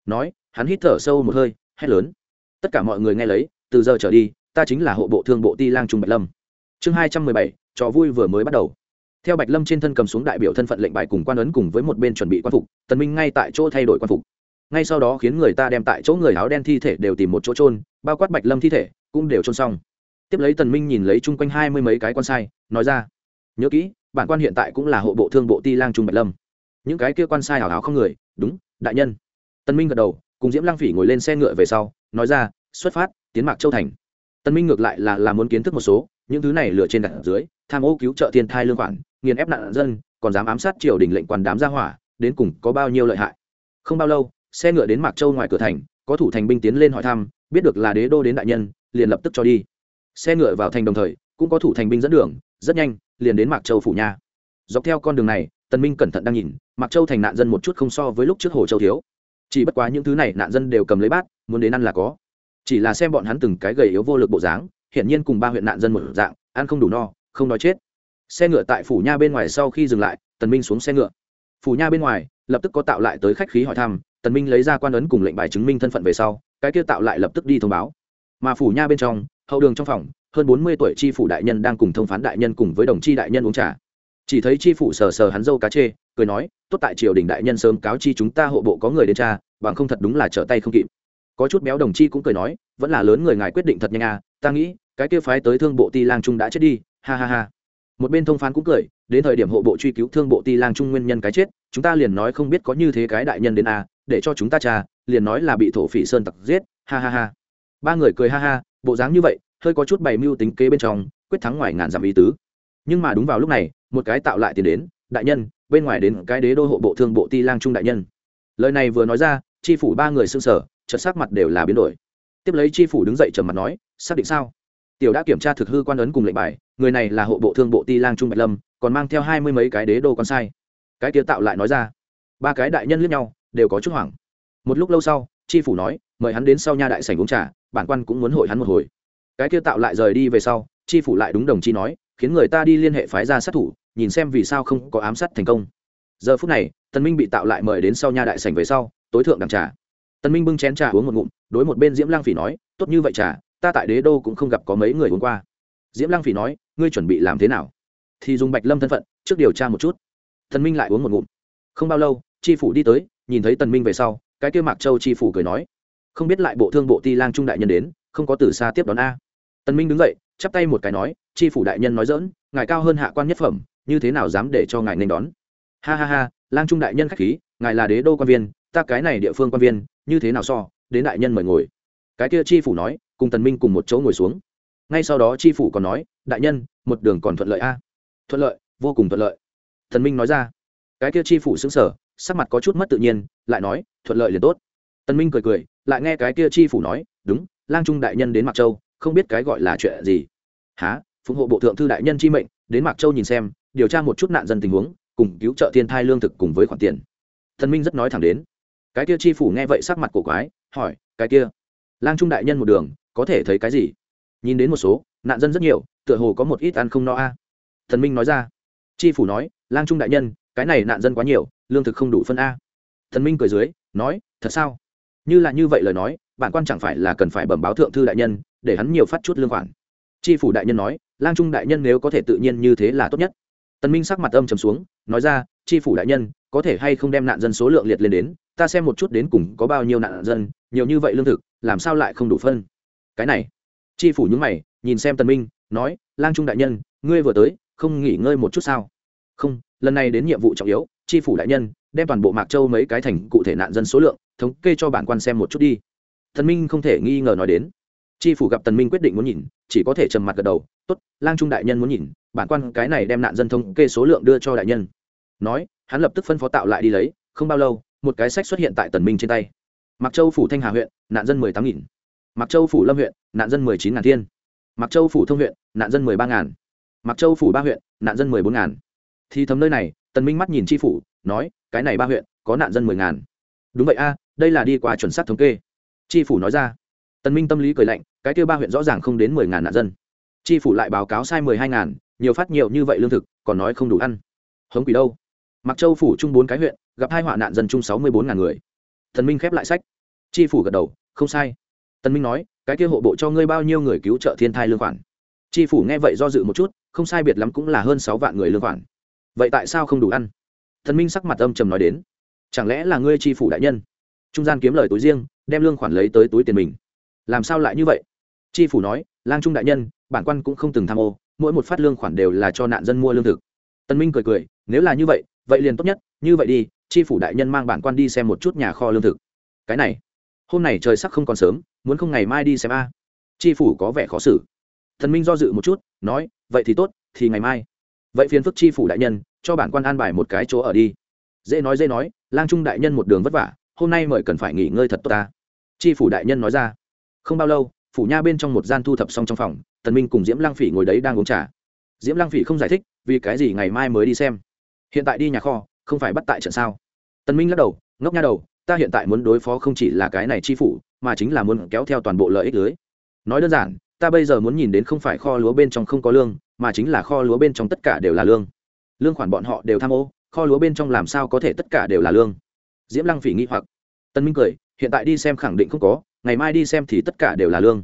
Nói, hắn hít thở sâu một hơi, hét lớn. Tất cả mọi người nghe lấy từ giờ trở đi, ta chính là hộ bộ thương bộ ti lang trung bạch lâm. Chương hai trăm mười bảy, trò vui vừa mới bắt đầu. Theo bạch lâm trên thân cầm xuống đại biểu thân phận lệnh bài cùng quan ấn cùng với một bên chuẩn bị quan phục, tần minh ngay tại chỗ thay đổi quan phục. Ngay sau đó khiến người ta đem tại chỗ người áo đen thi thể đều tìm một chỗ trôn bao quát bạch lâm thi thể, cũng đều trôn xong. Tiếp lấy tần minh nhìn lấy chung quanh hai mươi mấy cái quan sai, nói ra, nhớ kỹ, bản quan hiện tại cũng là hộ bộ thương bộ ti lang trung bạch lâm. Những cái kia quan sai hảo hảo không người, đúng, đại nhân. Tần minh gật đầu, cùng diễm lang phỉ ngồi lên xe ngựa về sau, nói ra, xuất phát tiến mạc châu thành. Tần minh ngược lại là là muốn kiến thức một số, những thứ này lừa trên đặt dưới, tham ô cứu trợ thiên thai lương khoản, nghiền ép nạn dân, còn dám ám sát triều đình lệnh quản đám gia hỏa, đến cùng có bao nhiêu lợi hại. Không bao lâu, xe ngựa đến mạc châu ngoài cửa thành, có thủ thành binh tiến lên hỏi thăm, biết được là đế đô đến đại nhân, liền lập tức cho đi. Xe ngựa vào thành đồng thời, cũng có thủ thành binh dẫn đường, rất nhanh, liền đến mạc châu phủ nha dọc theo con đường này tần minh cẩn thận đang nhìn, mạc châu thành nạn dân một chút không so với lúc trước hồ châu thiếu. Chỉ bất quá những thứ này nạn dân đều cầm lấy bát, muốn đến ăn là có chỉ là xem bọn hắn từng cái gầy yếu vô lực bộ dáng hiển nhiên cùng ba huyện nạn dân một dạng ăn không đủ no không nói chết. Xe ngựa tại phủ nha bên ngoài sau khi dừng lại tần minh xuống xe ngựa. Phủ nha bên ngoài lập tức có tạo lại tới khách khí hỏi thăm tần minh lấy ra quan ấn cùng lệnh bài chứng minh thân phận về sau cái kia tạo lại lập tức đi thông báo. Mà phủ nha bên trong hậu đường trong phòng hơn bốn mươi tuổi chi phủ đại nhân đang cùng thông phán đại nhân cùng với đồng chi đại nhân uống trà. Chỉ thấy chi phủ sờ sờ hắn dâu cá chê cười nói tốt tại triều đình đại nhân sớm cáo chi chúng ta hộ bộ có người đến tra, bằng không thật đúng là trở tay không kịp có chút béo đồng chi cũng cười nói, vẫn là lớn người ngài quyết định thật nhanh à ta nghĩ, cái kia phái tới thương bộ ti lang trung đã chết đi. Ha ha ha. Một bên thông phán cũng cười, đến thời điểm hộ bộ truy cứu thương bộ ti lang trung nguyên nhân cái chết, chúng ta liền nói không biết có như thế cái đại nhân đến à để cho chúng ta trà, liền nói là bị thổ phỉ sơn tặc giết. Ha ha ha. Ba người cười ha ha, bộ dáng như vậy, hơi có chút bày mưu tính kế bên trong, quyết thắng ngoài ngàn dặm ý tứ. Nhưng mà đúng vào lúc này, một cái tạo lại tiền đến, đại nhân, bên ngoài đến cái đế đô hộ bộ thương bộ ti lang trung đại nhân. Lời này vừa nói ra chi phủ ba người xưng sở chợt sắc mặt đều là biến đổi. Tiếp lấy chi phủ đứng dậy trầm mặt nói, xác định sao? Tiểu đã kiểm tra thực hư quan ấn cùng lệnh bài, người này là hộ bộ thương bộ ti lang trung bạch lâm, còn mang theo hai mươi mấy cái đế đô con sai. Cái kia tạo lại nói ra. Ba cái đại nhân liếc nhau, đều có chút hoảng. Một lúc lâu sau, chi phủ nói, mời hắn đến sau nha đại sảnh uống trà, bản quan cũng muốn hội hắn một hồi. Cái kia tạo lại rời đi về sau, chi phủ lại đúng đồng chi nói, khiến người ta đi liên hệ phái ra sát thủ, nhìn xem vì sao không có ám sát thành công. Giờ phút này, tần minh bị tạo lại mời đến sau nha đại sảnh về sau, tối thượng đằng trà tần minh bưng chén trà uống một ngụm, đối một bên diễm lang phỉ nói, tốt như vậy trà, ta tại đế đô cũng không gặp có mấy người uống qua. Diễm lang phỉ nói, ngươi chuẩn bị làm thế nào? Thì dùng bạch lâm thân phận, trước điều tra một chút. Tần minh lại uống một ngụm. Không bao lâu tri phủ đi tới, nhìn thấy tần minh về sau, cái kia mạc châu tri phủ cười nói, không biết lại bộ thương bộ ti lang trung đại nhân đến, không có từ xa tiếp đón a. Tần minh đứng dậy, chắp tay một cái nói tri phủ đại nhân nói dỡn ngài cao hơn hạ quan nhất phẩm, như thế nào dám để cho ngài nên đón? Ha ha ha, lang trung đại nhân khách khí, ngài là đế đô quan viên ta cái này địa phương quan viên, như thế nào so, đến đại nhân mời ngồi. Cái kia tri phủ nói, cùng tần minh cùng một chỗ ngồi xuống. Ngay sau đó tri phủ còn nói, đại nhân, một đường còn thuận lợi a. Thuận lợi, vô cùng thuận lợi. Thần minh nói ra. Cái kia tri phủ xứng sở sắc mặt có chút mất tự nhiên, lại nói, thuận lợi liền tốt. Tần minh cười cười, lại nghe cái kia tri phủ nói, đúng, lang trung đại nhân đến mạc châu, không biết cái gọi là chuyện gì. Há phụng hộ bộ thượng thư đại nhân chi mệnh, đến mạc châu nhìn xem, điều tra một chút nạn dân tình huống, cùng cứu trợ thiên thai lương thực cùng với khoản tiền. Thần minh rất nói thẳng đến cái kia tri phủ nghe vậy sắc mặt cổ quái, hỏi, cái kia? Lang trung đại nhân một đường, có thể thấy cái gì? Nhìn đến một số, nạn dân rất nhiều, tựa hồ có một ít ăn không no a. Thần minh nói ra. Tri phủ nói, lang trung đại nhân, cái này nạn dân quá nhiều, lương thực không đủ phân a. Thần minh cười dưới, nói, thật sao? Như là như vậy lời nói, bản quan chẳng phải là cần phải bẩm báo thượng thư đại nhân, để hắn nhiều phát chút lương khoản. Tri phủ đại nhân nói, lang trung đại nhân nếu có thể tự nhiên như thế là tốt nhất. Tần minh sắc mặt âm trầm xuống, nói ra tri phủ đại nhân, có thể hay không đem nạn dân số lượng liệt lên đến ta xem một chút đến cùng có bao nhiêu nạn dân, nhiều như vậy lương thực, làm sao lại không đủ phân? Cái này tri phủ những mày, nhìn xem tần minh, nói, lang trung đại nhân, ngươi vừa tới, không nghỉ ngơi một chút sao? Không, lần này đến nhiệm vụ trọng yếu tri phủ đại nhân, đem toàn bộ mạc châu mấy cái thành cụ thể nạn dân số lượng, thống kê cho bản quan xem một chút đi. Thần minh không thể nghi ngờ nói đến. Tri phủ gặp tần minh quyết định muốn nhìn, chỉ có thể trầm mặt gật đầu, tốt, lang trung đại nhân muốn nhìn, bản quan cái này đem nạn dân thống kê số lượng đưa cho đại nhân. Nói, hắn lập tức phân phó tạo lại đi lấy, không bao lâu một cái sách xuất hiện tại tần minh trên tay. Mặc châu phủ thanh hà huyện, nạn dân mười tám nghìn. Mặc châu phủ lâm huyện, nạn dân mười chín ngàn thiên. Mặc châu phủ thông huyện, nạn dân mười ba ngàn. Mặc châu phủ ba huyện, nạn dân mười bốn ngàn. Thì thấm nơi này, tần minh mắt nhìn tri phủ, nói, cái này ba huyện, có nạn dân mười ngàn. Đúng vậy a, đây là đi qua chuẩn xác thống kê. Tri phủ nói ra. Tần minh tâm lý cười lạnh, cái kia ba huyện rõ ràng không đến mười ngàn nạn dân. Tri phủ lại báo cáo sai mười hai ngàn, nhiều phát nhiều như vậy lương thực, còn nói không đủ ăn. Hống quỷ đâu mặc châu phủ chung bốn cái huyện, gặp hai họa nạn dân chung sáu mươi bốn ngàn người. Thần minh khép lại sách. Tri phủ gật đầu, không sai. Tần minh nói, cái kia hộ bộ cho ngươi bao nhiêu người cứu trợ thiên thai lương khoản? Tri phủ nghe vậy do dự một chút, không sai biệt lắm cũng là hơn sáu vạn người lương khoản. Vậy tại sao không đủ ăn? Thần minh sắc mặt âm trầm nói đến, chẳng lẽ là ngươi tri phủ đại nhân? Trung gian kiếm lời túi riêng, đem lương khoản lấy tới túi tiền mình. Làm sao lại như vậy? Tri phủ nói, lang trung đại nhân, bản quan cũng không từng tham ô, mỗi một phát lương khoản đều là cho nạn dân mua lương thực. Tân minh cười cười, nếu là như vậy vậy liền tốt nhất, như vậy đi tri phủ đại nhân mang bản quan đi xem một chút nhà kho lương thực. Cái này, hôm nay trời sắc không còn sớm, muốn không ngày mai đi xem a. Tri phủ có vẻ khó xử. Thần minh do dự một chút, nói, vậy thì tốt, thì ngày mai. Vậy phiền phức tri phủ đại nhân, cho bản quan an bài một cái chỗ ở đi. Dễ nói dễ nói, lang trung đại nhân một đường vất vả, hôm nay mời cần phải nghỉ ngơi thật tốt ta. Tri phủ đại nhân nói ra. Không bao lâu, phủ nha bên trong một gian thu thập xong trong phòng, tần minh cùng diễm lang phỉ ngồi đấy đang uống trà. Diễm lang phỉ không giải thích vì cái gì ngày mai mới đi xem hiện tại đi nhà kho, không phải bắt tại trận sao? Tần minh lắc đầu, ngốc nha đầu, ta hiện tại muốn đối phó không chỉ là cái này chi phủ, mà chính là muốn kéo theo toàn bộ lợi ích lưới. Nói đơn giản, ta bây giờ muốn nhìn đến không phải kho lúa bên trong không có lương, mà chính là kho lúa bên trong tất cả đều là lương. Lương khoản bọn họ đều tham ô, kho lúa bên trong làm sao có thể tất cả đều là lương? Diễm lăng phỉ nghi hoặc. Tân minh cười, hiện tại đi xem khẳng định không có, ngày mai đi xem thì tất cả đều là lương.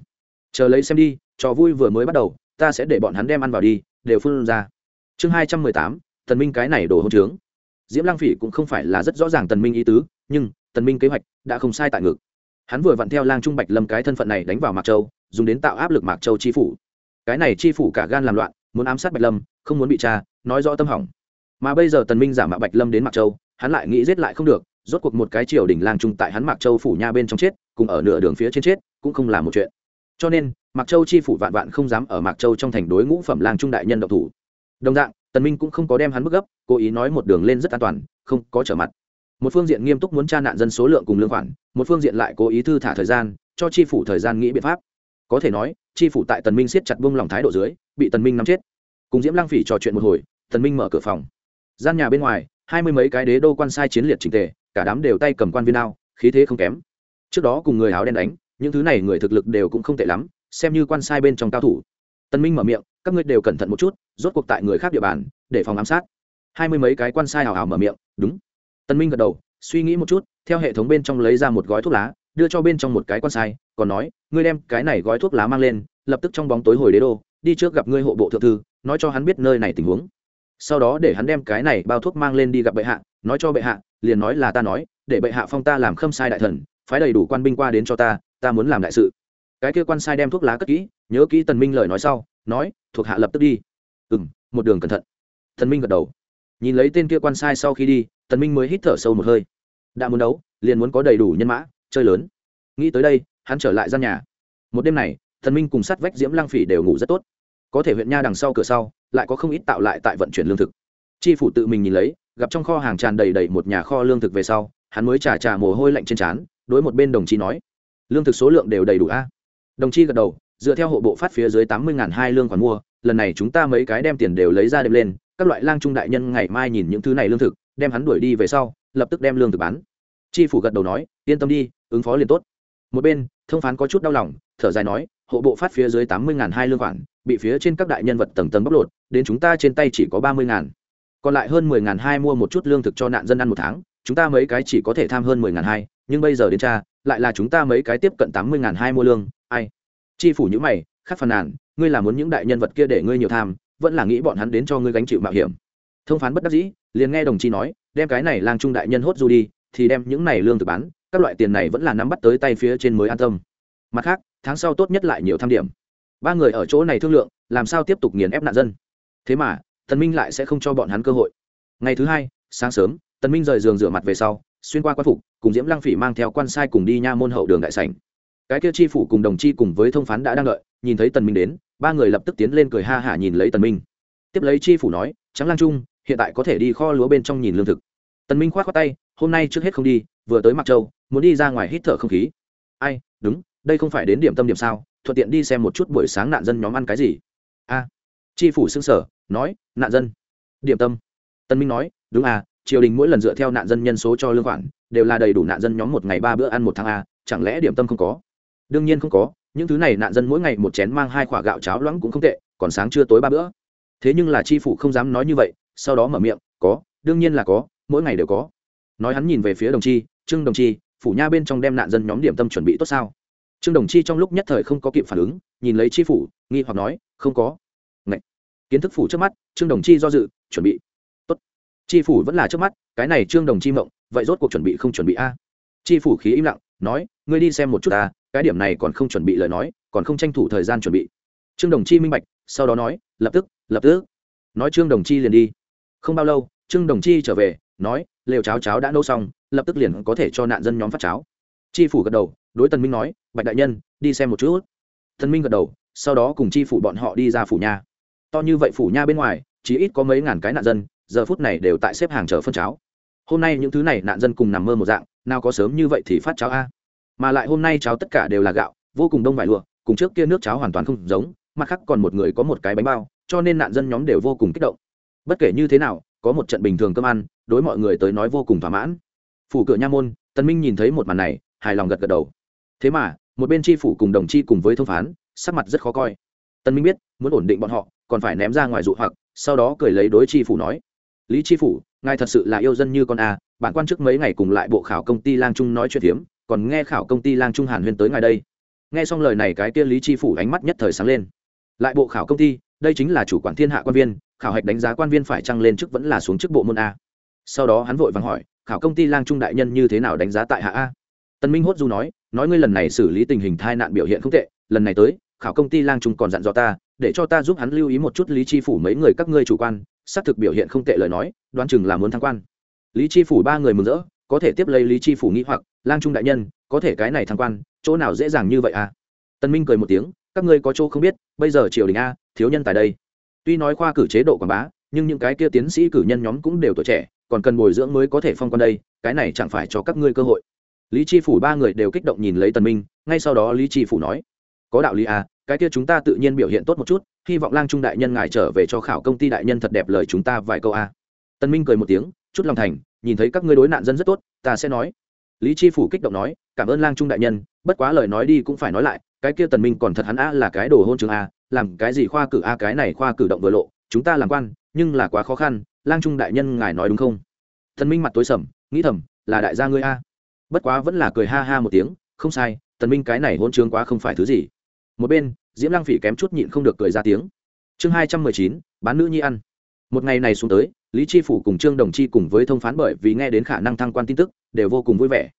Chờ lấy xem đi, trò vui vừa mới bắt đầu, ta sẽ để bọn hắn đem ăn vào đi, đều phun ra. Chương hai trăm mười tám tần minh cái này đổ hôn trướng. Diễm Lang phỉ cũng không phải là rất rõ ràng tần minh ý tứ, nhưng tần minh kế hoạch đã không sai tại ngực. Hắn vừa vặn theo lang trung bạch lâm cái thân phận này đánh vào mạc châu, dùng đến tạo áp lực mạc châu chi phủ. Cái này chi phủ cả gan làm loạn, muốn ám sát bạch lâm, không muốn bị tra, nói rõ tâm hỏng. Mà bây giờ tần minh giả mạo bạch lâm đến mạc châu, hắn lại nghĩ giết lại không được, rốt cuộc một cái triều đình lang trung tại hắn mạc châu phủ nha bên trong chết, cùng ở nửa đường phía trên chết, cũng không là một chuyện. Cho nên, mạc châu chi phủ vạn vạn không dám ở mạc châu trong thành đối ngũ phẩm lang trung đại nhân độc thủ. Đồng dạng tần minh cũng không có đem hắn bức gấp cố ý nói một đường lên rất an toàn không có trở mặt. Một phương diện nghiêm túc muốn tra nạn dân số lượng cùng lương khoản một phương diện lại cố ý thư thả thời gian cho chi phủ thời gian nghĩ biện pháp. Có thể nói chi phủ tại tần minh siết chặt buông lòng thái độ dưới bị tần minh nắm chết. Cùng diễm lang phỉ trò chuyện một hồi tần minh mở cửa phòng. Gian nhà bên ngoài hai mươi mấy cái đế đô quan sai chiến liệt trình tề cả đám đều tay cầm quan viên đao, khí thế không kém. Trước đó cùng người áo đen đánh những thứ này người thực lực đều cũng không tệ lắm xem như quan sai bên trong cao thủ. Tần minh mở miệng các ngươi đều cẩn thận một chút rốt cuộc tại người khác địa bàn, để phòng ám sát. Hai mươi mấy cái quan sai hào hào mở miệng, đúng. Tần minh gật đầu, suy nghĩ một chút, theo hệ thống bên trong lấy ra một gói thuốc lá, đưa cho bên trong một cái quan sai, còn nói, ngươi đem cái này gói thuốc lá mang lên, lập tức trong bóng tối hồi đế đô, đi trước gặp ngươi hộ bộ thượng thư, nói cho hắn biết nơi này tình huống. Sau đó để hắn đem cái này bao thuốc mang lên đi gặp bệ hạ, nói cho bệ hạ, liền nói là ta nói, để bệ hạ phong ta làm khâm sai đại thần, phái đầy đủ quan binh qua đến cho ta ta muốn làm đại sự. Cái kia quan sai đem thuốc lá cất kỹ, nhớ kỹ tần minh lời nói sau, nói, thuộc hạ lập tức đi ừ m một đường cẩn thận. Thần minh gật đầu. Nhìn lấy tên kia quan sai sau khi đi tần minh mới hít thở sâu một hơi. Đã muốn đấu, liền muốn có đầy đủ nhân mã, chơi lớn. Nghĩ tới đây, hắn trở lại gian nhà. Một đêm này, Thần minh cùng sát vách diễm lang phỉ đều ngủ rất tốt. Có thể huyện nha đằng sau cửa sau, lại có không ít tạo lại tại vận chuyển lương thực. Chi phủ tự mình nhìn lấy, gặp trong kho hàng tràn đầy đầy một nhà kho lương thực về sau, hắn mới trả trà mồ hôi lạnh trên trán, đối một bên đồng chí nói, lương thực số lượng đều đầy đủ a. Đồng chí gật đầu, dựa theo hộ bộ phát phía dưới tám mươi hai lương khoản mua lần này chúng ta mấy cái đem tiền đều lấy ra đem lên, các loại lang trung đại nhân ngày mai nhìn những thứ này lương thực, đem hắn đuổi đi về sau, lập tức đem lương thực bán. Chi phủ gật đầu nói, yên tâm đi, ứng phó liền tốt. Một bên, thông phán có chút đau lòng, thở dài nói, hộ bộ phát phía dưới tám mươi hai lương khoản, bị phía trên các đại nhân vật tầng tầng bóc lột, đến chúng ta trên tay chỉ có ba mươi ngàn. Còn lại hơn mười ngàn hai mua một chút lương thực cho nạn dân ăn một tháng, chúng ta mấy cái chỉ có thể tham hơn mười ngàn hai, nhưng bây giờ đến cha lại là chúng ta mấy cái tiếp cận tám mươi ngàn hai mua lương, ai? Chi phủ nhữ mày khác phàn nàn, ngươi là muốn những đại nhân vật kia để ngươi nhiều tham, vẫn là nghĩ bọn hắn đến cho ngươi gánh chịu mạo hiểm. Thông phán bất đắc dĩ, liền nghe đồng chí nói, đem cái này lang trung đại nhân hốt du đi, thì đem những này lương thực bán, các loại tiền này vẫn là nắm bắt tới tay phía trên mới an tâm. Mặt khác, tháng sau tốt nhất lại nhiều tham điểm. Ba người ở chỗ này thương lượng, làm sao tiếp tục nghiền ép nạn dân. Thế mà, tần minh lại sẽ không cho bọn hắn cơ hội. Ngày thứ hai, sáng sớm, tần minh rời giường rửa mặt về sau, xuyên qua quan phục, cùng diễm lăng phỉ mang theo quan sai cùng đi nha môn hậu đường đại sảnh cái kia chi phủ cùng đồng chi cùng với thông phán đã đang đợi, nhìn thấy tần minh đến, ba người lập tức tiến lên cười ha hả nhìn lấy tần minh. Tiếp lấy chi phủ nói trắng lang trung, hiện tại có thể đi kho lúa bên trong nhìn lương thực. Tần minh khoát khoát tay, hôm nay trước hết không đi, vừa tới mặc châu, muốn đi ra ngoài hít thở không khí. Ai, đúng, đây không phải đến điểm tâm điểm sao, thuận tiện đi xem một chút buổi sáng nạn dân nhóm ăn cái gì. A. Chi phủ xưng sở nói, nạn dân. Điểm tâm. Tân minh nói, đúng à triều đình mỗi lần dựa theo nạn dân nhân số cho lương khoản, đều là đầy đủ nạn dân nhóm một ngày ba bữa ăn một tháng a, chẳng lẽ điểm tâm không có? Đương nhiên không có, những thứ này nạn dân mỗi ngày một chén mang hai quả gạo cháo loãng cũng không tệ, còn sáng trưa tối ba bữa. Thế nhưng là chi phủ không dám nói như vậy, sau đó mở miệng, có, đương nhiên là có, mỗi ngày đều có. Nói hắn nhìn về phía đồng chi, trương đồng chi, phủ nha bên trong đem nạn dân nhóm điểm tâm chuẩn bị tốt sao? Trương đồng chi trong lúc nhất thời không có kịp phản ứng, nhìn lấy chi phủ, nghi hoặc nói, không có. Ngậy. kiến thức phủ trước mắt, trương đồng chi do dự, chuẩn bị. Tốt. Chi phủ vẫn là trước mắt, cái này trương đồng chi mộng, vậy rốt cuộc chuẩn bị không chuẩn bị a? Chi phủ khí im lặng nói, ngươi đi xem một chút ta, cái điểm này còn không chuẩn bị lời nói, còn không tranh thủ thời gian chuẩn bị. Trương đồng chi minh bạch, sau đó nói, lập tức lập tức. Nói trương đồng chi liền đi. Không bao lâu, trương đồng chi trở về, nói, lều cháo cháo đã nấu xong, lập tức liền có thể cho nạn dân nhóm phát cháo. Chi phủ gật đầu, đối tần minh nói, bạch đại nhân, đi xem một chút. Tần minh gật đầu, sau đó cùng chi phủ bọn họ đi ra phủ nha to như vậy phủ nha bên ngoài, chỉ ít có mấy ngàn cái nạn dân, giờ phút này đều tại xếp hàng chờ phân cháo. Hôm nay những thứ này nạn dân cùng nằm mơ một dạng nào có sớm như vậy thì phát cháo a. Mà lại hôm nay cháo tất cả đều là gạo, vô cùng đông vải lụa, cùng trước kia nước cháo hoàn toàn không giống, mặt khác còn một người có một cái bánh bao, cho nên nạn dân nhóm đều vô cùng kích động. Bất kể như thế nào, có một trận bình thường cơm ăn, đối mọi người tới nói vô cùng thỏa mãn. Phủ cửa nha môn tân minh nhìn thấy một màn này, hài lòng gật gật đầu. Thế mà, một bên tri phủ cùng đồng tri cùng với thông phán, sắc mặt rất khó coi. Tân minh biết, muốn ổn định bọn họ, còn phải ném ra ngoài dụ hoặc, sau đó cười lấy đối tri phủ nói lý tri phủ ngài thật sự là yêu dân như con a bản quan chức mấy ngày cùng lại bộ khảo công ty lang trung nói chuyện hiếm, còn nghe khảo công ty lang trung hàn huyên tới ngài đây. Nghe xong lời này cái kia lý tri phủ ánh mắt nhất thời sáng lên. Lại bộ khảo công ty đây chính là chủ quản thiên hạ quan viên khảo hạch đánh giá quan viên phải trăng lên chức vẫn là xuống chức bộ môn a. Sau đó hắn vội vàng hỏi khảo công ty lang trung đại nhân như thế nào đánh giá tại hạ a? Tân minh hốt du nói nói ngươi lần này xử lý tình hình tai nạn biểu hiện không tệ lần này tới khảo công ty lang trung còn dặn dò ta để cho ta giúp hắn lưu ý một chút lý chi phủ mấy người các ngươi chủ quan xác thực biểu hiện không tệ lời nói, đoán chừng là muốn thăng quan. Lý chi phủ ba người mừng rỡ, có thể tiếp lấy lý chi phủ nghĩ hoặc, lang trung đại nhân, có thể cái này thăng quan, chỗ nào dễ dàng như vậy à? Tân minh cười một tiếng, các ngươi có chỗ không biết, bây giờ triều đình a, thiếu nhân tại đây. Tuy nói khoa cử chế độ quảng bá, nhưng những cái kia tiến sĩ cử nhân nhóm cũng đều tuổi trẻ, còn cần bồi dưỡng mới có thể phong quan đây, cái này chẳng phải cho các ngươi cơ hội. Lý chi phủ ba người đều kích động nhìn lấy tần minh, ngay sau đó lý chi phủ nói, có đạo lý à cái kia chúng ta tự nhiên biểu hiện tốt một chút, hy vọng lang trung đại nhân ngài trở về cho khảo công ty đại nhân thật đẹp lời chúng ta vài câu à. Tân minh cười một tiếng, chút lòng thành, nhìn thấy các ngươi đối nạn dân rất tốt, ta sẽ nói. Lý chi phủ kích động nói, cảm ơn lang trung đại nhân, bất quá lời nói đi cũng phải nói lại, cái kia tần minh còn thật hắn a là cái đồ hôn trường a, làm cái gì khoa cử a, cái này khoa cử động vừa lộ, chúng ta làm quan, nhưng là quá khó khăn, lang trung đại nhân ngài nói đúng không? Tần minh mặt tối sầm, nghĩ thầm, là đại gia ngươi a. Bất quá vẫn là cười ha ha một tiếng, không sai, tần minh cái này hôn trường quá không phải thứ gì một bên, diễm lăng phỉ kém chút nhịn không được cười ra tiếng. Chương hai trăm mười chín, bán nữ nhi ăn. Một ngày này xuống tới, lý chi phủ cùng trương đồng chi cùng với thông phán bởi vì nghe đến khả năng thăng quan tin tức, đều vô cùng vui vẻ.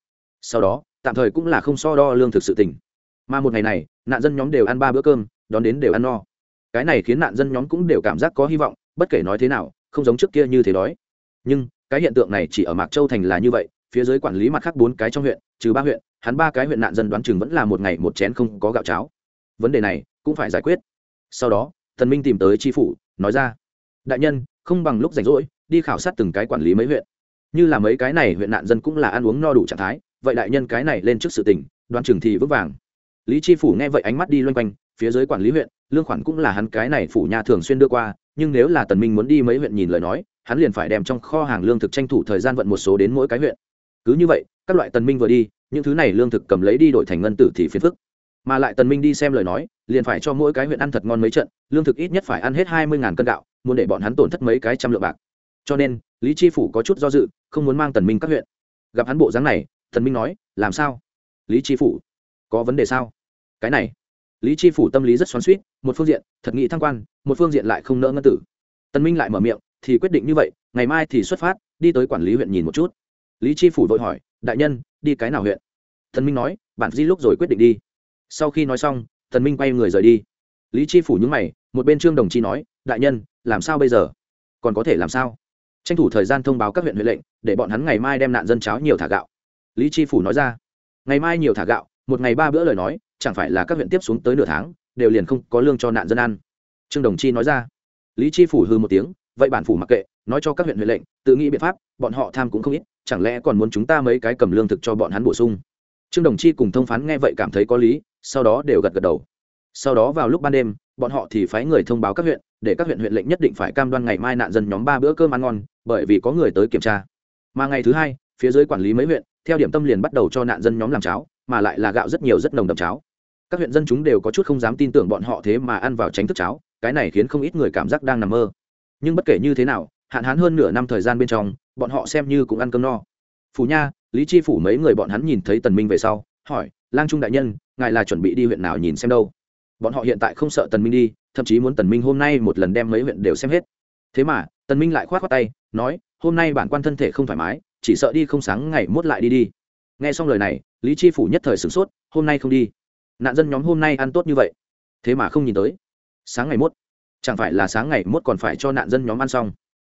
Sau đó, tạm thời cũng là không so đo lương thực sự tỉnh mà một ngày này, nạn dân nhóm đều ăn ba bữa cơm, đón đến đều ăn no. Cái này khiến nạn dân nhóm cũng đều cảm giác có hy vọng, bất kể nói thế nào, không giống trước kia như thế đói. Nhưng, cái hiện tượng này chỉ ở mạc châu thành là như vậy, phía dưới quản lý mặt khác bốn cái trong huyện, trừ ba huyện, hắn ba cái huyện nạn dân đoán chừng vẫn là một ngày một chén không có gạo cháo vấn đề này cũng phải giải quyết. Sau đó, thần minh tìm tới tri phủ, nói ra, đại nhân, không bằng lúc rảnh rỗi, đi khảo sát từng cái quản lý mấy huyện. Như là mấy cái này huyện nạn dân cũng là ăn uống no đủ trạng thái, vậy đại nhân cái này lên trước sự tình đoán chừng thì vững vàng. Lý tri phủ nghe vậy ánh mắt đi loanh quanh, phía dưới quản lý huyện, lương khoản cũng là hắn cái này phủ nhà thường xuyên đưa qua, nhưng nếu là tần minh muốn đi mấy huyện nhìn lời nói, hắn liền phải đem trong kho hàng lương thực tranh thủ thời gian vận một số đến mỗi cái huyện. Cứ như vậy, các loại tần minh vừa đi, những thứ này lương thực cầm lấy đi đổi thành ngân tử thì phiền phức mà lại tần minh đi xem lời nói, liền phải cho mỗi cái huyện ăn thật ngon mấy trận, lương thực ít nhất phải ăn hết hai mươi cân gạo, muốn để bọn hắn tổn thất mấy cái trăm lượng bạc. Cho nên, lý tri phủ có chút do dự, không muốn mang tần minh các huyện. Gặp hắn bộ dáng này, tần minh nói, làm sao? Lý tri phủ, có vấn đề sao? Cái này, lý tri phủ tâm lý rất xoắn xuýt, một phương diện, thật nghị thăng quan, một phương diện lại không nỡ ngân tử. Tần minh lại mở miệng, thì quyết định như vậy, ngày mai thì xuất phát, đi tới quản lý huyện nhìn một chút. Lý tri phủ vội hỏi, đại nhân, đi cái nào huyện? Tần minh nói bạn di lúc rồi quyết định đi sau khi nói xong thần minh quay người rời đi. Lý chi phủ nhúng mày, một bên trương đồng chi nói, đại nhân, làm sao bây giờ? Còn có thể làm sao? Tranh thủ thời gian thông báo các huyện huyện lệnh, để bọn hắn ngày mai đem nạn dân cháo nhiều thả gạo. Lý chi phủ nói ra, ngày mai nhiều thả gạo, một ngày ba bữa lời nói, chẳng phải là các huyện tiếp xuống tới nửa tháng, đều liền không có lương cho nạn dân ăn. Trương đồng chi nói ra. Lý chi phủ hư một tiếng, vậy bản phủ mặc kệ, nói cho các huyện huyện lệnh, tự nghĩ biện pháp, bọn họ tham cũng không ít, chẳng lẽ còn muốn chúng ta mấy cái cầm lương thực cho bọn hắn bổ sung? Trương đồng chi cùng thông phán nghe vậy cảm thấy có lý, sau đó đều gật gật đầu. Sau đó vào lúc ban đêm, bọn họ thì phái người thông báo các huyện, để các huyện huyện lệnh nhất định phải cam đoan ngày mai nạn dân nhóm ba bữa cơm ăn ngon, bởi vì có người tới kiểm tra. Mà ngày thứ hai, phía dưới quản lý mấy huyện, theo điểm tâm liền bắt đầu cho nạn dân nhóm làm cháo, mà lại là gạo rất nhiều rất nồng đậm cháo. Các huyện dân chúng đều có chút không dám tin tưởng bọn họ thế mà ăn vào tránh thức cháo, cái này khiến không ít người cảm giác đang nằm mơ. Nhưng bất kể như thế nào, hạn hán hơn nửa năm thời gian bên trong, bọn họ xem như cũng ăn cơm no phủ nha, lý chi phủ mấy người bọn hắn nhìn thấy tần minh về sau, hỏi, lang trung đại nhân, ngài là chuẩn bị đi huyện nào nhìn xem đâu? Bọn họ hiện tại không sợ tần minh đi, thậm chí muốn tần minh hôm nay một lần đem mấy huyện đều xem hết. Thế mà, tần minh lại khoát khoát tay, nói, hôm nay bản quan thân thể không thoải mái, chỉ sợ đi không sáng ngày mốt lại đi đi. Nghe xong lời này, lý chi phủ nhất thời sửng sốt, hôm nay không đi? Nạn dân nhóm hôm nay ăn tốt như vậy, thế mà không nhìn tới. Sáng ngày mốt, chẳng phải là sáng ngày mốt còn phải cho nạn dân nhóm ăn xong?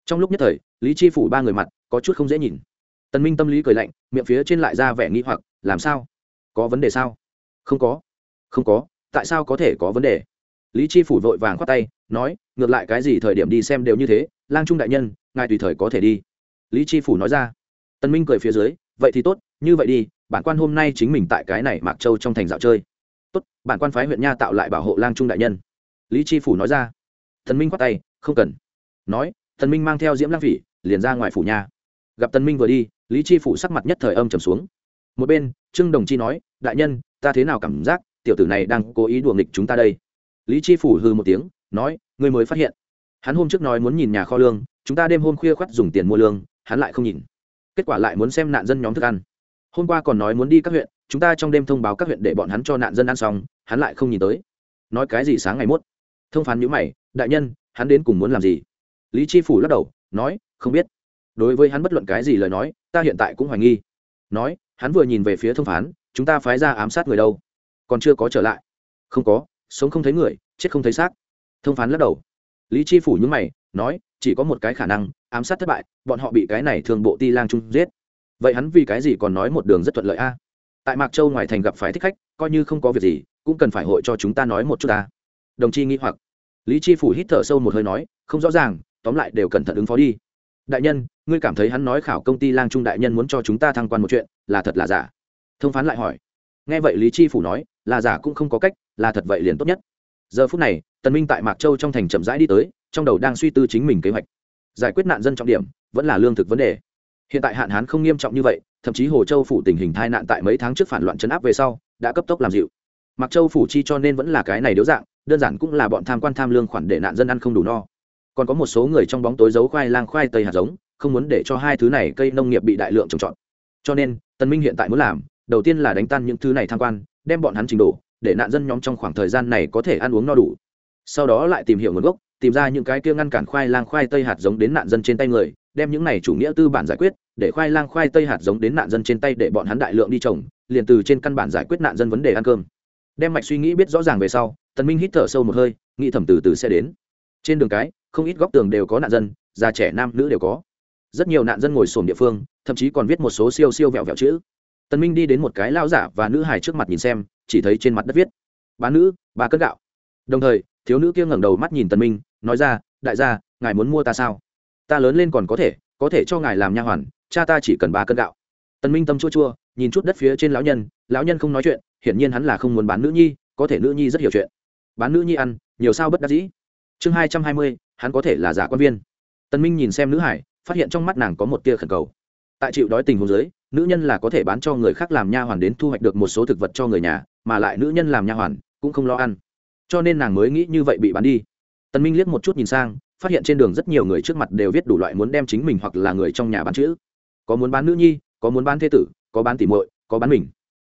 Trong lúc nhất thời, lý chi phủ ba người mặt có chút không dễ nhìn tần minh tâm lý cười lạnh, miệng phía trên lại ra vẻ nghi hoặc, làm sao? Có vấn đề sao? Không có. Không có? Tại sao có thể có vấn đề? Lý chi phủ vội vàng khoát tay, nói, ngược lại cái gì thời điểm đi xem đều như thế, lang trung đại nhân, ngài tùy thời có thể đi. Lý chi phủ nói ra. Tần minh cười phía dưới, vậy thì tốt, như vậy đi, bản quan hôm nay chính mình tại cái này mạc châu trong thành dạo chơi. Tốt, bản quan phái huyện nha tạo lại bảo hộ lang trung đại nhân. Lý chi phủ nói ra. Thần minh khoát tay, không cần. Nói thần minh mang theo diễm lang phỉ, liền ra ngoài phủ nha. Gặp tần minh vừa đi lý chi phủ sắc mặt nhất thời âm trầm xuống. Một bên, trương đồng chi nói, đại nhân, ta thế nào cảm giác tiểu tử này đang cố ý đùa nghịch chúng ta đây? Lý chi phủ hừ một tiếng, nói, ngươi mới phát hiện. Hắn hôm trước nói muốn nhìn nhà kho lương, chúng ta đêm hôm khuya khoắt dùng tiền mua lương, hắn lại không nhìn. Kết quả lại muốn xem nạn dân nhóm thức ăn. Hôm qua còn nói muốn đi các huyện, chúng ta trong đêm thông báo các huyện để bọn hắn cho nạn dân ăn xong, hắn lại không nhìn tới. Nói cái gì sáng ngày mốt thông phán nhữ mày, đại nhân, hắn đến cùng muốn làm gì? Lý chi phủ lắc đầu, nói, không biết đối với hắn bất luận cái gì lời nói, ta hiện tại cũng hoài nghi. Nói, hắn vừa nhìn về phía thông phán, chúng ta phái ra ám sát người đâu? Còn chưa có trở lại. Không có, sống không thấy người, chết không thấy xác. Thông phán lắc đầu. Lý chi phủ nhúng mày, nói, chỉ có một cái khả năng, ám sát thất bại, bọn họ bị cái này thường bộ ti lang trung giết. Vậy hắn vì cái gì còn nói một đường rất thuận lợi a? Tại mạc châu ngoài thành gặp phải thích khách, coi như không có việc gì, cũng cần phải hội cho chúng ta nói một chút ta. Đồng chi nghĩ hoặc. Lý chi phủ hít thở sâu một hơi nói, không rõ ràng, tóm lại đều cẩn thận ứng phó đi đại nhân, ngươi cảm thấy hắn nói khảo công ty lang trung đại nhân muốn cho chúng ta thăng quan một chuyện, là thật là giả? Thông phán lại hỏi. Nghe vậy lý chi phủ nói, là giả cũng không có cách, là thật vậy liền tốt nhất. Giờ phút này, tần minh tại mạc châu trong thành chậm rãi đi tới, trong đầu đang suy tư chính mình kế hoạch. Giải quyết nạn dân trọng điểm, vẫn là lương thực vấn đề. Hiện tại hạn hán không nghiêm trọng như vậy, thậm chí hồ châu phủ tình hình tai nạn tại mấy tháng trước phản loạn chấn áp về sau, đã cấp tốc làm dịu. Mạc châu phủ chi cho nên vẫn là cái này điếu dạng, đơn giản cũng là bọn tham quan tham lương khoản để nạn dân ăn không đủ no còn có một số người trong bóng tối giấu khoai lang khoai tây hạt giống, không muốn để cho hai thứ này cây nông nghiệp bị đại lượng trồng trọt. Cho nên tân minh hiện tại muốn làm, đầu tiên là đánh tan những thứ này tham quan, đem bọn hắn trình độ, để nạn dân nhóm trong khoảng thời gian này có thể ăn uống no đủ. Sau đó lại tìm hiểu nguồn gốc, tìm ra những cái kia ngăn cản khoai lang khoai tây hạt giống đến nạn dân trên tay người, đem những này chủ nghĩa tư bản giải quyết, để khoai lang khoai tây hạt giống đến nạn dân trên tay để bọn hắn đại lượng đi trồng, liền từ trên căn bản giải quyết nạn dân vấn đề ăn cơm. Đem mạch suy nghĩ biết rõ ràng về sau, tần minh hít thở sâu một hơi, nghĩ thầm từ từ sẽ đến. Trên đường cái không ít góc tường đều có nạn dân, già trẻ nam nữ đều có. Rất nhiều nạn dân ngồi sổm địa phương, thậm chí còn viết một số siêu siêu vẹo vẹo chữ. Tần minh đi đến một cái lao giả và nữ hài trước mặt nhìn xem, chỉ thấy trên mặt đất viết bán nữ ba cân gạo. Đồng thời, thiếu nữ kia ngẩng đầu mắt nhìn tần minh, nói ra, đại gia, ngài muốn mua ta sao? Ta lớn lên còn có thể có thể cho ngài làm nha hoàn, cha ta chỉ cần ba cân gạo. Tần minh tâm chua chua, nhìn chút đất phía trên lão nhân lão nhân không nói chuyện, hiển nhiên hắn là không muốn bán nữ nhi, có thể nữ nhi rất hiểu chuyện. Bán nữ nhi ăn, nhiều sao bất đắc dĩ chương hai trăm hai mươi, hắn có thể là giả quan viên. Tần minh nhìn xem nữ hải, phát hiện trong mắt nàng có một tia khẩn cầu. Tại chịu đói tình huống dưới, nữ nhân là có thể bán cho người khác làm nha hoàn đến thu hoạch được một số thực vật cho người nhà, mà lại nữ nhân làm nha hoàn cũng không lo ăn. Cho nên nàng mới nghĩ như vậy bị bán đi. Tần minh liếc một chút nhìn sang, phát hiện trên đường rất nhiều người trước mặt đều viết đủ loại muốn đem chính mình hoặc là người trong nhà bán chữ. Có muốn bán nữ nhi, có muốn bán thế tử, có bán tỉ muội, có bán mình.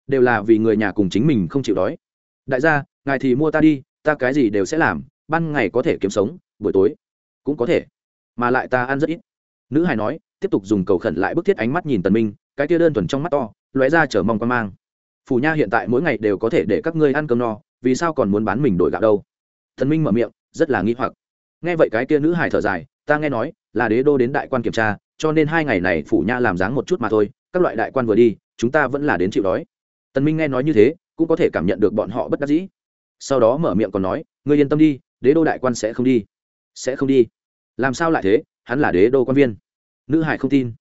Đều là vì người nhà cùng chính mình không chịu đói. Đại gia, ngài thì mua ta đi, ta cái gì đều sẽ làm ban ngày có thể kiếm sống, buổi tối cũng có thể. Mà lại ta ăn rất ít. Nữ hài nói, tiếp tục dùng cầu khẩn lại bức thiết ánh mắt nhìn tần minh, cái kia đơn thuần trong mắt to, lóe ra chờ mong quan mang. Phủ nha hiện tại mỗi ngày đều có thể để các ngươi ăn cơm no, vì sao còn muốn bán mình đổi gạo đâu? Thần minh mở miệng, rất là nghi hoặc. Nghe vậy cái kia nữ hài thở dài, ta nghe nói, là đế đô đến đại quan kiểm tra, cho nên hai ngày này phủ nha làm dáng một chút mà thôi, các loại đại quan vừa đi, chúng ta vẫn là đến chịu đói. Tần minh nghe nói như thế, cũng có thể cảm nhận được bọn họ bất đắc dĩ. Sau đó mở miệng còn nói, ngươi yên tâm đi đế đô đại quan sẽ không đi. Sẽ không đi. Làm sao lại thế? Hắn là đế đô quan viên. Nữ hải không tin.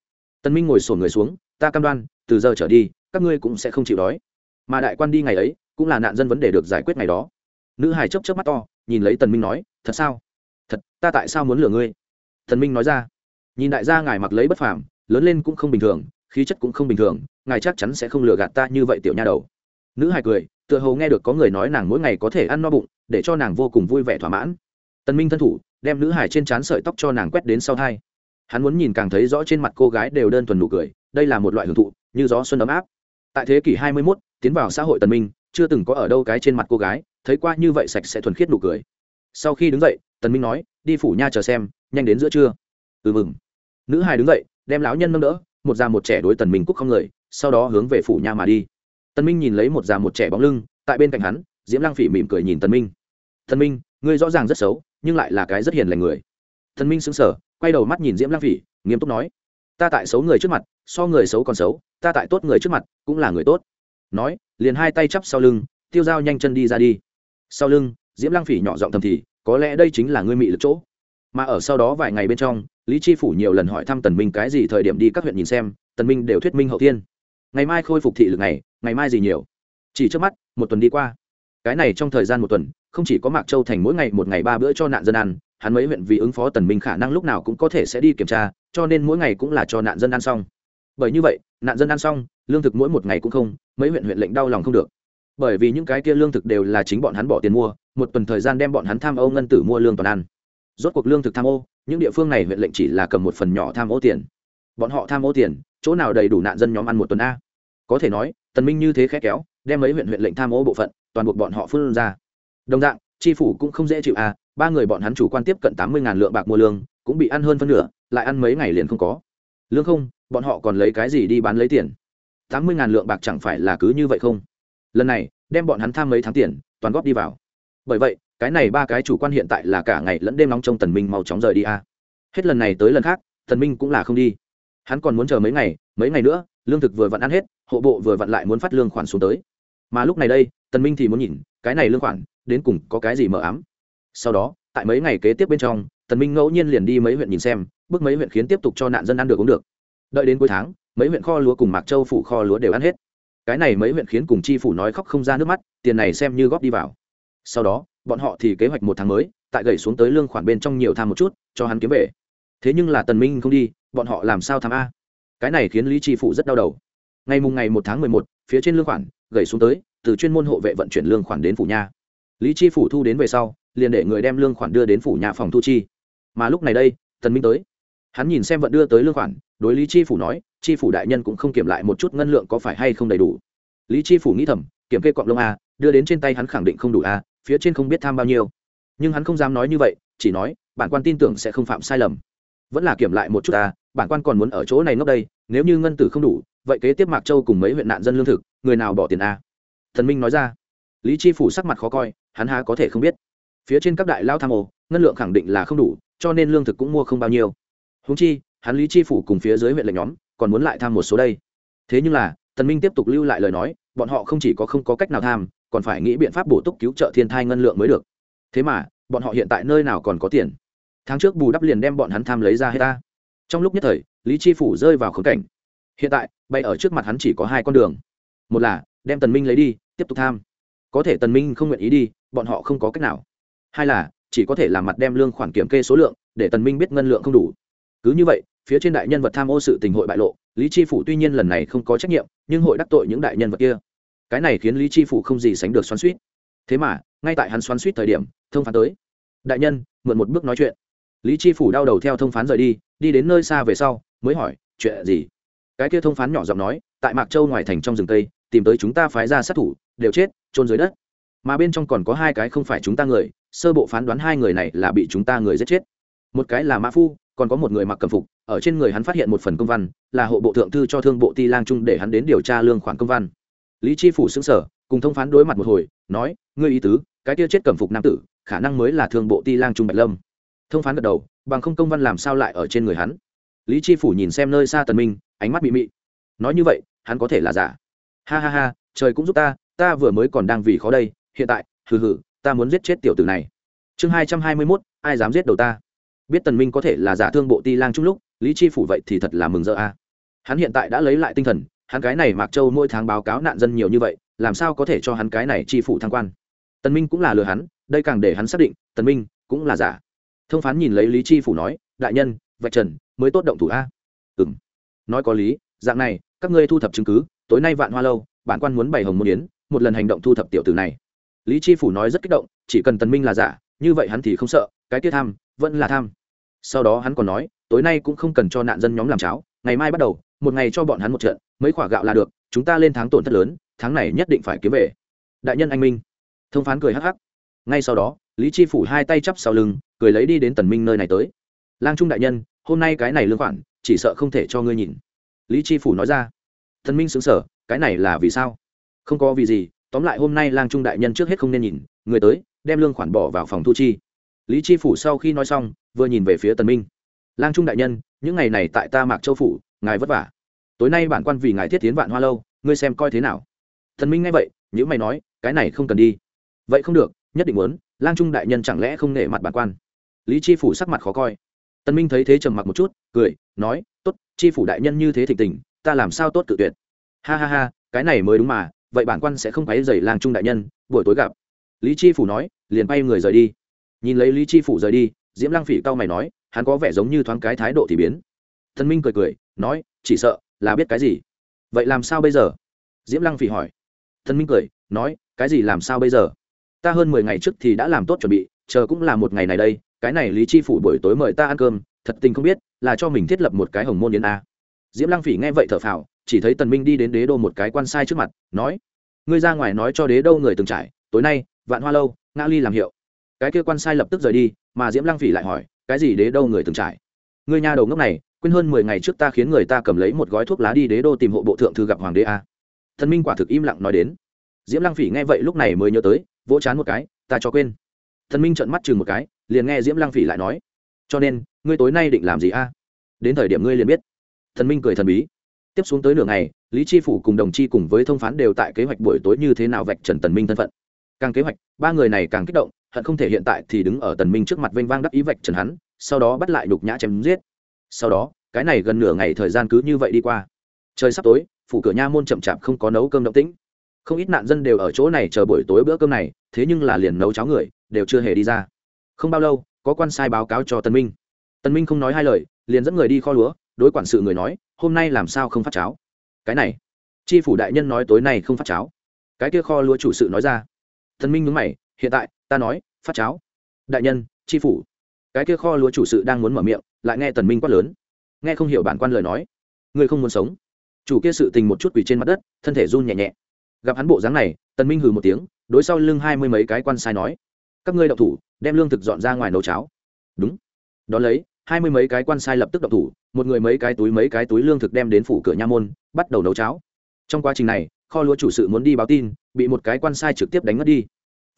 Tần minh ngồi sổn người xuống, ta cam đoan, từ giờ trở đi, các ngươi cũng sẽ không chịu đói. Mà đại quan đi ngày ấy, cũng là nạn dân vấn đề được giải quyết ngày đó. Nữ hải chớp chớp mắt to, nhìn lấy tần minh nói, thật sao? Thật, ta tại sao muốn lừa ngươi? Tần minh nói ra, nhìn đại gia ngài mặc lấy bất phàm, lớn lên cũng không bình thường, khí chất cũng không bình thường, ngài chắc chắn sẽ không lừa gạt ta như vậy tiểu nha đầu. Nữ hải cười tựa hồ nghe được có người nói nàng mỗi ngày có thể ăn no bụng để cho nàng vô cùng vui vẻ thỏa mãn. Tần minh thân thủ đem nữ hải trên trán sợi tóc cho nàng quét đến sau thai. Hắn muốn nhìn càng thấy rõ trên mặt cô gái đều đơn thuần nụ cười đây là một loại hưởng thụ như gió xuân ấm áp. Tại thế kỷ 21, tiến vào xã hội tần minh chưa từng có ở đâu cái trên mặt cô gái thấy qua như vậy sạch sẽ thuần khiết nụ cười. Sau khi đứng dậy tần minh nói đi phủ nha chờ xem nhanh đến giữa trưa. Ừ mừng. Nữ hài đứng dậy đem lão nhân nâng đỡ một già một trẻ đối tần minh cúc không người sau đó hướng về phủ nha mà đi. Tân minh nhìn lấy một già một trẻ bóng lưng, tại bên cạnh hắn, diễm lang phỉ mỉm cười nhìn Tân minh. Tân minh, ngươi rõ ràng rất xấu, nhưng lại là cái rất hiền lành người. Tân minh sững sờ, quay đầu mắt nhìn diễm lang phỉ, nghiêm túc nói, ta tại xấu người trước mặt, so người xấu còn xấu, ta tại tốt người trước mặt, cũng là người tốt. Nói, liền hai tay chắp sau lưng, tiêu dao nhanh chân đi ra đi. Sau lưng, diễm lang phỉ nhỏ giọng thầm thì, có lẽ đây chính là ngươi mị lực chỗ. Mà ở sau đó vài ngày bên trong, lý chi phủ nhiều lần hỏi thăm tần minh cái gì thời điểm đi các huyện nhìn xem, tần minh đều thuyết minh hậu thiên ngày mai khôi phục thị lực này, ngày mai gì nhiều? Chỉ trước mắt, một tuần đi qua. Cái này trong thời gian một tuần, không chỉ có mạc châu thành mỗi ngày một ngày ba bữa cho nạn dân ăn, hắn mấy huyện vì ứng phó tần minh khả năng lúc nào cũng có thể sẽ đi kiểm tra, cho nên mỗi ngày cũng là cho nạn dân ăn xong. Bởi như vậy, nạn dân ăn xong, lương thực mỗi một ngày cũng không, mấy huyện huyện lệnh đau lòng không được. Bởi vì những cái kia lương thực đều là chính bọn hắn bỏ tiền mua, một tuần thời gian đem bọn hắn tham ô ngân tử mua lương toàn ăn. Rốt cuộc lương thực tham ô, những địa phương này huyện lệnh chỉ là cầm một phần nhỏ tham ô tiền. Bọn họ tham ô tiền, chỗ nào đầy đủ nạn dân nhóm ăn một tuần a? Có thể nói, tần minh như thế khẽ kéo, đem mấy huyện huyện lệnh tham ô bộ phận, toàn buộc bọn họ phun ra. Đồng dạng, tri phủ cũng không dễ chịu a ba người bọn hắn chủ quan tiếp cận tám mươi ngàn lượng bạc mua lương, cũng bị ăn hơn phân nửa, lại ăn mấy ngày liền không có. Lương không, bọn họ còn lấy cái gì đi bán lấy tiền? tám mươi ngàn lượng bạc chẳng phải là cứ như vậy không? Lần này, đem bọn hắn tham mấy tháng tiền, toàn góp đi vào. Bởi vậy, cái này ba cái chủ quan hiện tại là cả ngày lẫn đêm nóng trong tần minh mau chóng rời đi a hết lần này tới lần khác, tần minh cũng là không đi. Hắn còn muốn chờ mấy ngày mấy ngày nữa lương thực vừa vặn ăn hết, hộ bộ vừa vặn lại muốn phát lương khoản xuống tới. Mà lúc này đây, tần minh thì muốn nhìn, cái này lương khoản, đến cùng có cái gì mờ ám. Sau đó, tại mấy ngày kế tiếp bên trong, tần minh ngẫu nhiên liền đi mấy huyện nhìn xem, bước mấy huyện khiến tiếp tục cho nạn dân ăn được cũng được. Đợi đến cuối tháng, mấy huyện kho lúa cùng mạc châu phủ kho lúa đều ăn hết. Cái này mấy huyện khiến cùng chi phủ nói khóc không ra nước mắt, tiền này xem như góp đi vào. Sau đó, bọn họ thì kế hoạch một tháng mới, tại gầy xuống tới lương khoản bên trong nhiều tham một chút, cho hắn kiếm về. Thế nhưng là tần minh không đi, bọn họ làm sao tham a? Cái này khiến lý chi phụ rất đau đầu. Ngày mùng ngày một tháng mười một, phía trên lương khoản, gầy xuống tới, từ chuyên môn hộ vệ vận chuyển lương khoản đến phủ nha lý chi phủ thu đến về sau, liền để người đem lương khoản đưa đến phủ nhà phòng thu chi. Mà lúc này đây, tần minh tới. Hắn nhìn xem vận đưa tới lương khoản, đối lý chi phủ nói, chi phủ đại nhân cũng không kiểm lại một chút ngân lượng có phải hay không đầy đủ. Lý chi phủ nghĩ thầm, kiểm kê cọng lông a, đưa đến trên tay hắn khẳng định không đủ a, phía trên không biết tham bao nhiêu. Nhưng hắn không dám nói như vậy, chỉ nói, bản quan tin tưởng sẽ không phạm sai lầm. Vẫn là kiểm lại một chút a bản quan còn muốn ở chỗ này ngốc đây, nếu như ngân tử không đủ, vậy kế tiếp mạc châu cùng mấy huyện nạn dân lương thực, người nào bỏ tiền a? Thần minh nói ra. Lý chi phủ sắc mặt khó coi, hắn há có thể không biết. Phía trên các đại lao tham ô, ngân lượng khẳng định là không đủ, cho nên lương thực cũng mua không bao nhiêu. Húng chi, hắn lý chi phủ cùng phía dưới huyện lệnh nhóm, còn muốn lại tham một số đây. Thế nhưng là, thần minh tiếp tục lưu lại lời nói, bọn họ không chỉ có không có cách nào tham, còn phải nghĩ biện pháp bổ túc cứu trợ thiên thai ngân lượng mới được. Thế mà, bọn họ hiện tại nơi nào còn có tiền? Tháng trước bù đắp liền đem bọn hắn tham lấy ra hết ta trong lúc nhất thời, lý chi phủ rơi vào khống cảnh. Hiện tại, bay ở trước mặt hắn chỉ có hai con đường. Một là, đem tần minh lấy đi, tiếp tục tham. Có thể tần minh không nguyện ý đi, bọn họ không có cách nào. Hai là, chỉ có thể làm mặt đem lương khoản kiểm kê số lượng, để tần minh biết ngân lượng không đủ. Cứ như vậy, phía trên đại nhân vật tham ô sự tình hội bại lộ, lý chi phủ tuy nhiên lần này không có trách nhiệm, nhưng hội đắc tội những đại nhân vật kia. Cái này khiến lý chi phủ không gì sánh được xoắn suýt thế mà, ngay tại hắn xoắn suýt thời điểm, thông phán tới. Đại nhân, mượn một bước nói chuyện lý chi phủ đau đầu theo thông phán rời đi đi đến nơi xa về sau, mới hỏi, chuyện gì? Cái kia thông phán nhỏ giọng nói, tại mạc châu ngoài thành trong rừng tây, tìm tới chúng ta phái ra sát thủ, đều chết trôn dưới đất. Mà bên trong còn có hai cái không phải chúng ta người, sơ bộ phán đoán hai người này là bị chúng ta người giết chết. Một cái là mã phu, còn có một người mặc cầm phục, ở trên người hắn phát hiện một phần công văn, là hộ bộ thượng thư cho thương bộ ti lang trung để hắn đến điều tra lương khoản công văn. Lý chi phủ xứng sở cùng thông phán đối mặt một hồi, nói, ngươi ý tứ, cái kia chết cầm phục nam tử, khả năng mới là thương bộ ti lang trung bạch lâm thông phán gật đầu, bằng không công văn làm sao lại ở trên người hắn? Lý chi phủ nhìn xem nơi xa tần minh, ánh mắt mị mị. Nói như vậy, hắn có thể là giả. Ha ha ha, trời cũng giúp ta ta vừa mới còn đang vì khó đây, hiện tại, hừ hừ, ta muốn giết chết tiểu tử này. Chương hai trăm hai mươi mốt, ai dám giết đầu ta? Biết tần minh có thể là giả thương bộ ti lang chung lúc, lý chi phủ vậy thì thật là mừng rỡ a. Hắn hiện tại đã lấy lại tinh thần, hắn cái này mạc châu mỗi tháng báo cáo nạn dân nhiều như vậy, làm sao có thể cho hắn cái này chi phủ thăng quan? Tần minh cũng là lừa hắn, đây càng để hắn xác định, tần minh cũng là giả thông phán nhìn lấy lý chi phủ nói, đại nhân, vạch trần, mới tốt động thủ a. Ừm. Nói có lý, dạng này, các ngươi thu thập chứng cứ, tối nay vạn hoa lâu, bản quan muốn bày hồng môn yến, một lần hành động thu thập tiểu tử này. Lý chi phủ nói rất kích động, chỉ cần tần minh là giả, như vậy hắn thì không sợ, cái kia tham, vẫn là tham. Sau đó hắn còn nói, tối nay cũng không cần cho nạn dân nhóm làm cháo, ngày mai bắt đầu, một ngày cho bọn hắn một trận, mấy quả gạo là được, chúng ta lên tháng tổn thất lớn, tháng này nhất định phải kiếm về. Đại nhân anh minh, thông phán cười hắc hắc. Ngay sau đó, lý chi phủ hai tay chắp sau lưng cười lấy đi đến tần minh nơi này tới. Lang trung đại nhân, hôm nay cái này lương khoản, chỉ sợ không thể cho ngươi nhìn. Lý chi phủ nói ra. Tần minh sững sờ, cái này là vì sao? Không có vì gì, tóm lại hôm nay lang trung đại nhân trước hết không nên nhìn, người tới, đem lương khoản bỏ vào phòng thu chi. Lý chi phủ sau khi nói xong, vừa nhìn về phía tần minh. Lang trung đại nhân, những ngày này tại ta mạc châu phủ, ngài vất vả. Tối nay bản quan vì ngài thiết tiến vạn hoa lâu, ngươi xem coi thế nào? Thần minh nghe vậy những mày nói, cái này không cần đi. Vậy không được, nhất định muốn, lang trung đại nhân chẳng lẽ không nể mặt bản quan? Lý chi phủ sắc mặt khó coi. Tân minh thấy thế trầm mặc một chút, cười, nói, tốt, chi phủ đại nhân như thế thịnh tình, ta làm sao tốt cự tuyệt? Ha ha ha, cái này mới đúng mà, vậy bản quan sẽ không quấy rầy lang trung đại nhân, buổi tối gặp. Lý chi phủ nói, liền bay người rời đi. Nhìn lấy lý chi phủ rời đi, diễm lang phỉ cao mày nói, hắn có vẻ giống như thoáng cái thái độ thì biến. Tân minh cười cười, nói, chỉ sợ là biết cái gì? Vậy làm sao bây giờ? Diễm lăng phỉ hỏi. Tân minh cười, nói, cái gì làm sao bây giờ? Ta hơn mười ngày trước thì đã làm tốt chuẩn bị chờ cũng là một ngày này đây, cái này lý chi phủ buổi tối mời ta ăn cơm, thật tình không biết, là cho mình thiết lập một cái hồng môn yến a. Diễm lăng phỉ nghe vậy thở phào, chỉ thấy tần minh đi đến đế đô một cái quan sai trước mặt, nói, ngươi ra ngoài nói cho đế đô người từng trải, tối nay, vạn hoa lâu, ngã ly làm hiệu. Cái kia quan sai lập tức rời đi, mà diễm lăng phỉ lại hỏi, cái gì đế đô người từng trải? Ngươi nhà đầu ngốc này, quên hơn mười ngày trước ta khiến người ta cầm lấy một gói thuốc lá đi đế đô tìm hộ bộ thượng thư gặp hoàng đế a. Thần minh quả thực im lặng nói đến. Diễm lăng phỉ nghe vậy lúc này mới nhớ tới, vỗ chán một cái, ta cho quên thần minh trợn mắt chừng một cái, liền nghe diễm lăng phỉ lại nói, cho nên, ngươi tối nay định làm gì a? Đến thời điểm ngươi liền biết. Thần minh cười thần bí. Tiếp xuống tới nửa ngày, lý chi phủ cùng đồng chi cùng với thông phán đều tại kế hoạch buổi tối như thế nào vạch trần tần minh thân phận. Càng kế hoạch, ba người này càng kích động, hận không thể hiện tại thì đứng ở tần minh trước mặt vênh vang đắc ý vạch trần hắn, sau đó bắt lại đục nhã chém giết. Sau đó, cái này gần nửa ngày thời gian cứ như vậy đi qua. Trời sắp tối, phủ cửa nha môn chậm chạp không có nấu cơm động tĩnh không ít nạn dân đều ở chỗ này chờ buổi tối bữa cơm này, thế nhưng là liền nấu cháo người, đều chưa hề đi ra. Không bao lâu, có quan sai báo cáo cho tân minh. Tân minh không nói hai lời, liền dẫn người đi kho lúa, đối quản sự người nói, hôm nay làm sao không phát cháo? Cái này tri phủ đại nhân nói tối nay không phát cháo. Cái kia kho lúa chủ sự nói ra. Tân minh nhúng mày, hiện tại, ta nói, phát cháo. Đại nhân tri phủ. Cái kia kho lúa chủ sự đang muốn mở miệng, lại nghe tần minh quát lớn. Nghe không hiểu bản quan lời nói. Ngươi không muốn sống. Chủ kia sự tình một chút quỳ trên mặt đất, thân thể run nhẹ nhẹ gặp hắn bộ dáng này, tần minh hừ một tiếng, đối sau lưng hai mươi mấy cái quan sai nói, các ngươi đậu thủ, đem lương thực dọn ra ngoài nấu cháo. Đúng. Đón lấy, hai mươi mấy cái quan sai lập tức đậu thủ, một người mấy cái túi mấy cái túi lương thực đem đến phủ cửa nha môn, bắt đầu nấu cháo. Trong quá trình này, kho lúa chủ sự muốn đi báo tin, bị một cái quan sai trực tiếp đánh mất đi.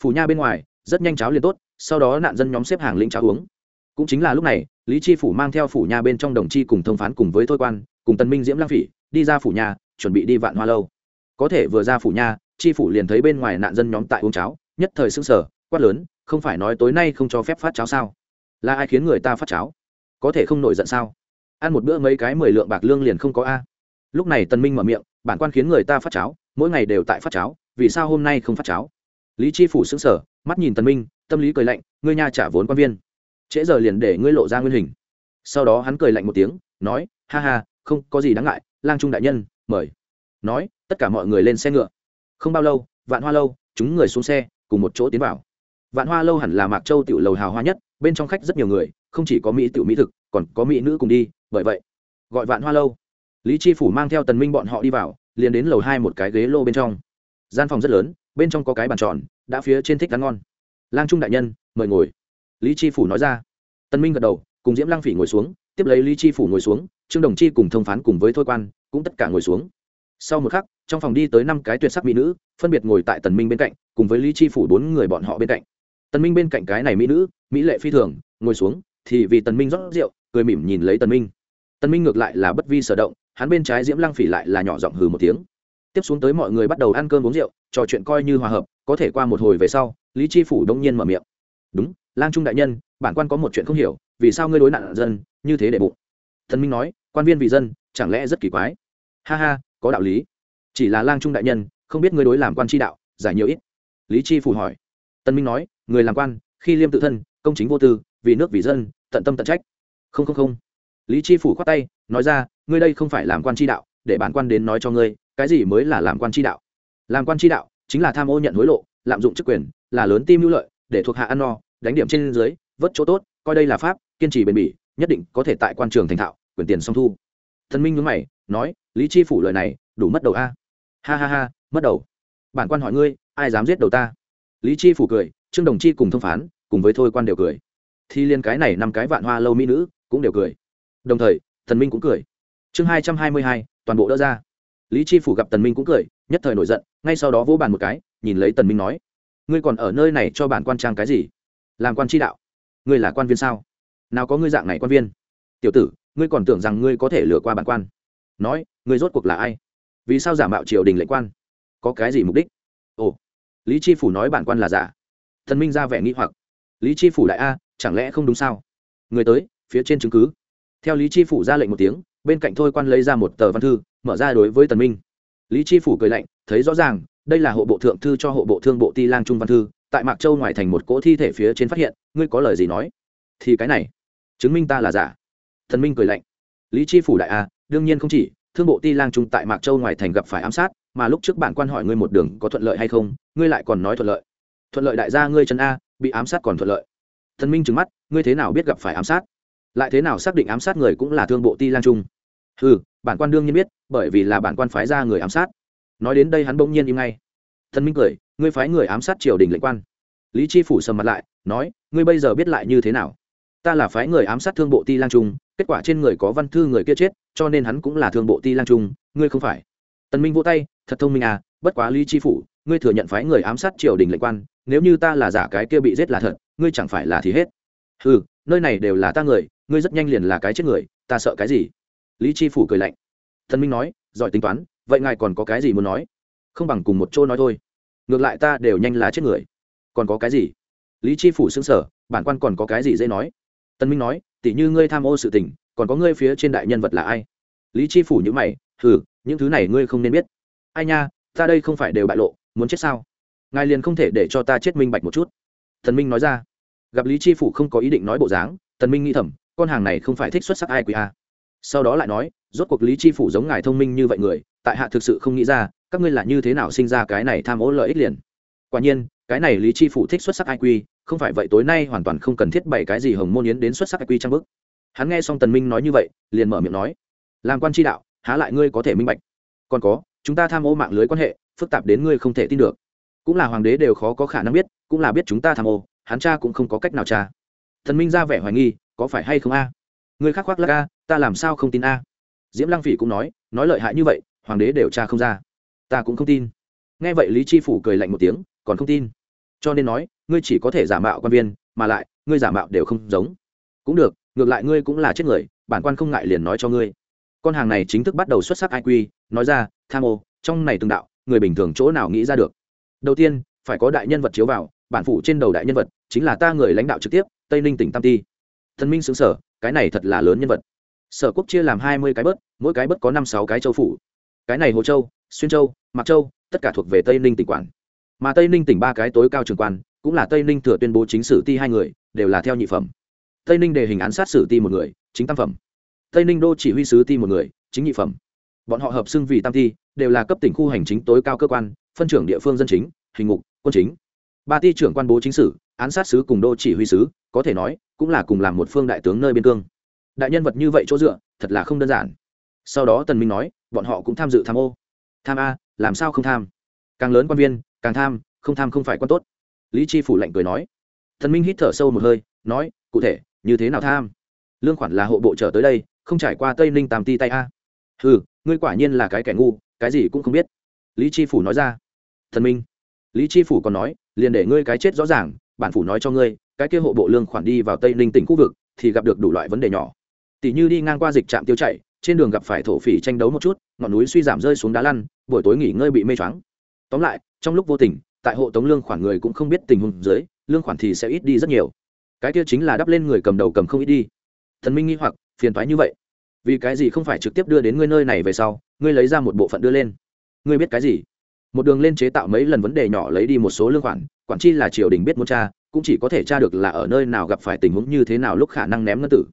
Phủ nha bên ngoài, rất nhanh cháo liền tốt, sau đó nạn dân nhóm xếp hàng lĩnh cháo uống. Cũng chính là lúc này, lý chi phủ mang theo phủ nha bên trong đồng chi cùng thông phán cùng với thôi quan, cùng tân minh diễm lang phỉ, đi ra phủ nha, chuẩn bị đi vạn hoa lâu có thể vừa ra phủ nha tri phủ liền thấy bên ngoài nạn dân nhóm tại uống cháo, nhất thời sững sờ, quát lớn, không phải nói tối nay không cho phép phát cháo sao? Là ai khiến người ta phát cháo? Có thể không nổi giận sao? Ăn một bữa mấy cái mười lượng bạc lương liền không có a. Lúc này tân minh mở miệng, bản quan khiến người ta phát cháo, mỗi ngày đều tại phát cháo, vì sao hôm nay không phát cháo? Lý tri phủ xứng sở mắt nhìn tân minh, tâm lý cười lạnh, ngươi nha trả vốn quan viên. Trễ giờ liền để ngươi lộ ra nguyên hình. Sau đó hắn cười lạnh một tiếng, nói, ha ha, không có gì đáng ngại, lang trung đại nhân, mời nói, tất cả mọi người lên xe ngựa. Không bao lâu, vạn hoa lâu, chúng người xuống xe, cùng một chỗ tiến vào. Vạn hoa lâu hẳn là mạc châu tiểu lầu hào hoa nhất, bên trong khách rất nhiều người, không chỉ có mỹ tiểu mỹ thực, còn có mỹ nữ cùng đi, bởi vậy, gọi vạn hoa lâu. Lý chi phủ mang theo tần minh bọn họ đi vào, liền đến lầu hai một cái ghế lô bên trong. Gian phòng rất lớn, bên trong có cái bàn tròn, đã phía trên thích ăn ngon. Lang trung đại nhân, mời ngồi. Lý chi phủ nói ra. Tần minh gật đầu, cùng diễm lang phỉ ngồi xuống, tiếp lấy lý chi phủ ngồi xuống, trương đồng chi cùng thông phán cùng với thôi quan, cũng tất cả ngồi xuống sau một khắc, trong phòng đi tới năm cái tuyệt sắc mỹ nữ, phân biệt ngồi tại tần minh bên cạnh, cùng với lý chi phủ bốn người bọn họ bên cạnh. Tần minh bên cạnh cái này mỹ nữ, mỹ lệ phi thường, ngồi xuống, thì vì tần minh rót rượu, cười mỉm nhìn lấy tần minh. Tần minh ngược lại là bất vi sở động, hắn bên trái diễm lăng phỉ lại là nhỏ giọng hừ một tiếng. Tiếp xuống tới mọi người bắt đầu ăn cơm uống rượu, trò chuyện coi như hòa hợp, có thể qua một hồi về sau, lý chi phủ đông nhiên mở miệng. Đúng, lang trung đại nhân, bản quan có một chuyện không hiểu, vì sao ngươi đối nạn dân như thế để bụng? Thần minh nói, quan viên vì dân, chẳng lẽ rất kỳ quái? Ha ha có đạo lý. Chỉ là lang trung đại nhân, không biết ngươi đối làm quan tri đạo, giải nhiều ít. Lý chi phủ hỏi. Tân minh nói, người làm quan, khi liêm tự thân, công chính vô tư, vì nước vì dân, tận tâm tận trách. Không không không. Lý chi phủ khoát tay, nói ra, ngươi đây không phải làm quan tri đạo, để bản quan đến nói cho ngươi, cái gì mới là làm quan tri đạo? Làm quan tri đạo, chính là tham ô nhận hối lộ, lạm dụng chức quyền, là lớn tim hữu lợi, để thuộc hạ ăn no, đánh điểm trên dưới, vớt chỗ tốt, coi đây là pháp, kiên trì bền bỉ, nhất định có thể tại quan trường thành thạo, quyền tiền song thu thần minh nhớ mày, nói, lý chi phủ lời này, đủ mất đầu a. Ha ha ha, mất đầu. Bản quan hỏi ngươi, ai dám giết đầu ta? Lý chi phủ cười, trương đồng chi cùng thông phán, cùng với thôi quan đều cười. Thì liên cái này năm cái vạn hoa lâu mỹ nữ, cũng đều cười. Đồng thời thần minh cũng cười. Chương hai trăm hai mươi hai, toàn bộ đỡ ra. Lý chi phủ gặp tần minh cũng cười, nhất thời nổi giận, ngay sau đó vỗ bàn một cái, nhìn lấy tần minh nói, ngươi còn ở nơi này cho bản quan trang cái gì? Làm quan chi đạo? Ngươi là quan viên sao? Nào có ngươi dạng này quan viên? Tiểu tử ngươi còn tưởng rằng ngươi có thể lừa qua bản quan. Nói, ngươi rốt cuộc là ai? Vì sao giả mạo triều đình lệnh quan? Có cái gì mục đích? Ồ, lý chi phủ nói bản quan là giả. Thần minh ra vẻ nghi hoặc. Lý chi phủ đại a, chẳng lẽ không đúng sao? Người tới, phía trên chứng cứ. Theo lý chi phủ ra lệnh một tiếng, bên cạnh thôi quan lấy ra một tờ văn thư, mở ra đối với tần minh. Lý chi phủ cười lạnh, thấy rõ ràng, đây là hộ bộ thượng thư cho hộ bộ thương bộ ti lang trung văn thư, tại mạc châu ngoài thành một cỗ thi thể phía trên phát hiện, ngươi có lời gì nói? Thì cái này, chứng minh ta là giả thần minh cười lạnh. Lý chi phủ đại a, đương nhiên không chỉ, thương bộ ti lang trung tại mạc châu ngoài thành gặp phải ám sát, mà lúc trước bản quan hỏi ngươi một đường có thuận lợi hay không, ngươi lại còn nói thuận lợi. Thuận lợi đại gia ngươi trần a, bị ám sát còn thuận lợi. Thần minh trừng mắt, ngươi thế nào biết gặp phải ám sát? Lại thế nào xác định ám sát người cũng là thương bộ ti lang trung? Ừ bản quan đương nhiên biết, bởi vì là bản quan phái ra người ám sát. Nói đến đây hắn bỗng nhiên im ngay. Thần minh cười, ngươi phái người ám sát triều đình lệnh quan. Lý chi phủ sầm mặt lại, nói, ngươi bây giờ biết lại như thế nào? Ta là phái người ám sát thương bộ ti lang trung kết quả trên người có văn thư người kia chết, cho nên hắn cũng là thương bộ ti lang trung, ngươi không phải. Tần minh vỗ tay, thật thông minh à bất quá lý chi phủ, ngươi thừa nhận phái người ám sát triều đình lệnh quan, nếu như ta là giả cái kia bị giết là thật, ngươi chẳng phải là thì hết. Ừ nơi này đều là ta người, ngươi rất nhanh liền là cái chết người, ta sợ cái gì? Lý chi phủ cười lạnh. Thần minh nói, giỏi tính toán, vậy ngài còn có cái gì muốn nói? Không bằng cùng một chỗ nói thôi. Ngược lại ta đều nhanh là chết người. Còn có cái gì? Lý chi phủ xứng sở bản quan còn có cái gì dễ nói? Tân minh nói tỉ như ngươi tham ô sự tình, còn có ngươi phía trên đại nhân vật là ai? Lý chi phủ nhữ mày thử những thứ này ngươi không nên biết. Ai nha, ta đây không phải đều bại lộ, muốn chết sao? Ngài liền không thể để cho ta chết minh bạch một chút. Thần minh nói ra. Gặp lý chi phủ không có ý định nói bộ dáng, Thần minh nghĩ thầm, con hàng này không phải thích xuất sắc ai quý a à? sau đó lại nói, rốt cuộc lý chi phủ giống ngài thông minh như vậy người, tại hạ thực sự không nghĩ ra, các ngươi là như thế nào sinh ra cái này tham ô lợi ích liền? Quả nhiên, cái này lý chi phủ thích xuất sắc ai quy không phải vậy tối nay hoàn toàn không cần thiết bày cái gì hồng môn yến đến xuất sắc quy trang bức. Hắn nghe xong tần minh nói như vậy, liền mở miệng nói, làm quan tri đạo, há lại ngươi có thể minh bạch. Còn có, chúng ta tham ô mạng lưới quan hệ, phức tạp đến ngươi không thể tin được. Cũng là hoàng đế đều khó có khả năng biết, cũng là biết chúng ta tham ô, hắn cha cũng không có cách nào cha. Thần minh ra vẻ hoài nghi, có phải hay không a? Người khác khoác lắc a, ta làm sao không tin a? Diễm lăng phỉ cũng nói nói lợi hại như vậy, hoàng đế đều tra không ra. Ta cũng không tin. Nghe vậy lý chi phủ cười lạnh một tiếng, còn không tin cho nên nói, ngươi chỉ có thể giả mạo quan viên, mà lại, ngươi giả mạo đều không giống. Cũng được, ngược lại ngươi cũng là chết người, bản quan không ngại liền nói cho ngươi. Con hàng này chính thức bắt đầu xuất sắc iq nói ra, tham ô, trong này từng đạo, người bình thường chỗ nào nghĩ ra được? Đầu tiên, phải có đại nhân vật chiếu vào, bản phủ trên đầu đại nhân vật, chính là ta người lãnh đạo trực tiếp, tây ninh tỉnh tam ti. Thần minh xứng sở, cái này thật là lớn nhân vật. Sở quốc chia làm hai mươi cái bớt, mỗi cái bớt có năm sáu cái châu phủ. Cái này hồ châu, xuyên châu mặc châu, tất cả thuộc về tây ninh tỉnh quản mà tây ninh tỉnh ba cái tối cao trường quan, cũng là tây ninh thừa tuyên bố chính sử ti hai người, đều là theo nhị phẩm. Tây ninh đề hình án sát sử ti một người, chính tam phẩm. Tây ninh đô chỉ huy sứ ti một người, chính nhị phẩm. Bọn họ hợp xưng vì tam ti, đều là cấp tỉnh khu hành chính tối cao cơ quan, phân trưởng địa phương dân chính, hình ngục, quân chính. Ba ti trưởng quan bố chính sử, án sát sứ cùng đô chỉ huy sứ, có thể nói, cũng là cùng làm một phương đại tướng nơi biên cương. Đại nhân vật như vậy chỗ dựa, thật là không đơn giản. Sau đó tần minh nói, bọn họ cũng tham dự tham ô. Tham a, làm sao không tham? Càng lớn quan viên, càng tham, không tham không phải quan tốt. Lý chi phủ lạnh cười nói. Thần minh hít thở sâu một hơi, nói, cụ thể, như thế nào tham? Lương khoản là hộ bộ trở tới đây, không trải qua tây ninh tam ti tay a. Ừ ngươi quả nhiên là cái kẻ ngu, cái gì cũng không biết. Lý chi phủ nói ra. Thần minh. Lý chi phủ còn nói, liền để ngươi cái chết rõ ràng, bản phủ nói cho ngươi, cái kia hộ bộ lương khoản đi vào tây ninh tỉnh khu vực, thì gặp được đủ loại vấn đề nhỏ. Tỷ như đi ngang qua dịch trạm tiêu chạy trên đường gặp phải thổ phỉ tranh đấu một chút, ngọn núi suy giảm rơi xuống đá lăn, buổi tối nghỉ ngơi bị mê choáng tóm lại, trong lúc vô tình, tại hộ tống lương khoản người cũng không biết tình huống dưới, lương khoản thì sẽ ít đi rất nhiều. Cái kia chính là đắp lên người cầm đầu cầm không ít đi. Thần minh nghi hoặc, phiền thoái như vậy. Vì cái gì không phải trực tiếp đưa đến ngươi nơi này về sau, ngươi lấy ra một bộ phận đưa lên? Ngươi biết cái gì? Một đường lên chế tạo mấy lần vấn đề nhỏ lấy đi một số lương khoản, quản chi là triều đình biết muốn tra, cũng chỉ có thể tra được là ở nơi nào gặp phải tình huống như thế nào lúc khả năng ném ngân tử.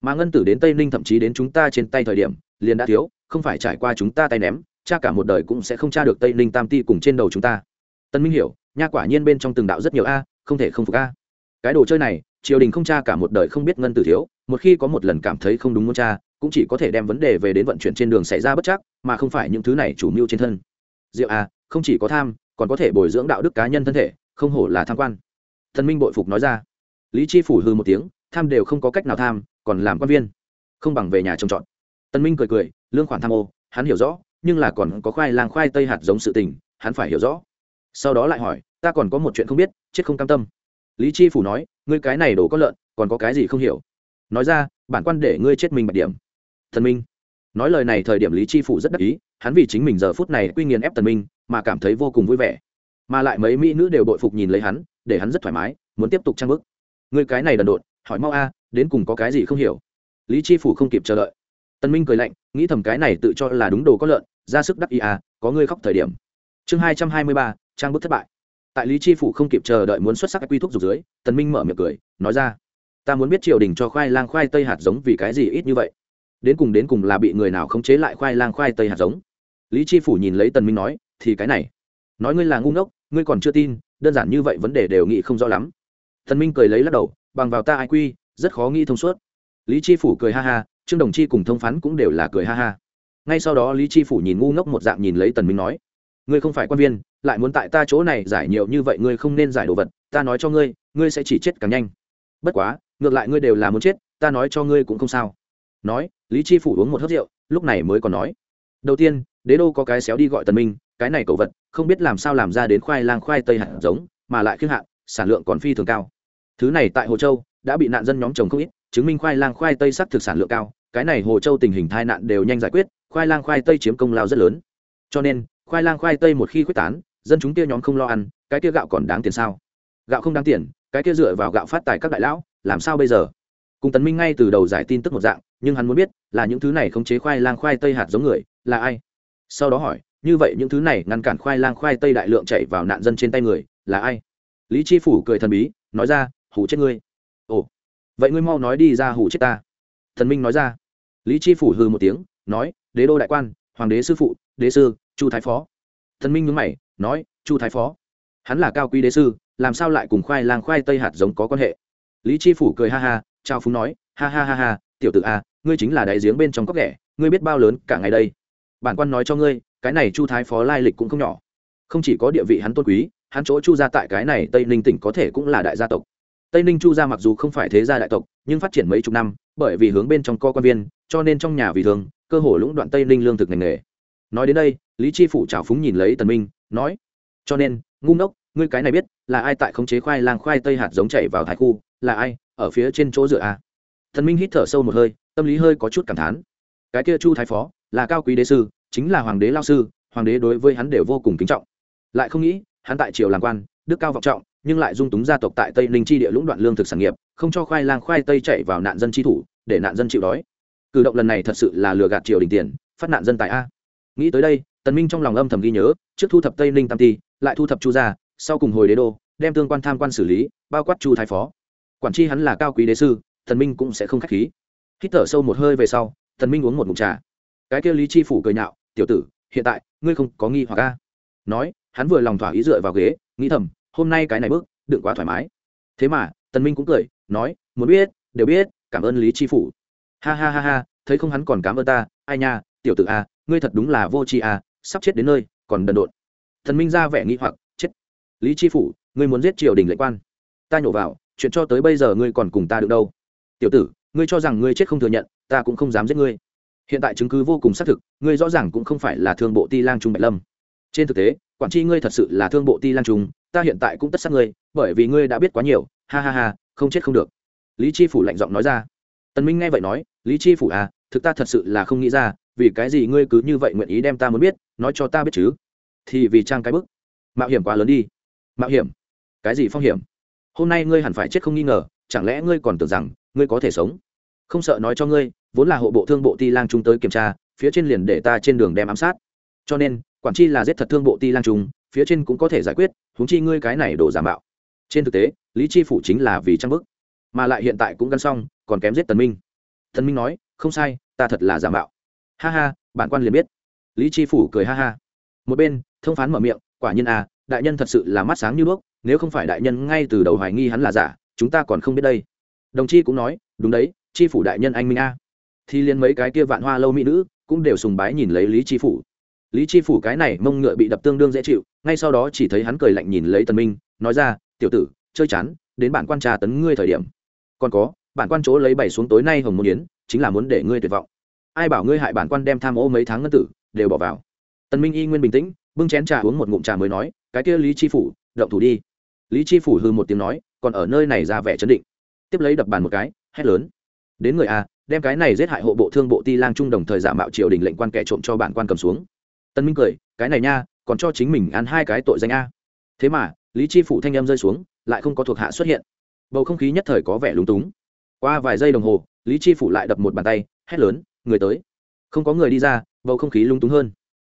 Mà ngân tử đến tây ninh thậm chí đến chúng ta trên tay thời điểm, liền đã thiếu, không phải trải qua chúng ta tay ném cha cả một đời cũng sẽ không tra được tây ninh tam ti cùng trên đầu chúng ta. Tân minh hiểu, nha quả nhiên bên trong từng đạo rất nhiều a, không thể không phục a. Cái đồ chơi này, triều đình không tra cả một đời không biết ngân tử thiếu, một khi có một lần cảm thấy không đúng muốn tra, cũng chỉ có thể đem vấn đề về đến vận chuyển trên đường xảy ra bất chắc, mà không phải những thứ này chủ mưu trên thân. Diệu a, không chỉ có tham, còn có thể bồi dưỡng đạo đức cá nhân thân thể, không hổ là tham quan. Thần minh bội phục nói ra. Lý chi phủ hư một tiếng, tham đều không có cách nào tham, còn làm quan viên. Không bằng về nhà trồng trọt. Tân minh cười cười, lương khoản tham ô, hắn hiểu rõ nhưng là còn có khoai lang khoai tây hạt giống sự tình, hắn phải hiểu rõ. Sau đó lại hỏi, ta còn có một chuyện không biết, chết không cam tâm. Lý chi phủ nói, ngươi cái này đổ có lợn, còn có cái gì không hiểu? Nói ra, bản quan để ngươi chết mình bạch điểm. Thần minh. Nói lời này thời điểm lý chi phủ rất đắc ý, hắn vì chính mình giờ phút này quy nghiền ép tần minh, mà cảm thấy vô cùng vui vẻ. Mà lại mấy mỹ nữ đều bội phục nhìn lấy hắn, để hắn rất thoải mái, muốn tiếp tục trang bức. Ngươi cái này đần độn, hỏi mau a, đến cùng có cái gì không hiểu? Lý chi phủ không kịp chờ đợi. Tân minh cười lạnh, nghĩ thầm cái này tự cho là đúng đồ có lợn, ra sức đắc ý à có ngươi khóc thời điểm. Chương hai trăm hai mươi ba, trang bức thất bại. Tại lý chi phủ không kịp chờ đợi muốn xuất sắc quy thuốc dục dưới, tần minh mở miệng cười, nói ra, ta muốn biết triều đình cho khoai lang khoai tây hạt giống vì cái gì ít như vậy? Đến cùng đến cùng là bị người nào khống chế lại khoai lang khoai tây hạt giống? Lý chi phủ nhìn lấy tần minh nói, thì cái này, nói ngươi là ngu ngốc, ngươi còn chưa tin, đơn giản như vậy vấn đề đều nghĩ không rõ lắm. Tần minh cười lấy lắc đầu, bằng vào ta ai quy, rất khó nghĩ thông suốt. Lý chi phủ cười ha ha trương đồng chi cùng thông phán cũng đều là cười ha ha. Ngay sau đó lý chi phủ nhìn ngu ngốc một dạng nhìn lấy tần minh nói, ngươi không phải quan viên, lại muốn tại ta chỗ này giải nhiều như vậy ngươi không nên giải đồ vật, ta nói cho ngươi ngươi sẽ chỉ chết càng nhanh. Bất quá, ngược lại ngươi đều là muốn chết, ta nói cho ngươi cũng không sao. Nói, lý chi phủ uống một hớp rượu, lúc này mới còn nói, đầu tiên, đế đô có cái xéo đi gọi tần minh, cái này cầu vật, không biết làm sao làm ra đến khoai lang khoai tây hạt giống, mà lại khiêng hạn sản lượng còn phi thường cao. Thứ này tại hồ châu, đã bị nạn dân nhóm trồng không ít, chứng minh khoai lang khoai tây sắc thực sản lượng cao cái này hồ châu tình hình tai nạn đều nhanh giải quyết, khoai lang khoai tây chiếm công lao rất lớn. Cho nên, khoai lang khoai tây một khi quyết tán, dân chúng kia nhóm không lo ăn, cái kia gạo còn đáng tiền sao? Gạo không đáng tiền, cái kia dựa vào gạo phát tài các đại lão, làm sao bây giờ? Cùng tấn minh ngay từ đầu giải tin tức một dạng, nhưng hắn muốn biết là những thứ này khống chế khoai lang khoai tây hạt giống người, là ai? Sau đó hỏi, như vậy những thứ này ngăn cản khoai lang khoai tây đại lượng chạy vào nạn dân trên tay người, là ai? Lý chi phủ cười thần bí, nói ra, hủ chết ngươi. Ồ, vậy ngươi mau nói đi ra hủ chết ta thần minh nói ra. Lý chi phủ hư một tiếng, nói, đế đô đại quan, hoàng đế sư phụ, đế sư, chu thái phó. Thần minh nhướng mày, nói, chu thái phó? Hắn là cao quý đế sư, làm sao lại cùng khoai lang khoai tây hạt giống có quan hệ? Lý chi phủ cười ha ha trao phúng nói, ha ha ha ha, tiểu tử a, ngươi chính là đại giếng bên trong cốc ghẻ, ngươi biết bao lớn cả ngày đây. Bản quan nói cho ngươi, cái này chu thái phó lai lịch cũng không nhỏ. Không chỉ có địa vị hắn tôn quý, hắn chỗ chu ra tại cái này tây ninh tỉnh có thể cũng là đại gia tộc. Tây ninh chu gia mặc dù không phải thế gia đại tộc, nhưng phát triển mấy chục năm bởi vì hướng bên trong co quan viên, cho nên trong nhà vì thường, cơ hồ lũng đoạn tây ninh lương thực ngành nghề. Nói đến đây, lý chi phủ trào phúng nhìn lấy tần minh, nói, cho nên, ngu ngốc, ngươi cái này biết, là ai tại khống chế khoai lang khoai tây hạt giống chảy vào thái khu, là ai, ở phía trên chỗ dựa à? a thần minh hít thở sâu một hơi, tâm lý hơi có chút cảm thán. Cái kia chu thái phó, là cao quý đế sư, chính là hoàng đế lao sư, hoàng đế đối với hắn đều vô cùng kính trọng. Lại không nghĩ, hắn tại triều làm quan, đức cao vọng trọng nhưng lại dung túng gia tộc tại tây ninh chi địa lũng đoạn lương thực sản nghiệp, không cho khoai lang khoai tây chạy vào nạn dân chi thủ, để nạn dân chịu đói. Cử động lần này thật sự là lừa gạt triều đình tiền, phát nạn dân tại a. Nghĩ tới đây, tần minh trong lòng âm thầm ghi nhớ, trước thu thập tây ninh tam ti, lại thu thập chu gia, sau cùng hồi đế đô, đem tương quan tham quan xử lý, bao quát chu thái phó. Quản tri hắn là cao quý đế sư, tần minh cũng sẽ không khách khí. Hít thở sâu một hơi về sau, tần minh uống một ngụm trà. Cái kia lý chi phủ cười nhạo, tiểu tử, hiện tại ngươi không có nghi hoặc a. Nói, hắn vừa lòng thỏa ý dựa vào ghế, nghĩ thầm hôm nay cái này bước, đừng quá thoải mái. Thế mà, tần minh cũng cười, nói, muốn biết, đều biết, cảm ơn lý chi phủ. Ha ha ha ha, thấy không hắn còn cảm ơn ta, ai nha, tiểu tử a, ngươi thật đúng là vô tri a, sắp chết đến nơi, còn đần độn. Thần minh ra vẻ nghi hoặc, chết. Lý chi phủ, ngươi muốn giết triều đình lệnh quan. Ta nhổ vào, chuyện cho tới bây giờ ngươi còn cùng ta được đâu. Tiểu tử, ngươi cho rằng ngươi chết không thừa nhận, ta cũng không dám giết ngươi. Hiện tại chứng cứ vô cùng xác thực, ngươi rõ ràng cũng không phải là thương bộ ti lang trung bạch lâm. Trên thực tế, quản tri ngươi thật sự là thương bộ ti lang trung ta hiện tại cũng tất sát ngươi, bởi vì ngươi đã biết quá nhiều, ha ha ha, không chết không được. Lý chi phủ lạnh giọng nói ra. Tần minh nghe vậy nói, lý chi phủ à thực ta thật sự là không nghĩ ra, vì cái gì ngươi cứ như vậy nguyện ý đem ta muốn biết, nói cho ta biết chứ? Thì vì trang cái bức. Mạo hiểm quá lớn đi. Mạo hiểm? Cái gì phong hiểm? Hôm nay ngươi hẳn phải chết không nghi ngờ, chẳng lẽ ngươi còn tưởng rằng ngươi có thể sống? Không sợ nói cho ngươi, vốn là hộ bộ thương bộ ti lang trung tới kiểm tra, phía trên liền để ta trên đường đem ám sát. Cho nên, quản chi là giết thật thương bộ ti lang trung phía trên cũng có thể giải quyết húng chi ngươi cái này đổ giả mạo. Trên thực tế, lý chi phủ chính là vì trang bức, mà lại hiện tại cũng gắn xong, còn kém giết tần minh. Tần minh nói, không sai, ta thật là giả mạo. Ha ha, bản quan liền biết. Lý chi phủ cười ha ha. Một bên, thông phán mở miệng, quả nhiên à đại nhân thật sự là mắt sáng như đuốc, nếu không phải đại nhân ngay từ đầu hoài nghi hắn là giả, chúng ta còn không biết đây. Đồng chi cũng nói, đúng đấy, chi phủ đại nhân anh minh a. Thì liên mấy cái kia vạn hoa lâu mỹ nữ cũng đều sùng bái nhìn lấy lý chi phủ lý chi phủ cái này mông ngựa bị đập tương đương dễ chịu, ngay sau đó chỉ thấy hắn cười lạnh nhìn lấy tần minh, nói ra, tiểu tử, chơi chán, đến bản quan trà tấn ngươi thời điểm. Còn có, bản quan chỗ lấy bảy xuống tối nay hồng môn yến, chính là muốn để ngươi tuyệt vọng. Ai bảo ngươi hại bản quan đem tham ô mấy tháng ngân tử, đều bỏ vào. Tần minh y nguyên bình tĩnh, bưng chén trà uống một ngụm trà mới nói, cái kia lý chi phủ, động thủ đi. Lý chi phủ hư một tiếng nói, còn ở nơi này ra vẻ chấn định. Tiếp lấy đập bàn một cái, hét lớn, đến người a đem cái này giết hại hộ bộ thương bộ ti lang trung đồng thời giả mạo triều đình lệnh quan kẻ trộm cho bản quan cầm xuống tân minh cười cái này nha còn cho chính mình ăn hai cái tội danh a. Thế mà lý chi phủ thanh em rơi xuống lại không có thuộc hạ xuất hiện. Bầu không khí nhất thời có vẻ lúng túng. Qua vài giây đồng hồ lý chi phủ lại đập một bàn tay hét lớn người tới. Không có người đi ra bầu không khí lung túng hơn.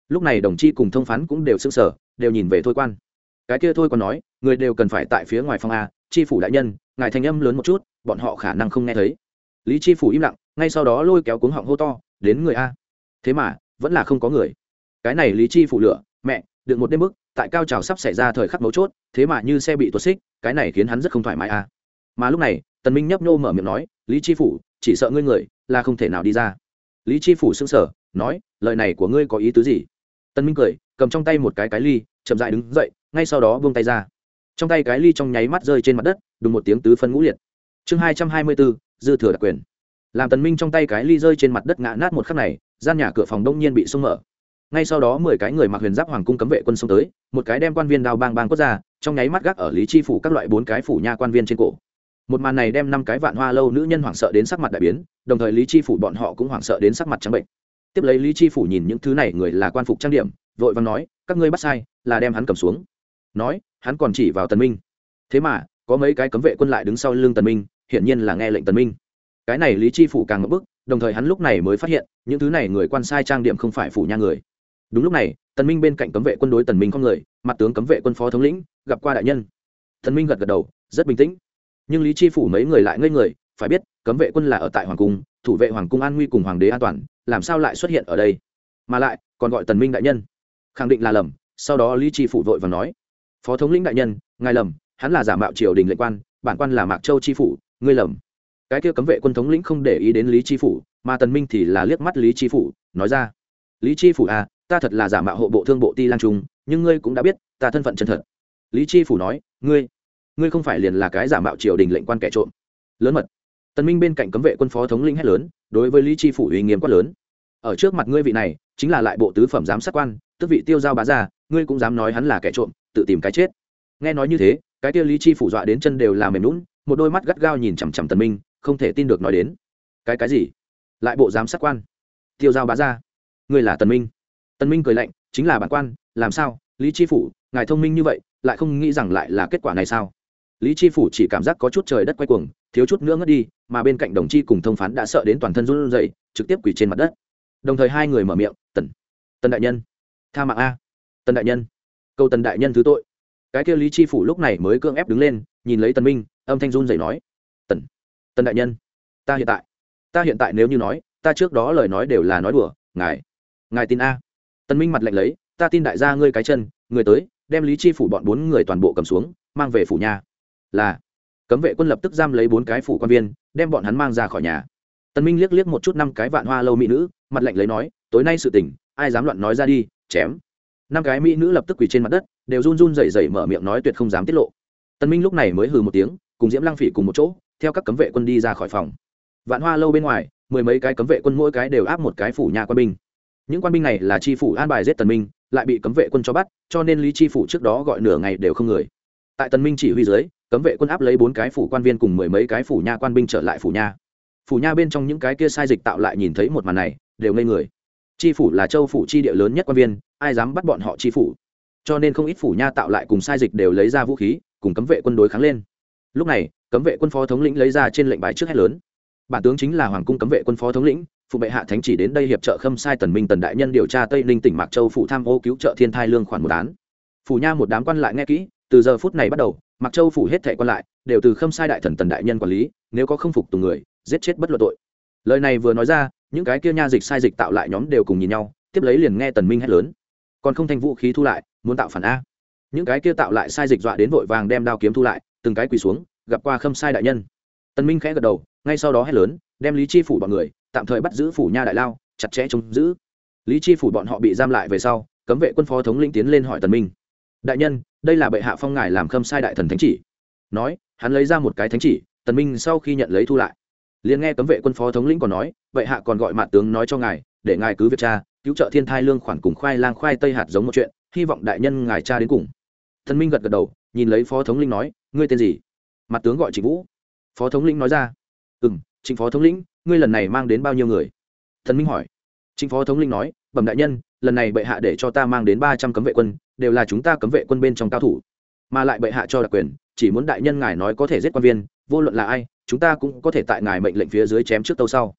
Lúc này đồng chi cùng thông phán cũng đều sững sờ, đều nhìn về thôi quan. Cái kia thôi còn nói người đều cần phải tại phía ngoài phòng a chi phủ đại nhân ngài thanh âm lớn một chút bọn họ khả năng không nghe thấy. Lý chi phủ im lặng ngay sau đó lôi kéo cuống họng hô to đến người a. Thế mà vẫn là không có người cái này lý chi phụ lửa mẹ được một đêm bước, tại cao trào sắp xảy ra thời khắc mấu chốt thế mà như xe bị tuột xích cái này khiến hắn rất không thoải mái à. mà lúc này tần minh nhấp nhô mở miệng nói lý chi phủ chỉ sợ ngươi người là không thể nào đi ra. Lý chi phủ sững sờ nói lời này của ngươi có ý tứ gì? Tần minh cười cầm trong tay một cái cái ly chậm rãi đứng dậy ngay sau đó buông tay ra. Trong tay cái ly trong nháy mắt rơi trên mặt đất đùng một tiếng tứ phân ngũ liệt. Chương hai trăm hai mươi bốn dư thừa đặc quyền. Làm tần minh trong tay cái ly rơi trên mặt đất ngã nát một khắc này gian nhà cửa phòng đông nhiên bị xung mở ngay sau đó mười cái người mặc huyền giáp hoàng cung cấm vệ quân xông tới một cái đem quan viên đao bang bang quốc gia, trong nháy mắt gác ở lý chi phủ các loại bốn cái phủ nha quan viên trên cổ. Một màn này đem năm cái vạn hoa lâu nữ nhân hoảng sợ đến sắc mặt đại biến đồng thời lý chi phủ bọn họ cũng hoảng sợ đến sắc mặt trắng bệnh. Tiếp lấy lý chi phủ nhìn những thứ này người là quan phục trang điểm vội vàng nói các ngươi bắt sai là đem hắn cầm xuống. Nói hắn còn chỉ vào tần minh. Thế mà có mấy cái cấm vệ quân lại đứng sau lưng tần minh hiển nhiên là nghe lệnh tần minh. Cái này lý chi phủ càng ngập bức đồng thời hắn lúc này mới phát hiện những thứ này người quan sai trang điểm không phải phủ nha người đúng lúc này, tần minh bên cạnh cấm vệ quân đối tần minh không người, mặt tướng cấm vệ quân phó thống lĩnh, gặp qua đại nhân. Tần minh gật gật đầu, rất bình tĩnh. Nhưng lý chi phủ mấy người lại ngây người, phải biết, cấm vệ quân là ở tại hoàng cung, thủ vệ hoàng cung an nguy cùng hoàng đế an toàn, làm sao lại xuất hiện ở đây? Mà lại, còn gọi tần minh đại nhân. Khẳng định là lầm, sau đó lý chi phủ vội vàng nói. Phó thống lĩnh đại nhân, ngài lầm, hắn là giả mạo triều đình lệnh quan, bản quan là mạc châu chi phủ, ngươi lầm. Cái kia cấm vệ quân thống lĩnh không để ý đến lý chi phủ, mà tần minh thì là liếc mắt lý chi phủ, nói ra. Lý chi phủ à ta thật là giả mạo hộ bộ thương bộ ti lang trung nhưng ngươi cũng đã biết ta thân phận chân thật. Lý chi phủ nói ngươi ngươi không phải liền là cái giả mạo triều đình lệnh quan kẻ trộm. Lớn mật. Tần minh bên cạnh cấm vệ quân phó thống lĩnh hét lớn đối với lý chi phủ uy nghiêm quá lớn. Ở trước mặt ngươi vị này chính là lại bộ tứ phẩm giám sát quan tức vị tiêu giao bá gia ngươi cũng dám nói hắn là kẻ trộm tự tìm cái chết. Nghe nói như thế cái tiêu lý chi phủ dọa đến chân đều là mềm nũng, một đôi mắt gắt gao nhìn chằm chằm tần minh không thể tin được nói đến. Cái cái gì? Lại bộ giám sát quan. Tiêu giao bá gia. Ngươi là tần minh tần minh cười lạnh, chính là bản quan, làm sao? Lý chi phủ, ngài thông minh như vậy, lại không nghĩ rằng lại là kết quả này sao? Lý chi phủ chỉ cảm giác có chút trời đất quay cuồng, thiếu chút nữa ngất đi, mà bên cạnh đồng chi cùng thông phán đã sợ đến toàn thân run rẩy, trực tiếp quỳ trên mặt đất. Đồng thời hai người mở miệng, tần tần đại nhân. Tha mạng a. Tần đại nhân. Câu tần đại nhân thứ tội. Cái kia lý chi phủ lúc này mới cưỡng ép đứng lên, nhìn lấy tần minh, âm thanh run rẩy nói, tần tần đại nhân, ta hiện tại, ta hiện tại nếu như nói, ta trước đó lời nói đều là nói đùa, ngài ngài tin a? Tần minh mặt lạnh lấy, ta tin đại gia ngươi cái chân, người tới, đem lý chi phủ bọn bốn người toàn bộ cầm xuống, mang về phủ nhà. Là. Cấm vệ quân lập tức giam lấy bốn cái phủ quan viên, đem bọn hắn mang ra khỏi nhà. Tần minh liếc liếc một chút năm cái vạn hoa lâu mỹ nữ, mặt lạnh lấy nói, tối nay sự tình, ai dám loạn nói ra đi, chém. Năm cái mỹ nữ lập tức quỳ trên mặt đất, đều run run rẩy rẩy mở miệng nói tuyệt không dám tiết lộ. Tần minh lúc này mới hừ một tiếng, cùng diễm Lang phỉ cùng một chỗ, theo các cấm vệ quân đi ra khỏi phòng. Vạn hoa lâu bên ngoài, mười mấy cái cấm vệ quân mỗi cái đều áp một cái phủ nhà quan binh những quan binh này là tri phủ an bài giết tần minh, lại bị cấm vệ quân cho bắt, cho nên lý tri phủ trước đó gọi nửa ngày đều không người. Tại tần minh chỉ huy dưới, cấm vệ quân áp lấy bốn cái phủ quan viên cùng mười mấy cái phủ nha quan binh trở lại phủ nha. Phủ nha bên trong những cái kia sai dịch tạo lại nhìn thấy một màn này, đều ngây người. Tri phủ là châu phủ tri địa lớn nhất quan viên, ai dám bắt bọn họ tri phủ? Cho nên không ít phủ nha tạo lại cùng sai dịch đều lấy ra vũ khí, cùng cấm vệ quân đối kháng lên. Lúc này, cấm vệ quân phó thống lĩnh lấy ra trên lệnh bài trước hết lớn. Bản tướng chính là hoàng cung cấm vệ quân phó thống lĩnh phụ bệ hạ thánh chỉ đến đây hiệp trợ khâm sai tần minh tần đại nhân điều tra tây ninh tỉnh mạc châu phủ tham ô cứu trợ thiên thai lương khoản một án. Phủ nha một đám quan lại nghe kỹ, từ giờ phút này bắt đầu, mạc châu phủ hết thệ quan lại, đều từ khâm sai đại thần tần đại nhân quản lý, nếu có không phục tùng người, giết chết bất luận tội. Lời này vừa nói ra, những cái kia nha dịch sai dịch tạo lại nhóm đều cùng nhìn nhau, tiếp lấy liền nghe tần minh hét lớn. Còn không thành vũ khí thu lại, muốn tạo phản a. Những cái kia tạo lại sai dịch dọa đến vội vàng đem đao kiếm thu lại, từng cái quỳ xuống, gặp qua khâm sai đại nhân. Tần minh khẽ gật đầu, ngay sau đó hét lớn, đem lý chi phủ bọn người tạm thời bắt giữ phủ nha đại lao, chặt chẽ trông giữ. Lý chi phủ bọn họ bị giam lại về sau, cấm vệ quân phó thống lĩnh tiến lên hỏi tần minh. Đại nhân, đây là bệ hạ phong ngài làm khâm sai đại thần thánh chỉ. Nói, hắn lấy ra một cái thánh chỉ, tần minh sau khi nhận lấy thu lại. Liền nghe cấm vệ quân phó thống lĩnh còn nói, bệ hạ còn gọi mạn tướng nói cho ngài, để ngài cứ việc tra, cứu trợ thiên thai lương khoản cùng khoai lang khoai tây hạt giống một chuyện, hy vọng đại nhân ngài tra đến cùng. Tần minh gật gật đầu, nhìn lấy phó thống lĩnh nói, ngươi tên gì? Mặt tướng gọi trịnh vũ. Phó thống lĩnh nói ra ừ trịnh phó thống lĩnh ngươi lần này mang đến bao nhiêu người? Thần minh hỏi. Chính phó thống Linh nói, bẩm đại nhân, lần này bệ hạ để cho ta mang đến ba trăm cấm vệ quân, đều là chúng ta cấm vệ quân bên trong cao thủ. Mà lại bệ hạ cho đặc quyền, chỉ muốn đại nhân ngài nói có thể giết quan viên, vô luận là ai, chúng ta cũng có thể tại ngài mệnh lệnh phía dưới chém trước tâu sau.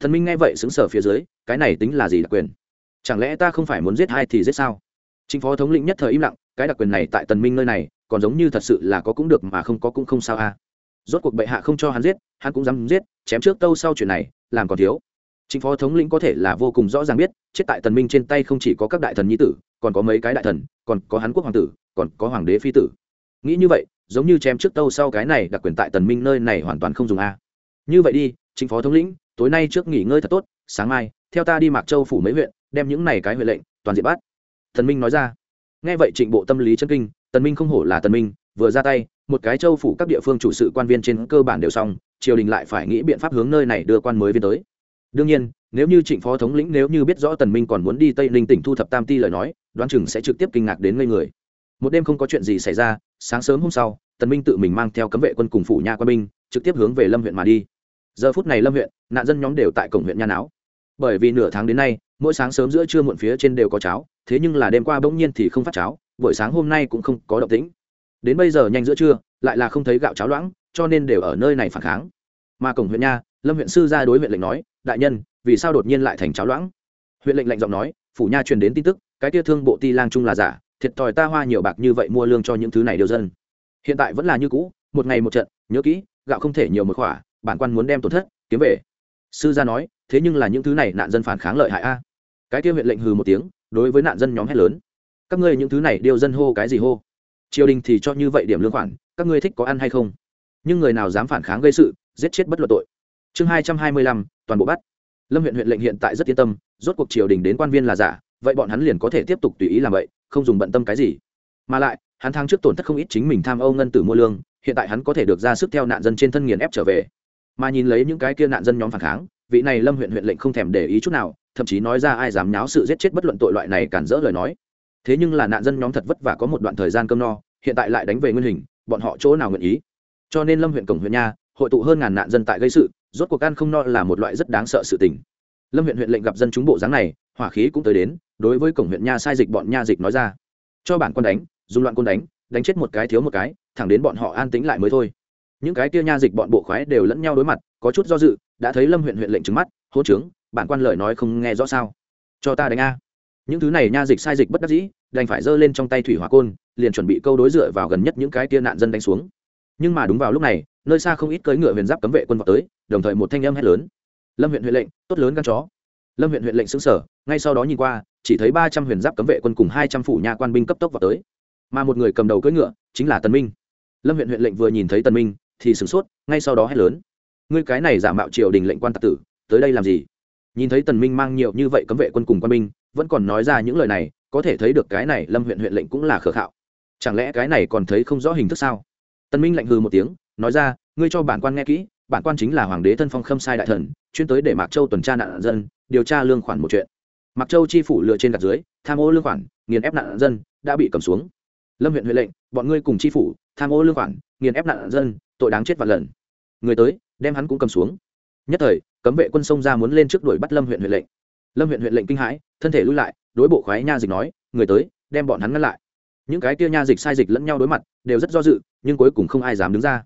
Thần minh nghe vậy xứng sở phía dưới, cái này tính là gì đặc quyền? Chẳng lẽ ta không phải muốn giết hai thì giết sao? Chính phó thống lĩnh nhất thời im lặng, cái đặc quyền này tại tần minh nơi này, còn giống như thật sự là có cũng được mà không có cũng không sao a à rốt cuộc bệ hạ không cho hắn giết, hắn cũng dám giết, chém trước tâu sau chuyện này, làm còn thiếu. Chính phó thống lĩnh có thể là vô cùng rõ ràng biết, chết tại tần minh trên tay không chỉ có các đại thần nhi tử, còn có mấy cái đại thần, còn có hắn quốc hoàng tử, còn có hoàng đế phi tử. Nghĩ như vậy, giống như chém trước tâu sau cái này đặc quyền tại tần minh nơi này hoàn toàn không dùng a. Như vậy đi, chính phó thống lĩnh, tối nay trước nghỉ ngơi thật tốt, sáng mai, theo ta đi mạc châu phủ mấy huyện, đem những này cái huệ lệnh toàn diện bắt. Thần minh nói ra. Nghe vậy trịnh bộ tâm lý chân kinh, tần minh không hổ là tần minh vừa ra tay một cái châu phủ các địa phương chủ sự quan viên trên cơ bản đều xong triều đình lại phải nghĩ biện pháp hướng nơi này đưa quan mới viên tới. Đương nhiên nếu như trịnh phó thống lĩnh nếu như biết rõ tần minh còn muốn đi tây ninh tỉnh thu thập tam ti lời nói đoán chừng sẽ trực tiếp kinh ngạc đến ngây người. Một đêm không có chuyện gì xảy ra sáng sớm hôm sau tần minh tự mình mang theo cấm vệ quân cùng phủ nha quân binh trực tiếp hướng về lâm huyện mà đi. Giờ phút này lâm huyện nạn dân nhóm đều tại cổng huyện nha não, bởi vì nửa tháng đến nay mỗi sáng sớm giữa trưa muộn phía trên đều có cháo thế nhưng là đêm qua bỗng nhiên thì không phát cháo buổi sáng hôm nay cũng không có động tĩnh đến bây giờ nhanh giữa trưa, lại là không thấy gạo cháo loãng, cho nên đều ở nơi này phản kháng. Mà cổng huyện nha, lâm huyện sư ra đối huyện lệnh nói, đại nhân, vì sao đột nhiên lại thành cháo loãng? Huyện lệnh lệnh giọng nói, phủ nha truyền đến tin tức, cái tia thương bộ ti lang trung là giả, thiệt thòi ta hoa nhiều bạc như vậy mua lương cho những thứ này đều dân. Hiện tại vẫn là như cũ, một ngày một trận, nhớ kỹ, gạo không thể nhiều một khỏa, bản quan muốn đem tổn thất, kiếm về. Sư gia nói, thế nhưng là những thứ này nạn dân phản kháng lợi hại a. Cái kia huyện lệnh hừ một tiếng, đối với nạn dân nhóm hét lớn, các ngươi những thứ này đều dân hô cái gì hô? Triều đình thì cho như vậy điểm lương khoản, các ngươi thích có ăn hay không? Nhưng người nào dám phản kháng gây sự, giết chết bất luận tội. Chương hai trăm hai mươi lăm, toàn bộ bắt. Lâm huyện huyện lệnh hiện tại rất yên tâm, rốt cuộc triều đình đến quan viên là giả, vậy bọn hắn liền có thể tiếp tục tùy ý làm vậy, không dùng bận tâm cái gì. Mà lại, hắn tháng trước tổn thất không ít chính mình tham âu ngân tử mua lương, hiện tại hắn có thể được ra sức theo nạn dân trên thân nghiền ép trở về. Mà nhìn lấy những cái kia nạn dân nhóm phản kháng, vị này lâm huyện huyện lệnh không thèm để ý chút nào, thậm chí nói ra ai dám nháo sự giết chết bất luận tội loại này cản rỡ lời nói thế nhưng là nạn dân nhóm thật vất vả có một đoạn thời gian cơm no, hiện tại lại đánh về nguyên hình, bọn họ chỗ nào nguyện ý? Cho nên lâm huyện cổng huyện nha, hội tụ hơn ngàn nạn dân tại gây sự, rốt cuộc ăn không no là một loại rất đáng sợ sự tình. Lâm huyện huyện lệnh gặp dân chúng bộ dáng này, hỏa khí cũng tới đến, đối với cổng huyện nha sai dịch bọn nha dịch nói ra. Cho bản quân đánh, dùng loạn quân đánh đánh chết một cái thiếu một cái, thẳng đến bọn họ an tĩnh lại mới thôi. Những cái kia nha dịch bọn bộ khoái đều lẫn nhau đối mặt, có chút do dự, đã thấy lâm huyện huyện lệnh trứng mắt hỗ trướng, bản quan lời nói không nghe rõ sao? Cho ta đánh a những thứ này nha dịch sai dịch bất đắc dĩ, đành phải giơ lên trong tay thủy hỏa côn, liền chuẩn bị câu đối dựa vào gần nhất những cái tia nạn dân đánh xuống. Nhưng mà đúng vào lúc này, nơi xa không ít cưỡi ngựa huyền giáp cấm vệ quân vào tới, đồng thời một thanh âm hét lớn. Lâm huyện huyện lệnh, tốt lớn gan chó. Lâm huyện huyện lệnh xứng sở ngay sau đó nhìn qua, chỉ thấy ba trăm huyền giáp cấm vệ quân cùng hai trăm phủ nha quan binh cấp tốc vào tới. Mà một người cầm đầu cưỡi ngựa, chính là tần minh. Lâm huyện huyện lệnh vừa nhìn thấy tần minh, thì sửng sốt, ngay sau đó hét lớn. Ngươi cái này giả mạo triều đình lệnh quan tạc tử, tới đây làm gì? Nhìn thấy tần minh mang nhiều như vậy cấm vệ quân cùng quan binh vẫn còn nói ra những lời này, có thể thấy được cái này lâm huyện huyện lệnh cũng là khờ khạo. Chẳng lẽ cái này còn thấy không rõ hình thức sao? Tân minh lạnh hừ một tiếng, nói ra, ngươi cho bản quan nghe kỹ, bản quan chính là hoàng đế thân phong khâm sai đại thần, chuyên tới để mạc châu tuần tra nạn dân, điều tra lương khoản một chuyện. Mạc châu chi phủ lựa trên gạt dưới, tham ô lương khoản, nghiền ép nạn dân, đã bị cầm xuống. Lâm huyện huệ lệnh, bọn ngươi cùng chi phủ, tham ô lương khoản, nghiền ép nạn dân, tội đáng chết vạn lần. Người tới, đem hắn cũng cầm xuống. Nhất thời, cấm vệ quân sông ra muốn lên trước đuổi bắt lâm huyện huệ lệnh lâm huyện huyện lệnh kinh hãi, thân thể lui lại, đối bộ khoái nha dịch nói, người tới, đem bọn hắn ngăn lại. Những cái kia nha dịch sai dịch lẫn nhau đối mặt, đều rất do dự, nhưng cuối cùng không ai dám đứng ra.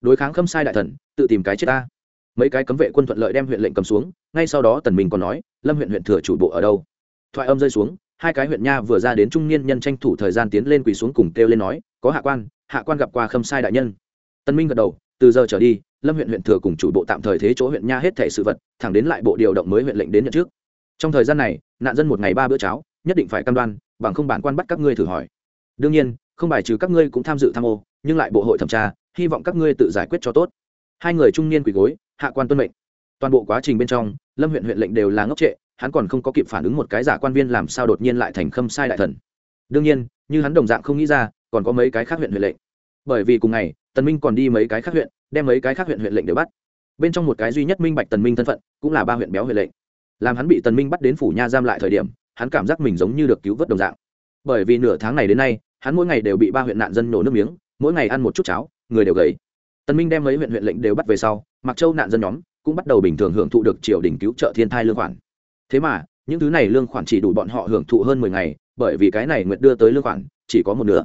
Đối kháng khâm sai đại thần, tự tìm cái chết ta. Mấy cái cấm vệ quân thuận lợi đem huyện lệnh cầm xuống, ngay sau đó tần minh còn nói, lâm huyện huyện thừa chủ bộ ở đâu? Thoại âm rơi xuống, hai cái huyện nha vừa ra đến trung niên nhân tranh thủ thời gian tiến lên quỳ xuống cùng kêu lên nói, có hạ quan hạ quan gặp qua khâm sai đại nhân. Tần minh gật đầu, từ giờ trở đi, lâm huyện huyện thừa cùng chủ bộ tạm thời thế chỗ huyện nha hết thể sự vật, thẳng đến lại bộ điều động mới huyện lệnh đến nhận trước trong thời gian này, nạn dân một ngày ba bữa cháo, nhất định phải cam đoan, bằng không bản quan bắt các ngươi thử hỏi. Đương nhiên, không bài trừ các ngươi cũng tham dự tham ô, nhưng lại bộ hội thẩm tra, hy vọng các ngươi tự giải quyết cho tốt. Hai người trung niên quỳ gối, hạ quan tuân mệnh. Toàn bộ quá trình bên trong, lâm huyện huyện lệnh đều là ngốc trệ, hắn còn không có kịp phản ứng một cái giả quan viên làm sao đột nhiên lại thành khâm sai đại thần. Đương nhiên, như hắn đồng dạng không nghĩ ra, còn có mấy cái khác huyện huyện lệnh. Bởi vì cùng ngày, tần minh còn đi mấy cái khác huyện, đem mấy cái khác huyện huyện lệnh đều bắt. Bên trong một cái duy nhất minh bạch tần minh thân phận, cũng là ba huyện béo huyện lệnh làm hắn bị tần minh bắt đến phủ nha giam lại thời điểm, hắn cảm giác mình giống như được cứu vớt đồng dạng. Bởi vì nửa tháng này đến nay, hắn mỗi ngày đều bị ba huyện nạn dân nổ nước miếng, mỗi ngày ăn một chút cháo, người đều gầy. Tần minh đem mấy huyện huyện lệnh đều bắt về sau mặc châu nạn dân nhóm cũng bắt đầu bình thường hưởng thụ được triều đình cứu trợ thiên thai lương khoản. Thế mà, những thứ này lương khoản chỉ đủ bọn họ hưởng thụ hơn mười ngày, bởi vì cái này nguyệt đưa tới lương khoản, chỉ có một nửa.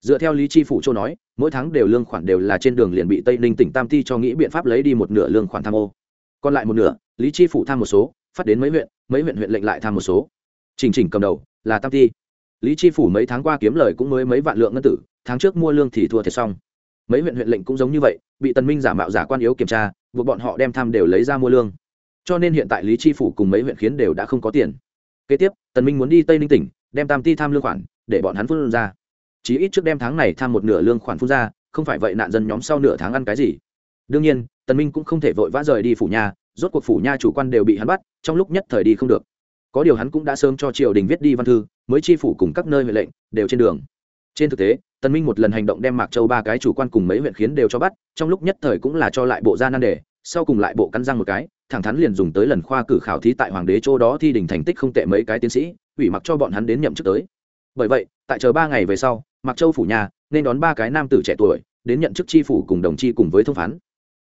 Dựa theo lý chi phủ châu nói, mỗi tháng đều lương khoản đều là trên đường liền bị tây ninh tỉnh tam ti cho nghĩ biện pháp lấy đi một nửa lương khoản tham ô. Còn lại một nửa, lý chi phủ tham một số phát đến mấy huyện mấy huyện huyện lệnh lại tham một số. Chỉnh chỉnh cầm đầu là tam ti lý chi phủ mấy tháng qua kiếm lời cũng mới mấy vạn lượng ngân tử, tháng trước mua lương thì thua thiệt xong. Mấy huyện huyện lệnh cũng giống như vậy, bị tần minh giả mạo giả quan yếu kiểm tra, buộc bọn họ đem tham đều lấy ra mua lương. Cho nên hiện tại lý chi phủ cùng mấy huyện khiến đều đã không có tiền. Kế tiếp, tần minh muốn đi tây ninh tỉnh, đem tam ti tham lương khoản, để bọn hắn phun ra. Chí ít trước đem tháng này tham một nửa lương khoản phun ra, không phải vậy nạn dân nhóm sau nửa tháng ăn cái gì. Đương nhiên, tần minh cũng không thể vội vã rời đi phủ nhà rốt cuộc phủ nha chủ quan đều bị hắn bắt, trong lúc nhất thời đi không được. Có điều hắn cũng đã sớm cho triều đình viết đi văn thư, mới chi phủ cùng các nơi huệ lệnh, đều trên đường. Trên thực tế tân minh một lần hành động đem mạc châu ba cái chủ quan cùng mấy huyện khiến đều cho bắt, trong lúc nhất thời cũng là cho lại bộ gia nan đề, sau cùng lại bộ cắn răng một cái, thẳng thắn liền dùng tới lần khoa cử khảo thí tại hoàng đế châu đó thi đình thành tích không tệ mấy cái tiến sĩ, ủy mặc cho bọn hắn đến nhậm chức tới. Bởi vậy, tại chờ ba ngày về sau, mạc châu phủ nhà, nên đón ba cái nam tử trẻ tuổi, đến nhận chức chi phủ cùng đồng tri cùng với thông phán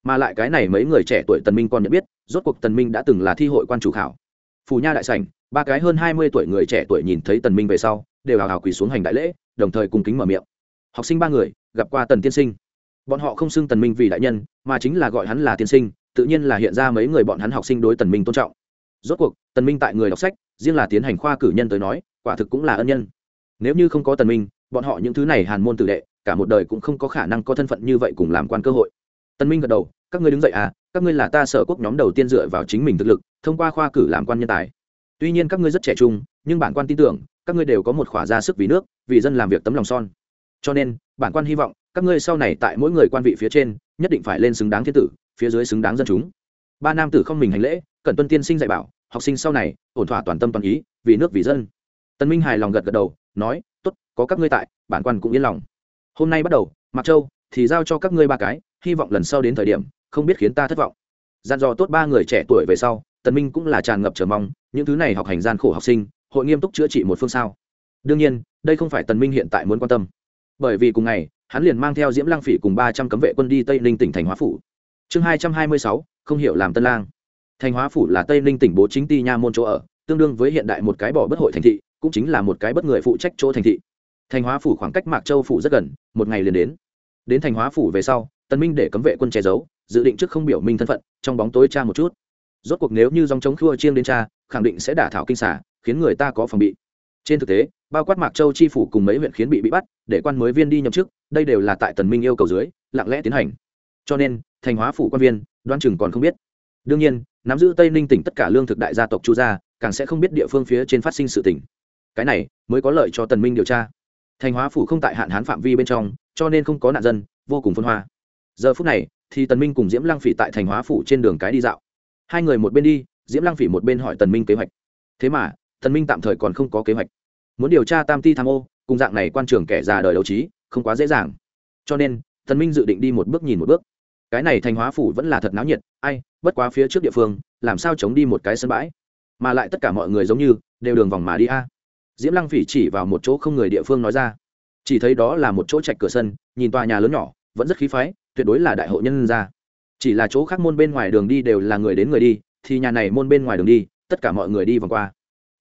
mà lại cái này mấy người trẻ tuổi tần minh còn nhận biết, rốt cuộc tần minh đã từng là thi hội quan chủ khảo. Phù nha đại sảnh, ba cái hơn hai mươi tuổi người trẻ tuổi nhìn thấy tần minh về sau, đều hào hào quỳ xuống hành đại lễ, đồng thời cùng kính mở miệng. Học sinh ba người, gặp qua tần tiên sinh. Bọn họ không xưng tần minh vì đại nhân, mà chính là gọi hắn là tiên sinh, tự nhiên là hiện ra mấy người bọn hắn học sinh đối tần minh tôn trọng. Rốt cuộc, tần minh tại người đọc sách, riêng là tiến hành khoa cử nhân tới nói, quả thực cũng là ân nhân. Nếu như không có tần minh, bọn họ những thứ này hàn môn tử đệ, cả một đời cũng không có khả năng có thân phận như vậy cùng làm quan cơ hội. Tân minh gật đầu, các ngươi đứng dậy à các ngươi là ta sở quốc nhóm đầu tiên dựa vào chính mình thực lực, thông qua khoa cử làm quan nhân tài. Tuy nhiên các ngươi rất trẻ trung, nhưng bản quan tin tưởng, các ngươi đều có một khỏa ra sức vì nước, vì dân làm việc tấm lòng son. Cho nên, bản quan hy vọng, các ngươi sau này tại mỗi người quan vị phía trên, nhất định phải lên xứng đáng thiên tử, phía dưới xứng đáng dân chúng. Ba nam tử không mình hành lễ cần tuân tiên sinh dạy bảo, học sinh sau này, ổn thỏa toàn tâm toàn ý, vì nước vì dân. Tân minh hài lòng gật gật đầu, nói, tốt, có các ngươi tại, bản quan cũng yên lòng. Hôm nay bắt đầu mặc châu thì giao cho các ngươi ba cái hy vọng lần sau đến thời điểm, không biết khiến ta thất vọng. Gian dò tốt ba người trẻ tuổi về sau, tần minh cũng là tràn ngập chờ mong, những thứ này học hành gian khổ học sinh, hội nghiêm túc chữa trị một phương sao. Đương nhiên, đây không phải tần minh hiện tại muốn quan tâm. Bởi vì cùng ngày, hắn liền mang theo diễm lang phỉ cùng ba trăm cấm vệ quân đi tây ninh tỉnh thành hóa phủ. Chương hai trăm hai mươi sáu, không hiểu làm tân lang. Thành hóa phủ là tây ninh tỉnh bố chính ti nha môn chỗ ở, tương đương với hiện đại một cái bỏ bất hội thành thị, cũng chính là một cái bất người phụ trách chỗ thành thị. Thành hóa phủ khoảng cách mạc châu phủ rất gần, một ngày liền đến. Đến thành hóa phủ về sau tần minh để cấm vệ quân che giấu, dự định trước không biểu minh thân phận, trong bóng tối tra một chút. Rốt cuộc nếu như dòng chống khua chiêng đến cha khẳng định sẽ đả thảo kinh xả, khiến người ta có phòng bị. Trên thực tế, bao quát mạc châu chi phủ cùng mấy huyện khiến bị bị bắt, để quan mới viên đi nhậm chức, đây đều là tại tần minh yêu cầu dưới, lặng lẽ tiến hành. Cho nên, thành hóa phủ quan viên đoan chừng còn không biết. Đương nhiên, nắm giữ tây ninh tỉnh tất cả lương thực đại gia tộc chu gia, càng sẽ không biết địa phương phía trên phát sinh sự tỉnh cái này, mới có lợi cho tần minh điều tra. Thành hóa phủ không tại hạn hán phạm vi bên trong, cho nên không có nạn dân, vô cùng phân hoa giờ phút này, thì tần minh cùng diễm lăng phỉ tại thành hóa phủ trên đường cái đi dạo. Hai người một bên đi, diễm lăng phỉ một bên hỏi tần minh kế hoạch. Thế mà, tần minh tạm thời còn không có kế hoạch. Muốn điều tra tam ti tham ô, cùng dạng này quan trường kẻ già đời đấu trí, không quá dễ dàng. Cho nên, tần minh dự định đi một bước nhìn một bước. Cái này thành hóa phủ vẫn là thật náo nhiệt, ai, bất quá phía trước địa phương, làm sao chống đi một cái sân bãi? Mà lại tất cả mọi người giống như, đều đường vòng mà đi a. Diễm lăng phỉ chỉ vào một chỗ không người địa phương nói ra. Chỉ thấy đó là một chỗ trạch cửa sân, nhìn tòa nhà lớn nhỏ, vẫn rất khí phái tuyệt đối là đại hội nhân ra chỉ là chỗ khác môn bên ngoài đường đi đều là người đến người đi, thì nhà này môn bên ngoài đường đi, tất cả mọi người đi vòng qua.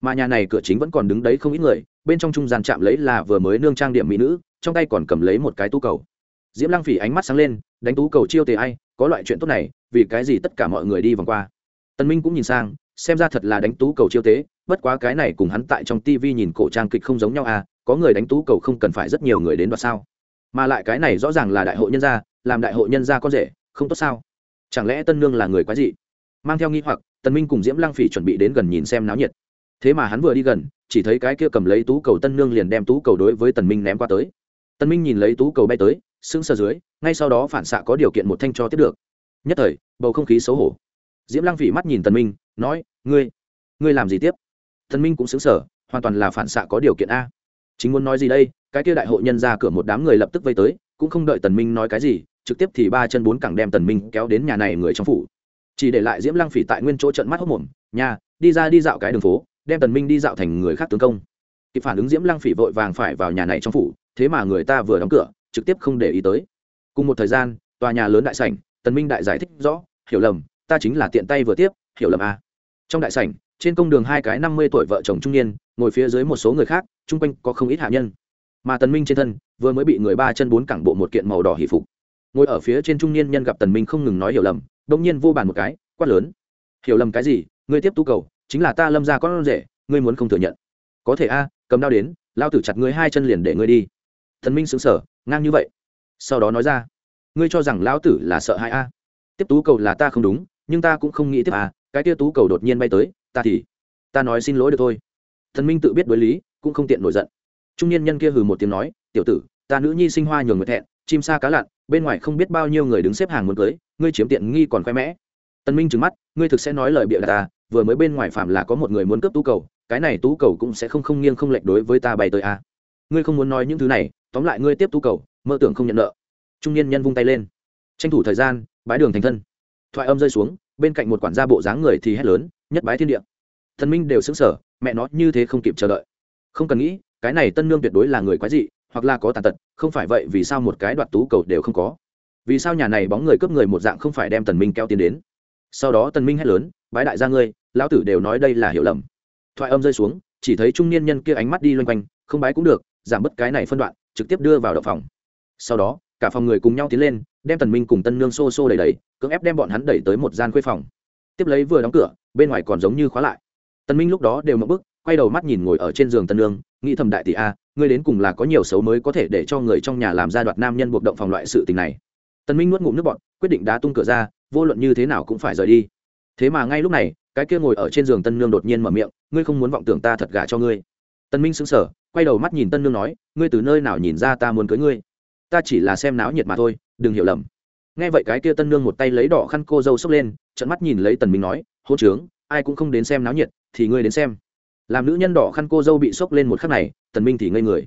Mà nhà này cửa chính vẫn còn đứng đấy không ít người, bên trong trung gian chạm lấy là vừa mới nương trang điểm mỹ nữ, trong tay còn cầm lấy một cái tú cầu. Diễm lăng phỉ ánh mắt sáng lên, đánh tú cầu chiêu tề ai, có loại chuyện tốt này, vì cái gì tất cả mọi người đi vòng qua? Tân minh cũng nhìn sang, xem ra thật là đánh tú cầu chiêu tế bất quá cái này cùng hắn tại trong tivi nhìn cổ trang kịch không giống nhau à có người đánh tú cầu không cần phải rất nhiều người đến đoạt sao. Mà lại cái này rõ ràng là đại hội nhân gia làm đại hội nhân gia con rể, không tốt sao? Chẳng lẽ tân nương là người quái dị? Mang theo nghi hoặc, tần minh cùng diễm lăng phỉ chuẩn bị đến gần nhìn xem náo nhiệt. Thế mà hắn vừa đi gần, chỉ thấy cái kia cầm lấy tú cầu tân nương liền đem tú cầu đối với tần minh ném qua tới. Tần minh nhìn lấy tú cầu bay tới, sững sờ dưới, ngay sau đó phản xạ có điều kiện một thanh cho tiếp được. Nhất thời, bầu không khí xấu hổ. Diễm lăng phỉ mắt nhìn tần minh, nói, ngươi ngươi làm gì tiếp? Tần minh cũng sững sờ, hoàn toàn là phản xạ có điều kiện a. Chính muốn nói gì đây? Cái kia đại hội nhân ra cửa một đám người lập tức vây tới, cũng không đợi tần minh nói cái gì trực tiếp thì ba chân bốn cẳng đem tần minh kéo đến nhà này người trong phủ. Chỉ để lại diễm lăng phỉ tại nguyên chỗ trận mắt hốc mồm nhà đi ra đi dạo cái đường phố, đem tần minh đi dạo thành người khác tướng công. Kịp phản ứng diễm lăng phỉ vội vàng phải vào nhà này trong phủ, thế mà người ta vừa đóng cửa, trực tiếp không để ý tới. Cùng một thời gian, tòa nhà lớn đại sảnh, tần minh đại giải thích rõ, hiểu lầm, ta chính là tiện tay vừa tiếp, hiểu lầm à. trong đại sảnh, trên công đường hai cái năm mươi tuổi vợ chồng trung niên, ngồi phía dưới một số người khác, chung quanh có không ít hạ nhân. Mà tần minh trên thân, vừa mới bị người ba chân bốn cẳng bộ một kiện màu đỏ hỉ phục ngồi ở phía trên trung niên nhân gặp tần minh không ngừng nói hiểu lầm đông nhiên vô bàn một cái, quát lớn. Hiểu lầm cái gì? Ngươi tiếp tu cầu, chính là ta lâm ra con rể, ngươi muốn không thừa nhận. Có thể a, cầm đao đến, lao tử chặt ngươi hai chân liền để ngươi đi. Thần minh sững sờ, ngang như vậy. Sau đó nói ra, ngươi cho rằng lão tử là sợ hãi a? Tiếp tú cầu là ta không đúng, nhưng ta cũng không nghĩ tiếp a, cái tia tú cầu đột nhiên bay tới, ta thì, ta nói xin lỗi được thôi. Thần minh tự biết đối lý, cũng không tiện nổi giận. Trung niên nhân kia hừ một tiếng nói, tiểu tử, ta nữ nhi sinh hoa nhường người thẹn, chim sa cá lặn bên ngoài không biết bao nhiêu người đứng xếp hàng muốn cưới, ngươi chiếm tiện nghi còn khoe mẽ. Tân minh trừng mắt, ngươi thực sẽ nói lời bịa đặt ta vừa mới bên ngoài phạm là có một người muốn cướp tú cầu, cái này tú cầu cũng sẽ không không nghiêng không lệch đối với ta bày tới a ngươi không muốn nói những thứ này, tóm lại ngươi tiếp tú cầu, mơ tưởng không nhận nợ. Trung niên nhân vung tay lên. Tranh thủ thời gian bái đường thành thân. Thoại âm rơi xuống, bên cạnh một quản gia bộ dáng người thì hét lớn, nhất bái thiên địa. Thần minh đều xứng sở mẹ nó như thế không kịp chờ đợi. Không cần nghĩ, cái này tân nương tuyệt đối là người quái dị hoặc là có tàn tật, không phải vậy, vì sao một cái đoạt tú cầu đều không có? Vì sao nhà này bóng người cướp người một dạng không phải đem tần minh kéo tiến đến? Sau đó tần minh hét lớn, bái đại gia ngươi, lão tử đều nói đây là hiểu lầm. Thoại âm rơi xuống, chỉ thấy trung niên nhân kia ánh mắt đi loanh quanh, không bái cũng được, giảm bớt cái này phân đoạn, trực tiếp đưa vào động phòng. Sau đó, cả phòng người cùng nhau tiến lên, đem tần minh cùng tân nương xô xô đẩy đẩy, cưỡng ép đem bọn hắn đẩy tới một gian khuê phòng. Tiếp lấy vừa đóng cửa, bên ngoài còn giống như khóa lại. Tần minh lúc đó đều mất bức quay đầu mắt nhìn ngồi ở trên giường tân nương, nghĩ thầm đại tỷ a ngươi đến cùng là có nhiều xấu mới có thể để cho người trong nhà làm ra đoạt nam nhân buộc động phòng loại sự tình này. Tần minh nuốt ngụm nước bọt, quyết định đá tung cửa ra, vô luận như thế nào cũng phải rời đi. Thế mà ngay lúc này, cái kia ngồi ở trên giường tân nương đột nhiên mở miệng, ngươi không muốn vọng tưởng ta thật gả cho ngươi. Tân minh sững sờ, quay đầu mắt nhìn tân nương nói, ngươi từ nơi nào nhìn ra ta muốn cưới ngươi? Ta chỉ là xem náo nhiệt mà thôi, đừng hiểu lầm. Nghe vậy cái kia tân nương một tay lấy đỏ khăn cô dâu xốc lên trận mắt nhìn lấy tần minh nói hô trướng, ai cũng không đến xem náo nhiệt, thì ngươi đến xem. Làm nữ nhân đỏ khăn cô dâu bị xốc lên một khắc này tần minh thì ngây người.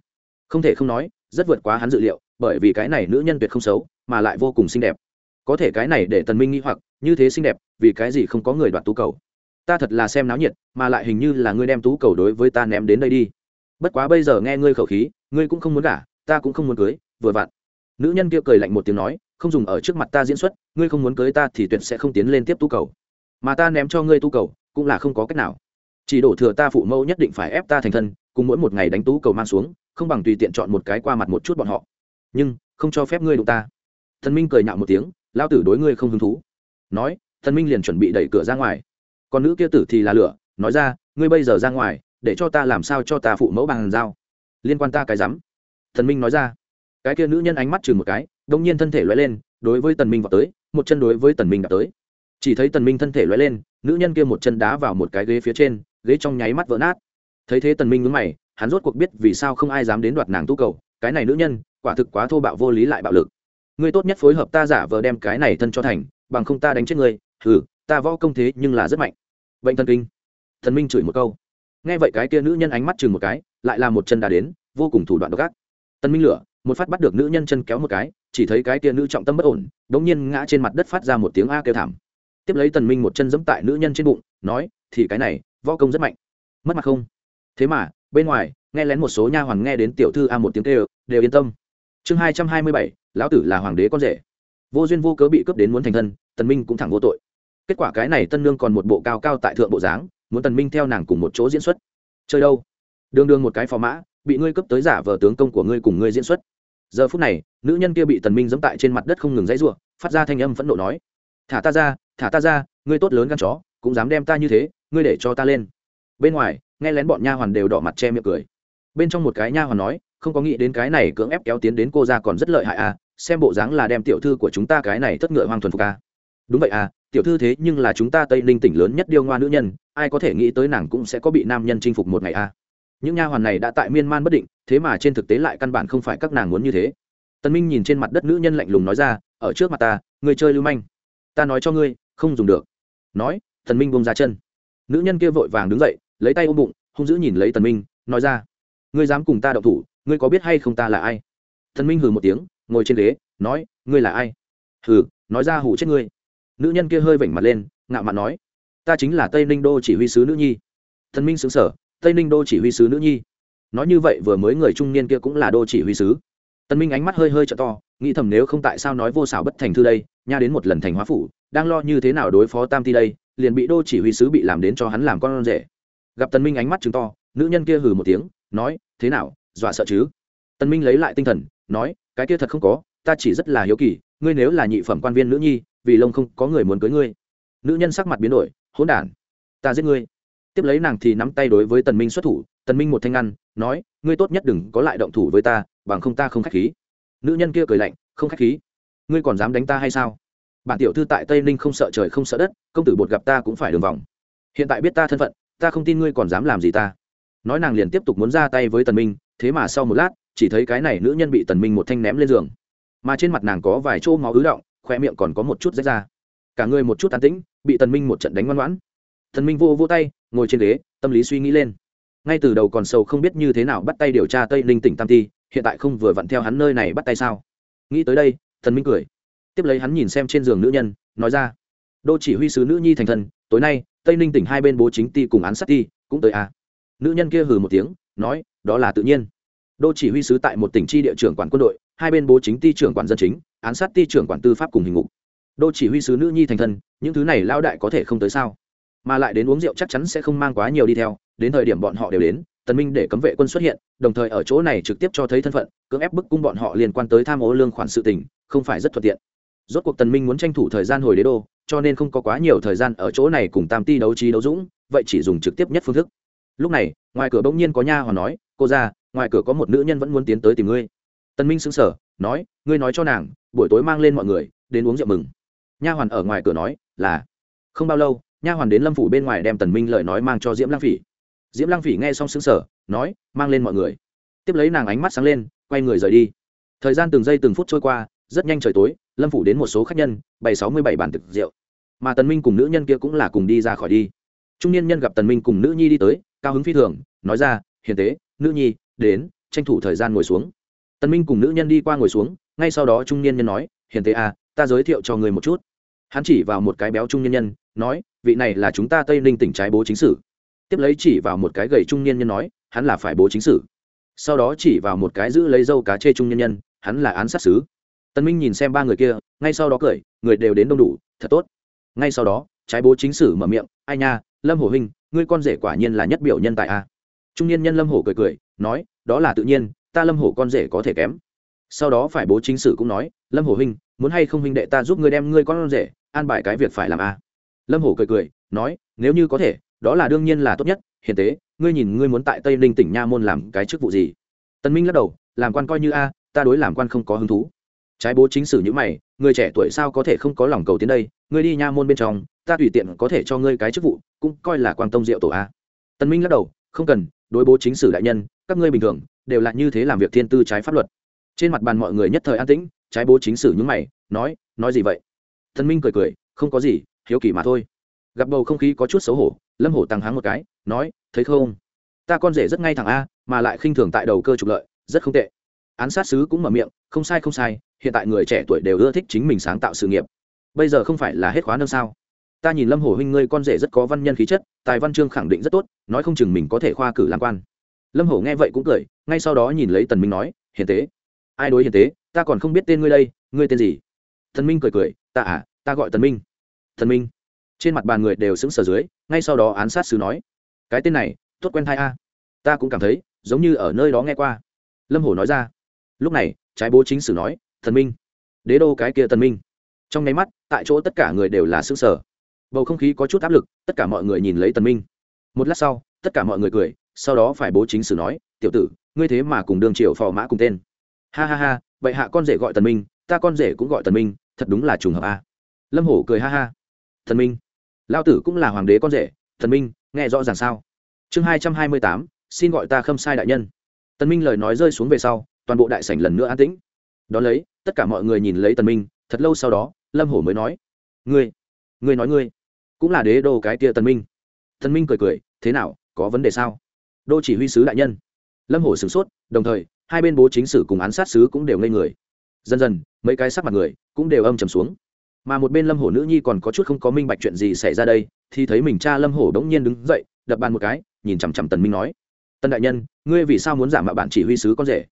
Không thể không nói, rất vượt quá hắn dự liệu, bởi vì cái này nữ nhân tuyệt không xấu, mà lại vô cùng xinh đẹp. Có thể cái này để tần minh nghĩ hoặc, như thế xinh đẹp, vì cái gì không có người đoạt tú cầu? Ta thật là xem náo nhiệt, mà lại hình như là ngươi đem tú cầu đối với ta ném đến đây đi. Bất quá bây giờ nghe ngươi khẩu khí, ngươi cũng không muốn gả, ta cũng không muốn cưới, vừa vặn. Nữ nhân kia cười lạnh một tiếng nói, không dùng ở trước mặt ta diễn xuất, ngươi không muốn cưới ta thì tuyệt sẽ không tiến lên tiếp tú cầu. Mà ta ném cho ngươi tú cầu, cũng là không có cách nào. Chỉ đổ thừa ta phụ mẫu nhất định phải ép ta thành thân cùng mỗi một ngày đánh tú cầu mang xuống, không bằng tùy tiện chọn một cái qua mặt một chút bọn họ. Nhưng, không cho phép ngươi đụng ta. Thần minh cười nhạo một tiếng, lao tử đối ngươi không hứng thú. Nói, thần minh liền chuẩn bị đẩy cửa ra ngoài. Còn nữ kia tử thì là lửa, nói ra, ngươi bây giờ ra ngoài, để cho ta làm sao cho ta phụ mẫu bằng dao? Liên quan ta cái rắm. Thần minh nói ra. Cái kia nữ nhân ánh mắt chừng một cái, đông nhiên thân thể loay lên, đối với tần minh vào tới, một chân đối với tần minh đạp tới. Chỉ thấy tần minh thân thể loay lên, nữ nhân kia một chân đá vào một cái ghế phía trên, ghế trong nháy mắt vỡ nát thấy thế tần minh ngứng mày, hắn rốt cuộc biết vì sao không ai dám đến đoạt nàng tu cầu, cái này nữ nhân, quả thực quá thô bạo vô lý lại bạo lực. Ngươi tốt nhất phối hợp ta giả vờ đem cái này thân cho thành, bằng không ta đánh chết ngươi ừ ta võ công thế nhưng là rất mạnh. Bệnh thần kinh. Thần minh chửi một câu. Nghe vậy cái kia nữ nhân ánh mắt chừng một cái, lại là một chân đá đến, vô cùng thủ đoạn độc ác. Tân minh lửa, một phát bắt được nữ nhân chân kéo một cái, chỉ thấy cái kia nữ trọng tâm bất ổn, đống nhiên ngã trên mặt đất phát ra một tiếng a kêu thảm. Tiếp lấy tần minh một chân giẫm tại nữ nhân trên bụng, nói, thì cái này, võ công rất mạnh. Mất mặt không? Thế mà, bên ngoài, nghe lén một số nha hoàn nghe đến tiểu thư a một tiếng kêu, đều yên tâm. Chương hai trăm hai mươi bảy, lão tử là hoàng đế con rể. Vô duyên vô cớ bị cướp đến muốn thành thân, tần minh cũng thẳng vô tội. Kết quả cái này tân nương còn một bộ cao cao tại thượng bộ dáng, muốn tần minh theo nàng cùng một chỗ diễn xuất. Chơi đâu? Đường đường một cái phò mã, bị ngươi cấp tới giả vờ tướng công của ngươi cùng ngươi diễn xuất. Giờ phút này, nữ nhân kia bị tần minh giẫm tại trên mặt đất không ngừng dãy rủa, phát ra thanh âm phẫn nộ nói. Thả ta ra, thả ta ra, ngươi tốt lớn gan chó, cũng dám đem ta như thế, ngươi để cho ta lên. Bên ngoài nghe lén bọn nha hoàn đều đỏ mặt che miệng cười. Bên trong một cái nha hoàn nói, không có nghĩ đến cái này cưỡng ép kéo tiến đến cô ra còn rất lợi hại à xem bộ dáng là đem tiểu thư của chúng ta cái này thất ngựa hoang thuần phục à. Đúng vậy à tiểu thư thế nhưng là chúng ta tây ninh tỉnh lớn nhất điêu ngoa nữ nhân, ai có thể nghĩ tới nàng cũng sẽ có bị nam nhân chinh phục một ngày à. Những nha hoàn này đã tại miên man bất định, thế mà trên thực tế lại căn bản không phải các nàng muốn như thế. Tân minh nhìn trên mặt đất nữ nhân lạnh lùng nói ra, ở trước mặt ta, ngươi chơi lưu manh. Ta nói cho ngươi, không dùng được. Nói thần minh bông ra chân. Nữ nhân kia vội vàng đứng dậy lấy tay ôm bụng, hung dữ nhìn lấy tần minh, nói ra, ngươi dám cùng ta động thủ, ngươi có biết hay không ta là ai? Tần minh hừ một tiếng, ngồi trên ghế, nói, ngươi là ai? Hừ, nói ra hủ chết ngươi. Nữ nhân kia hơi vểnh mặt lên, ngạo mạn nói, ta chính là tây ninh đô chỉ huy sứ nữ nhi. Tần minh sững sở tây ninh đô chỉ huy sứ nữ nhi? Nói như vậy vừa mới người trung niên kia cũng là đô chỉ huy sứ. Tần minh ánh mắt hơi hơi trợ to, nghĩ thầm nếu không tại sao nói vô xảo bất thành thư đây, nha đến một lần thành hóa phủ, đang lo như thế nào đối phó tam ti đây, liền bị đô chỉ huy sứ bị làm đến cho hắn làm con rể gặp tần minh ánh mắt trừng to, nữ nhân kia hừ một tiếng, nói, thế nào, dọa sợ chứ? Tần minh lấy lại tinh thần, nói, cái kia thật không có, ta chỉ rất là hiếu kỳ, ngươi nếu là nhị phẩm quan viên nữ nhi, vì lông không có người muốn cưới ngươi. Nữ nhân sắc mặt biến đổi, hỗn đản, ta giết ngươi. Tiếp lấy nàng thì nắm tay đối với tần minh xuất thủ, tần minh một thanh ngăn, nói, ngươi tốt nhất đừng có lại động thủ với ta, bằng không ta không khách khí. Nữ nhân kia cười lạnh, không khách khí? Ngươi còn dám đánh ta hay sao? Bản tiểu thư tại tây ninh không sợ trời không sợ đất, công tử bột gặp ta cũng phải đường vòng. Hiện tại biết ta thân phận ta không tin ngươi còn dám làm gì ta. Nói nàng liền tiếp tục muốn ra tay với tần minh, thế mà sau một lát, chỉ thấy cái này nữ nhân bị tần minh một thanh ném lên giường. Mà trên mặt nàng có vài chỗ máu ứ động khoe miệng còn có một chút rách ra. Cả người một chút an tĩnh, bị tần minh một trận đánh ngoan ngoãn. Tần minh vô vô tay, ngồi trên ghế, tâm lý suy nghĩ lên. Ngay từ đầu còn sâu không biết như thế nào bắt tay điều tra tây ninh tỉnh tam ti hiện tại không vừa vặn theo hắn nơi này bắt tay sao? Nghĩ tới đây, tần minh cười. Tiếp lấy hắn nhìn xem trên giường nữ nhân, nói ra. Đô chỉ huy sứ nữ nhi thành thần tối nay tây ninh tỉnh hai bên bố chính ti cùng án sát ti cũng tới à. nữ nhân kia hừ một tiếng, nói, đó là tự nhiên. Đô chỉ huy sứ tại một tỉnh tri địa trưởng quản quân đội, hai bên bố chính ti trưởng quản dân chính, án sát ti trưởng quản tư pháp cùng hình ngục. Đô chỉ huy sứ nữ nhi thành thân, những thứ này lao đại có thể không tới sao? Mà lại đến uống rượu chắc chắn sẽ không mang quá nhiều đi theo, đến thời điểm bọn họ đều đến, tần minh để cấm vệ quân xuất hiện, đồng thời ở chỗ này trực tiếp cho thấy thân phận, cưỡng ép bức cung bọn họ liên quan tới tham ô lương khoản sự tình, không phải rất thuận tiện. Rốt cuộc tần minh muốn tranh thủ thời gian hồi đế đô cho nên không có quá nhiều thời gian ở chỗ này cùng tam ti đấu trí đấu dũng, vậy chỉ dùng trực tiếp nhất phương thức. Lúc này, ngoài cửa bỗng nhiên có nha hoàn nói, cô ra ngoài cửa có một nữ nhân vẫn muốn tiến tới tìm ngươi. Tần minh sững sờ, nói, ngươi nói cho nàng, buổi tối mang lên mọi người, đến uống rượu mừng. Nha hoàn ở ngoài cửa nói, là. Không bao lâu, nha hoàn đến lâm phủ bên ngoài đem tần minh lời nói mang cho diễm lang phỉ. Diễm lang phỉ nghe xong sững sở nói, mang lên mọi người. Tiếp lấy nàng ánh mắt sáng lên, quay người rời đi. Thời gian từng giây từng phút trôi qua rất nhanh trời tối, lâm phủ đến một số khách nhân, bày sáu mươi bảy bàn thực rượu. Mà tần minh cùng nữ nhân kia cũng là cùng đi ra khỏi đi. Trung niên nhân gặp tần minh cùng nữ nhi đi tới, cao hứng phi thường, nói ra, hiền tế, nữ nhi, đến, tranh thủ thời gian ngồi xuống. Tần minh cùng nữ nhân đi qua ngồi xuống, ngay sau đó trung niên nhân nói, hiền tế à ta giới thiệu cho người một chút. Hắn chỉ vào một cái béo trung niên nhân, nói, vị này là chúng ta tây ninh tỉnh trái bố chính sử. Tiếp lấy chỉ vào một cái gầy trung niên nhân nói, hắn là phải bố chính sử. Sau đó chỉ vào một cái giữ lấy dâu cá chê trung nhân nhân, hắn là án sát sứ tân minh nhìn xem ba người kia, ngay sau đó cười, người đều đến đông đủ, thật tốt. Ngay sau đó, trái bố chính sử mở miệng, ai nha, lâm hổ huynh, ngươi con rể quả nhiên là nhất biểu nhân tại a. Trung niên nhân lâm hổ cười cười, nói, đó là tự nhiên, ta lâm hổ con rể có thể kém. Sau đó phải bố chính sử cũng nói, lâm hổ huynh, muốn hay không huynh đệ ta giúp ngươi đem ngươi con rể an bài cái việc phải làm a? Lâm hổ cười cười, nói, nếu như có thể, đó là đương nhiên là tốt nhất Hiện tế, ngươi nhìn ngươi muốn tại tây ninh tỉnh nha môn làm cái chức vụ gì? Tân minh lắc đầu, làm quan coi như a, ta đối làm quan không có hứng thú trái bố chính sử như mày, người trẻ tuổi sao có thể không có lòng cầu tiến đây? Ngươi đi nha môn bên trong, ta tùy tiện có thể cho ngươi cái chức vụ, cũng coi là quan tông diệu tổ a. Tân minh lắc đầu, không cần, đối bố chính sử đại nhân, các ngươi bình thường, đều là như thế làm việc thiên tư trái pháp luật. Trên mặt bàn mọi người nhất thời an tĩnh, trái bố chính sử những mày, nói nói gì vậy? Tân minh cười cười, không có gì, hiếu kỳ mà thôi. Gặp bầu không khí có chút xấu hổ, lâm hổ tăng háng một cái, nói, thấy không? Ta con rể rất ngay thẳng a, mà lại khinh thường tại đầu cơ trục lợi, rất không tệ. Án sát sứ cũng mở miệng không sai không sai, hiện tại người trẻ tuổi đều ưa thích chính mình sáng tạo sự nghiệp. Bây giờ không phải là hết khóa nâng sao? Ta nhìn lâm hồ huynh ngươi con rể rất có văn nhân khí chất, tài văn chương khẳng định rất tốt, nói không chừng mình có thể khoa cử làm quan. Lâm hồ nghe vậy cũng cười, ngay sau đó nhìn lấy tần minh nói, hiền tế. Ai đối hiền tế? Ta còn không biết tên ngươi đây, ngươi tên gì? Tần minh cười cười, ta à ta gọi tần minh. Tần minh, trên mặt bàn người đều sững sờ dưới, ngay sau đó án sát sứ nói, cái tên này, tốt quen thai a. Ta cũng cảm thấy, giống như ở nơi đó nghe qua. Lâm hồ nói ra, lúc này trái bố chính sử nói, thần minh. Đế đô cái kia thần minh. Trong nháy mắt, tại chỗ tất cả người đều là xứ sở bầu không khí có chút áp lực, tất cả mọi người nhìn lấy tần minh. Một lát sau, tất cả mọi người cười, sau đó phải bố chính sử nói, tiểu tử, ngươi thế mà cùng đường triều phò mã cùng tên. Ha ha ha, vậy hạ con rể gọi tần minh, ta con rể cũng gọi tần minh, thật đúng là trùng hợp a. Lâm hổ cười ha ha. Thần minh lao tử cũng là hoàng đế con rể, thần minh, nghe rõ ràng sao? Chương hai trăm hai mươi tám, xin gọi ta khâm sai đại nhân. Tần minh lời nói rơi xuống về sau toàn bộ đại sảnh lần nữa an tĩnh. Đón lấy, tất cả mọi người nhìn lấy tần minh, thật lâu sau đó, lâm hổ mới nói, ngươi ngươi nói ngươi, cũng là đế đô cái kia tần minh. Tần minh cười cười, thế nào, có vấn đề sao? Đô chỉ huy sứ đại nhân. Lâm hổ sửng sốt, đồng thời, hai bên bố chính sử cùng án sát sứ cũng đều ngây người. Dần dần, mấy cái sắc mặt người cũng đều âm trầm xuống. Mà một bên lâm hổ nữ nhi còn có chút không có minh bạch chuyện gì xảy ra đây, thì thấy mình cha lâm hổ đống nhiên đứng dậy, đập bàn một cái, nhìn chằm chằm tần minh nói, tần đại nhân, ngươi vì sao muốn giả mạo bản chỉ huy sứ con rể?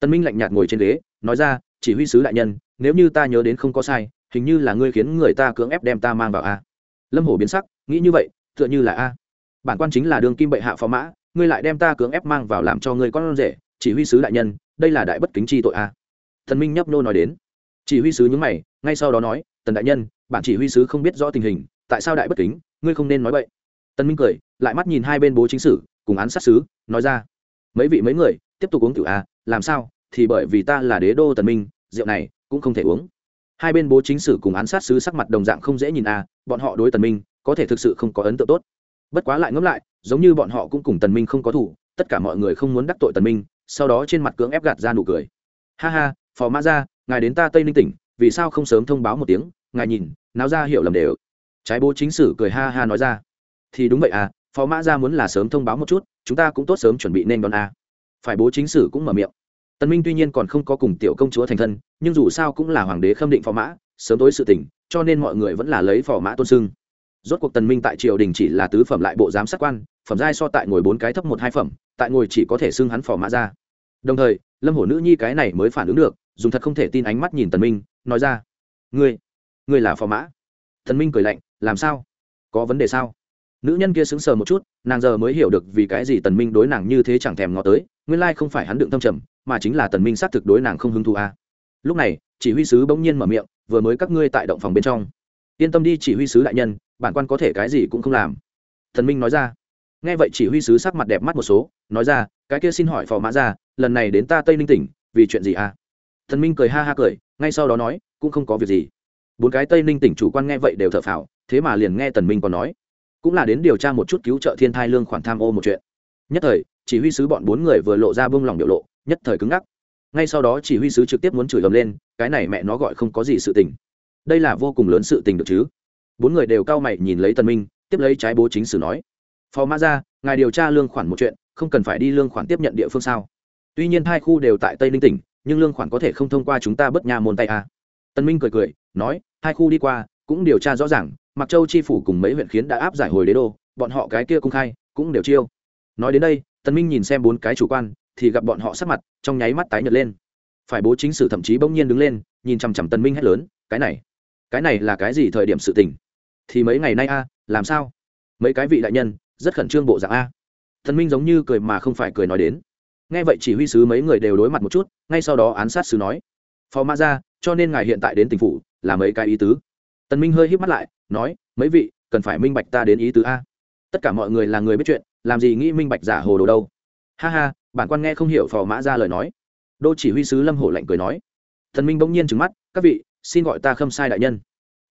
Tân minh lạnh nhạt ngồi trên ghế, nói ra, chỉ huy sứ đại nhân, nếu như ta nhớ đến không có sai, hình như là ngươi khiến người ta cưỡng ép đem ta mang vào a. Lâm hổ biến sắc, nghĩ như vậy, tựa như là a. Bản quan chính là đường kim bệ hạ phó mã, ngươi lại đem ta cưỡng ép mang vào làm cho ngươi con rể, chỉ huy sứ đại nhân, đây là đại bất kính chi tội a. Thần minh nhấp nô nói đến. Chỉ huy sứ những mày, ngay sau đó nói, tần đại nhân, bản chỉ huy sứ không biết rõ tình hình, tại sao đại bất kính, ngươi không nên nói vậy. Tần minh cười, lại mắt nhìn hai bên bố chính sử, cùng án sát sứ, nói ra, mấy vị mấy người, tiếp tục uống tiểu a làm sao, thì bởi vì ta là đế đô tần minh, rượu này cũng không thể uống. Hai bên bố chính sử cùng án sát sứ sắc mặt đồng dạng không dễ nhìn a, bọn họ đối tần minh có thể thực sự không có ấn tượng tốt. Bất quá lại ngẫm lại, giống như bọn họ cũng cùng tần minh không có thủ, tất cả mọi người không muốn đắc tội tần minh, sau đó trên mặt cưỡng ép gạt ra nụ cười. Ha ha, phò mã ra ngài đến ta tây ninh tỉnh, vì sao không sớm thông báo một tiếng, ngài nhìn, náo ra hiểu lầm đều. Trái bố chính sử cười ha ha nói ra. Thì đúng vậy à phó mã ra muốn là sớm thông báo một chút, chúng ta cũng tốt sớm chuẩn bị nên đón a phải bố chính sử cũng mở miệng. Tần minh tuy nhiên còn không có cùng tiểu công chúa thành thân, nhưng dù sao cũng là hoàng đế khâm định phò mã, sớm tối sự tình, cho nên mọi người vẫn là lấy phò mã tôn sưng rốt cuộc tần minh tại triều đình chỉ là tứ phẩm lại bộ giám sát quan, phẩm giai so tại ngồi bốn cái thấp một hai phẩm, tại ngồi chỉ có thể xưng hắn phò mã ra. Đồng thời, lâm hổ nữ nhi cái này mới phản ứng được, dùng thật không thể tin ánh mắt nhìn tần minh, nói ra, ngươi ngươi là phò mã? Tần minh cười lạnh, làm sao? Có vấn đề sao? Nữ nhân kia sững sờ một chút, nàng giờ mới hiểu được vì cái gì tần minh đối nàng như thế chẳng thèm ngó tới, nguyên lai không phải hắn đựng thâm trầm, mà chính là tần minh xác thực đối nàng không hứng thú a à. lúc này, chỉ huy sứ bỗng nhiên mở miệng, vừa mới các ngươi tại động phòng bên trong. Yên tâm đi, chỉ huy sứ đại nhân, bản quan có thể cái gì cũng không làm. Thần minh nói ra. Nghe vậy chỉ huy sứ sắc mặt đẹp mắt một số, nói ra, cái kia xin hỏi phò mã ra, lần này đến ta tây ninh tỉnh, vì chuyện gì à? Thần minh cười ha ha cười, ngay sau đó nói, cũng không có việc gì. Bốn cái tây ninh tỉnh chủ quan nghe vậy đều thở phào, thế mà liền nghe tần minh còn nói cũng là đến điều tra một chút cứu trợ thiên thai lương khoản tham ô một chuyện. Nhất thời, chỉ huy sứ bọn bốn người vừa lộ ra bông lòng biểu lộ, nhất thời cứng ngắc. Ngay sau đó chỉ huy sứ trực tiếp muốn chửi ầm lên, cái này mẹ nó gọi không có gì sự tình. Đây là vô cùng lớn sự tình được chứ? Bốn người đều cao mày nhìn lấy tần minh, tiếp lấy trái bố chính sử nói. Phó mã ra ngài điều tra lương khoản một chuyện, không cần phải đi lương khoản tiếp nhận địa phương sao? Tuy nhiên hai khu đều tại tây ninh tỉnh, nhưng lương khoản có thể không thông qua chúng ta bất nhà môn tay à. tân minh cười cười, nói hai khu đi qua, cũng điều tra rõ ràng mặc châu chi phủ cùng mấy huyện khiến đã áp giải hồi đế đô, bọn họ cái kia công khai, cũng đều chiêu. Nói đến đây tân minh nhìn xem bốn cái chủ quan, thì gặp bọn họ sắc mặt, trong nháy mắt tái nhợt lên. Phải bố chính sử thậm chí bỗng nhiên đứng lên, nhìn chằm chằm tân minh hét lớn, cái này cái này là cái gì thời điểm sự tình? Thì mấy ngày nay a, làm sao? Mấy cái vị đại nhân, rất khẩn trương bộ dạng a. Thần minh giống như cười mà không phải cười nói đến. Nghe vậy chỉ huy sứ mấy người đều đối mặt một chút, ngay sau đó án sát sứ nói phó mã ra cho nên ngài hiện tại đến tỉnh phủ, là mấy cái ý tứ? Tần minh hơi híp mắt lại, nói, mấy vị, cần phải minh bạch ta đến ý tứ a. Tất cả mọi người là người biết chuyện, làm gì nghĩ minh bạch giả hồ đồ đâu. Ha ha, bản quan nghe không hiểu phò mã ra lời nói. Đô chỉ huy sứ lâm hổ lạnh cười nói. "Tần minh bỗng nhiên trừng mắt, các vị, xin gọi ta khâm sai đại nhân.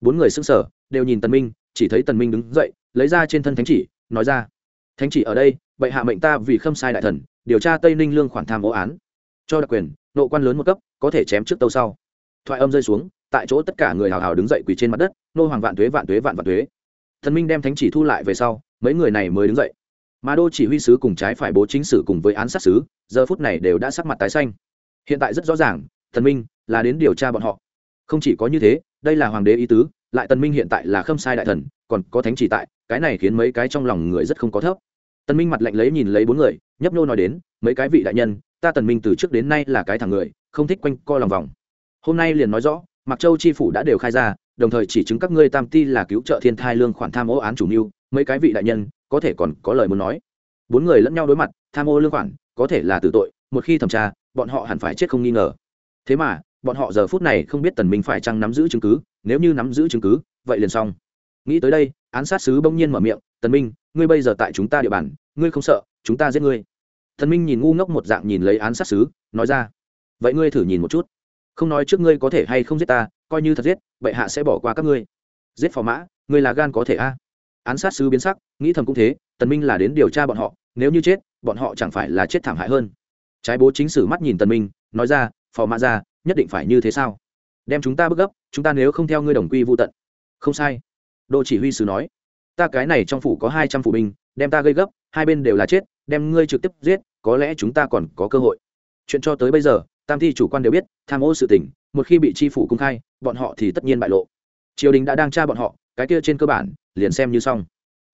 Bốn người sững sờ, đều nhìn tần minh, chỉ thấy tần minh đứng dậy, lấy ra trên thân thánh chỉ, nói ra, thánh chỉ ở đây, bệ hạ mệnh ta vì khâm sai đại thần, điều tra tây ninh lương khoản tham ô án. Cho đặc quyền, nộ quan lớn một cấp, có thể chém trước tâu sau. Thoại âm rơi xuống tại chỗ tất cả người hào hào đứng dậy quỳ trên mặt đất, nô hoàng vạn tuế vạn tuế, vạn vạn tuế. Thần minh đem thánh chỉ thu lại về sau, mấy người này mới đứng dậy. Mà đô chỉ huy sứ cùng trái phải bố chính sử cùng với án sát sứ, giờ phút này đều đã sắc mặt tái xanh. Hiện tại rất rõ ràng, thần minh là đến điều tra bọn họ. Không chỉ có như thế, đây là hoàng đế ý tứ, lại tần minh hiện tại là khâm sai đại thần, còn có thánh chỉ tại, cái này khiến mấy cái trong lòng người rất không có thấp. Tần minh mặt lạnh lấy nhìn lấy bốn người, nhấp nô nói đến, mấy cái vị đại nhân, ta tần minh từ trước đến nay là cái thằng người, không thích quanh co lòng vòng. Hôm nay liền nói rõ mặc châu chi phủ đã đều khai ra, đồng thời chỉ chứng các ngươi tam ti là cứu trợ thiên thai lương khoản tham ô án chủ mưu, mấy cái vị đại nhân, có thể còn có lời muốn nói. Bốn người lẫn nhau đối mặt, tham ô lương khoản, có thể là tử tội, một khi thẩm tra, bọn họ hẳn phải chết không nghi ngờ. Thế mà, bọn họ giờ phút này không biết tần minh phải chăng nắm giữ chứng cứ, nếu như nắm giữ chứng cứ, vậy liền xong. Nghĩ tới đây, án sát sứ bỗng nhiên mở miệng, tần minh, ngươi bây giờ tại chúng ta địa bàn, ngươi không sợ, chúng ta giết ngươi. Tần minh nhìn ngu ngốc một dạng nhìn lấy án sát sứ, nói ra, vậy ngươi thử nhìn một chút không nói trước ngươi có thể hay không giết ta, coi như thật giết, bệ hạ sẽ bỏ qua các ngươi. Giết phò mã, ngươi là gan có thể a. Án sát sứ biến sắc, nghĩ thầm cũng thế, tần minh là đến điều tra bọn họ, nếu như chết, bọn họ chẳng phải là chết thảm hại hơn. Trái bố chính sử mắt nhìn tần minh, nói ra, phò mã ra nhất định phải như thế sao? Đem chúng ta bức gấp, chúng ta nếu không theo ngươi đồng quy vô tận. Không sai. Đô chỉ huy sứ nói, ta cái này trong phủ có hai trăm phủ binh, đem ta gây gấp, hai bên đều là chết, đem ngươi trực tiếp giết, có lẽ chúng ta còn có cơ hội. Chuyện cho tới bây giờ tam thi chủ quan đều biết, tham ô sự tình, một khi bị tri phủ công khai, bọn họ thì tất nhiên bại lộ. Triều đình đã đang tra bọn họ, cái kia trên cơ bản, liền xem như xong.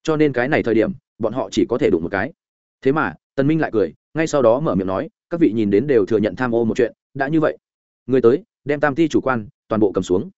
Cho nên cái này thời điểm, bọn họ chỉ có thể đụng một cái. Thế mà tân minh lại cười, ngay sau đó mở miệng nói, các vị nhìn đến đều thừa nhận tham ô một chuyện, đã như vậy. Người tới, đem tam thi chủ quan, toàn bộ cầm xuống.